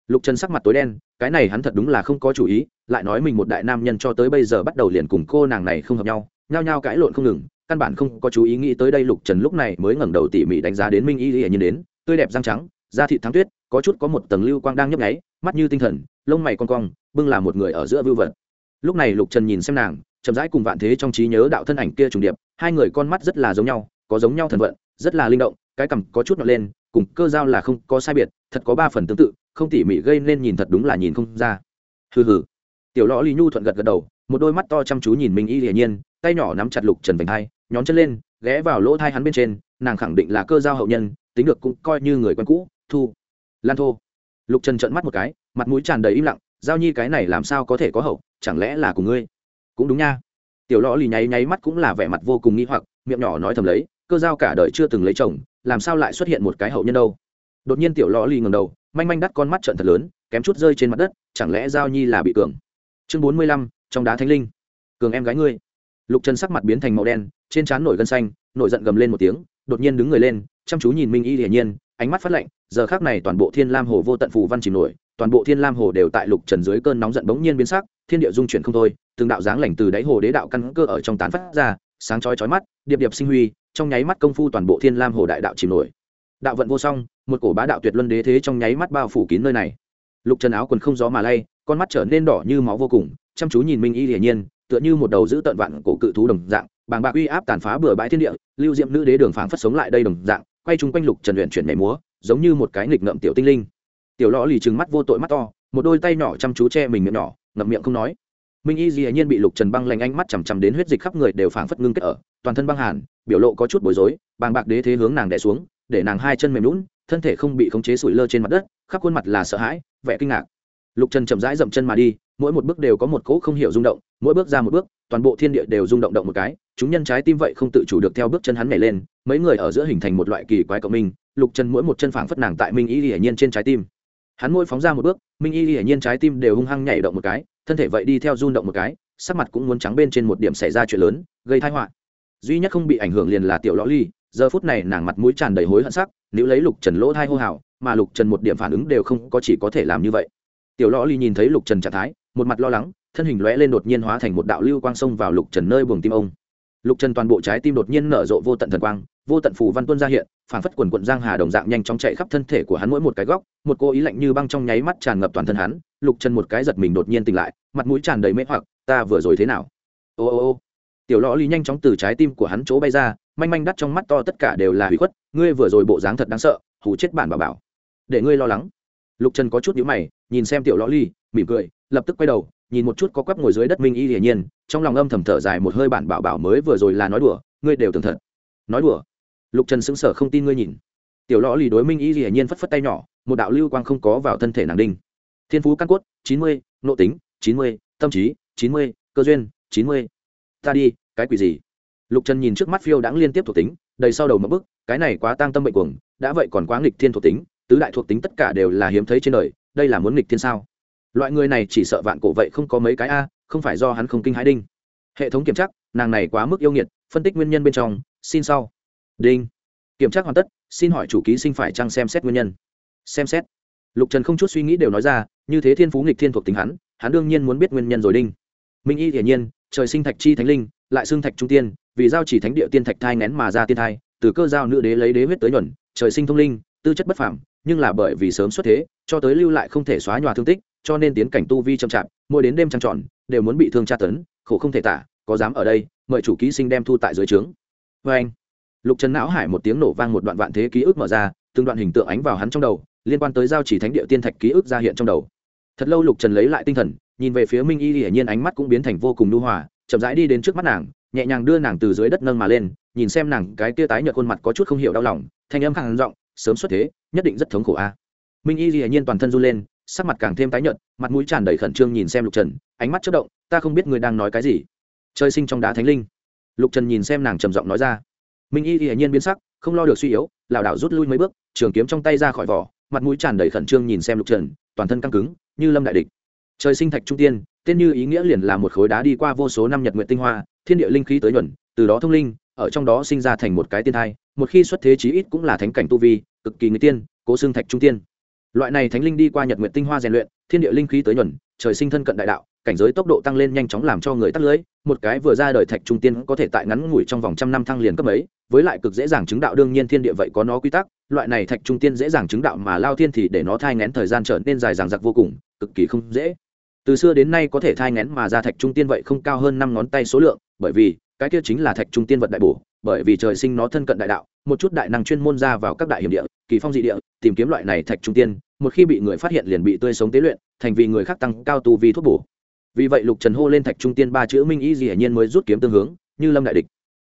lục trần sắc mặt tối đen, cái này hắn thật đúng là không có chủ ý, lại nói mình một đại nam nhân cho tới bây giờ bắt đầu liền cùng cô nàng này không hợp nhau, nhao nhao cãi lộn không ngừng, căn bản không có chú ý nghĩ tới đây lục trần lúc này mới ngẩng đầu tỉ mỉ đánh giá đến minh y hiển nhiên đến, tươi đẹp răng trắng, da thị thắng tuyết có chút có một tầng lưu quang đang nhấp nháy, mắt như tinh thần, lông mày con cong, bưng là một người ở giữa vưu vật. Lúc này lục trần nhìn xem nàng, chậm rãi cùng vạn thế trong trí nhớ đạo thân ảnh kia trùng điệp, hai người con mắt rất là giống nhau, có giống nhau thần vận, rất là linh động, cái cằm có chút nhọn lên, cùng cơ giao là không có sai biệt, thật có ba phần tương tự, không tỉ mỉ gây nên nhìn thật đúng là nhìn không ra. Hừ hừ. Tiểu lõ lý nhu thuận gật gật đầu, một đôi mắt to chăm chú nhìn minh y hiển nhiên, tay nhỏ nắm chặt lục trần vành hai nhón chân lên, ghé vào lỗ thai hắn bên trên, nàng khẳng định là cơ giao hậu nhân, tính được cũng coi như người quen cũ, thu lan thô. Lục trần trợn mắt một cái, mặt mũi tràn đầy im lặng, giao nhi cái này làm sao có thể có hậu? Chẳng lẽ là của ngươi? Cũng đúng nha. Tiểu lõ lì nháy nháy mắt cũng là vẻ mặt vô cùng nghi hoặc, miệng nhỏ nói thầm lấy, cơ giao cả đời chưa từng lấy chồng, làm sao lại xuất hiện một cái hậu nhân đâu? Đột nhiên tiểu lõ lì ngầm đầu, manh manh đắt con mắt trận thật lớn, kém chút rơi trên mặt đất, chẳng lẽ giao nhi là bị cường? Chương bốn mươi lăm, trong đá thánh linh. Cường em gái ngươi. Lục trần sắc mặt biến thành màu đen, trên trán nổi gân xanh, nổi giận gầm lên một tiếng, đột nhiên đứng người lên, chăm chú nhìn minh y hiển nhiên, ánh mắt phát lạnh giờ khác này toàn bộ thiên lam hồ vô tận phù văn chìm nổi, toàn bộ thiên lam hồ đều tại lục trần dưới cơn nóng giận bỗng nhiên biến sắc, thiên địa dung chuyển không thôi, từng đạo dáng lành từ đáy hồ đế đạo căn cơ ở trong tán phát ra, sáng chói chói mắt, điệp điệp sinh huy, trong nháy mắt công phu toàn bộ thiên lam hồ đại đạo chìm nổi. Đạo vận vô song, một cổ bá đạo tuyệt luân đế thế trong nháy mắt bao phủ kín nơi này. Lục trần áo quần không gió mà lay, con mắt trở nên đỏ như máu vô cùng, chăm chú nhìn minh y hiển nhiên, tựa như một đầu giữ tận vạn cổ cự thú đồng dạng, bàng bạc uy áp tàn phá bừa bãi thiên địa, lưu diệm nữ đế đường phảng phất sống lại đây đồng dạng, quay chung quanh lục trần luyện chuyển nhảy múa giống như một cái nghịch ngợm tiểu tinh linh. Tiểu lõ lì trừng mắt vô tội mắt to, một đôi tay nhỏ chăm chú che mình miệng nhỏ, ngậm miệng không nói. Minh y dĩ nhiên bị lục trần băng lành ánh mắt chằm chằm đến huyết dịch khắp người đều phảng phất ngưng kết ở, toàn thân băng hàn, biểu lộ có chút bối rối, bàng bạc đế thế hướng nàng đè xuống, để nàng hai chân mềm lún thân thể không bị khống chế sủi lơ trên mặt đất, khắp khuôn mặt là sợ hãi, vẻ kinh ngạc. Lục trần chậm rãi dậm chân mà đi, mỗi một bước đều có một cỗ không hiểu rung động, mỗi bước ra một bước, toàn bộ thiên địa đều rung động động một cái, chúng nhân trái tim vậy không tự chủ được theo bước chân hắn nhảy lên, mấy người ở giữa hình thành một loại kỳ quái cộng minh lục trần mỗi một chân phảng phất nàng tại minh y hiển nhiên trên trái tim. Hắn mỗi phóng ra một bước, minh y hiển nhiên trái tim đều hung hăng nhảy động một cái, thân thể vậy đi theo run động một cái, sắc mặt cũng muốn trắng bên trên một điểm xảy ra chuyện lớn, gây tai họa. Duy nhất không bị ảnh hưởng liền là tiểu lõ ly, giờ phút này nàng mặt mũi tràn đầy hối hận sắc nếu lấy lục trần lỗ thai hô hào, mà lục trần một điểm phản ứng đều không có chỉ có thể làm như vậy. Tiểu lõ ly nhìn thấy lục trần trạng thái, một mặt lo lắng, thân hình lóe lên đột nhiên hóa thành một đạo lưu quang sông vào lục trần nơi buồng tim ông. Lục trần toàn bộ trái tim đột nhiên nở rộ vô tận thần quang vô tận phù văn tuân ra hiện phản phất quần quận giang hà đồng dạng nhanh chóng chạy khắp thân thể của hắn mỗi một cái góc, một cô ý lạnh như băng trong nháy mắt tràn ngập toàn thân hắn, lục trần một cái giật mình đột nhiên tỉnh lại, mặt mũi tràn đầy mê hoặc, ta vừa rồi thế nào? Ô ô ô. Tiểu lõ ly nhanh chóng từ trái tim của hắn chỗ bay ra, manh manh đắt trong mắt to tất cả đều là hủy khuất, ngươi vừa rồi bộ dáng thật đáng sợ, hù chết bản bà bảo. Để ngươi lo lắng. Lục trần có chút nhíu mày, nhìn xem tiểu lõ ly, mỉm cười, lập tức quay đầu, nhìn một chút có quắp ngồi dưới đất minh y hiển nhiên, trong lòng âm thầm thở dài một hơi bản bảo bảo mới vừa rồi là nói đùa, ngươi đều tưởng thật. Nói đùa? Lục trần sững sờ không tin ngươi nhìn. Tiểu lõ lì đối minh y hiển nhiên phất phất tay nhỏ, một đạo lưu quang không có vào thân thể nàng đinh. Thiên phú căn cốt, chín mươi, nộ tính, chín mươi, tâm trí, chín mươi, cơ duyên, chín mươi. Ta đi, cái quỷ gì? Lục trần nhìn trước mắt phiêu đãng liên tiếp thuộc tính, đầy sau đầu mất bức cái này quá tăng tâm bệnh cuồng, đã vậy còn quá nghịch thiên thuộc tính, tứ đại thuộc tính tất cả đều là hiếm thấy trên đời, đây là muốn nghịch thiên sao? Loại người này chỉ sợ vạn cổ vậy không có mấy cái a, không phải do hắn không kinh hãi đinh. Hệ thống kiểm tra, nàng này quá mức yêu nghiệt, phân tích nguyên nhân bên trong, xin sau đinh. Kiểm tra hoàn tất, xin hỏi chủ ký sinh phải chăng xem xét nguyên nhân? Xem xét. Lục trần không chút suy nghĩ đều nói ra, như thế thiên phú nghịch thiên thuộc tính hắn hắn đương nhiên muốn biết nguyên nhân rồi đinh. Minh y hiển nhiên, trời sinh thạch chi thánh linh, lại xương thạch trung tiên, vì giao chỉ thánh địa tiên thạch thai nén mà ra tiên thai, từ cơ giao nữ đế lấy đế huyết tới nhuần trời sinh thông linh, tư chất bất phảm nhưng là bởi vì sớm xuất thế, cho tới lưu lại không thể xóa nhòa thương tích, cho nên tiến cảnh tu vi chậm chạp, mỗi đến đêm trăng trọn đều muốn bị thương tra tấn, khổ không thể tả, có dám ở đây, mời chủ ký sinh đem thu tại dưới trướng. Vê anh lục trần não hải một tiếng nổ vang một đoạn vạn thế ký ức mở ra, từng đoạn hình tượng ánh vào hắn trong đầu, liên quan tới giao chỉ thánh địa tiên thạch ký ức ra hiện trong đầu. Thật lâu lục trần lấy lại tinh thần, nhìn về phía minh y hiển nhiên ánh mắt cũng biến thành vô cùng nu hòa, chậm rãi đi đến trước mắt nàng, nhẹ nhàng đưa nàng từ dưới đất nâng mà lên, nhìn xem nàng cái tia tái nhợt khuôn mặt có chút không hiểu đau lòng, thanh âm khẳng giọng, sớm xuất thế, nhất định rất thống khổ a. Minh y hiển nhiên toàn thân run lên, sắc mặt càng thêm tái nhợt, mặt mũi tràn đầy khẩn trương nhìn xem lục trần, ánh mắt chất động, ta không biết người đang nói cái gì. Chơi sinh trong đá thánh linh. Lục trần nhìn xem nàng trầm giọng nói ra minh y dĩ nhiên biến sắc, không lo được suy yếu, lảo đảo rút lui mấy bước, trường kiếm trong tay ra khỏi vỏ, mặt mũi tràn đầy khẩn trương nhìn xem lục trần, toàn thân căng cứng, như lâm đại địch. Trời sinh thạch trung tiên, tên như ý nghĩa liền là một khối đá đi qua vô số năm nhật nguyện tinh hoa, thiên địa linh khí tới nhuận, từ đó thông linh, ở trong đó sinh ra thành một cái tiên thai, một khi xuất thế chí ít cũng là thánh cảnh tu vi, cực kỳ người tiên, cố xương thạch trung tiên. Loại này thánh linh đi qua nhật nguyện tinh hoa rèn luyện, thiên địa linh khí tới nhuận, trời sinh thân cận đại đạo, cảnh giới tốc độ tăng lên nhanh chóng làm cho người tắt lưới, một cái vừa ra đời thạch trung tiên có thể tại ngắn ngủi trong vòng trăm năm thăng liền cấp ấy với lại cực dễ dàng chứng đạo đương nhiên thiên địa vậy có nó quy tắc, loại này thạch trung tiên dễ dàng chứng đạo mà lao thiên thì để nó thai ngén thời gian trở nên dài dằng dặc vô cùng, cực kỳ không dễ. Từ xưa đến nay có thể thai ngén mà ra thạch trung tiên vậy không cao hơn năm ngón tay số lượng, bởi vì, cái kia chính là thạch trung tiên vật đại bổ, bởi vì trời sinh nó thân cận đại đạo, một chút đại năng chuyên môn ra vào các đại hiểm địa, kỳ phong dị địa, tìm kiếm loại này thạch trung tiên, một khi bị người phát hiện liền bị tươi sống tế luyện, thành vì người khác tăng cao tu vi thuốc bổ. Vì vậy lục trần hô lên thạch trung tiên ba chữ minh ý gì hiển nhiên mới rút kiếm tương hướng, như lâm đại địch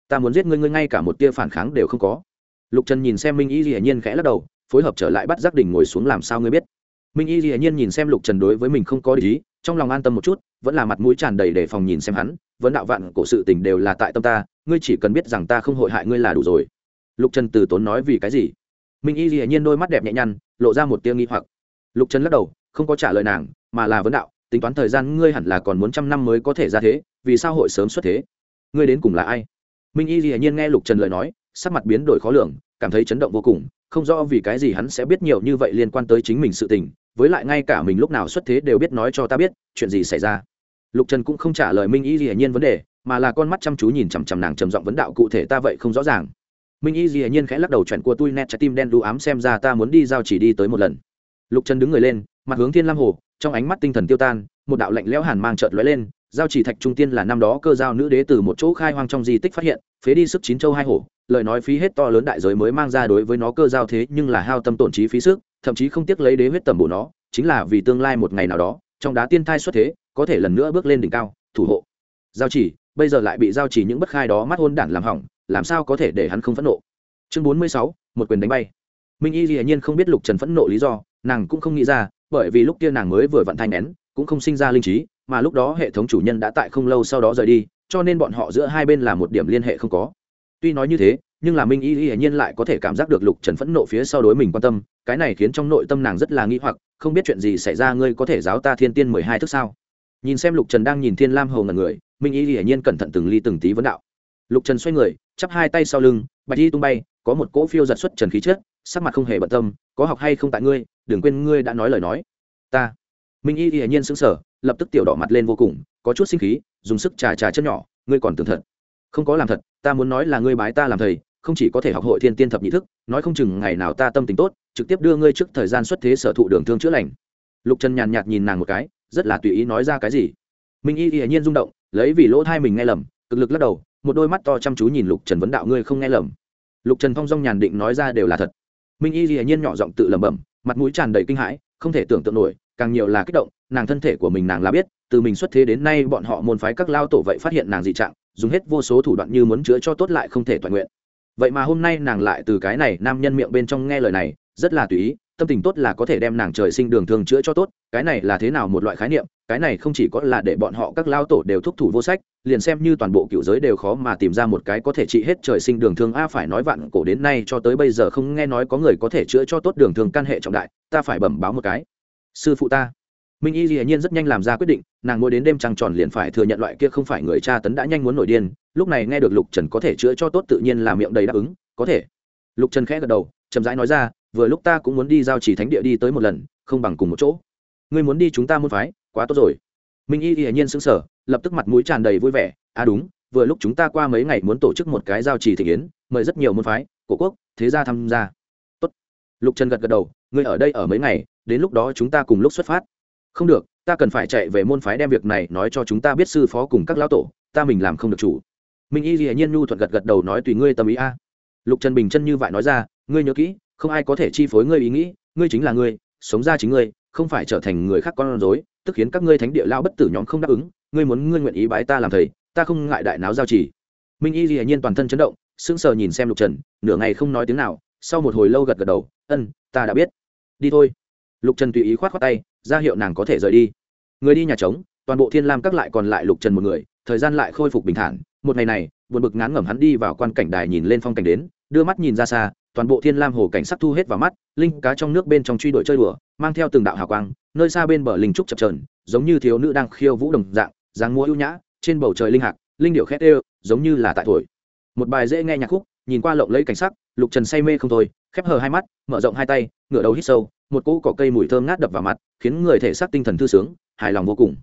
ta muốn giết ngươi ngươi ngay cả một tia phản kháng đều không có. Lục trần nhìn xem minh Y gì nhiên khẽ lắc đầu, phối hợp trở lại bắt giác đỉnh ngồi xuống làm sao ngươi biết. Minh y dĩ nhiên nhìn xem lục trần đối với mình không có lý trong lòng an tâm một chút, vẫn là mặt mũi tràn đầy để phòng nhìn xem hắn vẫn đạo vạn cổ sự tình đều là tại tâm ta, ngươi chỉ cần biết rằng ta không hội hại ngươi là đủ rồi. Lục trần từ tốn nói vì cái gì? Minh y dĩ nhiên đôi mắt đẹp nhẹ nhăn, lộ ra một tia nghi hoặc. Lục trần lắc đầu, không có trả lời nàng, mà là vấn đạo, tính toán thời gian ngươi hẳn là còn muốn trăm năm mới có thể ra thế, vì sao hội sớm xuất thế? Ngươi đến cùng là ai? Minh y dĩ nhiên nghe lục trần lời nói, sắc mặt biến đổi khó lường, cảm thấy chấn động vô cùng, không rõ vì cái gì hắn sẽ biết nhiều như vậy liên quan tới chính mình sự tình, với lại ngay cả mình lúc nào xuất thế đều biết nói cho ta biết, chuyện gì xảy ra. Lục trần cũng không trả lời minh y Dĩ nhiên vấn đề, mà là con mắt chăm chú nhìn chằm chằm nàng trầm giọng vấn đạo cụ thể ta vậy không rõ ràng. Minh y Dĩ nhiên khẽ lắc đầu chuyện của tui nét trái tim đen đu ám xem ra ta muốn đi giao chỉ đi tới một lần. Lục trần đứng người lên, mặt hướng thiên lam hồ, trong ánh mắt tinh thần tiêu tan, một đạo lạnh lẽo hàn mang trợt lóe lên giao chỉ thạch trung tiên là năm đó cơ giao nữ đế từ một chỗ khai hoang trong di tích phát hiện, phế đi sức chín châu hai hổ, lời nói phí hết to lớn đại giới mới mang ra đối với nó cơ giao thế nhưng là hao tâm tổn trí phí sức, thậm chí không tiếc lấy đế huyết tầm bổ nó, chính là vì tương lai một ngày nào đó, trong đá tiên thai xuất thế, có thể lần nữa bước lên đỉnh cao, thủ hộ. Giao chỉ, bây giờ lại bị giao chỉ những bất khai đó mắt hôn đản làm hỏng, làm sao có thể để hắn không phẫn nộ? Chương bốn mươi sáu, một quyền đánh bay. Minh y hiển nhiên không biết lục trần phẫn nộ lý do, nàng cũng không nghĩ ra, bởi vì lúc kia nàng mới vừa vận thanh nén, cũng không sinh ra linh trí mà lúc đó hệ thống chủ nhân đã tại không lâu sau đó rời đi, cho nên bọn họ giữa hai bên là một điểm liên hệ không có. Tuy nói như thế, nhưng là minh y hiển nhiên lại có thể cảm giác được lục trần phẫn nộ phía sau đối mình quan tâm, cái này khiến trong nội tâm nàng rất là nghĩ hoặc, không biết chuyện gì xảy ra, ngươi có thể giáo ta thiên tiên mười hai thức sao? Nhìn xem lục trần đang nhìn thiên lam hầu ngần người, minh y hiển nhiên cẩn thận từng ly từng tí vấn đạo. Lục trần xoay người, chắp hai tay sau lưng, bạch y tung bay, có một cỗ phiêu giật xuất trần khí chết sắc mặt không hề bận tâm, có học hay không tại ngươi, đừng quên ngươi đã nói lời nói. Ta minh y hiển nhiên sững sờ, lập tức tiểu đỏ mặt lên vô cùng, có chút sinh khí, dùng sức trà trà chân nhỏ, ngươi còn tưởng thật. Không có làm thật, ta muốn nói là ngươi bái ta làm thầy, không chỉ có thể học hội thiên tiên thập nhị thức, nói không chừng ngày nào ta tâm tình tốt, trực tiếp đưa ngươi trước thời gian xuất thế sở thụ đường thương chữa lành. Lục trần nhàn nhạt nhìn nàng một cái, rất là tùy ý nói ra cái gì. Minh y hiển nhiên rung động, lấy vì lỗ thai mình nghe lầm, cực lực lắc đầu, một đôi mắt to chăm chú nhìn lục trần vấn đạo, ngươi không nghe lầm. Lục trần phong dong nhàn định nói ra đều là thật. Minh y hiển nhiên nhỏ giọng tự lẩm bẩm, mặt mũi tràn đầy kinh hãi, không thể tưởng tượng nổi càng nhiều là kích động, nàng thân thể của mình nàng là biết, từ mình xuất thế đến nay bọn họ môn phái các lao tổ vậy phát hiện nàng dị trạng, dùng hết vô số thủ đoạn như muốn chữa cho tốt lại không thể toàn nguyện. Vậy mà hôm nay nàng lại từ cái này nam nhân miệng bên trong nghe lời này, rất là tùy ý, tâm tình tốt là có thể đem nàng trời sinh đường thường chữa cho tốt, cái này là thế nào một loại khái niệm, cái này không chỉ có là để bọn họ các lao tổ đều thúc thủ vô sách, liền xem như toàn bộ cựu giới đều khó mà tìm ra một cái có thể trị hết trời sinh đường thương a, phải nói vạn cổ đến nay cho tới bây giờ không nghe nói có người có thể chữa cho tốt đường thương căn hệ trọng đại, ta phải bẩm báo một cái sư phụ ta. Minh y hiển nhiên rất nhanh làm ra quyết định, nàng ngồi đến đêm trăng tròn liền phải thừa nhận loại kia không phải người cha tấn đã nhanh muốn nổi điên, lúc này nghe được lục trần có thể chữa cho tốt tự nhiên là miệng đầy đáp ứng, có thể. Lục trần khẽ gật đầu, chậm rãi nói ra, vừa lúc ta cũng muốn đi giao chỉ thánh địa đi tới một lần, không bằng cùng một chỗ. Ngươi muốn đi chúng ta muốn phái, quá tốt rồi. Minh y hiển nhiên sững sờ, lập tức mặt mũi tràn đầy vui vẻ à đúng, vừa lúc chúng ta qua mấy ngày muốn tổ chức một cái giao chỉ thị kiến mời rất nhiều môn phái, cổ quốc, thế gia tham gia. Tốt. Lục trần gật gật đầu, ngươi ở đây ở mấy ngày đến lúc đó chúng ta cùng lúc xuất phát. Không được, ta cần phải chạy về môn phái đem việc này nói cho chúng ta biết sư phó cùng các lão tổ, ta mình làm không được chủ. Minh y hiển nhiên nhu thuận gật gật đầu nói tùy ngươi tâm ý a. Lục trần bình chân như vậy nói ra, ngươi nhớ kỹ, không ai có thể chi phối ngươi ý nghĩ, ngươi chính là ngươi, sống ra chính ngươi, không phải trở thành người khác con rối, tức khiến các ngươi thánh địa lao bất tử nhóm không đáp ứng, ngươi muốn ngươi nguyện ý bái ta làm thầy, ta không ngại đại náo giao trì minh y hiển nhiên toàn thân chấn động, sững sờ nhìn xem lục trần, nửa ngày không nói tiếng nào, sau một hồi lâu gật gật đầu, ân, ta đã biết. Đi thôi lục trần tùy ý k h o á t khoác tay, ra hiệu nàng có thể rời đi. Người đi nhà trống, toàn bộ thiên lam các lại còn lại lục trần một người, thời gian lại khôi phục bình thản. Một ngày này, buồn bực ngán ngẩm hắn đi vào quan cảnh đài nhìn lên phong cảnh đến, đưa mắt nhìn ra xa, toàn bộ thiên lam hồ cảnh sắc thu hết vào mắt, linh cá trong nước bên trong truy đuổi chơi đùa, mang theo từng đạo hào quang, nơi xa bên bờ linh trúc chập trờn giống như thiếu nữ đang khiêu vũ đồng dạng, dáng múa ưu nhã, trên bầu trời linh hạc, linh điệu khét ê, giống như là tại thổi một bài dễ nghe nhạc khúc, nhìn qua lộng lấy cảnh sắc, lục trần say mê không thôi, khép hờ hai mắt, mở rộng hai tay, ngửa đầu hít sâu một cỗ cỏ cây mùi thơm ngát đập vào mặt, khiến người thể xác tinh thần thư sướng, hài lòng vô cùng.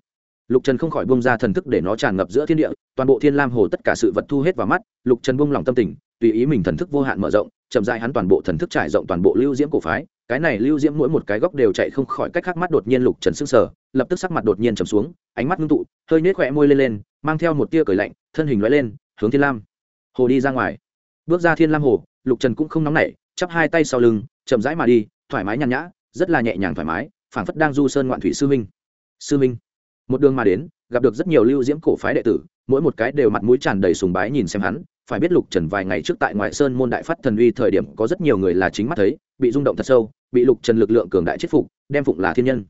Lục trần không khỏi bông ra thần thức để nó tràn ngập giữa thiên địa, toàn bộ thiên lam hồ tất cả sự vật thu hết vào mắt, lục trần bông lòng tâm tình, tùy ý mình thần thức vô hạn mở rộng, chậm dại hắn toàn bộ thần thức trải rộng toàn bộ lưu diễm cổ phái, cái này lưu diễm mỗi một cái góc đều chạy không khỏi cách khác mắt đột nhiên lục trần sững sờ, lập tức sắc mặt đột nhiên trầm xuống, ánh mắt ngưng tụ, hơi nhếch khỏe môi lên lên, mang theo một tia cười lạnh, thân hình lóe lên, hướng thiên lam hồ đi ra ngoài. Bước ra thiên lam hồ, lục trần cũng không nóng nảy, chắp hai tay sau lưng, chậm rãi mà đi, thoải mái nhàn nhã rất là nhẹ nhàng thoải mái, phảng phất đang du sơn ngoạn thủy sư minh sư minh một đường mà đến, gặp được rất nhiều lưu diễm cổ phái đệ tử, mỗi một cái đều mặt mũi tràn đầy sùng bái nhìn xem hắn. Phải biết lục trần vài ngày trước tại ngoại sơn môn đại phát thần uy thời điểm, có rất nhiều người là chính mắt thấy, bị rung động thật sâu, bị lục trần lực lượng cường đại chết phục, đem phụng là thiên nhân.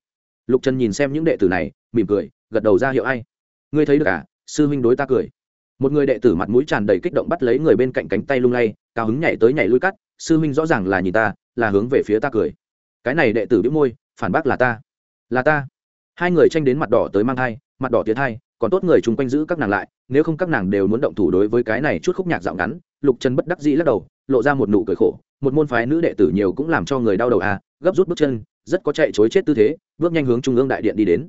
Lục trần nhìn xem những đệ tử này, mỉm cười, gật đầu ra hiệu ai. Ngươi thấy được à? Sư huynh đối ta cười. Một người đệ tử mặt mũi tràn đầy kích động bắt lấy người bên cạnh cánh tay lung lay, cao hứng nhảy tới nhảy lui cắt. Sư huynh rõ ràng là nhìn ta, là hướng về phía ta cười cái này đệ tử biếu môi, phản bác là ta. Là ta. Hai người tranh đến mặt đỏ tới mang thai, mặt đỏ tiến thai, còn tốt người chung quanh giữ các nàng lại, nếu không các nàng đều muốn động thủ đối với cái này chút khúc nhạc dạo ngắn, lục trần bất đắc dĩ lắc đầu, lộ ra một nụ cười khổ, một môn phái nữ đệ tử nhiều cũng làm cho người đau đầu à gấp rút bước chân, rất có chạy chối chết tư thế, bước nhanh hướng trung ương đại điện đi đến.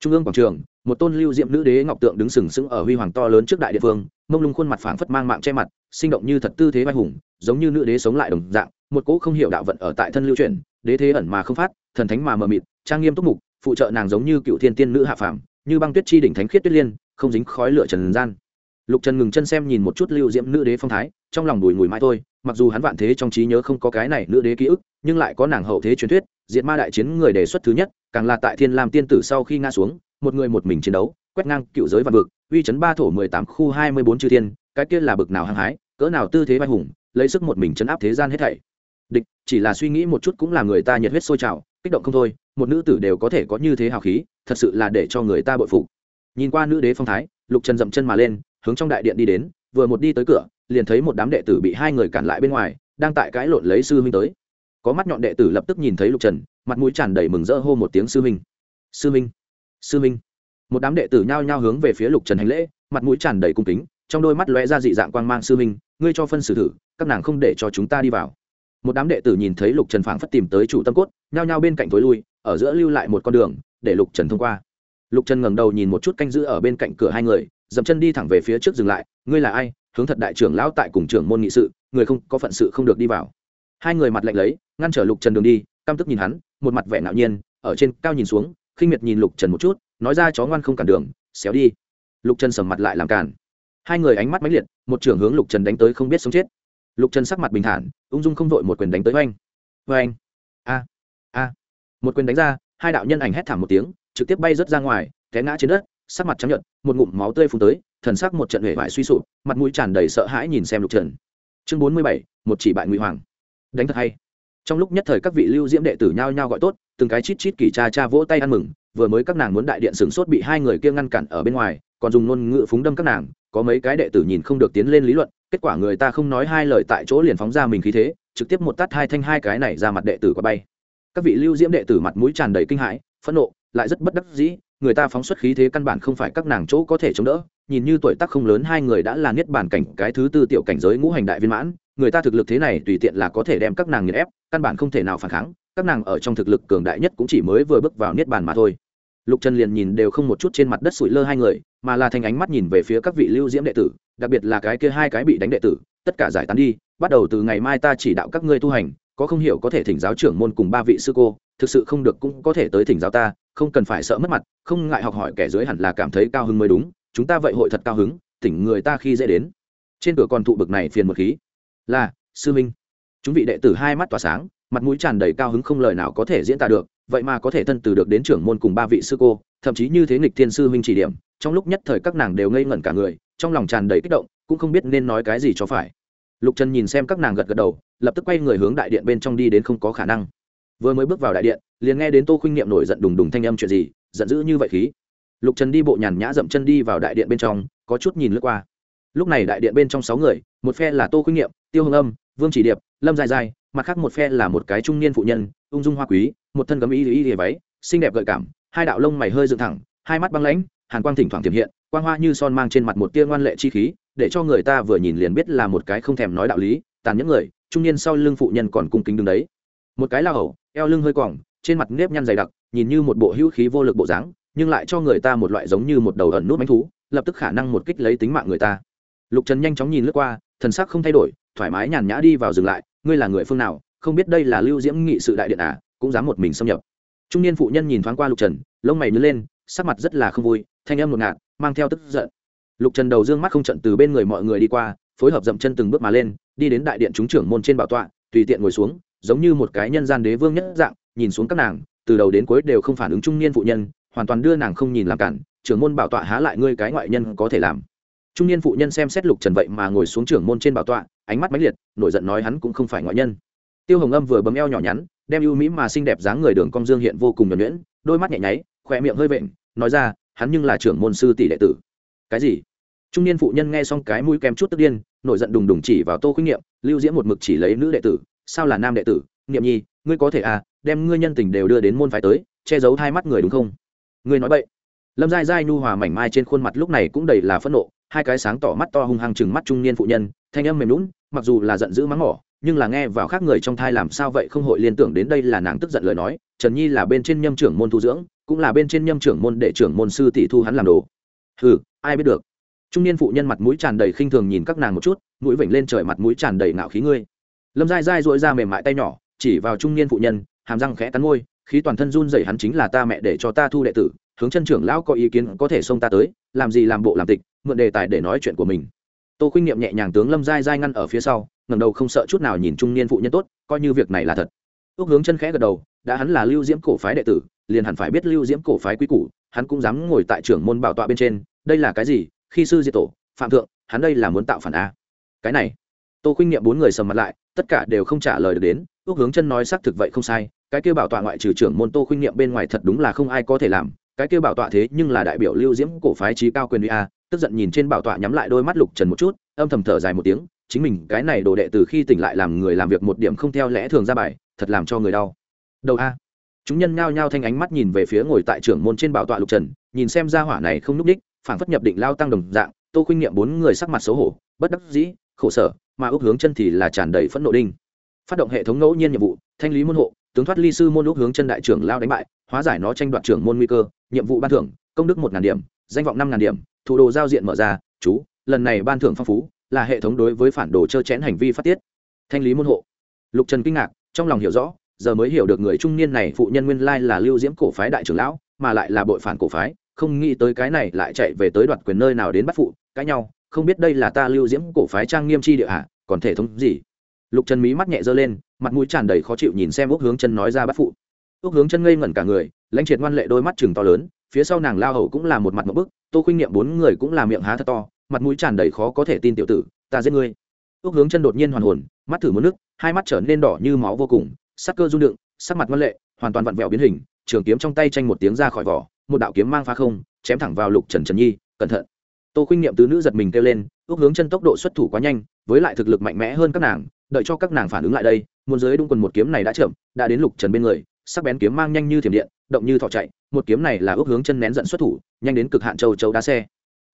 Trung ương quảng trường, một tôn lưu diệm nữ đế ngọc tượng đứng sừng sững ở huy hoàng to lớn trước đại địa phương, mông lung khuôn mặt phảng phất mang mạng che mặt, sinh động như thật tư thế vai hùng, giống như nữ đế sống lại đồng dạng, một cỗ không hiểu đạo vận ở tại thân lưu truyền đế thế ẩn mà không phát, thần thánh mà mờ mịt, trang nghiêm túc mục, phụ trợ nàng giống như cựu thiên tiên nữ hạ phàm, như băng tuyết chi đỉnh thánh khiết tuyết liên, không dính khói lửa trần gian. Lục trần ngừng chân xem nhìn một chút lưu diễm nữ đế phong thái, trong lòng đùi ngùi mãi thôi, mặc dù hắn vạn thế trong trí nhớ không có cái này nữ đế ký ức, nhưng lại có nàng hậu thế truyền thuyết, diệt ma đại chiến người đề xuất thứ nhất, càng là tại thiên lam tiên tử sau khi ngã xuống, một người một mình chiến đấu, quét ngang cựu giới vạn vực, uy chấn ba thổ mười tám khu hai mươi bốn chư thiên, cái kia là bực nào hăng hái, cỡ nào tư thế vai hùng, lấy sức một mình chấn áp thế gian hết thảy địch, chỉ là suy nghĩ một chút cũng là người ta nhiệt huyết sôi trào, kích động không thôi, một nữ tử đều có thể có như thế hào khí, thật sự là để cho người ta bội phục. Nhìn qua nữ đế phong thái, lục trần dậm chân mà lên, hướng trong đại điện đi đến, vừa một đi tới cửa, liền thấy một đám đệ tử bị hai người cản lại bên ngoài, đang tại cãi lộn lấy sư huynh tới. Có mắt nhọn đệ tử lập tức nhìn thấy lục trần, mặt mũi tràn đầy mừng rỡ hô một tiếng sư huynh. Sư huynh sư huynh. Một đám đệ tử nhao nhao hướng về phía lục trần hành lễ, mặt mũi tràn đầy cung kính, trong đôi mắt lóe ra dị dạng quang mang, sư huynh, ngươi cho phân xử thử, các nàng không để cho chúng ta đi vào một đám đệ tử nhìn thấy lục trần phảng phất tìm tới chủ tâm cốt, nhao nhao bên cạnh thối lui, ở giữa lưu lại một con đường, để lục trần thông qua. Lục trần ngẩng đầu nhìn một chút canh giữ ở bên cạnh cửa hai người, dậm chân đi thẳng về phía trước dừng lại, ngươi là ai? Hướng thật đại trưởng lão tại cùng trưởng môn nghị sự, người không, có phận sự không được đi vào. Hai người mặt lạnh lấy, ngăn trở lục trần đường đi, căm tức nhìn hắn, một mặt vẻ ngạo nhiên, ở trên cao nhìn xuống, khinh miệt nhìn lục trần một chút, nói ra chó ngoan không cản đường, xéo đi. Lục trần sầm mặt lại làm cản hai người ánh mắt mãnh liệt, một trưởng hướng lục trần đánh tới không biết sống chết lục trần sắc mặt bình thản, ung dung không vội một quyền đánh tới oanh. Oanh. A. A. Một quyền đánh ra, hai đạo nhân ảnh hét thảm một tiếng, trực tiếp bay rớt ra ngoài, té ngã trên đất, sắc mặt trắng nhợt, một ngụm máu tươi phun tới, thần sắc một trận hể vải suy sụp, mặt mũi tràn đầy sợ hãi nhìn xem lục trần. Chương bốn mươi bảy, một chỉ bại ngụy hoàng. Đánh thật hay. Trong lúc nhất thời các vị lưu diễm đệ tử nhao nhao gọi tốt, từng cái chít chít kỳ cha cha vỗ tay ăn mừng, vừa mới các nàng muốn đại điện sửng sốt bị hai người kia ngăn cản ở bên ngoài, còn dùng ngôn ngữ phúng đâm các nàng, có mấy cái đệ tử nhìn không được tiến lên lý luận kết quả người ta không nói hai lời tại chỗ liền phóng ra mình khí thế, trực tiếp một tát hai thanh hai cái này ra mặt đệ tử qua bay. Các vị lưu diễm đệ tử mặt mũi tràn đầy kinh hãi, phẫn nộ, lại rất bất đắc dĩ, người ta phóng xuất khí thế căn bản không phải các nàng chỗ có thể chống đỡ, nhìn như tuổi tác không lớn hai người đã là niết bàn cảnh cái thứ tư tiểu cảnh giới ngũ hành đại viên mãn, người ta thực lực thế này tùy tiện là có thể đem các nàng nghiền ép, căn bản không thể nào phản kháng, các nàng ở trong thực lực cường đại nhất cũng chỉ mới vừa bước vào niết bàn mà thôi lục trần liền nhìn đều không một chút trên mặt đất sủi lơ hai người, mà là thành ánh mắt nhìn về phía các vị lưu diễm đệ tử, đặc biệt là cái kia hai cái bị đánh đệ tử, tất cả giải tán đi, bắt đầu từ ngày mai ta chỉ đạo các ngươi tu hành, có không hiểu có thể thỉnh giáo trưởng môn cùng ba vị sư cô, thực sự không được cũng có thể tới thỉnh giáo ta, không cần phải sợ mất mặt, không ngại học hỏi kẻ dưới hẳn là cảm thấy cao hứng mới đúng, chúng ta vậy hội thật cao hứng tỉnh người ta khi dễ đến. Trên cửa còn thụ bực này phiền một khí. Là, sư minh. Chúng vị đệ tử hai mắt tỏa sáng, mặt mũi tràn đầy cao hứng không lời nào có thể diễn tả được vậy mà có thể thân từ được đến trưởng môn cùng ba vị sư cô, thậm chí như thế nghịch thiên sư huynh chỉ điểm, trong lúc nhất thời các nàng đều ngây ngẩn cả người, trong lòng tràn đầy kích động, cũng không biết nên nói cái gì cho phải. Lục trần nhìn xem các nàng gật gật đầu, lập tức quay người hướng đại điện bên trong đi đến không có khả năng. Vừa mới bước vào đại điện, liền nghe đến tô khuynh niệm nổi giận đùng đùng thanh âm chuyện gì, giận dữ như vậy khí. Lục trần đi bộ nhàn nhã dậm chân đi vào đại điện bên trong, có chút nhìn lướt qua. Lúc này đại điện bên trong sáu người, một phe là tô khuynh niệm, tiêu hương âm, vương chỉ điệp, lâm dài dài mặt khác một phe là một cái trung niên phụ nhân, ung dung hoa quý một thân gấm y y y váy, xinh đẹp gợi cảm, hai đạo lông mày hơi dựng thẳng, hai mắt băng lãnh, hàn quang thỉnh thoảng tiềm hiện, quang hoa như son mang trên mặt một tia ngoan lệ chi khí, để cho người ta vừa nhìn liền biết là một cái không thèm nói đạo lý, tàn những người, trung niên sau lưng phụ nhân còn cung kính đứng đấy. Một cái la hầu, eo lưng hơi quỏng trên mặt nếp nhăn dày đặc, nhìn như một bộ hữu khí vô lực bộ dáng, nhưng lại cho người ta một loại giống như một đầu ẩn nút mãnh thú, lập tức khả năng một kích lấy tính mạng người ta. Lục trần nhanh chóng nhìn lướt qua, thần sắc không thay đổi, thoải mái nhàn nhã đi vào dừng lại, ngươi là người phương nào? Không biết đây là lưu diễm nghị sự đại điện à? Cũng dám một mình xâm nhập. Trung niên phụ nhân nhìn thoáng qua lục trần, lông mày nhớ lên, sắc mặt rất là không vui, thanh âm một ngạt, mang theo tức giận. Lục trần đầu dương mắt không trận từ bên người mọi người đi qua, phối hợp dậm chân từng bước mà lên, đi đến đại điện chúng trưởng môn trên bảo tọa, tùy tiện ngồi xuống, giống như một cái nhân gian đế vương nhất dạng, nhìn xuống các nàng, từ đầu đến cuối đều không phản ứng trung niên phụ nhân, hoàn toàn đưa nàng không nhìn làm cản, trưởng môn bảo tọa há lại ngươi cái ngoại nhân có thể làm. Trung niên phụ nhân xem xét lục trần vậy mà ngồi xuống trưởng môn trên bảo tọa, ánh mắt mãnh liệt, nổi giận nói hắn cũng không phải ngoại nhân. Tiêu hồng âm vừa bấm eo nhỏ nhắn đem ưu mỹ mà xinh đẹp dáng người đường cong dương hiện vô cùng nhuẩn nhuyễn, đôi mắt nhẹ nháy khỏe miệng hơi vện, nói ra, hắn nhưng là trưởng môn sư tỷ đệ tử. Cái gì? Trung niên phụ nhân nghe xong cái mũi kém chút tức điên, nổi giận đùng đùng chỉ vào tô khuyết niệm, lưu diễm một mực chỉ lấy nữ đệ tử, sao là nam đệ tử? Niệm nhi, ngươi có thể à đem ngươi nhân tình đều đưa đến môn phái tới, che giấu hai mắt người đúng không? Ngươi nói vậy lâm dai dai nhu hòa mảnh mai trên khuôn mặt lúc này cũng đầy là phẫn nộ, hai cái sáng tỏ mắt to hung hăng chừng mắt trung niên phụ nhân, thanh âm mềm lún mặc dù là giận dữ mắng mỏ nhưng là nghe vào khác người trong thai làm sao vậy không hội liên tưởng đến đây là nàng tức giận lời nói, trần nhi là bên trên nhâm trưởng môn thu dưỡng, cũng là bên trên nhâm trưởng môn đệ trưởng môn sư tỷ thu hắn làm đồ. Hừ, ai biết được. Trung niên phụ nhân mặt mũi tràn đầy khinh thường nhìn các nàng một chút, mũi vểnh lên trời mặt mũi tràn đầy ngạo khí ngươi. Lâm dai dai dội ra mềm mại tay nhỏ, chỉ vào trung niên phụ nhân, hàm răng khẽ cắn môi, khí toàn thân run dậy hắn chính là ta mẹ để cho ta thu đệ tử, hướng chân trưởng lão có ý kiến có thể xông ta tới, làm gì làm bộ làm tịch, mượn đề tài để nói chuyện của mình. Tô khuynh niệm nhẹ nhàng tướng lâm dai dai ngăn ở phía sau ngẩng đầu không sợ chút nào nhìn trung niên phụ nhân tốt, coi như việc này là thật. Ước hướng chân khẽ gật đầu, đã hắn là lưu diễm cổ phái đệ tử, liền hẳn phải biết lưu diễm cổ phái quý củ, hắn cũng dám ngồi tại trưởng môn bảo tọa bên trên, đây là cái gì? Khi sư diệt tổ, phạm thượng, hắn đây là muốn tạo phản a. Cái này, tô khuynh niệm bốn người sầm mặt lại, tất cả đều không trả lời được đến ước hướng chân nói xác thực vậy không sai, cái kêu bảo tọa ngoại trừ trưởng môn tô khuynh niệm bên ngoài thật đúng là không ai có thể làm, cái kêu bảo tọa thế nhưng là đại biểu lưu diễm cổ phái trí cao quyền uy a, tức giận nhìn trên bảo tọa nhắm lại đôi mắt lục trần một chút, âm thầm thở dài một tiếng chính mình cái này đồ đệ từ khi tỉnh lại làm người làm việc một điểm không theo lẽ thường ra bài, thật làm cho người đau. Đầu a. Chúng nhân nhao nhao thanh ánh mắt nhìn về phía ngồi tại trưởng môn trên bảo tọa lục trần, nhìn xem ra hỏa này không n ú c đích phản phất nhập định lao tăng đồng dạng, tô khuynh nghiệm bốn người sắc mặt xấu hổ, bất đắc dĩ, khổ sở, mà ước hướng chân thì là tràn đầy phẫn nộ đinh. Phát động hệ thống ngẫu nhiên nhiệm vụ, thanh lý môn hộ, tướng thoát ly sư môn ước hướng chân đại trưởng lao đánh bại, hóa giải nó tranh đoạt trưởng môn nguy cơ, nhiệm vụ ban thưởng, công đức một ngàn điểm, danh vọng năm ngàn điểm, thủ đồ giao diện mở ra, chú, lần này ban thưởng phong phú là hệ thống đối với phản đồ trơ chẽn hành vi phát tiết. Thanh lý môn hộ. Lục trần kinh ngạc, trong lòng hiểu rõ, giờ mới hiểu được người trung niên này phụ nhân nguyên lai là lưu diễm cổ phái đại trưởng lão, mà lại là bội phản cổ phái, không nghĩ tới cái này lại chạy về tới đoạt quyền nơi nào đến bắt phụ, cãi nhau, không biết đây là ta lưu diễm cổ phái trang nghiêm chi địa hạ còn thể thống gì? Lục trần mí mắt nhẹ dơ lên, mặt mũi tràn đầy khó chịu nhìn xem ước hướng chân nói ra bắt phụ. Ước hướng chân ngây ngẩn cả người, lãnh triệt ngoan lệ đôi mắt chừng to lớn, phía sau nàng lao hầu cũng là một mặt một bức, tô khuynh niệm bốn người cũng là miệng há thật to mặt mũi tràn đầy khó có thể tin tiểu tử, ta giết ngươi. Ước hướng chân đột nhiên hoàn hồn, mắt thử mất nước, hai mắt trở nên đỏ như máu vô cùng, sắc cơ rung đựng sắc mặt ngoan lệ, hoàn toàn vặn vẹo biến hình, trường kiếm trong tay tranh một tiếng ra khỏi vỏ, một đạo kiếm mang phá không, chém thẳng vào lục trần trần nhi, cẩn thận. Tô khuynh niệm tứ nữ giật mình kêu lên, ước hướng chân tốc độ xuất thủ quá nhanh, với lại thực lực mạnh mẽ hơn các nàng, đợi cho các nàng phản ứng lại đây muôn giới đung quần một kiếm này đã chậm, đã đến lục trần bên người, sắc bén kiếm mang nhanh như thiểm điện, động như thọ chạy, một kiếm này là ước hướng chân nén dẫn xuất thủ, nhanh đến cực hạn châu châu đá xe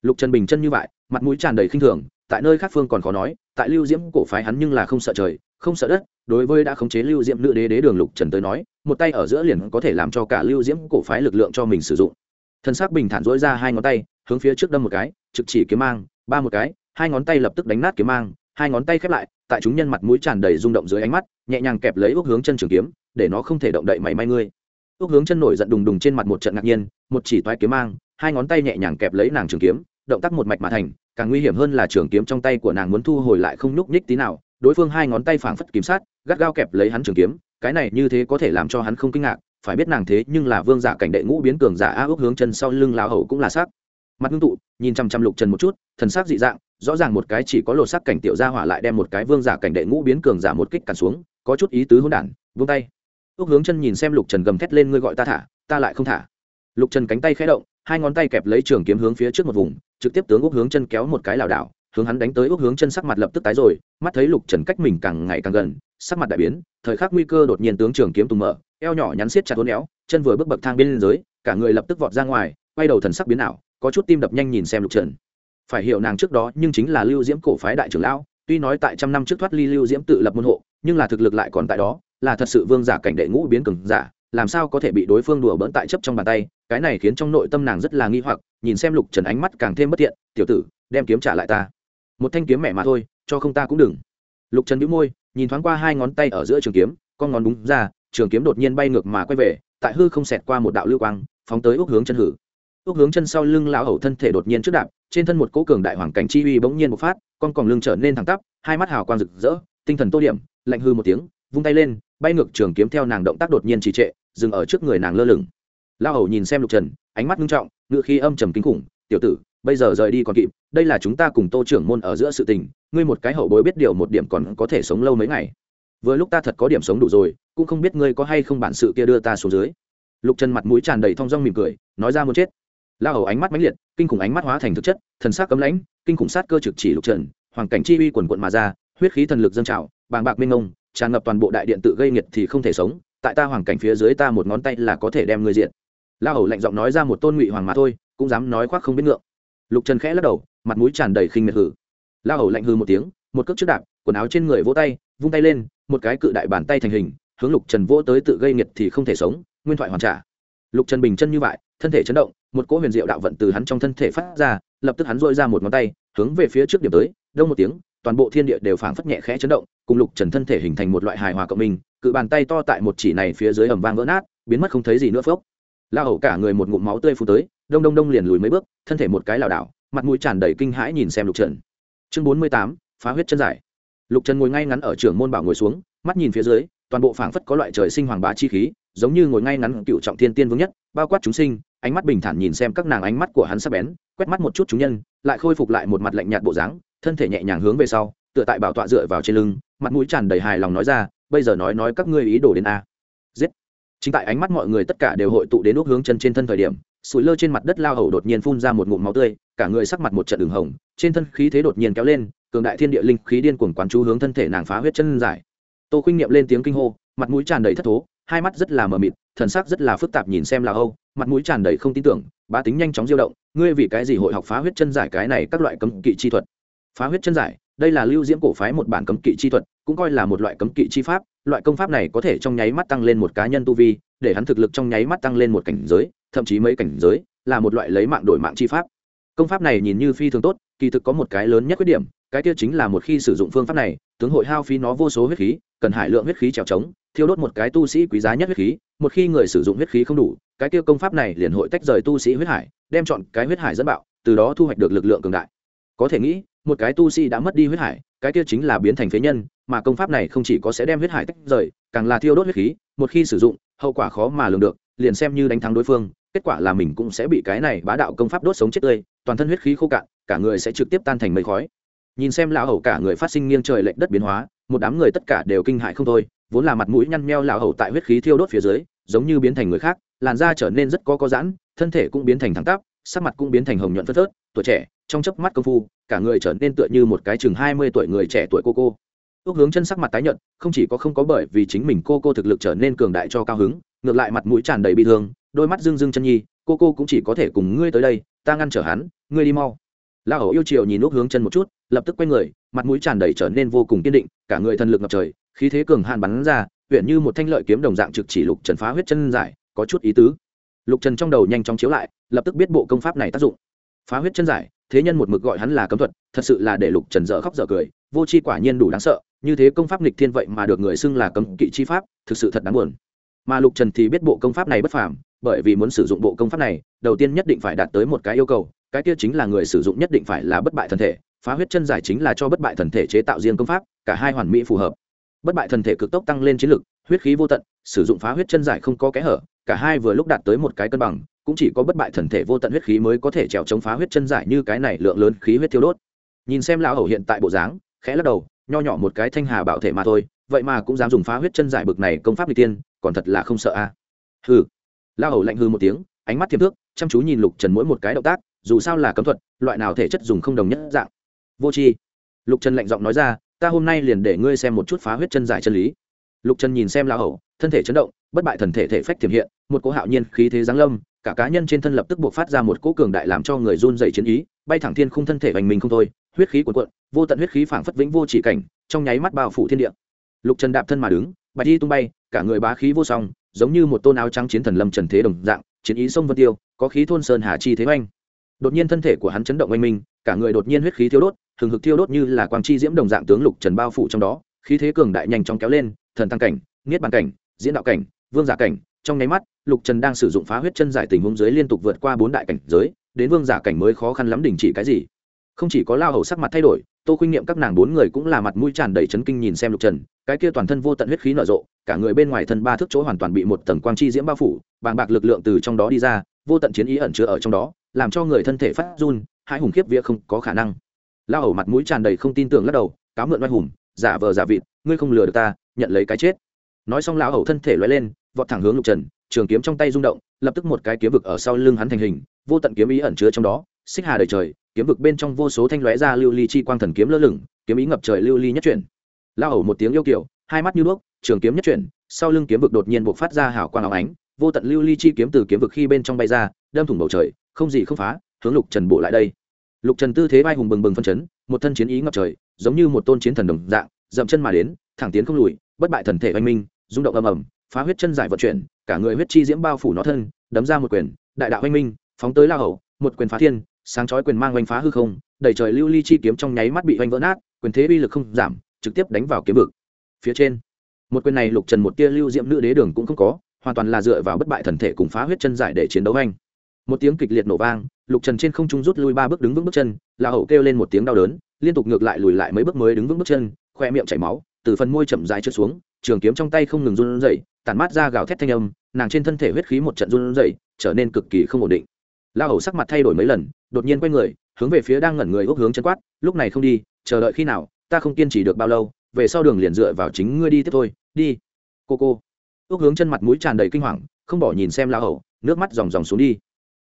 lục trần bình chân như vậy, mặt mũi tràn đầy khinh thường, tại nơi khác phương còn khó nói, tại lưu diễm cổ phái hắn nhưng là không sợ trời, không sợ đất, đối với đã khống chế lưu diễm nữ đế đế đường lục trần tới nói, một tay ở giữa liền có thể làm cho cả lưu diễm cổ phái lực lượng cho mình sử dụng. Thân xác bình thản dỗi ra hai ngón tay, hướng phía trước đâm một cái, trực chỉ kiếm mang, ba một cái, hai ngón tay lập tức đánh nát kiếm mang, hai ngón tay khép lại, tại chúng nhân mặt mũi tràn đầy rung động dưới ánh mắt, nhẹ nhàng kẹp lấy ước hướng chân trường kiếm, để nó không thể động đậy mảy may ngươi. Ước hướng chân nổi giận đùng đùng trên mặt một trận ngạc nhiên, một chỉ toái kiếm mang, hai ngón tay nhẹ nhàng kẹp lấy nàng trường kiếm động tác một mạch mà thành, càng nguy hiểm hơn là trường kiếm trong tay của nàng muốn thu hồi lại không nhúc nhích tí nào. Đối phương hai ngón tay phảng phất kiếm sát, gắt gao kẹp lấy hắn trường kiếm, cái này như thế có thể làm cho hắn không kinh ngạc, phải biết nàng thế nhưng là vương giả cảnh đệ ngũ biến cường giả a ước hướng chân sau lưng lao hậu cũng là sắc mặt ngưng tụ, nhìn chăm chăm lục trần một chút, thần sắc dị dạng, rõ ràng một cái chỉ có lột sắc cảnh tiểu gia hỏa lại đem một cái vương giả cảnh đệ ngũ biến cường giả một kích cản xuống, có chút ý tứ hỗn đản, vung tay. Ước hướng chân nhìn xem lục trần gầm thét lên, ngươi gọi ta thả, ta lại không thả. Lục trần cánh tay khẽ động, hai ngón tay kẹp lấy trường kiếm hướng phía trước một vùng trực tiếp tướng úc hướng chân kéo một cái lảo đảo, hướng hắn đánh tới úc hướng chân sắc mặt lập tức tái rồi, mắt thấy lục trần cách mình càng ngày càng gần, sắc mặt đại biến, thời khắc nguy cơ đột nhiên tướng trường kiếm tùng mở, eo nhỏ nhắn siết chặt hôn éo, chân vừa bước bậc thang bên dưới, cả người lập tức vọt ra ngoài, quay đầu thần sắc biến ảo, có chút tim đập nhanh nhìn xem lục trần. Phải hiểu nàng trước đó nhưng chính là lưu diễm cổ phái đại trưởng lão, tuy nói tại trăm năm trước thoát ly lưu diễm tự lập môn hộ, nhưng là thực lực lại còn tại đó, là thật sự vương giả cảnh đệ ngũ biến cường giả, làm sao có thể bị đối phương đùa bỡn tại chấp trong bàn tay cái này khiến trong nội tâm nàng rất là nghi hoặc, nhìn xem lục trần ánh mắt càng thêm bất thiện tiểu tử, đem kiếm trả lại ta. Một thanh kiếm mẹ mà thôi, cho không ta cũng đừng. Lục trần đĩu môi, nhìn thoáng qua hai ngón tay ở giữa trường kiếm, con ngón đúng ra, trường kiếm đột nhiên bay ngược mà quay về, tại hư không xẹt qua một đạo lưu quang, phóng tới ước hướng chân hử. Ước hướng chân sau lưng lão hầu thân thể đột nhiên trước đạp, trên thân một cỗ cường đại hoàng cảnh chi uy bỗng nhiên một phát, con còng lưng trở nên thẳng tắp, hai mắt hào quang rực rỡ, tinh thần tô điểm, lạnh hư một tiếng, vung tay lên, bay ngược trường kiếm theo nàng động tác đột nhiên trì trệ, dừng ở trước người nàng lơ lửng lão hầu nhìn xem lục trần, ánh mắt nghiêm trọng ngựa khi âm trầm kinh khủng, tiểu tử, bây giờ rời đi còn kịp, đây là chúng ta cùng tô trưởng môn ở giữa sự tình, ngươi một cái hậu bối biết điều một điểm còn có thể sống lâu mấy ngày. Vừa lúc ta thật có điểm sống đủ rồi, cũng không biết ngươi có hay không bản sự kia đưa ta xuống dưới. Lục trần mặt mũi tràn đầy thong dong mỉm cười, nói ra muốn chết. La hầu ánh mắt mãnh liệt, kinh khủng ánh mắt hóa thành thực chất, thần sắc cấm lãnh, kinh khủng sát cơ trực chỉ lục trần hoàng cảnh chi uy quần quận mà ra, huyết khí thần lực dâng trào, bàng bạc minh ngông tràn ngập toàn bộ đại điện tự gây nghiệt thì không thể sống, tại ta hoàng cảnh phía dưới ta một ngón tay là có thể đem ngươi diện la hầu lạnh giọng nói ra một tôn ngụy hoàng mà thôi, cũng dám nói khoác không biết ngượng. Lục trần khẽ lắc đầu, mặt mũi tràn đầy khinh miệt hử. La hầu lạnh hư một tiếng, một cước trước đạp, quần áo trên người vỗ tay, vung tay lên, một cái cự đại bàn tay thành hình, hướng lục trần vỗ tới tự gây nghiệt thì không thể sống, nguyên thoại hoàn trả. Lục trần bình chân như vậy, thân thể chấn động, một cỗ huyền diệu đạo vận từ hắn trong thân thể phát ra, lập tức hắn dội ra một ngón tay, hướng về phía trước điểm tới, đông một tiếng, toàn bộ thiên địa đều phảng phất nhẹ khẽ chấn động, cùng lục trần thân thể hình thành một loại hài hòa cộng minh, cự bàn tay to tại một chỉ này phía dưới ẩm vang vỡ nát, biến mất không thấy gì nữa phốc la hầu cả người một ngụm máu tươi phun tới, đông đông đông liền lùi mấy bước, thân thể một cái lảo đảo, mặt mũi tràn đầy kinh hãi nhìn xem lục trần. Chương bốn mươi tám, phá huyết chân giải. Lục trần ngồi ngay ngắn ở trường môn bảo ngồi xuống, mắt nhìn phía dưới, toàn bộ phảng phất có loại trời sinh hoàng bá chi khí, giống như ngồi ngay ngắn cựu trọng thiên tiên vương nhất, bao quát chúng sinh, ánh mắt bình thản nhìn xem các nàng ánh mắt của hắn sắp bén, quét mắt một chút chúng nhân, lại khôi phục lại một mặt lạnh nhạt bộ dáng, thân thể nhẹ nhàng hướng về sau, tựa tại bảo tọa dựa vào trên lưng, mặt mũi tràn đầy hài lòng nói ra, bây giờ nói nói các ngươi ý đồ đến a. Giết chính tại ánh mắt mọi người tất cả đều hội tụ đến úp hướng chân trên thân thời điểm, sủi lơ trên mặt đất lao hầu đột nhiên phun ra một ngụm máu tươi, cả người sắc mặt một trận đường hồng, trên thân khí thế đột nhiên kéo lên, cường đại thiên địa linh khí điên cuồng quán chú hướng thân thể nàng phá huyết chân giải. Tô khuynh niệm lên tiếng kinh hô, mặt mũi tràn đầy thất thố, hai mắt rất là mờ mịt, thần sắc rất là phức tạp nhìn xem là âu mặt mũi tràn đầy không tin tưởng, bá tính nhanh chóng diêu động, ngươi vì cái gì hội học phá huyết chân giải cái này các loại cấm kỵ chi thuật? Phá huyết chân giải? Đây là lưu diễm cổ phái một bản cấm kỵ chi thuật cũng coi là một loại cấm kỵ chi pháp, loại công pháp này có thể trong nháy mắt tăng lên một cá nhân tu vi, để hắn thực lực trong nháy mắt tăng lên một cảnh giới, thậm chí mấy cảnh giới, là một loại lấy mạng đổi mạng chi pháp. Công pháp này nhìn như phi thường tốt, kỳ thực có một cái lớn nhất khuyết điểm, cái kia chính là một khi sử dụng phương pháp này, tướng hội hao phí nó vô số huyết khí, cần hải lượng huyết khí trèo trống, thiêu đốt một cái tu sĩ quý giá nhất huyết khí, một khi người sử dụng huyết khí không đủ, cái kia công pháp này liền hội tách rời tu sĩ huyết hải, đem chọn cái huyết hải dẫn bạo, từ đó thu hoạch được lực lượng cường đại. Có thể nghĩ, một cái tu sĩ đã mất đi huyết hải, cái kia chính là biến thành phế nhân mà công pháp này không chỉ có sẽ đem huyết hải tách rời, càng là thiêu đốt huyết khí, một khi sử dụng, hậu quả khó mà lường được, liền xem như đánh thắng đối phương, kết quả là mình cũng sẽ bị cái này bá đạo công pháp đốt sống chết tươi, toàn thân huyết khí khô cạn, cả người sẽ trực tiếp tan thành mây khói. Nhìn xem lão hầu cả người phát sinh nghiêng trời lệch đất biến hóa, một đám người tất cả đều kinh hại không thôi, vốn là mặt mũi nhăn meo lão hầu tại huyết khí thiêu đốt phía dưới, giống như biến thành người khác, làn da trở nên rất có có giãn, thân thể cũng biến thành thẳng tắp, sắc mặt cũng biến thành hồng nhuận phớt phớt, tuổi trẻ, trong chớp mắt công phu, cả người trở nên tựa như một cái chừng hai mươi tuổi người trẻ tuổi cô cô ước hướng chân sắc mặt tái nhợt, không chỉ có không có bởi vì chính mình cô cô thực lực trở nên cường đại cho cao hứng, ngược lại mặt mũi tràn đầy bi thương, đôi mắt rưng rưng chân nhi, cô cô cũng chỉ có thể cùng ngươi tới đây, ta ngăn trở hắn, ngươi đi mau. La hầu yêu chiều nhìn ước hướng chân một chút, lập tức quay người, mặt mũi tràn đầy trở nên vô cùng kiên định, cả người thần lực ngập trời, khí thế cường hạn bắn ra, huyện như một thanh lợi kiếm đồng dạng trực chỉ lục trần phá huyết chân giải, có chút ý tứ. Lục trần trong đầu nhanh chóng chiếu lại, lập tức biết bộ công pháp này tác dụng. Phá huyết chân giải, thế nhân một mực gọi hắn là cấm thuật, thật sự là để lục trần dở khóc dở cười vô c h i quả nhiên đủ đáng sợ, như thế công pháp nghịch thiên vậy mà được người xưng là cấm kỵ chi pháp, thực sự thật đáng buồn. Mà lục trần thì biết bộ công pháp này bất phàm, bởi vì muốn sử dụng bộ công pháp này, đầu tiên nhất định phải đạt tới một cái yêu cầu, cái kia chính là người sử dụng nhất định phải là bất bại thần thể, phá huyết chân giải chính là cho bất bại thần thể chế tạo riêng công pháp, cả hai hoàn mỹ phù hợp. Bất bại thần thể cực tốc tăng lên chiến lực, huyết khí vô tận, sử dụng phá huyết chân giải không có kẽ hở, cả hai vừa lúc đạt tới một cái cân bằng, cũng chỉ có bất bại thần thể vô tận huyết khí mới có thể trèo chống phá huyết chân giải như cái này lượng lớn khí huyết thiêu đốt. Nhìn xem lão hầu hiện tại bộ dáng khẽ lắc đầu, nho nhỏ một cái thanh hà bảo thể mà thôi, vậy mà cũng dám dùng phá huyết chân giải bực này công pháp n tiên còn thật là không sợ a. À. hừ. Lão hầu lạnh hư một tiếng, ánh mắt thiêm thước, chăm chú nhìn lục trần mỗi một cái động tác, dù sao là cấm thuật, loại nào thể chất dùng không đồng nhất dạng. Vô tri. Lục trần lạnh giọng nói ra, ta hôm nay liền để ngươi xem một chút phá huyết chân giải chân lý. Lục trần nhìn xem lão hầu, thân thể chấn động, bất bại thần thể thể phách tiềm hiện, một cỗ hạo nhiên khí thế giáng lâm, cả cá nhân trên thân lập tức buộc phát ra một cỗ cường đại làm cho người run dày chiến ý bay thẳng thiên khung thân thể hoành mình không thôi, huyết khí cuộn cuộn, vô tận huyết khí phảng phất vĩnh vô chỉ cảnh, trong nháy mắt bao phủ thiên địa. Lục trần đạp thân mà đứng, bạch đi tung bay, cả người bá khí vô song, giống như một tôn áo trắng chiến thần lâm trần thế đồng dạng, chiến ý sông vân tiêu, có khí thôn sơn hà chi thế oanh đột nhiên thân thể của hắn chấn động oanh minh cả người đột nhiên huyết khí thiêu đốt, hừng hực thiêu đốt như là quang chi diễm đồng dạng tướng lục trần bao phủ trong đó, khí thế cường đại nhanh chóng kéo lên, thần tăng cảnh, niết bàn cảnh, diễn đạo cảnh, vương giả cảnh, trong nháy mắt, lục trần đang sử dụng phá huyết chân giải tình huống dưới liên tục vượt qua bốn đại cảnh giới đến vương giả cảnh mới khó khăn lắm đình chỉ cái gì. Không chỉ có lao hầu sắc mặt thay đổi, tô khuynh nghiệm các nàng bốn người cũng là mặt mũi tràn đầy chấn kinh nhìn xem lục trần, cái kia toàn thân vô tận huyết khí nở rộ, cả người bên ngoài thân ba thước chỗ hoàn toàn bị một tầng quang chi diễm bao phủ, bàng bạc lực lượng từ trong đó đi ra, vô tận chiến ý ẩn chứa ở trong đó, làm cho người thân thể phát run, hai hùng khiếp vía không có khả năng. Lao hầu mặt mũi tràn đầy không tin tưởng lắc đầu, cáo mượn oai hùng, giả vờ giả vịt, ngươi không lừa được ta, nhận lấy cái chết. Nói xong lão hầu thân thể loay lên, vọt thẳng hướng lục trần, trường kiếm trong tay rung động, lập tức một cái kiếm vực ở sau lưng hắn thành hình vô tận kiếm ý ẩn chứa trong đó, xích hà đời trời, kiếm vực bên trong vô số thanh lóe ra lưu ly chi quang thần kiếm lơ lửng, kiếm ý ngập trời lưu ly nhất chuyển. Lao ẩu một tiếng yêu kiểu hai mắt như đuốc trường kiếm nhất chuyển, sau lưng kiếm vực đột nhiên buộc phát ra hảo quang áo ánh, vô tận lưu ly chi kiếm từ kiếm vực khi bên trong bay ra, đâm thủng bầu trời, không gì không phá, hướng lục trần bộ lại đây. Lục trần tư thế vai hùng bừng bừng phân chấn, một thân chiến ý ngập trời, giống như một tôn chiến thần đồng dạng, dậm chân mà đến, thẳng tiến không lùi, bất bại thần thể oanh minh, rung động ầm ầm, phá huyết chân giải vận chuyển, cả người huyết chi diễm bao phủ nó thân, đấm ra một quyền, đại đạo oanh minh phóng tới la hậu một quyền phá thiên, sáng chói quyền mang oanh phá hư không, đẩy trời lưu ly chi kiếm trong nháy mắt bị oanh vỡ nát, quyền thế uy lực không giảm, trực tiếp đánh vào kiếm vực. Phía trên, một quyền này lục trần một tia lưu diễm nữ đế đường cũng không có, hoàn toàn là dựa vào bất bại thần thể cùng phá huyết chân giải để chiến đấu anh một tiếng kịch liệt nổ vang, lục trần trên không trung rút lui ba bước đứng vững bước chân, la hậu kêu lên một tiếng đau đớn, liên tục ngược lại lùi lại mấy bước mới đứng vững bước chân, khoe miệng chảy máu, từ phần môi chậm dài trượt xuống, trường kiếm trong tay không ngừng run rẩy, tản mát ra gào thét thanh âm, nàng trên thân thể huyết khí một trận run rẩy, trở nên cực kỳ không ổn định la hầu sắc mặt thay đổi mấy lần, đột nhiên quay người, hướng về phía đang ngẩn người ước hướng chân quát, lúc này không đi, chờ đợi khi nào, ta không kiên trì được bao lâu, về sau đường liền dựa vào chính ngươi đi tiếp thôi, đi. Cô cô. Ước hướng chân mặt mũi tràn đầy kinh hoàng, không bỏ nhìn xem la hầu, nước mắt dòng dòng xuống đi.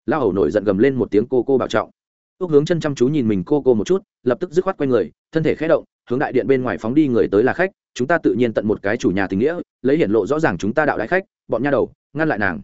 La hầu nổi giận gầm lên một tiếng cô cô bảo trọng. Ước hướng chân chăm chú nhìn mình cô cô một chút, lập tức dứt khoát quay người, thân thể khé động, hướng đại điện bên ngoài phóng đi người tới là khách, chúng ta tự nhiên tận một cái chủ nhà tình nghĩa, lấy hiển lộ rõ ràng chúng ta đạo đại khách, bọn nha đầu, ngăn lại nàng.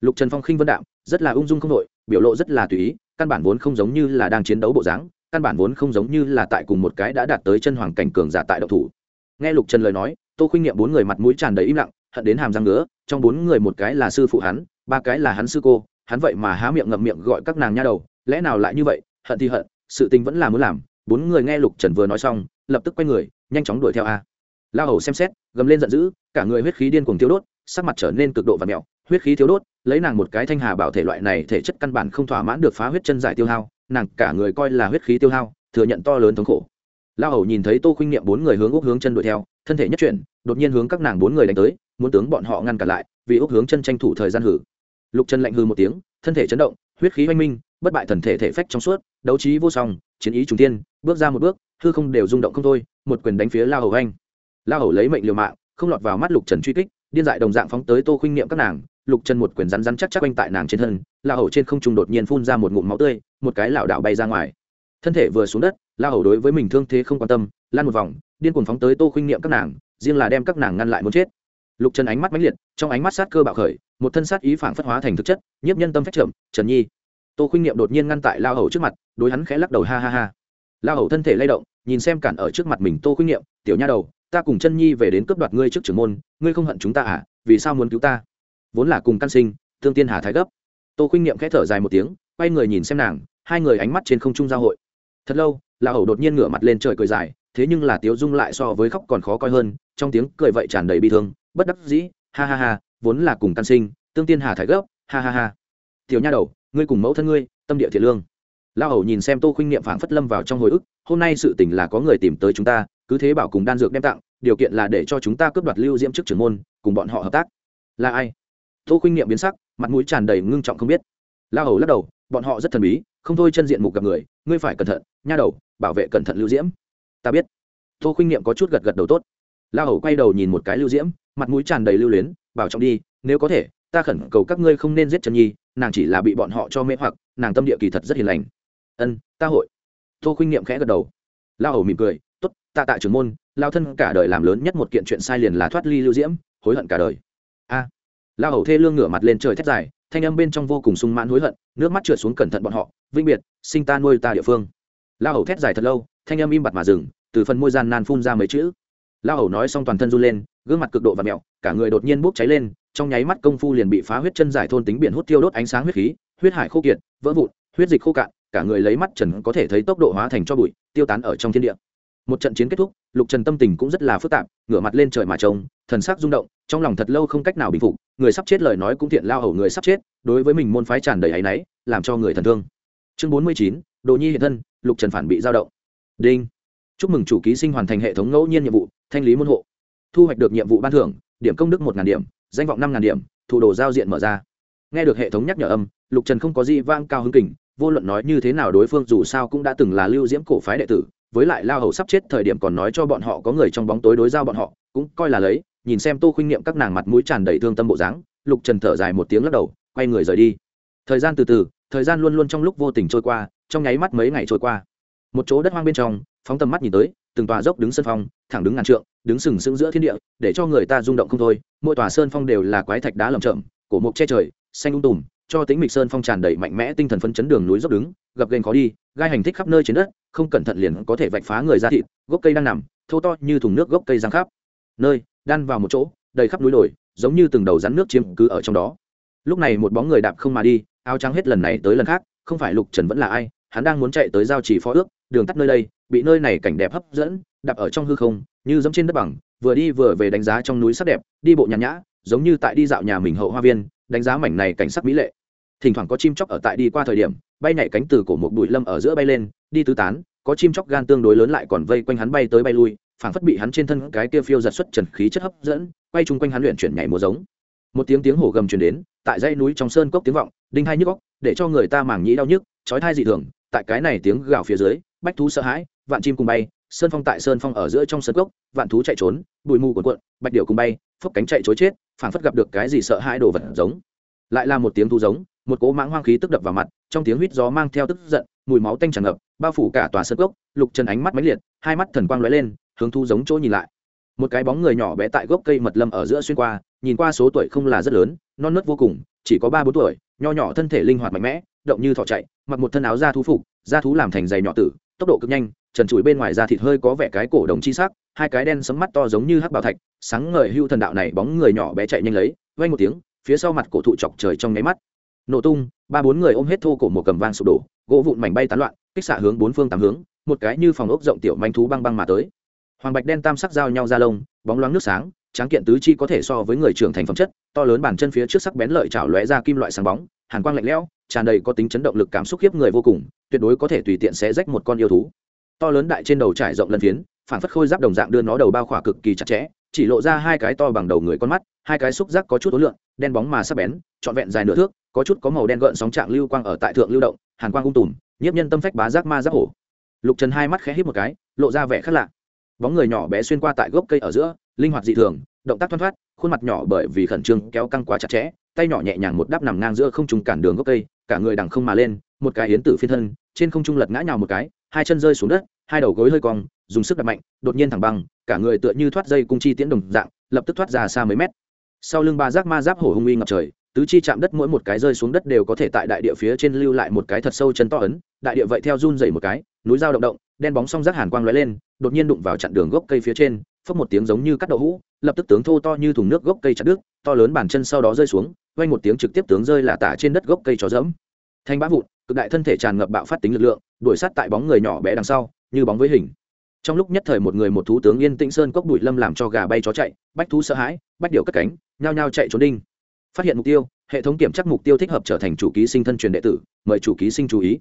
Lục trần phong khinh vân Đạo, rất là ung dung không đội biểu lộ rất là tùy ý, căn bản vốn không giống như là đang chiến đấu bộ dáng, căn bản vốn không giống như là tại cùng một cái đã đạt tới chân hoàng cảnh cường giả tại độc thủ. Nghe lục trần lời nói, tô khuynh nghiệm bốn người mặt mũi tràn đầy im lặng, hận đến hàm răng nữa trong bốn người một cái là sư phụ hắn, ba cái là hắn sư cô, hắn vậy mà há miệng ngậm miệng gọi các nàng nha đầu, lẽ nào lại như vậy, hận thì hận, sự tình vẫn là muốn làm, bốn người nghe lục trần vừa nói xong, lập tức quay người, nhanh chóng đuổi theo a. La hầu xem xét, gầm lên giận dữ, cả người huyết khí điên cuồng tiêu đốt sắc mặt trở nên cực độ và mẹo, huyết khí thiếu đốt, lấy nàng một cái thanh hà bảo thể loại này thể chất căn bản không thỏa mãn được phá huyết chân giải tiêu hao, nàng cả người coi là huyết khí tiêu hao, thừa nhận to lớn thống khổ. La hầu nhìn thấy tô khuynh niệm bốn người hướng úc hướng chân đuổi theo, thân thể nhất chuyển, đột nhiên hướng các nàng bốn người đánh tới, muốn tướng bọn họ ngăn cản lại, vì úc hướng chân tranh thủ thời gian hử. Lục chân lạnh hư một tiếng, thân thể chấn động, huyết khí oanh minh, bất bại thần thể thể phách trong suốt, đấu trí vô song, chiến ý trùng tiên bước ra một bước, hư không đều rung động không thôi, một quyền đánh phía la hầu anh la hầu lấy mệnh liều mạng, không lọt vào mắt lục trần truy kích điên dại đồng dạng phóng tới tô khuynh niệm các nàng, lục trần một quyền rắn rắn chắc chắc quanh tại nàng trên thân, la hầu trên không trung đột nhiên phun ra một ngụm máu tươi, một cái lảo đảo bay ra ngoài. Thân thể vừa xuống đất, la hầu đối với mình thương thế không quan tâm, lan một vòng, điên cuồng phóng tới tô khuynh niệm các nàng, riêng là đem các nàng ngăn lại muốn chết. Lục trần ánh mắt mãnh liệt, trong ánh mắt sát cơ bạo khởi, một thân sát ý phản phất hóa thành thực chất, nhiếp nhân tâm phách trộm, trần nhi. Tô khuynh niệm đột nhiên ngăn tại la hầu trước mặt, đối hắn khẽ lắc đầu ha ha ha. La hầu thân thể lay động, nhìn xem cản ở trước mặt mình tô khuynh niệm, tiểu nha đầu ta cùng chân nhi về đến cướp đoạt ngươi trước trưởng môn, ngươi không hận chúng ta à vì sao muốn cứu ta? Vốn là cùng căn sinh, thương tiên hà thái gấp. Tô khuynh niệm khẽ thở dài một tiếng, quay người nhìn xem nàng, hai người ánh mắt trên không trung giao hội. Thật lâu, la hầu đột nhiên ngửa mặt lên trời cười dài, thế nhưng là tiếu dung lại so với khóc còn khó coi hơn, trong tiếng cười vậy tràn đầy bi thương, bất đắc dĩ, ha ha ha, vốn là cùng căn sinh tương tiên hà thái gấp, ha ha ha. Tiểu nha đầu, ngươi cùng mẫu thân ngươi, tâm địa thiện lương. La hầu nhìn xem tô khuynh niệm phảng phất lâm vào trong hồi ức, hôm nay sự tình là có người tìm tới chúng ta cứ thế bảo cùng đan dược đem tặng, điều kiện là để cho chúng ta cướp đoạt lưu diễm chức trưởng môn, cùng bọn họ hợp tác. Là ai? Tô khuynh niệm biến sắc, mặt mũi tràn đầy ngưng trọng không biết. La hầu lắc đầu, bọn họ rất thần bí, không thôi chân diện mục gặp người, ngươi phải cẩn thận, nha đầu, bảo vệ cẩn thận lưu diễm. Ta biết. Tô khuynh niệm có chút gật gật đầu tốt. La hầu quay đầu nhìn một cái lưu diễm, mặt mũi tràn đầy lưu luyến, bảo trọng đi, nếu có thể, ta khẩn cầu các ngươi không nên giết trần nhi, nàng chỉ là bị bọn họ cho mê hoặc, nàng tâm địa kỳ thật rất hiền lành. Ân, ta hội. Tô khuynh niệm khẽ gật đầu. La hầu mỉm cười tốt tạ tạ trưởng môn lao thân cả đời làm lớn nhất một kiện chuyện sai liền là thoát ly lưu diễm hối hận cả đời. A. À, hầu thê lương ngửa mặt lên trời thét dài thanh âm bên trong vô cùng sung mãn hối hận nước mắt trượt xuống cẩn thận bọn họ vinh biệt sinh ta nuôi ta địa phương. Lao hầu thét dài thật lâu thanh âm im bặt mà dừng từ phần môi gian nan phun ra mấy chữ. Lao hầu nói xong toàn thân run lên gương mặt cực độ và mẹo cả người đột nhiên bốc cháy lên trong nháy mắt công phu liền bị phá huyết chân giải thôn tính biển hút tiêu đốt ánh sáng huyết khí huyết hải khô kiệt vỡ vụn huyết dịch khô cạn cả người lấy mắt trần có thể thấy tốc độ hóa thành cho bụi tiêu tán ở trong thiên địa một trận chiến kết thúc, lục trần tâm tình cũng rất là phức tạp, ngửa mặt lên trời mà trông, thần sắc rung động, trong lòng thật lâu không cách nào bình phục, người sắp chết lời nói cũng thiện lao hầu người sắp chết, đối với mình môn phái tràn đầy áy náy, làm cho người thần thương. Chương bốn mươi chín, đồ nhi hiện thân, lục trần phản bị giao động. Đinh. Chúc mừng chủ ký sinh hoàn thành hệ thống ngẫu nhiên nhiệm vụ, thanh lý môn hộ. Thu hoạch được nhiệm vụ ban thưởng, điểm công đức một điểm, danh vọng năm điểm, thủ đồ giao diện mở ra. Nghe được hệ thống nhắc nhở âm, lục trần không có gì vang cao hứng kình, vô luận nói như thế nào đối phương dù sao cũng đã từng là lưu diễm cổ phái đệ tử với lại lao hầu sắp chết thời điểm còn nói cho bọn họ có người trong bóng tối đối giao bọn họ, cũng coi là lấy, nhìn xem tô khuynh niệm các nàng mặt mũi tràn đầy thương tâm bộ dáng, lục trần thở dài một tiếng lắc đầu, quay người rời đi. thời gian từ từ, thời gian luôn luôn trong lúc vô tình trôi qua, trong nháy mắt mấy ngày trôi qua. một chỗ đất hoang bên trong, phóng tầm mắt nhìn tới, từng tòa dốc đứng sân phong, thẳng đứng ngàn trượng, đứng sừng sững giữa thiên địa, để cho người ta rung động không thôi, mỗi tòa sơn phong đều là quái thạch đá lầm chậm cổ mục che trời, xanh ung tùm cho tính mịch sơn phong tràn đầy mạnh mẽ tinh thần phấn chấn đường núi dốc đứng, gập ghềnh khó đi, gai hành thích khắp nơi trên đất, không cẩn thận liền có thể vạch phá người ra thịt, gốc cây đang nằm, thô to như thùng nước gốc cây giang khắp. Nơi, đan vào một chỗ, đầy khắp núi đồi, giống như từng đầu rắn nước chiếm cứ ở trong đó. Lúc này một bóng người đạp không mà đi, áo trắng hết lần này tới lần khác, không phải lục trần vẫn là ai, hắn đang muốn chạy tới giao chỉ phó ước, đường tắt nơi đây, bị nơi này cảnh đẹp hấp dẫn, đạp ở trong hư không, như giống trên đất bằng, vừa đi vừa về đánh giá trong núi sắc đẹp, đi bộ nhàn nhã, giống như tại đi dạo nhà mình hậu hoa viên, đánh giá mảnh này cảnh sắc mỹ lệ thỉnh thoảng có chim chóc ở tại đi qua thời điểm, bay nhảy cánh từ cổ một bụi lâm ở giữa bay lên, đi tứ tán, có chim chóc gan tương đối lớn lại còn vây quanh hắn bay tới bay lui, phảng phất bị hắn trên thân cái kia phiêu giật xuất trần khí chất hấp dẫn, quay chung quanh hắn luyện chuyển nhảy múa giống. Một tiếng tiếng hổ gầm truyền đến, tại dãy núi trong sơn cốc tiếng vọng, đinh hai nhức góc để cho người ta màng nhĩ đau nhức chói thai dị thường, tại cái này tiếng gào phía dưới, bách thú sợ hãi, vạn chim cùng bay, sơn phong tại sơn phong ở giữa trong sơn cốc, vạn thú chạy trốn, bụi mù cuộn cuộn, bạch điệu cùng bay, phốc cánh chạy chối chết, phảng phất gặp được cái gì sợ hãi đồ vật giống. Lại là một tiếng thu giống một cỗ mãng hoang khí tức đập vào mặt, trong tiếng huýt gió mang theo tức giận, mùi máu tanh tràn ngập, bao phủ cả tòa sân gốc. lục trần ánh mắt máy liệt, hai mắt thần quang lóe lên, hướng thu giống chỗ nhìn lại một cái bóng người nhỏ bé tại gốc cây mật lâm ở giữa xuyên qua, nhìn qua số tuổi không là rất lớn, non nớt vô cùng, chỉ có ba bốn tuổi, nho nhỏ thân thể linh hoạt mạnh mẽ, động như thỏ chạy, mặc một thân áo da thú phục, da thú làm thành giày nhỏ tử, tốc độ cực nhanh, trần trụi bên ngoài da thịt hơi có vẻ cái cổ đồng chi sắc, hai cái đen sấm mắt to giống như hắc bảo thạch, sáng ngời hưu thần đạo này bóng người nhỏ bé chạy nhanh lấy vay một tiếng, phía sau mặt cổ thụ chọc trời trong nháy mắt nổ tung, ba bốn người ôm hết thô cổ một cầm vang sụp đổ, gỗ vụn mảnh bay tán loạn, kích xạ hướng bốn phương tám hướng, một cái như phòng ốc rộng tiểu manh thú băng băng mà tới. Hoàng bạch đen tam sắc giao nhau ra lông, bóng loáng nước sáng, tráng kiện tứ chi có thể so với người trưởng thành phẩm chất, to lớn bàn chân phía trước sắc bén lợi chảo lóe ra kim loại sáng bóng, hàn quang lạnh lẽo, tràn đầy có tính chấn động lực cảm xúc khiếp người vô cùng, tuyệt đối có thể tùy tiện sẽ rách một con yêu thú. To lớn đại trên đầu trải rộng lần phiến phản phất khôi giáp đồng dạng đưa nó đầu bao khỏa cực kỳ chặt chẽ chỉ lộ ra hai cái to bằng đầu người con mắt, hai cái xúc giác có chút ối lượng, đen bóng mà sắc bén, trọn vẹn dài nửa thước, có chút có màu đen gợn sóng trạng lưu quang ở tại thượng lưu động, hàn quang ung tùm, nhiếp nhân tâm phách bá giác ma giác hổ. Lục trần hai mắt khẽ hít một cái, lộ ra vẻ khác lạ. Bóng người nhỏ bé xuyên qua tại gốc cây ở giữa, linh hoạt dị thường, động tác thoăn thoát, khuôn mặt nhỏ bởi vì khẩn trương kéo căng quá chặt chẽ, tay nhỏ nhẹ nhàng một đắp nằm ngang giữa không trung cản đường gốc cây, cả người đằng không mà lên, một cái yến tử phiên thân, trên không trung lật ngã nhào một cái, hai chân rơi xuống đất, hai đầu gối hơi cong dùng sức đập mạnh, đột nhiên thẳng băng, cả người tựa như thoát dây cung chi tiễn đồng dạng, lập tức thoát ra xa mấy mét. Sau lưng ba giác ma giáp hổ hung uy ngập trời, tứ chi chạm đất mỗi một cái rơi xuống đất đều có thể tại đại địa phía trên lưu lại một cái thật sâu chân to ấn, đại địa vậy theo run dày một cái, núi dao động động, đen bóng song rác hàn quang lóe lên, đột nhiên đụng vào chặn đường gốc cây phía trên, phốc một tiếng giống như cắt đậu hũ, lập tức tướng thô to như thùng nước gốc cây chặt đứt, to lớn bàn chân sau đó rơi xuống quanh một tiếng trực tiếp tướng rơi là tả trên đất gốc cây chó dẫm thanh bã vụn, cực đại thân thể tràn ngập bạo phát tính lực lượng, đuổi sát tại bóng người nhỏ bé đằng sau, như bóng với hình trong lúc nhất thời một người một thú tướng yên tĩnh sơn cốc bụi lâm làm cho gà bay chó chạy, bách thú sợ hãi, bách điều cất cánh, nhao nhao chạy trốn đinh. Phát hiện mục tiêu, hệ thống kiểm tra mục tiêu thích hợp trở thành chủ ký sinh thân truyền đệ tử, mời chủ ký sinh chú ý.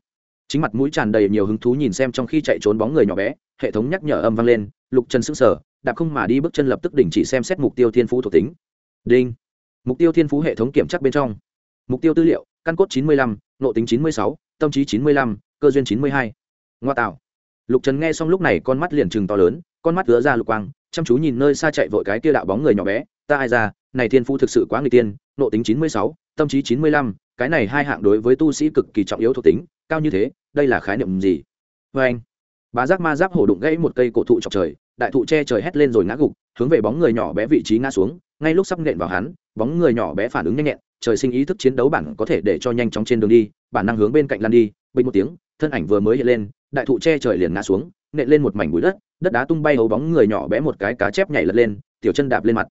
Chính mặt mũi tràn đầy nhiều hứng thú nhìn xem trong khi chạy trốn bóng người nhỏ bé, hệ thống nhắc nhở âm vang lên, lục trần sững sờ, đạp không mà đi bước chân lập tức đình chỉ xem xét mục tiêu thiên phú thuộc tính. Đinh. Mục tiêu thiên phú hệ thống kiểm tra bên trong. Mục tiêu tư liệu, căn cốt chín mươi lăm nộ tính chín mươi sáu, tâm trí chín mươi lăm, cơ duyên chín mươi hai. Ngoa tạo lục trần nghe xong lúc này con mắt liền trừng to lớn, con mắt ứa ra lục quang, chăm chú nhìn nơi xa chạy vội cái kia đạo bóng người nhỏ bé, ta ai ra, này thiên phú thực sự quá người tiên, nộ tính chín mươi sáu, tâm trí chín mươi lăm, cái này hai hạng đối với tu sĩ cực kỳ trọng yếu thuộc tính, cao như thế, đây là khái niệm gì? Vê anh, bá giác ma giáp hổ đụng gãy một cây cổ thụ chọc trời, đại thụ che trời hét lên rồi ngã gục, hướng về bóng người nhỏ bé vị trí ngã xuống, ngay lúc sắp nện vào hắn, bóng người nhỏ bé phản ứng nhanh nhẹn, trời sinh ý thức chiến đấu bản có thể để cho nhanh chóng trên đường đi, bản năng hướng bên cạnh lăn đi, bình một tiếng thân ảnh vừa mới hiện lên, đại thụ che trời liền ngã xuống, nện lên một mảnh bụi đất đất đá tung bay hầu bóng người nhỏ bé một cái cá chép nhảy lật lên, tiểu chân đạp lên mặt.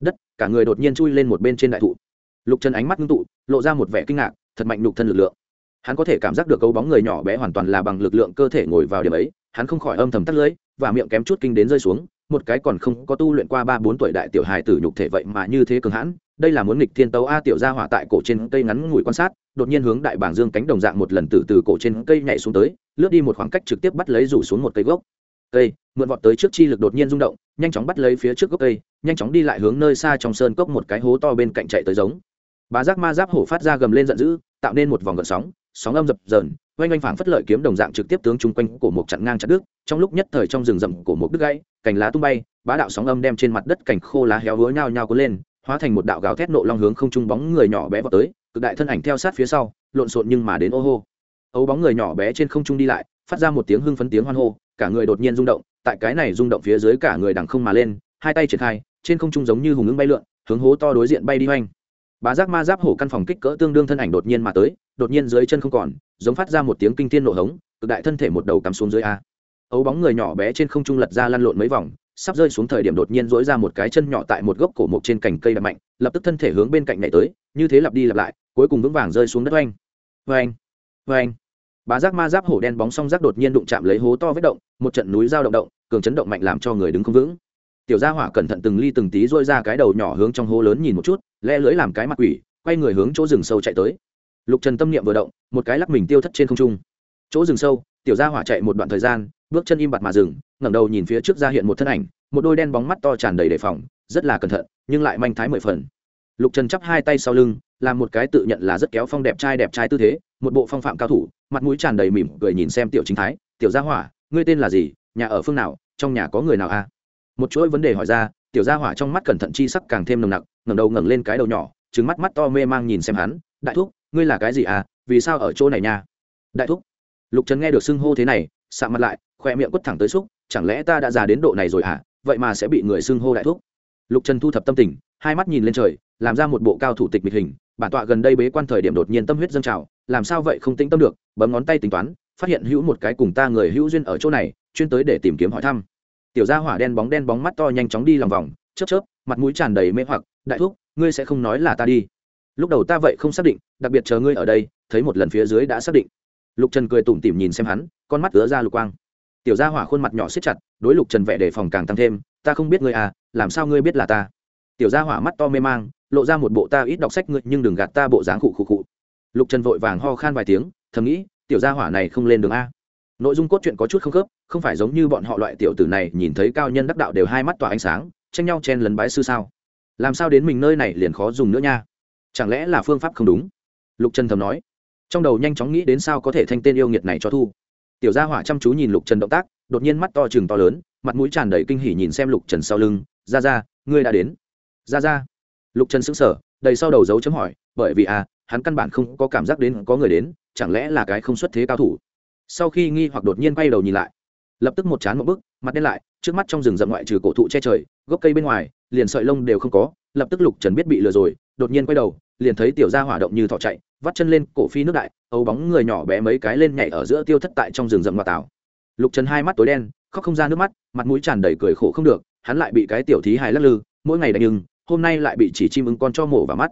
Đất, cả người đột nhiên chui lên một bên trên đại thụ. Lục chân ánh mắt ngưng tụ, lộ ra một vẻ kinh ngạc, thật mạnh nhục thân lực lượng. Hắn có thể cảm giác được cấu bóng người nhỏ bé hoàn toàn là bằng lực lượng cơ thể ngồi vào điểm ấy, hắn không khỏi âm thầm tắt lưới và miệng kém chút kinh đến rơi xuống, một cái còn không có tu luyện qua ba bốn tuổi đại tiểu hài tử nhục thể vậy mà như thế cường hãn đây là muốn nghịch thiên tấu a tiểu gia hỏa tại cổ trên cây ngắn ngủi quan sát, đột nhiên hướng đại bảng dương cánh đồng dạng một lần từ từ cổ trên cây nhảy xuống tới, lướt đi một khoảng cách trực tiếp bắt lấy rủ xuống một cây gốc. Cây, mượn vọt tới trước chi lực đột nhiên rung động, nhanh chóng bắt lấy phía trước gốc cây, nhanh chóng đi lại hướng nơi xa trong sơn cốc một cái hố to bên cạnh chạy tới giống. Bà giác ma giáp hổ phát ra gầm lên giận dữ, tạo nên một vòng gợn sóng sóng âm dập dờn, oanh oanh phảng phất lợi kiếm đồng dạng trực tiếp tướng chung quanh cổ một chặn ngang chặt đứt, trong lúc nhất thời trong rừng rậm cổ một đứt gãy, cành lá tung bay, bá đạo sóng âm đem trên mặt đất cành khô lá héo hứa nhao nhao cuốn lên hóa thành một đạo gào thét nộ long hướng không trung bóng người nhỏ bé vào tới, cực đại thân ảnh theo sát phía sau, lộn xộn nhưng mà đến ô hô. Ấu bóng người nhỏ bé trên không trung đi lại, phát ra một tiếng hưng phấn tiếng hoan hô, cả người đột nhiên rung động, tại cái này rung động phía dưới cả người đằng không mà lên, hai tay triển khai, trên không trung giống như hùng ứng bay lượn, hướng hố to đối diện bay đi hoành. Bà giác ma giáp hổ căn phòng kích cỡ tương đương thân ảnh đột nhiên mà tới, đột nhiên dưới chân không còn, giống phát ra một tiếng kinh thiên nổ hống, cực đại thân thể một đầu cắm xuống dưới a. Ấu bóng người nhỏ bé trên không trung lật ra lăn lộn mấy vòng sắp rơi xuống thời điểm đột nhiên dỗi ra một cái chân nhỏ tại một gốc cổ mộc trên cành cây đập mạnh, lập tức thân thể hướng bên cạnh nhảy tới, như thế lặp đi lặp lại, cuối cùng vững vàng rơi xuống đất oanh. Oanh oanh. Bá giác ma giáp hổ đen bóng song rác đột nhiên đụng chạm lấy hố to vết động, một trận núi dao động động, cường chấn động mạnh làm cho người đứng không vững. Tiểu gia hỏa cẩn thận từng ly từng tí dôi ra cái đầu nhỏ hướng trong hố lớn nhìn một chút, le lưới làm cái mặt quỷ, quay người hướng chỗ rừng sâu chạy tới. Lục trần tâm niệm vừa động, một cái lắc mình tiêu thất trên không trung. Chỗ rừng sâu, tiểu gia hỏa chạy một đoạn thời gian, bước chân im bặt mà dừng ngẩng đầu nhìn phía trước ra hiện một thân ảnh, một đôi đen bóng mắt to tràn đầy đề phòng, rất là cẩn thận, nhưng lại manh thái mười phần. Lục trần chắp hai tay sau lưng, làm một cái tự nhận là rất kéo phong đẹp trai đẹp trai tư thế, một bộ phong phạm cao thủ, mặt mũi tràn đầy mỉm cười nhìn xem tiểu chính thái, tiểu gia hỏa, ngươi tên là gì? Nhà ở phương nào? Trong nhà có người nào a à? một chuỗi vấn đề hỏi ra, tiểu gia hỏa trong mắt cẩn thận chi sắc càng thêm nồng nặc, ngẩng đầu ngẩng lên cái đầu nhỏ trứng mắt mắt to mê mang nhìn xem hắn, đại thúc, ngươi là cái gì à? Vì sao ở chỗ này nha? Đại thúc. Lục trần nghe được xưng hô thế này sạ mặt lại, khoe miệng quất thẳng tới xúc chẳng lẽ ta đã già đến độ này rồi à vậy mà sẽ bị người xưng hô đại thúc. Lục trần thu thập tâm tình, hai mắt nhìn lên trời, làm ra một bộ cao thủ tịch mịch hình, bản tọa gần đây bế quan thời điểm đột nhiên tâm huyết dâng trào, làm sao vậy không tĩnh tâm được, bấm ngón tay tính toán, phát hiện hữu một cái cùng ta người hữu duyên ở chỗ này, chuyên tới để tìm kiếm hỏi thăm. Tiểu gia hỏa đen bóng đen bóng mắt to nhanh chóng đi lòng vòng, chớp chớp, mặt mũi tràn đầy mê hoặc, đại thúc, ngươi sẽ không nói là ta đi. Lúc đầu ta vậy không xác định, đặc biệt chờ ngươi ở đây, thấy một lần phía dưới đã xác định. Lục trần cười tủm tỉm nhìn xem hắn, con mắt ứa ra lục quang tiểu gia hỏa khuôn mặt nhỏ xếp chặt, đối lục trần vẽ đề phòng càng tăng thêm, ta không biết ngươi à làm sao ngươi biết là ta? Tiểu gia hỏa mắt to mê mang, lộ ra một bộ ta ít đọc sách ngươi, nhưng đừng gạt ta bộ dáng khụ khụ khụ. Lục trần vội vàng ho khan vài tiếng, thầm nghĩ, tiểu gia hỏa này không lên đường a. Nội dung cốt truyện có chút không khớp, không phải giống như bọn họ loại tiểu tử này, nhìn thấy cao nhân đắc đạo đều hai mắt tỏa ánh sáng, tranh nhau chen lấn bái sư sao. Làm sao đến mình nơi này liền khó dùng nữa nha? Chẳng lẽ là phương pháp không đúng? Lục trần thầm nói. Trong đầu nhanh chóng nghĩ đến sao có thể thanh tên yêu nghiệt này cho thu tiểu gia hỏa chăm chú nhìn lục trần động tác, đột nhiên mắt to chừng to lớn, mặt mũi tràn đầy kinh hỉ nhìn xem lục trần sau lưng. Ra ra ngươi đã đến. Ra ra lục trần sững sờ, đầy sau đầu dấu chấm hỏi, bởi vì à hắn căn bản không có cảm giác đến có người đến, chẳng lẽ là cái không xuất thế cao thủ? Sau khi nghi hoặc đột nhiên quay đầu nhìn lại, lập tức một chán một bức, mặt đen lại, trước mắt trong rừng rậm ngoại trừ cổ thụ che trời, gốc cây bên ngoài, liền sợi lông đều không có, lập tức lục trần biết bị lừa rồi, đột nhiên quay đầu, liền thấy tiểu gia hỏa động như thọ chạy vắt chân lên cổ phi nước đại, ấu bóng người nhỏ bé mấy cái lên nhảy ở giữa tiêu thất tại trong rừng rậm ngoại tảo. Lục trần hai mắt tối đen, khóc không ra nước mắt, mặt mũi tràn đầy cười khổ không được, hắn lại bị cái tiểu thí hài lắc lư, mỗi ngày đánh nhưng hôm nay lại bị chỉ chim ưng con cho mổ vào mắt.